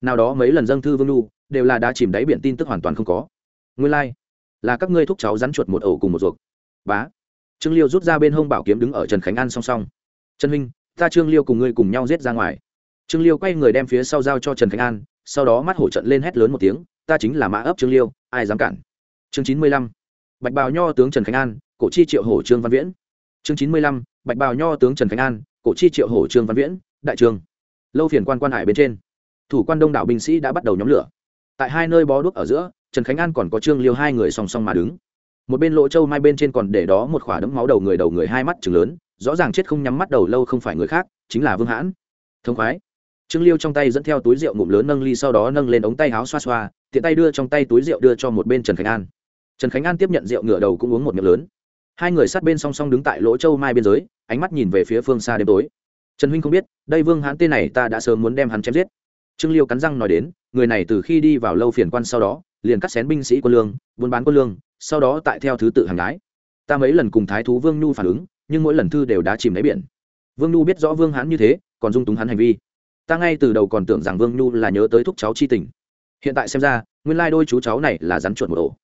Nào đó mấy lần dâng thư vương nhu đều là đã chìm đáy biển tin tức hoàn toàn không có. Ngươi lai、like là các ngươi thúc cháu rắn chuột một ổ cùng một ruột. Bá. Trương liêu rút ra bên hông bảo kiếm đứng ở trần khánh an song song. Trần huynh, ta trương liêu cùng ngươi cùng nhau giết ra ngoài. Trương liêu quay người đem phía sau giao cho trần khánh an, sau đó mắt hổ trận lên hét lớn một tiếng, ta chính là mã ấp trương liêu, ai dám cản? Chương chín mươi lăm. Bạch bào nho tướng trần khánh an, cổ chi triệu hổ trương văn viễn. Chương chín mươi lăm. Bạch bào nho tướng trần khánh an, cổ chi triệu hổ trương văn viễn, đại trương. Lâu phiền quan quan hải bên trên. Thủ quan đông đảo binh sĩ đã bắt đầu nhóm lửa. Tại hai nơi bó đuốc ở giữa trần khánh an còn có trương liêu hai người song song mà đứng. Một bên lỗ châu, mai bên trên còn để đó một khỏa đấm máu đầu người đầu người hai mắt chừng lớn, rõ ràng chết không nhắm mắt đầu lâu không phải người khác, chính là vương hãn. Thông khoái. Trương liêu trong tay dẫn theo túi rượu ngụm lớn nâng ly sau đó nâng lên ống tay áo xoa xoa, tiện tay đưa trong tay túi rượu đưa cho một bên trần khánh an. Trần khánh an tiếp nhận rượu ngửa đầu cũng uống một miệng lớn. Hai người sát bên song song đứng tại lỗ châu, mai biên giới ánh mắt nhìn về phía phương xa đêm tối. Trần huynh không biết, đây vương hãn tên này ta đã sớm muốn đem hắn chém giết. Trương liêu cắn răng nói đến, người này từ khi đi vào lâu phiền quan sau đó liền cắt xén binh sĩ quân lương, buôn bán quân lương, sau đó tại theo thứ tự hàng gái ta mấy lần cùng thái thú vương nhu phản ứng, nhưng mỗi lần thư đều đã chìm đáy biển. Vương nhu biết rõ vương hãn như thế, còn dung túng hắn hành vi. Ta ngay từ đầu còn tưởng rằng vương nhu là nhớ tới thúc cháu chi tình. Hiện tại xem ra, nguyên lai đôi chú cháu này là rắn chuột một ổ.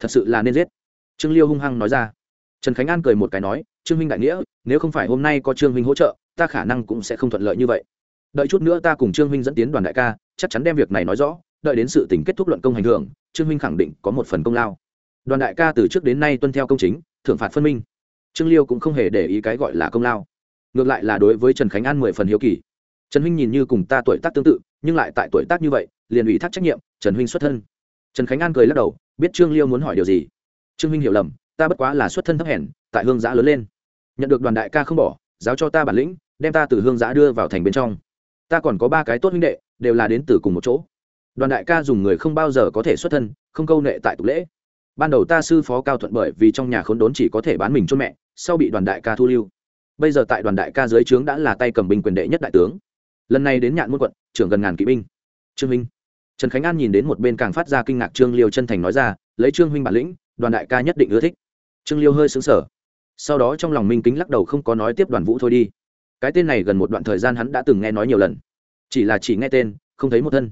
Thật sự là nên giết. Trương liêu hung hăng nói ra. Trần khánh an cười một cái nói, trương huynh đại nghĩa, nếu không phải hôm nay có trương huynh hỗ trợ, ta khả năng cũng sẽ không thuận lợi như vậy. Đợi chút nữa ta cùng trương huynh dẫn tiến đoàn đại ca, chắc chắn đem việc này nói rõ đợi đến sự tình kết thúc luận công hành hưởng trương huynh khẳng định có một phần công lao. Đoàn đại ca từ trước đến nay tuân theo công chính, thưởng phạt phân minh. Trương liêu cũng không hề để ý cái gọi là công lao. Ngược lại là đối với trần khánh an mười phần hiếu kỳ. Trần huynh nhìn như cùng ta tuổi tác tương tự, nhưng lại tại tuổi tác như vậy, liền ủy thác trách nhiệm, trần huynh xuất thân. Trần khánh an cười lắc đầu, biết trương liêu muốn hỏi điều gì. Trương huynh hiểu lầm, ta bất quá là xuất thân thấp hèn, tại hương giã lớn lên. Nhận được đoàn đại ca không bỏ, giáo cho ta bản lĩnh, đem ta từ hương giã đưa vào thành bên trong. Ta còn có ba cái tốt huynh đệ, đều là đến từ cùng một chỗ đoàn đại ca dùng người không bao giờ có thể xuất thân, không câu nệ tại tục lễ. Ban đầu ta sư phó cao thuận bởi vì trong nhà khốn đốn chỉ có thể bán mình cho mẹ, sau bị đoàn đại ca thu lưu. Bây giờ tại đoàn đại ca dưới trướng đã là tay cầm binh quyền đệ nhất đại tướng. Lần này đến nhạn muôn quận, trưởng gần ngàn kỵ binh. Trương minh. Trần khánh an nhìn đến một bên càng phát ra kinh ngạc trương liêu chân thành nói ra, lấy trương huynh bản lĩnh, đoàn đại ca nhất định ưa thích. Trương liêu hơi xứng sở sau đó trong lòng minh kính lắc đầu không có nói tiếp đoàn vũ thôi đi. Cái tên này gần một đoạn thời gian hắn đã từng nghe nói nhiều lần. Chỉ là chỉ nghe tên, không thấy một thân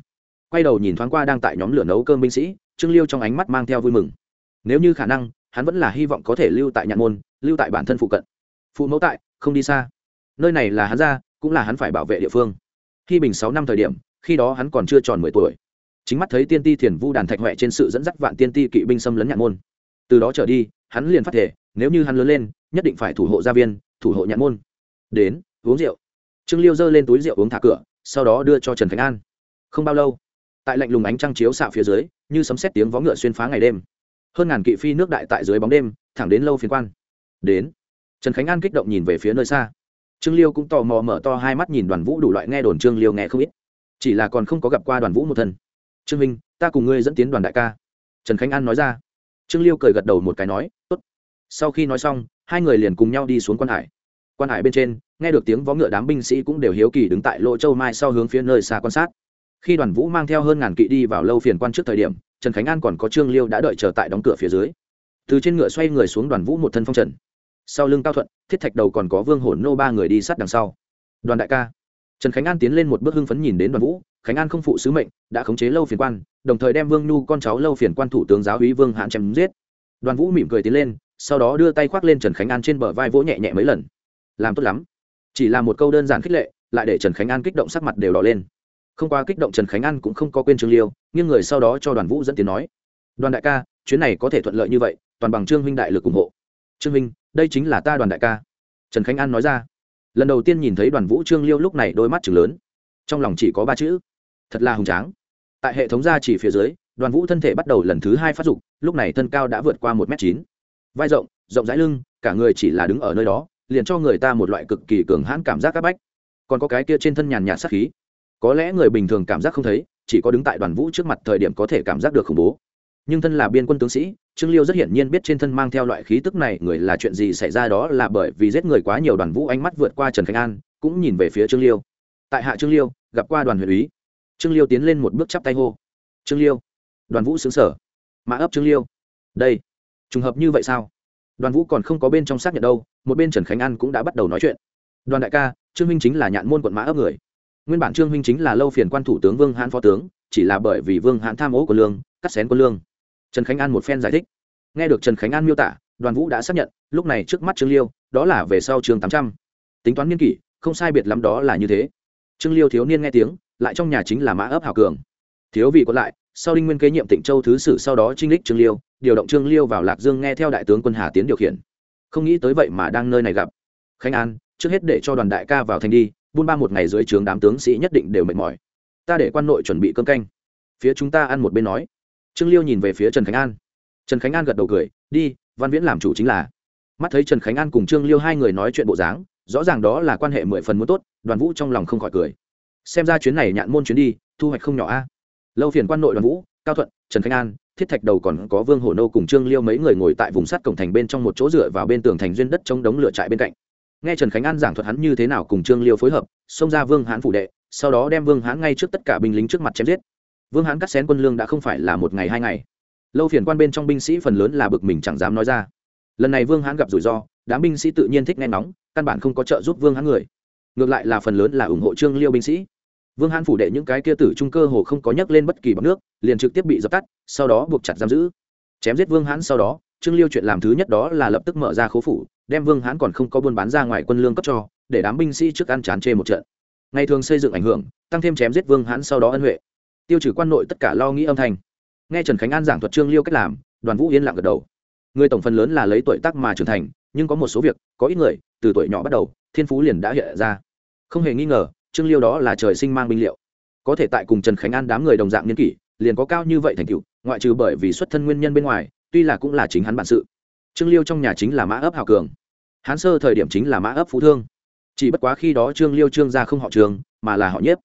quay đầu nhìn thoáng qua đang tại nhóm lửa nấu cơm binh sĩ, trương liêu trong ánh mắt mang theo vui mừng. Nếu như khả năng, hắn vẫn là hy vọng có thể lưu tại nhạn môn, lưu tại bản thân phụ cận. Phụ mẫu tại, không đi xa. Nơi này là hắn ra, cũng là hắn phải bảo vệ địa phương. Khi bình sáu năm thời điểm, khi đó hắn còn chưa tròn mười tuổi. Chính mắt thấy tiên ti thiền vu đàn thạch huệ trên sự dẫn dắt vạn tiên ti kỵ binh xâm lấn nhạn môn. Từ đó trở đi, hắn liền phát thể, nếu như hắn lớn lên, nhất định phải thủ hộ gia viên, thủ hộ nhạn môn. Đến, uống rượu. Trương liêu giơ lên túi rượu uống thả cửa, sau đó đưa cho trần khánh an. Không bao lâu tại lạnh lùng ánh trăng chiếu xạ phía dưới, như sấm xét tiếng vó ngựa xuyên phá ngày đêm. Hơn ngàn kỵ phi nước đại tại dưới bóng đêm, thẳng đến lâu phiến quan. Đến, trần khánh an kích động nhìn về phía nơi xa. Trương liêu cũng tò mò mở to hai mắt nhìn đoàn vũ đủ loại nghe đồn trương liêu nghe không ít. Chỉ là còn không có gặp qua đoàn vũ một thân. Trương minh, ta cùng ngươi dẫn tiến đoàn đại ca. Trần khánh an nói ra. Trương liêu cười gật đầu một cái nói, tốt. Sau khi nói xong, hai người liền cùng nhau đi xuống quan hải. Quan hải bên trên, nghe được tiếng vó ngựa đám binh sĩ cũng đều hiếu kỳ đứng tại lỗ châu mai sau hướng phía nơi xa quan sát khi đoàn vũ mang theo hơn ngàn kỵ đi vào lâu phiền quan trước thời điểm, trần khánh an còn có trương liêu đã đợi chờ tại đóng cửa phía dưới. Từ trên ngựa xoay người xuống đoàn vũ một thân phong trần. Sau lưng cao thuận, thiết thạch đầu còn có vương hổn nô ba người đi sát đằng sau. Đoàn đại ca. Trần khánh an tiến lên một bước hưng phấn nhìn đến đoàn vũ, khánh an không phụ sứ mệnh, đã khống chế lâu phiền quan, đồng thời đem vương nhu con cháu lâu phiền quan thủ tướng giáo húy vương hạn chém giết. Đoàn vũ mỉm cười tiến lên, sau đó đưa tay khoác lên trần khánh an trên bờ vai vỗ nhẹ nhẹ mấy lần. Làm tốt lắm. Chỉ là một câu đơn giản khích lệ, lại để trần khánh an kích động sắc mặt đều đỏ lên không qua kích động trần khánh an cũng không có quên trương liêu, nhưng người sau đó cho đoàn vũ dẫn tiến nói, đoàn đại ca, chuyến này có thể thuận lợi như vậy, toàn bằng trương huynh đại lực ủng hộ. Trương huynh, đây chính là ta đoàn đại ca. Trần khánh an nói ra. Lần đầu tiên nhìn thấy đoàn vũ trương liêu lúc này đôi mắt chừng lớn. Trong lòng chỉ có ba chữ, thật là hùng tráng. Tại hệ thống gia chỉ phía dưới, đoàn vũ thân thể bắt đầu lần thứ hai phát dục, lúc này thân cao đã vượt qua một m chín. Vai rộng rộng rãi lưng, cả người chỉ là đứng ở nơi đó, liền cho người ta một loại cực kỳ cường hãn cảm giác c áp bách. Còn có cái kia trên thân nhàn nhạt sát khí có lẽ người bình thường cảm giác không thấy, chỉ có đứng tại đoàn vũ trước mặt thời điểm có thể cảm giác được khủng bố. Nhưng thân là biên quân tướng sĩ, trương liêu rất hiển nhiên biết trên thân mang theo loại khí tức này người là chuyện gì xảy ra đó là bởi vì giết người quá nhiều đoàn vũ ánh mắt vượt qua trần khánh an, cũng nhìn về phía trương liêu. Tại hạ trương liêu, gặp qua đoàn huyện úy. Trương liêu tiến lên một bước chắp tay hô. Trương liêu, đoàn vũ xứng sở. Mã ấp trương liêu. Đây, trùng hợp như vậy sao? Đoàn vũ còn không có bên trong xác nhận đâu, một bên trần khánh an cũng đã bắt đầu nói chuyện. Đoàn đại ca, trương minh chính là nhạn môn quận mã ấp người nguyên bản trương huynh chính là lâu phiền quan thủ tướng vương hãn phó tướng, chỉ là bởi vì vương hãn tham ô của lương, cắt xén quân lương. Trần khánh an một phen giải thích. Nghe được trần khánh an miêu tả, đoàn vũ đã xác nhận, lúc này trước mắt trương liêu, đó là về sau trường tám trăm. Tính toán niên kỷ, không sai biệt lắm đó là như thế. Trương liêu thiếu niên nghe tiếng, lại trong nhà chính là mã ấp hào cường. Thiếu vị còn lại, sau đinh nguyên kế nhiệm tịnh châu thứ sử sau đó trinh lích trương liêu, điều động trương liêu vào lạc dương nghe theo đại tướng quân hà tiến điều khiển. Không nghĩ tới vậy mà đang nơi này gặp. Khánh an, trước hết để cho đoàn đại ca vào thành đi buôn ba một ngày dưới trướng đám tướng sĩ nhất định đều mệt mỏi. Ta để quan nội chuẩn bị cơm canh. Phía chúng ta ăn một bên nói. Trương liêu nhìn về phía trần khánh an. Trần khánh an gật đầu cười, đi, văn viễn làm chủ chính là. Mắt thấy trần khánh an cùng trương liêu hai người nói chuyện bộ dáng, rõ ràng đó là quan hệ mười phần muốn tốt, đoàn vũ trong lòng không khỏi cười. Xem ra chuyến này nhạn môn chuyến đi, thu hoạch không nhỏ a. Lâu phiền quan nội đoàn vũ, cao thuận, trần khánh an, thiết thạch đầu còn có vương hổ nô cùng trương liêu mấy người ngồi tại vùng sắt cổng thành bên trong một chỗ dựa vào bên tường thành duyên đất chống đống lửa trại bên cạnh nghe trần khánh an giảng thuật hắn như thế nào cùng trương liêu phối hợp, xông ra vương hãn phủ đệ, sau đó đem vương hãn ngay trước tất cả binh lính trước mặt chém giết. Vương hãn cắt xén quân lương đã không phải là một ngày hai ngày. Lâu phiền quan bên trong binh sĩ phần lớn là bực mình chẳng dám nói ra. Lần này vương hãn gặp rủi ro, đám binh sĩ tự nhiên thích nghe nóng căn bản không có trợ giúp vương hãn người. Ngược lại là phần lớn là ủng hộ trương liêu binh sĩ. Vương hãn phủ đệ những cái kia tử trung cơ hồ không có nhắc lên bất kỳ bọc nước, liền trực tiếp bị dập tắt, sau đó buộc chặt giam giữ. Chém giết vương hãn sau đó, trương liêu chuyện làm thứ nhất đó là lập tức mở ra khố phủ đem vương hãn còn không có buôn bán ra ngoài quân lương cấp cho, để đám binh sĩ trước ăn chán chê một trận. Ngày thường xây dựng ảnh hưởng, tăng thêm chém giết vương hãn sau đó ân huệ. Tiêu trừ quan nội tất cả lo nghĩ âm thanh. Nghe trần khánh an giảng thuật trương liêu cách làm, đoàn vũ yên lặng gật đầu. Người tổng phần lớn là lấy tuổi tác mà trưởng thành, nhưng có một số việc, có ít người, từ tuổi nhỏ bắt đầu, thiên phú liền đã hiện ra. Không hề nghi ngờ, trương liêu đó là trời sinh mang binh liệu. Có thể tại cùng trần khánh an đám người đồng dạng niên kỷ, liền có cao như vậy thành tựu, ngoại trừ bởi vì xuất thân nguyên nhân bên ngoài, tuy là cũng là chính hắn bản sự trương liêu trong nhà chính là mã ấp hào cường. Hán sơ thời điểm chính là mã ấp phú thương. Chỉ bất quá khi đó trương liêu trương gia không họ trường, mà là họ nhiếp.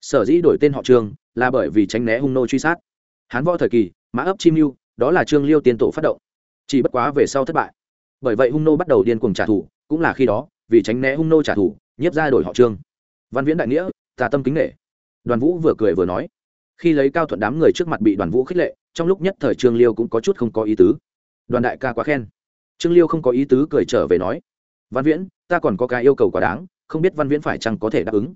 Sở dĩ đổi tên họ trương là bởi vì tránh né hung nô truy sát. Hán võ thời kỳ, mã ấp chim mưu đó là trương liêu tiên tổ phát động. Chỉ bất quá về sau thất bại. Bởi vậy hung nô bắt đầu điên cuồng trả thù, cũng là khi đó, vì tránh né hung nô trả thù, nhiếp ra đổi họ trương. Văn viễn đại nghĩa, tà tâm kính nghệ đoàn vũ vừa cười vừa nói. Khi lấy cao thuận đám người trước mặt bị đoàn vũ khích lệ, trong lúc nhất thời trương liêu cũng có chút không có ý tứ. Đoàn đại ca quá khen trương liêu không có ý tứ cười trở về nói, văn viễn, ta còn có cái yêu cầu quá đáng, không biết văn viễn phải chăng có thể đáp ứng.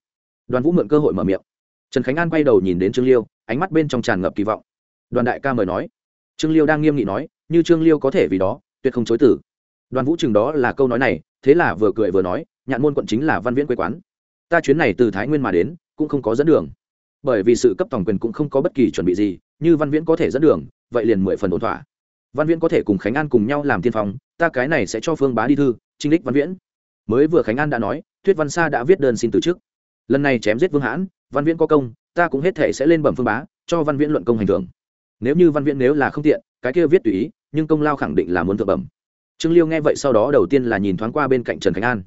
Đoàn vũ mượn cơ hội mở miệng. Trần khánh an quay đầu nhìn đến trương liêu, ánh mắt bên trong tràn ngập kỳ vọng. Đoàn đại ca mời nói. Trương liêu đang nghiêm nghị nói, như trương liêu có thể vì đó, tuyệt không chối tử đoàn vũ chừng đó là câu nói này, thế là vừa cười vừa nói, nhạn môn quận chính là văn viễn quê quán. Ta chuyến này từ thái nguyên mà đến, cũng không có dẫn đường. Bởi vì sự cấp tổng quyền cũng không có bất kỳ chuẩn bị gì, như văn viễn có thể dẫn đường, vậy liền mười phần ổn thỏa văn viễn có thể cùng khánh an cùng nhau làm tiên phong, ta cái này sẽ cho phương bá đi thư, trinh đích văn viễn. Mới vừa khánh an đã nói thuyết văn sa đã viết đơn xin từ chức. Lần này chém giết vương hãn, văn viễn có công, ta cũng hết thể sẽ lên bẩm phương bá, cho văn viễn luận công hành thưởng. Nếu như văn viễn nếu là không tiện, cái kia viết tùy ý, nhưng công lao khẳng định là muốn thượng bẩm. Trương liêu nghe vậy sau đó đầu tiên là nhìn thoáng qua bên cạnh trần khánh an.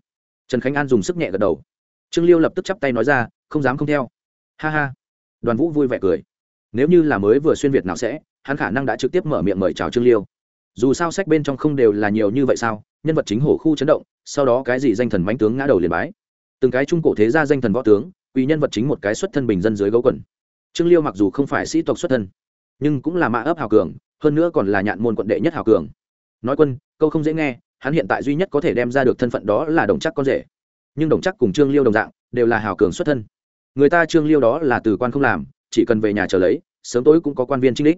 Trần khánh an dùng sức nhẹ gật đầu. Trương liêu lập tức chắp tay nói ra, không dám không theo. Ha ha. Đoàn vũ vui vẻ cười. Nếu như là mới vừa xuyên việt nào sẽ hắn khả năng đã trực tiếp mở miệng mời chào trương liêu. Dù sao sách bên trong không đều là nhiều như vậy sao? Nhân vật chính hổ khu chấn động, sau đó cái gì danh thần mánh tướng ngã đầu liền bái. Từng cái trung cổ thế gia danh thần võ tướng vì nhân vật chính một cái xuất thân bình dân dưới gấu quần. Trương liêu mặc dù không phải sĩ tộc xuất thân, nhưng cũng là mã ấp hào cường, hơn nữa còn là nhạn môn quận đệ nhất hào cường. Nói quân, câu không dễ nghe, hắn hiện tại duy nhất có thể đem ra được thân phận đó là đồng chắc con rể. Nhưng đồng chắc cùng trương liêu đồng dạng, đều là hào cường xuất thân. Người ta trương liêu đó là từ quan không làm, chỉ cần về nhà chờ lấy, sớm tối cũng có quan viên trinh đích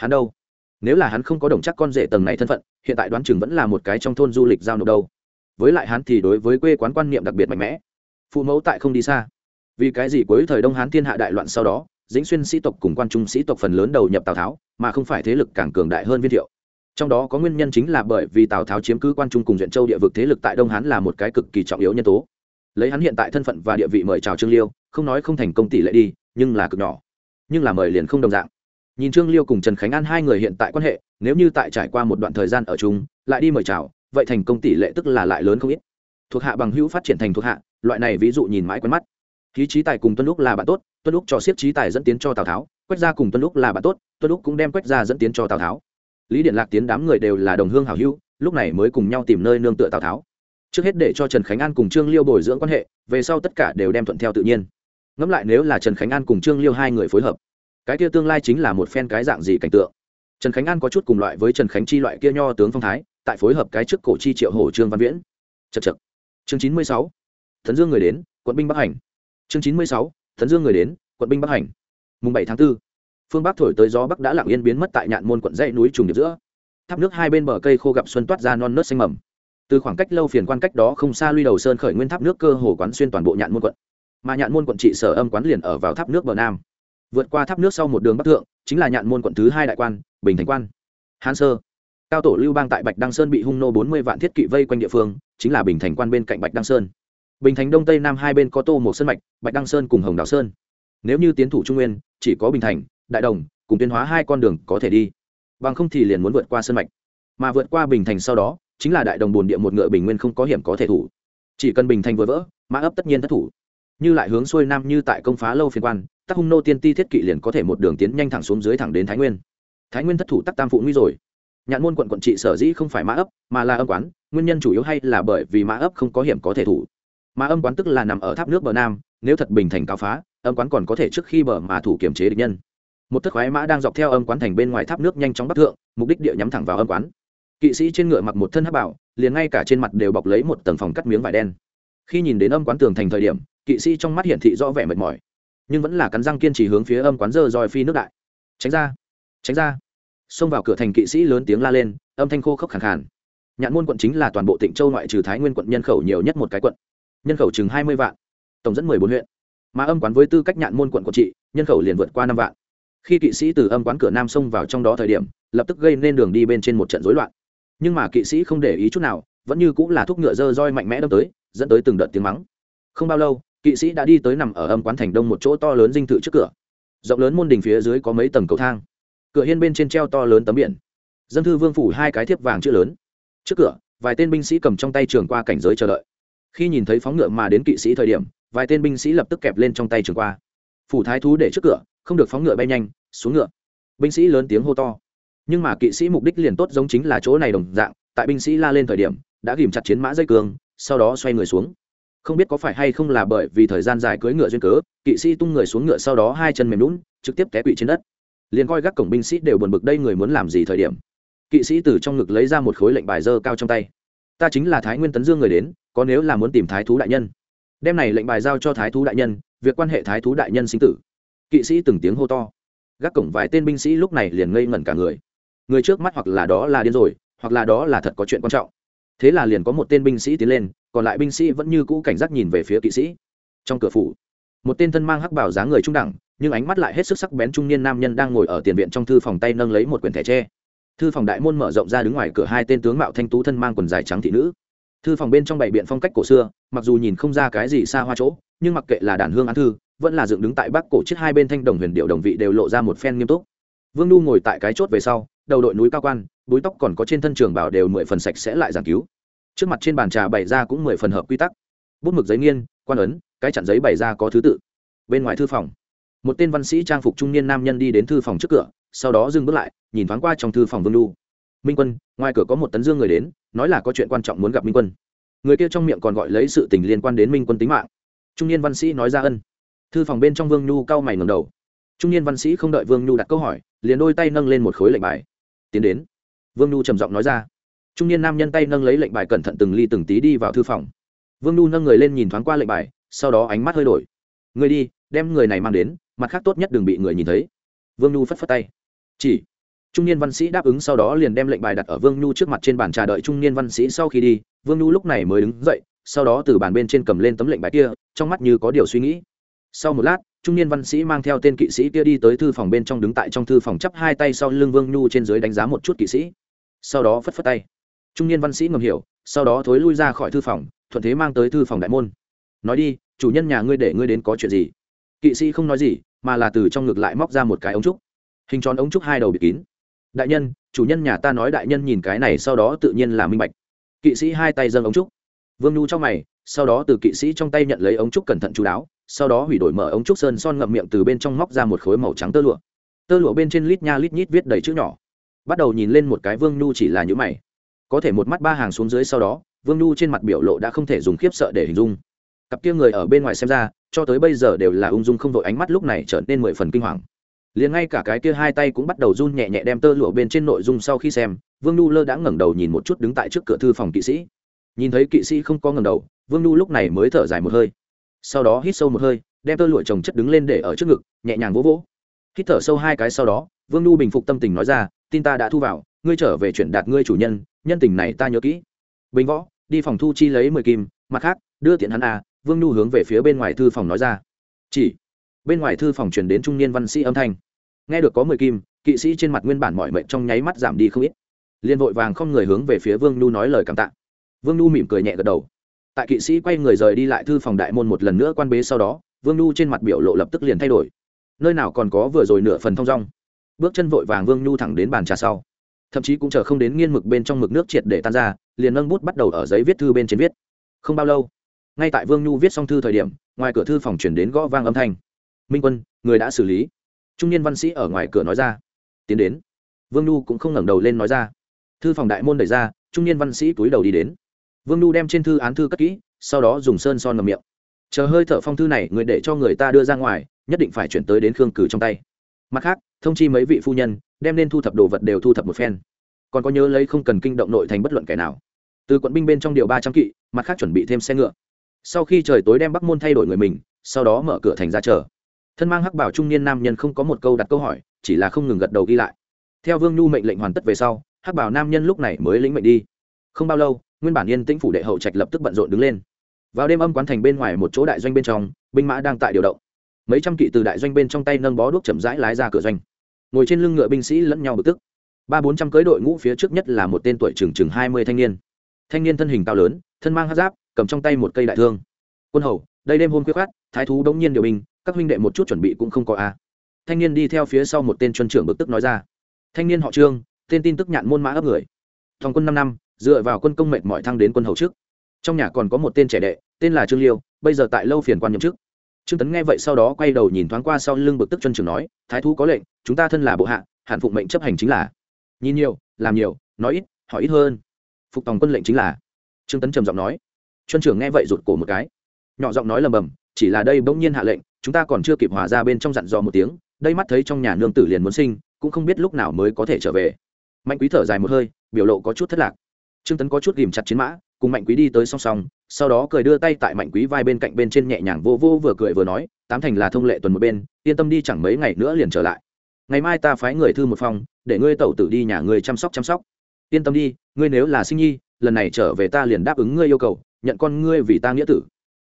hắn đâu? Nếu là hắn không có đồng chắc con rể tầng này thân phận, hiện tại đoán chừng vẫn là một cái trong thôn du lịch giao nộp đâu. Với lại hắn thì đối với quê quán quan niệm đặc biệt mạnh mẽ. Phụ mẫu tại không đi xa. Vì cái gì cuối thời đông hán thiên hạ đại loạn sau đó, dĩnh xuyên sĩ tộc cùng quan trung sĩ tộc phần lớn đầu nhập tào tháo, mà không phải thế lực càng cường đại hơn viên thiệu. Trong đó có nguyên nhân chính là bởi vì tào tháo chiếm cứ quan trung cùng duyện châu địa vực thế lực tại đông hán là một cái cực kỳ trọng yếu nhân tố. Lấy hắn hiện tại thân phận và địa vị mời chào trương liêu, không nói không thành công tỷ lệ đi, nhưng là cực nhỏ. Nhưng là mời liền không đồng dạng nhìn trương liêu cùng trần khánh an hai người hiện tại quan hệ, nếu như tại trải qua một đoạn thời gian ở chung, lại đi mời chào, vậy thành công tỷ lệ tức là lại lớn không ít. Thuộc hạ bằng hữu phát triển thành thuộc hạ, loại này ví dụ nhìn mãi quen mắt. Khí trí tài cùng tuân lúc là bạn tốt, tuân lúc cho siết trí tài dẫn tiến cho tào tháo, quách gia cùng tuân lúc là bạn tốt, tuân lúc cũng đem quách gia dẫn tiến cho tào tháo. Lý điện lạc tiến đám người đều là đồng hương hảo hữu, lúc này mới cùng nhau tìm nơi nương tựa tào tháo. Trước hết để cho trần khánh an cùng trương liêu bồi dưỡng quan hệ, về sau tất cả đều đem thuận theo tự nhiên. Ngẫm lại nếu là trần khánh an cùng trương liêu hai người phối hợp cái kia tương lai chính là một phen cái dạng gì cảnh tượng? Trần khánh an có chút cùng loại với trần khánh chi loại kia nho tướng phong thái tại phối hợp cái trước cổ chi triệu hồ trương văn viễn. Chật chật chương chín mươi sáu. Thần dương người đến quận binh bắc hành. Chương chín mươi sáu. Thần dương người đến quận binh bắc hành. Mùng bảy tháng 4, phương bắc thổi tới gió bắc đã lặng yên biến mất tại nhạn môn quận dãy núi trùng điệp giữa. Tháp nước hai bên bờ cây khô gặp xuân toát ra non nớt xanh mầm. Từ khoảng cách lâu phiền quan cách đó không xa lui đầu sơn khởi nguyên tháp nước cơ hồ quán xuyên toàn bộ nhạn môn quận. Mà nhạn môn quận trị sở âm quán liền ở vào tháp nước bờ nam vượt qua tháp nước sau một đường bắc thượng, chính là nhạn môn quận thứ hai đại quan, bình thành quan. Hán sơ, cao tổ lưu bang tại bạch đăng sơn bị hung nô bốn mươi vạn thiết kỵ vây quanh địa phương, chính là bình thành quan bên cạnh bạch đăng sơn. Bình thành đông tây nam hai bên có tô một sân mạch, bạch đăng sơn cùng hồng đào sơn. Nếu như tiến thủ trung nguyên, chỉ có bình thành, đại đồng, cùng tuyên hóa hai con đường có thể đi. Bằng không thì liền muốn vượt qua sân mạch. Mà vượt qua bình thành sau đó, chính là đại đồng bồn địa một ngựa bình nguyên không có hiểm có thể thủ. Chỉ cần bình thành vừa vỡ, mã ấp tất nhiên thất thủ. Như lại hướng xuôi nam như tại công phá lâu phiên quan tắc hung nô tiên ti thiết kỵ liền có thể một đường tiến nhanh thẳng xuống dưới thẳng đến thái nguyên. Thái nguyên thất thủ tắc tam phụ nguy rồi. Nhạn môn quận quận trị sở dĩ không phải mã ấp, mà là âm quán, nguyên nhân chủ yếu hay là bởi vì mã ấp không có hiểm có thể thủ. Mà âm quán tức là nằm ở tháp nước bờ nam, nếu thật bình thành cao phá, âm quán còn có thể trước khi bờ mà thủ kiểm chế địch nhân. Một thất khoái mã đang dọc theo âm quán thành bên ngoài tháp nước nhanh chóng bắc thượng, mục đích địa nhắm thẳng vào âm quán. Kỵ sĩ trên ngựa mặc một thân hắc bảo, liền ngay cả trên mặt đều bọc lấy một tầng phòng cắt miếng vải đen. Khi nhìn đến âm quán tường thành thời điểm, kỵ sĩ trong mắt hiển thị rõ vẻ mệt mỏi nhưng vẫn là cắn răng kiên trì hướng phía âm quán dơ roi phi nước đại. Tránh ra tránh ra. Xông vào cửa thành kỵ sĩ lớn tiếng la lên, âm thanh khô khốc khẳng khàn. Nhạn môn quận chính là toàn bộ tỉnh châu ngoại trừ thái nguyên quận nhân khẩu nhiều nhất một cái quận. Nhân khẩu chừng hai mươi vạn, tổng dẫn mười bốn huyện. Mà âm quán với tư cách nhạn môn quận quận trị, nhân khẩu liền vượt qua năm vạn. Khi kỵ sĩ từ âm quán cửa nam xông vào trong đó thời điểm, lập tức gây nên đường đi bên trên một trận rối loạn. Nhưng mà kỵ sĩ không để ý chút nào, vẫn như cũng là thúc ngựa dơ roi mạnh mẽ đâm tới, dẫn tới từng đợt tiếng mắng. Không bao lâu kỵ sĩ đã đi tới nằm ở âm quán thành đông một chỗ to lớn dinh thự trước cửa. Rộng lớn môn đình phía dưới có mấy tầng cầu thang. Cửa hiên bên trên treo to lớn tấm biển. Dân thư vương phủ hai cái thiếp vàng chữ lớn. Trước cửa, vài tên binh sĩ cầm trong tay trường qua cảnh giới chờ đợi. Khi nhìn thấy phóng ngựa mà đến kỵ sĩ thời điểm, vài tên binh sĩ lập tức kẹp lên trong tay trường qua. Phủ thái thú để trước cửa, không được phóng ngựa bay nhanh, xuống ngựa. Binh sĩ lớn tiếng hô to. Nhưng mà kỵ sĩ mục đích liền tốt giống chính là chỗ này đồng dạng, tại binh sĩ la lên thời điểm, đã ghìm chặt chiến mã dây cường, sau đó xoay người xuống không biết có phải hay không là bởi vì thời gian dài cưỡi ngựa duyên cớ, kỵ sĩ tung người xuống ngựa sau đó hai chân mềm lún trực tiếp té quỵ trên đất. Liền coi gác cổng binh sĩ đều buồn bực đây người muốn làm gì thời điểm. Kỵ sĩ từ trong ngực lấy ra một khối lệnh bài dơ cao trong tay. Ta chính là thái nguyên tấn dương người đến, có nếu là muốn tìm thái thú đại nhân. Đem này lệnh bài giao cho thái thú đại nhân, việc quan hệ thái thú đại nhân sinh tử. Kỵ sĩ từng tiếng hô to. Gác cổng vài tên binh sĩ lúc này liền ngây ngẩn cả người. Người trước mắt hoặc là đó là điên rồi, hoặc là đó là thật có chuyện quan trọng. Thế là liền có một tên binh sĩ tiến lên còn lại binh sĩ vẫn như cũ cảnh giác nhìn về phía kỵ sĩ. Trong cửa phủ, một tên thân mang hắc bảo dáng người trung đẳng, nhưng ánh mắt lại hết sức sắc bén trung niên nam nhân đang ngồi ở tiền viện trong thư phòng tay nâng lấy một quyển thẻ tre. Thư phòng đại môn mở rộng ra đứng ngoài cửa hai tên tướng mạo thanh tú thân mang quần dài trắng thị nữ. Thư phòng bên trong bảy biện phong cách cổ xưa, mặc dù nhìn không ra cái gì xa hoa chỗ, nhưng mặc kệ là đàn hương án thư, vẫn là dựng đứng tại bắc cổ chiếc hai bên thanh đồng huyền điệu đồng vị đều lộ ra một phen nghiêm túc. Vương nu ngồi tại cái chốt về sau, đầu đội núi cao quan, búi tóc còn có trên thân trường bảo đều mười phần sạch sẽ lại giảng cứu trước mặt trên bàn trà bày ra cũng mười phần hợp quy tắc. Bút mực giấy nghiên, quan ấn, cái chặn giấy bày ra có thứ tự. Bên ngoài thư phòng, một tên văn sĩ trang phục trung niên nam nhân đi đến thư phòng trước cửa, sau đó dừng bước lại, nhìn thoáng qua trong thư phòng vương lu minh quân, ngoài cửa có một tấn dương người đến, nói là có chuyện quan trọng muốn gặp minh quân. Người kia trong miệng còn gọi lấy sự tình liên quan đến minh quân tính mạng. Trung niên văn sĩ nói ra ân. Thư phòng bên trong vương nhu cau mày ngầm đầu. Trung niên văn sĩ không đợi vương nhu đặt câu hỏi, liền đôi tay nâng lên một khối lệnh bài. Tiến đến. Vương nhu trầm giọng nói ra trung niên nam nhân tay nâng lấy lệnh bài cẩn thận từng ly từng tí đi vào thư phòng. Vương nhu nâng người lên nhìn thoáng qua lệnh bài, sau đó ánh mắt hơi đổi. Người đi, đem người này mang đến, mặt khác tốt nhất đừng bị người nhìn thấy. Vương nhu phất phất tay. Chỉ. Trung niên văn sĩ đáp ứng sau đó liền đem lệnh bài đặt ở vương nhu trước mặt trên bàn trà đợi trung niên văn sĩ sau khi đi, vương nhu lúc này mới đứng dậy, sau đó từ bàn bên trên cầm lên tấm lệnh bài kia, trong mắt như có điều suy nghĩ. Sau một lát, trung niên văn sĩ mang theo tên kỵ sĩ kia đi tới thư phòng bên trong đứng tại trong thư phòng chắp hai tay sau lưng vương nhu trên dưới đánh giá một chút kỵ sĩ. Sau đó phất phất tay trung niên văn sĩ ngầm hiểu, sau đó thối lui ra khỏi thư phòng, thuận thế mang tới thư phòng đại môn. Nói đi, chủ nhân nhà ngươi để ngươi đến có chuyện gì? Kỵ sĩ không nói gì, mà là từ trong ngực lại móc ra một cái ống trúc. Hình tròn ống trúc hai đầu bịt kín. Đại nhân, chủ nhân nhà ta nói đại nhân nhìn cái này sau đó tự nhiên là minh bạch. Kỵ sĩ hai tay dâng ống trúc. Vương nhu trong mày, sau đó từ kỵ sĩ trong tay nhận lấy ống trúc cẩn thận chú đáo, sau đó hủy đổi mở ống trúc sơn son ngậm miệng từ bên trong móc ra một khối màu trắng tơ lụa. Tơ lụa bên trên lít nha lít nhít viết đầy chữ nhỏ. Bắt đầu nhìn lên một cái vương nhu chỉ là những mày có thể một mắt ba hàng xuống dưới sau đó, vương nhu trên mặt biểu lộ đã không thể dùng khiếp sợ để hình dung. Cặp kia người ở bên ngoài xem ra, cho tới bây giờ đều là ung dung không vội ánh mắt lúc này trở nên mười phần kinh hoàng. Liền ngay cả cái kia hai tay cũng bắt đầu run nhẹ nhẹ đem tơ lụa bên trên nội dung sau khi xem, vương nhu lơ đã ngẩng đầu nhìn một chút đứng tại trước cửa thư phòng kỵ sĩ. Nhìn thấy kỵ sĩ không có ngẩng đầu, vương nhu lúc này mới thở dài một hơi. Sau đó hít sâu một hơi, đem tơ lụa trồng chất đứng lên để ở trước ngực, nhẹ nhàng vỗ vỗ. Hít thở sâu hai cái sau đó, vương nhu bình phục tâm tình nói ra, tin ta đã thu vào, ngươi trở về chuyển đạt ngươi chủ nhân nhân tình này ta nhớ kỹ. Bình võ, đi phòng thu chi lấy mười kim, mặt khác, đưa tiện hắn à vương nhu hướng về phía bên ngoài thư phòng nói ra. Chỉ, bên ngoài thư phòng truyền đến trung niên văn sĩ âm thanh. Nghe được có mười kim, kỵ sĩ trên mặt nguyên bản mọi mệnh trong nháy mắt giảm đi không ít. Liền vội vàng không người hướng về phía vương nhu nói lời cảm tạ. Vương nhu mỉm cười nhẹ gật đầu. Tại kỵ sĩ quay người rời đi lại thư phòng đại môn một lần nữa quan bế sau đó, vương nhu trên mặt biểu lộ lập tức liền thay đổi. Nơi nào còn có vừa rồi nửa phần thong dong. Bước chân vội vàng vương nhu thẳng đến bàn trà sau thậm chí cũng chờ không đến nghiên mực bên trong mực nước triệt để tan ra, liền nâng bút bắt đầu ở giấy viết thư bên trên viết. Không bao lâu, ngay tại vương nhu viết xong thư thời điểm, ngoài cửa thư phòng chuyển đến gõ vang âm thanh. Minh quân, người đã xử lý. Trung niên văn sĩ ở ngoài cửa nói ra. Tiến đến. Vương nhu cũng không ngẩng đầu lên nói ra. Thư phòng đại môn đẩy ra, trung niên văn sĩ túi đầu đi đến. Vương nhu đem trên thư án thư cất kỹ, sau đó dùng sơn son ngầm miệng. Chờ hơi thở phong thư này, người để cho người ta đưa ra ngoài, nhất định phải chuyển tới đến khương cử trong tay. Mặt khác, thông chi mấy vị phu nhân đem nên thu thập đồ vật đều thu thập một phen. Còn có nhớ lấy không cần kinh động nội thành bất luận kẻ nào. Từ quận binh bên trong điều ba trăm kỵ, mặt khác chuẩn bị thêm xe ngựa. Sau khi trời tối đem bắc môn thay đổi người mình, sau đó mở cửa thành ra chờ. Thân mang hắc bảo trung niên nam nhân không có một câu đặt câu hỏi, chỉ là không ngừng gật đầu ghi lại. Theo vương nhu mệnh lệnh hoàn tất về sau, hắc bảo nam nhân lúc này mới lĩnh mệnh đi. Không bao lâu, nguyên bản yên tĩnh phủ đệ hậu trạch lập tức bận rộn đứng lên. Vào đêm âm quán thành bên ngoài một chỗ đại doanh bên trong, binh mã đang tại điều động. Mấy trăm kỵ từ đại doanh bên trong tay nâng bó đuốc chậm rãi lái ra cửa doanh ngồi trên lưng ngựa binh sĩ lẫn nhau bực tức. Ba bốn trăm cưới đội ngũ phía trước nhất là một tên tuổi chừng chừng hai mươi thanh niên. Thanh niên thân hình cao lớn, thân mang hát giáp, cầm trong tay một cây đại thương. Quân hầu, đây đêm hôm khuya khát thái thú đống nhiên điều binh, các huynh đệ một chút chuẩn bị cũng không có a thanh niên đi theo phía sau một tên chuân trưởng bực tức nói ra. Thanh niên họ trương, tên tin tức nhạn môn mã ấp người. Thòng quân năm năm, dựa vào quân công mệnh mọi thăng đến quân hầu trước. Trong nhà còn có một tên trẻ đệ, tên là trương liêu, bây giờ tại lâu phiền quan nhậm chức. Trương tấn nghe vậy sau đó quay đầu nhìn thoáng qua sau lưng bực tức chuân trưởng nói, thái thú có lệnh chúng ta thân là bộ hạ hạn phụng mệnh chấp hành chính là. Nhìn nhiều, làm nhiều, nói ít, hỏi ít hơn. Phục tòng quân lệnh chính là. Trương tấn trầm giọng nói. Chuân trưởng nghe vậy rụt cổ một cái. Nhỏ giọng nói lầm bầm, chỉ là đây bỗng nhiên hạ lệnh, chúng ta còn chưa kịp hòa ra bên trong dặn dò một tiếng, đây mắt thấy trong nhà nương tử liền muốn sinh, cũng không biết lúc nào mới có thể trở về. Mạnh quý thở dài một hơi, biểu lộ có chút thất lạc. Trương tấn có chút ghìm chặt chiến mã, cùng mạnh quý đi tới song song, sau đó cười đưa tay tại mạnh quý vai bên cạnh bên trên nhẹ nhàng vô vô vừa cười vừa nói, tám thành là thông lệ tuần một bên, yên tâm đi chẳng mấy ngày nữa liền trở lại ngày mai ta phái người thư một phòng, để ngươi tẩu tử đi nhà ngươi chăm sóc chăm sóc. Yên tâm đi, ngươi nếu là sinh nhi, lần này trở về ta liền đáp ứng ngươi yêu cầu, nhận con ngươi vì ta nghĩa tử.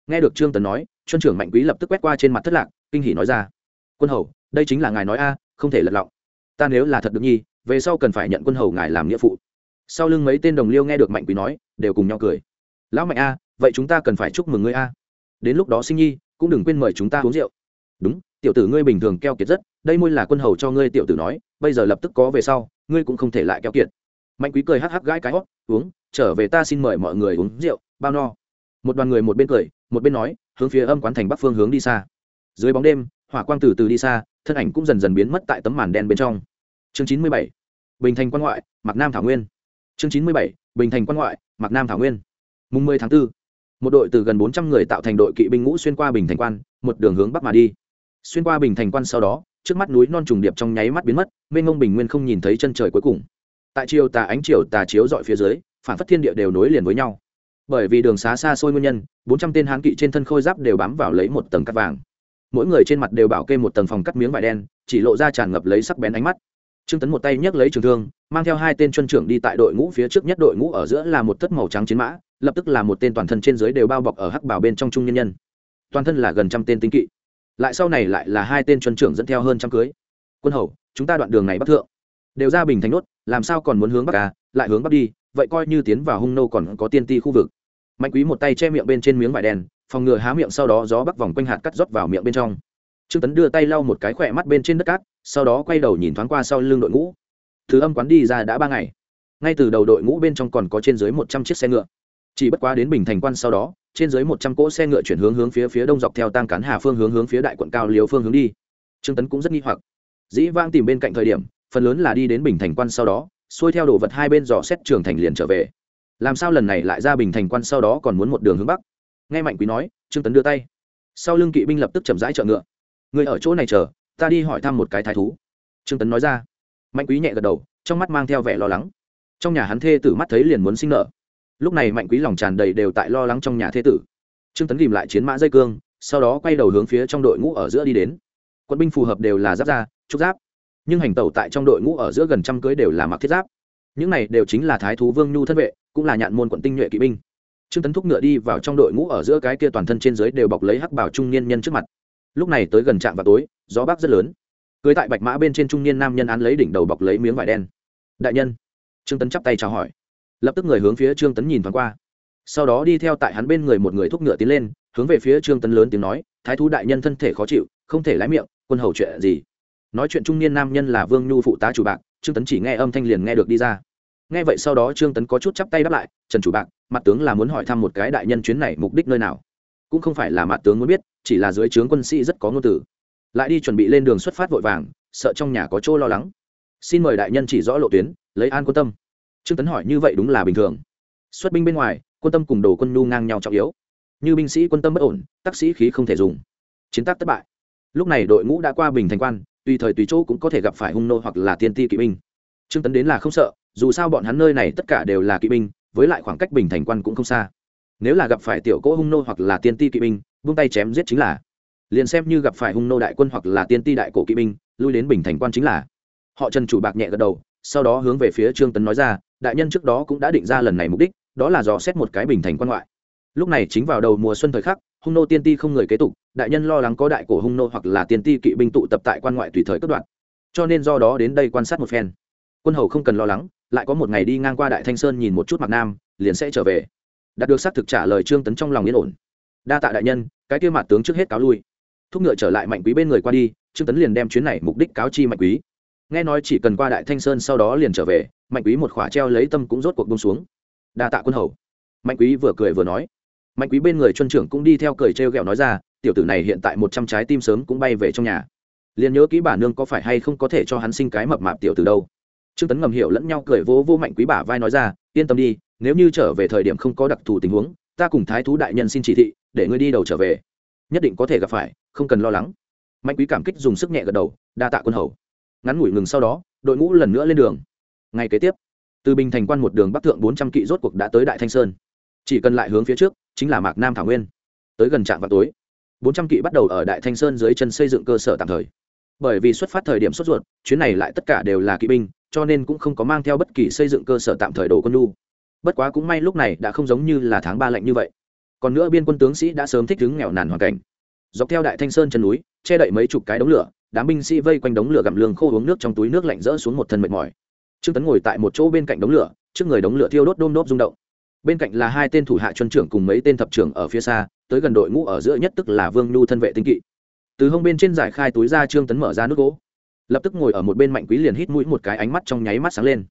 Nghe được trương tấn nói chuân trưởng mạnh quý lập tức quét qua trên mặt thất lạc, kinh hỉ nói ra, quân hầu, đây chính là ngài nói a, không thể lật lọng. Ta nếu là thật được nhi, về sau cần phải nhận quân hầu ngài làm nghĩa phụ. Sau lưng mấy tên đồng liêu nghe được mạnh quý nói, đều cùng nhau cười. Lão mạnh a, vậy chúng ta cần phải chúc mừng ngươi a. Đến lúc đó sinh nhi, cũng đừng quên mời chúng ta uống rượu. Đúng, tiểu tử ngươi bình thường keo kiệt rất đây môi là quân hầu cho ngươi tiểu tử nói bây giờ lập tức có về sau ngươi cũng không thể lại kéo kiệt. Mạnh quý cười hắc hắc gãi cái hót uống trở về ta xin mời mọi người uống rượu bao no. Một đoàn người một bên cười một bên nói hướng phía âm quán thành bắc phương hướng đi xa. Dưới bóng đêm hỏa quang từ từ đi xa thân ảnh cũng dần dần biến mất tại tấm màn đen bên trong. Chương chín mươi bảy bình thành quan ngoại mặc nam thảo nguyên. Chương chín mươi bảy bình thành quan ngoại mặc nam thảo nguyên. Mùng mười tháng 4, một đội từ gần bốn trăm người tạo thành đội kỵ binh ngũ xuyên qua bình thành quan một đường hướng bắc mà đi. Xuyên qua bình thành quan sau đó trước mắt núi non trùng điệp trong nháy mắt biến mất, mênh mông bình nguyên không nhìn thấy chân trời cuối cùng. Tại chiều tà ánh chiều tà chiếu dọi phía dưới, phản phất thiên địa đều nối liền với nhau. Bởi vì đường xá xa xôi nguyên nhân, bốn trăm tên hán kỵ trên thân khôi giáp đều bám vào lấy một tầng cắt vàng. Mỗi người trên mặt đều bảo kê một tầng phòng cắt miếng vải đen, chỉ lộ ra tràn ngập lấy sắc bén ánh mắt. Trương tấn một tay nhấc lấy trường thương, mang theo hai tên chuân trưởng đi tại đội ngũ phía trước nhất đội ngũ ở giữa là một thất màu trắng chiến mã, lập tức là một tên toàn thân trên dưới đều bao bọc ở hắc bảo bên trong trung nhân nhân. Toàn thân là gần trăm tên tinh kỵ lại sau này lại là hai tên chuân trưởng dẫn theo hơn trăm cưới. Quân hầu, chúng ta đoạn đường này bắc thượng. Đều ra bình thành nốt, làm sao còn muốn hướng bắc à? Lại hướng bắc đi, vậy coi như tiến vào hung nô còn có tiên ti khu vực. Mạnh quý một tay che miệng bên trên miếng vải đen, phòng ngừa há miệng sau đó gió bắc vòng quanh hạt cắt rót vào miệng bên trong. Trương tấn đưa tay lau một cái khỏe mắt bên trên đất cát, sau đó quay đầu nhìn thoáng qua sau lưng đội ngũ. Thứ âm quán đi ra đã ba ngày. Ngay từ đầu đội ngũ bên trong còn có trên dưới một trăm chiếc xe ngựa chỉ bất quá đến bình thành quan sau đó, trên dưới một trăm cỗ xe ngựa chuyển hướng hướng phía phía đông dọc theo tăng cán hà phương hướng hướng phía đại quận cao liều phương hướng đi. Trương tấn cũng rất nghi hoặc. Dĩ vang tìm bên cạnh thời điểm, phần lớn là đi đến bình thành quan sau đó, xuôi theo đồ vật hai bên dò xét trường thành liền trở về. Làm sao lần này lại ra bình thành quan sau đó còn muốn một đường hướng bắc? Nghe mạnh quý nói, trương tấn đưa tay. Sau lưng kỵ binh lập tức chậm rãi chợ ngựa. Người ở chỗ này chờ, ta đi hỏi thăm một cái thái thú. Trương tấn nói ra. Mạnh quý nhẹ gật đầu, trong mắt mang theo vẻ lo lắng. Trong nhà hắn thê tử mắt thấy liền muốn sinh nợ lúc này mạnh quý lòng tràn đầy đều tại lo lắng trong nhà thế tử. Trương tấn tìm lại chiến mã dây cương, sau đó quay đầu hướng phía trong đội ngũ ở giữa đi đến. Quân binh phù hợp đều là giáp da trúc giáp. Nhưng hành tẩu tại trong đội ngũ ở giữa gần trăm cưới đều là mặc thiết giáp. Những này đều chính là thái thú vương nhu thân vệ, cũng là nhạn môn quận tinh nhuệ kỵ binh. Trương tấn thúc ngựa đi vào trong đội ngũ ở giữa cái kia toàn thân trên dưới đều bọc lấy hắc bảo trung niên nhân trước mặt. Lúc này tới gần trạm vào tối, gió bắc rất lớn. Cưới tại bạch mã bên trên trung niên nam nhân án lấy đỉnh đầu bọc lấy miếng vải đen. Đại nhân. Trương tấn chắp tay chào hỏi lập tức người hướng phía trương tấn nhìn thoáng qua sau đó đi theo tại hắn bên người một người thúc ngựa tiến lên hướng về phía trương tấn lớn tiếng nói thái thú đại nhân thân thể khó chịu không thể lái miệng quân hầu chuyện gì nói chuyện trung niên nam nhân là vương nhu phụ tá chủ bạc trương tấn chỉ nghe âm thanh liền nghe được đi ra nghe vậy sau đó trương tấn có chút chắp tay đáp lại trần chủ bạc mặt tướng là muốn hỏi thăm một cái đại nhân chuyến này mục đích nơi nào cũng không phải là mặt tướng muốn biết chỉ là dưới trướng quân sĩ rất có ngôn từ lại đi chuẩn bị lên đường xuất phát vội vàng sợ trong nhà có chỗ lo lắng xin mời đại nhân chỉ rõ lộ tuyến lấy an quan tâm trương tấn hỏi như vậy đúng là bình thường. Xuất binh bên ngoài, quân tâm cùng đồ quân nhu ngang nhau trọng yếu. Như binh sĩ quân tâm bất ổn, tác sĩ khí không thể dùng. Chiến tác thất bại. Lúc này đội ngũ đã qua bình thành quan, tùy thời tùy chỗ cũng có thể gặp phải hung nô hoặc là tiên ti kỵ binh. Trương tấn đến là không sợ, dù sao bọn hắn nơi này tất cả đều là kỵ binh, với lại khoảng cách bình thành quan cũng không xa. Nếu là gặp phải tiểu cỗ hung nô hoặc là tiên ti kỵ binh, vung tay chém giết chính là. Liền xem như gặp phải hung nô đại quân hoặc là tiên ti đại cổ kỵ binh, lui đến bình thành quan chính là. Họ trần chủ bạc nhẹ gật đầu, sau đó hướng về phía trương tấn nói ra đại nhân trước đó cũng đã định ra lần này mục đích, đó là dò xét một cái bình thành quan ngoại. Lúc này chính vào đầu mùa xuân thời khắc, hung nô tiên ti không người kế tục, đại nhân lo lắng có đại cổ hung nô hoặc là tiên ti kỵ binh tụ tập tại quan ngoại tùy thời cất đoạn. Cho nên do đó đến đây quan sát một phen. Quân hầu không cần lo lắng, lại có một ngày đi ngang qua đại thanh sơn nhìn một chút mặt nam, liền sẽ trở về. Đạt được xác thực trả lời trương tấn trong lòng yên ổn. Đa tạ đại nhân, cái kia mặt tướng trước hết cáo lui. Thúc ngựa trở lại mạnh quý bên người qua đi, trương tấn liền đem chuyến này mục đích cáo chi mạnh quý. Nghe nói chỉ cần qua đại thanh sơn sau đó liền trở về mạnh quý một khỏa treo lấy tâm cũng rốt cuộc bông xuống. Đa tạ quân hầu. Mạnh quý vừa cười vừa nói. Mạnh quý bên người chuân trưởng cũng đi theo cười trêu ghẹo nói ra, tiểu tử này hiện tại một trăm trái tim sớm cũng bay về trong nhà. Liền nhớ kỹ bà nương có phải hay không có thể cho hắn sinh cái mập mạp tiểu từ đâu. Trương tấn ngầm hiểu lẫn nhau cười vỗ vô mạnh quý bả vai nói ra, yên tâm đi, nếu như trở về thời điểm không có đặc thù tình huống, ta cùng thái thú đại nhân xin chỉ thị, để ngươi đi đầu trở về. Nhất định có thể gặp phải, không cần lo lắng. Mạnh quý cảm kích dùng sức nhẹ gật đầu, đa tạ quân hầu. Ngắn ngủi ngừng sau đó, đội ngũ lần nữa lên đường ngày kế tiếp, từ bình thành quan một đường bắc thượng bốn trăm kỵ rốt cuộc đã tới đại thanh sơn. Chỉ cần lại hướng phía trước, chính là mạc nam thảo nguyên. Tới gần trạm vào tối, bốn trăm kỵ bắt đầu ở đại thanh sơn dưới chân xây dựng cơ sở tạm thời. Bởi vì xuất phát thời điểm sốt ruột, chuyến này lại tất cả đều là kỵ binh, cho nên cũng không có mang theo bất kỳ xây dựng cơ sở tạm thời đồ quân lu bất quá cũng may lúc này đã không giống như là tháng ba lạnh như vậy. Còn nữa biên quân tướng sĩ đã sớm thích ứng nghèo nàn hoàn cảnh. Dọc theo đại thanh sơn chân núi, che đậy mấy chục cái đống lửa, đám binh sĩ vây quanh đống lửa gặm lương khô uống nước trong túi nước lạnh rỡ xuống một thân mệt mỏi trương tấn ngồi tại một chỗ bên cạnh đống lửa, trước người đống lửa thiêu đốt đôm đốp rung động. Bên cạnh là hai tên thủ hạ chuân trưởng cùng mấy tên thập trưởng ở phía xa, tới gần đội ngũ ở giữa nhất tức là vương nhu thân vệ tinh kỵ. Từ hông bên trên giải khai túi ra trương tấn mở ra nước gỗ. Lập tức ngồi ở một bên mạnh quý liền hít mũi một cái ánh mắt trong nháy mắt sáng lên.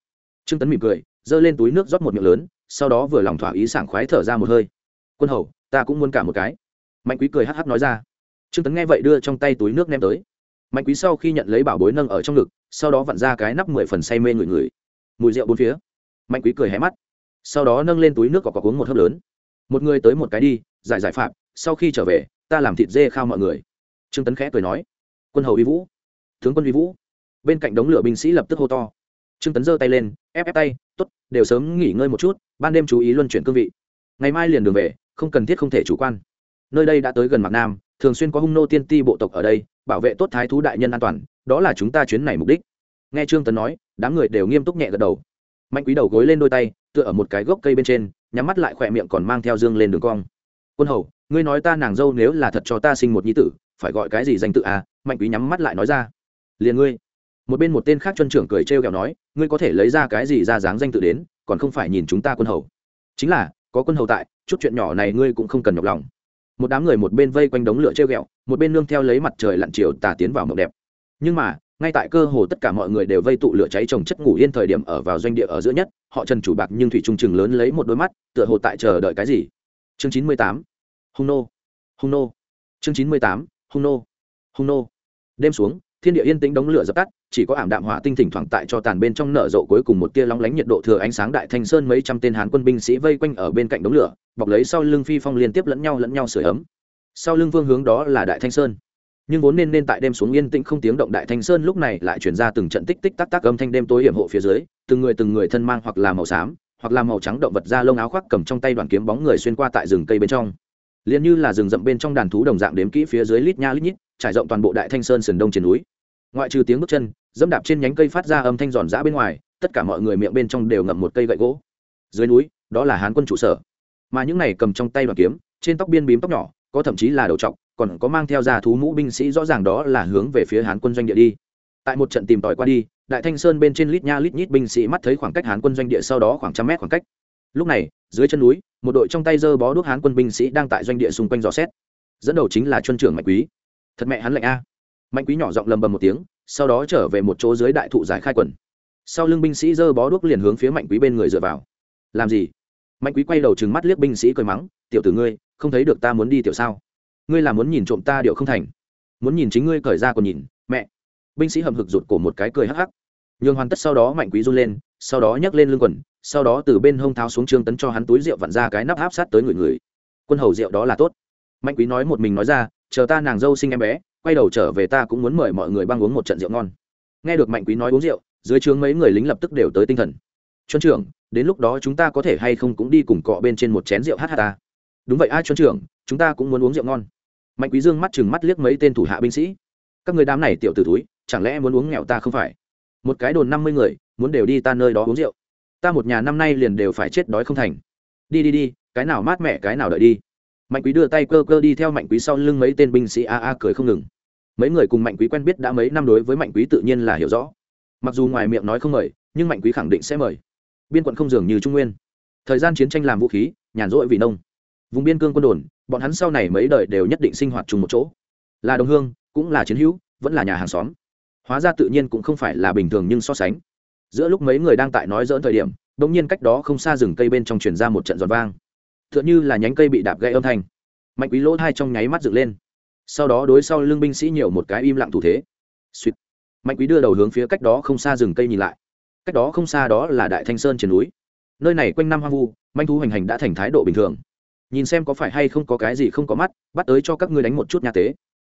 Trương tấn mỉm cười, giơ lên túi nước rót một miệng lớn, sau đó vừa lòng thỏa ý sảng khoái thở ra một hơi. Quân hầu, ta cũng muốn cả một cái. Mạnh quý cười hh nói ra. Trương tấn nghe vậy đưa trong tay túi nước ném tới. Mạnh quý sau khi nhận lấy bảo bối nâng ở trong ngực sau đó vặn ra cái nắp mười phần say mê người người mùi rượu bốn phía. Mạnh quý cười hé mắt. Sau đó nâng lên túi nước cọc cọc uống một hớp lớn. Một người tới một cái đi, giải giải phạm, sau khi trở về, ta làm thịt dê khao mọi người. Trương tấn khẽ cười nói. Quân hầu uy vũ. Tướng quân uy vũ. Bên cạnh đống lửa binh sĩ lập tức hô to. Trương tấn giơ tay lên, ép ép tay t ố t đều sớm nghỉ ngơi một chút, ban đêm chú ý luân chuyển cương vị. Ngày mai liền đường về, không cần thiết không thể chủ quan. Nơi đây đã tới gần mặt nam, thường xuyên có hung nô tiên ti bộ tộc ở đây bảo vệ tốt thái thú đại nhân an toàn, đó là chúng ta chuyến này mục đích. Nghe trương tấn nói, đám người đều nghiêm túc nhẹ gật đầu. Mạnh quý đầu gối lên đôi tay, tựa ở một cái gốc cây bên trên, nhắm mắt lại khỏe miệng còn mang theo dương lên đường cong. Quân hầu, ngươi nói ta nàng dâu nếu là thật cho ta sinh một nhi tử, phải gọi cái gì danh tự à? Mạnh quý nhắm mắt lại nói ra. Liền ngươi. Một bên một tên khác chân trưởng cười trêu kẹo nói, ngươi có thể lấy ra cái gì ra dáng danh tự đến, còn không phải nhìn chúng ta quân hầu. Chính là, có quân hầu tại, chút chuyện nhỏ này ngươi cũng không cần nhọc lòng một đám người một bên vây quanh đống lửa treo ghẹo, một bên nương theo lấy mặt trời lặn chiều tà tiến vào mộng đẹp. Nhưng mà, ngay tại cơ hồ tất cả mọi người đều vây tụ lửa cháy trồng chất ngủ yên thời điểm ở vào doanh địa ở giữa nhất, họ trần chủ bạc nhưng thủy trung chừng lớn lấy một đôi mắt, tựa hồ tại chờ đợi cái gì? Chương chín mươi tám, hung nô hung nô. Chương chín mươi tám, hung nô hung nô. Đêm xuống, thiên địa yên tĩnh đống lửa dập tắt chỉ có ảm đạm hỏa tinh thỉnh thoảng tại cho tàn bên trong nở rộ cuối cùng một tia lóng lánh nhiệt độ thừa ánh sáng đại thanh sơn mấy trăm tên hán quân binh sĩ vây quanh ở bên cạnh đống lửa, bọc lấy sau lưng phi phong liên tiếp lẫn nhau lẫn nhau sửa ấm. Sau lưng vương hướng đó là đại thanh sơn. Nhưng vốn nên nên tại đêm xuống yên tĩnh không tiếng động đại thanh sơn lúc này lại chuyển ra từng trận tích tích tắc tắc âm thanh đêm tối hiểm hộ phía dưới, từng người từng người thân mang hoặc là màu xám, hoặc là màu trắng động vật da lông áo khoác cầm trong tay đoàn kiếm bóng người xuyên qua tại rừng cây bên trong. Liền như là rừng rậm bên trong đàn thú đồng dạng đếm kỹ phía dưới lít nha lít nhít, trải rộng toàn bộ đại thanh sơn sườn đông trên núi ngoại trừ tiếng bước chân, dẫm đạp trên nhánh cây phát ra âm thanh giòn giã bên ngoài, tất cả mọi người miệng bên trong đều ngậm một cây gậy gỗ. Dưới núi, đó là hán quân trụ sở. Mà những này cầm trong tay đoàn kiếm, trên tóc biên bím tóc nhỏ, có thậm chí là đầu trọc, còn có mang theo ra thú mũ binh sĩ rõ ràng đó là hướng về phía hán quân doanh địa đi. Tại một trận tìm tòi qua đi, đại thanh sơn bên trên lít nha lít nhít binh sĩ mắt thấy khoảng cách hán quân doanh địa sau đó khoảng trăm mét khoảng cách. Lúc này, dưới chân núi, một đội trong tay dơ bó đuốc hán quân binh sĩ đang tại doanh địa xung quanh dò xét. Dẫn đầu chính là chuân trưởng mạnh quý. Thật mẹ hắn lạnh a mạnh quý nhỏ giọng lầm bầm một tiếng, sau đó trở về một chỗ dưới đại thụ giải khai quần. Sau lưng binh sĩ giơ bó đuốc liền hướng phía mạnh quý bên người dựa vào. Làm gì? Mạnh quý quay đầu trừng mắt liếc binh sĩ cười mắng, tiểu tử ngươi, không thấy được ta muốn đi tiểu sao? Ngươi là muốn nhìn trộm ta điệu không thành. Muốn nhìn chính ngươi cởi ra còn nhìn, mẹ. Binh sĩ hầm hực rụt cổ một cái cười hắc hắc. Nhường hoàn tất sau đó mạnh quý run lên, sau đó nhấc lên lưng quần, sau đó từ bên hông tháo xuống trương tấn cho hắn túi rượu vặn ra cái nắp áp sát tới người người. Quân hầu rượu đó là tốt. Mạnh quý nói một mình nói ra, chờ ta nàng dâu sinh em bé quay đầu trở về ta cũng muốn mời mọi người băng uống một trận rượu ngon. Nghe được mạnh quý nói uống rượu, dưới trướng mấy người lính lập tức đều tới tinh thần. Chuân trưởng đến lúc đó chúng ta có thể hay không cũng đi cùng cọ bên trên một chén rượu hát hát ta. Đúng vậy ai chuân trưởng chúng ta cũng muốn uống rượu ngon. Mạnh quý dương mắt chừng mắt liếc mấy tên thủ hạ binh sĩ. Các người đám này tiểu tử túi, chẳng lẽ muốn uống nghèo ta không phải? Một cái đồn năm mươi người, muốn đều đi ta nơi đó uống rượu. Ta một nhà năm nay liền đều phải chết đói không thành. Đi đi đi, cái nào mát mẻ cái nào đợi đi mạnh quý đưa tay cơ cơ đi theo mạnh quý sau lưng mấy tên binh sĩ a a cười không ngừng. Mấy người cùng mạnh quý quen biết đã mấy năm đối với mạnh quý tự nhiên là hiểu rõ. Mặc dù ngoài miệng nói không mời, nhưng mạnh quý khẳng định sẽ mời. Biên quận không dường như trung nguyên. Thời gian chiến tranh làm vũ khí, nhàn rỗi vì nông. Vùng biên cương quân đồn, bọn hắn sau này mấy đời đều nhất định sinh hoạt chung một chỗ. Là đồng hương, cũng là chiến hữu, vẫn là nhà hàng xóm. Hóa ra tự nhiên cũng không phải là bình thường nhưng so sánh. Giữa lúc mấy người đang tại nói dỡn thời điểm đ ỗ n g nhiên cách đó không xa rừng cây bên trong truyền ra một trận giọt vang tựa như là nhánh cây bị đạp gãy âm thanh. Mạnh quý lỗ hai trong nháy mắt dựng lên. Sau đó đối sau lưng binh sĩ nhiều một cái im lặng thủ thế. Suýt mạnh quý đưa đầu hướng phía cách đó không xa rừng cây nhìn lại. Cách đó không xa đó là đại thanh sơn trên núi. Nơi này quanh năm hoang vu, manh thú hành hành đã thành thái độ bình thường. Nhìn xem có phải hay không có cái gì không có mắt, bắt tới cho các ngươi đánh một chút nhà tế.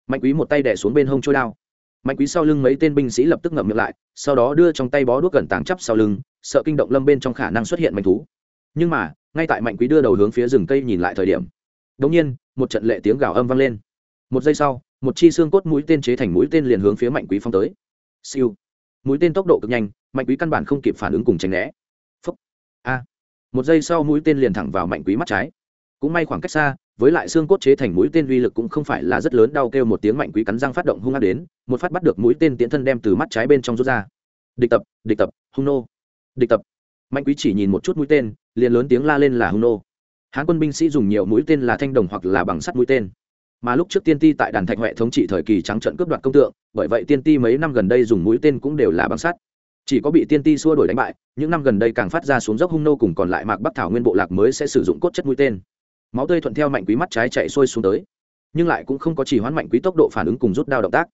Mạnh quý một tay đẻ xuống bên hông trôi đao. Mạnh quý sau lưng mấy tên binh sĩ lập tức ngậm miệng lại, sau đó đưa trong tay bó đuốc gần tàng chắp sau lưng, sợ kinh động lâm bên trong khả năng xuất hiện manh thú. Nhưng mà ngay tại mạnh quý đưa đầu hướng phía rừng cây nhìn lại thời điểm. Đ ỗ n g nhiên, một trận lệ tiếng gào âm vang lên. Một giây sau, một chi xương cốt mũi tên chế thành mũi tên liền hướng phía mạnh quý phong tới. Siêu. Mũi tên tốc độ cực nhanh, mạnh quý căn bản không kịp phản ứng cùng tránh né. Phúc. A. Một giây sau mũi tên liền thẳng vào mạnh quý mắt trái. Cũng may khoảng cách xa, với lại xương cốt chế thành mũi tên uy lực cũng không phải là rất lớn, đau kêu một tiếng mạnh quý cắn răng phát động hung ác đến, một phát bắt được mũi tên tiễn thân đem từ mắt trái bên trong rút ra. Địch tập địch tập, hung nô. Địch tập. Mạnh quý chỉ nhìn một chút mũi tên liền lớn tiếng la lên là hung nô. Hán quân binh sĩ dùng nhiều mũi tên là thanh đồng hoặc là bằng sắt mũi tên. Mà lúc trước tiên ti tại đàn thạch huệ thống trị thời kỳ trắng trận cướp đoạt công tượng, bởi vậy tiên ti mấy năm gần đây dùng mũi tên cũng đều là bằng sắt. Chỉ có bị tiên ti xua đổi đánh bại, những năm gần đây càng phát ra xuống dốc hung nô cùng còn lại mạc bắc thảo nguyên bộ lạc mới sẽ sử dụng cốt chất mũi tên. Máu tươi thuận theo mạnh quý mắt trái chạy xuôi xuống tới, nhưng lại cũng không có chỉ hoãn mạnh quý tốc độ phản ứng cùng rút đao động tác.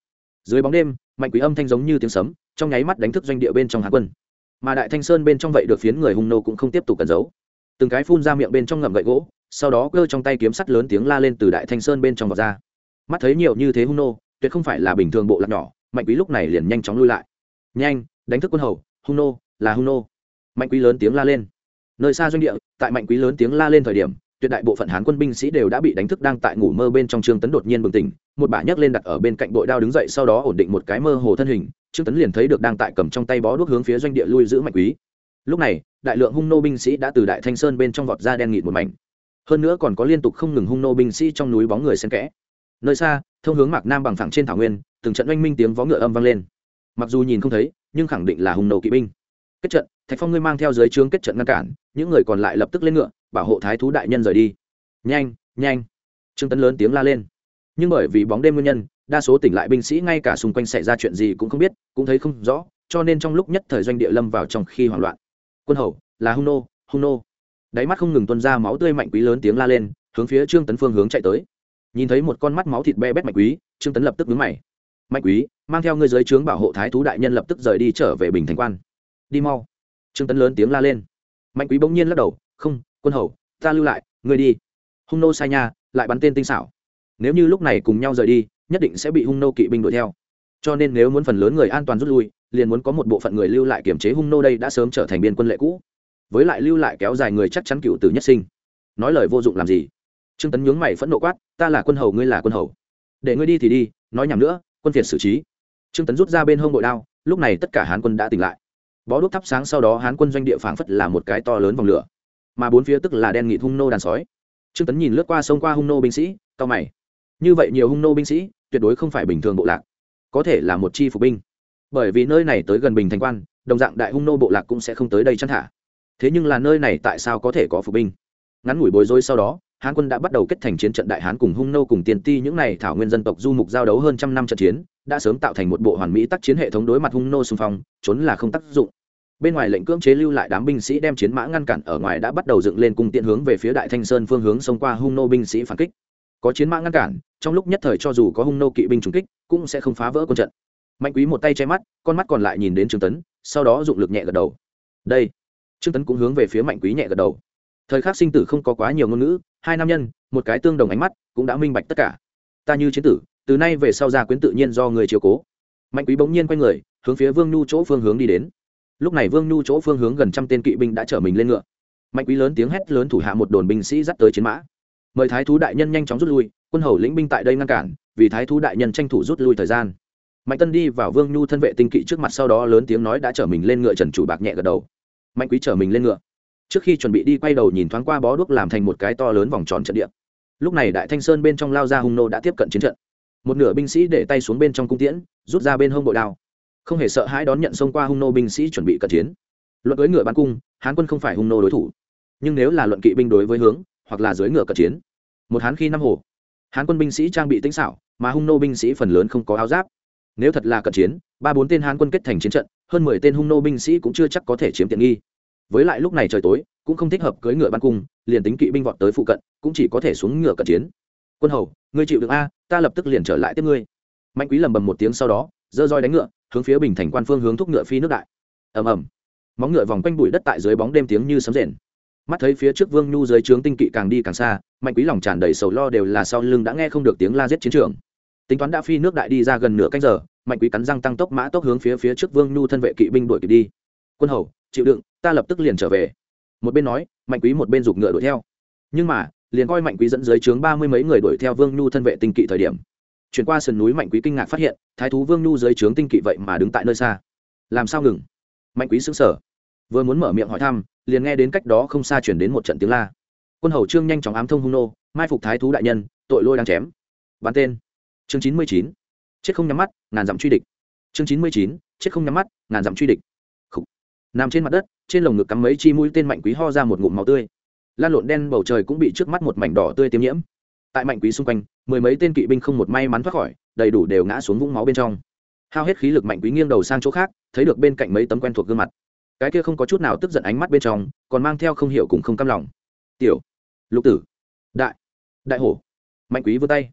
Dưới bóng đêm, mạnh quý âm thanh giống như tiếng sấm, trong nháy mắt đánh thức doanh địa bên trong hạ quân mà đại thanh sơn bên trong vậy được phiến người hung nô cũng không tiếp tục cẩn giấu. Từng cái phun ra miệng bên trong ngậm gậy gỗ, sau đó cơ trong tay kiếm sắt lớn tiếng la lên từ đại thanh sơn bên trong vọt ra. Mắt thấy nhiều như thế hung nô, tuyệt không phải là bình thường bộ lạc nhỏ, mạnh quý lúc này liền nhanh chóng lui lại. Nhanh, đánh thức quân hầu, hung nô, là hung nô. Mạnh quý lớn tiếng la lên. Nơi xa doanh địa, tại mạnh quý lớn tiếng la lên thời điểm, tuyệt đại bộ phận hán quân binh sĩ đều đã bị đánh thức đang tại ngủ mơ bên trong trương tấn đột nhiên bừng tỉnh, một bả nhấc lên đặt ở bên cạnh đội đao đứng dậy sau đó ổn định một cái mơ hồ thân hình trương tấn liền thấy được đang tại cầm trong tay bó đuốc hướng phía doanh địa lui giữ mạnh quý. Lúc này, đại lượng hung nô binh sĩ đã từ đại thanh sơn bên trong vọt ra đen nghịt một mảnh. Hơn nữa còn có liên tục không ngừng hung nô binh sĩ trong núi bóng người xen kẽ. Nơi xa, thông hướng mạc nam bằng phẳng trên thảo nguyên, từng trận oanh minh tiếng vó ngựa âm vang lên. Mặc dù nhìn không thấy, nhưng khẳng định là hung nô kỵ binh. Kết trận, thạch phong ngươi mang theo dưới trướng kết trận ngăn cản, những người còn lại lập tức lên ngựa, bảo hộ thái thú đại nhân rời đi. Nhanh nhanh. Trương tấn lớn tiếng la lên. Nhưng bởi vì bóng đêm nguyên nhân đa số tỉnh lại binh sĩ ngay cả xung quanh xảy ra chuyện gì cũng không biết, cũng thấy không rõ, cho nên trong lúc nhất thời doanh địa lâm vào trong khi hoảng loạn. Quân hầu, là hung nô hung nô. Đáy mắt không ngừng tuân ra máu tươi mạnh quý lớn tiếng la lên, hướng phía trương tấn phương hướng chạy tới. Nhìn thấy một con mắt máu thịt be bét mạnh quý, trương tấn lập tức vướng mày. Mạnh quý, mang theo ngươi giới trướng bảo hộ thái thú đại nhân lập tức rời đi trở về bình thành quan. Đi mau. Trương tấn lớn tiếng la lên. Mạnh quý bỗng nhiên lắc đầu. Không, quân hầu, ta lưu lại, ngươi đi. Hung nô sai nha, lại bắn tên tinh xảo. Nếu như lúc này cùng nhau rời đi nhất định sẽ bị hung nô kỵ binh đuổi theo. Cho nên nếu muốn phần lớn người an toàn rút lui, liền muốn có một bộ phận người lưu lại kiểm chế hung nô đây đã sớm trở thành biên quân lệ cũ. Với lại lưu lại kéo dài người chắc chắn cựu tử nhất sinh. Nói lời vô dụng làm gì? Trương tấn nhướng mày phẫn nộ quát, ta là quân hầu, ngươi là quân hầu. Để ngươi đi thì đi, nói nhảm nữa, quân việt xử trí. Trương tấn rút ra bên hông bội đao, lúc này tất cả hán quân đã tỉnh lại. Bó đuốc thắp sáng sau đó hán quân doanh địa phảng phất là một cái to lớn vòng lửa. Mà bốn phía tức là đen nghị hung nô đàn sói. Trương tấn nhìn lướt qua sông qua hung nô binh sĩ cao mày. Như vậy nhiều hung nô binh sĩ tuyệt đối không phải bình thường bộ lạc, có thể là một chi phục binh. Bởi vì nơi này tới gần bình thành quan, đồng dạng đại hung nô bộ lạc cũng sẽ không tới đây chăn thả. Thế nhưng là nơi này tại sao có thể có phục binh? Ngắn ngủi bối rối sau đó, hán quân đã bắt đầu kết thành chiến trận đại hán cùng hung nô cùng tiền ti, những n à y thảo nguyên dân tộc du mục giao đấu hơn trăm năm trận chiến, đã sớm tạo thành một bộ hoàn mỹ tác chiến hệ thống đối mặt hung nô xung phong, trốn là không tác dụng. Bên ngoài lệnh cưỡng chế lưu lại đám binh sĩ đem chiến mã ngăn cản, ở ngoài đã bắt đầu dựng lên cung tiện hướng về phía đại thanh sơn phương hướng xông qua hung nô binh sĩ phản kích có chiến mã ngăn cản, trong lúc nhất thời cho dù có hung nô kỵ binh trùng kích, cũng sẽ không phá vỡ quân trận. Mạnh quý một tay che mắt, con mắt còn lại nhìn đến trương tấn, sau đó dụng lực nhẹ gật đầu. Đây. Trương tấn cũng hướng về phía mạnh quý nhẹ gật đầu. Thời khắc sinh tử không có quá nhiều ngôn ngữ, hai nam nhân, một cái tương đồng ánh mắt, cũng đã minh bạch tất cả. Ta như chiến tử, từ nay về sau gia quyến tự nhiên do người chiều cố. Mạnh quý bỗng nhiên quay người, hướng phía vương nhu chỗ phương hướng đi đến. Lúc này vương nhu chỗ phương hướng gần trăm tên kỵ binh đã chở mình lên ngựa. Mạnh quý lớn tiếng hét lớn thủ hạ một đồn binh sĩ dắt tới chiến mã mời thái thú đại nhân nhanh chóng rút lui, quân hầu lĩnh binh tại đây ngăn cản, vì thái thú đại nhân tranh thủ rút lui thời gian. Mạnh tân đi vào vương nhu thân vệ tinh kỵ trước mặt sau đó lớn tiếng nói đã chở mình lên ngựa trần chủ bạc nhẹ gật đầu. Mạnh quý chở mình lên ngựa. Trước khi chuẩn bị đi quay đầu nhìn thoáng qua bó đuốc làm thành một cái to lớn vòng tròn trận địa. Lúc này đại thanh sơn bên trong lao ra hung nô đã tiếp cận chiến trận. Một nửa binh sĩ để tay xuống bên trong cung tiễn, rút ra bên hông bội đao. Không hề sợ hãi đón nhận xông qua hung nô binh sĩ chuẩn bị cận chiến. Luận với ngựa bắn cung, hán quân không phải hung nô đối thủ. Nhưng nếu là luận kỵ binh đối với hướng hoặc là dưới ngựa cận chiến. Một hán khi năm hồ, hán quân binh sĩ trang bị tinh xảo, mà hung nô binh sĩ phần lớn không có áo giáp. Nếu thật là cận chiến, ba bốn tên hán quân kết thành chiến trận, hơn mười tên hung nô binh sĩ cũng chưa chắc có thể chiếm tiện nghi. Với lại lúc này trời tối, cũng không thích hợp cưỡi ngựa ban cung, liền tính kỵ binh vọt tới phụ cận, cũng chỉ có thể xuống ngựa cận chiến. Quân hầu, ngươi chịu được a, ta lập tức liền trở lại tiếp ngươi. Mạnh quý lầm bầm một tiếng sau đó, giơ roi đánh ngựa, hướng phía bình thành quan phương hướng thúc ngựa phi nước đại. Ầm ầm. Móng ngựa vòng quanh bụi đất tại dưới bóng đêm tiếng như sấm rền mắt thấy phía trước vương nhu dưới trướng tinh kỵ càng đi càng xa, mạnh quý lòng tràn đầy sầu lo đều là sau lưng đã nghe không được tiếng la giết chiến trường. Tính toán đã phi nước đại đi ra gần nửa canh giờ, mạnh quý cắn răng tăng tốc mã tốc hướng phía phía trước vương nhu thân vệ kỵ binh đuổi kịp đi. Quân hầu, chịu đựng, ta lập tức liền trở về. Một bên nói, mạnh quý một bên giục ngựa đuổi theo. Nhưng mà, liền coi mạnh quý dẫn dưới trướng ba mươi mấy người đuổi theo vương nhu thân vệ tinh kỵ thời điểm. Chuyển qua sườn núi mạnh quý kinh ngạc phát hiện, thái thú vương nhu dưới trướng tinh kỵ vậy mà đứng tại nơi xa. Làm sao ngừng? Mạnh quý xứng sở vừa muốn mở miệng hỏi thăm liền nghe đến cách đó không xa chuyển đến một trận tiếng la. Quân hầu trương nhanh chóng ám thông hung nô, mai phục thái thú đại nhân, tội lôi đang chém. Bắn tên. Chương chín mươi chín. Chết không nhắm mắt, ngàn dặm truy địch. Chương chín mươi chín. Chết không nhắm mắt, ngàn dặm truy địch. Khủ. nằm trên mặt đất, trên lồng ngực cắm mấy chi mũi tên mạnh quý ho ra một ngụm máu tươi. Lan lộn đen bầu trời cũng bị trước mắt một mảnh đỏ tươi tiêm nhiễm. Tại mạnh quý xung quanh, mười mấy tên kỵ binh không một may mắn thoát khỏi, đầy đủ đều ngã xuống vũng máu bên trong. Hao hết khí lực mạnh quý nghiêng đầu sang chỗ khác, thấy được bên cạnh mấy tấm quen thuộc gương mặt cái kia không có chút nào tức giận ánh mắt bên trong, còn mang theo không hiểu cùng không cam lòng. Tiểu, lục tử, đại đại hổ, mạnh quý vươn tay.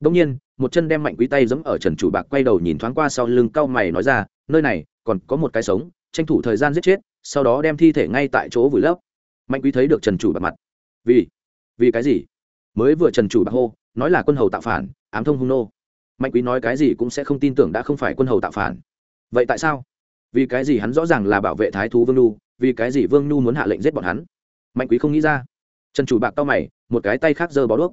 Đông nhiên, một chân đem mạnh quý tay giẫm ở trần chủ bạc quay đầu nhìn thoáng qua sau lưng cau mày nói ra, nơi này, còn có một cái sống, tranh thủ thời gian giết chết, sau đó đem thi thể ngay tại chỗ vùi lấp. Mạnh quý thấy được trần chủ bạc mặt. Vì vì cái gì? Mới vừa trần chủ bạc hô, nói là quân hầu tạo phản, ám thông hung nô. Mạnh quý nói cái gì cũng sẽ không tin tưởng đã không phải quân hầu tạo phản. Vậy tại sao? Vì cái gì hắn rõ ràng là bảo vệ thái thú vương nhu, vì cái gì vương nhu muốn hạ lệnh giết bọn hắn? Mạnh quý không nghĩ ra. Trần chủ bạc to mày, một cái tay khác giơ bó đuốc.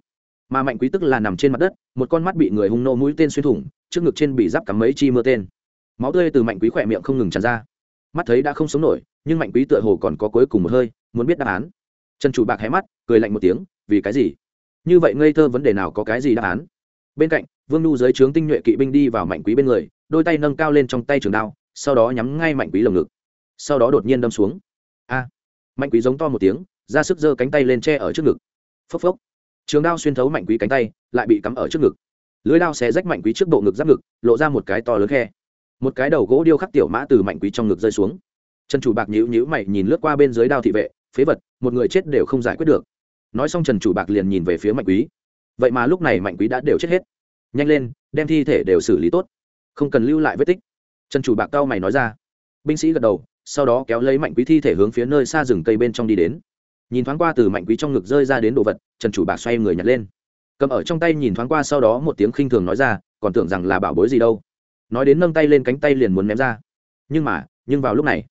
Mà mạnh quý tức là nằm trên mặt đất, một con mắt bị người hung nô mũi tên xuyên thủng, trước ngực trên bị giáp cắm mấy chi mưa tên. Máu tươi từ mạnh quý khỏe miệng không ngừng tràn ra. Mắt thấy đã không sống nổi, nhưng mạnh quý tựa hồ còn có cuối cùng một hơi, muốn biết đáp án. Trần chủ bạc hé mắt, cười lạnh một tiếng, vì cái gì? Như vậy ngây thơ vấn đề nào có cái gì đáp án? Bên cạnh, vương nhu dưới trướng tinh nhuệ kỵ binh đi vào mạnh quý bên người, đôi tay nâng cao lên trong tay trường đao sau đó nhắm ngay mạnh quý lồng ngực. Sau đó đột nhiên đâm xuống. A! Mạnh quý giống to một tiếng, ra sức giơ cánh tay lên che ở trước ngực. Phốc phốc. Trường đao xuyên thấu mạnh quý cánh tay, lại bị cắm ở trước ngực. Lưới đao xé rách mạnh quý trước bộ ngực giáp ngực, lộ ra một cái to lớn khe. Một cái đầu gỗ điêu khắc tiểu mã từ mạnh quý trong ngực rơi xuống. Trần chủ bạc nhíu nhíu mày nhìn lướt qua bên dưới đao thị vệ, phế vật, một người chết đều không giải quyết được. Nói xong trần chủ bạc liền nhìn về phía mạnh quý. Vậy mà lúc này mạnh quý đã đều chết hết. Nhanh lên, đem thi thể đều xử lý tốt. Không cần lưu lại vết tích trần chủ bạc cao mày nói ra. Binh sĩ gật đầu, sau đó kéo lấy mạnh quý thi thể hướng phía nơi xa rừng cây bên trong đi đến. Nhìn thoáng qua từ mạnh quý trong ngực rơi ra đến đồ vật, trần chủ bạc xoay người nhặt lên. Cầm ở trong tay nhìn thoáng qua sau đó một tiếng khinh thường nói ra, còn tưởng rằng là bảo bối gì đâu. Nói đến nâng tay lên cánh tay liền muốn ném ra. Nhưng mà, nhưng vào lúc này,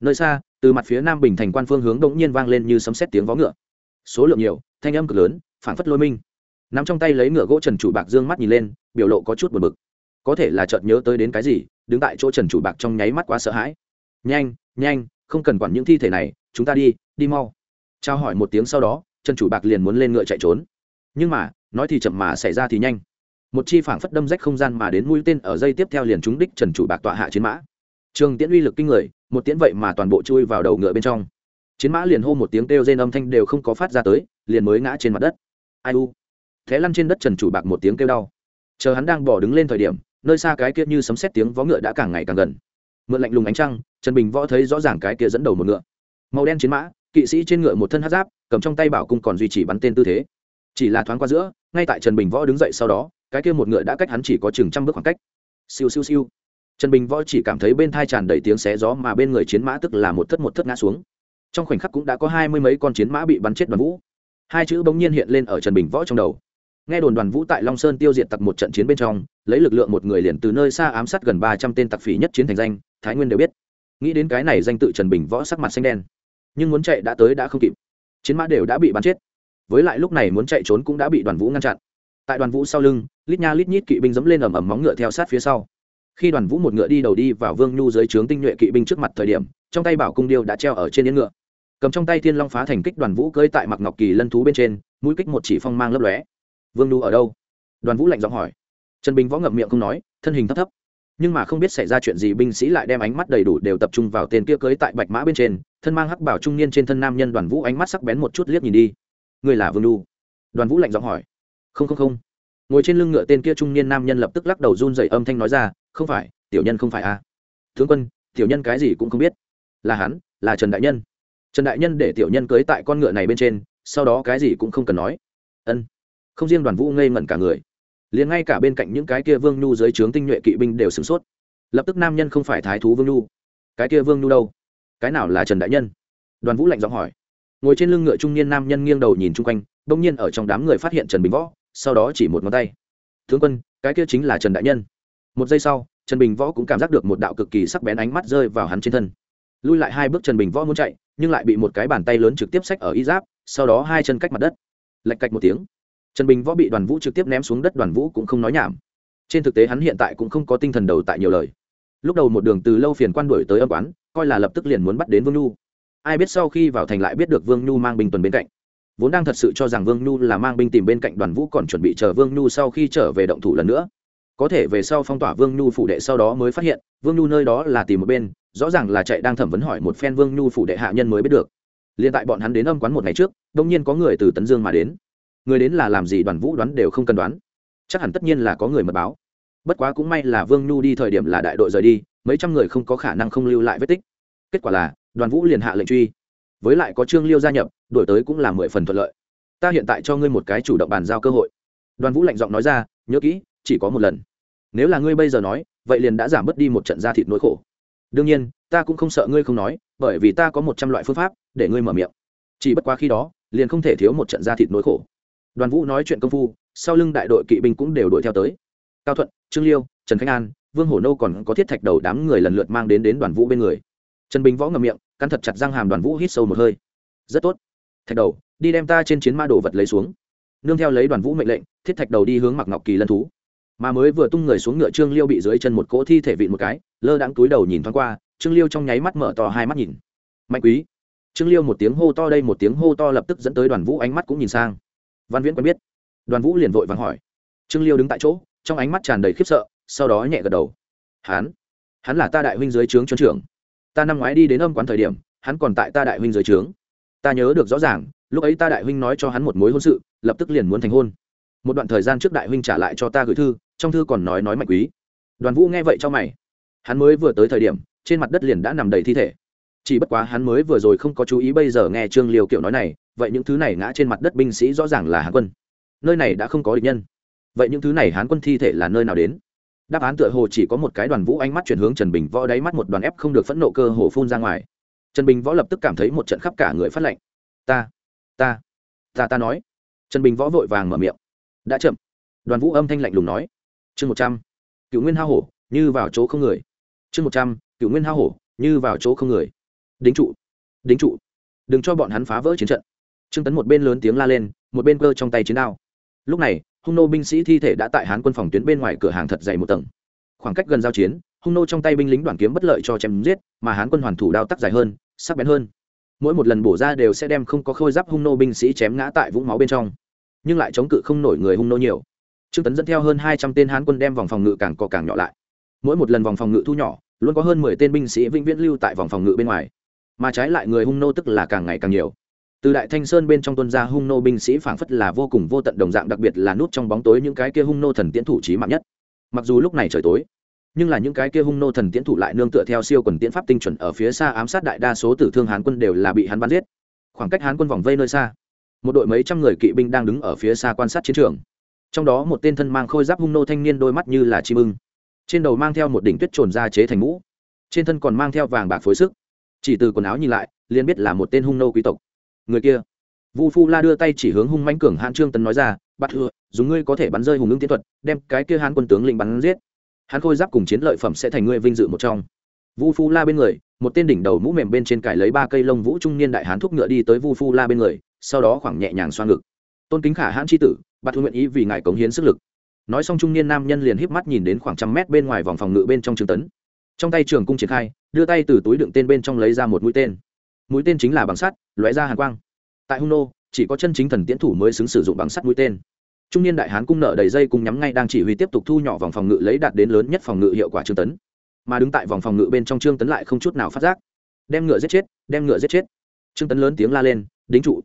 nơi xa, từ mặt phía nam bình thành quan phương hướng đ ỗ n g nhiên vang lên như sấm xét tiếng vó ngựa. Số lượng nhiều, thanh âm cực lớn phản phất lôi minh. N ắ m trong tay lấy ngựa gỗ trần chủ bạc dương mắt nhìn lên, biểu lộ có chút buồn bực. Có thể là chợt nhớ tới đến cái gì đứng tại chỗ trần chủ bạc trong nháy mắt quá sợ hãi. Nhanh nhanh, không cần quản những thi thể này, chúng ta đi đi mau. Trao hỏi một tiếng sau đó, trần chủ bạc liền muốn lên ngựa chạy trốn. Nhưng mà, nói thì chậm mà xảy ra thì nhanh. Một chi phảng phất đâm rách không gian mà đến mũi tên ở dây tiếp theo liền trúng đích trần chủ bạc tọa hạ chiến mã. Trường tiễn uy lực kinh người, một tiễn vậy mà toàn bộ chui vào đầu ngựa bên trong. Chiến mã liền hô một tiếng kêu rên âm thanh đều không có phát ra tới, liền mới ngã trên mặt đất. Ai u. Thế lăn trên đất trần chủ bạc một tiếng kêu đau. Chờ hắn đang bỏ đứng lên thời điểm nơi xa cái kia như sấm xét tiếng vó ngựa đã càng ngày càng gần. Mượn lạnh lùng ánh trăng, trần bình võ thấy rõ ràng cái kia dẫn đầu một ngựa. Màu đen chiến mã, kỵ sĩ trên ngựa một thân hát giáp, cầm trong tay bảo cung còn duy trì bắn tên tư thế. Chỉ là thoáng qua giữa, ngay tại trần bình võ đứng dậy sau đó, cái kia một ngựa đã cách hắn chỉ có chừng trăm bước khoảng cách. Siêu siêu siêu. Trần bình võ chỉ cảm thấy bên thai tràn đầy tiếng xé gió mà bên người chiến mã tức là một thất một thất ngã xuống. Trong khoảnh khắc cũng đã có hai mươi mấy con chiến mã bị bắn chết đoàn vũ. Hai chữ bỗng nhiên hiện lên ở trần bình võ trong đầu nghe đồn đoàn vũ tại long sơn tiêu diệt tặc một trận chiến bên trong, lấy lực lượng một người liền từ nơi xa ám sát gần ba trăm tên tặc phỉ nhất chiến thành danh, thái nguyên đều biết. Nghĩ đến cái này danh tự trần bình võ sắc mặt xanh đen. Nhưng muốn chạy đã tới đã không kịp. Chiến mã đều đã bị bắn chết. Với lại lúc này muốn chạy trốn cũng đã bị đoàn vũ ngăn chặn. Tại đoàn vũ sau lưng, lít nha lít nhít kỵ binh dẫm lên ầm ầm móng ngựa theo sát phía sau. Khi đoàn vũ một ngựa đi đầu đi vào vương nhu dưới trướng tinh nhuệ kỵ binh trước mặt thời điểm, trong tay bảo cung điêu đã treo ở trên yên ngựa. Cầm trong tay thiên long phá thành kích đoàn vũ cơi tại mặc ngọc kỳ lân thú bên trên, mũi kích một chỉ phong mang lấp lóe vương nhu ở đâu đoàn vũ lạnh giọng hỏi trần bình võ ngậm miệng không nói thân hình thấp thấp nhưng mà không biết xảy ra chuyện gì binh sĩ lại đem ánh mắt đầy đủ đều tập trung vào tên kia cưới tại bạch mã bên trên thân mang hắc bảo trung niên trên thân nam nhân đoàn vũ ánh mắt sắc bén một chút liếc nhìn đi người là vương nhu đoàn vũ lạnh giọng hỏi không không không ngồi trên lưng ngựa tên kia trung niên nam nhân lập tức lắc đầu run dậy âm thanh nói ra không phải tiểu nhân không phải a à. tướng quân tiểu nhân cái gì cũng không biết là hắn là trần đại nhân trần đại nhân để tiểu nhân cưới tại con ngựa này bên trên sau đó cái gì cũng không cần nói ân không riêng đoàn vũ ngây ngẩn cả người, liền ngay cả bên cạnh những cái kia vương nhu dưới trướng tinh nhuệ kỵ binh đều sửng sốt. Lập tức nam nhân không phải thái thú vương nhu, cái kia vương nhu đâu? Cái nào là trần đại nhân? Đoàn vũ lạnh giọng hỏi. Ngồi trên lưng ngựa trung niên nam nhân nghiêng đầu nhìn chung quanh, bỗng nhiên ở trong đám người phát hiện trần bình võ, sau đó chỉ một ngón tay. Tướng quân, cái kia chính là trần đại nhân. Một giây sau, trần bình võ cũng cảm giác được một đạo cực kỳ sắc bén ánh mắt rơi vào hắn trên thân. Lui lại hai bước trần bình võ muốn chạy, nhưng lại bị một cái bàn tay lớn trực tiếp xách ở y giáp, sau đó hai chân cách mặt đất. Lạch cạch một tiếng trần bình võ bị đoàn vũ trực tiếp ném xuống đất, đoàn vũ cũng không nói nhảm. Trên thực tế hắn hiện tại cũng không có tinh thần đầu tại nhiều lời. Lúc đầu một đường từ lâu phiền quan đuổi tới âm quán, coi là lập tức liền muốn bắt đến vương nhu. Ai biết sau khi vào thành lại biết được vương nhu mang binh tuần bên cạnh. Vốn đang thật sự cho rằng vương nhu là mang binh tìm bên cạnh đoàn vũ còn chuẩn bị chờ vương nhu sau khi trở về động thủ lần nữa. Có thể về sau phong tỏa vương nhu phủ đệ sau đó mới phát hiện, vương nhu nơi đó là tìm một bên, rõ ràng là chạy đang thẩm vấn hỏi một phen vương nhu phủ đệ hạ nhân mới biết được. Liên tại bọn hắn đến âm quán một ngày trước, đông nhiên có người từ tấn dương mà đến người đến là làm gì đoàn vũ đoán đều không cần đoán. Chắc hẳn tất nhiên là có người mật báo. Bất quá cũng may là vương nhu đi thời điểm là đại đội rời đi, mấy trăm người không có khả năng không lưu lại vết tích. Kết quả là, đoàn vũ liền hạ lệnh truy. Với lại có trương liêu gia nhập, đổi tới cũng là mười phần thuận lợi. Ta hiện tại cho ngươi một cái chủ động bàn giao cơ hội. Đoàn vũ lạnh giọng nói ra, nhớ kỹ, chỉ có một lần. Nếu là ngươi bây giờ nói, vậy liền đã giảm bớt đi một trận da thịt nỗi khổ. Đương nhiên, ta cũng không sợ ngươi không nói, bởi vì ta có một trăm loại phương pháp để ngươi mở miệng. Chỉ bất quá khi đó, liền không thể thiếu một trận da thịt nỗi khổ đoàn vũ nói chuyện công phu, sau lưng đại đội kỵ binh cũng đều đuổi theo tới. Cao thuận, trương liêu, trần khánh an, vương hổ nô còn có thiết thạch đầu đám người lần lượt mang đến đến đoàn vũ bên người. Trần bình võ ngậm miệng, cắn thật chặt răng hàm đoàn vũ hít sâu một hơi. Rất tốt. Thạch đầu, đi đem ta trên chiến ma đồ vật lấy xuống. Nương theo lấy đoàn vũ mệnh lệnh, thiết thạch đầu đi hướng mặc ngọc kỳ lân thú. Mà mới vừa tung người xuống ngựa trương liêu bị dưới chân một cỗ thi thể vịn một cái, lơ đãng túi đầu nhìn thoáng qua, trương liêu trong nháy mắt mở to hai mắt nhìn. Mạnh quý. Trương liêu một tiếng hô to, đây một tiếng hô to lập tức dẫn tới đoàn vũ ánh mắt cũng nhìn sang văn viễn quen biết. Đoàn vũ liền vội vàng hỏi. Trương liêu đứng tại chỗ, trong ánh mắt tràn đầy khiếp sợ, sau đó nhẹ gật đầu. Hắn hắn là ta đại huynh dưới trướng chuyên trưởng. Ta năm ngoái đi đến âm quán thời điểm, hắn còn tại ta đại huynh dưới trướng. Ta nhớ được rõ ràng, lúc ấy ta đại huynh nói cho hắn một mối hôn sự, lập tức liền muốn thành hôn. Một đoạn thời gian trước đại huynh trả lại cho ta gửi thư, trong thư còn nói nói mạnh quý. Đoàn vũ nghe vậy cho mày. Hắn mới vừa tới thời điểm, trên mặt đất liền đã nằm đầy thi thể. Chỉ bất quá hắn mới vừa rồi không có chú ý bây giờ nghe trương liều kiểu nói này vậy những thứ này ngã trên mặt đất binh sĩ rõ ràng là hán quân. Nơi này đã không có địch nhân. Vậy những thứ này hán quân thi thể là nơi nào đến? Đáp án tựa hồ chỉ có một cái đoàn vũ ánh mắt chuyển hướng trần bình võ đáy mắt một đoàn ép không được phẫn nộ cơ hồ phun ra ngoài. Trần bình võ lập tức cảm thấy một trận khắp cả người phát lệnh ta ta ta ta nói. Trần bình võ vội vàng mở miệng. Đã chậm. Đoàn vũ âm thanh lạnh lùng nói. Chương một trăm cựu nguyên hao hổ, như vào chỗ không người. Chương một trăm cựu nguyên hao hổ, như vào chỗ không người. Đính trụ đính trụ, đừng cho bọn hắn phá vỡ chiến trận trương tấn một bên lớn tiếng la lên, một bên cơ trong tay chiến đao. Lúc này, hung nô binh sĩ thi thể đã tại hán quân phòng tuyến bên ngoài cửa hàng thật dày một tầng. Khoảng cách gần giao chiến, hung nô trong tay binh lính đoàn kiếm bất lợi cho chém giết, mà hán quân hoàn thủ đao tắc dài hơn, sắc bén hơn. Mỗi một lần bổ ra đều sẽ đem không có khôi giáp hung nô binh sĩ chém ngã tại vũng máu bên trong. Nhưng lại chống cự không nổi người hung nô nhiều. Trương tấn dẫn theo hơn hai trăm tên hán quân đem vòng phòng ngự càng cò càng nhỏ lại. Mỗi một lần vòng phòng ngự thu nhỏ, luôn có hơn mười tên binh sĩ vĩnh viễn lưu tại vòng phòng ngự bên ngoài. Mà trái lại người hung nô tức là càng ngày càng nhiều từ đại thanh sơn bên trong tuân gia hung nô binh sĩ phảng phất là vô cùng vô tận đồng dạng, đặc biệt là nút trong bóng tối những cái kia hung nô thần tiễn thủ trí mạng nhất. Mặc dù lúc này trời tối, nhưng là những cái kia hung nô thần tiễn thủ lại nương tựa theo siêu quần tiễn pháp tinh chuẩn ở phía xa ám sát đại đa số tử thương hán quân đều là bị hắn bắn giết. Khoảng cách hán quân vòng vây nơi xa, một đội mấy trăm người kỵ binh đang đứng ở phía xa quan sát chiến trường. Trong đó một tên thân mang khôi giáp hung nô thanh niên đôi mắt như là chim ưng, trên đầu mang theo một đỉnh tuyết trồn ra chế thành mũ, trên thân còn mang theo vàng bạc phối sức, chỉ từ quần áo nhìn lại, liền biết là một tên hung nô quý tộc người kia. Vu phu la đưa tay chỉ hướng hung mãnh cường hãn trương tấn nói ra bắt thưa dùng ngươi có thể bắn rơi hùng ứng tiến thuật, đem cái kia hán quân tướng lĩnh bắn giết. Hắn khôi giáp cùng chiến lợi phẩm sẽ thành ngươi vinh dự một trong. Vu phu la bên người, một tên đỉnh đầu mũ mềm bên trên cải lấy ba cây lông vũ trung niên đại hán thúc ngựa đi tới vu phu la bên người, sau đó khoảng nhẹ nhàng xoa ngực. Tôn kính khả hãn tri tử, bạt thu nguyện ý vì ngài cống hiến sức lực. Nói xong trung niên nam nhân liền híp mắt nhìn đến khoảng trăm mét bên ngoài vòng phòng ngự bên trong trường tấn. Trong tay trường cung triển khai, đưa tay từ túi đựng tên bên trong lấy ra một mũi tên mũi tên chính là bằng sắt, lóe ra hàn quang. Tại hung nô, chỉ có chân chính thần tiễn thủ mới xứng sử dụng bằng sắt mũi tên. Trung niên đại hán cung nợ đầy dây cung nhắm ngay đang chỉ huy tiếp tục thu nhỏ vòng phòng ngự lấy đạt đến lớn nhất phòng ngự hiệu quả trương tấn. Mà đứng tại vòng phòng ngự bên trong trương tấn lại không chút nào phát giác. Đem ngựa giết chết, đem ngựa giết chết. Trương tấn lớn tiếng la lên, đính trụ,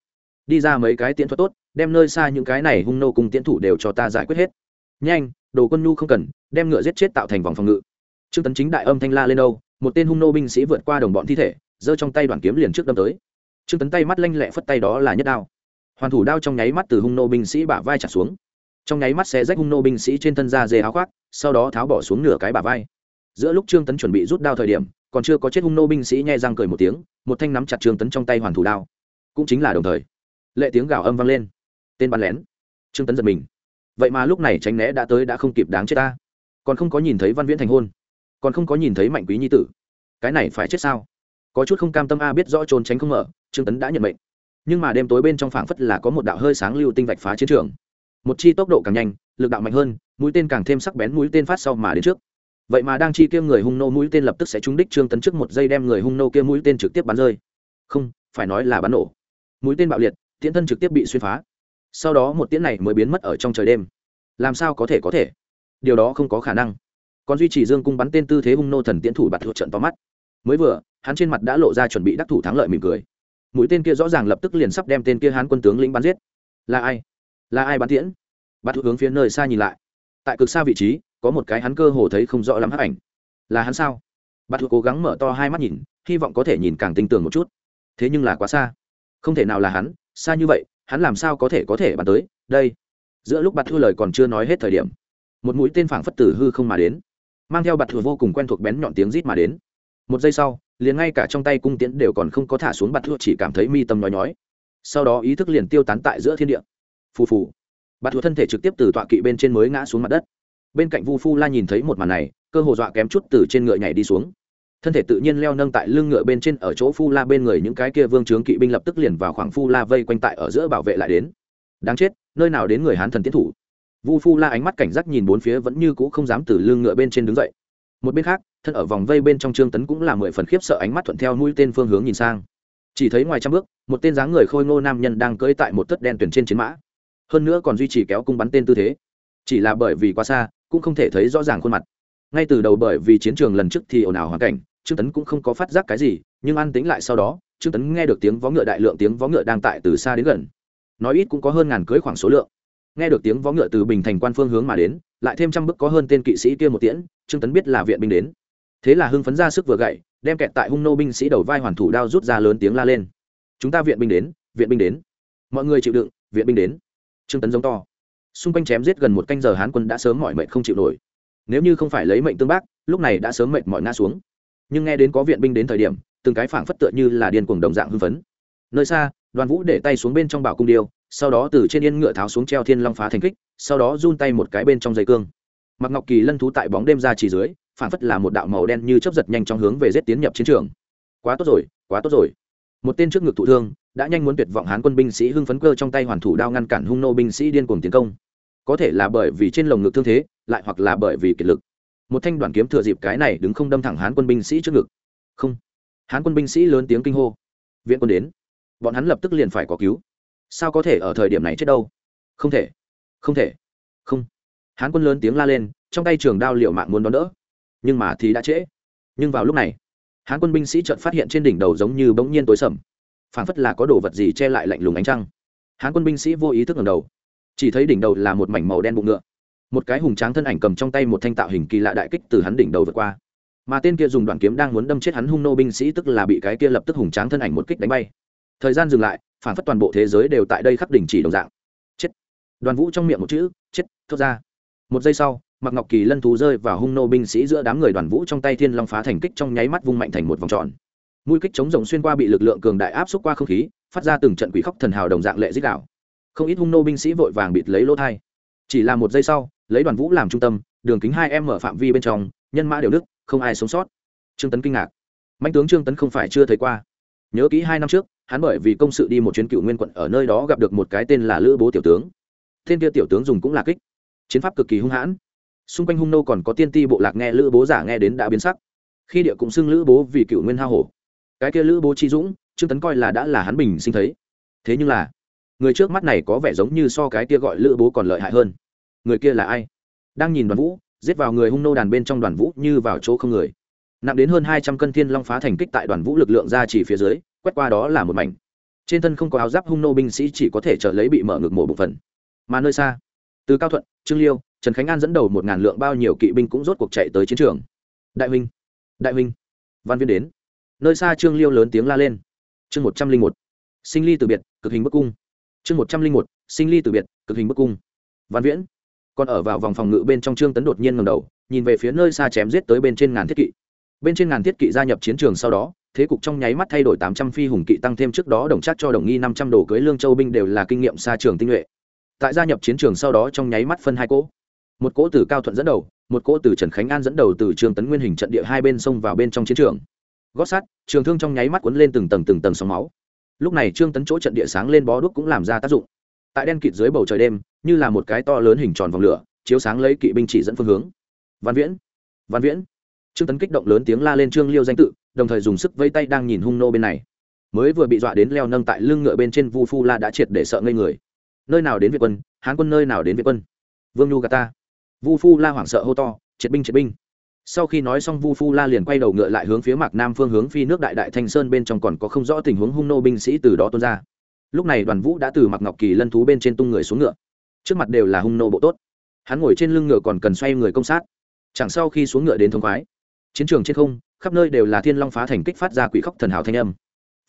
đi ra mấy cái tiễn thuật tốt, đem nơi xa những cái này hung nô cùng tiễn thủ đều cho ta giải quyết hết. Nhanh, đồ quân nhu không cần, đem ngựa giết chết tạo thành vòng phòng ngự. Trương tấn chính đại âm thanh la lên đâu, một tên hung nô binh sĩ vượt qua đồng bọn thi thể giơ trong tay đoàn kiếm liền trước đâm tới. Trương tấn tay mắt lanh lẹ phất tay đó là nhất đao. Hoàn thủ đao trong nháy mắt từ hung nô binh sĩ bả vai trả xuống. Trong nháy mắt xé rách hung nô binh sĩ trên thân da dê áo khoác, sau đó tháo bỏ xuống nửa cái bả vai. Giữa lúc trương tấn chuẩn bị rút đao thời điểm, còn chưa có chết hung nô binh sĩ nhẹ răng cười một tiếng, một thanh nắm chặt trương tấn trong tay hoàn thủ đao. Cũng chính là đồng thời, lệ tiếng gào âm vang lên. Tên bắn lén. Trương tấn giật mình. Vậy mà lúc này tránh né đã tới đã không kịp đáng chết ta. Còn không có nhìn thấy văn viễn thành hôn. Còn không có nhìn thấy mạnh quý nhi tử. Cái này phải chết sao? Có chút không cam tâm a biết rõ trốn tránh không mở, trương tấn đã nhận mệnh. Nhưng mà đêm tối bên trong phảng phất là có một đạo hơi sáng lưu tinh vạch phá chiến trường. Một chi tốc độ càng nhanh, lực đạo mạnh hơn, mũi tên càng thêm sắc bén mũi tên phát sau mà đến trước. Vậy mà đang chi kia người hung nô mũi tên lập tức sẽ trúng đích trương tấn trước một giây đem người hung nô kia mũi tên trực tiếp bắn rơi. Không, phải nói là bắn nổ. Mũi tên bạo liệt, tiễn thân trực tiếp bị xuyên phá. Sau đó một tiễn này mới biến mất ở trong trời đêm. Làm sao có thể có thể? Điều đó không có khả năng. Còn duy trì dương cung bắn tên tư thế hung nô thần tiễn thủ bạt thuộc trận tóm mắt. Mới vừa hắn trên mặt đã lộ ra chuẩn bị đắc thủ thắng lợi mỉm cười. Mũi tên kia rõ ràng lập tức liền sắp đem tên kia hán quân tướng lĩnh bắn giết. Là ai? Là ai bắn tiễn? Bạt thuộc hướng phía nơi xa nhìn lại. Tại cực xa vị trí, có một cái hắn cơ hồ thấy không rõ lắm hấp ảnh. Là hắn sao? Bạt thuộc cố gắng mở to hai mắt nhìn, hy vọng có thể nhìn càng tinh tường một chút. Thế nhưng là quá xa. Không thể nào là hắn, xa như vậy, hắn làm sao có thể có thể bắn tới? Đây. Giữa lúc bạt thua lời còn chưa nói hết thời điểm, một mũi tên phảng phất tử hư không mà đến, mang theo bạt thua vô cùng quen thuộc bén nhọn tiếng rít mà đến một giây sau, liền ngay cả trong tay cung tiễn đều còn không có thả xuống bạt thua, chỉ cảm thấy mi tâm nói nhói. Sau đó ý thức liền tiêu tán tại giữa thiên địa. Phù phù. Bạt thua thân thể trực tiếp từ tọa kỵ bên trên mới ngã xuống mặt đất. Bên cạnh vu phu la nhìn thấy một màn này, cơ hồ dọa kém chút từ trên ngựa nhảy đi xuống. Thân thể tự nhiên leo nâng tại lưng ngựa bên trên, ở chỗ phu la bên người những cái kia vương trướng kỵ binh lập tức liền vào khoảng phu la vây quanh tại ở giữa bảo vệ lại đến. Đáng chết, nơi nào đến người hán thần tiến thủ? Vu phu la ánh mắt cảnh giác nhìn bốn phía vẫn như cũ không dám từ lưng ngựa bên trên đứng dậy một bên khác, thân ở vòng vây bên trong trương tấn cũng là mười phần khiếp sợ ánh mắt thuận theo mũi tên phương hướng nhìn sang. Chỉ thấy ngoài trăm bước, một tên dáng người khôi ngô nam nhân đang cưỡi tại một tất đen tuyển trên chiến mã. Hơn nữa còn duy trì kéo cung bắn tên tư thế. Chỉ là bởi vì quá xa, cũng không thể thấy rõ ràng khuôn mặt. Ngay từ đầu bởi vì chiến trường lần trước thì ồn ào hoàn cảnh, trương tấn cũng không có phát giác cái gì, nhưng an tính lại sau đó, trương tấn nghe được tiếng vó ngựa đại lượng tiếng vó ngựa đang tại từ xa đến gần. Nói ít cũng có hơn ngàn cưới khoảng số lượng nghe được tiếng vó ngựa từ bình thành quan phương hướng mà đến, lại thêm trăm bức có hơn tên kỵ sĩ kia một tiễn, trương tấn biết là viện binh đến. Thế là hưng phấn ra sức vừa gậy, đem kẹt tại hung nô binh sĩ đầu vai hoàn thủ đao rút ra lớn tiếng la lên. Chúng ta viện binh đến, viện binh đến. Mọi người chịu đựng, viện binh đến. Trương tấn giống to. Xung quanh chém giết gần một canh giờ hán quân đã sớm mọi mệnh không chịu nổi. Nếu như không phải lấy mệnh tương bác, lúc này đã sớm mệnh mọi ngã xuống. Nhưng nghe đến có viện binh đến thời điểm, từng cái phảng phất tựa như là điên cuồng đồng dạng hưng phấn. Nơi xa, đoàn vũ để tay xuống bên trong bảo cung điêu sau đó từ trên yên ngựa tháo xuống treo thiên long phá thành kích, sau đó run tay một cái bên trong dây cương. Mặc ngọc kỳ lân thú tại bóng đêm ra chỉ dưới, phản phất là một đạo màu đen như chấp giật nhanh trong hướng về giết tiến nhập chiến trường. Quá tốt rồi, quá tốt rồi. Một tên trước ngực thụ thương, đã nhanh muốn tuyệt vọng hán quân binh sĩ hưng phấn cơ trong tay hoàn thủ đao ngăn cản hung nô binh sĩ điên cuồng tiến công. Có thể là bởi vì trên lồng ngực thương thế, lại hoặc là bởi vì kiệt lực. Một thanh đoàn kiếm thừa dịp cái này đứng không đâm thẳng hán quân binh sĩ trước ngực. Không. Hán quân binh sĩ lớn tiếng kinh hô. Viện quân đến. Bọn hắn lập tức liền phải có cứu sao có thể ở thời điểm này chết đâu? Không thể không thể, không. Hán quân lớn tiếng la lên, trong tay trường đao liệu mạng muốn đón đỡ. Nhưng mà thì đã trễ. Nhưng vào lúc này, hán quân binh sĩ chợt phát hiện trên đỉnh đầu giống như bỗng nhiên tối sầm. Phảng phất là có đồ vật gì che lại lạnh lùng ánh trăng. Hán quân binh sĩ vô ý thức ngầm đầu. Chỉ thấy đỉnh đầu là một mảnh màu đen bụng ngựa. Một cái hùng tráng thân ảnh cầm trong tay một thanh tạo hình kỳ lạ đại kích từ hắn đỉnh đầu vượt qua. Mà tên kia dùng đoạn kiếm đang muốn đâm chết hắn hung nô binh sĩ tức là bị cái kia lập tức hùng tráng thân ảnh một kích đánh bay thời gian dừng lại, phản phất toàn bộ thế giới đều tại đây khắc đỉnh chỉ đồng dạng. Chết. Đoàn vũ trong miệng một chữ, chết, thốt ra. Một giây sau mặc ngọc kỳ lân thú rơi vào hung nô binh sĩ giữa đám người đoàn vũ trong tay thiên long phá thành kích trong nháy mắt vung mạnh thành một vòng tròn. Mũi kích chống rồng xuyên qua bị lực lượng cường đại áp xúc qua không khí, phát ra từng trận quỷ khóc thần hào đồng dạng lệ dích đạo không ít hung nô binh sĩ vội vàng bịt lấy lỗ thai. Chỉ là một giây sau, lấy đoàn vũ làm trung tâm, đường kính hai em mở phạm vi bên trong, nhân mã đều đức không ai sống sót. Trương tấn kinh ngạc. Mạnh tướng trương tấn không phải chưa thấy qua. Nhớ kỹ hai năm trước hắn bởi vì công sự đi một chuyến cựu nguyên quận ở nơi đó gặp được một cái tên là lữ bố tiểu tướng. Tên kia tiểu tướng dùng cũng là kích. Chiến pháp cực kỳ hung hãn. Xung quanh hung nô còn có tiên ti bộ lạc nghe lữ bố giả nghe đến đã biến sắc. Khi địa cũng xưng lữ bố vì cựu nguyên hao hổ. Cái kia lữ bố chi dũng, trương tấn coi là đã là hắn bình sinh thấy. Thế nhưng là, người trước mắt này có vẻ giống như so cái kia gọi lữ bố còn lợi hại hơn. Người kia là ai? Đang nhìn đoàn vũ, giết vào người hung nô đàn bên trong đoàn vũ như vào chỗ không người. Nặng đến hơn hai trăm cân thiên long phá thành kích tại đoàn vũ lực lượng ra chỉ phía dưới quét qua đó là một mảnh. Trên thân không có áo giáp hung nô binh sĩ chỉ có thể trở lấy bị mở ngực mổ bộ phận mà nơi xa, từ cao thuận, trương liêu, trần khánh an dẫn đầu một ngàn lượng bao nhiêu kỵ binh cũng rốt cuộc chạy tới chiến trường. Đại huynh đại huynh, văn viên đến. Nơi xa trương liêu lớn tiếng la lên. Chương một trăm linh một, sinh ly từ biệt, cực hình bức cung. Chương một trăm linh một, sinh ly từ biệt, cực hình bức cung. Văn viễn, còn ở vào vòng phòng ngự bên trong trương tấn đột nhiên ngầm đầu, nhìn về phía nơi xa chém giết tới bên trên ngàn thiết kỵ. Bên trên ngàn thiết kỵ gia nhập chiến trường sau đó thế cục trong nháy mắt thay đổi tám trăm phi hùng kỵ tăng thêm trước đó đồng chắc cho đồng nghi năm trăm đồ cưới lương châu binh đều là kinh nghiệm xa trường tinh nhuệ. Tại gia nhập chiến trường sau đó trong nháy mắt phân hai cỗ. Một cỗ từ cao thuận dẫn đầu, một cỗ từ trần khánh an dẫn đầu từ trường tấn nguyên hình trận địa hai bên sông vào bên trong chiến trường. Gót sắt, trường thương trong nháy mắt cuốn lên từng tầng từng tầng sóng máu. Lúc này trương tấn chỗ trận địa sáng lên bó đuốc cũng làm ra tác dụng. Tại đen kịt dưới bầu trời đêm, như là một cái to lớn hình tròn vòng lửa, chiếu sáng lấy kỵ binh chỉ dẫn phương hướng. Văn viễn văn viễn. Trương tấn kích động lớn tiếng la lên trương liêu danh tự đồng thời dùng sức vây tay đang nhìn hung nô bên này. Mới vừa bị dọa đến leo nâng tại lưng ngựa bên trên vu phu la đã triệt để sợ ngây người. Nơi nào đến việt quân, hán quân nơi nào đến việt quân? Vương nhu gà ta. Vu phu la hoảng sợ hô to, triệt binh triệt binh. Sau khi nói xong vu phu la liền quay đầu ngựa lại hướng phía mạc nam phương hướng phi nước đại đại thanh sơn bên trong còn có không rõ tình huống hung nô binh sĩ từ đó tuôn ra. Lúc này đoàn vũ đã từ mặc ngọc kỳ lân thú bên trên tung người xuống ngựa. Trước mặt đều là hung nô bộ tốt. Hắn ngồi trên lưng ngựa còn cần xoay người công sát. Chẳng sau khi xuống ngựa đến thông khoái, chiến trường trên không khắp nơi đều là thiên long phá thành kích phát ra quỷ khóc thần hào thanh âm.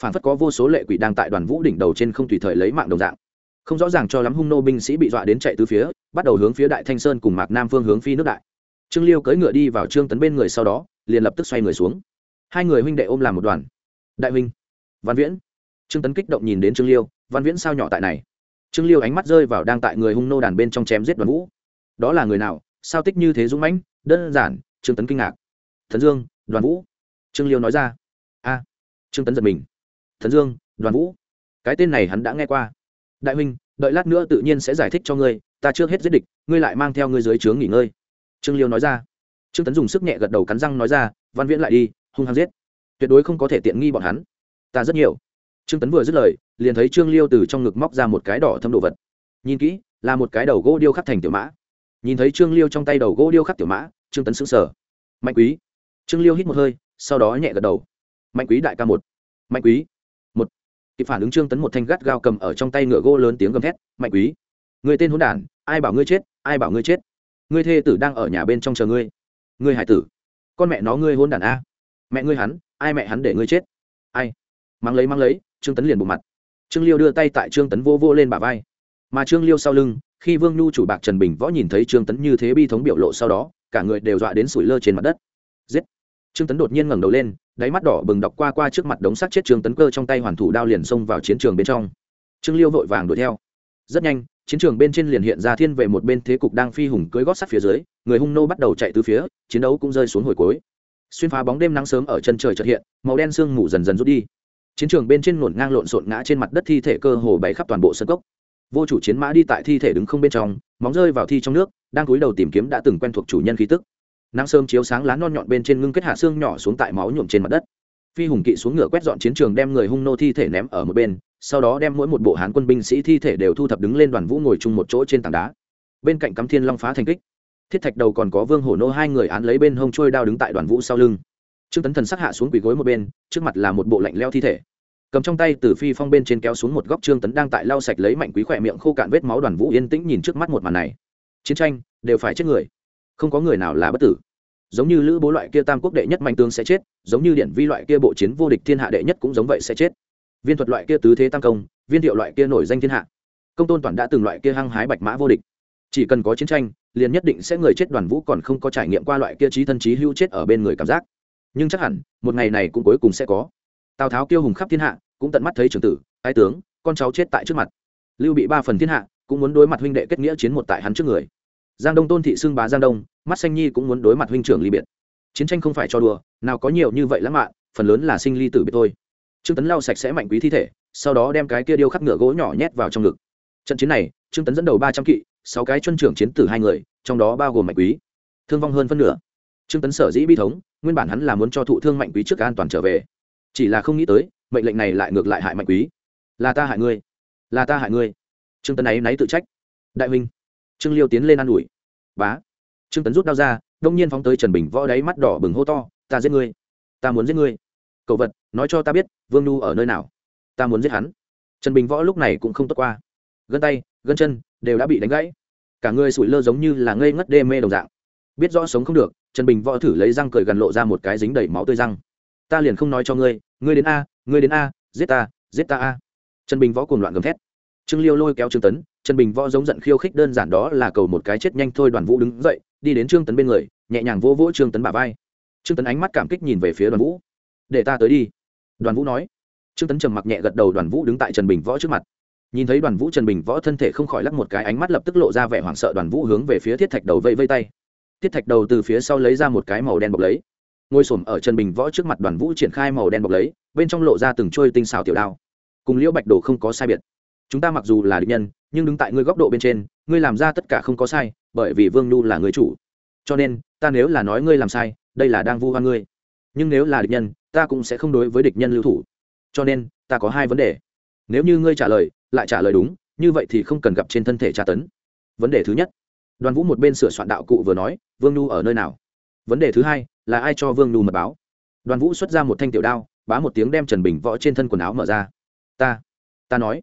Phản phất có vô số lệ quỷ đang tại đoàn vũ đỉnh đầu trên không tùy thời lấy mạng đồng dạng. Không rõ ràng cho lắm hung nô binh sĩ bị dọa đến chạy từ phía, bắt đầu hướng phía đại thanh sơn cùng mạc nam phương hướng phi nước đại. Trương liêu cưỡi ngựa đi vào trương tấn bên người sau đó, liền lập tức xoay người xuống. Hai người huynh đệ ôm làm một đoàn. Đại huynh, văn viễn. Trương tấn kích động nhìn đến trương liêu, văn viễn sao nhỏ tại này? Trương liêu ánh mắt rơi vào đang tại người hung nô đàn bên trong chém giết đoàn vũ. Đó là người nào? Sao tích như thế dũng mãnh, đơn giản, trương tấn kinh ngạc. Thần dương đoàn vũ trương liêu nói ra a trương tấn giật mình thần dương đoàn vũ cái tên này hắn đã nghe qua đại huynh đợi lát nữa tự nhiên sẽ giải thích cho ngươi ta trước hết giết địch ngươi lại mang theo ngươi dưới trướng nghỉ ngơi trương liêu nói ra trương tấn dùng sức nhẹ gật đầu cắn răng nói ra văn viễn lại đi hung hăng giết tuyệt đối không có thể tiện nghi bọn hắn ta rất nhiều trương tấn vừa dứt lời liền thấy trương liêu từ trong ngực móc ra một cái đỏ thâm đồ vật nhìn kỹ là một cái đầu gỗ điêu khắc thành tiểu mã nhìn thấy trương liêu trong tay đầu gỗ điêu khắc tiểu mã trương tấn sững sờ mạnh quý trương liêu hít một hơi, sau đó nhẹ gật đầu. Mạnh quý đại ca một. Mạnh quý một. Kịp phản ứng trương tấn một thanh gắt gao cầm ở trong tay ngựa gỗ lớn tiếng gầm thét, mạnh quý, người tên hôn đản, ai bảo ngươi chết, ai bảo ngươi chết? Ngươi thê tử đang ở nhà bên trong chờ ngươi. Ngươi hải tử, con mẹ nó ngươi hôn đản a. Mẹ ngươi hắn, ai mẹ hắn để ngươi chết? Ai? Mang lấy mang lấy, trương tấn liền bộ mặt. Trương liêu đưa tay tại trương tấn vô vô lên bả vai. Mà trương liêu sau lưng, khi vương nhu chủ bạc trần bình võ nhìn thấy trương tấn như thế bi thống biểu lộ sau đó, cả người đều dọa đến sủi lơ trên mặt đất. Giết! Trương tấn đột nhiên ngẩng đầu lên, đáy mắt đỏ bừng đọc qua qua trước mặt đống sắt chết trương tấn cơ trong tay hoàn thủ đao liền xông vào chiến trường bên trong. Trương liêu vội vàng đuổi theo. Rất nhanh, chiến trường bên trên liền hiện ra thiên vệ một bên thế cục đang phi hùng cưới gót sắt phía dưới, người hung nô bắt đầu chạy từ phía, chiến đấu cũng rơi xuống hồi cuối. Xuyên phá bóng đêm nắng sớm ở chân trời chợt hiện, màu đen sương mù dần dần rút đi. Chiến trường bên trên ngổn ngang lộn xộn ngã trên mặt đất thi thể cơ hồ bày khắp toàn bộ sân cốc. Vô chủ chiến mã đi tại thi thể đứng không bên trong, móng rơi vào thi trong nước, đang cúi đầu tìm kiếm đã từng quen thuộc chủ nhân khí tức nắng sớm chiếu sáng lá non nhọn bên trên ngưng kết hạ xương nhỏ xuống tại máu nhuộm trên mặt đất. Phi hùng kỵ xuống ngựa quét dọn chiến trường đem người hung nô thi thể ném ở một bên, sau đó đem mỗi một bộ hán quân binh sĩ thi thể đều thu thập đứng lên đoàn vũ ngồi chung một chỗ trên tảng đá. Bên cạnh cắm thiên long phá thành kích. Thiết thạch đầu còn có vương hổ nô hai người án lấy bên hông trôi đao đứng tại đoàn vũ sau lưng. Trương tấn thần sắc hạ xuống quỳ gối một bên, trước mặt là một bộ lạnh leo thi thể. Cầm trong tay từ phi phong bên trên kéo xuống một góc trương tấn đang tại lau sạch lấy mạnh quý khỏe miệng khô cạn vết máu đoàn vũ yên tĩnh nhìn trước mắt một màn này. Chiến tranh, đều phải chết người không có người nào là bất tử. Giống như lữ bố loại kia tam quốc đệ nhất mạnh tướng sẽ chết, giống như điện vi loại kia bộ chiến vô địch thiên hạ đệ nhất cũng giống vậy sẽ chết. Viên thuật loại kia tứ thế tam công, viên thiệu loại kia nổi danh thiên hạ. Công tôn toàn đã từng loại kia hăng hái bạch mã vô địch. Chỉ cần có chiến tranh, liền nhất định sẽ người chết đoàn vũ còn không có trải nghiệm qua loại kia trí thân trí hưu chết ở bên người cảm giác. Nhưng chắc hẳn, một ngày này cũng cuối cùng sẽ có. Tào tháo kiêu hùng khắp thiên hạ, cũng tận mắt thấy trường tử ai tướng, con cháu chết tại trước mặt. Lưu bị ba phần thiên hạ, cũng muốn đối mặt huynh đệ kết nghĩa chiến một tại hắn trước người giang đông tôn thị xưng bá giang đông, mắt xanh nhi cũng muốn đối mặt huynh trưởng ly biệt. Chiến tranh không phải cho đùa, nào có nhiều như vậy lãng mạn, phần lớn là sinh ly tử biệt thôi. Trương tấn lau sạch sẽ mạnh quý thi thể, sau đó đem cái kia điêu khắc ngựa gỗ nhỏ nhét vào trong ngực. Trận chiến này, trương tấn dẫn đầu ba trăm kỵ, sáu cái chuân trưởng chiến tử hai người, trong đó bao gồm mạnh quý. Thương vong hơn phân nửa. Trương tấn sở dĩ bi thống, nguyên bản hắn là muốn cho thụ thương mạnh quý trước an toàn trở về. Chỉ là không nghĩ tới, mệnh lệnh này lại ngược lại hại mạnh quý. Là ta hại ngươi. Là ta hại ngươi. Trương tấn ấy náy tự trách. Đại huynh trương liêu tiến lên ă n ủi. Bá. Trương tấn rút đau ra, đông nhiên phóng tới trần bình, võ đáy mắt đỏ bừng hô to, ta giết ngươi. Ta muốn giết ngươi. Cậu vật, nói cho ta biết, vương nhu ở nơi nào? Ta muốn giết hắn. Trần bình võ lúc này cũng không tốt qua. Gân tay, gân chân đều đã bị đánh gãy. Cả người sủi lơ giống như là ngây ngất đê mê đồng dạng. Biết rõ sống không được, trần bình võ thử lấy răng cười gần lộ ra một cái dính đầy máu tươi răng. Ta liền không nói cho ngươi ngươi đến a, ngươi đến a, giết ta giết ta a. Trần bình võ cuồng loạn gầm thét. Trương liêu lôi kéo trương tấn trần bình võ giống giận khiêu khích đơn giản đó là cầu một cái chết nhanh thôi, đoàn vũ đứng dậy, đi đến trương tấn bên người, nhẹ nhàng vỗ vỗ trương tấn bả vai. Trương tấn ánh mắt cảm kích nhìn về phía đoàn vũ. Để ta tới đi. Đoàn vũ nói. Trương tấn trầm mặc nhẹ gật đầu, đoàn vũ đứng tại trần bình võ trước mặt. Nhìn thấy đoàn vũ, trần bình võ thân thể không khỏi lắc một cái, ánh mắt lập tức lộ ra vẻ hoảng sợ, đoàn vũ hướng về phía thiết thạch đầu vây vây tay. Thiết thạch đầu từ phía sau lấy ra một cái màu đen bọc lấy. Ngồi s ổ m ở trần bình võ trước mặt, đoàn vũ triển khai màu đen bọc lấy, bên trong lộ ra từng trôi tinh xào tiểu đao. Cùng liễu bạch đồ không có sai biệt chúng ta mặc dù là địch nhân, nhưng đứng tại ngươi góc độ bên trên, ngươi làm ra tất cả không có sai, bởi vì vương nhu là người chủ. Cho nên, ta nếu là nói ngươi làm sai, đây là đang vu hoa ngươi. Nhưng nếu là địch nhân, ta cũng sẽ không đối với địch nhân lưu thủ. Cho nên, ta có hai vấn đề. Nếu như ngươi trả lời, lại trả lời đúng, như vậy thì không cần gặp trên thân thể tra tấn. Vấn đề thứ nhất. Đoàn vũ một bên sửa soạn đạo cụ vừa nói, vương nhu ở nơi nào? Vấn đề thứ hai, là ai cho vương nhu mật báo? Đoàn vũ xuất ra một thanh tiểu đao, bá một tiếng đem trần bình võ trên thân quần áo mở ra. Ta. Ta nói.